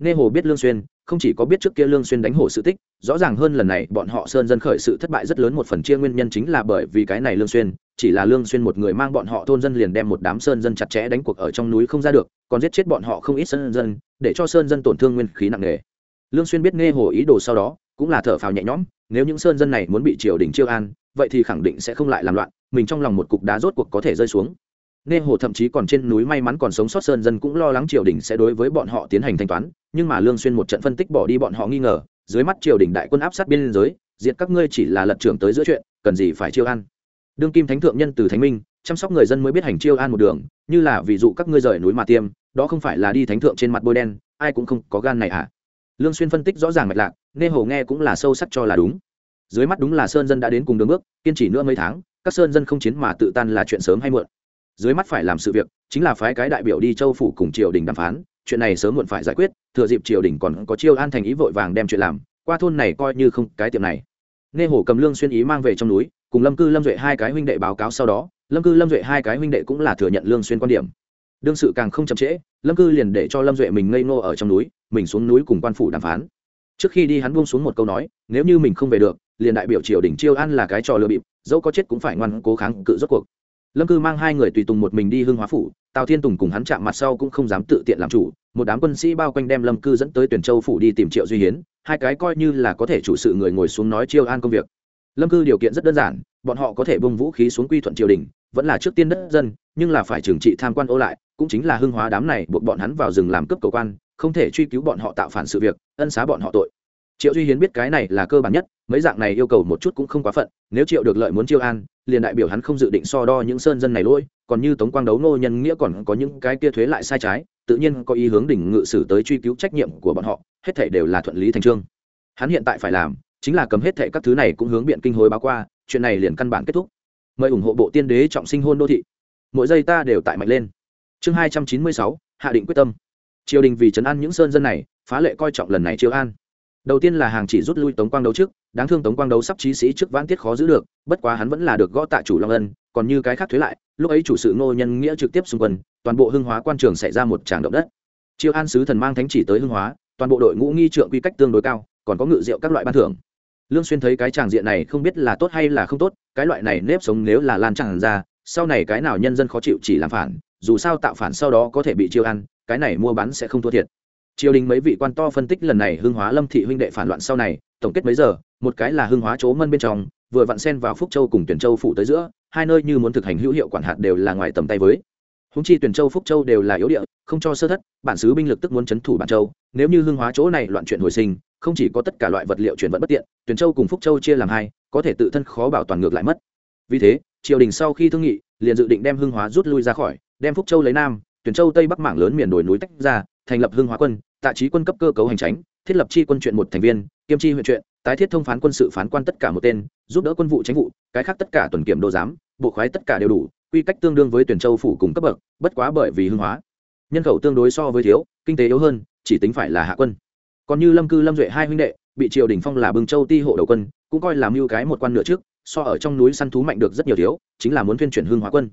Nghe hồ biết lương xuyên, không chỉ có biết trước kia lương xuyên đánh hồ sự tích, rõ ràng hơn lần này bọn họ sơn dân khởi sự thất bại rất lớn một phần chia nguyên nhân chính là bởi vì cái này lương xuyên, chỉ là lương xuyên một người mang bọn họ thôn dân liền đem một đám sơn dân chặt chẽ đánh cuộc ở trong núi không ra được, còn giết chết bọn họ không ít sơn dân, để cho sơn dân tổn thương nguyên khí nặng nề. Lương xuyên biết nghe hồ ý đồ sau đó, cũng là thở phào nhẹ nhõm, nếu những sơn dân này muốn bị triều đình chiêu an, vậy thì khẳng định sẽ không lại làm loạn, mình trong lòng một cục đá rốt cuộc có thể rơi xuống nghe hồ thậm chí còn trên núi may mắn còn sống sót sơn dân cũng lo lắng triều đình sẽ đối với bọn họ tiến hành thanh toán, nhưng mà lương xuyên một trận phân tích bỏ đi bọn họ nghi ngờ, dưới mắt triều đình đại quân áp sát biên giới, diệt các ngươi chỉ là lật trưởng tới giữa chuyện, cần gì phải chiêu an. Đương kim thánh thượng nhân từ thánh minh, chăm sóc người dân mới biết hành chiêu an một đường, như là ví dụ các ngươi rời núi mà tiêm, đó không phải là đi thánh thượng trên mặt bôi đen, ai cũng không có gan này à lương xuyên phân tích rõ ràng mạch lạc nghe hồ nghe cũng là sâu sắc cho là đúng. Dưới mắt đúng là sơn dân đã đến cùng đường bước, kiên trì nữa mấy tháng, các sơn dân không chiến mà tự tan là chuyện sớm hay muộn dưới mắt phải làm sự việc, chính là phái cái đại biểu đi châu phủ cùng triều đình đàm phán, chuyện này sớm muộn phải giải quyết, thừa dịp triều đình còn có chiêu an thành ý vội vàng đem chuyện làm, qua thôn này coi như không cái tiệm này. Nghe hồ cầm lương xuyên ý mang về trong núi, cùng lâm cư lâm duệ hai cái huynh đệ báo cáo sau đó, lâm cư lâm duệ hai cái huynh đệ cũng là thừa nhận lương xuyên quan điểm. Đương sự càng không chậm trễ, lâm cư liền để cho lâm duệ mình ngây ngô ở trong núi, mình xuống núi cùng quan phủ đàm phán. Trước khi đi hắn buông xuống một câu nói, nếu như mình không về được, liền đại biểu triều đình chiêu an là cái trò lừa bịp, dẫu có chết cũng phải ngoan cố kháng cự rốt cuộc lâm cư mang hai người tùy tùng một mình đi Hưng hóa phủ, tào thiên tùng cùng hắn chạm mặt sau cũng không dám tự tiện làm chủ, một đám quân sĩ bao quanh đem lâm cư dẫn tới tuyển châu phủ đi tìm triệu duy hiến, hai cái coi như là có thể chủ sự người ngồi xuống nói chiêu an công việc. Lâm cư điều kiện rất đơn giản, bọn họ có thể bông vũ khí xuống quy thuận triều đình, vẫn là trước tiên đất dân, nhưng là phải trừng trị tham quan ô lại, cũng chính là hưng hóa đám này buộc bọn hắn vào rừng làm cướp cầu quan, không thể truy cứu bọn họ tạo phản sự việc, ân xá bọn họ tội triệu duy hiến biết cái này là cơ bản nhất, mấy dạng này yêu cầu một chút cũng không quá phận, nếu triệu được lợi muốn chiêu an, liền đại biểu hắn không dự định so đo những sơn dân này lỗi, còn như tống quang đấu nô nhân nghĩa còn có những cái kia thuế lại sai trái, tự nhiên có ý hướng đỉnh ngự sử tới truy cứu trách nhiệm của bọn họ, hết thể đều là thuận lý thành trương. Hắn hiện tại phải làm, chính là cầm hết thể các thứ này cũng hướng biện kinh hối báo qua, chuyện này liền căn bản kết thúc. Mời ủng hộ bộ tiên đế trọng sinh hôn đô thị. Mỗi giây ta đều tại mạnh lên. Chương hai trăm chín mươi sáu, hạ định quyết tâm. Triều đình vì chấn an những sơn dân này, phá lệ coi trọng lần này chiêu an đầu tiên là hàng chỉ rút lui tống quang đấu trước, đáng thương tống quang đấu sắp trí sĩ trước vãn tiết khó giữ được, bất quá hắn vẫn là được gõ tạ chủ long ân, còn như cái khác thuế lại, lúc ấy chủ sự ngô nhân nghĩa trực tiếp xung quân, toàn bộ hưng hóa quan trường xảy ra một tràng động đất. Chiêu an sứ thần mang thánh chỉ tới hưng hóa, toàn bộ đội ngũ nghi trượng quy cách tương đối cao, còn có ngự rượu các loại ban thưởng. Lương xuyên thấy cái tràng diện này không biết là tốt hay là không tốt, cái loại này nếp sống nếu là lan tràn ra, sau này cái nào nhân dân khó chịu chỉ làm phản, dù sao tạo phản sau đó có thể bị chiêu ăn cái này mua bán sẽ không thua thiệt triều đình mấy vị quan to phân tích lần này hưng hóa lâm thị huynh đệ phản loạn sau này, tổng kết mấy giờ, một cái là hưng hóa chỗ mân bên trong, vừa vặn xen vào phúc châu cùng tuyển châu phụ tới giữa, hai nơi như muốn thực hành hữu hiệu quản hạt đều là ngoài tầm tay với. Húng chi tuyển châu, phúc châu đều là yếu địa, không cho sơ thất, bản xứ binh lực tức muốn c h ấ n thủ bản châu, nếu như hưng hóa chỗ này loạn chuyện hồi sinh, không chỉ có tất cả loại vật liệu chuyển vận bất tiện, tuyển châu cùng phúc châu chia làm hai, có thể tự thân khó bảo toàn ngược lại mất. Vì thế, triều đình sau khi thương nghị, liền dự định đem hưng hóa rút lui ra khỏi, đem phúc châu lấy nam, tuyển châu tây bắc mảng lớn miền đồi núi tách ra thành lập hưng hóa quân, tạ trí quân cấp cơ cấu hành tránh thiết lập chi quân chuyện một thành viên, kiêm chi huyện chuyện, tái thiết thông phán quân sự phán quan tất cả một tên, giúp đỡ quân vụ tránh vụ, cái khác tất cả tuần kiểm đô giám, bộ khoái tất cả đều đủ, quy cách tương đương với tuyển châu phủ cùng cấp bậc, bất quá bởi vì hưng hóa, nhân khẩu tương đối so với thiếu, kinh tế yếu hơn, chỉ tính phải là hạ quân. Còn như lâm cư lâm duệ hai huynh đệ, bị triều đình phong là bưng châu ti hộ đầu quân, cũng coi làm mưu cái một quan nửa trước, so ở trong núi săn thú mạnh được rất nhiều thiếu, chính là muốn tuyên chuyển hương hóa quân.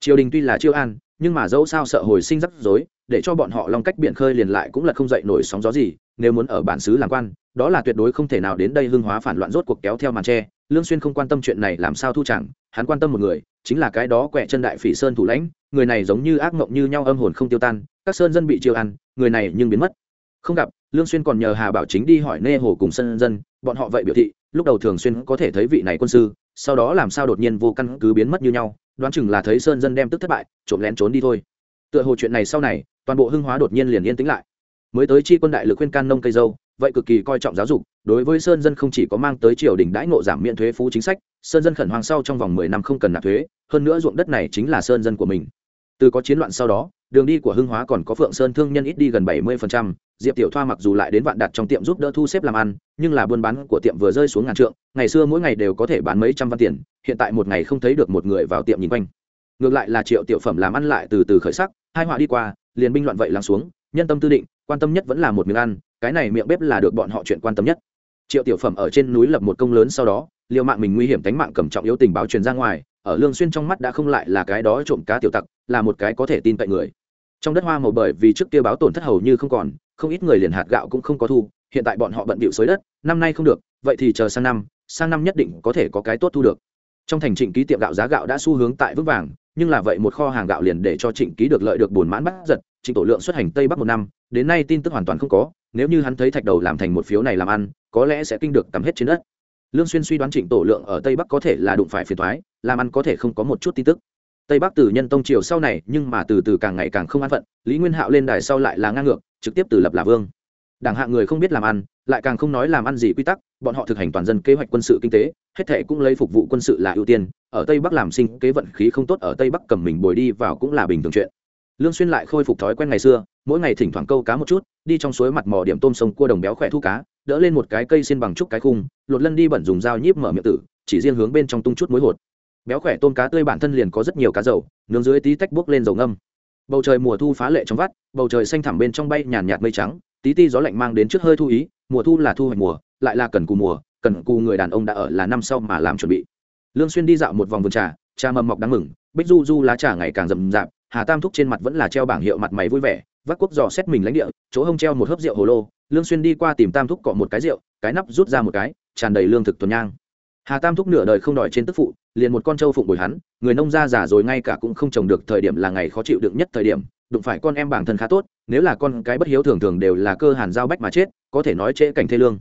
Triều đình tuy là chiêu an, nhưng mà dẫu sao sợ hồi sinh rắc rối để cho bọn họ long cách biển khơi liền lại cũng là không dậy nổi sóng gió gì, nếu muốn ở bản xứ làm quan, đó là tuyệt đối không thể nào đến đây hương hóa phản loạn rốt cuộc kéo theo màn tre. Lương xuyên không quan tâm chuyện này làm sao thu chẳng, hắn quan tâm một người, chính là cái đó quẹ chân đại phỉ sơn thủ lãnh, người này giống như ác mộng như nhau âm hồn không tiêu tan, các sơn dân bị chiêu ăn, người này nhưng biến mất. Không gặp, lương xuyên còn nhờ hà bảo chính đi hỏi nê hồ cùng sơn dân, bọn họ vậy biểu thị, lúc đầu thường xuyên có thể thấy vị này quân sư, sau đó làm sao đột nhiên vô căn cứ biến mất như nhau, đoán chừng là thấy sơn dân đem tức thất bại, trộm lén trốn đi thôi. Tựa hồ chuyện này sau này toàn bộ hưng hóa đột nhiên liền yên tĩnh lại. Mới tới chi quân đại lực khuyên can nông cây dâu, vậy cực kỳ coi trọng giáo dục, đối với sơn dân không chỉ có mang tới triều đình đãi ngộ giảm miễn thuế phú chính sách, sơn dân khẩn hoàng sau trong vòng mười năm không cần nạp thuế, hơn nữa ruộng đất này chính là sơn dân của mình. Từ có chiến loạn sau đó, đường đi của hưng hóa còn có phượng sơn thương nhân ít đi gần bảy mươi diệp tiểu thoa mặc dù lại đến vạn đặt trong tiệm giúp đỡ thu xếp làm ăn, nhưng là buôn bán của tiệm vừa rơi xuống ngàn trượng, ngày xưa mỗi ngày đều có thể bán mấy trăm văn tiền, hiện tại một ngày không thấy được một người vào tiệm nhìn quanh. Ngược lại là triệu tiểu phẩm làm ăn lại từ từ khởi sắc, hai họa đi qua liền binh loạn vậy lắng xuống, nhân tâm tư định, quan tâm nhất vẫn là một miếng ăn, cái này miệng bếp là được bọn họ chuyện quan tâm nhất. Triệu tiểu phẩm ở trên núi lập một công lớn sau đó, liều mạng mình nguy hiểm tánh mạng cầm trọng yếu tình báo truyền ra ngoài, ở lương xuyên trong mắt đã không lại là cái đó trộm cá tiểu tặc, là một cái có thể tin cậy người. Trong đất hoa màu bởi vì trước kia báo tổn thất hầu như không còn, không ít người liền hạt gạo cũng không có thu, hiện tại bọn họ bận bịu xới đất, năm nay không được, vậy thì chờ sang năm sang năm nhất định có thể có cái tốt thu được. Trong thành trịnh ký tiệm gạo giá gạo đã xu hướng tại vững vàng nhưng là vậy một kho hàng gạo liền để cho trịnh ký được lợi được buồn mãn bắt giật, trịnh tổ lượng xuất hành tây bắc một năm, đến nay tin tức hoàn toàn không có, nếu như hắn thấy thạch đầu làm thành một phiếu này làm ăn, có lẽ sẽ kinh được tầm hết trên đất. Lương xuyên suy đoán trịnh tổ lượng ở tây bắc có thể là đụng phải phiền toái, làm ăn có thể không có một chút tin tức. Tây bắc từ nhân tông triều sau này, nhưng mà từ từ càng ngày càng không an phận, lý nguyên hạo lên đài sau lại là ngang ngược, trực tiếp từ lập là vương đảng hạ người không biết làm ăn, lại càng không nói làm ăn gì quy tắc, bọn họ thực hành toàn dân kế hoạch quân sự kinh tế, hết thệ cũng lấy phục vụ quân sự là ưu tiên, ở tây bắc làm sinh kế vận khí không tốt, ở tây bắc cầm mình bồi đi vào cũng là bình thường chuyện. Lương xuyên lại khôi phục thói quen ngày xưa, mỗi ngày thỉnh thoảng câu cá một chút, đi trong suối mặt mò điểm tôm sông cua đồng béo khỏe thu cá, đỡ lên một cái cây xin bằng trúc cái khung, lột lân đi bẩn dùng dao nhíp mở miệng tử, chỉ riêng hướng bên trong tung chút muối hột. Béo khỏe tôm cá tươi bản thân liền có rất nhiều cá dầu, nướng dưới tí tách bốc lên dầu ngâm. Bầu trời mùa thu phá lệ trong vắt, bầu trời xanh thẳm bên trong bay nhàn nhạt mây trắng tí ti gió lạnh mang đến trước hơi thu ý, mùa thu là thu hoạch mùa, lại là cần cù mùa, cần cù người đàn ông đã ở là năm sau mà làm chuẩn bị. Lương xuyên đi dạo một vòng vườn trà trà mầm mọc đáng mừng, bích du du lá trà ngày càng rậm rạp, hà tam thúc trên mặt vẫn là treo bảng hiệu mặt mày vui vẻ, vác quốc dò xét mình lãnh địa, chỗ hông treo một hớp rượu hồ lô, lương xuyên đi qua tìm tam thúc cọ một cái rượu, cái nắp rút ra một cái, tràn đầy lương thực tuần nhang. Hà tam thúc nửa đời không đòi trên tức phụ, liền một con trâu phụng bồi hắn, người nông gia già rồi ngay cả cũng không trồng được thời điểm là ngày khó chịu đựng nhất thời điểm đụng phải con em bản thân khá tốt, nếu là con cái bất hiếu thường thường đều là cơ hàn giao bách mà chết, có thể nói trễ cảnh thê lương.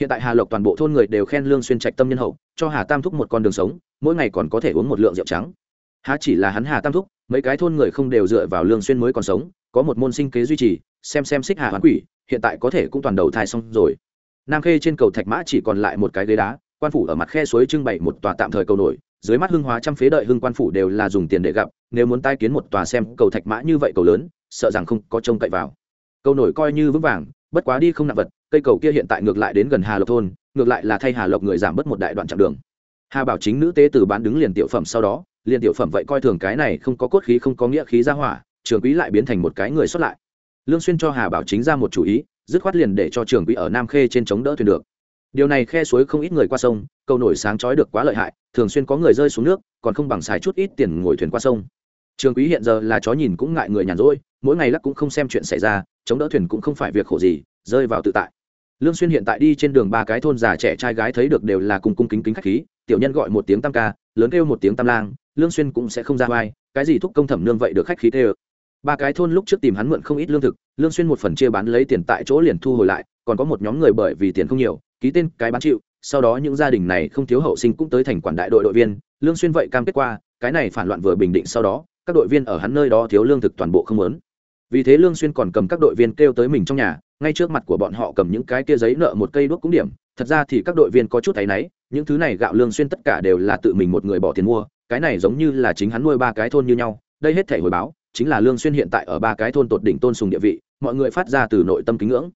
Hiện tại hà lộc toàn bộ thôn người đều khen lương xuyên trạch tâm nhân hậu, cho hà tam thúc một con đường sống, mỗi ngày còn có thể uống một lượng rượu trắng. Há chỉ là hắn hà tam thúc, mấy cái thôn người không đều dựa vào lương xuyên mới còn sống, có một môn sinh kế duy trì, xem xem xích hà hoán quỷ, hiện tại có thể cũng toàn đầu thai xong rồi. Nam khê trên cầu thạch mã chỉ còn lại một cái ghế đá, quan phủ ở mặt khe suối trưng bày một tòa tạm thời cầu nổi dưới mắt hưng hóa trăm phế đợi hưng quan phủ đều là dùng tiền để gặp, nếu muốn tai kiến một tòa xem cầu thạch mã như vậy cầu lớn, sợ rằng không có trông cậy vào. Cầu nổi coi như vững vàng, bất quá đi không nặng vật, cây cầu kia hiện tại ngược lại đến gần hà lộc thôn, ngược lại là thay hà lộc người giảm bớt một đại đoạn chặng đường. Hà bảo chính nữ tế từ bán đứng liền tiểu phẩm sau đó, liền tiểu phẩm vậy coi thường cái này không có cốt khí không có nghĩa khí ra hỏa trường quý lại biến thành một cái người xuất lại. Lương xuyên cho hà bảo chính ra một chủ ý, dứt khoát liền để cho trường quý ở nam khê trên chống đỡ thuyền được điều này khe suối không ít người qua sông, cầu nổi sáng chói được quá lợi hại, thường xuyên có người rơi xuống nước, còn không bằng xài chút ít tiền ngồi thuyền qua sông. Trường quý hiện giờ là chó nhìn cũng ngại người nhàn rỗi, mỗi ngày lắc cũng không xem chuyện xảy ra, chống đỡ thuyền cũng không phải việc khổ gì, rơi vào tự tại. Lương xuyên hiện tại đi trên đường ba cái thôn già trẻ trai gái thấy được đều là cùng cung kính kính khách khí, tiểu nhân gọi một tiếng tam ca, lớn kêu một tiếng tam lang, lương xuyên cũng sẽ không ra vai, cái gì thúc công thẩm nương vậy được khách khí tê ba cái thôn lúc trước tìm hắn mượn không ít lương thực, lương xuyên một phần chia bán lấy tiền tại chỗ liền thu hồi lại, còn có một nhóm người bởi vì tiền không nhiều ký tên, cái bán chịu, sau đó những gia đình này không thiếu hậu sinh cũng tới thành quản đại đội đội viên. Lương xuyên vậy cam kết qua, cái này phản loạn vừa bình định sau đó, các đội viên ở hắn nơi đó thiếu lương thực toàn bộ không lớn. Vì thế lương xuyên còn cầm các đội viên kêu tới mình trong nhà, ngay trước mặt của bọn họ cầm những cái kia giấy nợ một cây đuốc cũng điểm. Thật ra thì các đội viên có chút thấy nấy những thứ này gạo lương xuyên tất cả đều là tự mình một người bỏ tiền mua, cái này giống như là chính hắn nuôi ba cái thôn như nhau. Đây hết thể hồi báo, chính là lương xuyên hiện tại ở ba cái thôn tột đỉnh tôn sùng địa vị, mọi người phát ra từ nội tâm kính ngưỡng.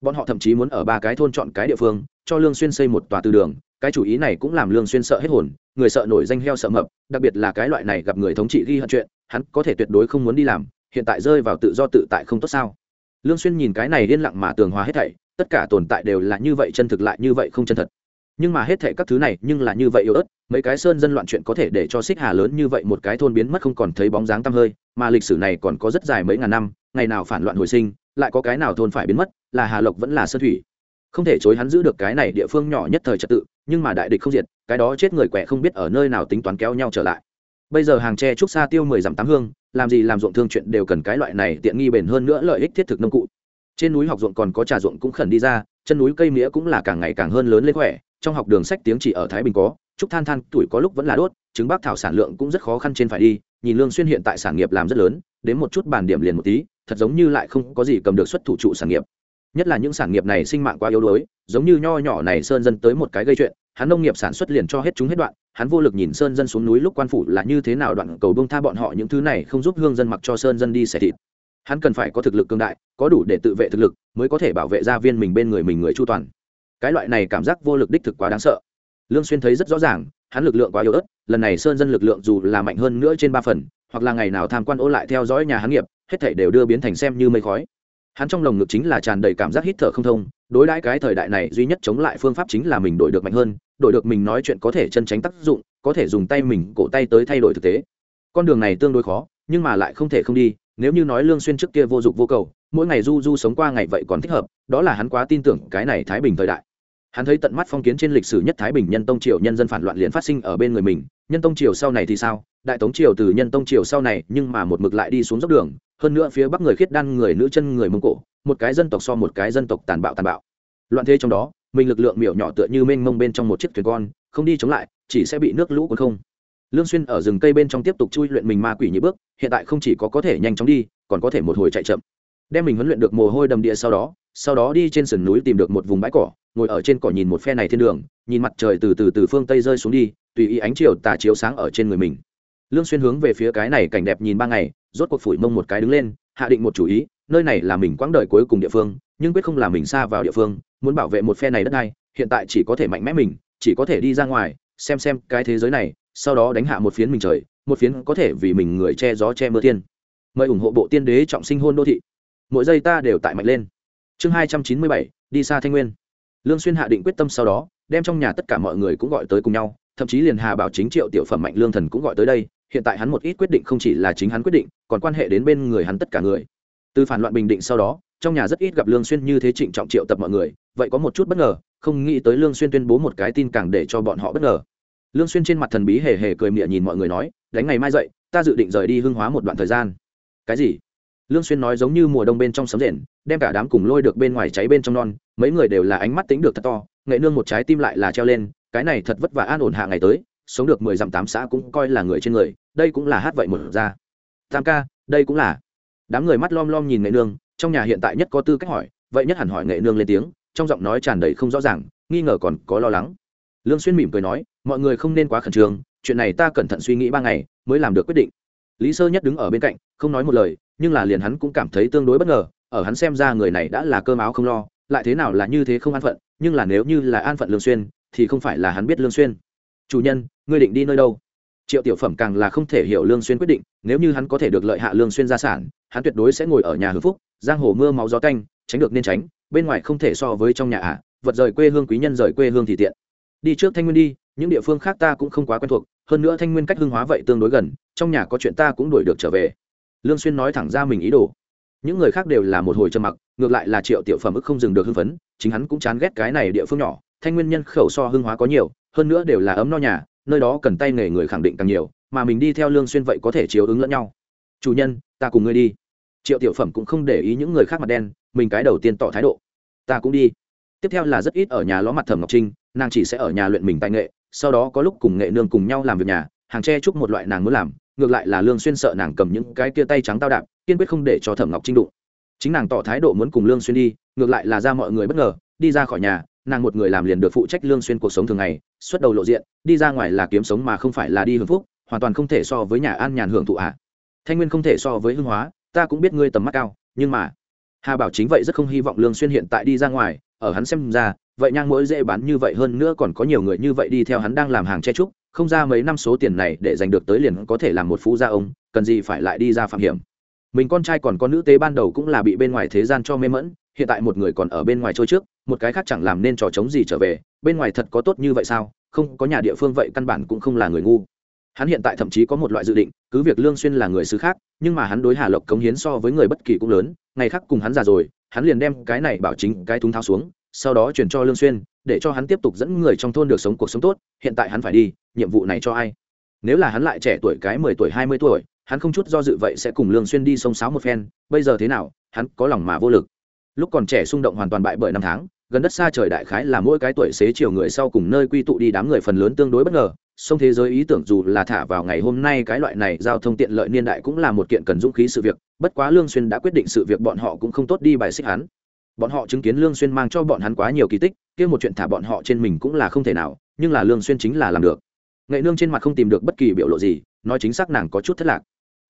Bọn họ thậm chí muốn ở ba cái thôn chọn cái địa phương cho lương xuyên xây một tòa tư đường, cái chủ ý này cũng làm lương xuyên sợ hết hồn, người sợ nổi danh heo sợ mập, đặc biệt là cái loại này gặp người thống trị ghi hận chuyện, hắn có thể tuyệt đối không muốn đi làm, hiện tại rơi vào tự do tự tại không tốt sao. Lương xuyên nhìn cái này điên lặng mà tường hòa hết thảy, tất cả tồn tại đều là như vậy chân thực lại như vậy không chân thật. Nhưng mà hết thảy các thứ này nhưng là như vậy yếu ớt, mấy cái sơn dân loạn chuyện có thể để cho xích hà lớn như vậy một cái thôn biến mất không còn thấy bóng dáng tăm hơi, mà lịch sử này còn có rất dài mấy ngàn năm, ngày nào phản loạn hồi sinh, lại có cái nào thôn phải biến mất, là hà lộc vẫn là sơn thủy không thể chối hắn giữ được cái này địa phương nhỏ nhất thời trật tự, nhưng mà đại địch không diệt, cái đó chết người quẻ không biết ở nơi nào tính toán kéo nhau trở lại. Bây giờ hàng tre trúc xa tiêu mười dặm tám hương, làm gì làm ruộng thương chuyện đều cần cái loại này tiện nghi bền hơn nữa lợi ích thiết thực nông cụ. Trên núi học ruộng còn có trà ruộng cũng khẩn đi ra, chân núi cây mía cũng là càng ngày càng hơn lớn lên khỏe, trong học đường sách tiếng chỉ ở thái bình có, trúc than than, tuổi có lúc vẫn là đốt, trứng bác thảo sản lượng cũng rất khó khăn trên phải đi, nhìn lương xuyên hiện tại sản nghiệp làm rất lớn đến một chút bàn điểm liền một tí, thật giống như lại không có gì cầm được xuất thủ trụ sản nghiệp nhất là những sản nghiệp này sinh mạng quá yếu đuối, giống như nho nhỏ này sơn dân tới một cái gây chuyện, hắn nông nghiệp sản xuất liền cho hết chúng hết đoạn, hắn vô lực nhìn sơn dân xuống núi lúc quan phủ là như thế nào đoạn cầu bông tha bọn họ những thứ này không giúp hương dân mặc cho sơn dân đi xẻ thịt. Hắn cần phải có thực lực cương đại, có đủ để tự vệ thực lực, mới có thể bảo vệ gia viên mình bên người mình người chu toàn. Cái loại này cảm giác vô lực đích thực quá đáng sợ. Lương xuyên thấy rất rõ ràng, hắn lực lượng quá yếu ớt, lần này sơn dân lực lượng dù là mạnh hơn nữa trên ba phần, hoặc là ngày nào tham quan ô lại theo dõi nhà hắn nghiệp, hết thảy đều đưa biến thành xem như mây khói hắn trong lồng ngực chính là tràn đầy cảm giác hít thở không thông, đối đãi cái thời đại này duy nhất chống lại phương pháp chính là mình đổi được mạnh hơn, đổi được mình nói chuyện có thể chân tránh tác dụng, có thể dùng tay mình cổ tay tới thay đổi thực tế. Con đường này tương đối khó, nhưng mà lại không thể không đi, nếu như nói lương xuyên trước kia vô dụng vô cầu, mỗi ngày du du sống qua ngày vậy còn thích hợp, đó là hắn quá tin tưởng cái này thái bình thời đại. Hắn thấy tận mắt phong kiến trên lịch sử nhất thái bình nhân tông triều nhân dân phản loạn liền phát sinh ở bên người mình, nhân tông triều sau này thì sao? Đại tống triều từ nhân tông triều sau này, nhưng mà một mực lại đi xuống dốc đường hơn nữa phía bắc người khiết đan người nữ chân người mông cổ, một cái dân tộc so một cái dân tộc tàn bạo tàn bạo. Loạn thế trong đó, mình lực lượng miểu nhỏ tựa như mênh mông bên trong một chiếc thuyền con, không đi chống lại, chỉ sẽ bị nước lũ cuốn không. Lương xuyên ở rừng cây bên trong tiếp tục chui luyện mình ma quỷ nhị bước, hiện tại không chỉ có có thể nhanh chóng đi, còn có thể một hồi chạy chậm. Đem mình huấn luyện được mồ hôi đầm địa sau đó sau đó đi trên sườn núi tìm được một vùng bãi cỏ, ngồi ở trên cỏ nhìn một phe này thiên đường, nhìn mặt trời từ từ từ phương tây rơi xuống đi, tùy ý ánh chiều tà chiếu sáng ở trên người mình. Lương xuyên hướng về phía cái này cảnh đẹp nhìn ba ngày rốt cuộc phủi mông một cái đứng lên, hạ định một chủ ý, nơi này là mình quãng đời cuối cùng địa phương, nhưng quyết không là mình xa vào địa phương, muốn bảo vệ một phe này đất này hiện tại chỉ có thể mạnh mẽ mình, chỉ có thể đi ra ngoài, xem xem cái thế giới này, sau đó đánh hạ một phiến mình trời, một phiến có thể vì mình người che gió che mưa tiên mời ủng hộ bộ tiên đế trọng sinh hôn đô thị. Mỗi giây ta đều tại mạnh lên. Chương hai trăm chín mươi bảy, đi xa thanh nguyên. Lương xuyên hạ định quyết tâm sau đó, đem trong nhà tất cả mọi người cũng gọi tới cùng nhau, thậm chí liền hà bảo chính, triệu tiểu phẩm, mạnh lương thần cũng gọi tới đây hiện tại hắn một ít quyết định không chỉ là chính hắn quyết định, còn quan hệ đến bên người hắn tất cả người. Từ phản loạn bình định sau đó, trong nhà rất ít gặp lương xuyên như thế trịnh trọng triệu tập mọi người, vậy có một chút bất ngờ, không nghĩ tới lương xuyên tuyên bố một cái tin càng để cho bọn họ bất ngờ. Lương xuyên trên mặt thần bí hề hề cười miệng nhìn mọi người nói, đánh ngày mai dậy, ta dự định rời đi hương hóa một đoạn thời gian. Cái gì? Lương xuyên nói giống như mùa đông bên trong sấm rền, đem cả đám cùng lôi được bên ngoài cháy bên trong non, mấy người đều là ánh mắt tính được thật to, nghệ nương một trái tim lại là treo lên, cái này thật vất vả an ổn hạ ngày tới sống được mười dặm tám xã cũng coi là người trên người, đây cũng là hát vậy một ra. Tam ca, đây cũng là. Đám người mắt lom lom nhìn nghệ nương, trong nhà hiện tại nhất có tư cách hỏi, vậy nhất hẳn hỏi nghệ nương lên tiếng, trong giọng nói tràn đầy không rõ ràng, nghi ngờ còn có lo lắng. Lương xuyên mỉm cười nói, mọi người không nên quá khẩn trương, chuyện này ta cẩn thận suy nghĩ ba ngày, mới làm được quyết định. Lý sơ nhất đứng ở bên cạnh, không nói một lời, nhưng là liền hắn cũng cảm thấy tương đối bất ngờ, ở hắn xem ra người này đã là cơm áo không lo, lại thế nào là như thế không an phận, nhưng là nếu như là an phận lương xuyên, thì không phải là hắn biết lương xuyên chủ nhân ngươi định đi nơi đâu? Triệu tiểu phẩm càng là không thể hiểu lương xuyên quyết định nếu như hắn có thể được lợi hạ lương xuyên gia sản hắn tuyệt đối sẽ ngồi ở nhà hưởng phúc giang hồ mưa máu gió canh tránh được nên tránh bên ngoài không thể so với trong nhà ả à, vật rời quê hương quý nhân rời quê hương thì tiện. Đi trước thanh nguyên đi những địa phương khác ta cũng không quá quen thuộc hơn nữa thanh nguyên cách hương hóa vậy tương đối gần trong nhà có chuyện ta cũng đuổi được trở về. Lương xuyên nói thẳng ra mình ý đồ. Những người khác đều là một hồi trầm mặc ngược lại là triệu tiểu phẩm ức không dừng được hưng phấn chính hắn cũng chán ghét cái này địa phương nhỏ thanh nguyên nhân khẩu so Hương hóa có nhiều hơn nữa đều là ấm no nhà, nơi đó cần tay nghề người khẳng định càng nhiều, mà mình đi theo lương xuyên vậy có thể chiếu ứng lẫn nhau. Chủ nhân, ta cùng ngươi đi. Triệu tiểu phẩm cũng không để ý những người khác mặt đen, mình cái đầu tiên tỏ thái độ. Ta cũng đi. Tiếp theo là rất ít ở nhà ló mặt thẩm ngọc trinh, nàng chỉ sẽ ở nhà luyện mình tài nghệ, sau đó có lúc cùng nghệ nương cùng nhau làm việc nhà, hàng tre chúc một loại nàng muốn làm, ngược lại là lương xuyên sợ nàng cầm những cái kia tay trắng tao đạp, kiên quyết không để cho thẩm ngọc trinh đụng. Chính nàng tỏ thái độ muốn cùng lương xuyên đi, ngược lại là ra mọi người bất ngờ, đi ra khỏi nhà nàng một người làm liền được phụ trách lương xuyên cuộc sống thường ngày, xuất đầu lộ diện, đi ra ngoài là kiếm sống mà không phải là đi hưởng phúc, hoàn toàn không thể so với nhà an nhàn hưởng thụ ạ à. thanh nguyên không thể so với hưng hóa, ta cũng biết ngươi tầm mắt cao, nhưng mà, hà bảo chính vậy rất không hy vọng lương xuyên hiện tại đi ra ngoài, ở hắn xem ra, vậy nhang mỗi dễ bán như vậy hơn nữa còn có nhiều người như vậy đi theo hắn đang làm hàng che trúc không ra mấy năm số tiền này để giành được tới liền có thể làm một phú gia ông, cần gì phải lại đi ra phạm hiểm mình con trai còn có nữ tế ban đầu cũng là bị bên ngoài thế gian cho mê mẫn hiện tại một người còn ở bên ngoài trôi trước, một cái khác chẳng làm nên trò chống gì trở về, bên ngoài thật có tốt như vậy sao? Không, có nhà địa phương vậy căn bản cũng không là người ngu. Hắn hiện tại thậm chí có một loại dự định, cứ việc lương xuyên là người xứ khác, nhưng mà hắn đối hà lộc cống hiến so với người bất kỳ cũng lớn, ngày khác cùng hắn già rồi, hắn liền đem cái này bảo chính, cái thúng tháo xuống, sau đó chuyển cho lương xuyên, để cho hắn tiếp tục dẫn người trong thôn được sống cuộc sống tốt, hiện tại hắn phải đi, nhiệm vụ này cho ai? Nếu là hắn lại trẻ tuổi cái mười tuổi, hai mươi tuổi, hắn không chút do dự vậy sẽ cùng lương xuyên đi sông sáo một phen, bây giờ thế nào, hắn có lòng mà vô lực lúc còn trẻ xung động hoàn toàn bại bởi năm tháng, gần đất xa trời đại khái là mỗi cái tuổi xế chiều người sau cùng nơi quy tụ đi đám người phần lớn tương đối bất ngờ. Song thế giới ý tưởng dù là thả vào ngày hôm nay cái loại này giao thông tiện lợi niên đại cũng là một kiện cần dũng khí sự việc, bất quá lương xuyên đã quyết định sự việc bọn họ cũng không tốt đi bài xích hắn. Bọn họ chứng kiến lương xuyên mang cho bọn hắn quá nhiều kỳ tích, kia một chuyện thả bọn họ trên mình cũng là không thể nào, nhưng là lương xuyên chính là làm được. Nghệ nương trên mặt không tìm được bất kỳ biểu lộ gì, nói chính xác nàng có chút thất lạc.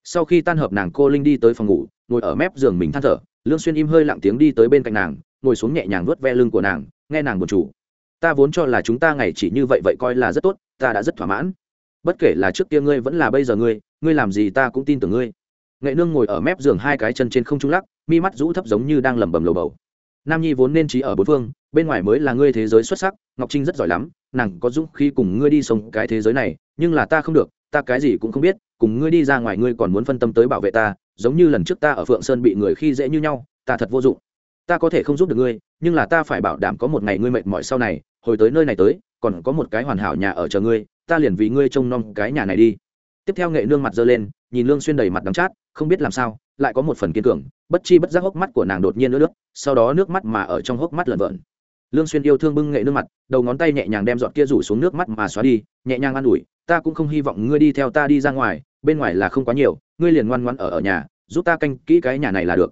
Sau khi tan hợp nàng cô linh đi tới phòng ngủ, ngồi ở mép giường mình than thở lương xuyên im hơi lặng tiếng đi tới bên cạnh nàng, ngồi xuống nhẹ nhàng vuốt ve lưng của nàng, nghe nàng buồn chủ. Ta vốn cho là chúng ta ngày chỉ như vậy vậy coi là rất tốt, ta đã rất thỏa mãn. Bất kể là trước kia ngươi vẫn là bây giờ ngươi ngươi làm gì ta cũng tin tưởng ngươi. Nghệ nương ngồi ở mép giường hai cái chân trên không trung lắc, mi mắt rũ thấp giống như đang lẩm bẩm lầu bầu. Nam nhi vốn nên trí ở bốn phương, bên ngoài mới là ngươi thế giới xuất sắc, ngọc trinh rất giỏi lắm, nàng có dũng khi cùng ngươi đi sống cái thế giới này, nhưng là ta không được, ta cái gì cũng không biết, cùng ngươi đi ra ngoài ngươi còn muốn phân tâm tới bảo vệ ta giống như lần trước ta ở phượng sơn bị người khi dễ như nhau, ta thật vô dụng. Ta có thể không giúp được ngươi, nhưng là ta phải bảo đảm có một ngày ngươi mệt mỏi sau này, hồi tới nơi này tới, còn có một cái hoàn hảo nhà ở chờ ngươi, ta liền vì ngươi trông nom cái nhà này đi. Tiếp theo nghệ nương mặt dơ lên, nhìn lương xuyên đầy mặt đắng chát, không biết làm sao, lại có một phần kiên cường, bất chi bất giác hốc mắt của nàng đột nhiên nữa nước sau đó nước mắt mà ở trong hốc mắt lẩn vẩn. Lương xuyên yêu thương bưng nghệ nương mặt, đầu ngón tay nhẹ nhàng đem giọt kia rủ xuống nước mắt mà xóa đi, nhẹ nhàng an ủi, ta cũng không hy vọng ngươi đi theo ta đi ra ngoài bên ngoài là không quá nhiều, ngươi liền ngoan ngoãn ở ở nhà, giúp ta canh kỹ cái nhà này là được.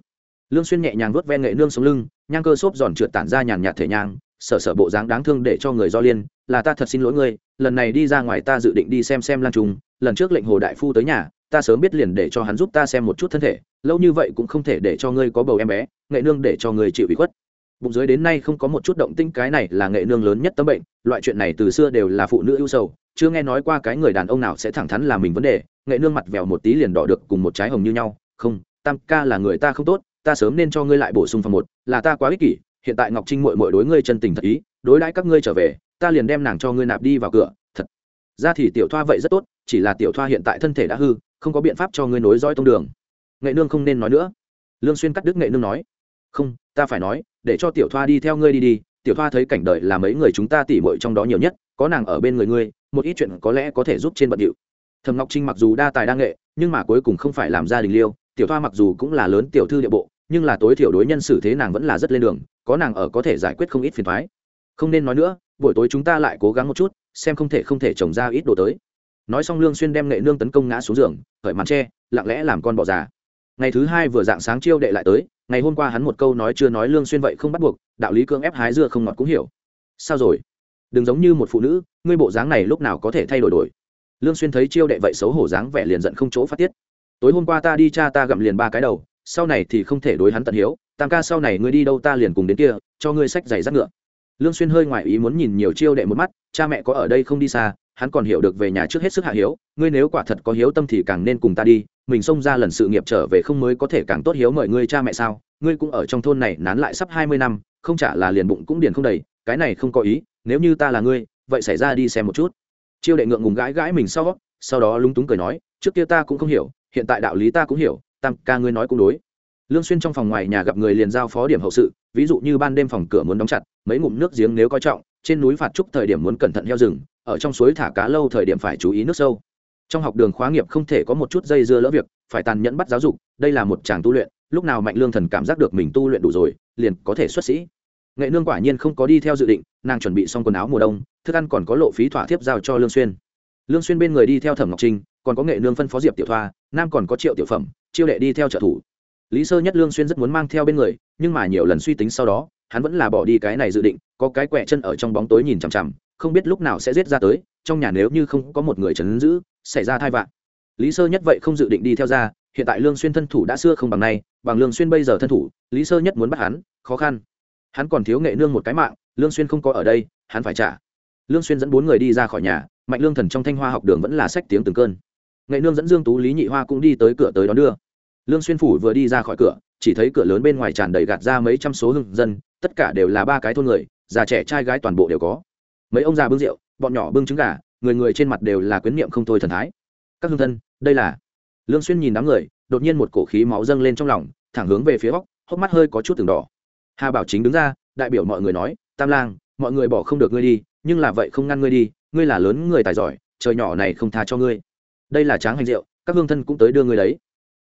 Lương xuyên nhẹ nhàng vuốt ve nghệ nương sống lưng, nhang cơ xốp giòn trượt tản ra nhàn nhạt thể nhang, sở sở bộ dáng đáng thương để cho người do liên, là ta thật xin lỗi ngươi, lần này đi ra ngoài ta dự định đi xem xem lan trùng lần trước lệnh hồ đại phu tới nhà, ta sớm biết liền để cho hắn giúp ta xem một chút thân thể, lâu như vậy cũng không thể để cho ngươi có bầu em bé, nghệ nương để cho ngươi chịu ủy khuất. Bụng dưới đến nay không có một chút động tĩnh, cái này là nghệ nương lớn nhất tâm bệnh, loại chuyện này từ xưa đều là phụ nữ ưu sầu, chưa nghe nói qua cái người đàn ông nào sẽ thẳng thắn là mình vấn đề nghệ nương mặt vèo một tí liền đỏ được cùng một trái hồng như nhau. Không, tam ca là người ta không tốt, ta sớm nên cho ngươi lại bổ sung phần một, là ta quá ích kỷ, hiện tại ngọc trinh mội mội đối ngươi chân tình thật ý, đối đãi các ngươi trở về, ta liền đem nàng cho ngươi nạp đi vào cửa, thật. Ra thì tiểu thoa vậy rất tốt, chỉ là tiểu thoa hiện tại thân thể đã hư, không có biện pháp cho ngươi nối dõi tông đường. Nghệ nương không nên nói nữa. Lương xuyên cắt đứt nghệ nương nói. Không, ta phải nói, để cho tiểu thoa đi theo ngươi đi đi, tiểu thoa thấy cảnh đời là mấy người chúng ta tỉ muội trong đó nhiều nhất, có nàng ở bên người ngươi, một ít chuyện có lẽ có thể giúp trên bận điệu thầm ngọc trinh mặc dù đa tài đa nghệ, nhưng mà cuối cùng không phải làm gia đình liêu. Tiểu thoa mặc dù cũng là lớn tiểu thư địa bộ, nhưng là tối thiểu đối nhân xử thế nàng vẫn là rất lên đường, có nàng ở có thể giải quyết không ít phiền thoái không nên nói nữa, buổi tối chúng ta lại cố gắng một chút, xem không thể không thể trồng ra ít đồ tới. Nói xong lương xuyên đem nghệ nương tấn công ngã xuống giường khởi màn tre lặng lẽ làm con bỏ già. Ngày thứ hai vừa dạng sáng chiêu đệ lại tới, ngày hôm qua hắn một câu nói chưa nói lương xuyên vậy không bắt buộc, đạo lý cưỡng ép hái dưa không ngọt cũng hiểu. Sao rồi? Đừng giống như một phụ nữ, ngươi bộ dáng này lúc nào có thể thay đổi đổi? Lương xuyên thấy chiêu đệ vậy xấu hổ dáng vẻ liền giận không chỗ phát tiết. Tối hôm qua ta đi cha ta gặm liền ba cái đầu, sau này thì không thể đối hắn tận hiếu, tam ca sau này ngươi đi đâu ta liền cùng đến kia, cho ngươi sách giày dắt ngựa. Lương xuyên hơi ngoài ý muốn nhìn nhiều chiêu đệ một mắt, cha mẹ có ở đây không đi xa, hắn còn hiểu được về nhà trước hết sức hạ hiếu, ngươi nếu quả thật có hiếu tâm thì càng nên cùng ta đi, mình xông ra lần sự nghiệp trở về không mới có thể càng tốt hiếu mời ngươi cha mẹ sao, ngươi cũng ở trong thôn này nán lại sắp hai mươi năm, không trả là liền bụng cũng điền không đầy, cái này không có ý, nếu như ta là ngươi, vậy xảy ra đi xem một chút chiêu đệ ngượng ngùng gãi gãi mình sau sau đó lúng túng cười nói, trước kia ta cũng không hiểu, hiện tại đạo lý ta cũng hiểu, tam ca ngươi nói cũng đối. Lương xuyên trong phòng ngoài nhà gặp người liền giao phó điểm hậu sự, ví dụ như ban đêm phòng cửa muốn đóng chặt, mấy ngụm nước giếng nếu coi trọng, trên núi phạt trúc thời điểm muốn cẩn thận heo rừng, ở trong suối thả cá lâu thời điểm phải chú ý nước sâu. Trong học đường khóa nghiệp không thể có một chút dây dưa lỡ việc, phải tàn nhẫn bắt giáo dục, đây là một chàng tu luyện, lúc nào mạnh lương thần cảm giác được mình tu luyện đủ rồi, liền có thể xuất sĩ nghệ nương quả nhiên không có đi theo dự định, nàng chuẩn bị xong quần áo mùa đông, thức ăn còn có lộ phí thỏa thiếp giao cho lương xuyên. Lương xuyên bên người đi theo thẩm ngọc trinh, còn có nghệ nương phân phó diệp tiểu thoa, nam còn có triệu tiểu phẩm, chiêu đệ đi theo trợ thủ. Lý sơ nhất lương xuyên rất muốn mang theo bên người, nhưng mà nhiều lần suy tính sau đó, hắn vẫn là bỏ đi cái này dự định, có cái quẹ chân ở trong bóng tối nhìn chằm chằm, không biết lúc nào sẽ giết ra tới, trong nhà nếu như không có một người chấn giữ, xảy ra thai vạn lý sơ nhất vậy không dự định đi theo ra, hiện tại lương xuyên thân thủ đã xưa không bằng nay, bằng lương xuyên bây giờ thân thủ, lý sơ nhất muốn bắt hắn, khó khăn hắn còn thiếu nghệ nương một cái mạng, lương xuyên không có ở đây, hắn phải trả. Lương xuyên dẫn bốn người đi ra khỏi nhà, mạnh lương thần trong thanh hoa học đường vẫn là sách tiếng từng cơn. Nghệ nương dẫn dương tú, lý nhị hoa cũng đi tới cửa tới đón đưa. Lương xuyên phủ vừa đi ra khỏi cửa, chỉ thấy cửa lớn bên ngoài tràn đầy gạt ra mấy trăm số hưng dân, tất cả đều là ba cái thôn người, già trẻ trai gái toàn bộ đều có. Mấy ông già bưng rượu, bọn nhỏ bưng trứng gà, người người trên mặt đều là quyến niệm không thôi thần thái. Các hương thân, đây là. Lương xuyên nhìn đám người, đột nhiên một cổ khí máu dâng lên trong lòng, thẳng hướng về phía góc, hốc mắt hơi có chút từng đỏ hà bảo chính đứng ra, đại biểu mọi người nói, tam lang, mọi người bỏ không được ngươi đi, nhưng là vậy không ngăn ngươi đi, ngươi là lớn người tài giỏi, trời nhỏ này không tha cho ngươi. Đây là tráng hành rượu, các hương thân cũng tới đưa ngươi đấy.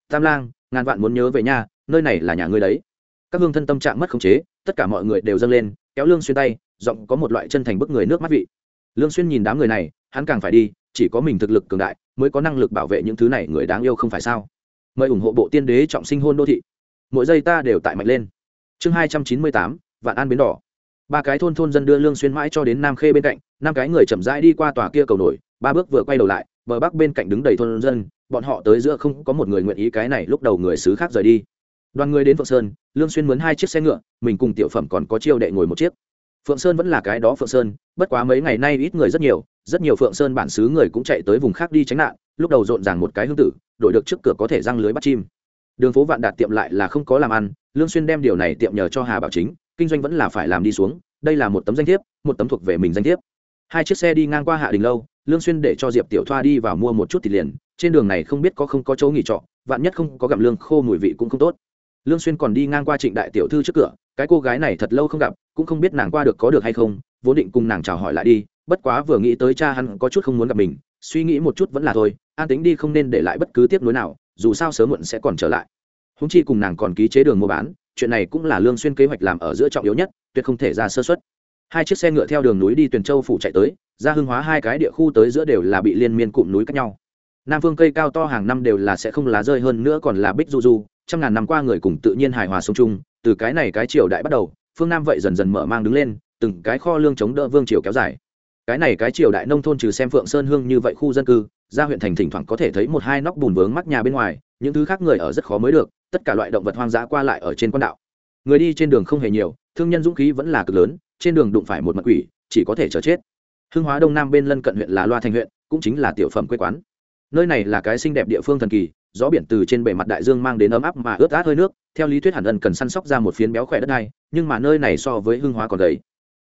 Tam lang, ngàn vạn muốn nhớ về nhà nơi này là nhà ngươi đấy. Các hương thân tâm trạng mất khống chế, tất cả mọi người đều dâng lên, kéo lương xuyên tay, giọng có một loại chân thành bức người nước mắt vị. Lương xuyên nhìn đám người này, hắn càng phải đi, chỉ có mình thực lực cường đại, mới có năng lực bảo vệ những thứ này người đáng yêu không phải sao? Mời ủng hộ bộ tiên đế trọng sinh hôn đô thị. Mỗi giây ta đều tại mạnh lên chương hai trăm chín mươi tám, vạn an bến đỏ. Ba cái thôn thôn dân đưa lương xuyên mãi cho đến nam khê bên cạnh, năm cái người chậm rãi đi qua tòa kia cầu nổi, ba bước vừa quay đầu lại, bờ bắc bên cạnh đứng đầy thôn dân, bọn họ tới giữa không có một người nguyện ý cái này lúc đầu người xứ khác rời đi. Đoàn người đến phượng sơn, lương xuyên mướn hai chiếc xe ngựa, mình cùng tiểu phẩm còn có chiêu đệ ngồi một chiếc. Phượng sơn vẫn là cái đó phượng sơn, bất quá mấy ngày nay ít người rất nhiều rất nhiều phượng sơn bản xứ người cũng chạy tới vùng khác đi tránh nạn, lúc đầu rộn ràng một cái hương tử, đổi được trước cửa có thể răng lưới bắt chim. Đường phố vạn đạt tiệm lại là không có làm ăn lương xuyên đem điều này tiệm nhờ cho hà bảo chính, kinh doanh vẫn là phải làm đi xuống, đây là một tấm danh thiếp, một tấm thuộc về mình danh thiếp. Hai chiếc xe đi ngang qua hạ đình lâu, lương xuyên để cho diệp tiểu thoa đi vào mua một chút thịt liền, trên đường này không biết có không có chỗ nghỉ trọ, vạn nhất không có gặm lương khô mùi vị cũng không tốt. Lương xuyên còn đi ngang qua trịnh đại tiểu thư trước cửa, cái cô gái này thật lâu không gặp, cũng không biết nàng qua được có được hay không, vốn định cùng nàng chào hỏi lại đi, bất quá vừa nghĩ tới cha hắn có chút không muốn gặp mình, suy nghĩ một chút vẫn là thôi, an tính đi không nên để lại bất cứ tiếp nối nào, dù sao sớm muộn sẽ còn trở lại húng chi cùng nàng còn ký chế đường mua bán, chuyện này cũng là lương xuyên kế hoạch làm ở giữa trọng yếu nhất, tuyệt không thể ra sơ suất. Hai chiếc xe ngựa theo đường núi đi tuyền châu phủ chạy tới, ra hưng hóa hai cái địa khu tới giữa đều là bị liên miên cụm núi cách nhau. Nam phương cây cao to hàng năm đều là sẽ không lá rơi hơn nữa còn là bích du du, trăm ngàn năm qua người cùng tự nhiên hài hòa sống chung, từ cái này cái triều đại bắt đầu, phương nam vậy dần dần mở mang đứng lên, từng cái kho lương chống đỡ vương triều kéo dài. Cái này cái triều đại nông thôn trừ xem phượng sơn hương như vậy khu dân cư, ra huyện thành thỉnh thoảng có thể thấy một hai nóc bùn vướng mắc nhà bên ngoài, những thứ khác người ở rất khó mới được tất cả loại động vật hoang dã qua lại ở trên quan đạo. Người đi trên đường không hề nhiều, thương nhân dũng khí vẫn là cực lớn, trên đường đụng phải một mặt quỷ, chỉ có thể chờ chết. Hương hóa đông nam bên lân cận huyện là loa thành huyện, cũng chính là tiểu phẩm quê quán. Nơi này là cái xinh đẹp địa phương thần kỳ, gió biển từ trên bề mặt đại dương mang đến ấm áp mà ướt át hơi nước, theo lý thuyết hẳn ân cần săn sóc ra một phiến béo khỏe đất này nhưng mà nơi này so với hương hóa còn gầy.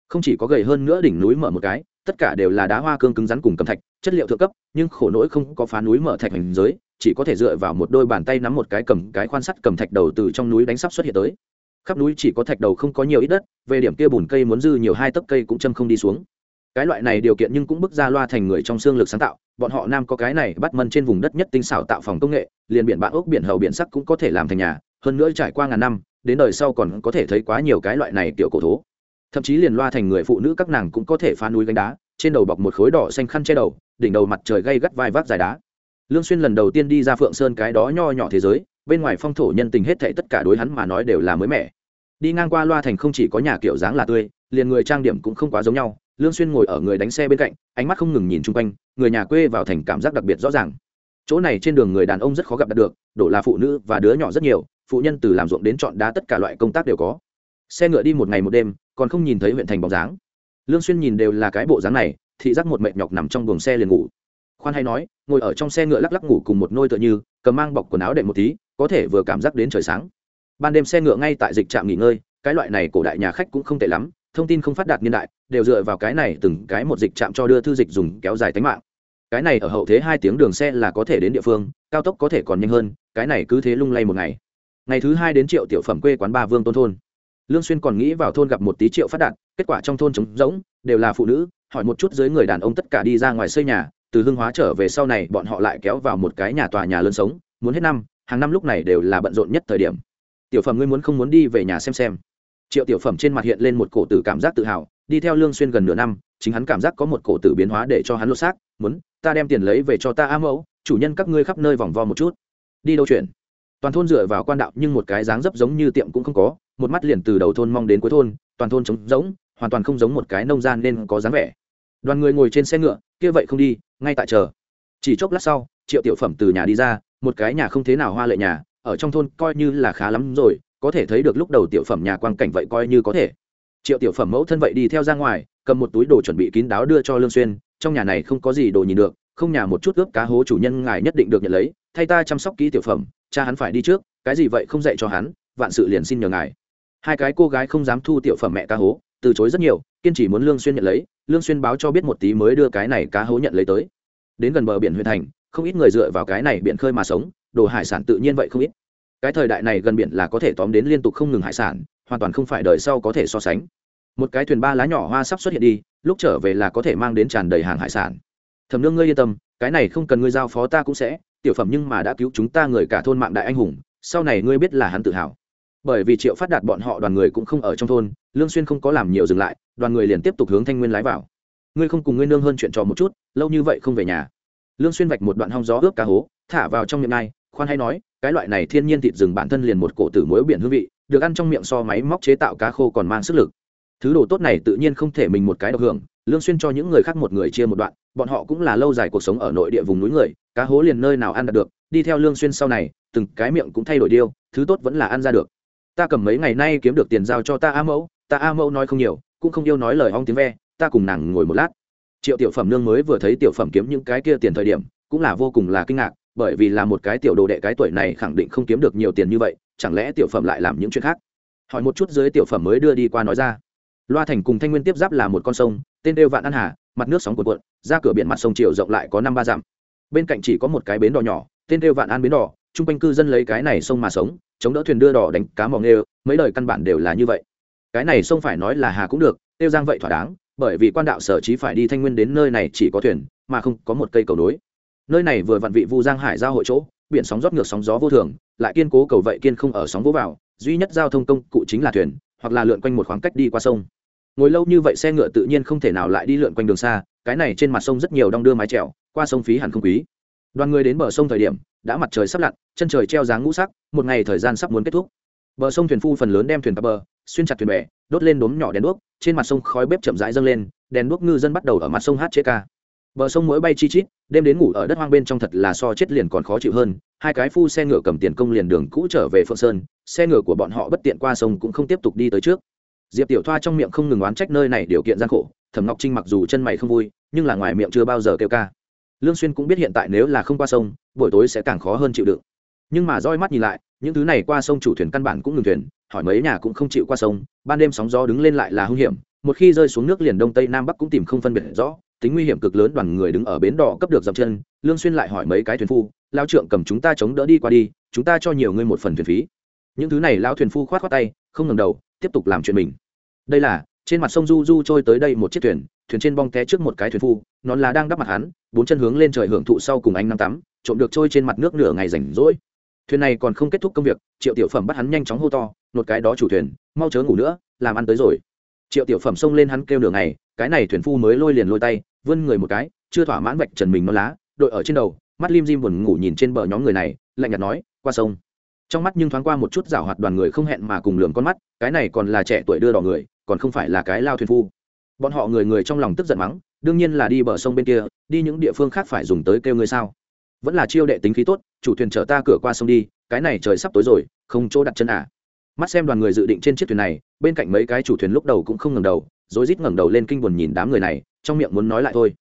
Không chỉ có gầy hơn nữa đỉnh núi mở một cái, tất cả đều là đá hoa cương cứng rắn cùng cầm thạch, chất liệu thượng cấp, nhưng khổ nỗi không có phá núi mở thạch hành giới chỉ có thể dựa vào một đôi bàn tay nắm một cái cầm cái khoan sắt cầm thạch đầu từ trong núi đánh sắp xuất hiện tới. Khắp núi chỉ có thạch đầu không có nhiều ít đất, về điểm kia bùn cây muốn dư nhiều hai tấc cây cũng châm không đi xuống. Cái loại này điều kiện nhưng cũng bước ra loa thành người trong xương lực sáng tạo, bọn họ nam có cái này bắt mân trên vùng đất nhất tinh xảo tạo phòng công nghệ, liền biển bạn ốc biển hầu biển sắc cũng có thể làm thành nhà, hơn nữa trải qua ngàn năm, đến đời sau còn có thể thấy quá nhiều cái loại này kiểu cổ thố. Thậm chí liền loa thành người phụ nữ các nàng cũng có thể phá núi gánh đá, trên đầu bọc một khối đỏ xanh khăn che đầu, đỉnh đầu mặt trời gây gắt vai vác dài đá lương xuyên lần đầu tiên đi ra phượng sơn cái đó nho nhỏ thế giới, bên ngoài phong thổ nhân tình hết thảy tất cả đối hắn mà nói đều là mới mẻ. Đi ngang qua loa thành không chỉ có nhà kiểu dáng là tươi, liền người trang điểm cũng không quá giống nhau. Lương xuyên ngồi ở người đánh xe bên cạnh, ánh mắt không ngừng nhìn chung quanh, người nhà quê vào thành cảm giác đặc biệt rõ ràng. Chỗ này trên đường người đàn ông rất khó gặp được, đổ là phụ nữ và đứa nhỏ rất nhiều, phụ nhân từ làm ruộng đến chọn đá tất cả loại công tác đều có. Xe ngựa đi một ngày một đêm, còn không nhìn thấy huyện thành bóng dáng. Lương xuyên nhìn đều là cái bộ dáng này, thị giác một mệt nhọc nằm trong buồng xe liền ngủ khoan hay nói, ngồi ở trong xe ngựa lắc lắc ngủ cùng một nôi tựa như, cầm mang bọc quần áo đệm một tí, có thể vừa cảm giác đến trời sáng. Ban đêm xe ngựa ngay tại dịch trạm nghỉ ngơi, cái loại này cổ đại nhà khách cũng không tệ lắm, thông tin không phát đạt niên đại, đều dựa vào cái này từng cái một dịch trạm cho đưa thư dịch dùng kéo dài tính mạng. Cái này ở hậu thế hai tiếng đường xe là có thể đến địa phương, cao tốc có thể còn nhanh hơn, cái này cứ thế lung lay một ngày. Ngày thứ hai đến triệu tiểu phẩm quê quán ba vương tôn thôn. Lương xuyên còn nghĩ vào thôn gặp một tí triệu phát đạt, kết quả trong thôn trống rỗng, đều là phụ nữ, hỏi một chút dưới người đàn ông tất cả đi ra ngoài xây nhà từ hương hóa trở về sau này bọn họ lại kéo vào một cái nhà tòa nhà lớn sống, muốn hết năm, hàng năm lúc này đều là bận rộn nhất thời điểm. Tiểu phẩm ngươi muốn không muốn đi về nhà xem xem. Triệu tiểu phẩm trên mặt hiện lên một cổ tử cảm giác tự hào, đi theo lương xuyên gần nửa năm, chính hắn cảm giác có một cổ tử biến hóa để cho hắn lột xác, muốn, ta đem tiền lấy về cho ta a mẫu, chủ nhân các ngươi khắp nơi vòng vo một chút. Đi đâu chuyện? Toàn thôn dựa vào quan đạo nhưng một cái dáng dấp giống như tiệm cũng không có, một mắt liền từ đầu thôn mong đến cuối thôn, toàn thôn trống rỗng, hoàn toàn không giống một cái nông gian nên có dáng vẻ. Đoàn người ngồi trên xe ngựa, kia vậy không đi ngay tại chờ. Chỉ chốc lát sau, triệu tiểu phẩm từ nhà đi ra, một cái nhà không thế nào hoa lệ nhà, ở trong thôn coi như là khá lắm rồi, có thể thấy được lúc đầu tiểu phẩm nhà quang cảnh vậy coi như có thể. Triệu tiểu phẩm mẫu thân vậy đi theo ra ngoài, cầm một túi đồ chuẩn bị kín đáo đưa cho lương xuyên, trong nhà này không có gì đồ nhìn được, không nhà một chút ướp cá hố chủ nhân ngài nhất định được nhận lấy, thay ta chăm sóc kỹ tiểu phẩm, cha hắn phải đi trước, cái gì vậy không dạy cho hắn, vạn sự liền xin nhờ ngài. Hai cái cô gái không dám thu tiểu phẩm mẹ cá hố, từ chối rất nhiều, kiên trì muốn lương xuyên nhận lấy lương xuyên báo cho biết một tí mới đưa cái này cá hố nhận lấy tới. Đến gần bờ biển huyện thành, không ít người dựa vào cái này biển khơi mà sống, đồ hải sản tự nhiên vậy không ít. Cái thời đại này gần biển là có thể tóm đến liên tục không ngừng hải sản, hoàn toàn không phải đời sau có thể so sánh. Một cái thuyền ba lá nhỏ hoa sắp xuất hiện đi, lúc trở về là có thể mang đến tràn đầy hàng hải sản. Thẩm nương ngươi yên tâm, cái này không cần ngươi giao phó ta cũng sẽ, tiểu phẩm nhưng mà đã cứu chúng ta người cả thôn mạng đại anh hùng, sau này ngươi biết là hắn tự hào. Bởi vì triệu phát đạt bọn họ đoàn người cũng không ở trong thôn lương xuyên không có làm nhiều dừng lại, đoàn người liền tiếp tục hướng thanh nguyên lái vào. Ngươi không cùng ngươi nương hơn chuyện trò một chút, lâu như vậy không về nhà. Lương xuyên vạch một đoạn hong gió ướp cá hố, thả vào trong miệng ngay, khoan hay nói, cái loại này thiên nhiên thịt rừng bản thân liền một cổ tử muối biển hương vị, được ăn trong miệng so máy móc chế tạo cá khô còn mang sức lực. Thứ đồ tốt này tự nhiên không thể mình một cái độc hưởng, lương xuyên cho những người khác một người chia một đoạn, bọn họ cũng là lâu dài cuộc sống ở nội địa vùng núi người, cá hố liền nơi nào ăn được, đi theo lương xuyên sau này, từng cái miệng cũng thay đổi điêu, thứ tốt vẫn là ăn ra được. Ta cầm mấy ngày nay kiếm được tiền giao cho ta a mẫu ta a mẫu nói không nhiều, cũng không yêu nói lời hong tiếng ve, ta cùng nàng ngồi một lát. Triệu tiểu phẩm nương mới vừa thấy tiểu phẩm kiếm những cái kia tiền thời điểm, cũng là vô cùng là kinh ngạc, bởi vì là một cái tiểu đồ đệ cái tuổi này khẳng định không kiếm được nhiều tiền như vậy, chẳng lẽ tiểu phẩm lại làm những chuyện khác? Hỏi một chút dưới tiểu phẩm mới đưa đi qua nói ra. Loa thành cùng thanh nguyên tiếp giáp là một con sông, tên đều vạn an hà, mặt nước sóng cuộn cuộn, ra cửa biển mặt sông chiều rộng lại có năm ba dặm. Bên cạnh chỉ có một cái bến đò nhỏ, tên đều vạn an bến đò chung quanh cư dân lấy cái này sông mà sống, chống đỡ thuyền đưa đò đánh cá mò nghêu, mấy đời căn bản đều là như vậy cái này sông phải nói là hà cũng được, tiêu giang vậy thỏa đáng, bởi vì quan đạo sở trí phải đi thanh nguyên đến nơi này chỉ có thuyền, mà không có một cây cầu nối. Nơi này vừa vặn vị vu giang hải giao hội chỗ, biển sóng rót ngược sóng gió vô thường, lại kiên cố cầu vậy kiên không ở sóng vỗ vào, duy nhất giao thông công cụ chính là thuyền, hoặc là lượn quanh một khoảng cách đi qua sông. Ngồi lâu như vậy xe ngựa tự nhiên không thể nào lại đi lượn quanh đường xa, cái này trên mặt sông rất nhiều đong đưa mái trèo qua sông phí hẳn không quý. Đoàn người đến bờ sông thời điểm, đã mặt trời sắp lặn, chân trời treo dáng ngũ sắc, một ngày thời gian sắp muốn kết thúc. Bờ sông thuyền phu phần lớn đem thuyền cập bờ xuyên chặt thuyền bè, đốt lên đốm nhỏ đèn đuốc, trên mặt sông khói bếp chậm rãi dâng lên, đèn đuốc ngư dân bắt đầu ở mặt sông hát chế ca. Bờ sông mỗi bay chi chít, đêm đến ngủ ở đất hoang bên trong thật là so chết liền còn khó chịu hơn, hai cái phu xe ngựa cầm tiền công liền đường cũ trở về phượng sơn, xe ngựa của bọn họ bất tiện qua sông cũng không tiếp tục đi tới trước. Diệp tiểu thoa trong miệng không ngừng oán trách nơi này điều kiện gian khổ, thẩm ngọc trinh mặc dù chân mày không vui, nhưng là ngoài miệng chưa bao giờ kêu ca. Lương xuyên cũng biết hiện tại nếu là không qua sông, buổi tối sẽ càng khó hơn chịu đựng nhưng mà roi mắt nhìn lại, những thứ này qua sông chủ thuyền căn bản cũng ngừng thuyền, hỏi mấy nhà cũng không chịu qua sông, ban đêm sóng gió đứng lên lại là hung hiểm, một khi rơi xuống nước liền đông tây nam bắc cũng tìm không phân biệt rõ, tính nguy hiểm cực lớn đoàn người đứng ở bến đỏ cấp được dậm chân, lương xuyên lại hỏi mấy cái thuyền phu lao trưởng cầm chúng ta chống đỡ đi qua đi, chúng ta cho nhiều người một phần thuyền phí. Những thứ này lao thuyền phu khoát khoát tay, không ngẩng đầu, tiếp tục làm chuyện mình. Đây là, trên mặt sông du du trôi tới đây một chiếc thuyền thuyền trên bong té trước một cái thuyền phu, nón là đang đắp mặt hắn, bốn chân hướng lên trời hưởng thụ sau cùng anh nắng tắm, trộm được trôi trên mặt nước nửa ngày rảnh rỗi thuyền này còn không kết thúc công việc, triệu tiểu phẩm bắt hắn nhanh chóng hô to, nột cái đó chủ thuyền, mau chớ ngủ nữa, làm ăn tới rồi. Triệu tiểu phẩm xông lên hắn kêu nửa ngày, cái này thuyền phu mới lôi liền lôi tay, vươn người một cái, chưa thỏa mãn vạch trần mình non lá, đội ở trên đầu, mắt lim dim buồn ngủ nhìn trên bờ nhóm người này, lạnh nhạt nói, qua sông. Trong mắt nhưng thoáng qua một chút rảo hoạt đoàn người không hẹn mà cùng lường con mắt, cái này còn là trẻ tuổi đưa đỏ người, còn không phải là cái lao thuyền phu. Bọn họ người người trong lòng tức giận mắng, đương nhiên là đi bờ sông bên kia, đi những địa phương khác phải dùng tới kêu ngươi sao? Vẫn là chiêu đệ tính khí tốt, chủ thuyền chở ta cửa qua sông đi, cái này trời sắp tối rồi, không chỗ đặt chân à. Mắt xem đoàn người dự định trên chiếc thuyền này, bên cạnh mấy cái chủ thuyền lúc đầu cũng không ngẩng đầu rồi rít ngẩng đầu lên kinh buồn nhìn đám người này, trong miệng muốn nói lại thôi.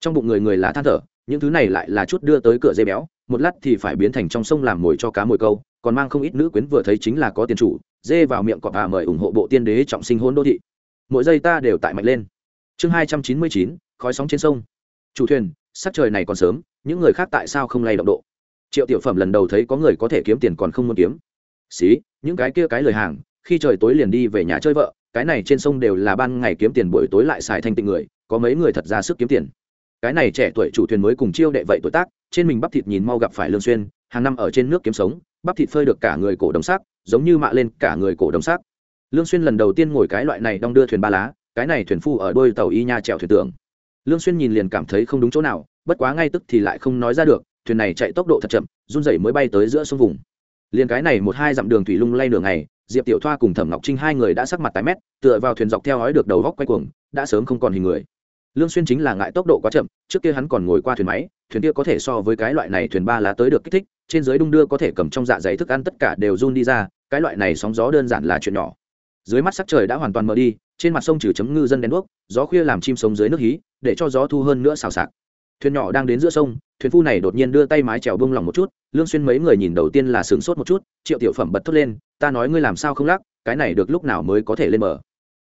Trong bụng người người là than thở, những thứ này lại là chút đưa tới cửa dây béo, một lát thì phải biến thành trong sông làm mồi cho cá mồi câu, còn mang không ít nữ quyến vừa thấy chính là có tiền chủ, dê vào miệng cọp bà mời ủng hộ bộ tiên đế trọng sinh hôn đô thị. Mỗi giây ta đều tại mạnh lên. Chương hai trăm chín mươi chín, khói sóng trên sông. Chủ thuyền sắc trời này còn sớm, những người khác tại sao không lay động độ? Triệu tiểu phẩm lần đầu thấy có người có thể kiếm tiền còn không muốn kiếm. Xí, những cái kia cái lời hàng, khi trời tối liền đi về nhà chơi vợ, cái này trên sông đều là ban ngày kiếm tiền buổi tối lại xài thanh tịnh người, có mấy người thật ra sức kiếm tiền. Cái này trẻ tuổi chủ thuyền mới cùng chiêu đệ vậy tuổi tác, trên mình bắp thịt nhìn mau gặp phải lương xuyên, hàng năm ở trên nước kiếm sống, bắp thịt phơi được cả người cổ đồng sắc, giống như mạ lên cả người cổ đồng sắc. Lương xuyên lần đầu tiên ngồi cái loại này đong đưa thuyền ba lá, cái này thuyền phu ở đôi tàu y nha chèo thuyền tượng lương xuyên nhìn liền cảm thấy không đúng chỗ nào bất quá ngay tức thì lại không nói ra được thuyền này chạy tốc độ thật chậm run rẩy mới bay tới giữa sông vùng. Liền cái này một hai dặm đường thủy lung lay đường ngày, diệp tiểu thoa cùng thẩm ngọc trinh hai người đã sắc mặt tái mét tựa vào thuyền dọc theo hói được đầu góc quay cuồng đã sớm không còn hình người. Lương xuyên chính là ngại tốc độ quá chậm trước kia hắn còn ngồi qua thuyền máy thuyền kia có thể so với cái loại này thuyền ba lá tới được kích thích trên dưới đung đưa có thể cầm trong dạ dày thức ăn tất cả đều run đi ra cái loại này sóng gió đơn giản là chuyện nhỏ. Dưới mắt sắc trời đã hoàn toàn mờ đi trên mặt sông trừ chấm ngư dân đen đuốc gió khuya làm chim sống dưới nước hí để cho gió thu hơn nữa xào xạc. Thuyền nhỏ đang đến giữa sông, thuyền phu này đột nhiên đưa tay mái chèo bông lòng một chút, lương xuyên mấy người nhìn đầu tiên là sướng sốt một chút, triệu tiểu phẩm bật thốt lên, ta nói ngươi làm sao không lắc, cái này được lúc nào mới có thể lên bờ?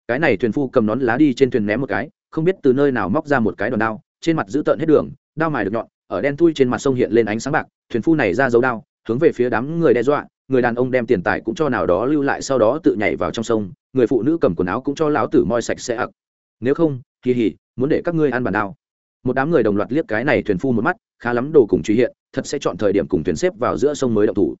Cái này thuyền phu cầm nón lá đi trên thuyền ném một cái, không biết từ nơi nào móc ra một cái đòn đao, trên mặt giữ tợn hết đường, đao mài được nhọn, ở đen thui trên mặt sông hiện lên ánh sáng bạc, thuyền phu này ra dấu đao, hướng về phía đám người đe dọa, người đàn ông đem tiền tài cũng cho nào đó lưu lại sau đó tự nhảy vào trong sông, người phụ nữ cầm quần áo cũng cho lão tử moi sạch sẽ ặc nếu không, kỳ hỉ, muốn để các ngươi ăn bàn đao. Một đám người đồng loạt liếc cái này thuyền phu một mắt, khá lắm đồ cùng truy hiện, thật sẽ chọn thời điểm cùng thuyền xếp vào giữa sông mới động thủ.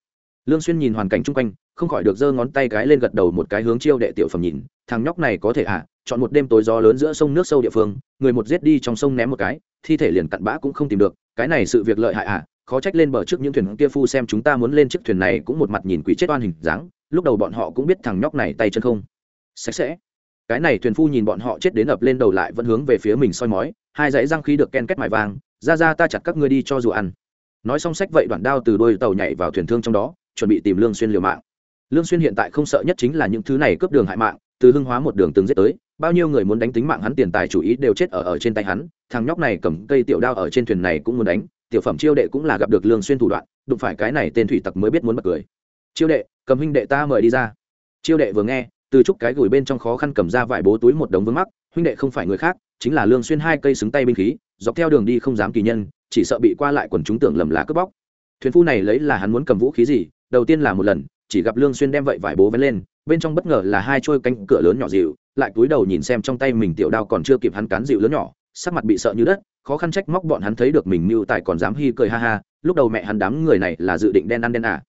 Lương xuyên nhìn hoàn cảnh chung quanh, không khỏi được giơ ngón tay cái lên gật đầu một cái hướng chiêu đệ tiểu phẩm nhìn, thằng nhóc này có thể à chọn một đêm tối gió lớn giữa sông nước sâu địa phương, người một giết đi trong sông ném một cái, thi thể liền cặn bã cũng không tìm được, cái này sự việc lợi hại à khó trách lên bờ trước những thuyền kia phu xem chúng ta muốn lên chiếc thuyền này cũng một mặt nhìn quỷ chết oan hình dáng, lúc đầu bọn họ cũng biết thằng nhóc này tay chân không. Sạch sẽ cái này thuyền phu nhìn bọn họ chết đến ập lên đầu lại vẫn hướng về phía mình soi mói, hai dãy răng khí được ken kết mài vàng, ra ra, ta chặt các ngươi đi cho dù ăn. Nói xong sách vậy đoạn đao từ đôi tàu nhảy vào thuyền thương trong đó, chuẩn bị tìm lương xuyên liều mạng. Lương xuyên hiện tại không sợ nhất chính là những thứ này cướp đường hại mạng, từ hưng hóa một đường từng giết tới, bao nhiêu người muốn đánh tính mạng hắn tiền tài chủ ý đều chết ở ở trên tay hắn, thằng nhóc này cầm cây tiểu đao ở trên thuyền này cũng muốn đánh, tiểu phẩm chiêu đệ cũng là gặp được lương xuyên thủ đoạn, đụng phải cái này tên thủy tặc mới biết muốn bật cười. Chiêu đệ, cầm huynh đệ ta mời đi ra. Chiêu đệ vừa nghe từ chúc cái gửi bên trong khó khăn cầm ra vài bố túi một đống vướng mắc, huynh đệ không phải người khác, chính là lương xuyên hai cây xứng tay binh khí, dọc theo đường đi không dám kỳ nhân, chỉ sợ bị qua lại quần chúng tưởng lầm là cướp bóc. Thuyền phu này lấy là hắn muốn cầm vũ khí gì, đầu tiên là một lần, chỉ gặp lương xuyên đem vậy vải bố vén lên, bên trong bất ngờ là hai trôi cánh cửa lớn nhỏ dịu, lại cúi đầu nhìn xem trong tay mình tiểu đao còn chưa kịp hắn cán dịu lớn nhỏ, sắc mặt bị sợ như đất, khó khăn trách móc bọn hắn thấy được mình mưu tài còn dám hi cười ha ha, lúc đầu mẹ hắn đám người này là dự định đen ăn đen à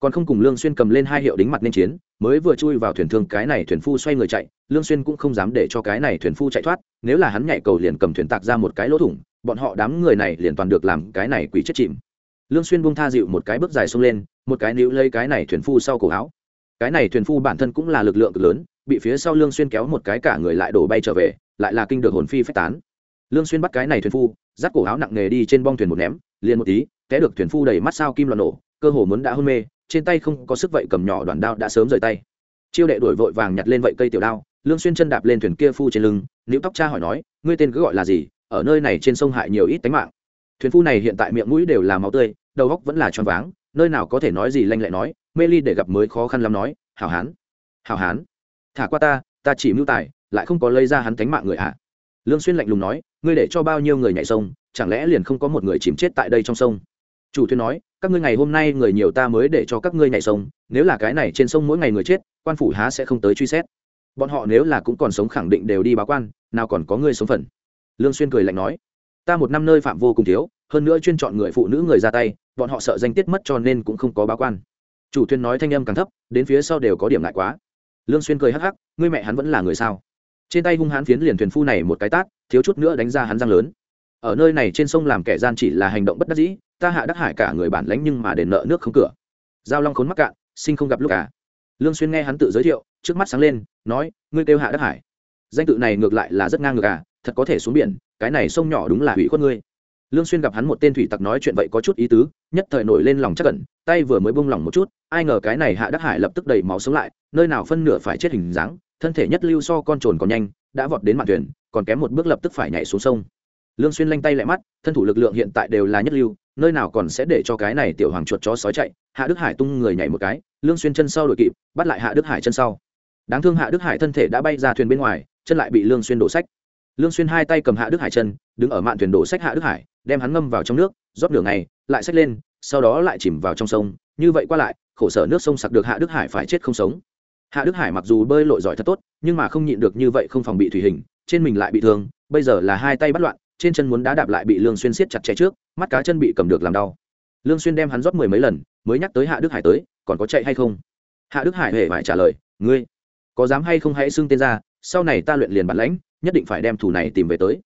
còn không cùng lương xuyên cầm lên hai hiệu đính mặt nên chiến, mới vừa chui vào thuyền thương cái này thuyền phu xoay người chạy, lương xuyên cũng không dám để cho cái này thuyền phu chạy thoát, nếu là hắn nhảy cầu liền cầm thuyền tạc ra một cái lỗ thủng, bọn họ đám người này liền toàn được làm cái này quỷ chết chìm. Lương xuyên buông tha dịu một cái bước dài xông lên, một cái níu lấy cái này thuyền phu sau cổ áo. Cái này thuyền phu bản thân cũng là lực lượng cực lớn, bị phía sau lương xuyên kéo một cái cả người lại đổ bay trở về, lại là kinh được hồn phi phách tán. Lương xuyên bắt cái này thuyền phu, dắt cổ áo nặng nghề đi trên bong thuyền một ném, liền một tí, té được thuyền phu đầy mắt sao kim loạn nổ cơ hồ muốn đã hôn mê, trên tay không có sức vậy cầm nhỏ đoạn đao đã sớm rời tay. Chiêu đệ đuổi vội vàng nhặt lên vậy cây tiểu đao, lương xuyên chân đạp lên thuyền kia phu trên lưng liễu tóc cha hỏi nói, ngươi tên cứ gọi là gì? Ở nơi này trên sông hại nhiều ít tính mạng. Thuyền phu này hiện tại miệng mũi đều là máu tươi, đầu óc vẫn là tròn váng, nơi nào có thể nói gì lanh lẹ nói, mê ly để gặp mới khó khăn lắm nói, hảo hán hảo hán, thả qua ta ta chỉ mưu tài, lại không có lấy ra hắn cánh mạng người ạ. À. lương xuyên lạnh lùng nói, ngươi để cho bao nhiêu người nhảy sông, chẳng lẽ liền không có một người chìm chết tại đây trong sông? Chủ thuyền nói các ngươi ngày hôm nay người nhiều ta mới để cho các ngươi nhảy sông, nếu là cái này trên sông mỗi ngày người chết, quan phủ há sẽ không tới truy xét. Bọn họ nếu là cũng còn sống khẳng định đều đi báo quan, nào còn có người sống phần. Lương xuyên cười lạnh nói, ta một năm nơi phạm vô cùng thiếu, hơn nữa chuyên chọn người phụ nữ người ra tay, bọn họ sợ danh tiết mất cho nên cũng không có báo quan. Chủ thuyền nói thanh âm càng thấp, đến phía sau đều có điểm ngại quá. Lương xuyên cười hắc hắc, ngươi mẹ hắn vẫn là người sao? Trên tay hung hãn phiến liền thuyền phu này một cái tát, thiếu chút nữa đánh ra hắn răng lớn ở nơi này trên sông làm kẻ gian chỉ là hành động bất đắc dĩ, ta hạ đắc hải cả người bản lãnh nhưng mà để nợ nước không cửa. Giao long khốn mắc cạn, sinh không gặp lúc cả lương xuyên nghe hắn tự giới thiệu, trước mắt sáng lên, nói, ngươi kêu hạ đắc hải. Danh tự này ngược lại là rất ngang ngược à thật có thể xuống biển, cái này sông nhỏ đúng là hủy khuất ngươi. Lương xuyên gặp hắn một tên thủy tặc nói chuyện vậy có chút ý tứ, nhất thời nổi lên lòng chắc cẩn tay vừa mới buông lỏng một chút, ai ngờ cái này hạ đắc hải lập tức đầy máu sống lại, nơi nào phân nửa phải chết hình dáng, thân thể nhất lưu so con trồn còn nhanh, đã vọt đến mạn thuyền, còn kém một bước lập tức phải nhảy xuống sông lương xuyên lanh tay lại mắt, thân thủ lực lượng hiện tại đều là nhất lưu, nơi nào còn sẽ để cho cái này tiểu hoàng chuột chó sói chạy? Hạ đức hải tung người nhảy một cái, lương xuyên chân sau đội kịp, bắt lại hạ đức hải chân sau. Đáng thương hạ đức hải thân thể đã bay ra thuyền bên ngoài, chân lại bị lương xuyên đổ sách. Lương xuyên hai tay cầm hạ đức hải chân, đứng ở mạn thuyền đổ sách hạ đức hải, đem hắn ngâm vào trong nước, rót nửa ngày, lại xách lên, sau đó lại chìm vào trong sông. Như vậy qua lại, khổ sở nước sông sặc được hạ đức hải phải chết không sống. Hạ đức hải mặc dù bơi lội giỏi thật tốt, nhưng mà không nhịn được như vậy không phòng bị thủy hình, trên mình lại bị thương, bây giờ là hai tay bắt loạn trên chân muốn đá đạp lại bị lương xuyên siết chặt che trước, mắt cá chân bị cầm được làm đau. Lương xuyên đem hắn rót mười mấy lần, mới nhắc tới hạ đức hải tới, còn có chạy hay không? Hạ đức hải hề phải trả lời, ngươi, có dám hay không hãy xưng tên ra, sau này ta luyện liền bản lãnh, nhất định phải đem thủ này tìm về tới.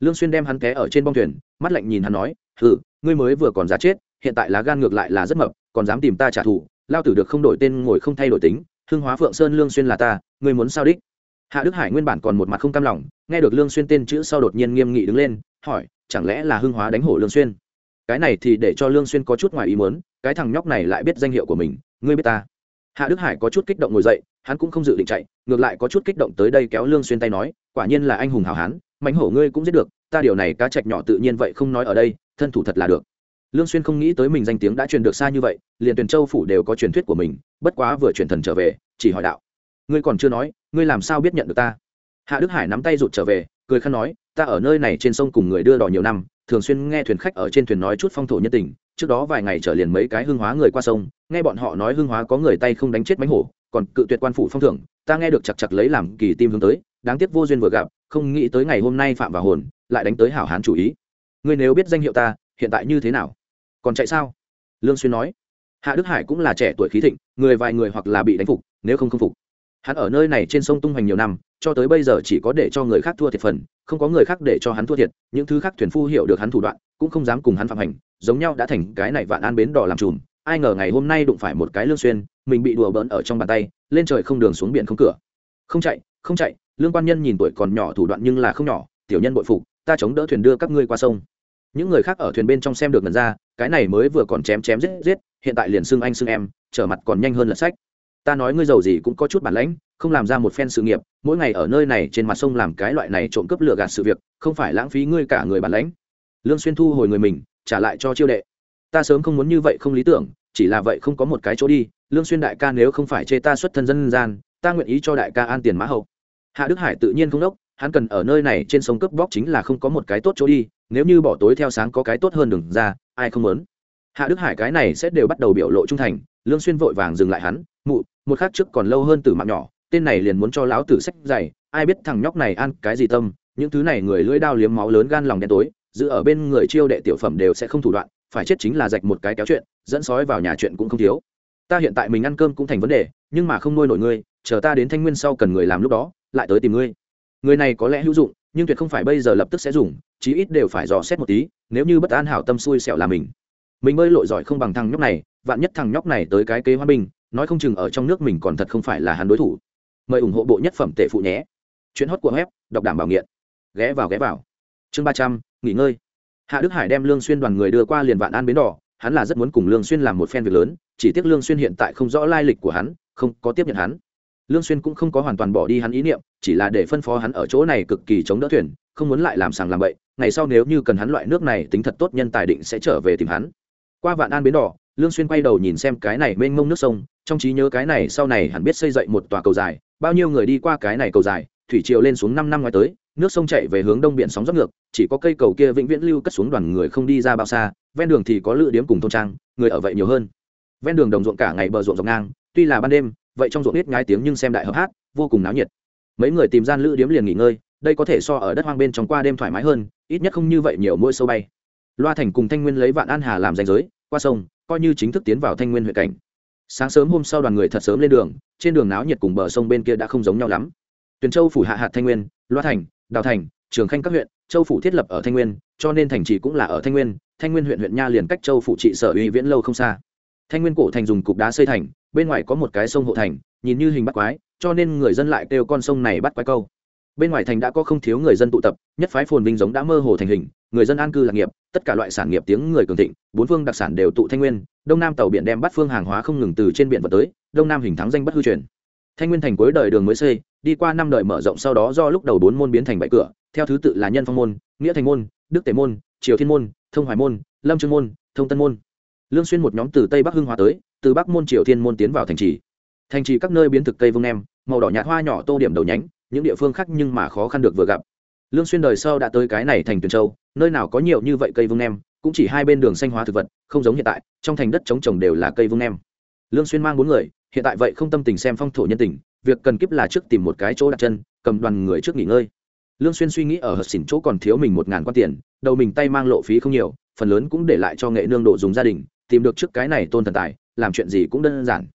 Lương xuyên đem hắn té ở trên bong thuyền, mắt lạnh nhìn hắn nói, hừ, ngươi mới vừa còn giả chết, hiện tại lá gan ngược lại là rất mập, còn dám tìm ta trả thù, lao tử được không đổi tên ngồi không thay đổi tính hương hóa phượng sơn lương xuyên là ta, ngươi muốn sao đích? Hạ đức hải nguyên bản còn một mặt không cam lòng, nghe được lương xuyên tên chữ sau đột nhiên nghiêm nghị đứng lên, hỏi, chẳng lẽ là hưng hóa đánh hổ lương xuyên? Cái này thì để cho lương xuyên có chút ngoài ý muốn, cái thằng nhóc này lại biết danh hiệu của mình, ngươi biết ta? Hạ đức hải có chút kích động ngồi dậy, hắn cũng không dự định chạy, ngược lại có chút kích động tới đây kéo lương xuyên tay nói, quả nhiên là anh hùng hảo hán, mãnh hổ ngươi cũng giết được, ta điều này cá trạch nhỏ tự nhiên vậy không nói ở đây, thân thủ thật là được. Lương xuyên không nghĩ tới mình danh tiếng đã truyền được xa như vậy, liền tuyển châu phủ đều có truyền thuyết của mình, bất quá vừa truyền thần trở về, chỉ hỏi đạo, ngươi còn chưa nói ngươi làm sao biết nhận được ta? Hạ đức hải nắm tay rụt trở về, cười khăn nói, ta ở nơi này trên sông cùng người đưa đò nhiều năm, thường xuyên nghe thuyền khách ở trên thuyền nói chút phong thổ nhân tình, trước đó vài ngày trở liền mấy cái hương hóa người qua sông, nghe bọn họ nói hương hóa có người tay không đánh chết mánh hổ, còn cự tuyệt quan phủ phong thưởng, ta nghe được chặt chặt lấy làm kỳ tim hướng tới, đáng tiếc vô duyên vừa gặp, không nghĩ tới ngày hôm nay phạm vào hồn, lại đánh tới hảo hán chủ ý. Ngươi nếu biết danh hiệu ta, hiện tại như thế nào? Còn chạy sao? Lương xuyên nói. Hạ đức hải cũng là trẻ tuổi khí thịnh, người vài người hoặc là bị đánh phục, nếu không không phục hắn ở nơi này trên sông tung hoành nhiều năm, cho tới bây giờ chỉ có để cho người khác thua thiệt phần, không có người khác để cho hắn thua thiệt, những thứ khác thuyền phu hiểu được hắn thủ đoạn, cũng không dám cùng hắn phạm hành, giống nhau đã thành cái này vạn an bến đỏ làm trùm ai ngờ ngày hôm nay đụng phải một cái lương xuyên, mình bị đùa bỡn ở trong bàn tay, lên trời không đường xuống biển không cửa. Không chạy không chạy, lương quan nhân nhìn tuổi còn nhỏ thủ đoạn nhưng là không nhỏ, tiểu nhân bội phục, ta chống đỡ thuyền đưa các ngươi qua sông. Những người khác ở thuyền bên trong xem được ngần ra, cái này mới vừa còn chém chém giết giết, hiện tại liền xưng anh xưng em, trở mặt còn nhanh hơn lật sách ta nói ngươi giàu gì cũng có chút bản lãnh, không làm ra một phen sự nghiệp, mỗi ngày ở nơi này trên mặt sông làm cái loại này trộm cướp lừa gạt sự việc, không phải lãng phí ngươi cả người bản lãnh. Lương xuyên thu hồi người mình, trả lại cho chiêu đệ. Ta sớm không muốn như vậy không lý tưởng, chỉ là vậy không có một cái chỗ đi, lương xuyên đại ca nếu không phải chê ta xuất thân dân gian, ta nguyện ý cho đại ca an tiền mã hậu. Hạ đức hải tự nhiên không đốc, hắn cần ở nơi này trên sông cướp bóc chính là không có một cái tốt chỗ đi, nếu như bỏ tối theo sáng có cái tốt hơn đừng ra, ai không muốn. Hạ đức hải cái này sẽ đều bắt đầu biểu lộ trung thành, lương xuyên vội vàng dừng lại hắn mụ, một khác trước còn lâu hơn từ mạng nhỏ, tên này liền muốn cho lão tử sách dày ai biết thằng nhóc này ăn cái gì tâm, những thứ này người lưỡi đao liếm máu lớn gan lòng đen tối, giữ ở bên người chiêu đệ tiểu phẩm đều sẽ không thủ đoạn, phải chết chính là rạch một cái kéo chuyện, dẫn sói vào nhà chuyện cũng không thiếu. Ta hiện tại mình ăn cơm cũng thành vấn đề, nhưng mà không nuôi nổi ngươi, chờ ta đến thanh nguyên sau cần người làm lúc đó, lại tới tìm ngươi. Người này có lẽ hữu dụng, nhưng tuyệt không phải bây giờ lập tức sẽ dùng, chí ít đều phải dò xét một tí, nếu như bất an hảo tâm xui xẻo là mình. Mình bơi lội giỏi không bằng thằng nhóc này, vạn nhất thằng nhóc này tới cái kế hoa bình nói không chừng ở trong nước mình còn thật không phải là hắn đối thủ. Mời ủng hộ bộ nhất phẩm tệ phụ nhé. Chuyến hót của web, đọc đảm bảo nghiện. Ghé vào ghé vào. Chương ba trăm, nghỉ ngơi. Hạ đức hải đem lương xuyên đoàn người đưa qua liền vạn an bến đỏ. Hắn là rất muốn cùng lương xuyên làm một phen việc lớn, chỉ tiếc lương xuyên hiện tại không rõ lai lịch của hắn, không có tiếp nhận hắn. Lương xuyên cũng không có hoàn toàn bỏ đi hắn ý niệm, chỉ là để phân phó hắn ở chỗ này cực kỳ chống đỡ thuyền, không muốn lại làm sàng làm bậy. Ngày sau nếu như cần hắn loại nước này, tính thật tốt nhân tài định sẽ trở về tìm hắn. Qua vạn an bến đỏ, lương xuyên quay đầu nhìn xem cái này mênh mông nước sông trong trí nhớ cái này sau này hẳn biết xây dựng một tòa cầu dài, bao nhiêu người đi qua cái này cầu dài, thủy triều lên xuống năm năm ngoài tới, nước sông chảy về hướng đông biển sóng dốc ngược, chỉ có cây cầu kia vĩnh viễn lưu cất xuống đoàn người không đi ra bao xa, ven đường thì có lự điếm cùng thôn trang, người ở vậy nhiều hơn. Ven đường đồng ruộng cả ngày bờ ruộng dọc ngang, tuy là ban đêm, vậy trong ruộng biết ngái tiếng nhưng xem đại hợp hát, vô cùng náo nhiệt. Mấy người tìm gian lữ điếm liền nghỉ ngơi, đây có thể so ở đất hoang bên trong qua đêm thoải mái hơn, ít nhất không như vậy nhiều mũi sâu bay. Loa thành cùng thanh nguyên lấy vạn an hà làm danh giới, qua sông, coi như chính thức tiến vào thanh nguyên huyện cảnh sáng sớm hôm sau đoàn người thật sớm lên đường, trên đường náo nhiệt cùng bờ sông bên kia đã không giống nhau lắm. Tuyền châu phủ hạ hạt thanh nguyên, loa thành, đào thành, trường khanh các huyện, châu phủ thiết lập ở thanh nguyên, cho nên thành trì cũng là ở thanh nguyên thanh nguyên huyện huyện nha liền cách châu phủ trị sở uy viễn lâu không xa. Thanh nguyên cổ thành dùng cục đá xây thành, bên ngoài có một cái sông hộ thành, nhìn như hình bắt quái, cho nên người dân lại kêu con sông này bắt quái câu. Bên ngoài thành đã có không thiếu người dân tụ tập, nhất phái phồn vinh giống đã mơ hồ thành hình người dân an cư lạc nghiệp, tất cả loại sản nghiệp tiếng người cường thịnh, bốn phương đặc sản đều tụ thanh nguyên, đông nam tàu biển đem bắt phương hàng hóa không ngừng từ trên biển vào tới, đông nam hình thắng danh bất hư truyền. Thanh nguyên thành cuối đời đường mới xây, đi qua năm đời mở rộng sau đó do lúc đầu bốn môn biến thành bảy cửa, theo thứ tự là nhân phong môn, nghĩa thành môn, đức tể môn, triều thiên môn, thông hoài môn, lâm trương môn, thông tân môn. Lương xuyên một nhóm từ tây bắc hưng hóa tới, từ bắc môn triều thiên môn tiến vào thành trì. Thành trì các nơi biến thực cây vương nem, màu đỏ nhạt hoa nhỏ tô điểm đầu nhánh, những địa phương khác nhưng mà khó khăn được vừa gặp. Lương xuyên đời sau đã tới cái này thành tuyền châu nơi nào có nhiều như vậy cây vương nem, cũng chỉ hai bên đường xanh hóa thực vật, không giống hiện tại, trong thành đất trống trồng đều là cây vương nem. Lương xuyên mang bốn người, hiện tại vậy không tâm tình xem phong thổ nhân tình, việc cần kiếp là trước tìm một cái chỗ đặt chân, cầm đoàn người trước nghỉ ngơi. Lương xuyên suy nghĩ ở hợp xỉn chỗ còn thiếu mình một ngàn quan tiền, đầu mình tay mang lộ phí không nhiều, phần lớn cũng để lại cho nghệ nương độ dùng gia đình, tìm được trước cái này tôn thần tài, làm chuyện gì cũng đơn giản.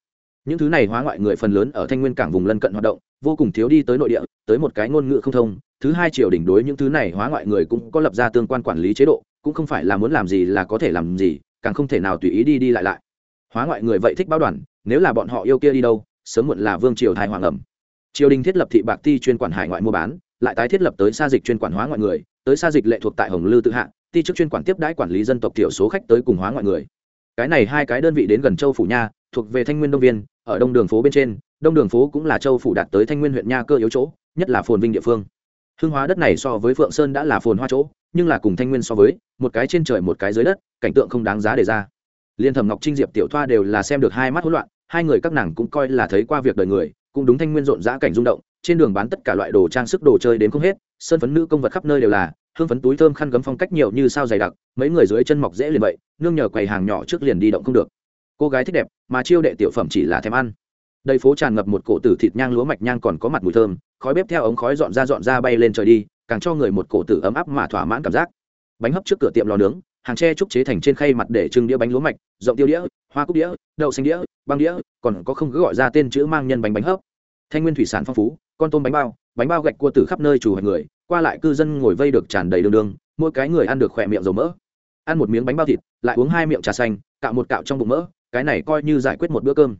Những thứ này hóa ngoại người phần lớn ở thanh nguyên cảng vùng lân cận hoạt động vô cùng thiếu đi tới nội địa, tới một cái ngôn ngữ không thông, thứ hai triều đỉnh đối những thứ này hóa ngoại người cũng có lập ra tương quan quản lý chế độ, cũng không phải là muốn làm gì là có thể làm gì, càng không thể nào tùy ý đi đi lại lại. Hóa ngoại người vậy thích báo đoàn, nếu là bọn họ yêu kia đi đâu, sớm muộn là vương triều thai hoàng ẩm. Triều đình thiết lập thị bạc ti chuyên quản hải ngoại mua bán, lại tái thiết lập tới xa dịch chuyên quản hóa ngoại người, tới xa dịch lệ thuộc tại hồng lư tự hạ, ti chức chuyên quản tiếp đãi quản lý dân tộc thiểu số khách tới cùng hóa ngoại người. Cái này hai cái đơn vị đến gần châu phủ nha thuộc về thanh nguyên đông viên, ở đông đường phố bên trên, đông đường phố cũng là châu phủ đạt tới thanh nguyên huyện nha cơ yếu chỗ, nhất là phồn vinh địa phương. Hương hóa đất này so với phượng sơn đã là phồn hoa chỗ, nhưng là cùng thanh nguyên so với, một cái trên trời một cái dưới đất, cảnh tượng không đáng giá để ra. Liên thẩm ngọc trinh diệp tiểu thoa đều là xem được hai mắt hỗn loạn, hai người các nàng cũng coi là thấy qua việc đời người, cũng đúng thanh nguyên rộn rã cảnh rung động, trên đường bán tất cả loại đồ trang sức đồ chơi đến không hết, sơn phấn nữ công vật khắp nơi đều là, hương phấn túi thơm khăn gấm phong cách nhiều như sao dày đặc, mấy người dưới chân mọc dễ liền vậy, nương nhờ quầy hàng nhỏ trước liền đi động không được cô gái thích đẹp, mà chiêu đệ tiểu phẩm chỉ là thèm ăn. Đầy phố tràn ngập một cổ tử thịt nhang lúa mạch nhang còn có mặt mùi thơm, khói bếp theo ống khói dọn ra dọn ra bay lên trời đi, càng cho người một cổ tử ấm áp mà thỏa mãn cảm giác. Bánh hấp trước cửa tiệm lò nướng, hàng tre trúc chế thành trên khay mặt để trưng đĩa bánh lúa mạch, rộng tiêu đĩa, hoa cúc đĩa, đậu xanh đĩa, băng đĩa, còn có không cứ gọi ra tên chữ mang nhân bánh bánh hấp. Thanh nguyên thủy sản phong phú, con tôm bánh bao bánh bao gạch cua từ khắp nơi chủ hoạch người, qua lại cư dân ngồi vây được tràn đầy đường đường, mỗi cái người ăn được khỏe miệng dầu mỡ. Ăn một miếng bánh bao thịt, lại uống hai miệng trà xanh, cạo một cạo trong bụng mỡ cái này coi như giải quyết một bữa cơm.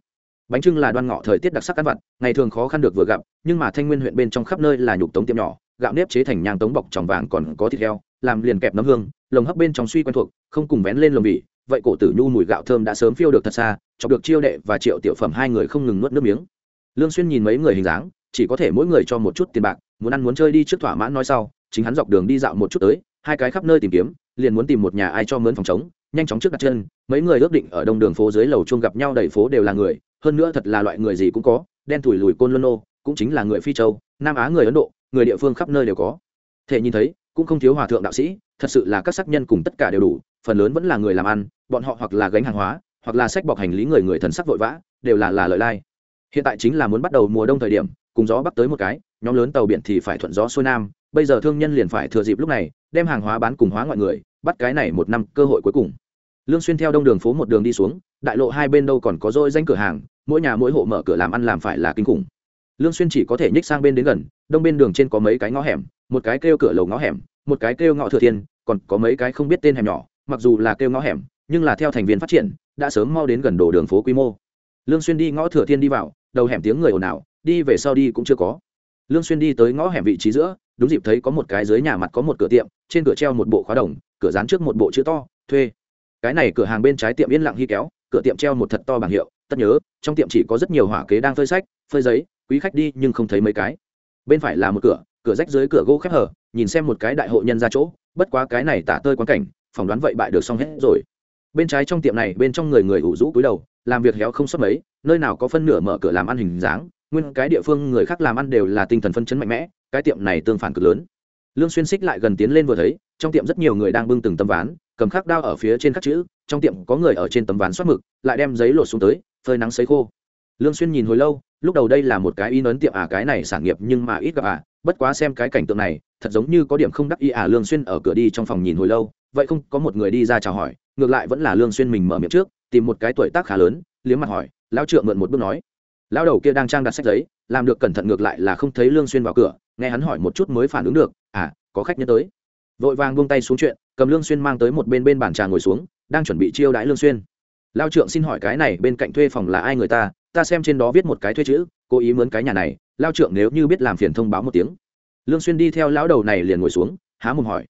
Bánh trưng là đoan ngọ thời tiết đặc sắc ăn vặt, ngày thường khó khăn được vừa gặp, nhưng mà thanh nguyên huyện bên trong khắp nơi là nhục tống tiệm nhỏ, gạo nếp chế thành nhang tống bọc tròng vàng còn có thịt heo, làm liền kẹp nấm hương, lồng hấp bên trong suy quen thuộc, không cùng vén lên lồng bỉ vậy cổ tử nhu mùi gạo thơm đã sớm phiêu được thật xa, chọc được chiêu đệ và triệu tiểu phẩm hai người không ngừng nuốt nước miếng. Lương xuyên nhìn mấy người hình dáng, chỉ có thể mỗi người cho một chút tiền bạc, muốn ăn muốn chơi đi trước thỏa mãn nói sau, chính hắn dọc đường đi dạo một chút tới, hai cái khắp nơi tìm kiếm, liền muốn tìm một nhà ai cho mướn phòng chống nhanh chóng trước đặt chân mấy người ước định ở đông đường phố dưới lầu chuông gặp nhau đầy phố đều là người hơn nữa thật là loại người gì cũng có đen thủi lùi côn luân ô, cũng chính là người phi châu nam á người ấn độ người địa phương khắp nơi đều có. Thể nhìn thấy cũng không thiếu hòa thượng đạo sĩ thật sự là các sắc nhân cùng tất cả đều đủ phần lớn vẫn là người làm ăn bọn họ hoặc là gánh hàng hóa hoặc là sách bọc hành lý người người thần sắc vội vã đều là là lợi lai. Hiện tại chính là muốn bắt đầu mùa đông thời điểm cùng gió bắc tới một cái nhóm lớn tàu biển thì phải thuận gió xuôi nam bây giờ thương nhân liền phải thừa dịp lúc này đem hàng hóa bán cùng hóa ngoại người bắt cái này một năm cơ hội cuối cùng lương xuyên theo đông đường phố một đường đi xuống, đại lộ hai bên đâu còn có dôi danh cửa hàng, mỗi nhà mỗi hộ mở cửa làm ăn làm phải là kinh khủng. Lương xuyên chỉ có thể nhích sang bên đến gần, đông bên đường trên có mấy cái ngõ hẻm, một cái kêu cửa lầu ngõ hẻm, một cái kêu ngõ thừa thiên, còn có mấy cái không biết tên hẻm nhỏ, mặc dù là kêu ngõ hẻm, nhưng là theo thành viên phát triển, đã sớm mau đến gần đổ đường phố quy mô. Lương xuyên đi ngõ thừa thiên đi vào, đầu hẻm tiếng người ồn ào, đi về sau đi cũng chưa có. Lương xuyên đi tới ngõ hẻm vị trí giữa, đúng dịp thấy có một cái dưới nhà mặt có một cửa tiệm, trên cửa treo một bộ khóa đồng, cửa dán trước một bộ chữ to, thuê cái này cửa hàng bên trái tiệm yên lặng hy kéo, cửa tiệm treo một thật to bảng hiệu, tất nhớ, trong tiệm chỉ có rất nhiều hỏa kế đang phơi sách, phơi giấy, quý khách đi nhưng không thấy mấy cái. Bên phải là một cửa cửa rách dưới cửa gỗ khép hở nhìn xem một cái đại hộ nhân ra chỗ, bất quá cái này tả tơi quan cảnh, phỏng đoán vậy bại được xong hết rồi. Bên trái trong tiệm này, bên trong người người ủ rũ cúi đầu, làm việc héo không sót mấy, nơi nào có phân nửa mở cửa làm ăn hình dáng, nguyên cái địa phương người khác làm ăn đều là tinh thần phân chấn mạnh mẽ, cái tiệm này tương phản cực lớn. Lương xuyên xích lại gần tiến lên vừa thấy, trong tiệm rất nhiều người đang bưng từng tấm ván cầm khắc đao ở phía trên khắc chữ, trong tiệm có người ở trên tấm ván xoát mực, lại đem giấy lột xuống tới, phơi nắng sấy khô. Lương xuyên nhìn hồi lâu, lúc đầu đây là một cái in ấn tiệm à cái này sản nghiệp nhưng mà ít gặp à bất quá xem cái cảnh tượng này, thật giống như có điểm không đắc ý à lương xuyên ở cửa đi trong phòng nhìn hồi lâu, vậy không, có một người đi ra chào hỏi, ngược lại vẫn là lương xuyên mình mở miệng trước, tìm một cái tuổi tác khá lớn, liếm mặt hỏi, lão trượng mượn một bước nói. Lão đầu kia đang trang đặt sách giấy, làm được cẩn thận ngược lại là không thấy lương xuyên vào cửa, nghe hắn hỏi một chút mới phản ứng được à có khách nhân tới. Vội vàng buông tay xuống chuyện cầm lương xuyên mang tới một bên bên bàn trà ngồi xuống, đang chuẩn bị chiêu đãi lương xuyên. Lao trượng xin hỏi cái này bên cạnh thuê phòng là ai người ta ta xem trên đó viết một cái thuê chữ, cố ý mướn cái nhà này, lao trượng nếu như biết làm phiền thông báo một tiếng. Lương xuyên đi theo lão đầu này liền ngồi xuống, há mồm hỏi.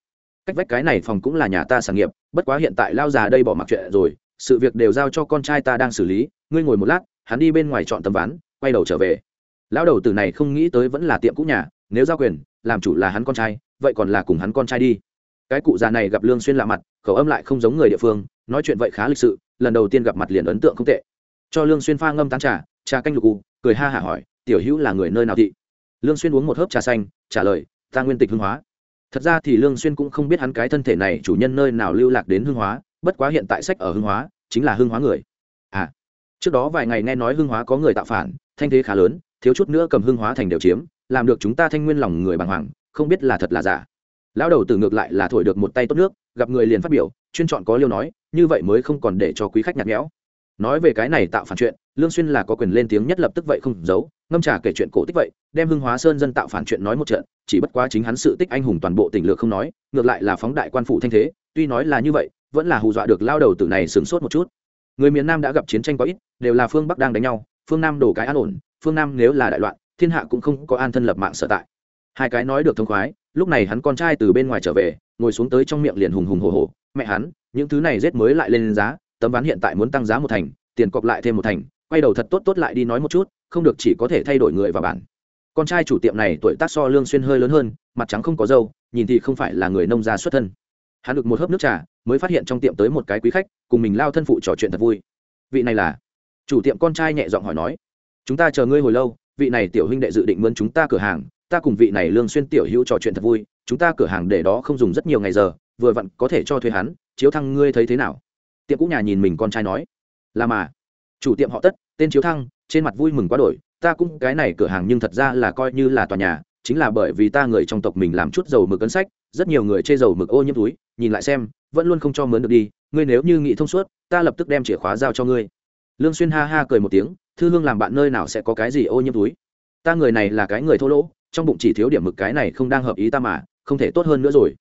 Cách vách cái này phòng cũng là nhà ta sản nghiệp, bất quá hiện tại lao già đây bỏ mặc chuyện rồi, sự việc đều giao cho con trai ta đang xử lý, ngươi ngồi một lát, hắn đi bên ngoài chọn tấm ván, quay đầu trở về. Lão đầu tử này không nghĩ tới vẫn là tiệm cũ nhà, nếu giao quyền, làm chủ là hắn con trai, vậy còn là cùng hắn con trai đi cái cụ già này gặp lương xuyên lạ mặt, khẩu âm lại không giống người địa phương, nói chuyện vậy khá lịch sự, lần đầu tiên gặp mặt liền ấn tượng không tệ. Cho lương xuyên pha ngâm tán trà trà canh lục u, cười ha hả hỏi, tiểu hữu là người nơi nào thị? Lương xuyên uống một hớp trà xanh, trả lời, ta nguyên tịch hương hóa. Thật ra thì lương xuyên cũng không biết hắn cái thân thể này chủ nhân nơi nào lưu lạc đến hương hóa, bất quá hiện tại sách ở hương hóa, chính là hương hóa người. À trước đó vài ngày nghe nói hương hóa có người tạo phản, thanh thế khá lớn, thiếu chút nữa cầm hương hóa thành đều chiếm, làm được chúng ta thanh nguyên lòng người bàng hoàng, không biết là thật là giả lão đầu tử ngược lại là thổi được một tay tốt nước, gặp người liền phát biểu, chuyên chọn có liêu nói, như vậy mới không còn để cho quý khách nhạt nhẽo. Nói về cái này tạo phản chuyện, lương xuyên là có quyền lên tiếng nhất lập tức vậy không giấu, ngâm trà kể chuyện cổ tích vậy, đem hưng hóa sơn dân tạo phản chuyện nói một trận, chỉ bất quá chính hắn sự tích anh hùng toàn bộ tỉnh lược không nói, ngược lại là phóng đại quan phủ thanh thế, tuy nói là như vậy, vẫn là hù dọa được lao đầu tử này sướng sốt một chút. Người miền nam đã gặp chiến tranh quá ít, đều là phương bắc đang đánh nhau, phương nam đổ cái an ổn, phương nam nếu là đại loạn, thiên hạ cũng không có an thân lập mạng sở tại. Hai cái nói được thông khoái lúc này hắn con trai từ bên ngoài trở về, ngồi xuống tới trong miệng liền hùng hùng hồ hồ mẹ hắn, những thứ này rét mới lại lên giá, tấm ván hiện tại muốn tăng giá một thành, tiền cọc lại thêm một thành, quay đầu thật tốt tốt lại đi nói một chút, không được chỉ có thể thay đổi người và bản con trai chủ tiệm này tuổi tác so lương xuyên hơi lớn hơn, mặt trắng không có râu, nhìn thì không phải là người nông gia xuất thân. Hắn được một hớp nước trà, mới phát hiện trong tiệm tới một cái quý khách, cùng mình lao thân phụ trò chuyện thật vui. Vị này là? Chủ tiệm con trai nhẹ giọng hỏi nói. Chúng ta chờ ngươi hồi lâu, vị này tiểu huynh đệ dự định mướn chúng ta cửa hàng ta cùng vị này lương xuyên tiểu hữu trò chuyện thật vui, chúng ta cửa hàng để đó không dùng rất nhiều ngày giờ, vừa vặn có thể cho thuê hắn, chiếu thăng ngươi thấy thế nào? Tiệm cũ nhà nhìn mình con trai nói. Là mà. Chủ tiệm họ tất, tên chiếu thăng, trên mặt vui mừng quá đổi, ta cũng, cái này cửa hàng nhưng thật ra là coi như là tòa nhà, chính là bởi vì ta người trong tộc mình làm chút dầu mực cấn sách, rất nhiều người chê dầu mực ô nhiễm túi, nhìn lại xem, vẫn luôn không cho mướn được đi, ngươi nếu như nghĩ thông suốt, ta lập tức đem chìa khóa giao cho ngươi. Lương xuyên ha ha cười một tiếng, thư hương làm bạn nơi nào sẽ có cái gì ô nhiễm túi? Ta người này là cái người thô lỗ trong bụng chỉ thiếu điểm mực cái này không đang hợp ý ta mà, không thể tốt hơn nữa rồi.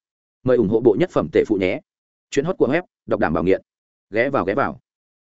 Mời ủng hộ bộ nhất phẩm tệ phụ nhé. Chuyến hót của web, đọc đảm bảo nghiện. Ghé vào ghé vào.